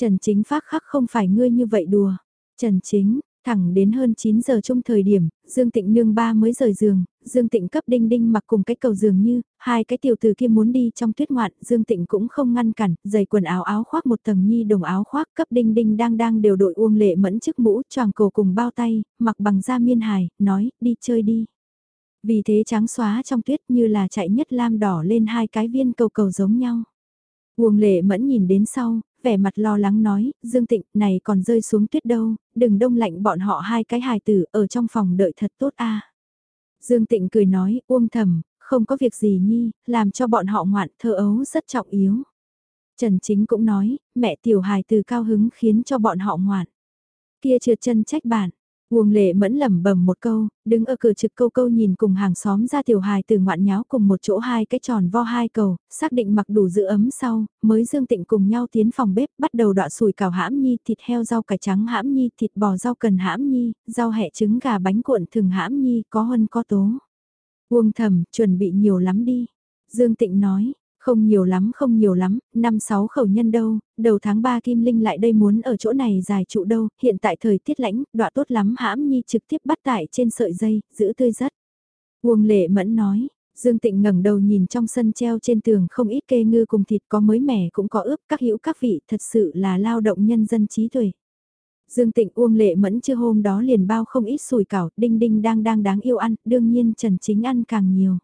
A: Trần Chính phát khắc không phải ngươi như vậy đùa. Trần Chính, Thẳng đến hơn 9 giờ chung thời điểm, Dương Tịnh nương ba mới rời giường, Dương Tịnh cấp đinh đinh mặc cùng cái cầu giường như, hai cái tiểu từ kia muốn đi trong tuyết ngoạn, Dương Tịnh cũng không ngăn cản, giày quần áo áo khoác một tầng nhi đồng áo khoác cấp đinh đinh đang đang đều đội uông lệ mẫn chiếc mũ, tròn cổ cùng bao tay, mặc bằng da miên hài, nói, đi chơi đi. Vì thế trắng xóa trong tuyết như là chạy nhất lam đỏ lên hai cái viên cầu cầu giống nhau. Uông lệ mẫn nhìn đến sau, vẻ mặt lo lắng nói, Dương Tịnh, này còn rơi xuống tuyết đâu, đừng đông lạnh bọn họ hai cái hài tử ở trong phòng đợi thật tốt a. Dương Tịnh cười nói, uông thầm, không có việc gì nhi, làm cho bọn họ ngoạn thơ ấu rất trọng yếu. Trần Chính cũng nói, mẹ tiểu hài tử cao hứng khiến cho bọn họ ngoạn. Kia trượt chân trách bản, Uông lệ mẫn lẩm bẩm một câu, đứng ở cửa trực câu câu nhìn cùng hàng xóm ra tiểu hài từ ngoạn nháo cùng một chỗ hai cái tròn vo hai cầu, xác định mặc đủ giữ ấm sau, mới dương tịnh cùng nhau tiến phòng bếp bắt đầu đọa sủi cảo hãm nhi, thịt heo rau cải trắng hãm nhi, thịt bò rau cần hãm nhi, rau hẹ trứng gà bánh cuộn thường hãm nhi, có hân có tố. Uông thầm, chuẩn bị nhiều lắm đi. Dương tịnh nói, không nhiều lắm không nhiều lắm, năm sáu khẩu nhân đâu, đầu tháng 3 Kim Linh lại đây muốn ở chỗ này dài trụ đâu, hiện tại thời tiết lãnh, đọa tốt lắm hãm nhi trực tiếp bắt tải trên sợi dây, giữ tươi rất. Uông lệ mẫn nói, Dương Tịnh ngẩng đầu nhìn trong sân treo trên tường không ít kê ngư cùng thịt có mới mẻ cũng có ướp các hữu các vị thật sự là lao động nhân dân trí tuệ. Dương Tịnh Uông Lệ Mẫn chưa hôm đó liền bao không ít sùi cảo, đinh đinh đang đang đáng yêu ăn, đương nhiên Trần Chính ăn càng nhiều.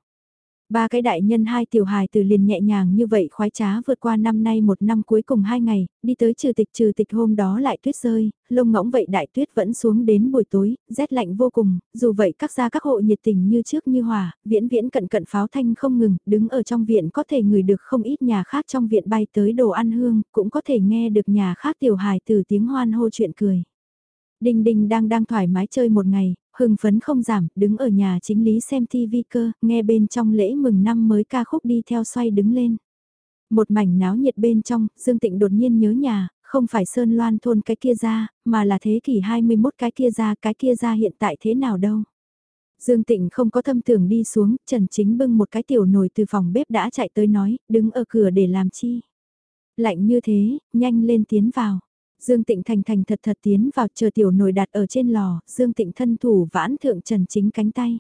A: Ba cái đại nhân hai tiểu hài từ liền nhẹ nhàng như vậy khoái trá vượt qua năm nay một năm cuối cùng hai ngày, đi tới trừ tịch trừ tịch hôm đó lại tuyết rơi, lông ngỗng vậy đại tuyết vẫn xuống đến buổi tối, rét lạnh vô cùng, dù vậy các gia các hộ nhiệt tình như trước như hòa, viễn viễn cận cận pháo thanh không ngừng, đứng ở trong viện có thể ngửi được không ít nhà khác trong viện bay tới đồ ăn hương, cũng có thể nghe được nhà khác tiểu hài từ tiếng hoan hô chuyện cười. Đinh Đinh đang đang thoải mái chơi một ngày, hưng phấn không giảm, đứng ở nhà chính lý xem TV cơ, nghe bên trong lễ mừng năm mới ca khúc đi theo xoay đứng lên. Một mảnh náo nhiệt bên trong, Dương Tịnh đột nhiên nhớ nhà, không phải Sơn Loan thôn cái kia ra, mà là thế kỷ 21 cái kia ra, cái kia ra hiện tại thế nào đâu. Dương Tịnh không có thâm tưởng đi xuống, Trần Chính bưng một cái tiểu nồi từ phòng bếp đã chạy tới nói, đứng ở cửa để làm chi. Lạnh như thế, nhanh lên tiến vào. Dương Tịnh thành thành thật thật tiến vào chờ tiểu nồi đặt ở trên lò, Dương Tịnh thân thủ vãn thượng Trần Chính cánh tay.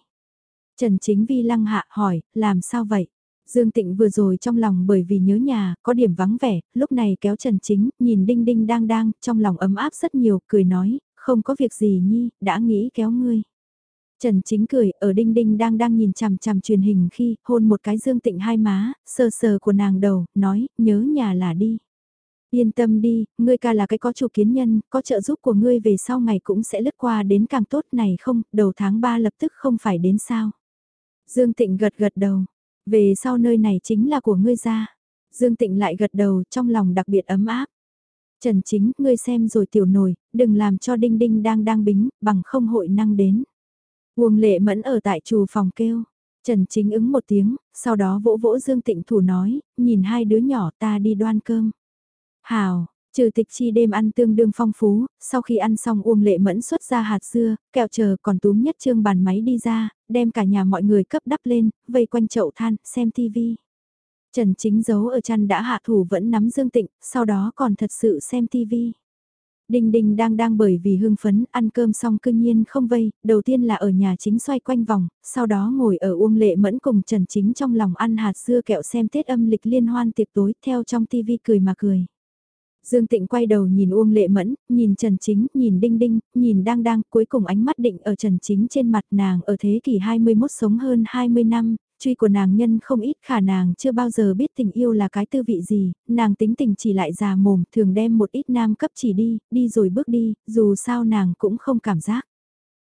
A: Trần Chính vi lăng hạ hỏi, làm sao vậy? Dương Tịnh vừa rồi trong lòng bởi vì nhớ nhà, có điểm vắng vẻ, lúc này kéo Trần Chính, nhìn Đinh Đinh đang đang, trong lòng ấm áp rất nhiều, cười nói, không có việc gì nhi, đã nghĩ kéo ngươi. Trần Chính cười, ở Đinh Đinh đang đang nhìn chằm chằm truyền hình khi, hôn một cái Dương Tịnh hai má, sờ sờ của nàng đầu, nói, nhớ nhà là đi. Yên tâm đi, ngươi ca là cái có chủ kiến nhân, có trợ giúp của ngươi về sau ngày cũng sẽ lướt qua đến càng tốt này không, đầu tháng 3 lập tức không phải đến sao. Dương Tịnh gật gật đầu, về sau nơi này chính là của ngươi ra. Dương Tịnh lại gật đầu trong lòng đặc biệt ấm áp. Trần Chính, ngươi xem rồi tiểu nổi, đừng làm cho Đinh Đinh đang đang bính, bằng không hội năng đến. Uông lệ mẫn ở tại chủ phòng kêu. Trần Chính ứng một tiếng, sau đó vỗ vỗ Dương Tịnh thủ nói, nhìn hai đứa nhỏ ta đi đoan cơm. Hào, trừ tịch chi đêm ăn tương đương phong phú, sau khi ăn xong Uông Lệ Mẫn xuất ra hạt dưa, kẹo chờ còn túm nhất trương bàn máy đi ra, đem cả nhà mọi người cấp đắp lên, vây quanh chậu than, xem tivi. Trần Chính giấu ở chăn đã hạ thủ vẫn nắm Dương Tịnh, sau đó còn thật sự xem tivi. đình đình đang đang bởi vì hưng phấn, ăn cơm xong cương nhiên không vây, đầu tiên là ở nhà chính xoay quanh vòng, sau đó ngồi ở Uông Lệ Mẫn cùng Trần Chính trong lòng ăn hạt dưa kẹo xem Tết âm lịch liên hoan tiệc tối theo trong tivi cười mà cười. Dương Tịnh quay đầu nhìn Uông Lệ Mẫn, nhìn Trần Chính, nhìn Đinh Đinh, nhìn Đang Đang, cuối cùng ánh mắt định ở Trần Chính trên mặt nàng ở thế kỷ 21 sống hơn 20 năm, truy của nàng nhân không ít khả nàng chưa bao giờ biết tình yêu là cái tư vị gì, nàng tính tình chỉ lại già mồm, thường đem một ít nam cấp chỉ đi, đi rồi bước đi, dù sao nàng cũng không cảm giác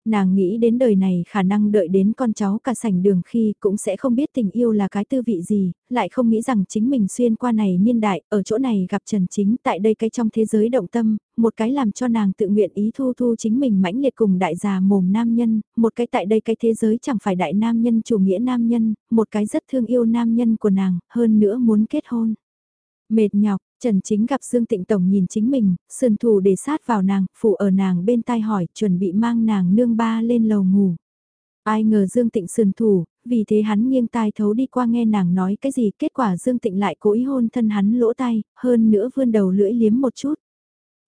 A: nàng nghĩ đến đời này khả năng đợi đến con cháu cả sảnh đường khi cũng sẽ không biết tình yêu là cái tư vị gì, lại không nghĩ rằng chính mình xuyên qua này niên đại, ở chỗ này gặp Trần Chính tại đây cái trong thế giới động tâm, một cái làm cho nàng tự nguyện ý thu thu chính mình mãnh liệt cùng đại già mồm nam nhân, một cái tại đây cái thế giới chẳng phải đại nam nhân chủ nghĩa nam nhân, một cái rất thương yêu nam nhân của nàng, hơn nữa muốn kết hôn. Mệt nhọc, Trần Chính gặp Dương Tịnh Tổng nhìn chính mình, sườn thủ để sát vào nàng, phụ ở nàng bên tai hỏi, chuẩn bị mang nàng nương ba lên lầu ngủ. Ai ngờ Dương Tịnh sườn thủ, vì thế hắn nghiêng tai thấu đi qua nghe nàng nói cái gì, kết quả Dương Tịnh lại cố ý hôn thân hắn lỗ tai, hơn nữa vươn đầu lưỡi liếm một chút.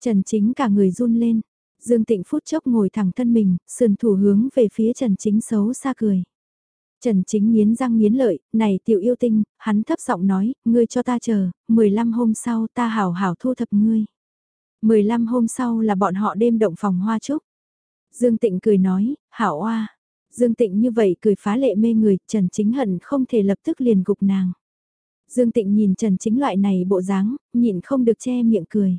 A: Trần Chính cả người run lên, Dương Tịnh phút chốc ngồi thẳng thân mình, sườn thủ hướng về phía Trần Chính xấu xa cười. Trần Chính nghiến răng nghiến lợi, này tiểu yêu tinh, hắn thấp giọng nói, ngươi cho ta chờ, 15 hôm sau ta hảo hảo thu thập ngươi. 15 hôm sau là bọn họ đêm động phòng hoa trúc. Dương Tịnh cười nói, hảo oa. Dương Tịnh như vậy cười phá lệ mê người, Trần Chính hận không thể lập tức liền gục nàng. Dương Tịnh nhìn Trần Chính loại này bộ dáng, nhịn không được che miệng cười.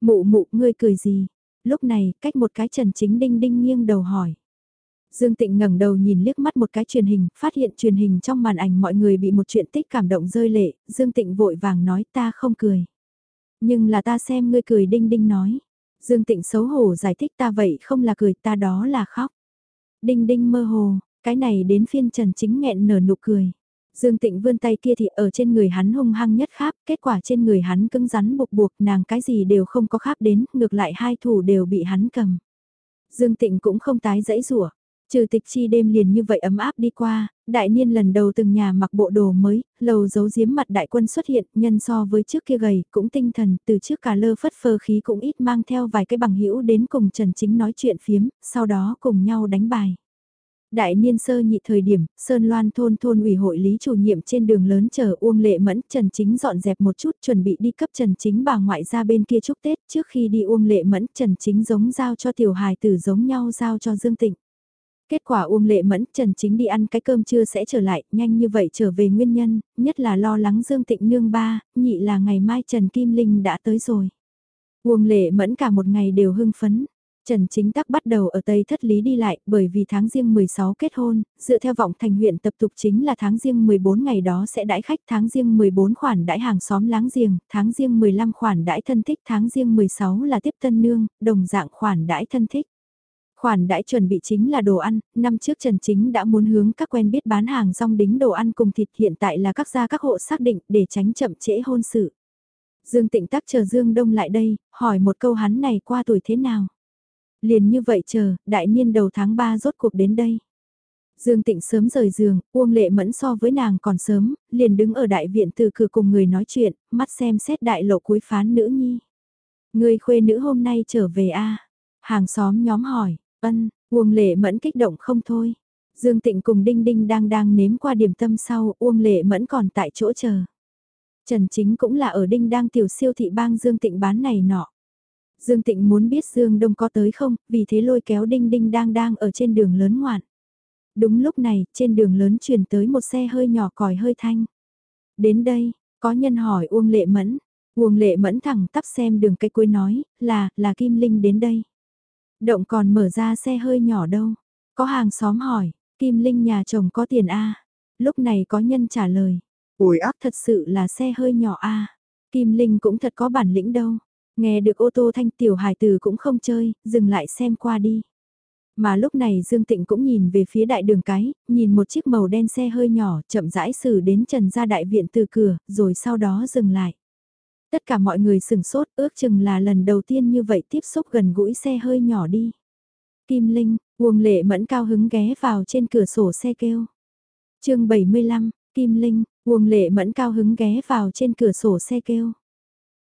A: Mụ mụ ngươi cười gì? Lúc này, cách một cái Trần Chính đinh đinh nghiêng đầu hỏi. Dương Tịnh ngẩng đầu nhìn liếc mắt một cái truyền hình, phát hiện truyền hình trong màn ảnh mọi người bị một chuyện tích cảm động rơi lệ, Dương Tịnh vội vàng nói ta không cười. Nhưng là ta xem ngươi cười đinh đinh nói. Dương Tịnh xấu hổ giải thích ta vậy không là cười ta đó là khóc. Đinh đinh mơ hồ, cái này đến phiên Trần Chính nghẹn nở nụ cười. Dương Tịnh vươn tay kia thì ở trên người hắn hung hăng nhất kháp, kết quả trên người hắn cứng rắn buộc buộc nàng cái gì đều không có kháp đến, ngược lại hai thủ đều bị hắn cầm. Dương Tịnh cũng không tái dãy rủa Trừ tịch chi đêm liền như vậy ấm áp đi qua, đại niên lần đầu từng nhà mặc bộ đồ mới, lầu giấu giếm mặt đại quân xuất hiện, nhân so với trước kia gầy, cũng tinh thần, từ trước cả lơ phất phơ khí cũng ít mang theo vài cái bằng hữu đến cùng Trần Chính nói chuyện phiếm, sau đó cùng nhau đánh bài. Đại niên sơ nhị thời điểm, Sơn Loan thôn thôn ủy hội lý chủ nhiệm trên đường lớn chờ Uông Lệ Mẫn, Trần Chính dọn dẹp một chút chuẩn bị đi cấp Trần Chính bà ngoại ra bên kia chúc Tết trước khi đi Uông Lệ Mẫn, Trần Chính giống giao cho tiểu hài tử giống nhau giao cho Dương Tịnh. Kết quả Uông Lệ Mẫn Trần Chính đi ăn cái cơm trưa sẽ trở lại, nhanh như vậy trở về nguyên nhân, nhất là lo lắng Dương Tịnh Nương ba, nhị là ngày mai Trần Kim Linh đã tới rồi. Uông Lệ Mẫn cả một ngày đều hưng phấn. Trần Chính Tắc bắt đầu ở Tây Thất Lý đi lại bởi vì tháng riêng 16 kết hôn, dựa theo vọng thành huyện tập tục chính là tháng riêng 14 ngày đó sẽ đãi khách tháng riêng 14 khoản đãi hàng xóm láng giềng, tháng riêng 15 khoản đãi thân thích, tháng riêng 16 là tiếp tân nương, đồng dạng khoản đãi thân thích. Khoản đãi chuẩn bị chính là đồ ăn, năm trước Trần Chính đã muốn hướng các quen biết bán hàng rong đính đồ ăn cùng thịt hiện tại là các gia các hộ xác định để tránh chậm trễ hôn sự. Dương Tịnh Tắc chờ Dương Đông lại đây, hỏi một câu hắn này qua tuổi thế nào. Liền như vậy chờ, đại niên đầu tháng 3 rốt cuộc đến đây. Dương Tịnh sớm rời giường, Uông Lệ Mẫn so với nàng còn sớm, liền đứng ở đại viện từ cửa cùng người nói chuyện, mắt xem xét đại lộ cuối phán nữ nhi. Người khuê nữ hôm nay trở về a Hàng xóm nhóm hỏi, ân, Uông Lệ Mẫn kích động không thôi. Dương Tịnh cùng Đinh Đinh đang đang nếm qua điểm tâm sau, Uông Lệ Mẫn còn tại chỗ chờ. Trần Chính cũng là ở Đinh đang tiểu siêu thị bang Dương Tịnh bán này nọ. Dương Tịnh muốn biết Dương Đông có tới không, vì thế lôi kéo Đinh Đinh đang đang ở trên đường lớn ngoạn. Đúng lúc này, trên đường lớn chuyển tới một xe hơi nhỏ còi hơi thanh. Đến đây, có nhân hỏi Uông Lệ Mẫn. Uông Lệ Mẫn thẳng tắp xem đường cây cuối nói, là, là Kim Linh đến đây. Động còn mở ra xe hơi nhỏ đâu. Có hàng xóm hỏi, Kim Linh nhà chồng có tiền A. Lúc này có nhân trả lời, ủi ác thật sự là xe hơi nhỏ A. Kim Linh cũng thật có bản lĩnh đâu. Nghe được ô tô thanh tiểu hải từ cũng không chơi, dừng lại xem qua đi. Mà lúc này Dương Tịnh cũng nhìn về phía đại đường cái, nhìn một chiếc màu đen xe hơi nhỏ chậm rãi xử đến trần gia đại viện từ cửa, rồi sau đó dừng lại. Tất cả mọi người sừng sốt ước chừng là lần đầu tiên như vậy tiếp xúc gần gũi xe hơi nhỏ đi. Kim Linh, Uông Lệ Mẫn cao hứng ghé vào trên cửa sổ xe kêu. chương 75, Kim Linh, Uông Lệ Mẫn cao hứng ghé vào trên cửa sổ xe kêu.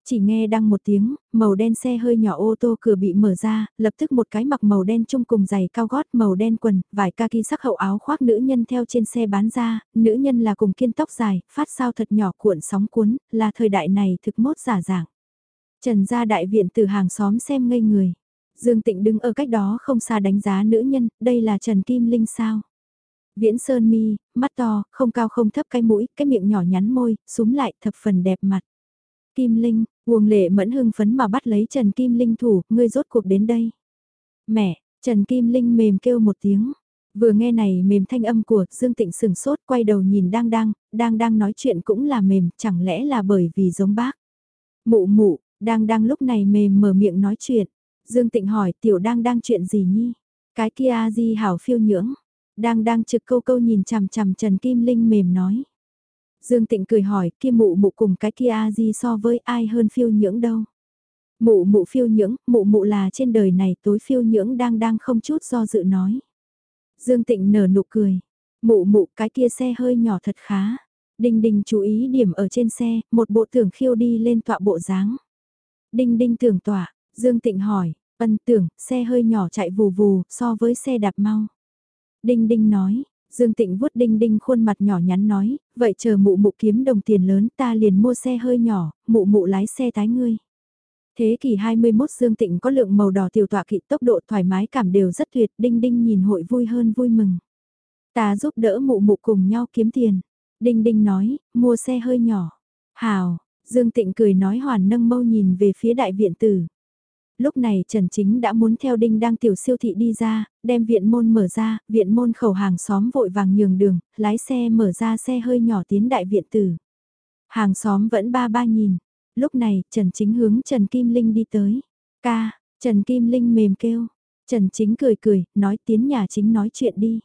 A: Chỉ nghe đăng một tiếng, màu đen xe hơi nhỏ ô tô cửa bị mở ra, lập tức một cái mặc màu đen chung cùng giày cao gót màu đen quần, vải kaki sắc hậu áo khoác nữ nhân theo trên xe bán ra, nữ nhân là cùng kiên tóc dài, phát sao thật nhỏ cuộn sóng cuốn, là thời đại này thực mốt giả dạng. Trần gia đại viện từ hàng xóm xem ngây người. Dương Tịnh đứng ở cách đó không xa đánh giá nữ nhân, đây là Trần Kim Linh sao? Viễn sơn mi, mắt to, không cao không thấp cái mũi, cái miệng nhỏ nhắn môi, súm lại thập phần đẹp mặt. Kim Linh, Uông lệ mẫn hưng phấn mà bắt lấy Trần Kim Linh thủ, ngươi rốt cuộc đến đây. Mẹ, Trần Kim Linh mềm kêu một tiếng. Vừa nghe này mềm thanh âm của Dương Tịnh sừng sốt quay đầu nhìn đang đang, đang đang nói chuyện cũng là mềm, chẳng lẽ là bởi vì giống bác. Mụ mụ, đang đang lúc này mềm mở miệng nói chuyện. Dương Tịnh hỏi tiểu đang đang chuyện gì nhi? Cái kia di hảo phiêu nhưỡng. Đang đang trực câu câu nhìn chằm chằm Trần Kim Linh mềm nói. Dương Tịnh cười hỏi kia mụ mụ cùng cái kia a di so với ai hơn phiêu nhưỡng đâu. Mụ mụ phiêu nhưỡng, mụ mụ là trên đời này tối phiêu nhưỡng đang đang không chút do dự nói. Dương Tịnh nở nụ cười. Mụ mụ cái kia xe hơi nhỏ thật khá. Đinh Đinh chú ý điểm ở trên xe, một bộ tưởng khiêu đi lên tọa bộ dáng. Đinh Đinh tưởng tọa, Dương Tịnh hỏi, ân tưởng, xe hơi nhỏ chạy vù vù so với xe đạp mau. Đinh Đinh nói, Dương Tịnh vuốt đinh đinh khuôn mặt nhỏ nhắn nói, vậy chờ mụ mụ kiếm đồng tiền lớn ta liền mua xe hơi nhỏ, mụ mụ lái xe tái ngươi. Thế kỷ 21 Dương Tịnh có lượng màu đỏ tiểu tọa kỵ tốc độ thoải mái cảm đều rất tuyệt, đinh đinh nhìn hội vui hơn vui mừng. Ta giúp đỡ mụ mụ cùng nhau kiếm tiền. Đinh đinh nói, mua xe hơi nhỏ. Hào, Dương Tịnh cười nói hoàn nâng mâu nhìn về phía đại viện tử. Lúc này Trần Chính đã muốn theo đinh đang tiểu siêu thị đi ra, đem viện môn mở ra, viện môn khẩu hàng xóm vội vàng nhường đường, lái xe mở ra xe hơi nhỏ tiến đại viện tử. Hàng xóm vẫn ba ba nhìn. Lúc này, Trần Chính hướng Trần Kim Linh đi tới. Ca, Trần Kim Linh mềm kêu. Trần Chính cười cười, nói tiến nhà chính nói chuyện đi.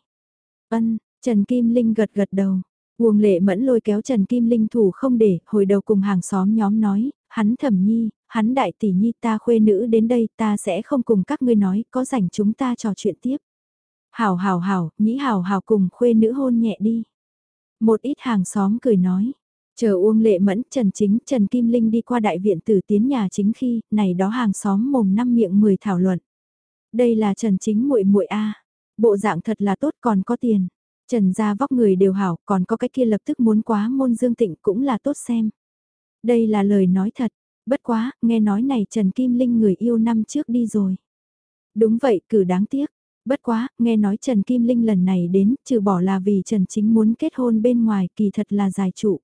A: Ân, Trần Kim Linh gật gật đầu. Uông lệ mẫn lôi kéo Trần Kim Linh thủ không để, hồi đầu cùng hàng xóm nhóm nói, hắn thẩm nhi, hắn đại tỷ nhi ta khuê nữ đến đây ta sẽ không cùng các ngươi nói, có rảnh chúng ta trò chuyện tiếp. Hảo hảo hảo, nhĩ hảo hảo cùng khuê nữ hôn nhẹ đi. Một ít hàng xóm cười nói, chờ Uông Lệ Mẫn, Trần Chính, Trần Kim Linh đi qua đại viện tử tiến nhà chính khi, này đó hàng xóm mồm năm miệng mười thảo luận. Đây là Trần Chính muội muội a, bộ dạng thật là tốt còn có tiền. Trần gia vóc người đều hảo, còn có cái kia lập tức muốn quá môn dương tịnh cũng là tốt xem. Đây là lời nói thật, Bất quá, nghe nói này Trần Kim Linh người yêu năm trước đi rồi. Đúng vậy, cử đáng tiếc. Bất quá, nghe nói Trần Kim Linh lần này đến, trừ bỏ là vì Trần Chính muốn kết hôn bên ngoài, kỳ thật là giải trụ.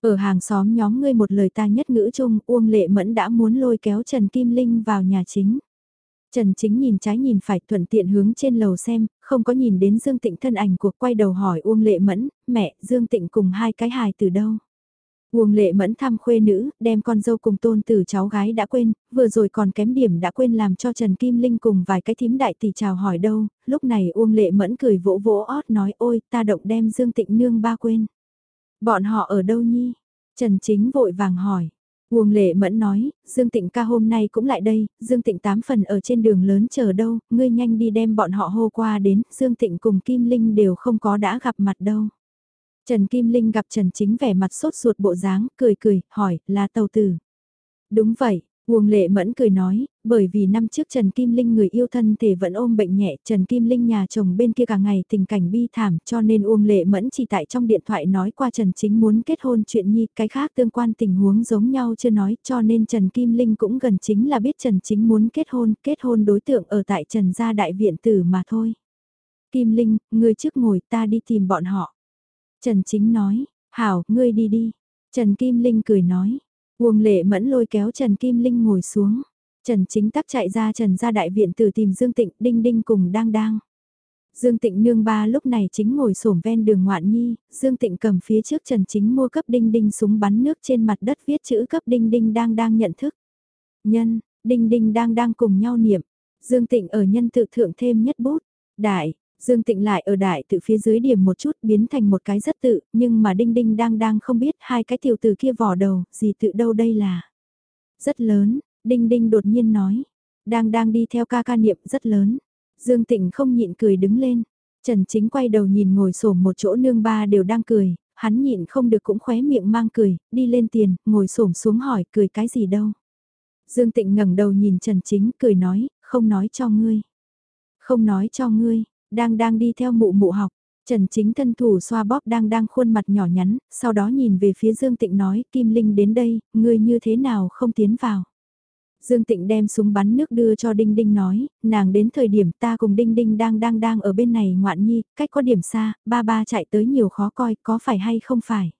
A: Ở hàng xóm nhóm ngươi một lời ta nhất ngữ chung, Uông Lệ Mẫn đã muốn lôi kéo Trần Kim Linh vào nhà chính. Trần Chính nhìn trái nhìn phải thuận tiện hướng trên lầu xem, không có nhìn đến Dương Tịnh thân ảnh của quay đầu hỏi Uông Lệ Mẫn, mẹ, Dương Tịnh cùng hai cái hài từ đâu? Uông Lệ Mẫn thăm khuê nữ, đem con dâu cùng tôn tử cháu gái đã quên, vừa rồi còn kém điểm đã quên làm cho Trần Kim Linh cùng vài cái thím đại tỷ chào hỏi đâu, lúc này Uông Lệ Mẫn cười vỗ vỗ ót nói ôi ta động đem Dương Tịnh nương ba quên. Bọn họ ở đâu nhi? Trần Chính vội vàng hỏi. Uông Lệ Mẫn nói, Dương Tịnh ca hôm nay cũng lại đây, Dương Tịnh tám phần ở trên đường lớn chờ đâu, ngươi nhanh đi đem bọn họ hô qua đến, Dương Tịnh cùng Kim Linh đều không có đã gặp mặt đâu. Trần Kim Linh gặp Trần Chính vẻ mặt sốt ruột bộ dáng, cười cười, hỏi, là tàu tử. Đúng vậy, Uông Lệ Mẫn cười nói, bởi vì năm trước Trần Kim Linh người yêu thân thể vẫn ôm bệnh nhẹ, Trần Kim Linh nhà chồng bên kia cả ngày tình cảnh bi thảm cho nên Uông Lệ Mẫn chỉ tại trong điện thoại nói qua Trần Chính muốn kết hôn chuyện nhi, cái khác tương quan tình huống giống nhau chưa nói cho nên Trần Kim Linh cũng gần chính là biết Trần Chính muốn kết hôn, kết hôn đối tượng ở tại Trần gia đại viện tử mà thôi. Kim Linh, người trước ngồi ta đi tìm bọn họ. Trần Chính nói, hảo, ngươi đi đi. Trần Kim Linh cười nói, Uông lệ mẫn lôi kéo Trần Kim Linh ngồi xuống. Trần chính tắc chạy ra Trần ra đại viện từ tìm Dương Tịnh đinh đinh cùng đang đang. Dương Tịnh nương ba lúc này chính ngồi xổm ven đường ngoạn nhi, Dương Tịnh cầm phía trước Trần Chính mua cấp đinh đinh súng bắn nước trên mặt đất viết chữ cấp đinh đinh đang đang nhận thức. Nhân, đinh đinh đang đang cùng nhau niệm, Dương Tịnh ở nhân tự thượng thêm nhất bút, đại, Dương Tịnh lại ở đại tự phía dưới điểm một chút biến thành một cái rất tự, nhưng mà đinh đinh đang đang không biết hai cái tiểu tử kia vỏ đầu, gì tự đâu đây là. Rất lớn, đinh đinh đột nhiên nói, đang đang đi theo ca ca niệm rất lớn. Dương Tịnh không nhịn cười đứng lên, Trần Chính quay đầu nhìn ngồi xổm một chỗ nương ba đều đang cười, hắn nhịn không được cũng khóe miệng mang cười, đi lên tiền, ngồi sổm xuống hỏi cười cái gì đâu. Dương Tịnh ngẩng đầu nhìn Trần Chính cười nói, không nói cho ngươi. Không nói cho ngươi, đang đang đi theo mụ mụ học, Trần Chính thân thủ xoa bóp đang đang khuôn mặt nhỏ nhắn, sau đó nhìn về phía Dương Tịnh nói, Kim Linh đến đây, ngươi như thế nào không tiến vào. Dương Tịnh đem súng bắn nước đưa cho Đinh Đinh nói, nàng đến thời điểm ta cùng Đinh Đinh đang đang đang ở bên này ngoạn nhi, cách có điểm xa, ba ba chạy tới nhiều khó coi, có phải hay không phải.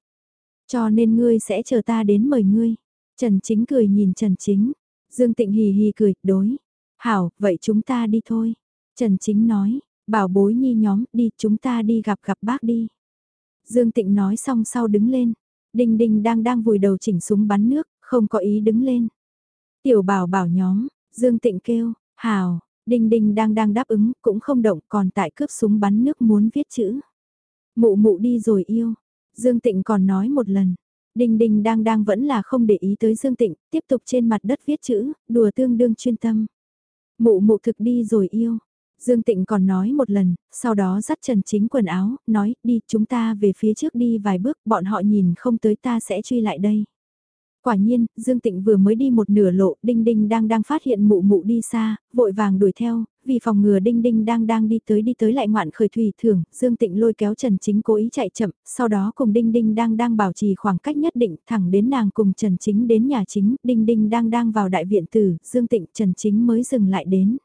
A: Cho nên ngươi sẽ chờ ta đến mời ngươi. Trần Chính cười nhìn Trần Chính. Dương Tịnh hì hì cười, đối. Hảo, vậy chúng ta đi thôi. Trần Chính nói, Bảo bối nhi nhóm, đi chúng ta đi gặp gặp bác đi. Dương Tịnh nói xong sau đứng lên. Đinh Đinh đang đang vùi đầu chỉnh súng bắn nước, không có ý đứng lên. Tiểu bảo bảo nhóm, Dương Tịnh kêu, hào, Đinh Đinh đang đang đáp ứng, cũng không động còn tại cướp súng bắn nước muốn viết chữ. Mụ mụ đi rồi yêu. Dương Tịnh còn nói một lần. Đinh Đinh đang đang vẫn là không để ý tới Dương Tịnh, tiếp tục trên mặt đất viết chữ, đùa tương đương chuyên tâm. Mụ mụ thực đi rồi yêu. Dương Tịnh còn nói một lần, sau đó dắt Trần Chính quần áo, nói, đi chúng ta về phía trước đi vài bước, bọn họ nhìn không tới ta sẽ truy lại đây. Quả nhiên, Dương Tịnh vừa mới đi một nửa lộ, Đinh Đinh đang đang phát hiện mụ mụ đi xa, vội vàng đuổi theo, vì phòng ngừa Đinh Đinh đang đang đi tới đi tới lại ngoạn khởi thủy thưởng, Dương Tịnh lôi kéo Trần Chính cố ý chạy chậm, sau đó cùng Đinh Đinh đang đang bảo trì khoảng cách nhất định, thẳng đến nàng cùng Trần Chính đến nhà chính, Đinh Đinh đang đang vào đại viện tử, Dương Tịnh Trần Chính mới dừng lại đến.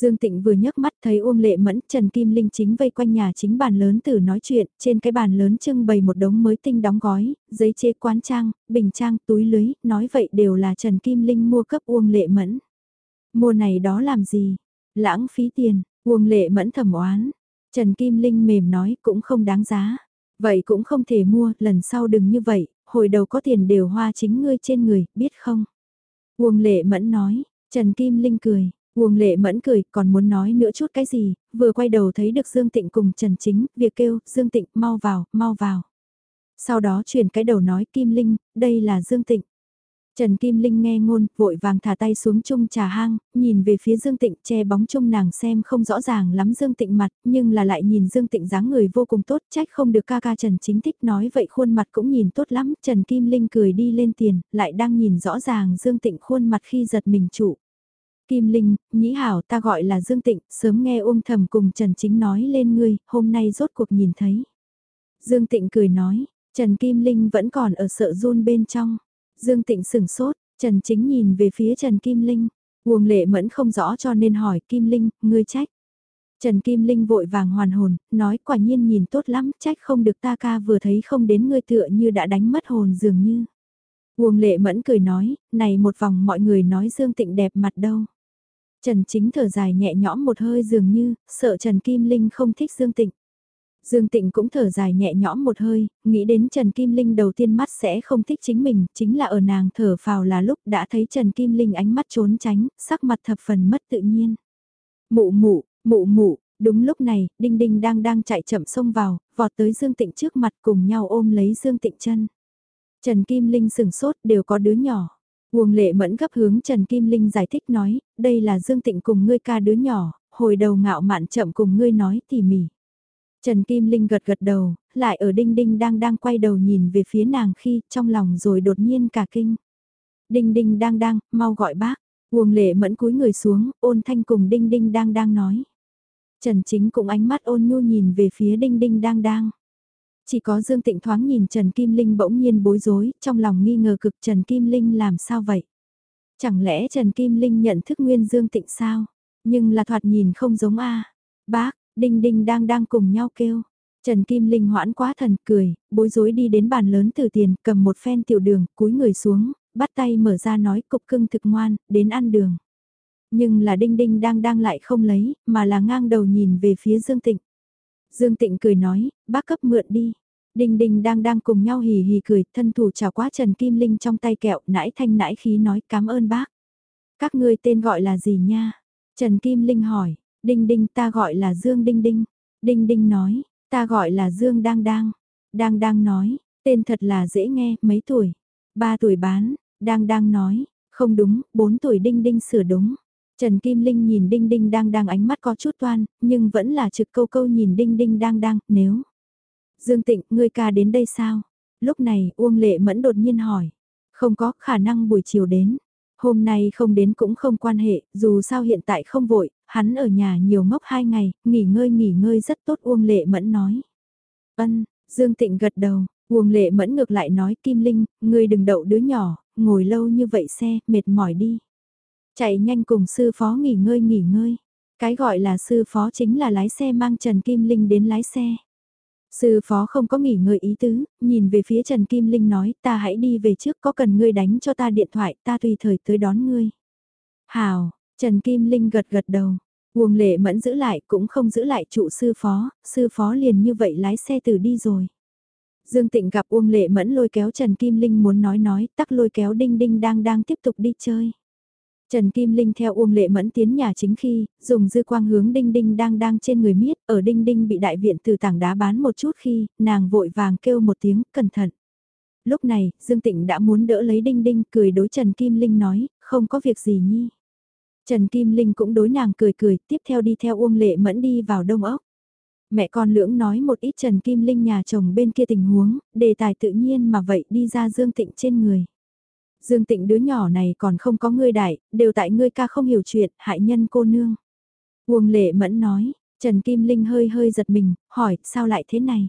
A: Dương Tịnh vừa nhấc mắt thấy Uông Lệ Mẫn, Trần Kim Linh chính vây quanh nhà chính bàn lớn từ nói chuyện, trên cái bàn lớn trưng bày một đống mới tinh đóng gói, giấy chế quán trang, bình trang, túi lưới, nói vậy đều là Trần Kim Linh mua cấp Uông Lệ Mẫn. Mua này đó làm gì? Lãng phí tiền, Uông Lệ Mẫn thầm oán. Trần Kim Linh mềm nói cũng không đáng giá. Vậy cũng không thể mua, lần sau đừng như vậy, hồi đầu có tiền đều hoa chính ngươi trên người, biết không? Uông Lệ Mẫn nói, Trần Kim Linh cười, Uông lệ mẫn cười, còn muốn nói nữa chút cái gì, vừa quay đầu thấy được Dương Tịnh cùng Trần Chính, việc kêu, Dương Tịnh, mau vào, mau vào. Sau đó chuyển cái đầu nói Kim Linh, đây là Dương Tịnh. Trần Kim Linh nghe ngôn, vội vàng thả tay xuống chung trà hang, nhìn về phía Dương Tịnh che bóng chung nàng xem không rõ ràng lắm Dương Tịnh mặt, nhưng là lại nhìn Dương Tịnh dáng người vô cùng tốt, trách không được ca ca Trần chính thích nói vậy khuôn mặt cũng nhìn tốt lắm, Trần Kim Linh cười đi lên tiền, lại đang nhìn rõ ràng Dương Tịnh khuôn mặt khi giật mình trụ. Kim Linh, nhĩ hảo ta gọi là Dương Tịnh, sớm nghe uông thầm cùng Trần Chính nói lên ngươi, hôm nay rốt cuộc nhìn thấy. Dương Tịnh cười nói, Trần Kim Linh vẫn còn ở sợ run bên trong. Dương Tịnh sửng sốt, Trần Chính nhìn về phía Trần Kim Linh. Uông lệ mẫn không rõ cho nên hỏi Kim Linh, ngươi trách. Trần Kim Linh vội vàng hoàn hồn, nói quả nhiên nhìn tốt lắm, trách không được ta ca vừa thấy không đến ngươi tựa như đã đánh mất hồn dường như. Uông lệ mẫn cười nói, này một vòng mọi người nói Dương Tịnh đẹp mặt đâu. Trần Chính thở dài nhẹ nhõm một hơi dường như, sợ Trần Kim Linh không thích Dương Tịnh. Dương Tịnh cũng thở dài nhẹ nhõm một hơi, nghĩ đến Trần Kim Linh đầu tiên mắt sẽ không thích chính mình, chính là ở nàng thở phào là lúc đã thấy Trần Kim Linh ánh mắt trốn tránh, sắc mặt thập phần mất tự nhiên. Mụ mụ, mụ mụ, đúng lúc này, Đinh Đinh đang đang chạy chậm xông vào, vọt tới Dương Tịnh trước mặt cùng nhau ôm lấy Dương Tịnh chân. Trần Kim Linh sừng sốt đều có đứa nhỏ. Uông lệ mẫn gấp hướng Trần Kim Linh giải thích nói, đây là Dương Tịnh cùng ngươi ca đứa nhỏ, hồi đầu ngạo mạn chậm cùng ngươi nói tỉ mỉ. Trần Kim Linh gật gật đầu, lại ở đinh đinh đang đang quay đầu nhìn về phía nàng khi trong lòng rồi đột nhiên cả kinh. Đinh đinh đang đang, mau gọi bác. Uông lệ mẫn cúi người xuống, ôn thanh cùng đinh đinh đang đang nói. Trần Chính cũng ánh mắt ôn nhu nhìn về phía đinh đinh đang đang. Chỉ có Dương Tịnh thoáng nhìn Trần Kim Linh bỗng nhiên bối rối, trong lòng nghi ngờ cực Trần Kim Linh làm sao vậy? Chẳng lẽ Trần Kim Linh nhận thức nguyên Dương Tịnh sao? Nhưng là thoạt nhìn không giống a Bác, Đinh Đinh đang đang cùng nhau kêu. Trần Kim Linh hoãn quá thần cười, bối rối đi đến bàn lớn từ tiền, cầm một phen tiểu đường, cúi người xuống, bắt tay mở ra nói cục cưng thực ngoan, đến ăn đường. Nhưng là Đinh Đinh đang đang lại không lấy, mà là ngang đầu nhìn về phía Dương Tịnh. Dương Tịnh cười nói, bác cấp mượn đi. Đinh Đinh đang đang cùng nhau hì hì cười, thân thủ chào quá Trần Kim Linh trong tay kẹo, nãi thanh nãi khí nói cảm ơn bác. Các ngươi tên gọi là gì nha? Trần Kim Linh hỏi, Đinh Đinh ta gọi là Dương Đinh Đinh. Đinh Đinh nói, ta gọi là Dương Đang Đang. Đang Đang nói, tên thật là dễ nghe, mấy tuổi? Ba tuổi bán, Đang Đang nói, không đúng, bốn tuổi Đinh Đinh sửa đúng. Trần Kim Linh nhìn Đinh Đinh đang đang ánh mắt có chút toan, nhưng vẫn là trực câu câu nhìn Đinh Đinh đang đang, nếu. Dương Tịnh, ngươi ca đến đây sao? Lúc này, Uông Lệ Mẫn đột nhiên hỏi. Không có khả năng buổi chiều đến. Hôm nay không đến cũng không quan hệ, dù sao hiện tại không vội, hắn ở nhà nhiều ngốc hai ngày, nghỉ ngơi nghỉ ngơi rất tốt Uông Lệ Mẫn nói. Ân, Dương Tịnh gật đầu, Uông Lệ Mẫn ngược lại nói Kim Linh, ngươi đừng đậu đứa nhỏ, ngồi lâu như vậy xe, mệt mỏi đi. Chạy nhanh cùng sư phó nghỉ ngơi nghỉ ngơi. Cái gọi là sư phó chính là lái xe mang Trần Kim Linh đến lái xe. Sư phó không có nghỉ ngơi ý tứ, nhìn về phía Trần Kim Linh nói ta hãy đi về trước có cần ngươi đánh cho ta điện thoại ta tùy thời tới đón ngươi. Hào, Trần Kim Linh gật gật đầu. Uông lệ mẫn giữ lại cũng không giữ lại trụ sư phó, sư phó liền như vậy lái xe từ đi rồi. Dương Tịnh gặp Uông lệ mẫn lôi kéo Trần Kim Linh muốn nói nói tắc lôi kéo Đinh Đinh đang đang tiếp tục đi chơi. Trần Kim Linh theo Uông Lệ Mẫn tiến nhà chính khi, dùng dư quang hướng Đinh Đinh đang đang trên người miết, ở Đinh Đinh bị đại viện từ tảng đá bán một chút khi, nàng vội vàng kêu một tiếng, cẩn thận. Lúc này, Dương Tịnh đã muốn đỡ lấy Đinh Đinh, cười đối Trần Kim Linh nói, không có việc gì nhi. Trần Kim Linh cũng đối nàng cười cười, tiếp theo đi theo Uông Lệ Mẫn đi vào đông ốc. Mẹ con lưỡng nói một ít Trần Kim Linh nhà chồng bên kia tình huống, đề tài tự nhiên mà vậy đi ra Dương Tịnh trên người. Dương Tịnh đứa nhỏ này còn không có ngươi đại, đều tại ngươi ca không hiểu chuyện, hại nhân cô nương. Uông lệ mẫn nói, Trần Kim Linh hơi hơi giật mình, hỏi, sao lại thế này?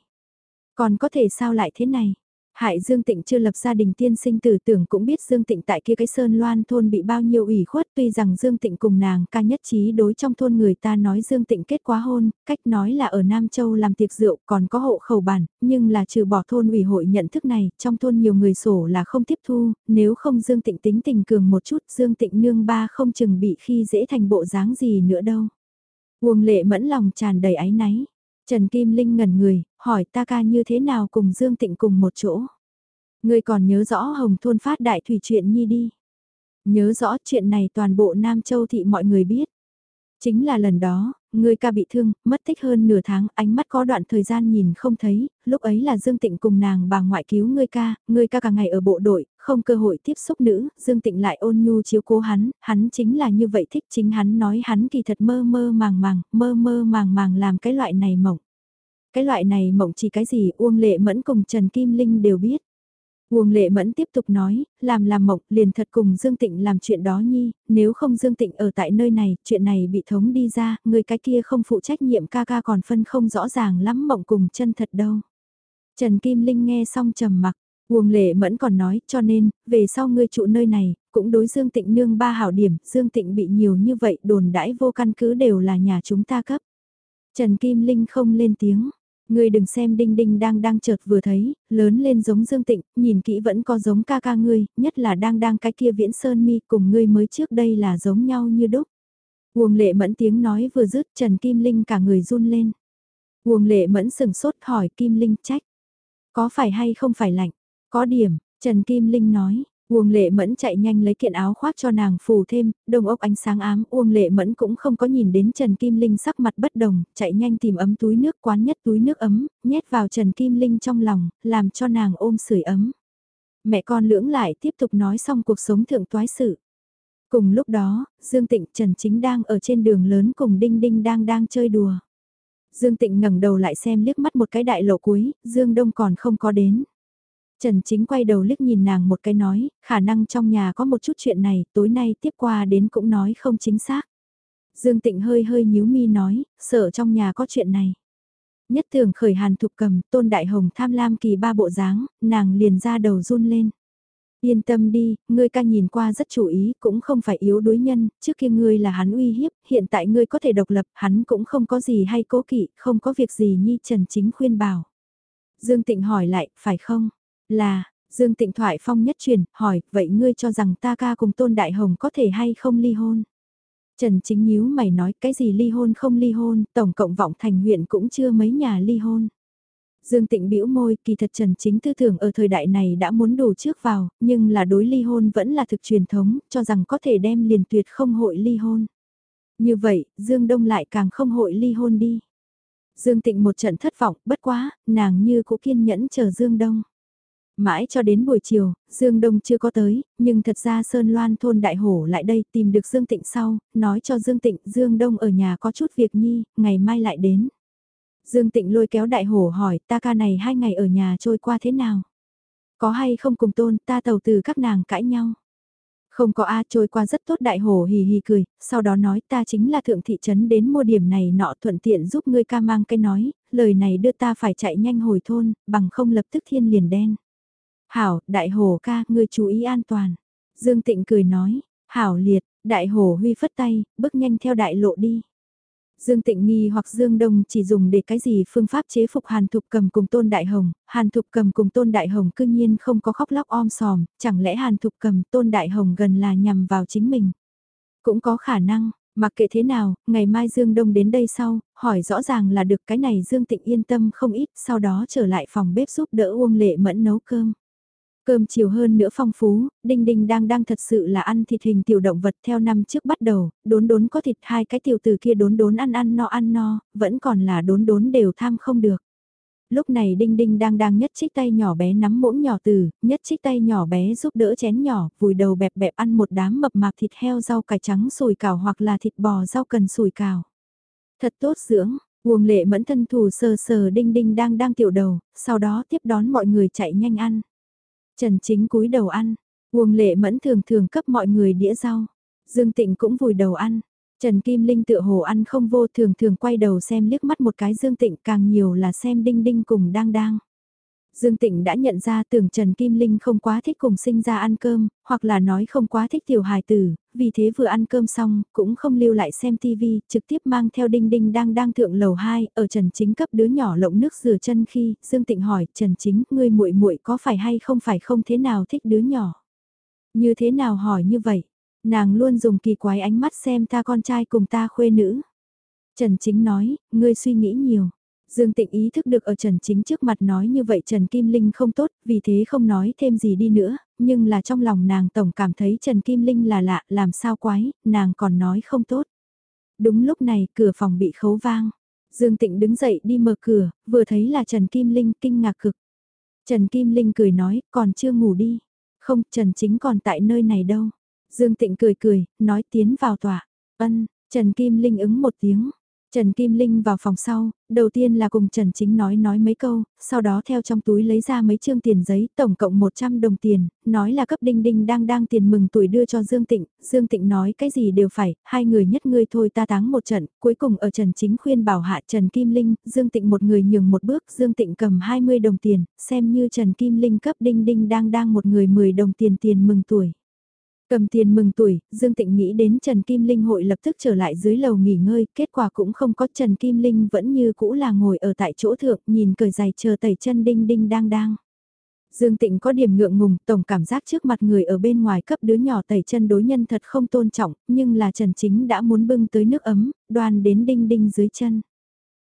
A: Còn có thể sao lại thế này? Hại Dương Tịnh chưa lập gia đình tiên sinh tử tưởng cũng biết Dương Tịnh tại kia cái sơn loan thôn bị bao nhiêu ủy khuất tuy rằng Dương Tịnh cùng nàng ca nhất trí đối trong thôn người ta nói Dương Tịnh kết quá hôn, cách nói là ở Nam Châu làm tiệc rượu còn có hộ khẩu bản, nhưng là trừ bỏ thôn ủy hội nhận thức này, trong thôn nhiều người sổ là không tiếp thu, nếu không Dương Tịnh tính tình cường một chút Dương Tịnh nương ba không chừng bị khi dễ thành bộ dáng gì nữa đâu. Uông lệ mẫn lòng tràn đầy áy náy. Trần Kim Linh ngẩn người, hỏi ta ca như thế nào cùng Dương Tịnh cùng một chỗ. Người còn nhớ rõ Hồng Thôn phát đại thủy chuyện nhi đi. Nhớ rõ chuyện này toàn bộ Nam Châu thị mọi người biết. Chính là lần đó, người ca bị thương, mất tích hơn nửa tháng, ánh mắt có đoạn thời gian nhìn không thấy, lúc ấy là Dương Tịnh cùng nàng bà ngoại cứu người ca, người ca cả ngày ở bộ đội, không cơ hội tiếp xúc nữ, Dương Tịnh lại ôn nhu chiếu cố hắn, hắn chính là như vậy thích chính hắn nói hắn kỳ thật mơ mơ màng màng, mơ mơ màng màng làm cái loại này mộng. Cái loại này mộng chỉ cái gì Uông Lệ Mẫn cùng Trần Kim Linh đều biết. Uông Lệ Mẫn tiếp tục nói, làm làm mộng liền thật cùng Dương Tịnh làm chuyện đó nhi, nếu không Dương Tịnh ở tại nơi này, chuyện này bị thống đi ra, người cái kia không phụ trách nhiệm ca ca còn phân không rõ ràng lắm mộng cùng chân thật đâu. Trần Kim Linh nghe xong trầm mặc, Uông Lệ Mẫn còn nói, cho nên, về sau ngươi trụ nơi này, cũng đối Dương Tịnh nương ba hảo điểm, Dương Tịnh bị nhiều như vậy, đồn đãi vô căn cứ đều là nhà chúng ta cấp. Trần Kim Linh không lên tiếng. Ngươi đừng xem đinh đinh đang đang chợt vừa thấy, lớn lên giống Dương Tịnh, nhìn kỹ vẫn có giống ca ca ngươi, nhất là đang đang cái kia viễn sơn mi cùng ngươi mới trước đây là giống nhau như đúc. Uông lệ mẫn tiếng nói vừa dứt Trần Kim Linh cả người run lên. Uông lệ mẫn sừng sốt hỏi Kim Linh trách. Có phải hay không phải lạnh? Có điểm, Trần Kim Linh nói, Uông Lệ Mẫn chạy nhanh lấy kiện áo khoác cho nàng phủ thêm, đồng ốc ánh sáng ám, Uông Lệ Mẫn cũng không có nhìn đến Trần Kim Linh sắc mặt bất đồng, chạy nhanh tìm ấm túi nước quán nhất túi nước ấm, nhét vào Trần Kim Linh trong lòng, làm cho nàng ôm sưởi ấm. Mẹ con lưỡng lại tiếp tục nói xong cuộc sống thượng toái sự. Cùng lúc đó, Dương Tịnh Trần Chính đang ở trên đường lớn cùng Đinh Đinh đang đang chơi đùa. Dương Tịnh ngẩng đầu lại xem liếc mắt một cái đại lộ cuối, Dương Đông còn không có đến. Trần Chính quay đầu liếc nhìn nàng một cái nói, khả năng trong nhà có một chút chuyện này, tối nay tiếp qua đến cũng nói không chính xác. Dương Tịnh hơi hơi nhíu mi nói, sợ trong nhà có chuyện này. Nhất thường khởi hàn thục cầm, tôn đại hồng tham lam kỳ ba bộ dáng, nàng liền ra đầu run lên. Yên tâm đi, ngươi ca nhìn qua rất chú ý, cũng không phải yếu đuối nhân, trước kia ngươi là hắn uy hiếp, hiện tại ngươi có thể độc lập, hắn cũng không có gì hay cố kỵ, không có việc gì nhi Trần Chính khuyên bảo. Dương Tịnh hỏi lại, phải không? Là, Dương Tịnh thoại phong nhất truyền, hỏi, vậy ngươi cho rằng ta ca cùng Tôn Đại Hồng có thể hay không ly hôn? Trần Chính nhíu mày nói cái gì ly hôn không ly hôn, tổng cộng vọng thành huyện cũng chưa mấy nhà ly hôn. Dương Tịnh bĩu môi, kỳ thật Trần Chính tư tưởng ở thời đại này đã muốn đủ trước vào, nhưng là đối ly hôn vẫn là thực truyền thống, cho rằng có thể đem liền tuyệt không hội ly hôn. Như vậy, Dương Đông lại càng không hội ly hôn đi. Dương Tịnh một trận thất vọng, bất quá, nàng như cũng kiên nhẫn chờ Dương Đông. Mãi cho đến buổi chiều, Dương Đông chưa có tới, nhưng thật ra Sơn Loan thôn Đại Hổ lại đây tìm được Dương Tịnh sau, nói cho Dương Tịnh Dương Đông ở nhà có chút việc nhi, ngày mai lại đến. Dương Tịnh lôi kéo Đại Hổ hỏi ta ca này hai ngày ở nhà trôi qua thế nào? Có hay không cùng tôn ta tàu từ các nàng cãi nhau? Không có A trôi qua rất tốt đại hổ hì hì cười, sau đó nói ta chính là thượng thị trấn đến mua điểm này nọ thuận tiện giúp ngươi ca mang cái nói, lời này đưa ta phải chạy nhanh hồi thôn, bằng không lập tức thiên liền đen. Hảo, đại hồ ca, ngươi chú ý an toàn. Dương Tịnh cười nói, hảo liệt, đại hồ huy phất tay, bước nhanh theo đại lộ đi. Dương Tịnh nghi hoặc Dương Đông chỉ dùng để cái gì phương pháp chế phục Hàn Thục Cầm cùng Tôn Đại Hồng, Hàn Thục Cầm cùng Tôn Đại Hồng cương nhiên không có khóc lóc om sòm, chẳng lẽ Hàn Thục Cầm Tôn Đại Hồng gần là nhằm vào chính mình. Cũng có khả năng, mặc kệ thế nào, ngày mai Dương Đông đến đây sau, hỏi rõ ràng là được cái này Dương Tịnh yên tâm không ít, sau đó trở lại phòng bếp giúp đỡ Uông Lệ Mẫn nấu cơm. Cơm chiều hơn nữa phong phú, Đinh Đinh đang đang thật sự là ăn thịt hình tiểu động vật theo năm trước bắt đầu, đốn đốn có thịt hai cái tiểu từ kia đốn đốn ăn ăn no ăn no, vẫn còn là đốn đốn đều tham không được. Lúc này Đinh Đinh đang đang nhất trích tay nhỏ bé nắm muỗng nhỏ từ, nhất trích tay nhỏ bé giúp đỡ chén nhỏ, vùi đầu bẹp bẹp ăn một đám mập mạp thịt heo rau cải trắng sùi cào hoặc là thịt bò rau cần sùi cào. Thật tốt dưỡng, Uông lệ mẫn thân thủ sờ sờ đinh đinh đang đang tiểu đầu, sau đó tiếp đón mọi người chạy nhanh ăn. Trần Chính cúi đầu ăn, Uông Lệ Mẫn thường thường cấp mọi người đĩa rau. Dương Tịnh cũng vùi đầu ăn. Trần Kim Linh tựa hồ ăn không vô thường thường quay đầu xem liếc mắt một cái Dương Tịnh càng nhiều là xem Đinh Đinh cùng đang đang. Dương Tịnh đã nhận ra tưởng Trần Kim Linh không quá thích cùng sinh ra ăn cơm, hoặc là nói không quá thích tiểu hài tử, vì thế vừa ăn cơm xong, cũng không lưu lại xem TV, trực tiếp mang theo Đinh Đinh đang đang thượng lầu 2, ở Trần Chính cấp đứa nhỏ lộng nước rửa chân khi, Dương Tịnh hỏi, Trần Chính, ngươi muội muội có phải hay không phải không thế nào thích đứa nhỏ? Như thế nào hỏi như vậy? Nàng luôn dùng kỳ quái ánh mắt xem ta con trai cùng ta khuê nữ. Trần Chính nói, ngươi suy nghĩ nhiều. Dương Tịnh ý thức được ở Trần Chính trước mặt nói như vậy Trần Kim Linh không tốt, vì thế không nói thêm gì đi nữa, nhưng là trong lòng nàng tổng cảm thấy Trần Kim Linh là lạ, làm sao quái, nàng còn nói không tốt. Đúng lúc này cửa phòng bị khấu vang. Dương Tịnh đứng dậy đi mở cửa, vừa thấy là Trần Kim Linh kinh ngạc cực. Trần Kim Linh cười nói, còn chưa ngủ đi. Không, Trần Chính còn tại nơi này đâu. Dương Tịnh cười cười, nói tiến vào tòa. Ân, Trần Kim Linh ứng một tiếng. Trần Kim Linh vào phòng sau, đầu tiên là cùng Trần Chính nói nói mấy câu, sau đó theo trong túi lấy ra mấy chương tiền giấy, tổng cộng 100 đồng tiền, nói là cấp Đinh Đinh đang đang tiền mừng tuổi đưa cho Dương Tịnh, Dương Tịnh nói cái gì đều phải, hai người nhất ngươi thôi ta táng một trận, cuối cùng ở Trần Chính khuyên bảo hạ Trần Kim Linh, Dương Tịnh một người nhường một bước, Dương Tịnh cầm 20 đồng tiền, xem như Trần Kim Linh cấp Đinh Đinh đang đang một người 10 đồng tiền tiền mừng tuổi. Cầm tiền mừng tuổi, Dương Tịnh nghĩ đến Trần Kim Linh hội lập tức trở lại dưới lầu nghỉ ngơi, kết quả cũng không có Trần Kim Linh vẫn như cũ là ngồi ở tại chỗ thượng nhìn cởi giày chờ tẩy chân đinh đinh đang đang. Dương Tịnh có điểm ngượng ngùng, tổng cảm giác trước mặt người ở bên ngoài cấp đứa nhỏ tẩy chân đối nhân thật không tôn trọng, nhưng là Trần Chính đã muốn bưng tới nước ấm, đoan đến đinh đinh dưới chân.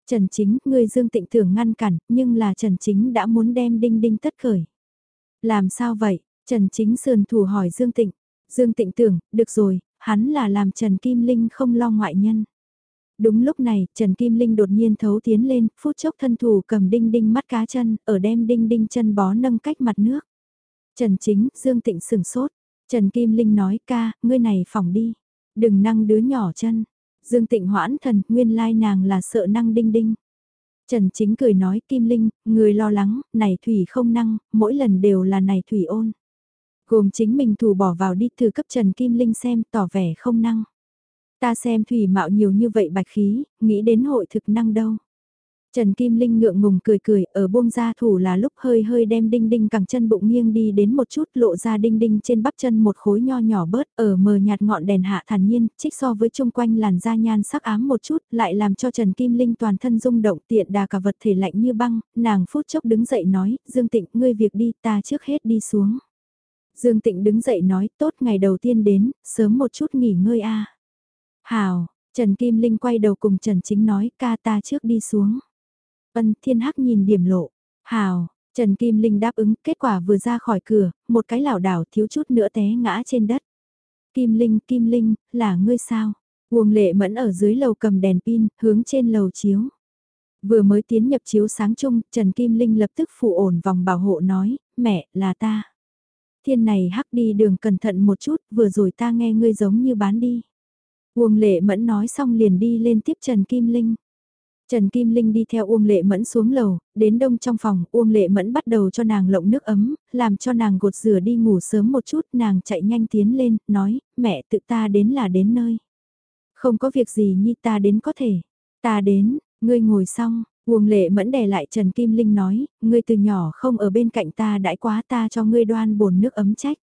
A: Trần Chính, người Dương Tịnh tưởng ngăn cản, nhưng là Trần Chính đã muốn đem đinh đinh tất khởi. Làm sao vậy? Trần Chính sườn thủ hỏi Dương Tịnh. Dương Tịnh tưởng, được rồi, hắn là làm Trần Kim Linh không lo ngoại nhân. Đúng lúc này, Trần Kim Linh đột nhiên thấu tiến lên, phút chốc thân thủ cầm đinh đinh mắt cá chân, ở đem đinh đinh chân bó nâng cách mặt nước. Trần Chính, Dương Tịnh sừng sốt. Trần Kim Linh nói ca, ngươi này phòng đi. Đừng năng đứa nhỏ chân. Dương Tịnh hoãn thần, nguyên lai nàng là sợ năng đinh đinh. Trần Chính cười nói Kim Linh, người lo lắng, này thủy không năng, mỗi lần đều là này thủy ôn. Gồm chính mình thủ bỏ vào đi thử cấp Trần Kim Linh xem tỏ vẻ không năng. Ta xem thủy mạo nhiều như vậy bạch khí, nghĩ đến hội thực năng đâu. Trần Kim Linh ngượng ngùng cười cười, ở buông ra thủ là lúc hơi hơi đem đinh đinh cẳng chân bụng nghiêng đi đến một chút lộ ra đinh đinh trên bắp chân một khối nho nhỏ bớt ở mờ nhạt ngọn đèn hạ thản nhiên, trích so với chung quanh làn da nhan sắc ám một chút, lại làm cho Trần Kim Linh toàn thân rung động tiện đà cả vật thể lạnh như băng, nàng phút chốc đứng dậy nói, Dương Tịnh, ngươi việc đi, ta trước hết đi xuống. Dương Tịnh đứng dậy nói, tốt ngày đầu tiên đến, sớm một chút nghỉ ngơi a. Hào, Trần Kim Linh quay đầu cùng Trần Chính nói, ca ta trước đi xuống. Ân Thiên Hắc nhìn điểm lộ. Hào, Trần Kim Linh đáp ứng, kết quả vừa ra khỏi cửa, một cái lảo đảo thiếu chút nữa té ngã trên đất. Kim Linh, Kim Linh, là ngươi sao? Uông lệ mẫn ở dưới lầu cầm đèn pin, hướng trên lầu chiếu. Vừa mới tiến nhập chiếu sáng chung, Trần Kim Linh lập tức phụ ổn vòng bảo hộ nói, mẹ, là ta. Thiên này hắc đi đường cẩn thận một chút, vừa rồi ta nghe ngươi giống như bán đi. Uông lệ mẫn nói xong liền đi lên tiếp Trần Kim Linh. Trần Kim Linh đi theo Uông Lệ Mẫn xuống lầu, đến đông trong phòng, Uông Lệ Mẫn bắt đầu cho nàng lộng nước ấm, làm cho nàng gột rửa đi ngủ sớm một chút, nàng chạy nhanh tiến lên, nói, mẹ tự ta đến là đến nơi. Không có việc gì nhi ta đến có thể. Ta đến, ngươi ngồi xong, Uông Lệ Mẫn đè lại Trần Kim Linh nói, ngươi từ nhỏ không ở bên cạnh ta đãi quá ta cho ngươi đoan bồn nước ấm trách.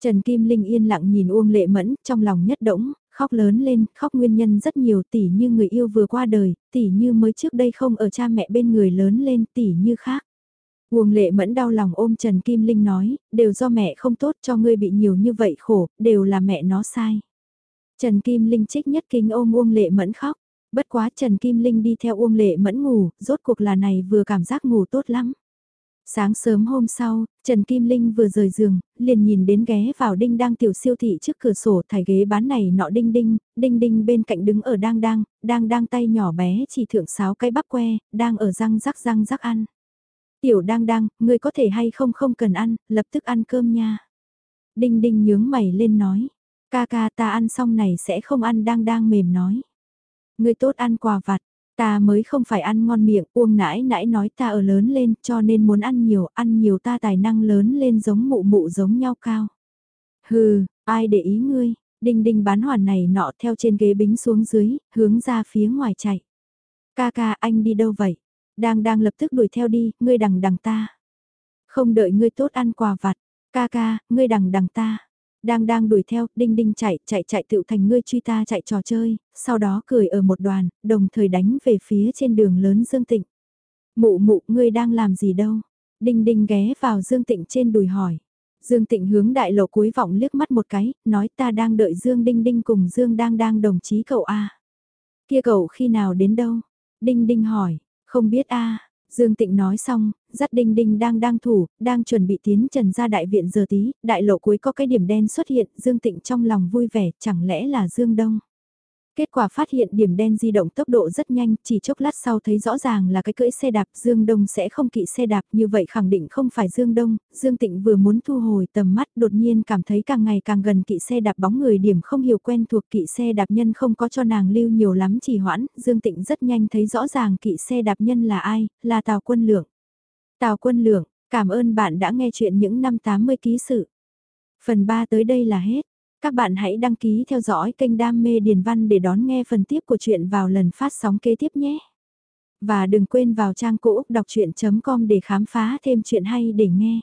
A: Trần Kim Linh yên lặng nhìn Uông Lệ Mẫn, trong lòng nhất động, khóc lớn lên, khóc nguyên nhân rất nhiều tỷ như người yêu vừa qua đời, tỷ như mới trước đây không ở cha mẹ bên người lớn lên, tỷ như khác. Uông lệ mẫn đau lòng ôm Trần Kim Linh nói, đều do mẹ không tốt cho ngươi bị nhiều như vậy khổ, đều là mẹ nó sai. Trần Kim Linh trích nhất kinh ôm Uông lệ mẫn khóc, bất quá Trần Kim Linh đi theo Uông lệ mẫn ngủ, rốt cuộc là này vừa cảm giác ngủ tốt lắm. Sáng sớm hôm sau, Trần Kim Linh vừa rời giường, liền nhìn đến ghé vào đinh đang tiểu siêu thị trước cửa sổ thải ghế bán này nọ đinh đinh, đinh đinh bên cạnh đứng ở đang đang, đang đang tay nhỏ bé chỉ thượng sáo cái bắp que, đang ở răng rắc răng rắc ăn. Tiểu đang đang, ngươi có thể hay không không cần ăn, lập tức ăn cơm nha. Đinh đinh nhướng mày lên nói, ca ca ta ăn xong này sẽ không ăn đang đang mềm nói. Ngươi tốt ăn quà vặt, Ta mới không phải ăn ngon miệng, uông nãi nãi nói ta ở lớn lên cho nên muốn ăn nhiều, ăn nhiều ta tài năng lớn lên giống mụ mụ giống nhau cao. Hừ, ai để ý ngươi, đinh đinh bán hoàn này nọ theo trên ghế bính xuống dưới, hướng ra phía ngoài chạy. Ca ca anh đi đâu vậy? Đang đang lập tức đuổi theo đi, ngươi đằng đằng ta. Không đợi ngươi tốt ăn quà vặt, ca ca, ngươi đằng đằng ta đang đang đuổi theo, đinh đinh chạy, chạy chạy tựu thành ngươi truy ta chạy trò chơi, sau đó cười ở một đoàn, đồng thời đánh về phía trên đường lớn Dương Tịnh. Mụ mụ, ngươi đang làm gì đâu? Đinh đinh ghé vào Dương Tịnh trên đùi hỏi. Dương Tịnh hướng đại lộ cuối vọng liếc mắt một cái, nói ta đang đợi Dương Đinh Đinh cùng Dương đang đang đồng chí cậu A. Kia cậu khi nào đến đâu? Đinh Đinh hỏi, không biết A, Dương Tịnh nói xong, dắt đinh đinh đang đang thủ, đang chuẩn bị tiến trần ra đại viện giờ tí, đại lộ cuối có cái điểm đen xuất hiện, Dương Tịnh trong lòng vui vẻ, chẳng lẽ là Dương Đông. Kết quả phát hiện điểm đen di động tốc độ rất nhanh, chỉ chốc lát sau thấy rõ ràng là cái cưỡi xe đạp Dương Đông sẽ không kỵ xe đạp như vậy khẳng định không phải Dương Đông, Dương Tịnh vừa muốn thu hồi tầm mắt đột nhiên cảm thấy càng ngày càng gần kỵ xe đạp bóng người điểm không hiểu quen thuộc kỵ xe đạp nhân không có cho nàng lưu nhiều lắm chỉ hoãn, Dương Tịnh rất nhanh thấy rõ ràng kỵ xe đạp nhân là ai, là Tào Quân Lượng. Tào Quân Lượng, cảm ơn bạn đã nghe chuyện những năm 80 ký sự. Phần 3 tới đây là hết. Các bạn hãy đăng ký theo dõi kênh Đam mê Điền Văn để đón nghe phần tiếp của chuyện vào lần phát sóng kế tiếp nhé. Và đừng quên vào trang cũ đọc chuyện.com để khám phá thêm chuyện hay để nghe.